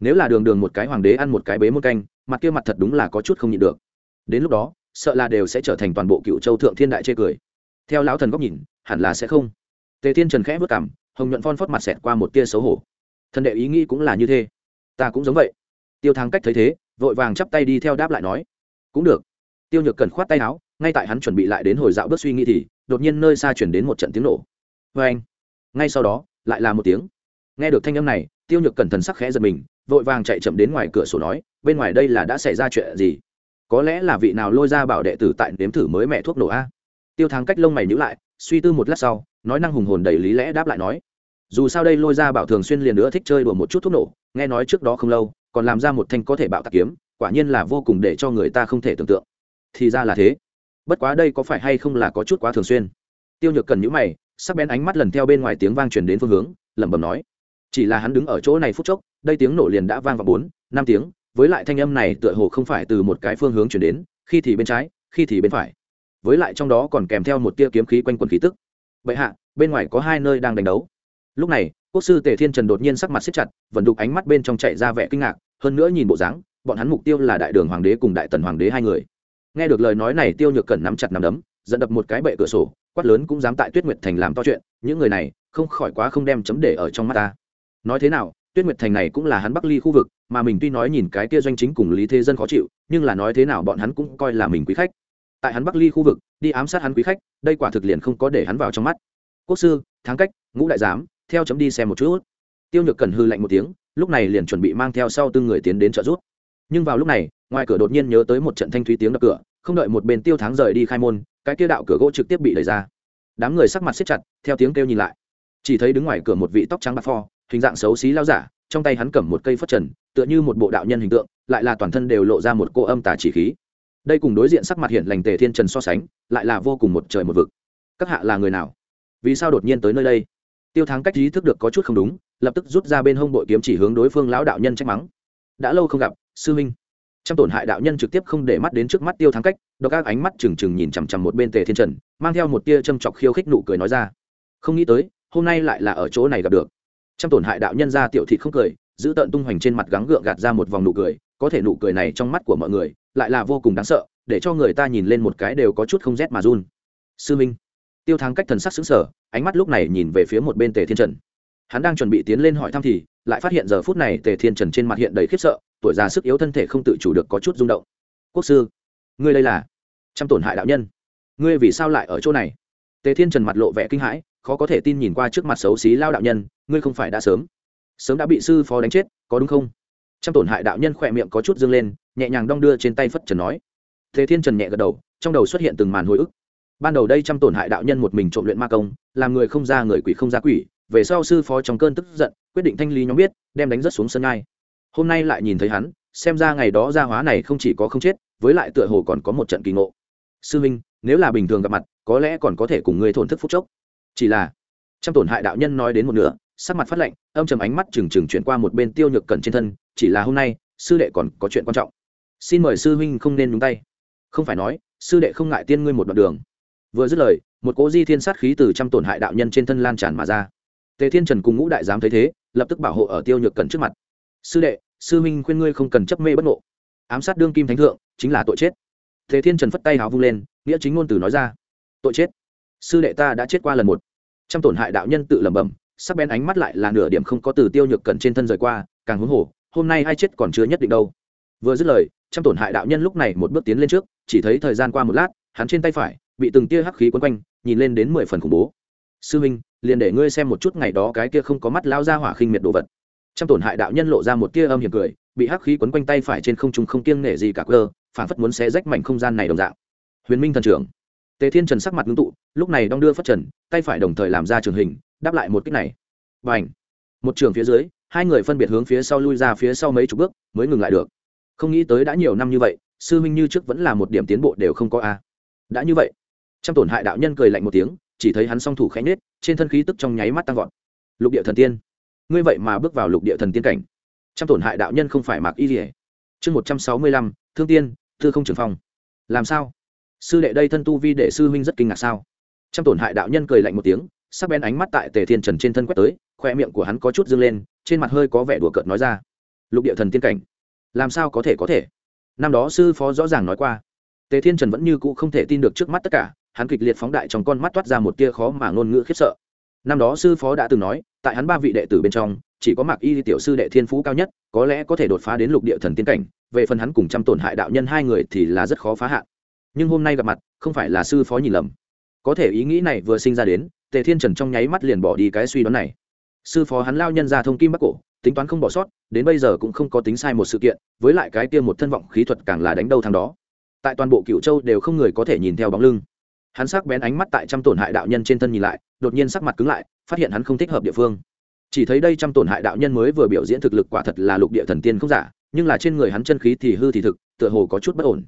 Nếu là đường đường một cái hoàng đế ăn một cái bế một canh, mặt kia mặt thật đúng là có chút không nhịn được. Đến lúc đó, sợ là đều sẽ trở thành toàn bộ cựu châu thượng thiên đại chê cười. Theo lão thần góc nhìn, hẳn là sẽ không. Tề thiên trần khẽ vất cảm hồng nhuận phon phót mặt xẹt qua một tia xấu hổ. Thần đệ ý nghĩ cũng là như thế. Ta cũng giống vậy. Tiêu thắng cách thấy thế vội vàng chắp tay đi theo đáp lại nói, cũng được. Tiêu nhược cần khoát tay áo, ngay tại hắn chuẩn bị lại đến hồi dạo bước suy nghĩ thì, đột nhiên nơi xa chuyển đến một trận tiếng nổ. Vê anh. Ngay sau đó, lại là một tiếng. Nghe được thanh âm này, tiêu nhược cẩn thần sắc khẽ giật mình, vội vàng chạy chậm đến ngoài cửa sổ nói, bên ngoài đây là đã xảy ra chuyện gì? Có lẽ là vị nào lôi ra bảo đệ tử tại nếm thử mới mẹ thuốc nổ a? Tiêu thắng cách lông mày nhữ lại, suy tư một lát sau, nói năng hùng hồn đầy lý lẽ đáp lại nói, dù sao đây lôi ra bảo thường xuyên liền nữa thích chơi đùa một chút thuốc nổ, nghe nói trước đó không lâu còn làm ra một thanh có thể bạo tạc kiếm, quả nhiên là vô cùng để cho người ta không thể tưởng tượng. Thì ra là thế. Bất quá đây có phải hay không là có chút quá thường xuyên? Tiêu nhược cần nhữ mày, sắc bén ánh mắt lần theo bên ngoài tiếng vang truyền đến phương hướng, lẩm bẩm nói. Chỉ là hắn đứng ở chỗ này phút chốc, đây tiếng nổ liền đã vang vào bốn, năm tiếng, với lại thanh âm này tựa hồ không phải từ một cái phương hướng chuyển đến, khi thì bên trái, khi thì bên phải. Với lại trong đó còn kèm theo một tia kiếm khí quanh quân khí tức. Bệ hạ, bên ngoài có hai nơi đang đánh đấu. Lúc này, quốc sư tề thiên trần đột nhiên sắc mặt xếp chặt vẫn đục ánh mắt bên trong chạy ra vẻ kinh ngạc hơn nữa nhìn bộ dáng, bọn hắn mục tiêu là đại đường hoàng đế cùng đại tần hoàng đế hai người. Nghe được lời nói này, tiêu nhược cẩn nắm chặt nắm đấm, dẫn đập một cái bệ cửa sổ, quát lớn cũng dám tại tuyết nguyệt thành làm to chuyện, những người này, không khỏi quá không đem chấm để ở trong mắt ta. Nói thế nào, tuyết nguyệt thành này cũng là hắn bắc ly khu vực, mà mình tuy nói nhìn cái kia doanh chính cùng lý thế dân khó chịu, nhưng là nói thế nào bọn hắn cũng coi là mình quý khách. Tại hắn bắc ly khu vực, đi ám sát hắn quý khách, đây quả thực liền không có để hắn vào trong mắt. Quốc sư, thắng cách, ngũ đại giám, theo chấm đi xem một chút. Tiêu nhược cần hư lạnh một tiếng lúc này liền chuẩn bị mang theo sau tư người tiến đến trợ giúp. Nhưng vào lúc này, ngoài cửa đột nhiên nhớ tới một trận thanh thúy tiếng đập cửa, không đợi một bên tiêu thắng rời đi khai môn, cái kia đạo cửa gỗ trực tiếp bị đẩy ra. Đám người sắc mặt xếp chặt, theo tiếng kêu nhìn lại. Chỉ thấy đứng ngoài cửa một vị tóc trắng bạc pho, hình dạng xấu xí lao giả, trong tay hắn cầm một cây phất trần, tựa như một bộ đạo nhân hình tượng, lại là toàn thân đều lộ ra một cô âm tà chỉ khí. Đây cùng đối diện sắc mặt hiện lành tề thiên trần so sánh, lại là vô cùng một trời một vực. Các hạ là người nào? Vì sao đột nhiên tới nơi đây? Tiêu thắng cách ý thức được có chút không đúng lập tức rút ra bên hông bội kiếm chỉ hướng đối phương lão đạo nhân trách mắng. Đã lâu không gặp, sư minh trong tổn hại đạo nhân trực tiếp không để mắt đến trước mắt tiêu thắng cách đ các ánh mắt trừng trừng nhìn chằm chằm một bên tề thiên trần, mang theo một tia châm chọc khiêu khích nụ cười nói ra. Không nghĩ tới, hôm nay lại là ở chỗ này gặp được. Trong tổn hại đạo nhân ra tiểu thị không cười, giữ tợn tung hoành trên mặt gắng gượng gạt ra một vòng nụ cười, có thể nụ cười này trong mắt của mọi người lại là vô cùng đáng sợ, để cho người ta nhìn lên một cái đều có chút không rét mà run. Sư minh tiêu thắng cách thần sắc xứng sở ánh mắt lúc này nhìn về phía một bên tề thiên trần hắn đang chuẩn bị tiến lên hỏi thăm thì lại phát hiện giờ phút này tề thiên trần trên mặt hiện đầy khiếp sợ, tuổi già sức yếu thân thể không tự chủ được có chút rung động. Quốc sư, ngươi đây là trăm tổn hại đạo nhân. Ngươi vì sao lại ở chỗ này? Tề thiên trần mặt lộ vẻ kinh hãi, khó có thể tin nhìn qua trước mặt xấu xí lao đạo nhân, ngươi không phải đã sớm sớm đã bị sư phó đánh chết, có đúng không? Trăm tổn hại đạo nhân khỏe miệng có chút dâng lên, nhẹ nhàng đong đưa trên tay phất trần nói. Tề thiên trần nhẹ gật đầu, trong đầu xuất hiện từng màn hồi ức. Ban đầu đây trăm tổn hại đạo nhân một mình trộm luyện ma công, làm người không ra người quỷ không ra quỷ về sau sư phó trong cơn tức giận, quyết định thanh lý nhóm biết, đem đánh rất xuống sân ngai hôm nay lại nhìn thấy hắn, xem ra ngày đó gia hóa này không chỉ có không chết, với lại tựa hồ còn có một trận kỳ ngộ. Sư minh, nếu là bình thường gặp mặt, có lẽ còn có thể cùng ngươi thổn thức phúc chốc. Chỉ là, trăm tổn hại đạo nhân nói đến một nửa, sắc mặt phát lạnh, âm trầm ánh mắt trừng trừng chuyển qua một bên tiêu nhược cẩn trên thân, chỉ là hôm nay, sư đệ còn có chuyện quan trọng. Xin mời sư huynh không nên nhúng tay. Không phải nói, sư đệ không ngại tiên ngươi một đoạn đường. Vừa dứt lời, một cố di thiên sát khí từ trăm tổn hại đạo nhân trên thân lan tràn mà ra tề thiên trần cùng ngũ đại giám thấy thế, lập tức bảo hộ ở tiêu nhược cẩn trước mặt. Sư đệ, sư minh khuyên ngươi không cần chấp mê bất ngộ. Ám sát đương kim thánh thượng, chính là tội chết. Tề thiên trần phất tay hào vung lên, nghĩa chính ngôn từ nói ra. Tội chết? Sư đệ ta đã chết qua lần một. Trăm tổn hại đạo nhân tự lẩm bẩm, sắc bén ánh mắt lại là nửa điểm không có từ tiêu nhược cẩn trên thân rời qua, càng huống hồ, hôm nay ai chết còn chưa nhất định đâu. Vừa dứt lời, trăm tổn hại đạo nhân lúc này một bước tiến lên trước, chỉ thấy thời gian qua một lát, hắn trên tay phải bị từng tia hắc khí quấn quanh, nhìn lên đến mười phần khủng bố sư huynh, liền để ngươi xem một chút ngày đó cái kia không có mắt lao ra hỏa khinh miệt đồ vật. Trăm tổn hại đạo nhân lộ ra một tia âm hiểm cười, bị hắc khí quấn quanh tay phải trên không trung không kiêng nể gì cả cơ, phản phất muốn xé rách mảnh không gian này đồng dạng. Huyền minh thần trưởng. Tề thiên trần sắc mặt ngưng tụ, lúc này đong đưa phất trần, tay phải đồng thời làm ra trường hình, đáp lại một kích này. Và h một trường phía dưới, hai người phân biệt hướng phía sau lui ra phía sau mấy chục bước, mới ngừng lại được. Không nghĩ tới đã nhiều năm như vậy, sư minh như trước vẫn là một điểm tiến bộ đều không có a. Đã như vậy trăm tổn hại đạo nhân cười lạnh một tiếng chỉ thấy hắn song thủ khẽ nết trên thân khí tức trong nháy mắt tăng vọt. Lục địa thần tiên. Ngươi vậy mà bước vào lục địa thần tiên cảnh. Trăm tổn hại đạo nhân không phải mặc y rỉa chương một trăm sáu mươi lăm, thương tiên thư không trường phong. Làm sao? Sư đệ đây thân tu vi đệ sư huynh rất kinh ngạc sao? Trăm tổn hại đạo nhân cười lạnh một tiếng, sắc bén ánh mắt tại tề thiên trần trên thân quét tới, khoe miệng của hắn có chút dâng lên, trên mặt hơi có vẻ đùa cợt nói ra. Lục địa thần tiên cảnh. Làm sao có thể có thể? Năm đó sư phó rõ ràng nói qua. Tề thiên trần vẫn như cũ không thể tin được trước mắt tất cả hắn kịch liệt phóng đại trong con mắt toát ra một tia khó mà ngôn ngữ khiếp sợ. Năm đó sư phó đã từng nói, tại hắn ba vị đệ tử bên trong, chỉ có mạc y tiểu sư đệ thiên phú cao nhất, có lẽ có thể đột phá đến lục địa thần tiên cảnh, về phần hắn cùng trăm tổn hại đạo nhân hai người thì là rất khó phá hạn. Nhưng hôm nay gặp mặt, không phải là sư phó nhìn lầm. Có thể ý nghĩ này vừa sinh ra đến, tề thiên trần trong nháy mắt liền bỏ đi cái suy đoán này. Sư phó hắn lao nhân ra thông kim bắc cổ, tính toán không bỏ sót, đến bây giờ cũng không có tính sai một sự kiện, với lại cái kia một thân vọng khí thuật càng là đánh đâu thằng đó. Tại toàn bộ cựu châu đều không người có thể nhìn theo bóng lưng hắn sắc bén ánh mắt tại trăm tổn hại đạo nhân trên thân nhìn lại, đột nhiên sắc mặt cứng lại, phát hiện hắn không thích hợp địa phương. Chỉ thấy đây trăm tổn hại đạo nhân mới vừa biểu diễn thực lực quả thật là lục địa thần tiên không giả, nhưng là trên người hắn chân khí thì hư thì thực, tựa hồ có chút bất ổn.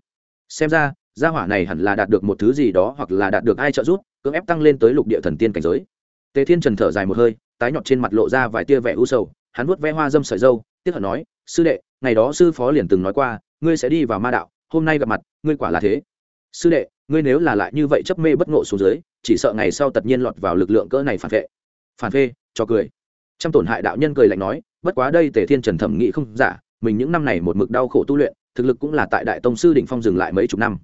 Xem ra, gia hỏa này hẳn là đạt được một thứ gì đó hoặc là đạt được ai trợ giúp, cưỡng ép tăng lên tới lục địa thần tiên cảnh giới. Tề thiên trần thở dài một hơi, tái nhọt trên mặt lộ ra vài tia vẻ u sầu, hắn vuốt ve hoa dâm sợi dâu, tiếc hận nói, sư đệ, ngày đó sư phó liền từng nói qua, ngươi sẽ đi vào ma đạo, hôm nay gặp mặt, ngươi quả là thế. Sư đệ ngươi nếu là lại như vậy chấp mê bất ngộ xuống dưới, chỉ sợ ngày sau tất nhiên lọt vào lực lượng cỡ này phản vệ. Phản phê cho cười. Trăm tổn hại đạo nhân cười lạnh nói, bất quá đây tề thiên trần thẩm nghĩ không giả, mình những năm này một mực đau khổ tu luyện, thực lực cũng là tại đại tông sư đỉnh phong dừng lại mấy chục năm.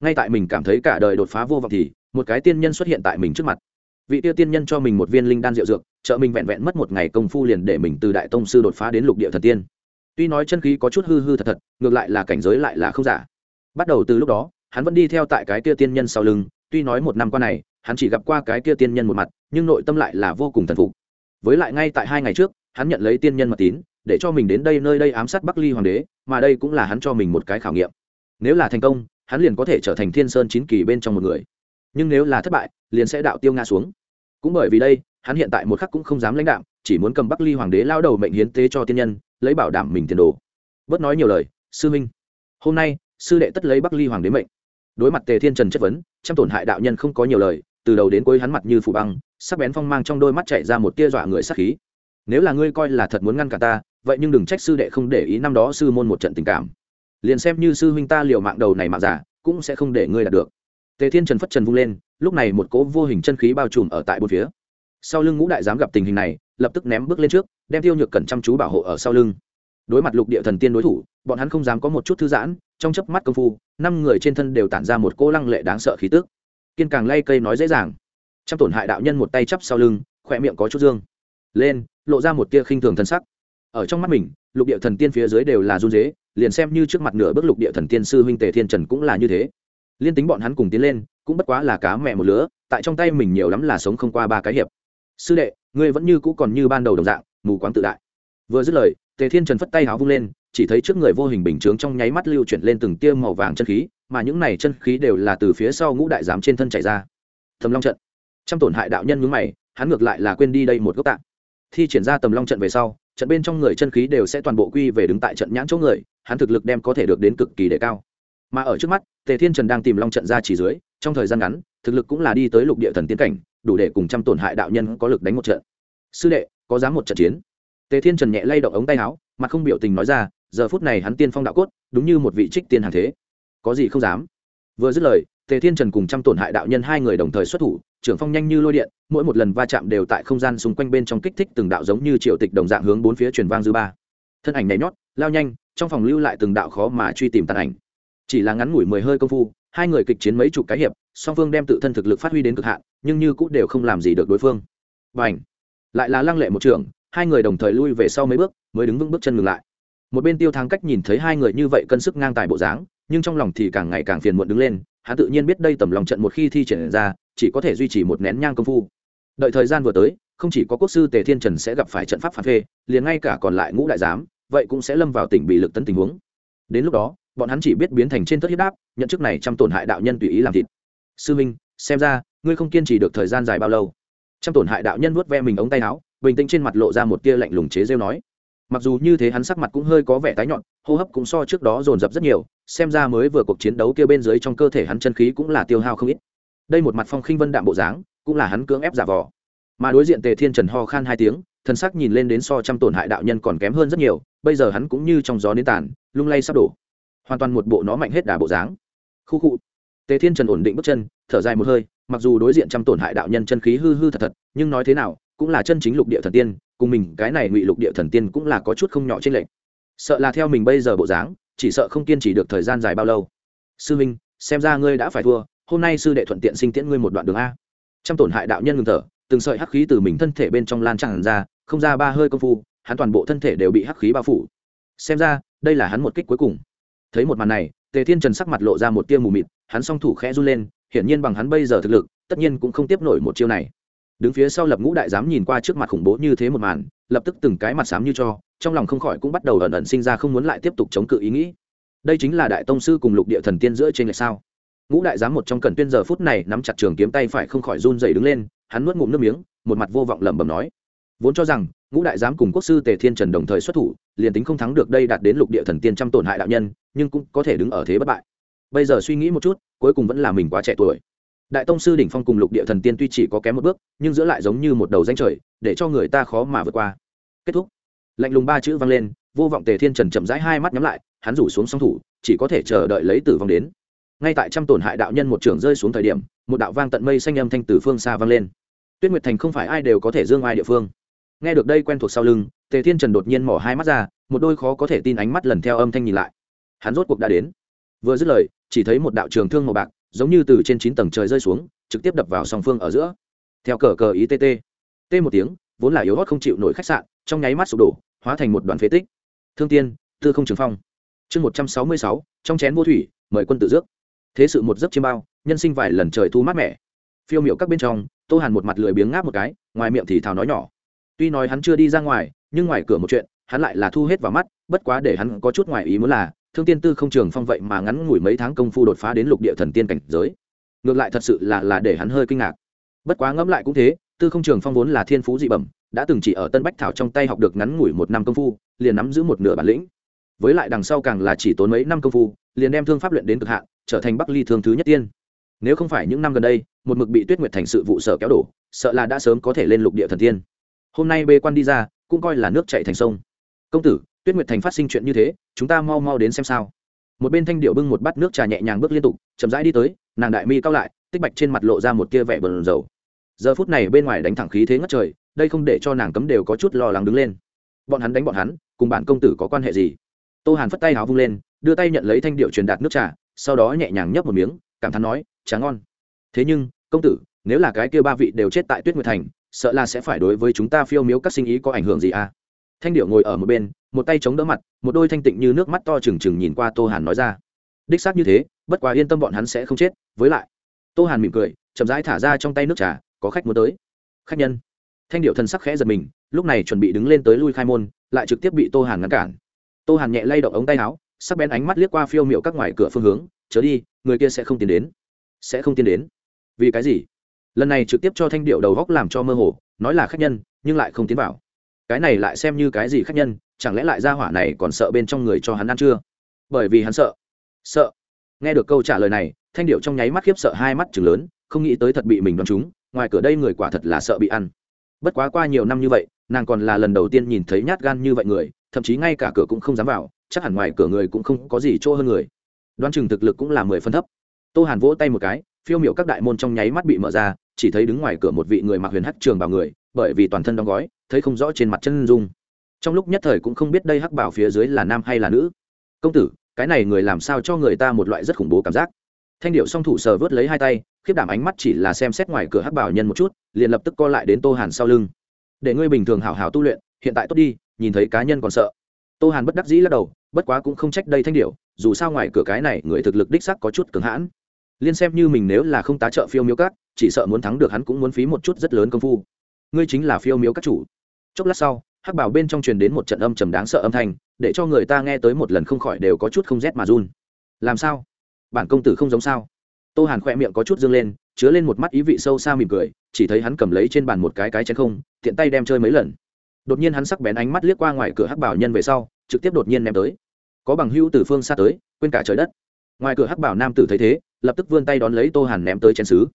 Ngay tại mình cảm thấy cả đời đột phá vô vọng thì, một cái tiên nhân xuất hiện tại mình trước mặt. Vị tiêu tiên nhân cho mình một viên linh đan rượu dược, trợ mình vẹn vẹn mất một ngày công phu liền để mình từ đại tông sư đột phá đến lục địa thần tiên. Tuy nói chân khí có chút hư hư thật thật, ngược lại là cảnh giới lại là không giả. Bắt đầu từ lúc đó hắn vẫn đi theo tại cái kia tiên nhân sau lưng, tuy nói một năm qua này, hắn chỉ gặp qua cái kia tiên nhân một mặt, nhưng nội tâm lại là vô cùng thần phục. Với lại ngay tại hai ngày trước, hắn nhận lấy tiên nhân mật tín, để cho mình đến đây nơi đây ám sát bắc ly hoàng đế, mà đây cũng là hắn cho mình một cái khảo nghiệm. Nếu là thành công, hắn liền có thể trở thành thiên sơn chín kỳ bên trong một người. Nhưng nếu là thất bại, liền sẽ đạo tiêu nga xuống. Cũng bởi vì đây, hắn hiện tại một khắc cũng không dám lãnh đạo chỉ muốn cầm bắc ly hoàng đế lao đầu mệnh hiến tế cho tiên nhân, lấy bảo đảm mình tiền đồ. Bớt nói nhiều lời, sư minh, hôm nay, sư đệ tất lấy bắc ly hoàng đế mệnh đối mặt tề thiên trần chất vấn, trăm tổn hại đạo nhân không có nhiều lời, từ đầu đến cuối hắn mặt như phủ băng, sắc bén phong mang trong đôi mắt chạy ra một tia dọa người sắc khí. Nếu là ngươi coi là thật muốn ngăn cả ta, vậy nhưng đừng trách sư đệ không để ý năm đó sư môn một trận tình cảm. Liền xem như sư huynh ta liều mạng đầu này mạng giả, cũng sẽ không để ngươi đạt được. Tề thiên trần phất trần vung lên, lúc này một cỗ vô hình chân khí bao trùm ở tại bốn phía. Sau lưng ngũ đại dám gặp tình hình này, lập tức ném bước lên trước, đem tiêu nhược cẩn chăm chú bảo hộ ở sau lưng đối mặt lục địa thần tiên đối thủ, bọn hắn không dám có một chút thư giãn, trong chớp mắt công phu, năm người trên thân đều tản ra một cô lăng lệ đáng sợ khí tức. Kiên càng lay cây nói dễ dàng. Trong tổn hại đạo nhân một tay chắp sau lưng, khỏe miệng có chút dương. Lên, lộ ra một tia khinh thường thân sắc. Ở trong mắt mình, lục địa thần tiên phía dưới đều là run dế liền xem như trước mặt nửa bước lục địa thần tiên sư huynh tề thiên trần cũng là như thế. Liên tính bọn hắn cùng tiến lên, cũng bất quá là cá mẹ một lứa, tại trong tay mình nhiều lắm là sống không qua ba cái hiệp. Sư đệ, ngươi vẫn như cũ còn như ban đầu đồng dạng, mù quáng tự đại. Vừa dứt lời tề thiên trần phất tay háo vung lên, chỉ thấy trước người vô hình bình chướng trong nháy mắt lưu chuyển lên từng tia màu vàng chân khí, mà những này chân khí đều là từ phía sau ngũ đại giám trên thân chảy ra. Thầm long trận. Trong tổn hại đạo nhân mướn mày, hắn ngược lại là quên đi đây một gốc tạng. Thi triển ra tầm long trận về sau, trận bên trong người chân khí đều sẽ toàn bộ quy về đứng tại trận nhãn chỗ người, hắn thực lực đem có thể được đến cực kỳ đề cao. Mà ở trước mắt, tề thiên trần đang tìm long trận ra chỉ dưới, trong thời gian ngắn, thực lực cũng là đi tới lục địa thần tiến cảnh, đủ để cùng trăm tổn hại đạo nhân có lực đánh một trận. Sư đệ, có dám một trận chiến? Tề thiên trần nhẹ lay động ống tay áo mà không biểu tình nói ra, giờ phút này hắn tiên phong đạo cốt, đúng như một vị trích tiên hàng thế. Có gì không dám? Vừa dứt lời, tề thiên trần cùng trăm tổn hại đạo nhân hai người đồng thời xuất thủ, trưởng phong nhanh như lôi điện, mỗi một lần va chạm đều tại không gian xung quanh bên trong kích thích từng đạo giống như triệu tịch đồng dạng hướng bốn phía truyền vang dư ba. Thân ảnh nhảy nhót, lao nhanh, trong phòng lưu lại từng đạo khó mà truy tìm tàn ảnh. Chỉ là ngắn ngủi mười hơi công phu, hai người kịch chiến mấy chục cái hiệp, song phương đem tự thân thực lực phát huy đến cực hạn, nhưng như cũng đều không làm gì được đối phương. Và ảnh lại là lăng lệ một trường hai người đồng thời lui về sau mấy bước, mới đứng vững bước chân ngừng lại. Một bên tiêu thắng cách nhìn thấy hai người như vậy cân sức ngang tài bộ dáng, nhưng trong lòng thì càng ngày càng phiền muộn đứng lên, hắn tự nhiên biết đây tầm lòng trận một khi thi triển ra, chỉ có thể duy trì một nén nhang công phu. Đợi thời gian vừa tới, không chỉ có quốc sư tề thiên trần sẽ gặp phải trận pháp phản phê, liền ngay cả còn lại ngũ đại giám, vậy cũng sẽ lâm vào tỉnh bị lực tấn tình huống. Đến lúc đó, bọn hắn chỉ biết biến thành trên tất hiếp đáp, nhận chức này trăm tổn hại đạo nhân tùy ý làm thịt. Sư minh, xem ra, ngươi không kiên trì được thời gian dài bao lâu. Trăm tổn hại đạo nhân vuốt ve mình ống tay áo bình tĩnh trên mặt lộ ra một tia lạnh lùng chế rêu nói. Mặc dù như thế hắn sắc mặt cũng hơi có vẻ tái nhọn, hô hấp cũng so trước đó dồn dập rất nhiều, xem ra mới vừa cuộc chiến đấu kia bên dưới trong cơ thể hắn chân khí cũng là tiêu hao không ít. Đây một mặt phong khinh vân đạm bộ dáng, cũng là hắn cưỡng ép giả vò mà đối diện tề thiên trần ho khan hai tiếng thân sắc nhìn lên đến so trăm tổn hại đạo nhân còn kém hơn rất nhiều, bây giờ hắn cũng như trong gió nến tàn, lung lay sắp đổ. Hoàn toàn một bộ nó mạnh hết đà bộ dáng. Khu khu. Tề thiên trần ổn định bước chân, thở dài một hơi, mặc dù đối diện trăm tổn hại đạo nhân chân khí hư hư thật thật, nhưng nói thế nào cũng là chân chính lục địa thần tiên, cùng mình, cái này ngụy lục địa thần tiên cũng là có chút không nhỏ trên lệnh sợ là theo mình bây giờ bộ dáng, chỉ sợ không kiên trì được thời gian dài bao lâu. Sư minh, xem ra ngươi đã phải thua, hôm nay sư đệ thuận tiện sinh tiễn ngươi một đoạn đường a. Trăm tổn hại đạo nhân ngừng thở, từng sợi hắc khí từ mình thân thể bên trong lan tràn ra, không ra ba hơi công phu, hắn toàn bộ thân thể đều bị hắc khí bao phủ. Xem ra, đây là hắn một kích cuối cùng. Thấy một màn này, tề thiên trần sắc mặt lộ ra một tia mù mịt, hắn song thủ khẽ run lên, hiển nhiên bằng hắn bây giờ thực lực, tất nhiên cũng không tiếp nổi một chiêu này đứng phía sau lập ngũ đại giám nhìn qua trước mặt khủng bố như thế một màn, lập tức từng cái mặt xám như cho, trong lòng không khỏi cũng bắt đầu ẩn ẩn sinh ra không muốn lại tiếp tục chống cự ý nghĩ. Đây chính là đại tông sư cùng lục địa thần tiên giữa trên lệch sao? Ngũ đại giám một trong cần tuyên giờ phút này nắm chặt trường kiếm tay phải không khỏi run dày đứng lên, hắn nuốt ngụm nước miếng, một mặt vô vọng lẩm bẩm nói. Vốn cho rằng, ngũ đại giám cùng quốc sư tề thiên trần đồng thời xuất thủ, liền tính không thắng được đây đạt đến lục địa thần tiên trăm tổn hại đạo nhân, nhưng cũng có thể đứng ở thế bất bại. Bây giờ suy nghĩ một chút, cuối cùng vẫn là mình quá trẻ tuổi đại tông sư đỉnh phong cùng lục địa thần tiên tuy chỉ có kém một bước, nhưng giữa lại giống như một đầu danh trời, để cho người ta khó mà vượt qua. Kết thúc. Lạnh lùng ba chữ vang lên, vô vọng tề thiên trần chậm rãi hai mắt nhắm lại, hắn rủ xuống song thủ, chỉ có thể chờ đợi lấy tử vong đến. Ngay tại trăm tổn hại đạo nhân một trường rơi xuống thời điểm, một đạo vang tận mây xanh âm thanh từ phương xa vang lên. Tuyết nguyệt thành không phải ai đều có thể dương ai địa phương. Nghe được đây quen thuộc sau lưng, tề thiên trần đột nhiên mỏ hai mắt ra, một đôi khó có thể tin ánh mắt lần theo âm thanh nhìn lại. Hắn rốt cuộc đã đến. Vừa dứt lời, chỉ thấy một đạo trường thương màu bạc giống như từ trên chín tầng trời rơi xuống, trực tiếp đập vào song phương ở giữa. Theo cờ cờ ý tt t một tiếng, vốn là yếu hót không chịu nổi khách sạn, trong nháy mắt sụp đổ, hóa thành một đoàn phế tích. Thương tiên, tư không trường phong. Chương một trăm sáu mươi sáu, trong chén vô thủy, mời quân tự dước thế sự một giấc chiêm bao, nhân sinh vài lần trời thu mát mẻ. Phiêu miệu các bên trong, tô hàn một mặt lười biếng ngáp một cái, ngoài miệng thì thào nói nhỏ. Tuy nói hắn chưa đi ra ngoài, nhưng ngoài cửa một chuyện, hắn lại là thu hết vào mắt, bất quá để hắn có chút ngoài ý muốn là thương tiên tư không trường phong vậy mà ngắn ngủi mấy tháng công phu đột phá đến lục địa thần tiên cảnh giới. Ngược lại thật sự là là để hắn hơi kinh ngạc. Bất quá ngẫm lại cũng thế, tư không trường phong vốn là thiên phú dị bẩm, đã từng chỉ ở tân bách thảo trong tay học được ngắn ngủi một năm công phu, liền nắm giữ một nửa bản lĩnh. Với lại đằng sau càng là chỉ tốn mấy năm công phu, liền đem thương pháp luyện đến cực hạn, trở thành bắc ly thương thứ nhất tiên. Nếu không phải những năm gần đây, một mực bị tuyết nguyệt thành sự vụ sở kéo đổ, sợ là đã sớm có thể lên lục địa thần tiên. Hôm nay bê quan đi ra, cũng coi là nước chạy thành sông. Công tử tuyết nguyệt thành phát sinh chuyện như thế, chúng ta mau mau đến xem sao. Một bên thanh điệu bưng một bát nước trà nhẹ nhàng bước liên tục, chậm rãi đi tới, nàng đại mi cao lại, tích bạch trên mặt lộ ra một tia vẻ bờn dầu giờ phút này bên ngoài đánh thẳng khí thế ngất trời, đây không để cho nàng cấm đều có chút lo lắng đứng lên. Bọn hắn đánh bọn hắn, cùng bản công tử có quan hệ gì? Tô hàn phất tay háo vung lên, đưa tay nhận lấy thanh điệu truyền đạt nước trà, sau đó nhẹ nhàng nhấp một miếng, cảm thán nói tráng ngon. Thế nhưng, công tử, nếu là cái kia ba vị đều chết tại tuyết nguyệt thành, sợ là sẽ phải đối với chúng ta phiêu miếu các sinh ý có ảnh hưởng gì à? Thanh điệu ngồi ở một bên một tay chống đỡ mặt, một đôi thanh tịnh như nước mắt to trừng trừng nhìn qua tô hàn nói ra. Đích xác như thế, bất quá yên tâm bọn hắn sẽ không chết. Với lại, tô hàn mỉm cười, chậm rãi thả ra trong tay nước trà, có khách muốn tới. Khách nhân. Thanh điệu thần sắc khẽ giật mình, lúc này chuẩn bị đứng lên tới lui khai môn, lại trực tiếp bị tô hàn ngăn cản. Tô hàn nhẹ lay động ống tay áo, sắc bén ánh mắt liếc qua phiêu miệu các ngoài cửa phương hướng, chớ đi, người kia sẽ không tiến đến. Sẽ không tiến đến. Vì cái gì? Lần này trực tiếp cho thanh điệu đầu góc làm cho mơ hồ, nói là khách nhân, nhưng lại không tiến vào. Cái này lại xem như cái gì khách nhân chẳng lẽ lại ra hỏa này còn sợ bên trong người cho hắn ăn chưa? Bởi vì hắn sợ. Sợ. Nghe được câu trả lời này, thanh điệu trong nháy mắt khiếp sợ hai mắt chừng lớn, không nghĩ tới thật bị mình đoán chúng ngoài cửa đây người quả thật là sợ bị ăn. Bất quá qua nhiều năm như vậy, nàng còn là lần đầu tiên nhìn thấy nhát gan như vậy người, thậm chí ngay cả cửa cũng không dám vào, chắc hẳn ngoài cửa người cũng không có gì chỗ hơn người. Đoán chừng thực lực cũng là mười phân thấp. Tô hàn vỗ tay một cái, phiêu miểu các đại môn trong nháy mắt bị mở ra, chỉ thấy đứng ngoài cửa một vị người mặc huyền hắc trường bào người, bởi vì toàn thân đóng gói, thấy không rõ trên mặt chân dung trong lúc nhất thời cũng không biết đây hắc bảo phía dưới là nam hay là nữ. Công tử, cái này người làm sao cho người ta một loại rất khủng bố cảm giác. Thanh điệu song thủ sờ vớt lấy hai tay, khiếp đảm ánh mắt chỉ là xem xét ngoài cửa hắc bảo nhân một chút, liền lập tức co lại đến tô hàn sau lưng. Để ngươi bình thường hảo hảo tu luyện, hiện tại tốt đi, nhìn thấy cá nhân còn sợ. Tô hàn bất đắc dĩ lắc đầu, bất quá cũng không trách đây thanh điệu dù sao ngoài cửa cái này người thực lực đích sắc có chút cứng hãn. Liên xem như mình nếu là không tá trợ phiêu miếu cát chỉ sợ muốn thắng được hắn cũng muốn phí một chút rất lớn công phu. Ngươi chính là phiêu miếu các chủ. Chốc lát sau hắc bảo bên trong truyền đến một trận âm trầm đáng sợ âm thanh, để cho người ta nghe tới một lần không khỏi đều có chút không rét mà run. Làm sao? Bản công tử không giống sao? Tô hàn khỏe miệng có chút dương lên, chứa lên một mắt ý vị sâu xa mỉm cười, chỉ thấy hắn cầm lấy trên bàn một cái cái chén không, tiện tay đem chơi mấy lần. Đột nhiên hắn sắc bén ánh mắt liếc qua ngoài cửa hắc bảo nhân về sau, trực tiếp đột nhiên ném tới. Có bằng hữu từ phương xa tới, quên cả trời đất. Ngoài cửa hắc bảo nam tử thấy thế, lập tức vươn tay đón lấy tô hàn ném tới chén xứ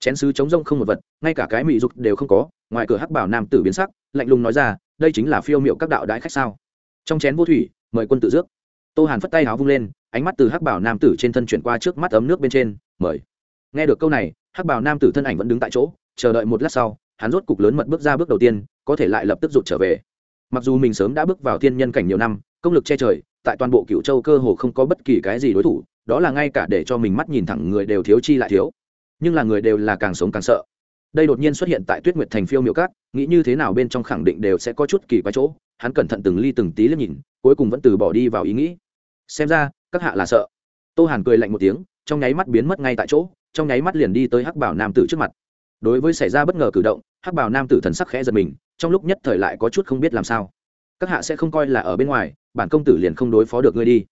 chén sứ chống rông không một vật, ngay cả cái mị dục đều không có ngoài cửa hắc bảo nam tử biến sắc, lạnh lùng nói ra, đây chính là phiêu miệu các đạo đãi khách sao? Trong chén vô thủy, mời quân tự dước tô hàn phất tay háo vung lên, ánh mắt từ hắc bảo nam tử trên thân chuyển qua trước mắt ấm nước bên trên, mời. Nghe được câu này, hắc bảo nam tử thân ảnh vẫn đứng tại chỗ, chờ đợi một lát sau, hắn rốt cục lớn mật bước ra bước đầu tiên, có thể lại lập tức rụt trở về. Mặc dù mình sớm đã bước vào thiên nhân cảnh nhiều năm, công lực che trời, tại toàn bộ cựu châu cơ hồ không có bất kỳ cái gì đối thủ, đó là ngay cả để cho mình mắt nhìn thẳng người đều thiếu chi lại thiếu. Nhưng là người đều là càng sống càng sợ đây đột nhiên xuất hiện tại tuyết nguyệt thành phiêu miệu cát nghĩ như thế nào bên trong khẳng định đều sẽ có chút kỳ quái chỗ, hắn cẩn thận từng ly từng tí liếc nhìn, cuối cùng vẫn từ bỏ đi vào ý nghĩ. Xem ra, các hạ là sợ. Tô hàn cười lạnh một tiếng, trong nháy mắt biến mất ngay tại chỗ, trong nháy mắt liền đi tới hắc bảo nam tử trước mặt. Đối với xảy ra bất ngờ cử động, hắc bảo nam tử thần sắc khẽ giật mình, trong lúc nhất thời lại có chút không biết làm sao. Các hạ sẽ không coi là ở bên ngoài, bản công tử liền không đối phó được ngươi đi.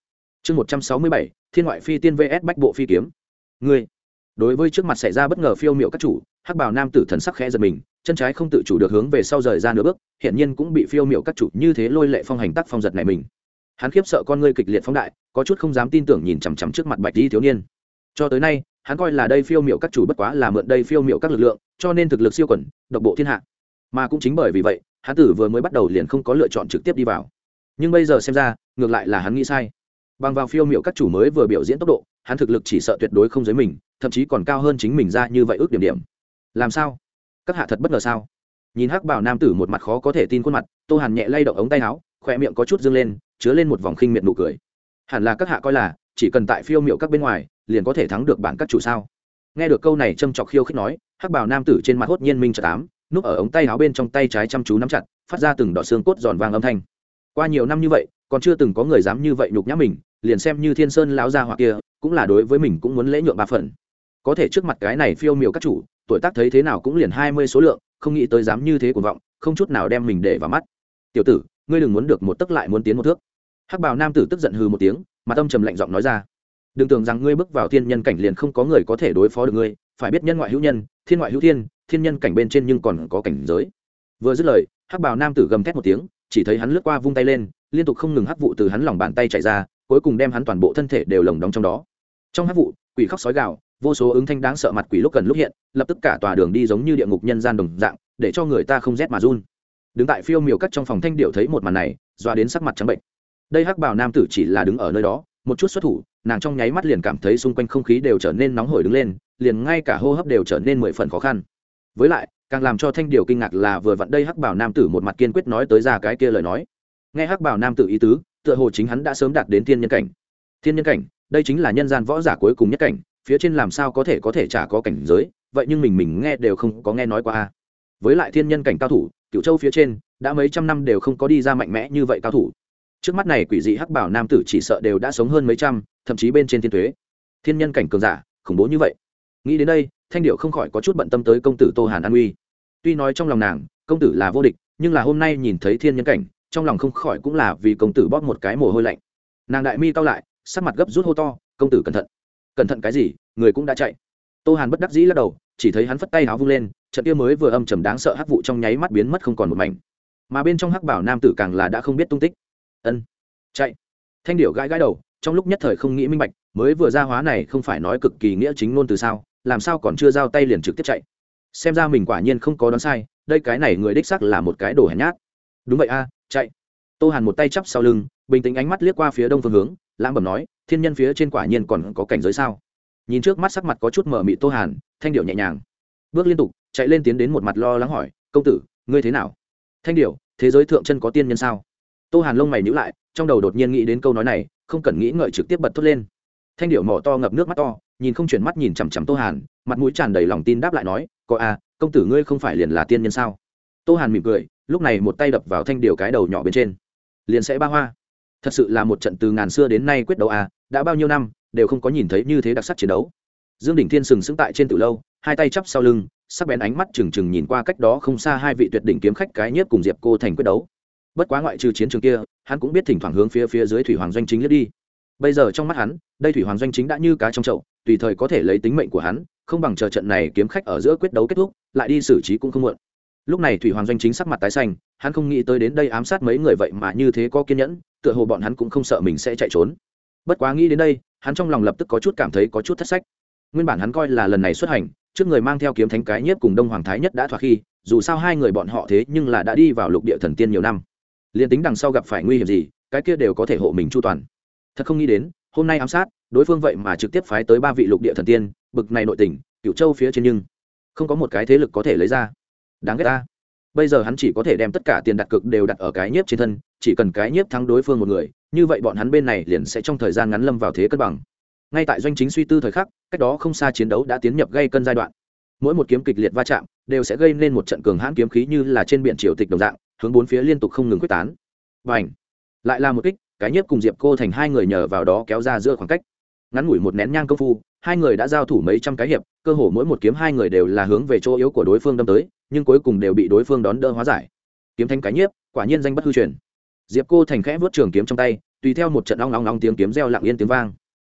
Chương một trăm sáu mươi bảy, thiên ngoại phi tiên vs bách bộ phi kiếm. Ngươi đối với trước mặt xảy ra bất ngờ phiêu miệu các chủ, hắc bảo nam tử thần sắc khẽ giật mình, chân trái không tự chủ được hướng về sau rời ra nửa bước hiện nhiên cũng bị phiêu miệu các chủ như thế lôi lệ phong hành tắc phong giật này mình. Hắn khiếp sợ con ngươi kịch liệt phóng đại, có chút không dám tin tưởng nhìn chằm chằm trước mặt bạch di thiếu niên. Cho tới nay, hắn coi là đây phiêu miệu các chủ bất quá là mượn đây phiêu miệu các lực lượng, cho nên thực lực siêu quẩn, độc bộ thiên hạ. Mà cũng chính bởi vì vậy, hắn tử vừa mới bắt đầu liền không có lựa chọn trực tiếp đi vào. Nhưng bây giờ xem ra, ngược lại là hắn nghĩ sai. Bằng vào phiêu miệu các chủ mới vừa biểu diễn tốc độ hắn thực lực chỉ sợ tuyệt đối không giới mình, thậm chí còn cao hơn chính mình ra như vậy ước điểm điểm. Làm sao? Các hạ thật bất ngờ sao? Nhìn hắc bảo nam tử một mặt khó có thể tin khuôn mặt, tô hàn nhẹ lay động ống tay áo, khỏe miệng có chút dâng lên, chứa lên một vòng khinh miệng nụ cười. Hẳn là các hạ coi là, chỉ cần tại phiêu miệu các bên ngoài, liền có thể thắng được bản các chủ sao? Nghe được câu này châm chọc khiêu khích nói, hắc bảo nam tử trên mặt hốt nhiên minh trật tám núp ở ống tay áo bên trong tay trái chăm chú nắm chặt, phát ra từng đọt xương cốt giòn vàng âm thanh. Qua nhiều năm như vậy, còn chưa từng có người dám như vậy nhục nhã mình, liền xem như thiên sơn lão gia hoặc kia cũng là đối với mình cũng muốn lễ nhượng ba phần. Có thể trước mặt cái này phiêu miểu các chủ, tuổi tác thấy thế nào cũng liền hai mươi số lượng, không nghĩ tới dám như thế cuồng vọng, không chút nào đem mình để vào mắt. Tiểu tử, ngươi đừng muốn được một tức lại muốn tiến một thước. Hắc bào nam tử tức giận hừ một tiếng mà tâm trầm lạnh giọng nói ra. Đừng tưởng rằng ngươi bước vào thiên nhân cảnh liền không có người có thể đối phó được ngươi, phải biết nhân ngoại hữu nhân, thiên ngoại hữu thiên thiên nhân cảnh bên trên nhưng còn có cảnh giới. Vừa dứt lời, hắc bào nam tử gầm thét một tiếng, chỉ thấy hắn lướt qua vung tay lên, liên tục không ngừng hắc vụ từ hắn lòng bàn tay chạy ra, cuối cùng đem hắn toàn bộ thân thể đều lồng đóng trong đó trong hắc vụ, quỷ khóc sói gạo vô số ứng thanh đáng sợ mặt quỷ lúc cần lúc hiện, lập tức cả tòa đường đi giống như địa ngục nhân gian đồng dạng, để cho người ta không rét mà run. Đứng tại phiêu miều cắt trong phòng thanh điệu thấy một màn này, doa đến sắc mặt trắng bệnh. Đây hắc bảo nam tử chỉ là đứng ở nơi đó, một chút xuất thủ, nàng trong nháy mắt liền cảm thấy xung quanh không khí đều trở nên nóng hổi đứng lên, liền ngay cả hô hấp đều trở nên mười phần khó khăn. Với lại, càng làm cho thanh điều kinh ngạc là vừa vặn đây hắc bảo nam tử một mặt kiên quyết nói tới ra cái kia lời nói. Nghe hắc bảo nam tử ý tứ, tựa hồ chính hắn đã sớm đạt đến thiên nhân cảnh. Thiên nhân cảnh đây chính là nhân gian võ giả cuối cùng nhất cảnh, phía trên làm sao có thể có thể chả có cảnh giới, vậy nhưng mình mình nghe đều không có nghe nói qua với lại thiên nhân cảnh cao thủ cựu châu phía trên, đã mấy trăm năm đều không có đi ra mạnh mẽ như vậy cao thủ. Trước mắt này quỷ dị hắc bảo nam tử chỉ sợ đều đã sống hơn mấy trăm, thậm chí bên trên thiên thuế. Thiên nhân cảnh cường giả, khủng bố như vậy. Nghĩ đến đây, thanh điệu không khỏi có chút bận tâm tới công tử tô hàn an uy. Tuy nói trong lòng nàng, công tử là vô địch, nhưng là hôm nay nhìn thấy thiên nhân cảnh, trong lòng không khỏi cũng là vì công tử bóp một cái mồ hôi lạnh. Nàng đại mi cao lại sắc mặt gấp rút hô to, công tử cẩn thận. Cẩn thận cái gì? Người cũng đã chạy. Tô hàn bất đắc dĩ lắc đầu, chỉ thấy hắn phất tay áo vung lên, trận kia mới vừa âm trầm đáng sợ hắc vụ trong nháy mắt biến mất không còn một mảnh. Mà bên trong hắc bảo nam tử càng là đã không biết tung tích. Ân, chạy. Thanh điệu gãi gãi đầu, trong lúc nhất thời không nghĩ minh bạch, mới vừa ra hóa này không phải nói cực kỳ nghĩa chính ngôn từ sao, làm sao còn chưa giao tay liền trực tiếp chạy. Xem ra mình quả nhiên không có đoán sai, đây cái này người đích sắc là một cái đồ hèn nhát. Đúng vậy a, chạy. Tô hàn một tay chắp sau lưng, bình tĩnh ánh mắt liếc qua phía đông phương hướng lãm bẩm nói, thiên nhân phía trên quả nhiên còn có cảnh giới sao? Nhìn trước mắt sắc mặt có chút mở mị tô hàn, thanh điệu nhẹ nhàng. Bước liên tục, chạy lên tiến đến một mặt lo lắng hỏi, công tử, ngươi thế nào? Thanh điệu, thế giới thượng chân có tiên nhân sao? Tô hàn lông mày nhữ lại, trong đầu đột nhiên nghĩ đến câu nói này, không cần nghĩ ngợi trực tiếp bật thốt lên. Thanh điệu mỏ to ngập nước mắt to, nhìn không chuyển mắt nhìn chằm chằm tô hàn, mặt mũi tràn đầy lòng tin đáp lại nói, có à công tử ngươi không phải liền là tiên nhân sao? Tô hàn mỉm cười, lúc này một tay đập vào thanh điệu cái đầu nhỏ bên trên. Liền sẽ ba hoa thật sự là một trận từ ngàn xưa đến nay quyết đấu à đã bao nhiêu năm, đều không có nhìn thấy như thế đặc sắc chiến đấu. Dương đỉnh thiên sừng sững tại trên từ lâu, hai tay chắp sau lưng, sắc bén ánh mắt trừng trừng nhìn qua cách đó không xa hai vị tuyệt đỉnh kiếm khách cái nhất cùng diệp cô thành quyết đấu. Bất quá ngoại trừ chiến trường kia, hắn cũng biết thỉnh thoảng hướng phía phía dưới thủy hoàng doanh chính lướt đi. Bây giờ trong mắt hắn, đây thủy hoàng doanh chính đã như cá trong chậu, tùy thời có thể lấy tính mệnh của hắn, không bằng chờ trận này kiếm khách ở giữa quyết đấu kết thúc, lại đi xử trí cũng không muộn. Lúc này thủy hoàng doanh chính sắc mặt tái xanh, hắn không nghĩ tới đến đây ám sát mấy người vậy mà như thế có kiên nhẫn tựa hồ bọn hắn cũng không sợ mình sẽ chạy trốn. Bất quá nghĩ đến đây, hắn trong lòng lập tức có chút cảm thấy có chút thất sách. Nguyên bản hắn coi là lần này xuất hành, trước người mang theo kiếm thánh cái nhất cùng đông hoàng thái nhất đã thỏa khi, dù sao hai người bọn họ thế nhưng là đã đi vào lục địa thần tiên nhiều năm. Liền tính đằng sau gặp phải nguy hiểm gì, cái kia đều có thể hộ mình chu toàn. Thật không nghĩ đến, hôm nay ám sát, đối phương vậy mà trực tiếp phái tới ba vị lục địa thần tiên, bực này nội tình cựu châu phía trên nhưng không có một cái thế lực có thể lấy ra. Đáng ghét ta bây giờ hắn chỉ có thể đem tất cả tiền đặt cược đều đặt ở cái nhiếp trên thân, chỉ cần cái nhiếp thắng đối phương một người, như vậy bọn hắn bên này liền sẽ trong thời gian ngắn lâm vào thế cân bằng. Ngay tại doanh chính suy tư thời khắc, cách đó không xa chiến đấu đã tiến nhập gây cân giai đoạn. Mỗi một kiếm kịch liệt va chạm, đều sẽ gây nên một trận cường hãn kiếm khí như là trên biển triều tịch đồng dạng, hướng bốn phía liên tục không ngừng quyết tán. Và ảnh lại là một kích, cái nhiếp cùng diệp cô thành hai người nhờ vào đó kéo ra giữa khoảng cách ngắn ngủi một nén nhang công phu, hai người đã giao thủ mấy trăm cái hiệp, cơ hồ mỗi một kiếm hai người đều là hướng về chỗ yếu của đối phương đâm tới, nhưng cuối cùng đều bị đối phương đón đỡ hóa giải. Kiếm thanh cái nhiếp, quả nhiên danh bất hư truyền. Diệp cô thành khẽ vớt trường kiếm trong tay, tùy theo một trận long long long tiếng kiếm reo lặng yên tiếng vang.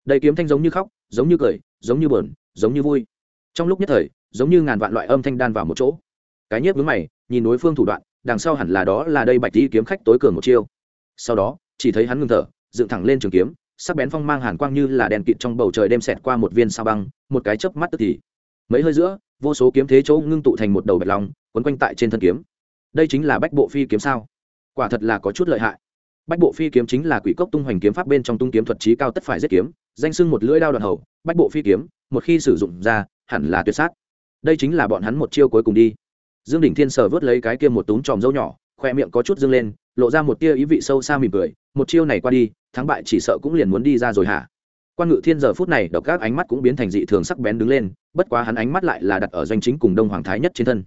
Đầy kiếm thanh giống như khóc, giống như cười, giống như buồn, giống như vui. Trong lúc nhất thời, giống như ngàn vạn loại âm thanh đan vào một chỗ. Cái nhiếp vướng mày, nhìn đối phương thủ đoạn, đằng sau hẳn là đó là đây bạch đi kiếm khách tối cường một chiêu. Sau đó, chỉ thấy hắn ngừng thở, dựng thẳng lên trường kiếm sắc bén phong mang hàn quang như là đèn kịt trong bầu trời đem xẹt qua một viên sao băng, một cái chớp mắt tức thì. Mấy hơi giữa, vô số kiếm thế chỗ ngưng tụ thành một đầu bạch long, quấn quanh tại trên thân kiếm. Đây chính là bách bộ phi kiếm sao? Quả thật là có chút lợi hại. Bách bộ phi kiếm chính là quỷ cốc tung hoành kiếm pháp bên trong tung kiếm thuật trí cao tất phải giết kiếm, danh sưng một lưỡi đao đoạn hầu, bách bộ phi kiếm, một khi sử dụng ra, hẳn là tuyệt sát. Đây chính là bọn hắn một chiêu cuối cùng đi. Dương đỉnh thiên sờ vớt lấy cái kia một túm tròm dâu nhỏ, khoe miệng có chút dương lên lộ ra một tia ý vị sâu xa mỉm cười, một chiêu này qua đi, thắng bại chỉ sợ cũng liền muốn đi ra rồi hả? Quan ngự thiên giờ phút này đọc các ánh mắt cũng biến thành dị thường sắc bén đứng lên, bất quá hắn ánh mắt lại là đặt ở doanh chính cùng đông hoàng thái nhất trên thân.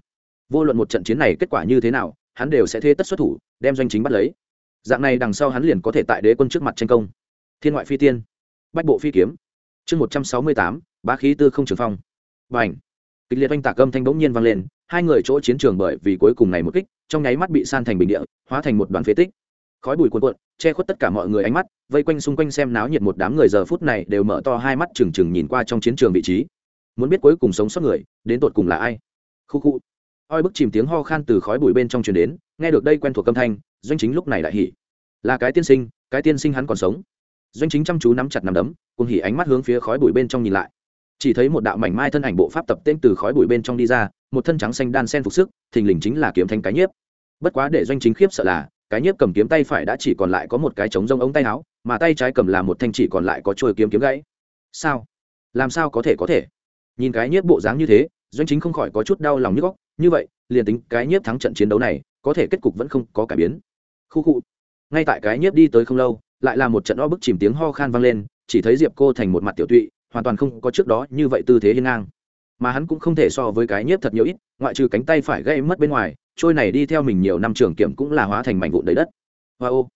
Vô luận một trận chiến này kết quả như thế nào, hắn đều sẽ thế tất xuất thủ, đem doanh chính bắt lấy. Dạng này đằng sau hắn liền có thể tại đế quân trước mặt tranh công. Thiên ngoại phi tiên, bách bộ phi kiếm. Chương một trăm sáu mươi tám, bá khí tư không trường phong. Và ảnh kịch liệt oanh tạc âm thanh bỗng nhiên vang lên, hai người chỗ chiến trường bởi vì cuối cùng này một kích trong nháy mắt bị san thành bình địa, hóa thành một đoàn phế tích. Khói bụi cuồn cuộn, che khuất tất cả mọi người ánh mắt, vây quanh xung quanh xem náo nhiệt một đám người giờ phút này đều mở to hai mắt trừng trừng nhìn qua trong chiến trường vị trí. Muốn biết cuối cùng sống sót người, đến tột cùng là ai? Khu khu. Oi bức chìm tiếng ho khan từ khói bụi bên trong truyền đến, nghe được đây quen thuộc âm thanh, doanh chính lúc này lại hỉ. Là cái tiên sinh, cái tiên sinh hắn còn sống. Doanh chính chăm chú nắm chặt nắm đấm, cùng hỉ ánh mắt hướng phía khói bụi bên trong nhìn lại. Chỉ thấy một đạo mảnh mai thân ảnh bộ pháp tập tên từ khói bụi bên trong đi ra một thân trắng xanh đan sen phục sức, thình lình chính là kiếm thanh cái nhiếp. Bất quá để doanh chính khiếp sợ là, cái nhiếp cầm kiếm tay phải đã chỉ còn lại có một cái trống rông ống tay áo, mà tay trái cầm là một thanh chỉ còn lại có trôi kiếm kiếm gãy. Sao? Làm sao có thể có thể? Nhìn cái nhiếp bộ dáng như thế, doanh chính không khỏi có chút đau lòng nhức góc như vậy, liền tính cái nhiếp thắng trận chiến đấu này, có thể kết cục vẫn không có cải biến. Khu khu. Ngay tại cái nhiếp đi tới không lâu, lại là một trận o bức chìm tiếng ho khan vang lên, chỉ thấy diệp cô thành một mặt tiểu tụy, hoàn toàn không có trước đó như vậy tư thế hiên ngang mà hắn cũng không thể so với cái nhiếp thật nhiều ít, ngoại trừ cánh tay phải gây mất bên ngoài, trôi này đi theo mình nhiều năm trường kiểm cũng là hóa thành mảnh vụn đầy đất. Hoa、wow. ô.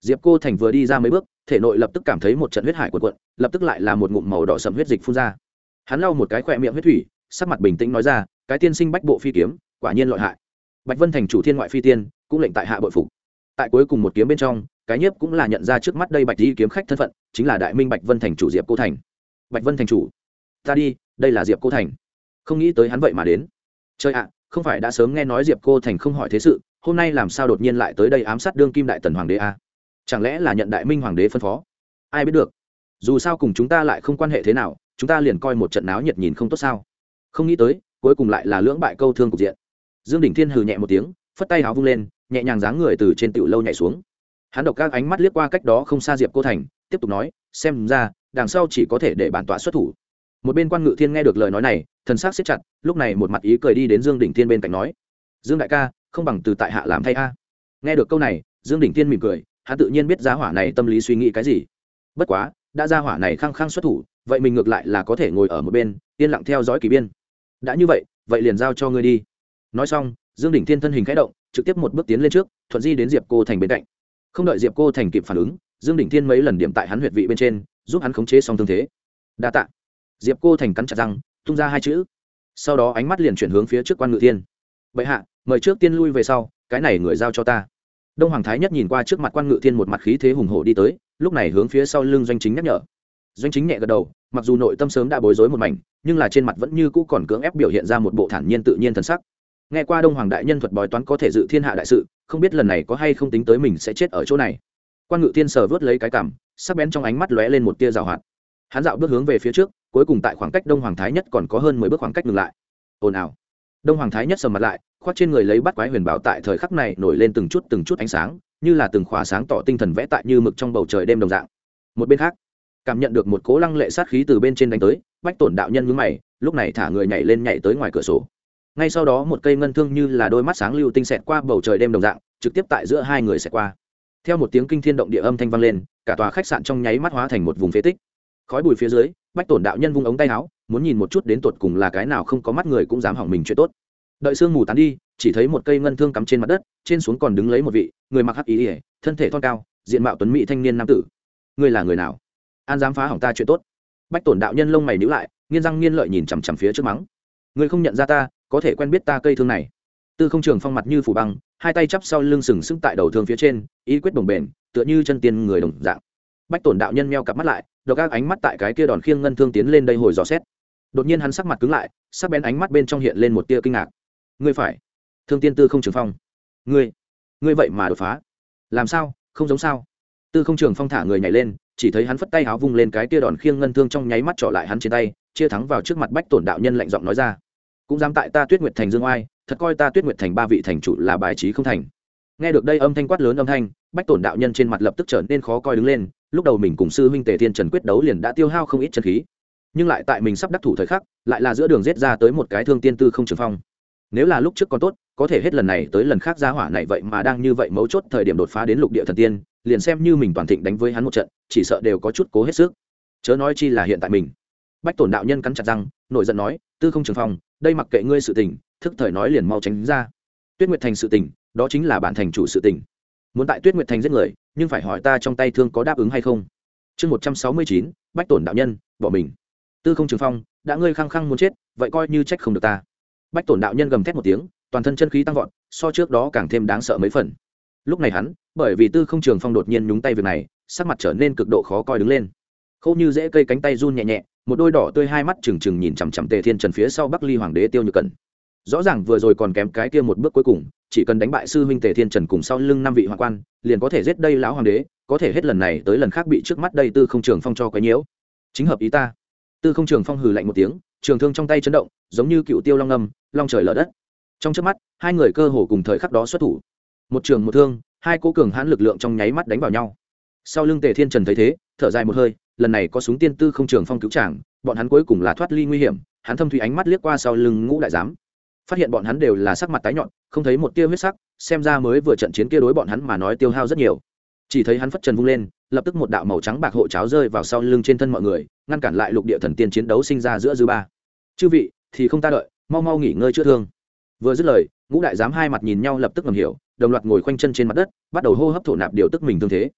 Diệp cô thành vừa đi ra mấy bước, thể nội lập tức cảm thấy một trận huyết hải cuộn cuộn, lập tức lại là một ngụm màu đỏ sầm huyết dịch phun ra. Hắn lau một cái khỏe miệng huyết thủy, sắc mặt bình tĩnh nói ra, cái tiên sinh bách bộ phi kiếm, quả nhiên lợi hại. Bạch vân thành chủ thiên ngoại phi tiên, cũng lệnh tại hạ bội phục. Tại cuối cùng một kiếm bên trong, cái nhiếp cũng là nhận ra trước mắt đây bạch di kiếm khách thân phận, chính là đại minh bạch vân thành chủ diệp cô thành. Bạch vân thành chủ, ta đi, đây là diệp cô thành không nghĩ tới hắn vậy mà đến. Trời ạ, không phải đã sớm nghe nói diệp cô thành không hỏi thế sự, hôm nay làm sao đột nhiên lại tới đây ám sát đương kim đại tần hoàng đế a? Chẳng lẽ là nhận đại minh hoàng đế phân phó? Ai biết được. Dù sao cùng chúng ta lại không quan hệ thế nào, chúng ta liền coi một trận náo nhiệt nhìn không tốt sao. Không nghĩ tới, cuối cùng lại là lưỡng bại câu thương cục diện. Dương Đình thiên hừ nhẹ một tiếng, phất tay áo vung lên, nhẹ nhàng dáng người từ trên tiểu lâu nhảy xuống. Hắn độc các ánh mắt liếc qua cách đó không xa diệp cô thành, tiếp tục nói, xem ra, đằng sau chỉ có thể để bản tọa xuất thủ một bên quan ngự thiên nghe được lời nói này, thần s á c xếp chặt, lúc này một mặt ý cười đi đến dương đỉnh thiên bên cạnh nói, dương đại ca, không bằng từ tại hạ làm thay a. Nghe được câu này, dương đỉnh thiên mỉm cười, hắn tự nhiên biết giá hỏa này tâm lý suy nghĩ cái gì. Bất quá, đã ra hỏa này khăng khăng xuất thủ, vậy mình ngược lại là có thể ngồi ở một bên, yên lặng theo dõi kỳ biên. Đã như vậy vậy liền giao cho ngươi đi. Nói xong, dương đỉnh thiên thân hình k h ẽ động, trực tiếp một bước tiến lên trước, thuận di đến diệp cô thành bên cạnh. Không đợi diệp cô thành kịp phản ứng, dương đỉnh thiên mấy lần điểm tại hắn huyệt vị bên trên, giúp hắn khống chế xong thương thế. Đa t ạ diệp cô thành cắn chặt răng, tung ra hai chữ. Sau đó ánh mắt liền chuyển hướng phía trước quan ngự thiên. Bệ hạ, mời trước tiên lui về sau, cái này người giao cho ta. Đông hoàng thái nhất nhìn qua trước mặt quan ngự thiên một mặt khí thế hùng hổ đi tới, lúc này hướng phía sau lưng doanh chính nhắc nhở. Doanh chính nhẹ gật đầu, mặc dù nội tâm sớm đã bối rối một mảnh, nhưng là trên mặt vẫn như cũ còn cưỡng ép biểu hiện ra một bộ thản nhiên tự nhiên thần sắc. Nghe qua đông hoàng đại nhân thuật bói toán có thể dự thiên hạ đại sự, không biết lần này có hay không tính tới mình sẽ chết ở chỗ này. Quan ngự thiên sờ vớt lấy cái cảm, sắc bén trong ánh mắt lóe lên một tia rào hoạt. Hắn dạo bước hướng về phía trước cuối cùng tại khoảng cách đông hoàng thái nhất còn có hơn mười bước khoảng cách ngừng lại. Ồn ào. Đông hoàng thái nhất sầm mặt lại, khoác trên người lấy bắt quái huyền bảo tại thời khắc này nổi lên từng chút từng chút ánh sáng, như là từng khỏa sáng tỏ tinh thần vẽ tại như mực trong bầu trời đêm đồng dạng. Một bên khác, cảm nhận được một cố lăng lệ sát khí từ bên trên đánh tới, bách tổn đạo nhân mướn mày, lúc này thả người nhảy lên nhảy tới ngoài cửa sổ. Ngay sau đó một cây ngân thương như là đôi mắt sáng lưu tinh xẹt qua bầu trời đêm đồng dạng, trực tiếp tại giữa hai người xẹt qua. Theo một tiếng kinh thiên động địa âm thanh vang lên, cả tòa khách sạn trong nháy mắt hóa thành một vùng phế tích. Khói bùi phía dưới bách tổn đạo nhân vung ống tay áo, muốn nhìn một chút đến tột cùng là cái nào không có mắt người cũng dám hỏng mình chuyện tốt. Đợi sương mù tán đi, chỉ thấy một cây ngân thương cắm trên mặt đất, trên xuống còn đứng lấy một vị, người mặc hắc ý ỉa thân thể thon cao, diện mạo tuấn mỹ thanh niên nam tử. Ngươi là người nào? An dám phá hỏng ta chuyện tốt. Bách tổn đạo nhân lông mày nhữ lại, nghiên răng nghiên lợi nhìn chằm chằm phía trước mắng. Ngươi không nhận ra ta, có thể quen biết ta cây thương này. Tư không trường phong mặt như phủ băng, hai tay chắp sau lưng sừng sững tại đầu thương phía trên, ý quyết bồng bền, tựa như chân tiên người đồng dạng bách tổn đạo nhân meo cặp mắt lại đọc các ánh mắt tại cái kia đòn khiêng ngân thương tiến lên đây hồi dò xét. Đột nhiên hắn sắc mặt cứng lại, sắc bén ánh mắt bên trong hiện lên một tia kinh ngạc. Ngươi phải. Thương tiên tư không trường phong. Ngươi. Ngươi vậy mà đột phá. Làm sao? Không giống sao? Tư không trường phong thả người nhảy lên, chỉ thấy hắn phất tay háo vung lên cái tia đòn khiêng ngân thương trong nháy mắt trọ lại hắn trên tay, chia thắng vào trước mặt bách tổn đạo nhân lạnh giọng nói ra. Cũng dám tại ta tuyết nguyệt thành dương oai, thật coi ta tuyết nguyệt thành ba vị thành chủ là bài trí không thành. Nghe được đây âm thanh quát lớn âm thanh bách tổn đạo nhân trên mặt lập tức trở nên khó coi đứng lên, lúc đầu mình cùng sư huynh tề thiên trần quyết đấu liền đã tiêu hao không ít chân khí. Nhưng lại tại mình sắp đắc thủ thời khắc, lại là giữa đường rết ra tới một cái thương tiên tư không trường phong. Nếu là lúc trước còn tốt, có thể hết lần này tới lần khác ra hỏa này vậy mà đang như vậy mấu chốt thời điểm đột phá đến lục địa thần tiên, liền xem như mình toàn thịnh đánh với hắn một trận, chỉ sợ đều có chút cố hết sức. Chớ nói chi là hiện tại mình. Bách tổn đạo nhân cắn chặt răng, nổi giận nói, tư không trường phong, đây mặc kệ ngươi sự tình, thức thời nói liền mau tránh ra. Tuyết nguyệt thành sự tình, đó chính là bản thành chủ sự tình muốn tại tuyết nguyệt thành giết người, nhưng phải hỏi ta trong tay thương có đáp ứng hay không? Chương một trăm sáu mươi chín, bách tổn đạo nhân, bỏ mình. Tư không trường phong, đã ngươi khăng khăng muốn chết, vậy coi như trách không được ta. Bách tổn đạo nhân gầm thét một tiếng, toàn thân chân khí tăng vọt, so trước đó càng thêm đáng sợ mấy phần. Lúc này hắn, bởi vì tư không trường phong đột nhiên nhúng tay việc này, sắc mặt trở nên cực độ khó coi đứng lên. Khâu như dễ cây cánh tay run nhẹ nhẹ, một đôi đỏ tươi hai mắt trừng trừng nhìn chằm chằm tề thiên trần phía sau bắc ly hoàng đế tiêu như cần rõ ràng vừa rồi còn kém cái kia một bước cuối cùng, chỉ cần đánh bại sư huynh tề thiên trần cùng sau lưng năm vị hoàng quan, liền có thể giết đây lão hoàng đế, có thể hết lần này tới lần khác bị trước mắt đây tư không trường phong cho quấy nhiễu. Chính hợp ý ta. Tư không trường phong hừ lạnh một tiếng, trường thương trong tay chấn động, giống như cựu tiêu long âm, long trời lở đất. Trong trước mắt, hai người cơ hồ cùng thời khắc đó xuất thủ. Một trường một thương, hai cố cường hãn lực lượng trong nháy mắt đánh vào nhau. Sau lưng tề thiên trần thấy thế, thở dài một hơi, lần này có súng tiên tư không trường phong cứu tràng bọn hắn cuối cùng là thoát ly nguy hiểm, hắn thâm thủy ánh mắt liếc qua sau lưng ngũ đại giám phát hiện bọn hắn đều là sắc mặt tái nhọn, không thấy một tia huyết sắc, xem ra mới vừa trận chiến kia đối bọn hắn mà nói tiêu hao rất nhiều. Chỉ thấy hắn phất trần vung lên, lập tức một đạo màu trắng bạc hộ cháo rơi vào sau lưng trên thân mọi người, ngăn cản lại lục địa thần tiên chiến đấu sinh ra giữa dư ba. Chư vị, thì không ta đợi, mau mau nghỉ ngơi chữa thương. Vừa dứt lời, ngũ đại giám hai mặt nhìn nhau lập tức ngầm hiểu, đồng loạt ngồi khoanh chân trên mặt đất, bắt đầu hô hấp thổ nạp điều tức mình tương thế.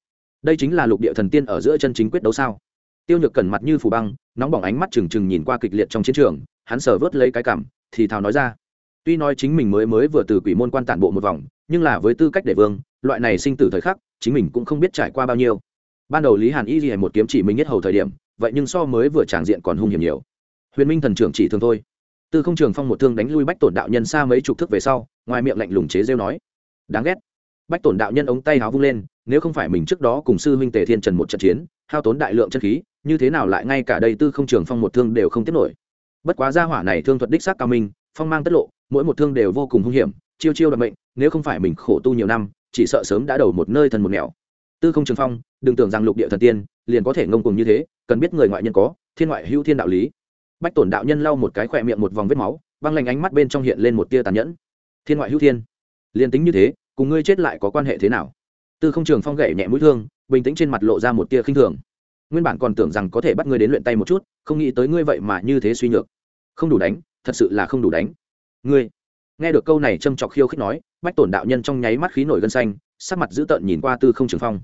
Đây chính là lục địa thần tiên ở giữa chân chính quyết đấu sao? Tiêu nhược cẩn mặt như phủ băng, nóng bỏng ánh mắt trừng trừng nhìn qua kịch liệt trong chiến trường, hắn sờ vớt lấy cái cảm, thì thào nói ra tuy nói chính mình mới mới vừa từ quỷ môn quan tản bộ một vòng, nhưng là với tư cách để vương, loại này sinh tử thời khắc, chính mình cũng không biết trải qua bao nhiêu. Ban đầu lý hàn y ghi một kiếm chỉ mình nhất hầu thời điểm, vậy nhưng so mới vừa tràng diện còn hung hiểm nhiều. Huyền minh thần trưởng chỉ thường thôi. Tư không trường phong một thương đánh lui bách tổn đạo nhân xa mấy chục thước về sau, ngoài miệng lạnh lùng chế rêu nói, đáng ghét. Bách tổn đạo nhân ống tay háo vung lên, nếu không phải mình trước đó cùng sư huynh tề thiên trần một trận chiến, hao tốn đại lượng chân khí, như thế nào lại ngay cả đây tư không trường phong một thương đều không tiếp nổi. Bất quá gia hỏa này thương thuật đích xác cao minh, phong mang tất lộ mỗi một thương đều vô cùng hung hiểm, chiêu chiêu đặc mệnh, nếu không phải mình khổ tu nhiều năm, chỉ sợ sớm đã đầu một nơi thần một nẻo. Tư không trường phong, đừng tưởng rằng lục địa thần tiên, liền có thể ngông cùng như thế, cần biết người ngoại nhân có, thiên ngoại hữu thiên đạo lý. Bách tổn đạo nhân lau một cái khỏe miệng một vòng vết máu, băng lành ánh mắt bên trong hiện lên một tia tàn nhẫn. Thiên ngoại hữu thiên. Liền tính như thế, cùng ngươi chết lại có quan hệ thế nào? Tư không trường phong gậy nhẹ mũi thương, bình tĩnh trên mặt lộ ra một tia khinh thường. Nguyên bản còn tưởng rằng có thể bắt ngươi đến luyện tay một chút, không nghĩ tới ngươi vậy mà như thế suy nhược. Không đủ đánh, thật sự là không đủ đánh ngươi. Nghe được câu này châm chọc khiêu khích nói, bách tổn đạo nhân trong nháy mắt khí nổi gân xanh, sắc mặt dữ tợn nhìn qua tư không trường phong.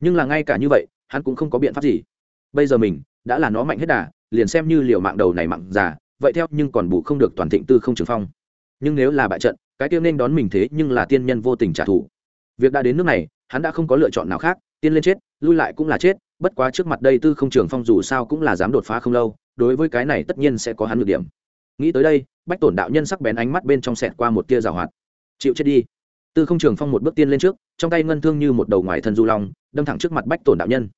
Nhưng là ngay cả như vậy, hắn cũng không có biện pháp gì. Bây giờ mình, đã là nó mạnh hết đà, liền xem như liều mạng đầu này mặn già, vậy theo nhưng còn bù không được toàn thịnh tư không trường phong. Nhưng nếu là bại trận, cái tiêu nên đón mình thế nhưng là tiên nhân vô tình trả thù. Việc đã đến nước này, hắn đã không có lựa chọn nào khác, tiên lên chết, lui lại cũng là chết, bất quá trước mặt đây tư không trường phong dù sao cũng là dám đột phá không lâu, đối với cái này tất nhiên sẽ có hắn được điểm. Nghĩ tới đây bách tổn đạo nhân sắc bén ánh mắt bên trong sẹt qua một tia rào hoạt. Chịu chết đi. Tư không trường phong một bước tiên lên trước, trong tay ngân thương như một đầu ngoài thân du long, đâm thẳng trước mặt bách tổn đạo nhân.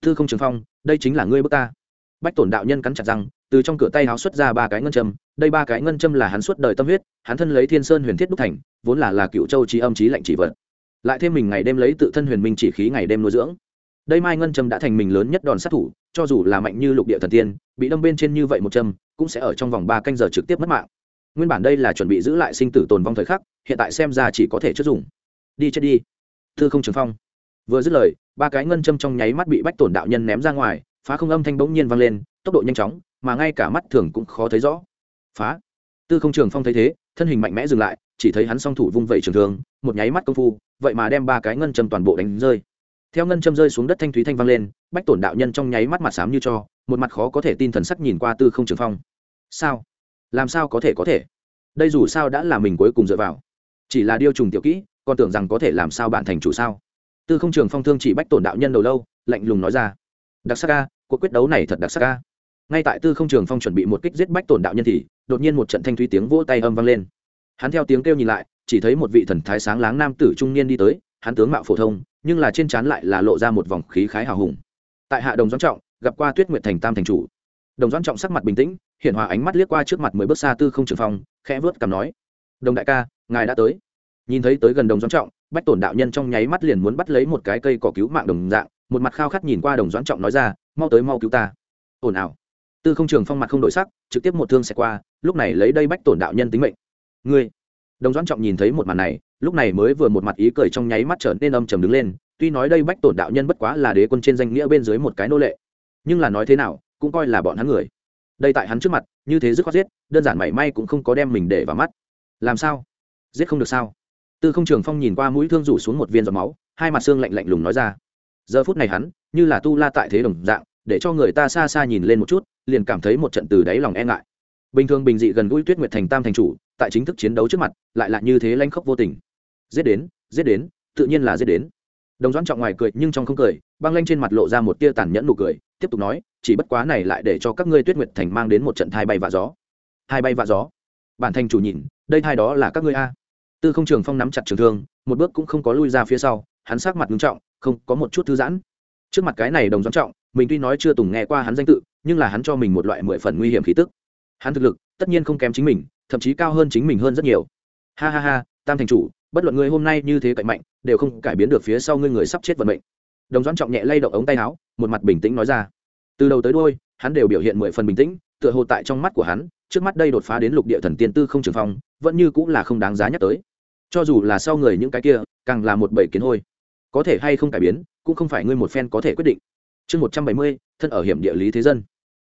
Tư không trường phong, đây chính là ngươi bước ta. Bách tổn đạo nhân cắn chặt răng, từ trong cửa tay háo xuất ra ba cái ngân châm, đây ba cái ngân châm là hắn suốt đời tâm huyết, hắn thân lấy thiên sơn huyền thiết đúc thành, vốn là là cựu châu trí âm trí lạnh chỉ vật. Lại thêm mình ngày đêm lấy tự thân huyền minh chỉ khí ngày đêm nuôi dưỡng. Đây mai ngân châm đã thành mình lớn nhất đòn sát thủ cho dù là mạnh như lục địa thần tiên, bị đâm bên trên như vậy một châm, cũng sẽ ở trong vòng ba canh giờ trực tiếp mất mạng. Nguyên bản đây là chuẩn bị giữ lại sinh tử tồn vong thời khắc, hiện tại xem ra chỉ có thể chất dùng. Đi chết đi. Thư không trường phong. Vừa dứt lời, ba cái ngân châm trong nháy mắt bị bách tổn đạo nhân ném ra ngoài, phá không âm thanh bỗng nhiên vang lên, tốc độ nhanh chóng, mà ngay cả mắt thường cũng khó thấy rõ. Phá. Tư không trường phong thấy thế, thân hình mạnh mẽ dừng lại, chỉ thấy hắn song thủ vung vẩy trường thương, một nháy mắt công phu, vậy mà đem ba cái ngân châm toàn bộ đánh rơi theo ngân châm rơi xuống đất thanh thúy thanh vang lên, bách tổn đạo nhân trong nháy mắt mặt xám như cho, một mặt khó có thể tin thần sắc nhìn qua tư không trường phong. Sao? Làm sao có thể có thể? Đây dù sao đã là mình cuối cùng dựa vào. Chỉ là điêu trùng tiểu kỹ, còn tưởng rằng có thể làm sao bạn thành chủ sao? Tư không trường phong thương chỉ bách tổn đạo nhân đầu lâu, lạnh lùng nói ra. Đặc sắc ca cuộc quyết đấu này thật đặc sắc ca ngay tại tư không trường phong chuẩn bị một kích giết bách tổn đạo nhân thì, đột nhiên một trận thanh thúy tiếng vỗ tay âm vang lên. Hắn theo tiếng kêu nhìn lại, chỉ thấy một vị thần thái sáng láng nam tử trung niên đi tới, hắn tướng mạo phổ thông nhưng là trên trán lại là lộ ra một vòng khí khái hào hùng. Tại hạ đồng doãn trọng, gặp qua tuyết nguyệt thành tam thành chủ. Đồng doãn trọng sắc mặt bình tĩnh hiện hòa ánh mắt liếc qua trước mặt mới bước xa tư không trường phong, khẽ vớt cằm nói, đồng đại ca, ngài đã tới. Nhìn thấy tới gần đồng doãn trọng, bách tổn đạo nhân trong nháy mắt liền muốn bắt lấy một cái cây cỏ cứu mạng đồng dạng, một mặt khao khát nhìn qua đồng doãn trọng nói ra, mau tới mau cứu ta. Ồn ào. Tư không trường phong mặt không đổi sắc, trực tiếp một thương xẹt qua, lúc này lấy đây bách tổn đạo nhân tính mệnh. Ngươi. Đồng doãn trọng nhìn thấy một màn này lúc này mới vừa một mặt ý cười trong nháy mắt trở nên âm trầm đứng lên, tuy nói đây bách tổn đạo nhân bất quá là đế quân trên danh nghĩa bên dưới một cái nô lệ, nhưng là nói thế nào, cũng coi là bọn hắn người. Đây tại hắn trước mặt, như thế dứt khoát giết, đơn giản mảy may cũng không có đem mình để vào mắt. Làm sao? Giết không được sao? Tư không trường phong nhìn qua mũi thương rủ xuống một viên giọt máu, hai mặt xương lạnh lạnh lùng nói ra. Giờ phút này hắn, như là tu la tại thế đồng dạng, để cho người ta xa xa nhìn lên một chút, liền cảm thấy một trận từ đáy lòng e ngại. Bình thường bình dị gần gũi tuyết nguyệt thành tam thành chủ, tại chính thức chiến đấu trước mặt, lại là như thế lanh khốc vô tình giết đến giết đến, tự nhiên là giết đến. Đồng doãn trọng ngoài cười nhưng trong không cười, băng lanh trên mặt lộ ra một tia tàn nhẫn nụ cười, tiếp tục nói, chỉ bất quá này lại để cho các ngươi tuyết nguyệt thành mang đến một trận thai bay vạ gió. Thai bay vạ gió. Bản thành chủ nhìn, đây thai đó là các ngươi a. Tư không trường phong nắm chặt trường thương, một bước cũng không có lui ra phía sau, hắn sát mặt ngưng trọng, không có một chút thư giãn. Trước mặt cái này đồng doãn trọng, mình tuy nói chưa từng nghe qua hắn danh tự, nhưng là hắn cho mình một loại mười phần nguy hiểm khí tức. Hắn thực lực, tất nhiên không kém chính mình, thậm chí cao hơn chính mình hơn rất nhiều. Ha ha ha tam thành chủ, bất luận ngươi hôm nay như thế cạnh mạnh, đều không cải biến được phía sau ngươi người sắp chết vận mệnh. Đồng doãn trọng nhẹ lay động ống tay áo, một mặt bình tĩnh nói ra. Từ đầu tới đôi hắn đều biểu hiện mười phần bình tĩnh, tựa hồ tại trong mắt của hắn, trước mắt đây đột phá đến lục địa thần tiên tư không trường phong, vẫn như cũng là không đáng giá nhắc tới. Cho dù là sau người những cái kia, càng là một bầy kiến hôi. Có thể hay không cải biến, cũng không phải ngươi một phen có thể quyết định. Chương một trăm bảy mươi, thân ở hiểm địa lý thế dân.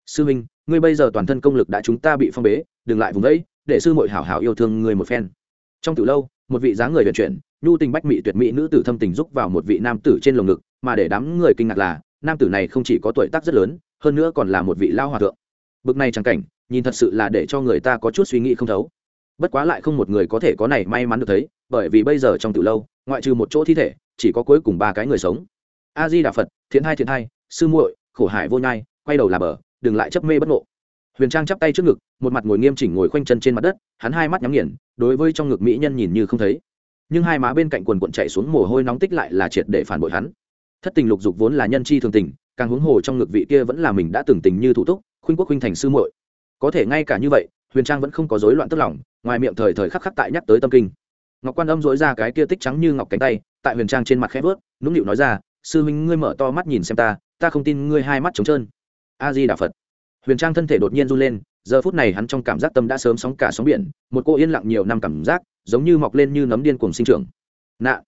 Sư minh, ngươi bây giờ toàn thân công lực đã chúng ta bị phong bế, đừng lại vùng đấy để sư mội hảo hảo yêu thương ngươi một phen trong từ lâu, một vị dáng người vận chuyển, nhu tình bách mỹ tuyệt mỹ nữ tử thâm tình giúp vào một vị nam tử trên lồng ngực, mà để đám người kinh ngạc là, nam tử này không chỉ có tuổi tác rất lớn, hơn nữa còn là một vị lao hòa thượng. Bực này chẳng cảnh, nhìn thật sự là để cho người ta có chút suy nghĩ không thấu. Bất quá lại không một người có thể có này may mắn được thấy, bởi vì bây giờ trong từ lâu, ngoại trừ một chỗ thi thể, chỉ có cuối cùng ba cái người sống. A di đà phật, thiện hai thiện hai sư muội, khổ hải vô nhai, quay đầu là bờ, đừng lại chấp mê bất ngộ huyền trang chắp tay trước ngực, một mặt ngồi nghiêm chỉnh ngồi khoanh chân trên mặt đất, hắn hai mắt nhắm nghiền, đối với trong ngực mỹ nhân nhìn như không thấy. Nhưng hai má bên cạnh quần quận chạy xuống mồ hôi nóng tích lại là triệt để phản bội hắn. Thất tình lục dục vốn là nhân chi thường tình, càng huống hồ trong ngực vị kia vẫn là mình đã từng tình như thủ túc, khuynh quốc khuynh thành sư muội. Có thể ngay cả như vậy, huyền trang vẫn không có rối loạn tức lòng, ngoài miệng thời thời khắc khắc tại nhắc tới tâm kinh. Ngọc quan âm dối ra cái kia tích trắng như ngọc cánh tay, tại huyền trang trên mặt khẽ vớt, nũng nịu nói ra, sư huynh ngươi mở to mắt nhìn xem ta ta không tin ngươi hai mắt trống trơn. A di đà phật huyền trang thân thể đột nhiên run lên, giờ phút này hắn trong cảm giác tâm đã sớm sóng cả sóng biển, một cô yên lặng nhiều năm cảm giác, giống như mọc lên như nấm điên cuồng sinh trưởng. Nạ.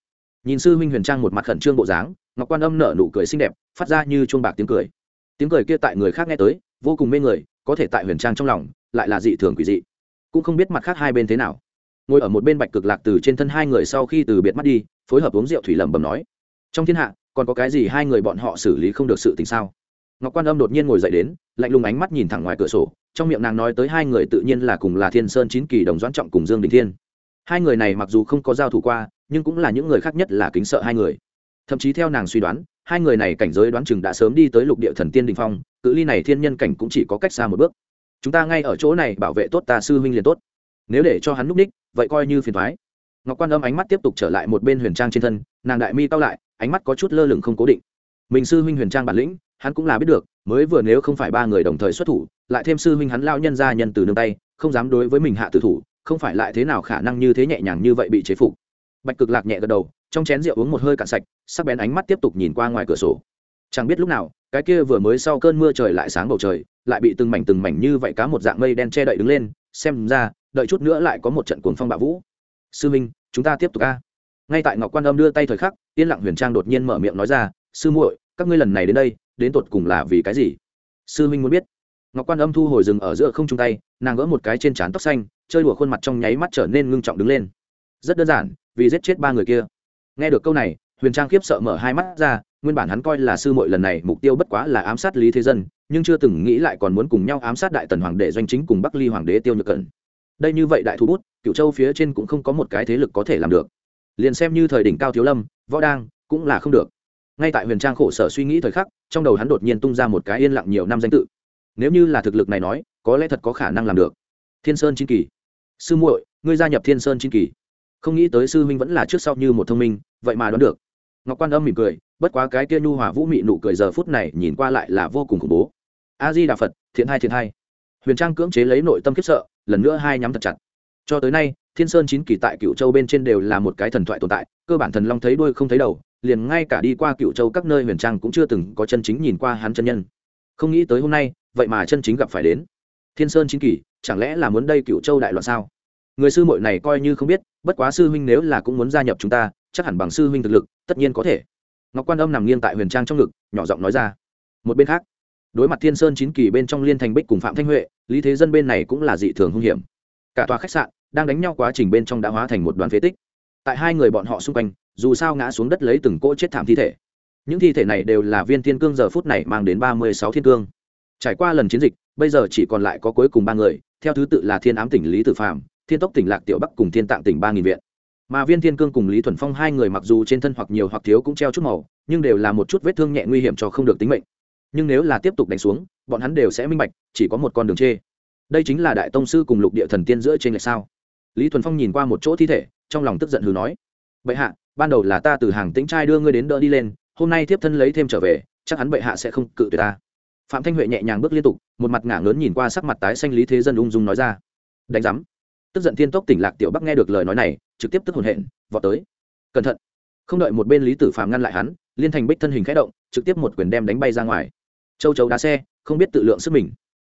Nhìn sư huynh huyền trang một mặt khẩn trương bộ dáng, ngọc quan âm nở nụ cười xinh đẹp, phát ra như chuông bạc tiếng cười. Tiếng cười kia tại người khác nghe tới, vô cùng mê người, có thể tại huyền trang trong lòng, lại là dị thường quỷ dị. Cũng không biết mặt khác hai bên thế nào. Ngồi ở một bên bạch cực lạc từ trên thân hai người sau khi từ biệt mắt đi, phối hợp uống rượu thủy lẩm bẩm nói. Trong thiên hạ, còn có cái gì hai người bọn họ xử lý không được sự tình sao? Ngọc quan âm đột nhiên ngồi dậy đến, lạnh lùng ánh mắt nhìn thẳng ngoài cửa sổ, trong miệng nàng nói tới hai người tự nhiên là cùng là thiên sơn chín kỳ đồng doãn trọng cùng dương đình thiên. Hai người này mặc dù không có giao thủ qua, nhưng cũng là những người khác nhất là kính sợ hai người. Thậm chí theo nàng suy đoán, hai người này cảnh giới đoán chừng đã sớm đi tới lục địa thần tiên đình phong, cự ly này thiên nhân cảnh cũng chỉ có cách xa một bước. Chúng ta ngay ở chỗ này bảo vệ tốt ta sư huynh liền tốt. Nếu để cho hắn núp ních vậy coi như phiền thoái ngọc quan âm ánh mắt tiếp tục trở lại một bên huyền trang trên thân, nàng đại mi cao lại, ánh mắt có chút lơ lửng không cố định. Mình sư huynh huyền trang bản lĩnh hắn cũng là biết được, mới vừa nếu không phải ba người đồng thời xuất thủ, lại thêm sư huynh hắn lao nhân ra nhân từ nương tay, không dám đối với mình hạ tử thủ, không phải lại thế nào khả năng như thế nhẹ nhàng như vậy bị chế phục. Bạch cực lạc nhẹ gật đầu, trong chén rượu uống một hơi cạn sạch, sắc bén ánh mắt tiếp tục nhìn qua ngoài cửa sổ. Chẳng biết lúc nào, cái kia vừa mới sau cơn mưa trời lại sáng bầu trời, lại bị từng mảnh từng mảnh như vậy cá một dạng mây đen che đậy đứng lên, xem ra, đợi chút nữa lại có một trận cuồng phong bạo vũ. Sư minh chúng ta tiếp tục a. Ngay tại ngọc quan âm đưa tay thời khắc, yên lặng huyền trang đột nhiên mở miệng nói ra, sư muội, các ngươi lần này đến đây đến tột cùng là vì cái gì? Sư minh muốn biết. Ngọc quan âm thu hồi rừng ở giữa không chung tay, nàng gỡ một cái trên trán tóc xanh, chơi đùa khuôn mặt trong nháy mắt trở nên ngưng trọng đứng lên. Rất đơn giản, vì giết chết ba người kia. Nghe được câu này, huyền trang khiếp sợ mở hai mắt ra, nguyên bản hắn coi là sư muội lần này mục tiêu bất quá là ám sát lý thế dân, nhưng chưa từng nghĩ lại còn muốn cùng nhau ám sát đại tần hoàng đệ doanh chính cùng bắc ly hoàng đế tiêu nhược cẩn. Đây như vậy đại thu bút cựu châu phía trên cũng không có một cái thế lực có thể làm được. Liền xem như thời đỉnh cao thiếu lâm, võ đang, cũng là không được ngay tại huyền trang khổ sở suy nghĩ thời khắc, trong đầu hắn đột nhiên tung ra một cái yên lặng nhiều năm danh tự. Nếu như là thực lực này nói, có lẽ thật có khả năng làm được. Thiên sơn chín kỳ. Sư muội, ngươi gia nhập thiên sơn chín kỳ. Không nghĩ tới sư huynh vẫn là trước sau như một thông minh, vậy mà đoán được. Ngọc quan âm mỉm cười, bất quá cái kia nhu hòa vũ mị nụ cười giờ phút này nhìn qua lại là vô cùng khủng bố. A di đà phật, thiện hai thiện hai huyền trang cưỡng chế lấy nội tâm khiếp sợ, lần nữa hai nhắm thật chặt. Cho tới nay thiên sơn chín kỳ tại cựu châu bên trên đều là một cái thần thoại tồn tại, cơ bản thần long thấy đuôi không thấy đầu, liền ngay cả đi qua cựu châu các nơi huyền trang cũng chưa từng có chân chính nhìn qua hắn chân nhân. Không nghĩ tới hôm nay, vậy mà chân chính gặp phải đến. Thiên sơn chín kỳ, chẳng lẽ là muốn đây cựu châu đại loạn sao? Người sư muội này coi như không biết, bất quá sư huynh nếu là cũng muốn gia nhập chúng ta, chắc hẳn bằng sư huynh thực lực, tất nhiên có thể. Ngọc quan âm nằm nghiêng tại huyền trang trong ngực, nhỏ giọng nói ra. Một bên khác, đối mặt thiên sơn chín kỳ bên trong liên thành bích cùng phạm thanh huệ, lý thế dân bên này cũng là dị thường hung hiểm. Cả tòa khách sạn đang đánh nhau quá trình bên trong đã hóa thành một đoàn phế tích. Tại hai người bọn họ xung quanh, dù sao ngã xuống đất lấy từng cỗ chết thảm thi thể. Những thi thể này đều là viên thiên cương giờ phút này mang đến ba mươi sáu thiên cương. Trải qua lần chiến dịch, bây giờ chỉ còn lại có cuối cùng ba người, theo thứ tự là thiên ám tỉnh lý tử phạm thiên tốc tỉnh lạc tiểu bắc cùng thiên tạng tỉnh ba nghìn viện. Mà viên thiên cương cùng lý thuần phong hai người mặc dù trên thân hoặc nhiều hoặc thiếu cũng treo chút màu, nhưng đều là một chút vết thương nhẹ nguy hiểm cho không được tính mệnh. Nhưng nếu là tiếp tục đánh xuống, bọn hắn đều sẽ minh bạch, chỉ có một con đường chê. Đây chính là đại tông sư cùng lục địa thần tiên giữa trên lệch sao? Lý thuần phong nhìn qua một chỗ thi thể, trong lòng tức giận hừ nói, bệ hạ, ban đầu là ta từ hàng tĩnh trai đưa ngươi đến đỡ đi lên, hôm nay tiếp thân lấy thêm trở về, chắc hắn bệ hạ sẽ không cự tuyệt ta. Phạm thanh huệ nhẹ nhàng bước liên tục, một mặt ngả lớn nhìn qua sắc mặt tái xanh lý thế dân ung dung nói ra, đánh giám. Tức giận thiên tốc tỉnh lạc tiểu bắc nghe được lời nói này, trực tiếp tức hồn hện, vọt tới. Cẩn thận. Không đợi một bên lý tử phạm ngăn lại hắn, liên thành bích thân hình khẽ động, trực tiếp một quyền đem đánh bay ra ngoài. Châu chấu đá xe, không biết tự lượng sức mình.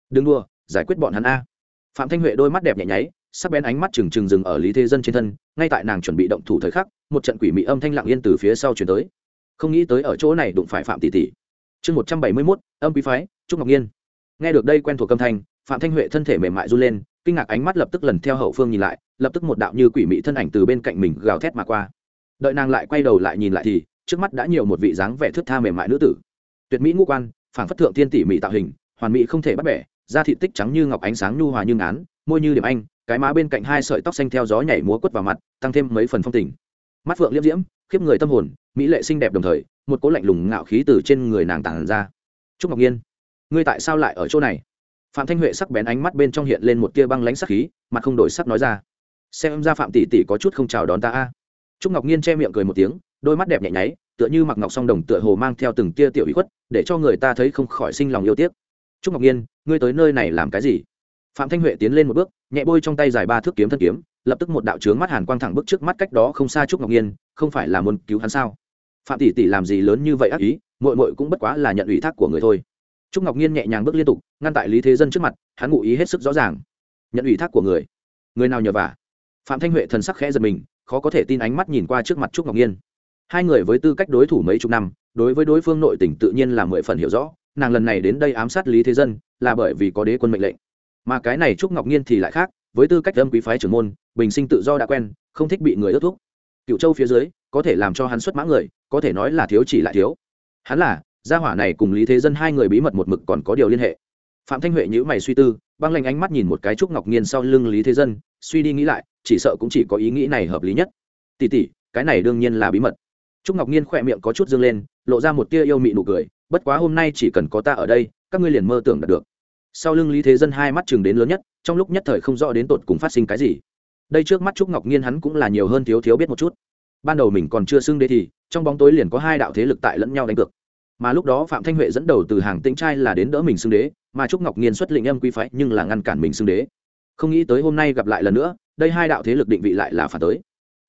Đừng đua giải quyết bọn hắn a. Phạm thanh huệ đôi mắt đẹp nhẹ nháy sắc bén ánh mắt trừng trừng dừng ở lý thế dân trên thân, ngay tại nàng chuẩn bị động thủ thời khắc, một trận quỷ mị âm thanh lặng yên từ phía sau chuyển tới. Không nghĩ tới ở chỗ này đụng phải phạm tỷ tỷ. Chương một trăm bảy mươi mốt, âm quý phái, trúc ngọc nhiên. Nghe được đây quen thuộc âm thanh, phạm thanh huệ thân thể mềm mại run lên, kinh ngạc ánh mắt lập tức lần theo hậu phương nhìn lại, lập tức một đạo như quỷ mị thân ảnh từ bên cạnh mình gào thét mà qua. Đợi nàng lại quay đầu lại nhìn lại thì, trước mắt đã nhiều một vị dáng vẻ thước tha mềm mại nữ tử. Tuyệt mỹ ngũ quan phản phất thượng thiên tỷ mỹ tạo hình, hoàn mỹ không thể bắt bẻ, da thị tích trắng như ngọc ánh sáng nhu hòa như ngán, môi như điểm anh cái má bên cạnh hai sợi tóc xanh theo gió nhảy múa quất vào mặt, tăng thêm mấy phần phong tình. Mắt phượng liễm diễm, khiếp người tâm hồn, mỹ lệ xinh đẹp đồng thời, một cố lạnh lùng ngạo khí từ trên người nàng tàn ra. Trúc ngọc nhiên, ngươi tại sao lại ở chỗ này? Phạm thanh huệ sắc bén ánh mắt bên trong hiện lên một tia băng lãnh sắc khí, mặt không đổi sắc nói ra. Xem ra phạm tỷ tỷ có chút không chào đón ta a. Trúc ngọc nhiên che miệng cười một tiếng, đôi mắt đẹp nhẹ nháy, tựa như mặc ngọc song đồng tựa hồ mang theo từng tia tiểu ý khuất, để cho người ta thấy không khỏi sinh lòng yêu tiếc. Trúc ngọc nhiên, ngươi tới nơi này làm cái gì? Phạm thanh huệ tiến lên một bước, nhẹ bôi trong tay dài ba thước kiếm thân kiếm, lập tức một đạo trướng mắt hàn quang thẳng bước trước mắt cách đó không xa trúc ngọc nhiên, không phải là muốn cứu hắn sao? Phạm tỷ tỷ làm gì lớn như vậy ác ý mội mội cũng bất quá là nhận ủy thác của người thôi. Trúc ngọc nhiên nhẹ nhàng bước liên tục, ngăn tại lý thế dân trước mặt, hắn ngụ ý hết sức rõ ràng. Nhận ủy thác của người? Người nào nhờ vả? Phạm thanh huệ thần sắc khẽ giật mình, khó có thể tin ánh mắt nhìn qua trước mặt trúc ngọc nhiên. Hai người với tư cách đối thủ mấy chục năm, đối với đối phương nội tỉnh tự nhiên là mười phần hiểu rõ, nàng lần này đến đây ám sát lý thế dân, là bởi vì có đế quân mệnh lệnh mà cái này trúc ngọc nhiên thì lại khác, với tư cách âm quý phái trưởng môn, bình sinh tự do đã quen, không thích bị người ước thúc. Cựu châu phía dưới, có thể làm cho hắn xuất mã người, có thể nói là thiếu chỉ lại thiếu. Hắn là, gia hỏa này cùng lý thế dân hai người bí mật một mực còn có điều liên hệ. Phạm thanh huệ nhữ mày suy tư, băng lanh ánh mắt nhìn một cái trúc ngọc nhiên sau lưng lý thế dân, suy đi nghĩ lại, chỉ sợ cũng chỉ có ý nghĩ này hợp lý nhất. Tỉ tỉ cái này đương nhiên là bí mật. Trúc ngọc nhiên khỏe miệng có chút dương lên, lộ ra một tia yêu mị nụ cười, bất quá hôm nay chỉ cần có ta ở đây, các ngươi liền mơ tưởng đạt được sau lưng lý thế dân hai mắt chừng đến lớn nhất, trong lúc nhất thời không rõ đến tột cùng phát sinh cái gì. Đây trước mắt trúc ngọc nhiên hắn cũng là nhiều hơn thiếu thiếu biết một chút. Ban đầu mình còn chưa xưng đế thì, trong bóng tối liền có hai đạo thế lực tại lẫn nhau đánh cược. Mà lúc đó phạm thanh huệ dẫn đầu từ hàng tĩnh trai là đến đỡ mình xưng đế, mà trúc ngọc nhiên xuất lệnh âm quy phái nhưng là ngăn cản mình xưng đế. Không nghĩ tới hôm nay gặp lại lần nữa, đây hai đạo thế lực định vị lại là phản tới.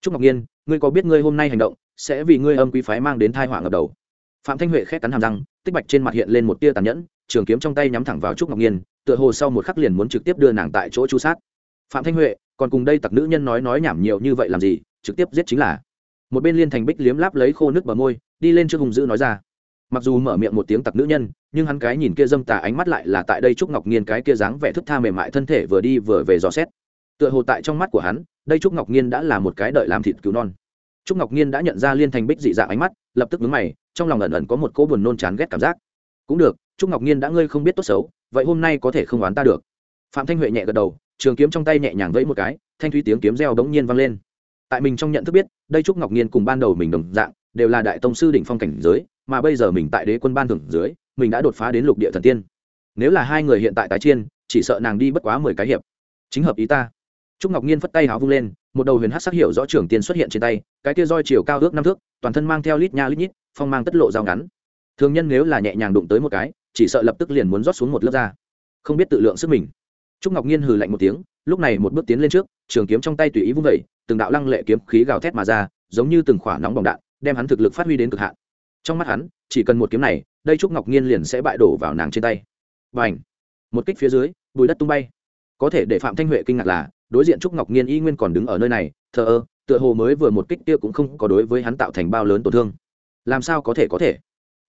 Trúc ngọc nhiên ngươi có biết ngươi hôm nay hành động, sẽ vì ngươi âm quy phái mang đến thai họa ngập đầu. Phạm thanh huệ khét cắn hàm răng, tích bạch trên mặt hiện lên một tia tàn nhẫn trường kiếm trong tay nhắm thẳng vào trúc ngọc nhiên, tựa hồ sau một khắc liền muốn trực tiếp đưa nàng tại chỗ chu sát. Phạm thanh huệ, còn cùng đây tặc nữ nhân nói nói nhảm nhiều như vậy làm gì, trực tiếp giết chính là. Một bên liên thành bích liếm láp lấy khô nước bờ môi, đi lên trước hùng dữ nói ra. Mặc dù mở miệng một tiếng tặc nữ nhân, nhưng hắn cái nhìn kia dâm tà ánh mắt lại là tại đây trúc ngọc nhiên cái kia dáng vẻ thức tha mềm mại thân thể vừa đi vừa về dò xét. Tựa hồ tại trong mắt của hắn, đây trúc ngọc nhiên đã là một cái đợi làm thịt cứu non. Trúc ngọc nhiên đã nhận ra liên thành bích dị dạng ánh mắt, lập tức vướng mày, trong lòng ẩn ẩn có một cỗ buồn nôn chán ghét cảm giác cũng được, trúc ngọc nhiên đã ngươi không biết tốt xấu, vậy hôm nay có thể không oán ta được. Phạm thanh huệ nhẹ gật đầu, trường kiếm trong tay nhẹ nhàng vẫy một cái, thanh thúy tiếng kiếm reo bỗng nhiên vang lên. Tại mình trong nhận thức biết, đây trúc ngọc nhiên cùng ban đầu mình đồng dạng, đều là đại tông sư đỉnh phong cảnh giới, mà bây giờ mình tại đế quân ban thưởng dưới, mình đã đột phá đến lục địa thần tiên. Nếu là hai người hiện tại tái chiên, chỉ sợ nàng đi bất quá mười cái hiệp. Chính hợp ý ta. Trúc ngọc nhiên phất tay háo vung lên, một đầu huyền hát sắc hiệu rõ trưởng tiên xuất hiện trên tay, cái kia roi chiều cao ước năm thước, toàn thân mang theo lít nha lít nhít, phong mang tất lộ dao ngắn thường nhân nếu là nhẹ nhàng đụng tới một cái, chỉ sợ lập tức liền muốn rót xuống một lớp da. Không biết tự lượng sức mình. Trúc ngọc nhiên hừ lạnh một tiếng, lúc này một bước tiến lên trước, trường kiếm trong tay tùy ý vung vẩy từng đạo lăng lệ kiếm khí gào thét mà ra, giống như từng khỏa nóng bỏng đạn, đem hắn thực lực phát huy đến cực hạn. Trong mắt hắn, chỉ cần một kiếm này, đây trúc ngọc nhiên liền sẽ bại đổ vào nàng trên tay. Và ảnh một kích phía dưới, bùi đất tung bay. Có thể để phạm thanh huệ kinh ngạc là, đối diện trúc ngọc nhiên y nguyên còn đứng ở nơi này, thờ ơ, tựa hồ mới vừa một kích kia cũng không có đối với hắn tạo thành bao lớn tổn thương. Làm sao có thể có thể?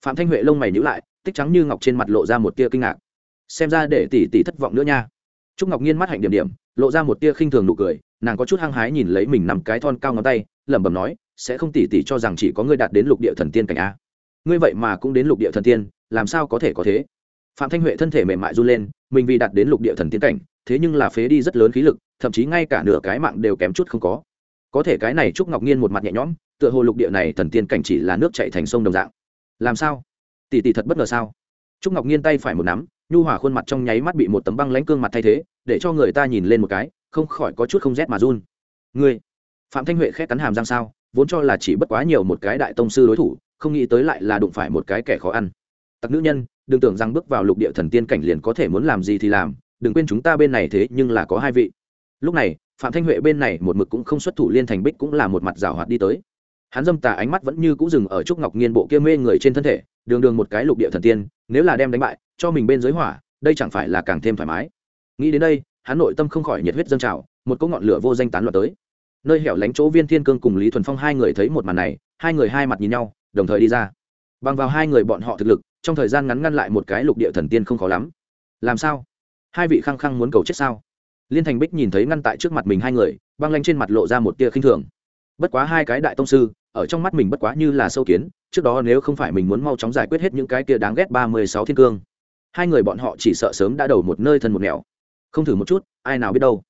Phạm thanh huệ lông mày nhữ lại, tích trắng như ngọc trên mặt lộ ra một tia kinh ngạc. Xem ra để tỷ tỷ thất vọng nữa nha. Trúc ngọc nhiên mắt hạnh điểm điểm, lộ ra một tia khinh thường nụ cười, nàng có chút hăng hái nhìn lấy mình nằm cái thon cao ngón tay, lẩm bẩm nói, sẽ không tỷ tỷ cho rằng chỉ có ngươi đạt đến lục địa thần tiên cảnh a? Ngươi vậy mà cũng đến lục địa thần tiên, làm sao có thể có thế? Phạm thanh huệ thân thể mềm mại run lên, mình vì đạt đến lục địa thần tiên cảnh, thế nhưng là phế đi rất lớn khí lực, thậm chí ngay cả nửa cái mạng đều kém chút không có. Có thể cái này trúc ngọc nhiên một mặt nhẹ nhõm, tựa hồ lục địa này thần tiên cảnh chỉ là nước chạy thành sông đồng dạng làm sao? Tỷ tỷ thật bất ngờ sao? Trúc ngọc nghiên tay phải một nắm, nhu hỏa khuôn mặt trong nháy mắt bị một tấm băng lánh cương mặt thay thế, để cho người ta nhìn lên một cái, không khỏi có chút không rét mà run. Ngươi, phạm thanh huệ khét cắn hàm răng sao, vốn cho là chỉ bất quá nhiều một cái đại tông sư đối thủ, không nghĩ tới lại là đụng phải một cái kẻ khó ăn. Tặc nữ nhân, đừng tưởng rằng bước vào lục địa thần tiên cảnh liền có thể muốn làm gì thì làm, đừng quên chúng ta bên này thế nhưng là có hai vị. Lúc này, phạm thanh huệ bên này một mực cũng không xuất thủ liên thành bích cũng là một mặt rào hoạt đi tới hắn dâm tà ánh mắt vẫn như cũng dừng ở trúc ngọc nghiên bộ kia mê người trên thân thể, đường đường một cái lục địa thần tiên, nếu là đem đánh bại, cho mình bên dưới hỏa, đây chẳng phải là càng thêm thoải mái. Nghĩ đến đây, hắn nội tâm không khỏi nhiệt huyết dâng trào, một cỗ ngọn lửa vô danh tán loạn tới. Nơi hẻo lánh chỗ viên thiên cương cùng lý thuần phong hai người thấy một màn này, hai người hai mặt nhìn nhau, đồng thời đi ra. Bằng vào hai người bọn họ thực lực, trong thời gian ngắn ngăn lại một cái lục địa thần tiên không khó lắm. Làm sao? Hai vị khăng khăng muốn cầu chết sao? Liên thành bích nhìn thấy ngăn tại trước mặt mình hai người, băng lanh trên mặt lộ ra một tia khinh thường bất quá hai cái đại tông sư, ở trong mắt mình bất quá như là sâu kiến, trước đó nếu không phải mình muốn mau chóng giải quyết hết những cái kia đáng ghét ba mươi sáu thiên cương, hai người bọn họ chỉ sợ sớm đã đầu một nơi thân một nẻo. Không thử một chút, ai nào biết đâu.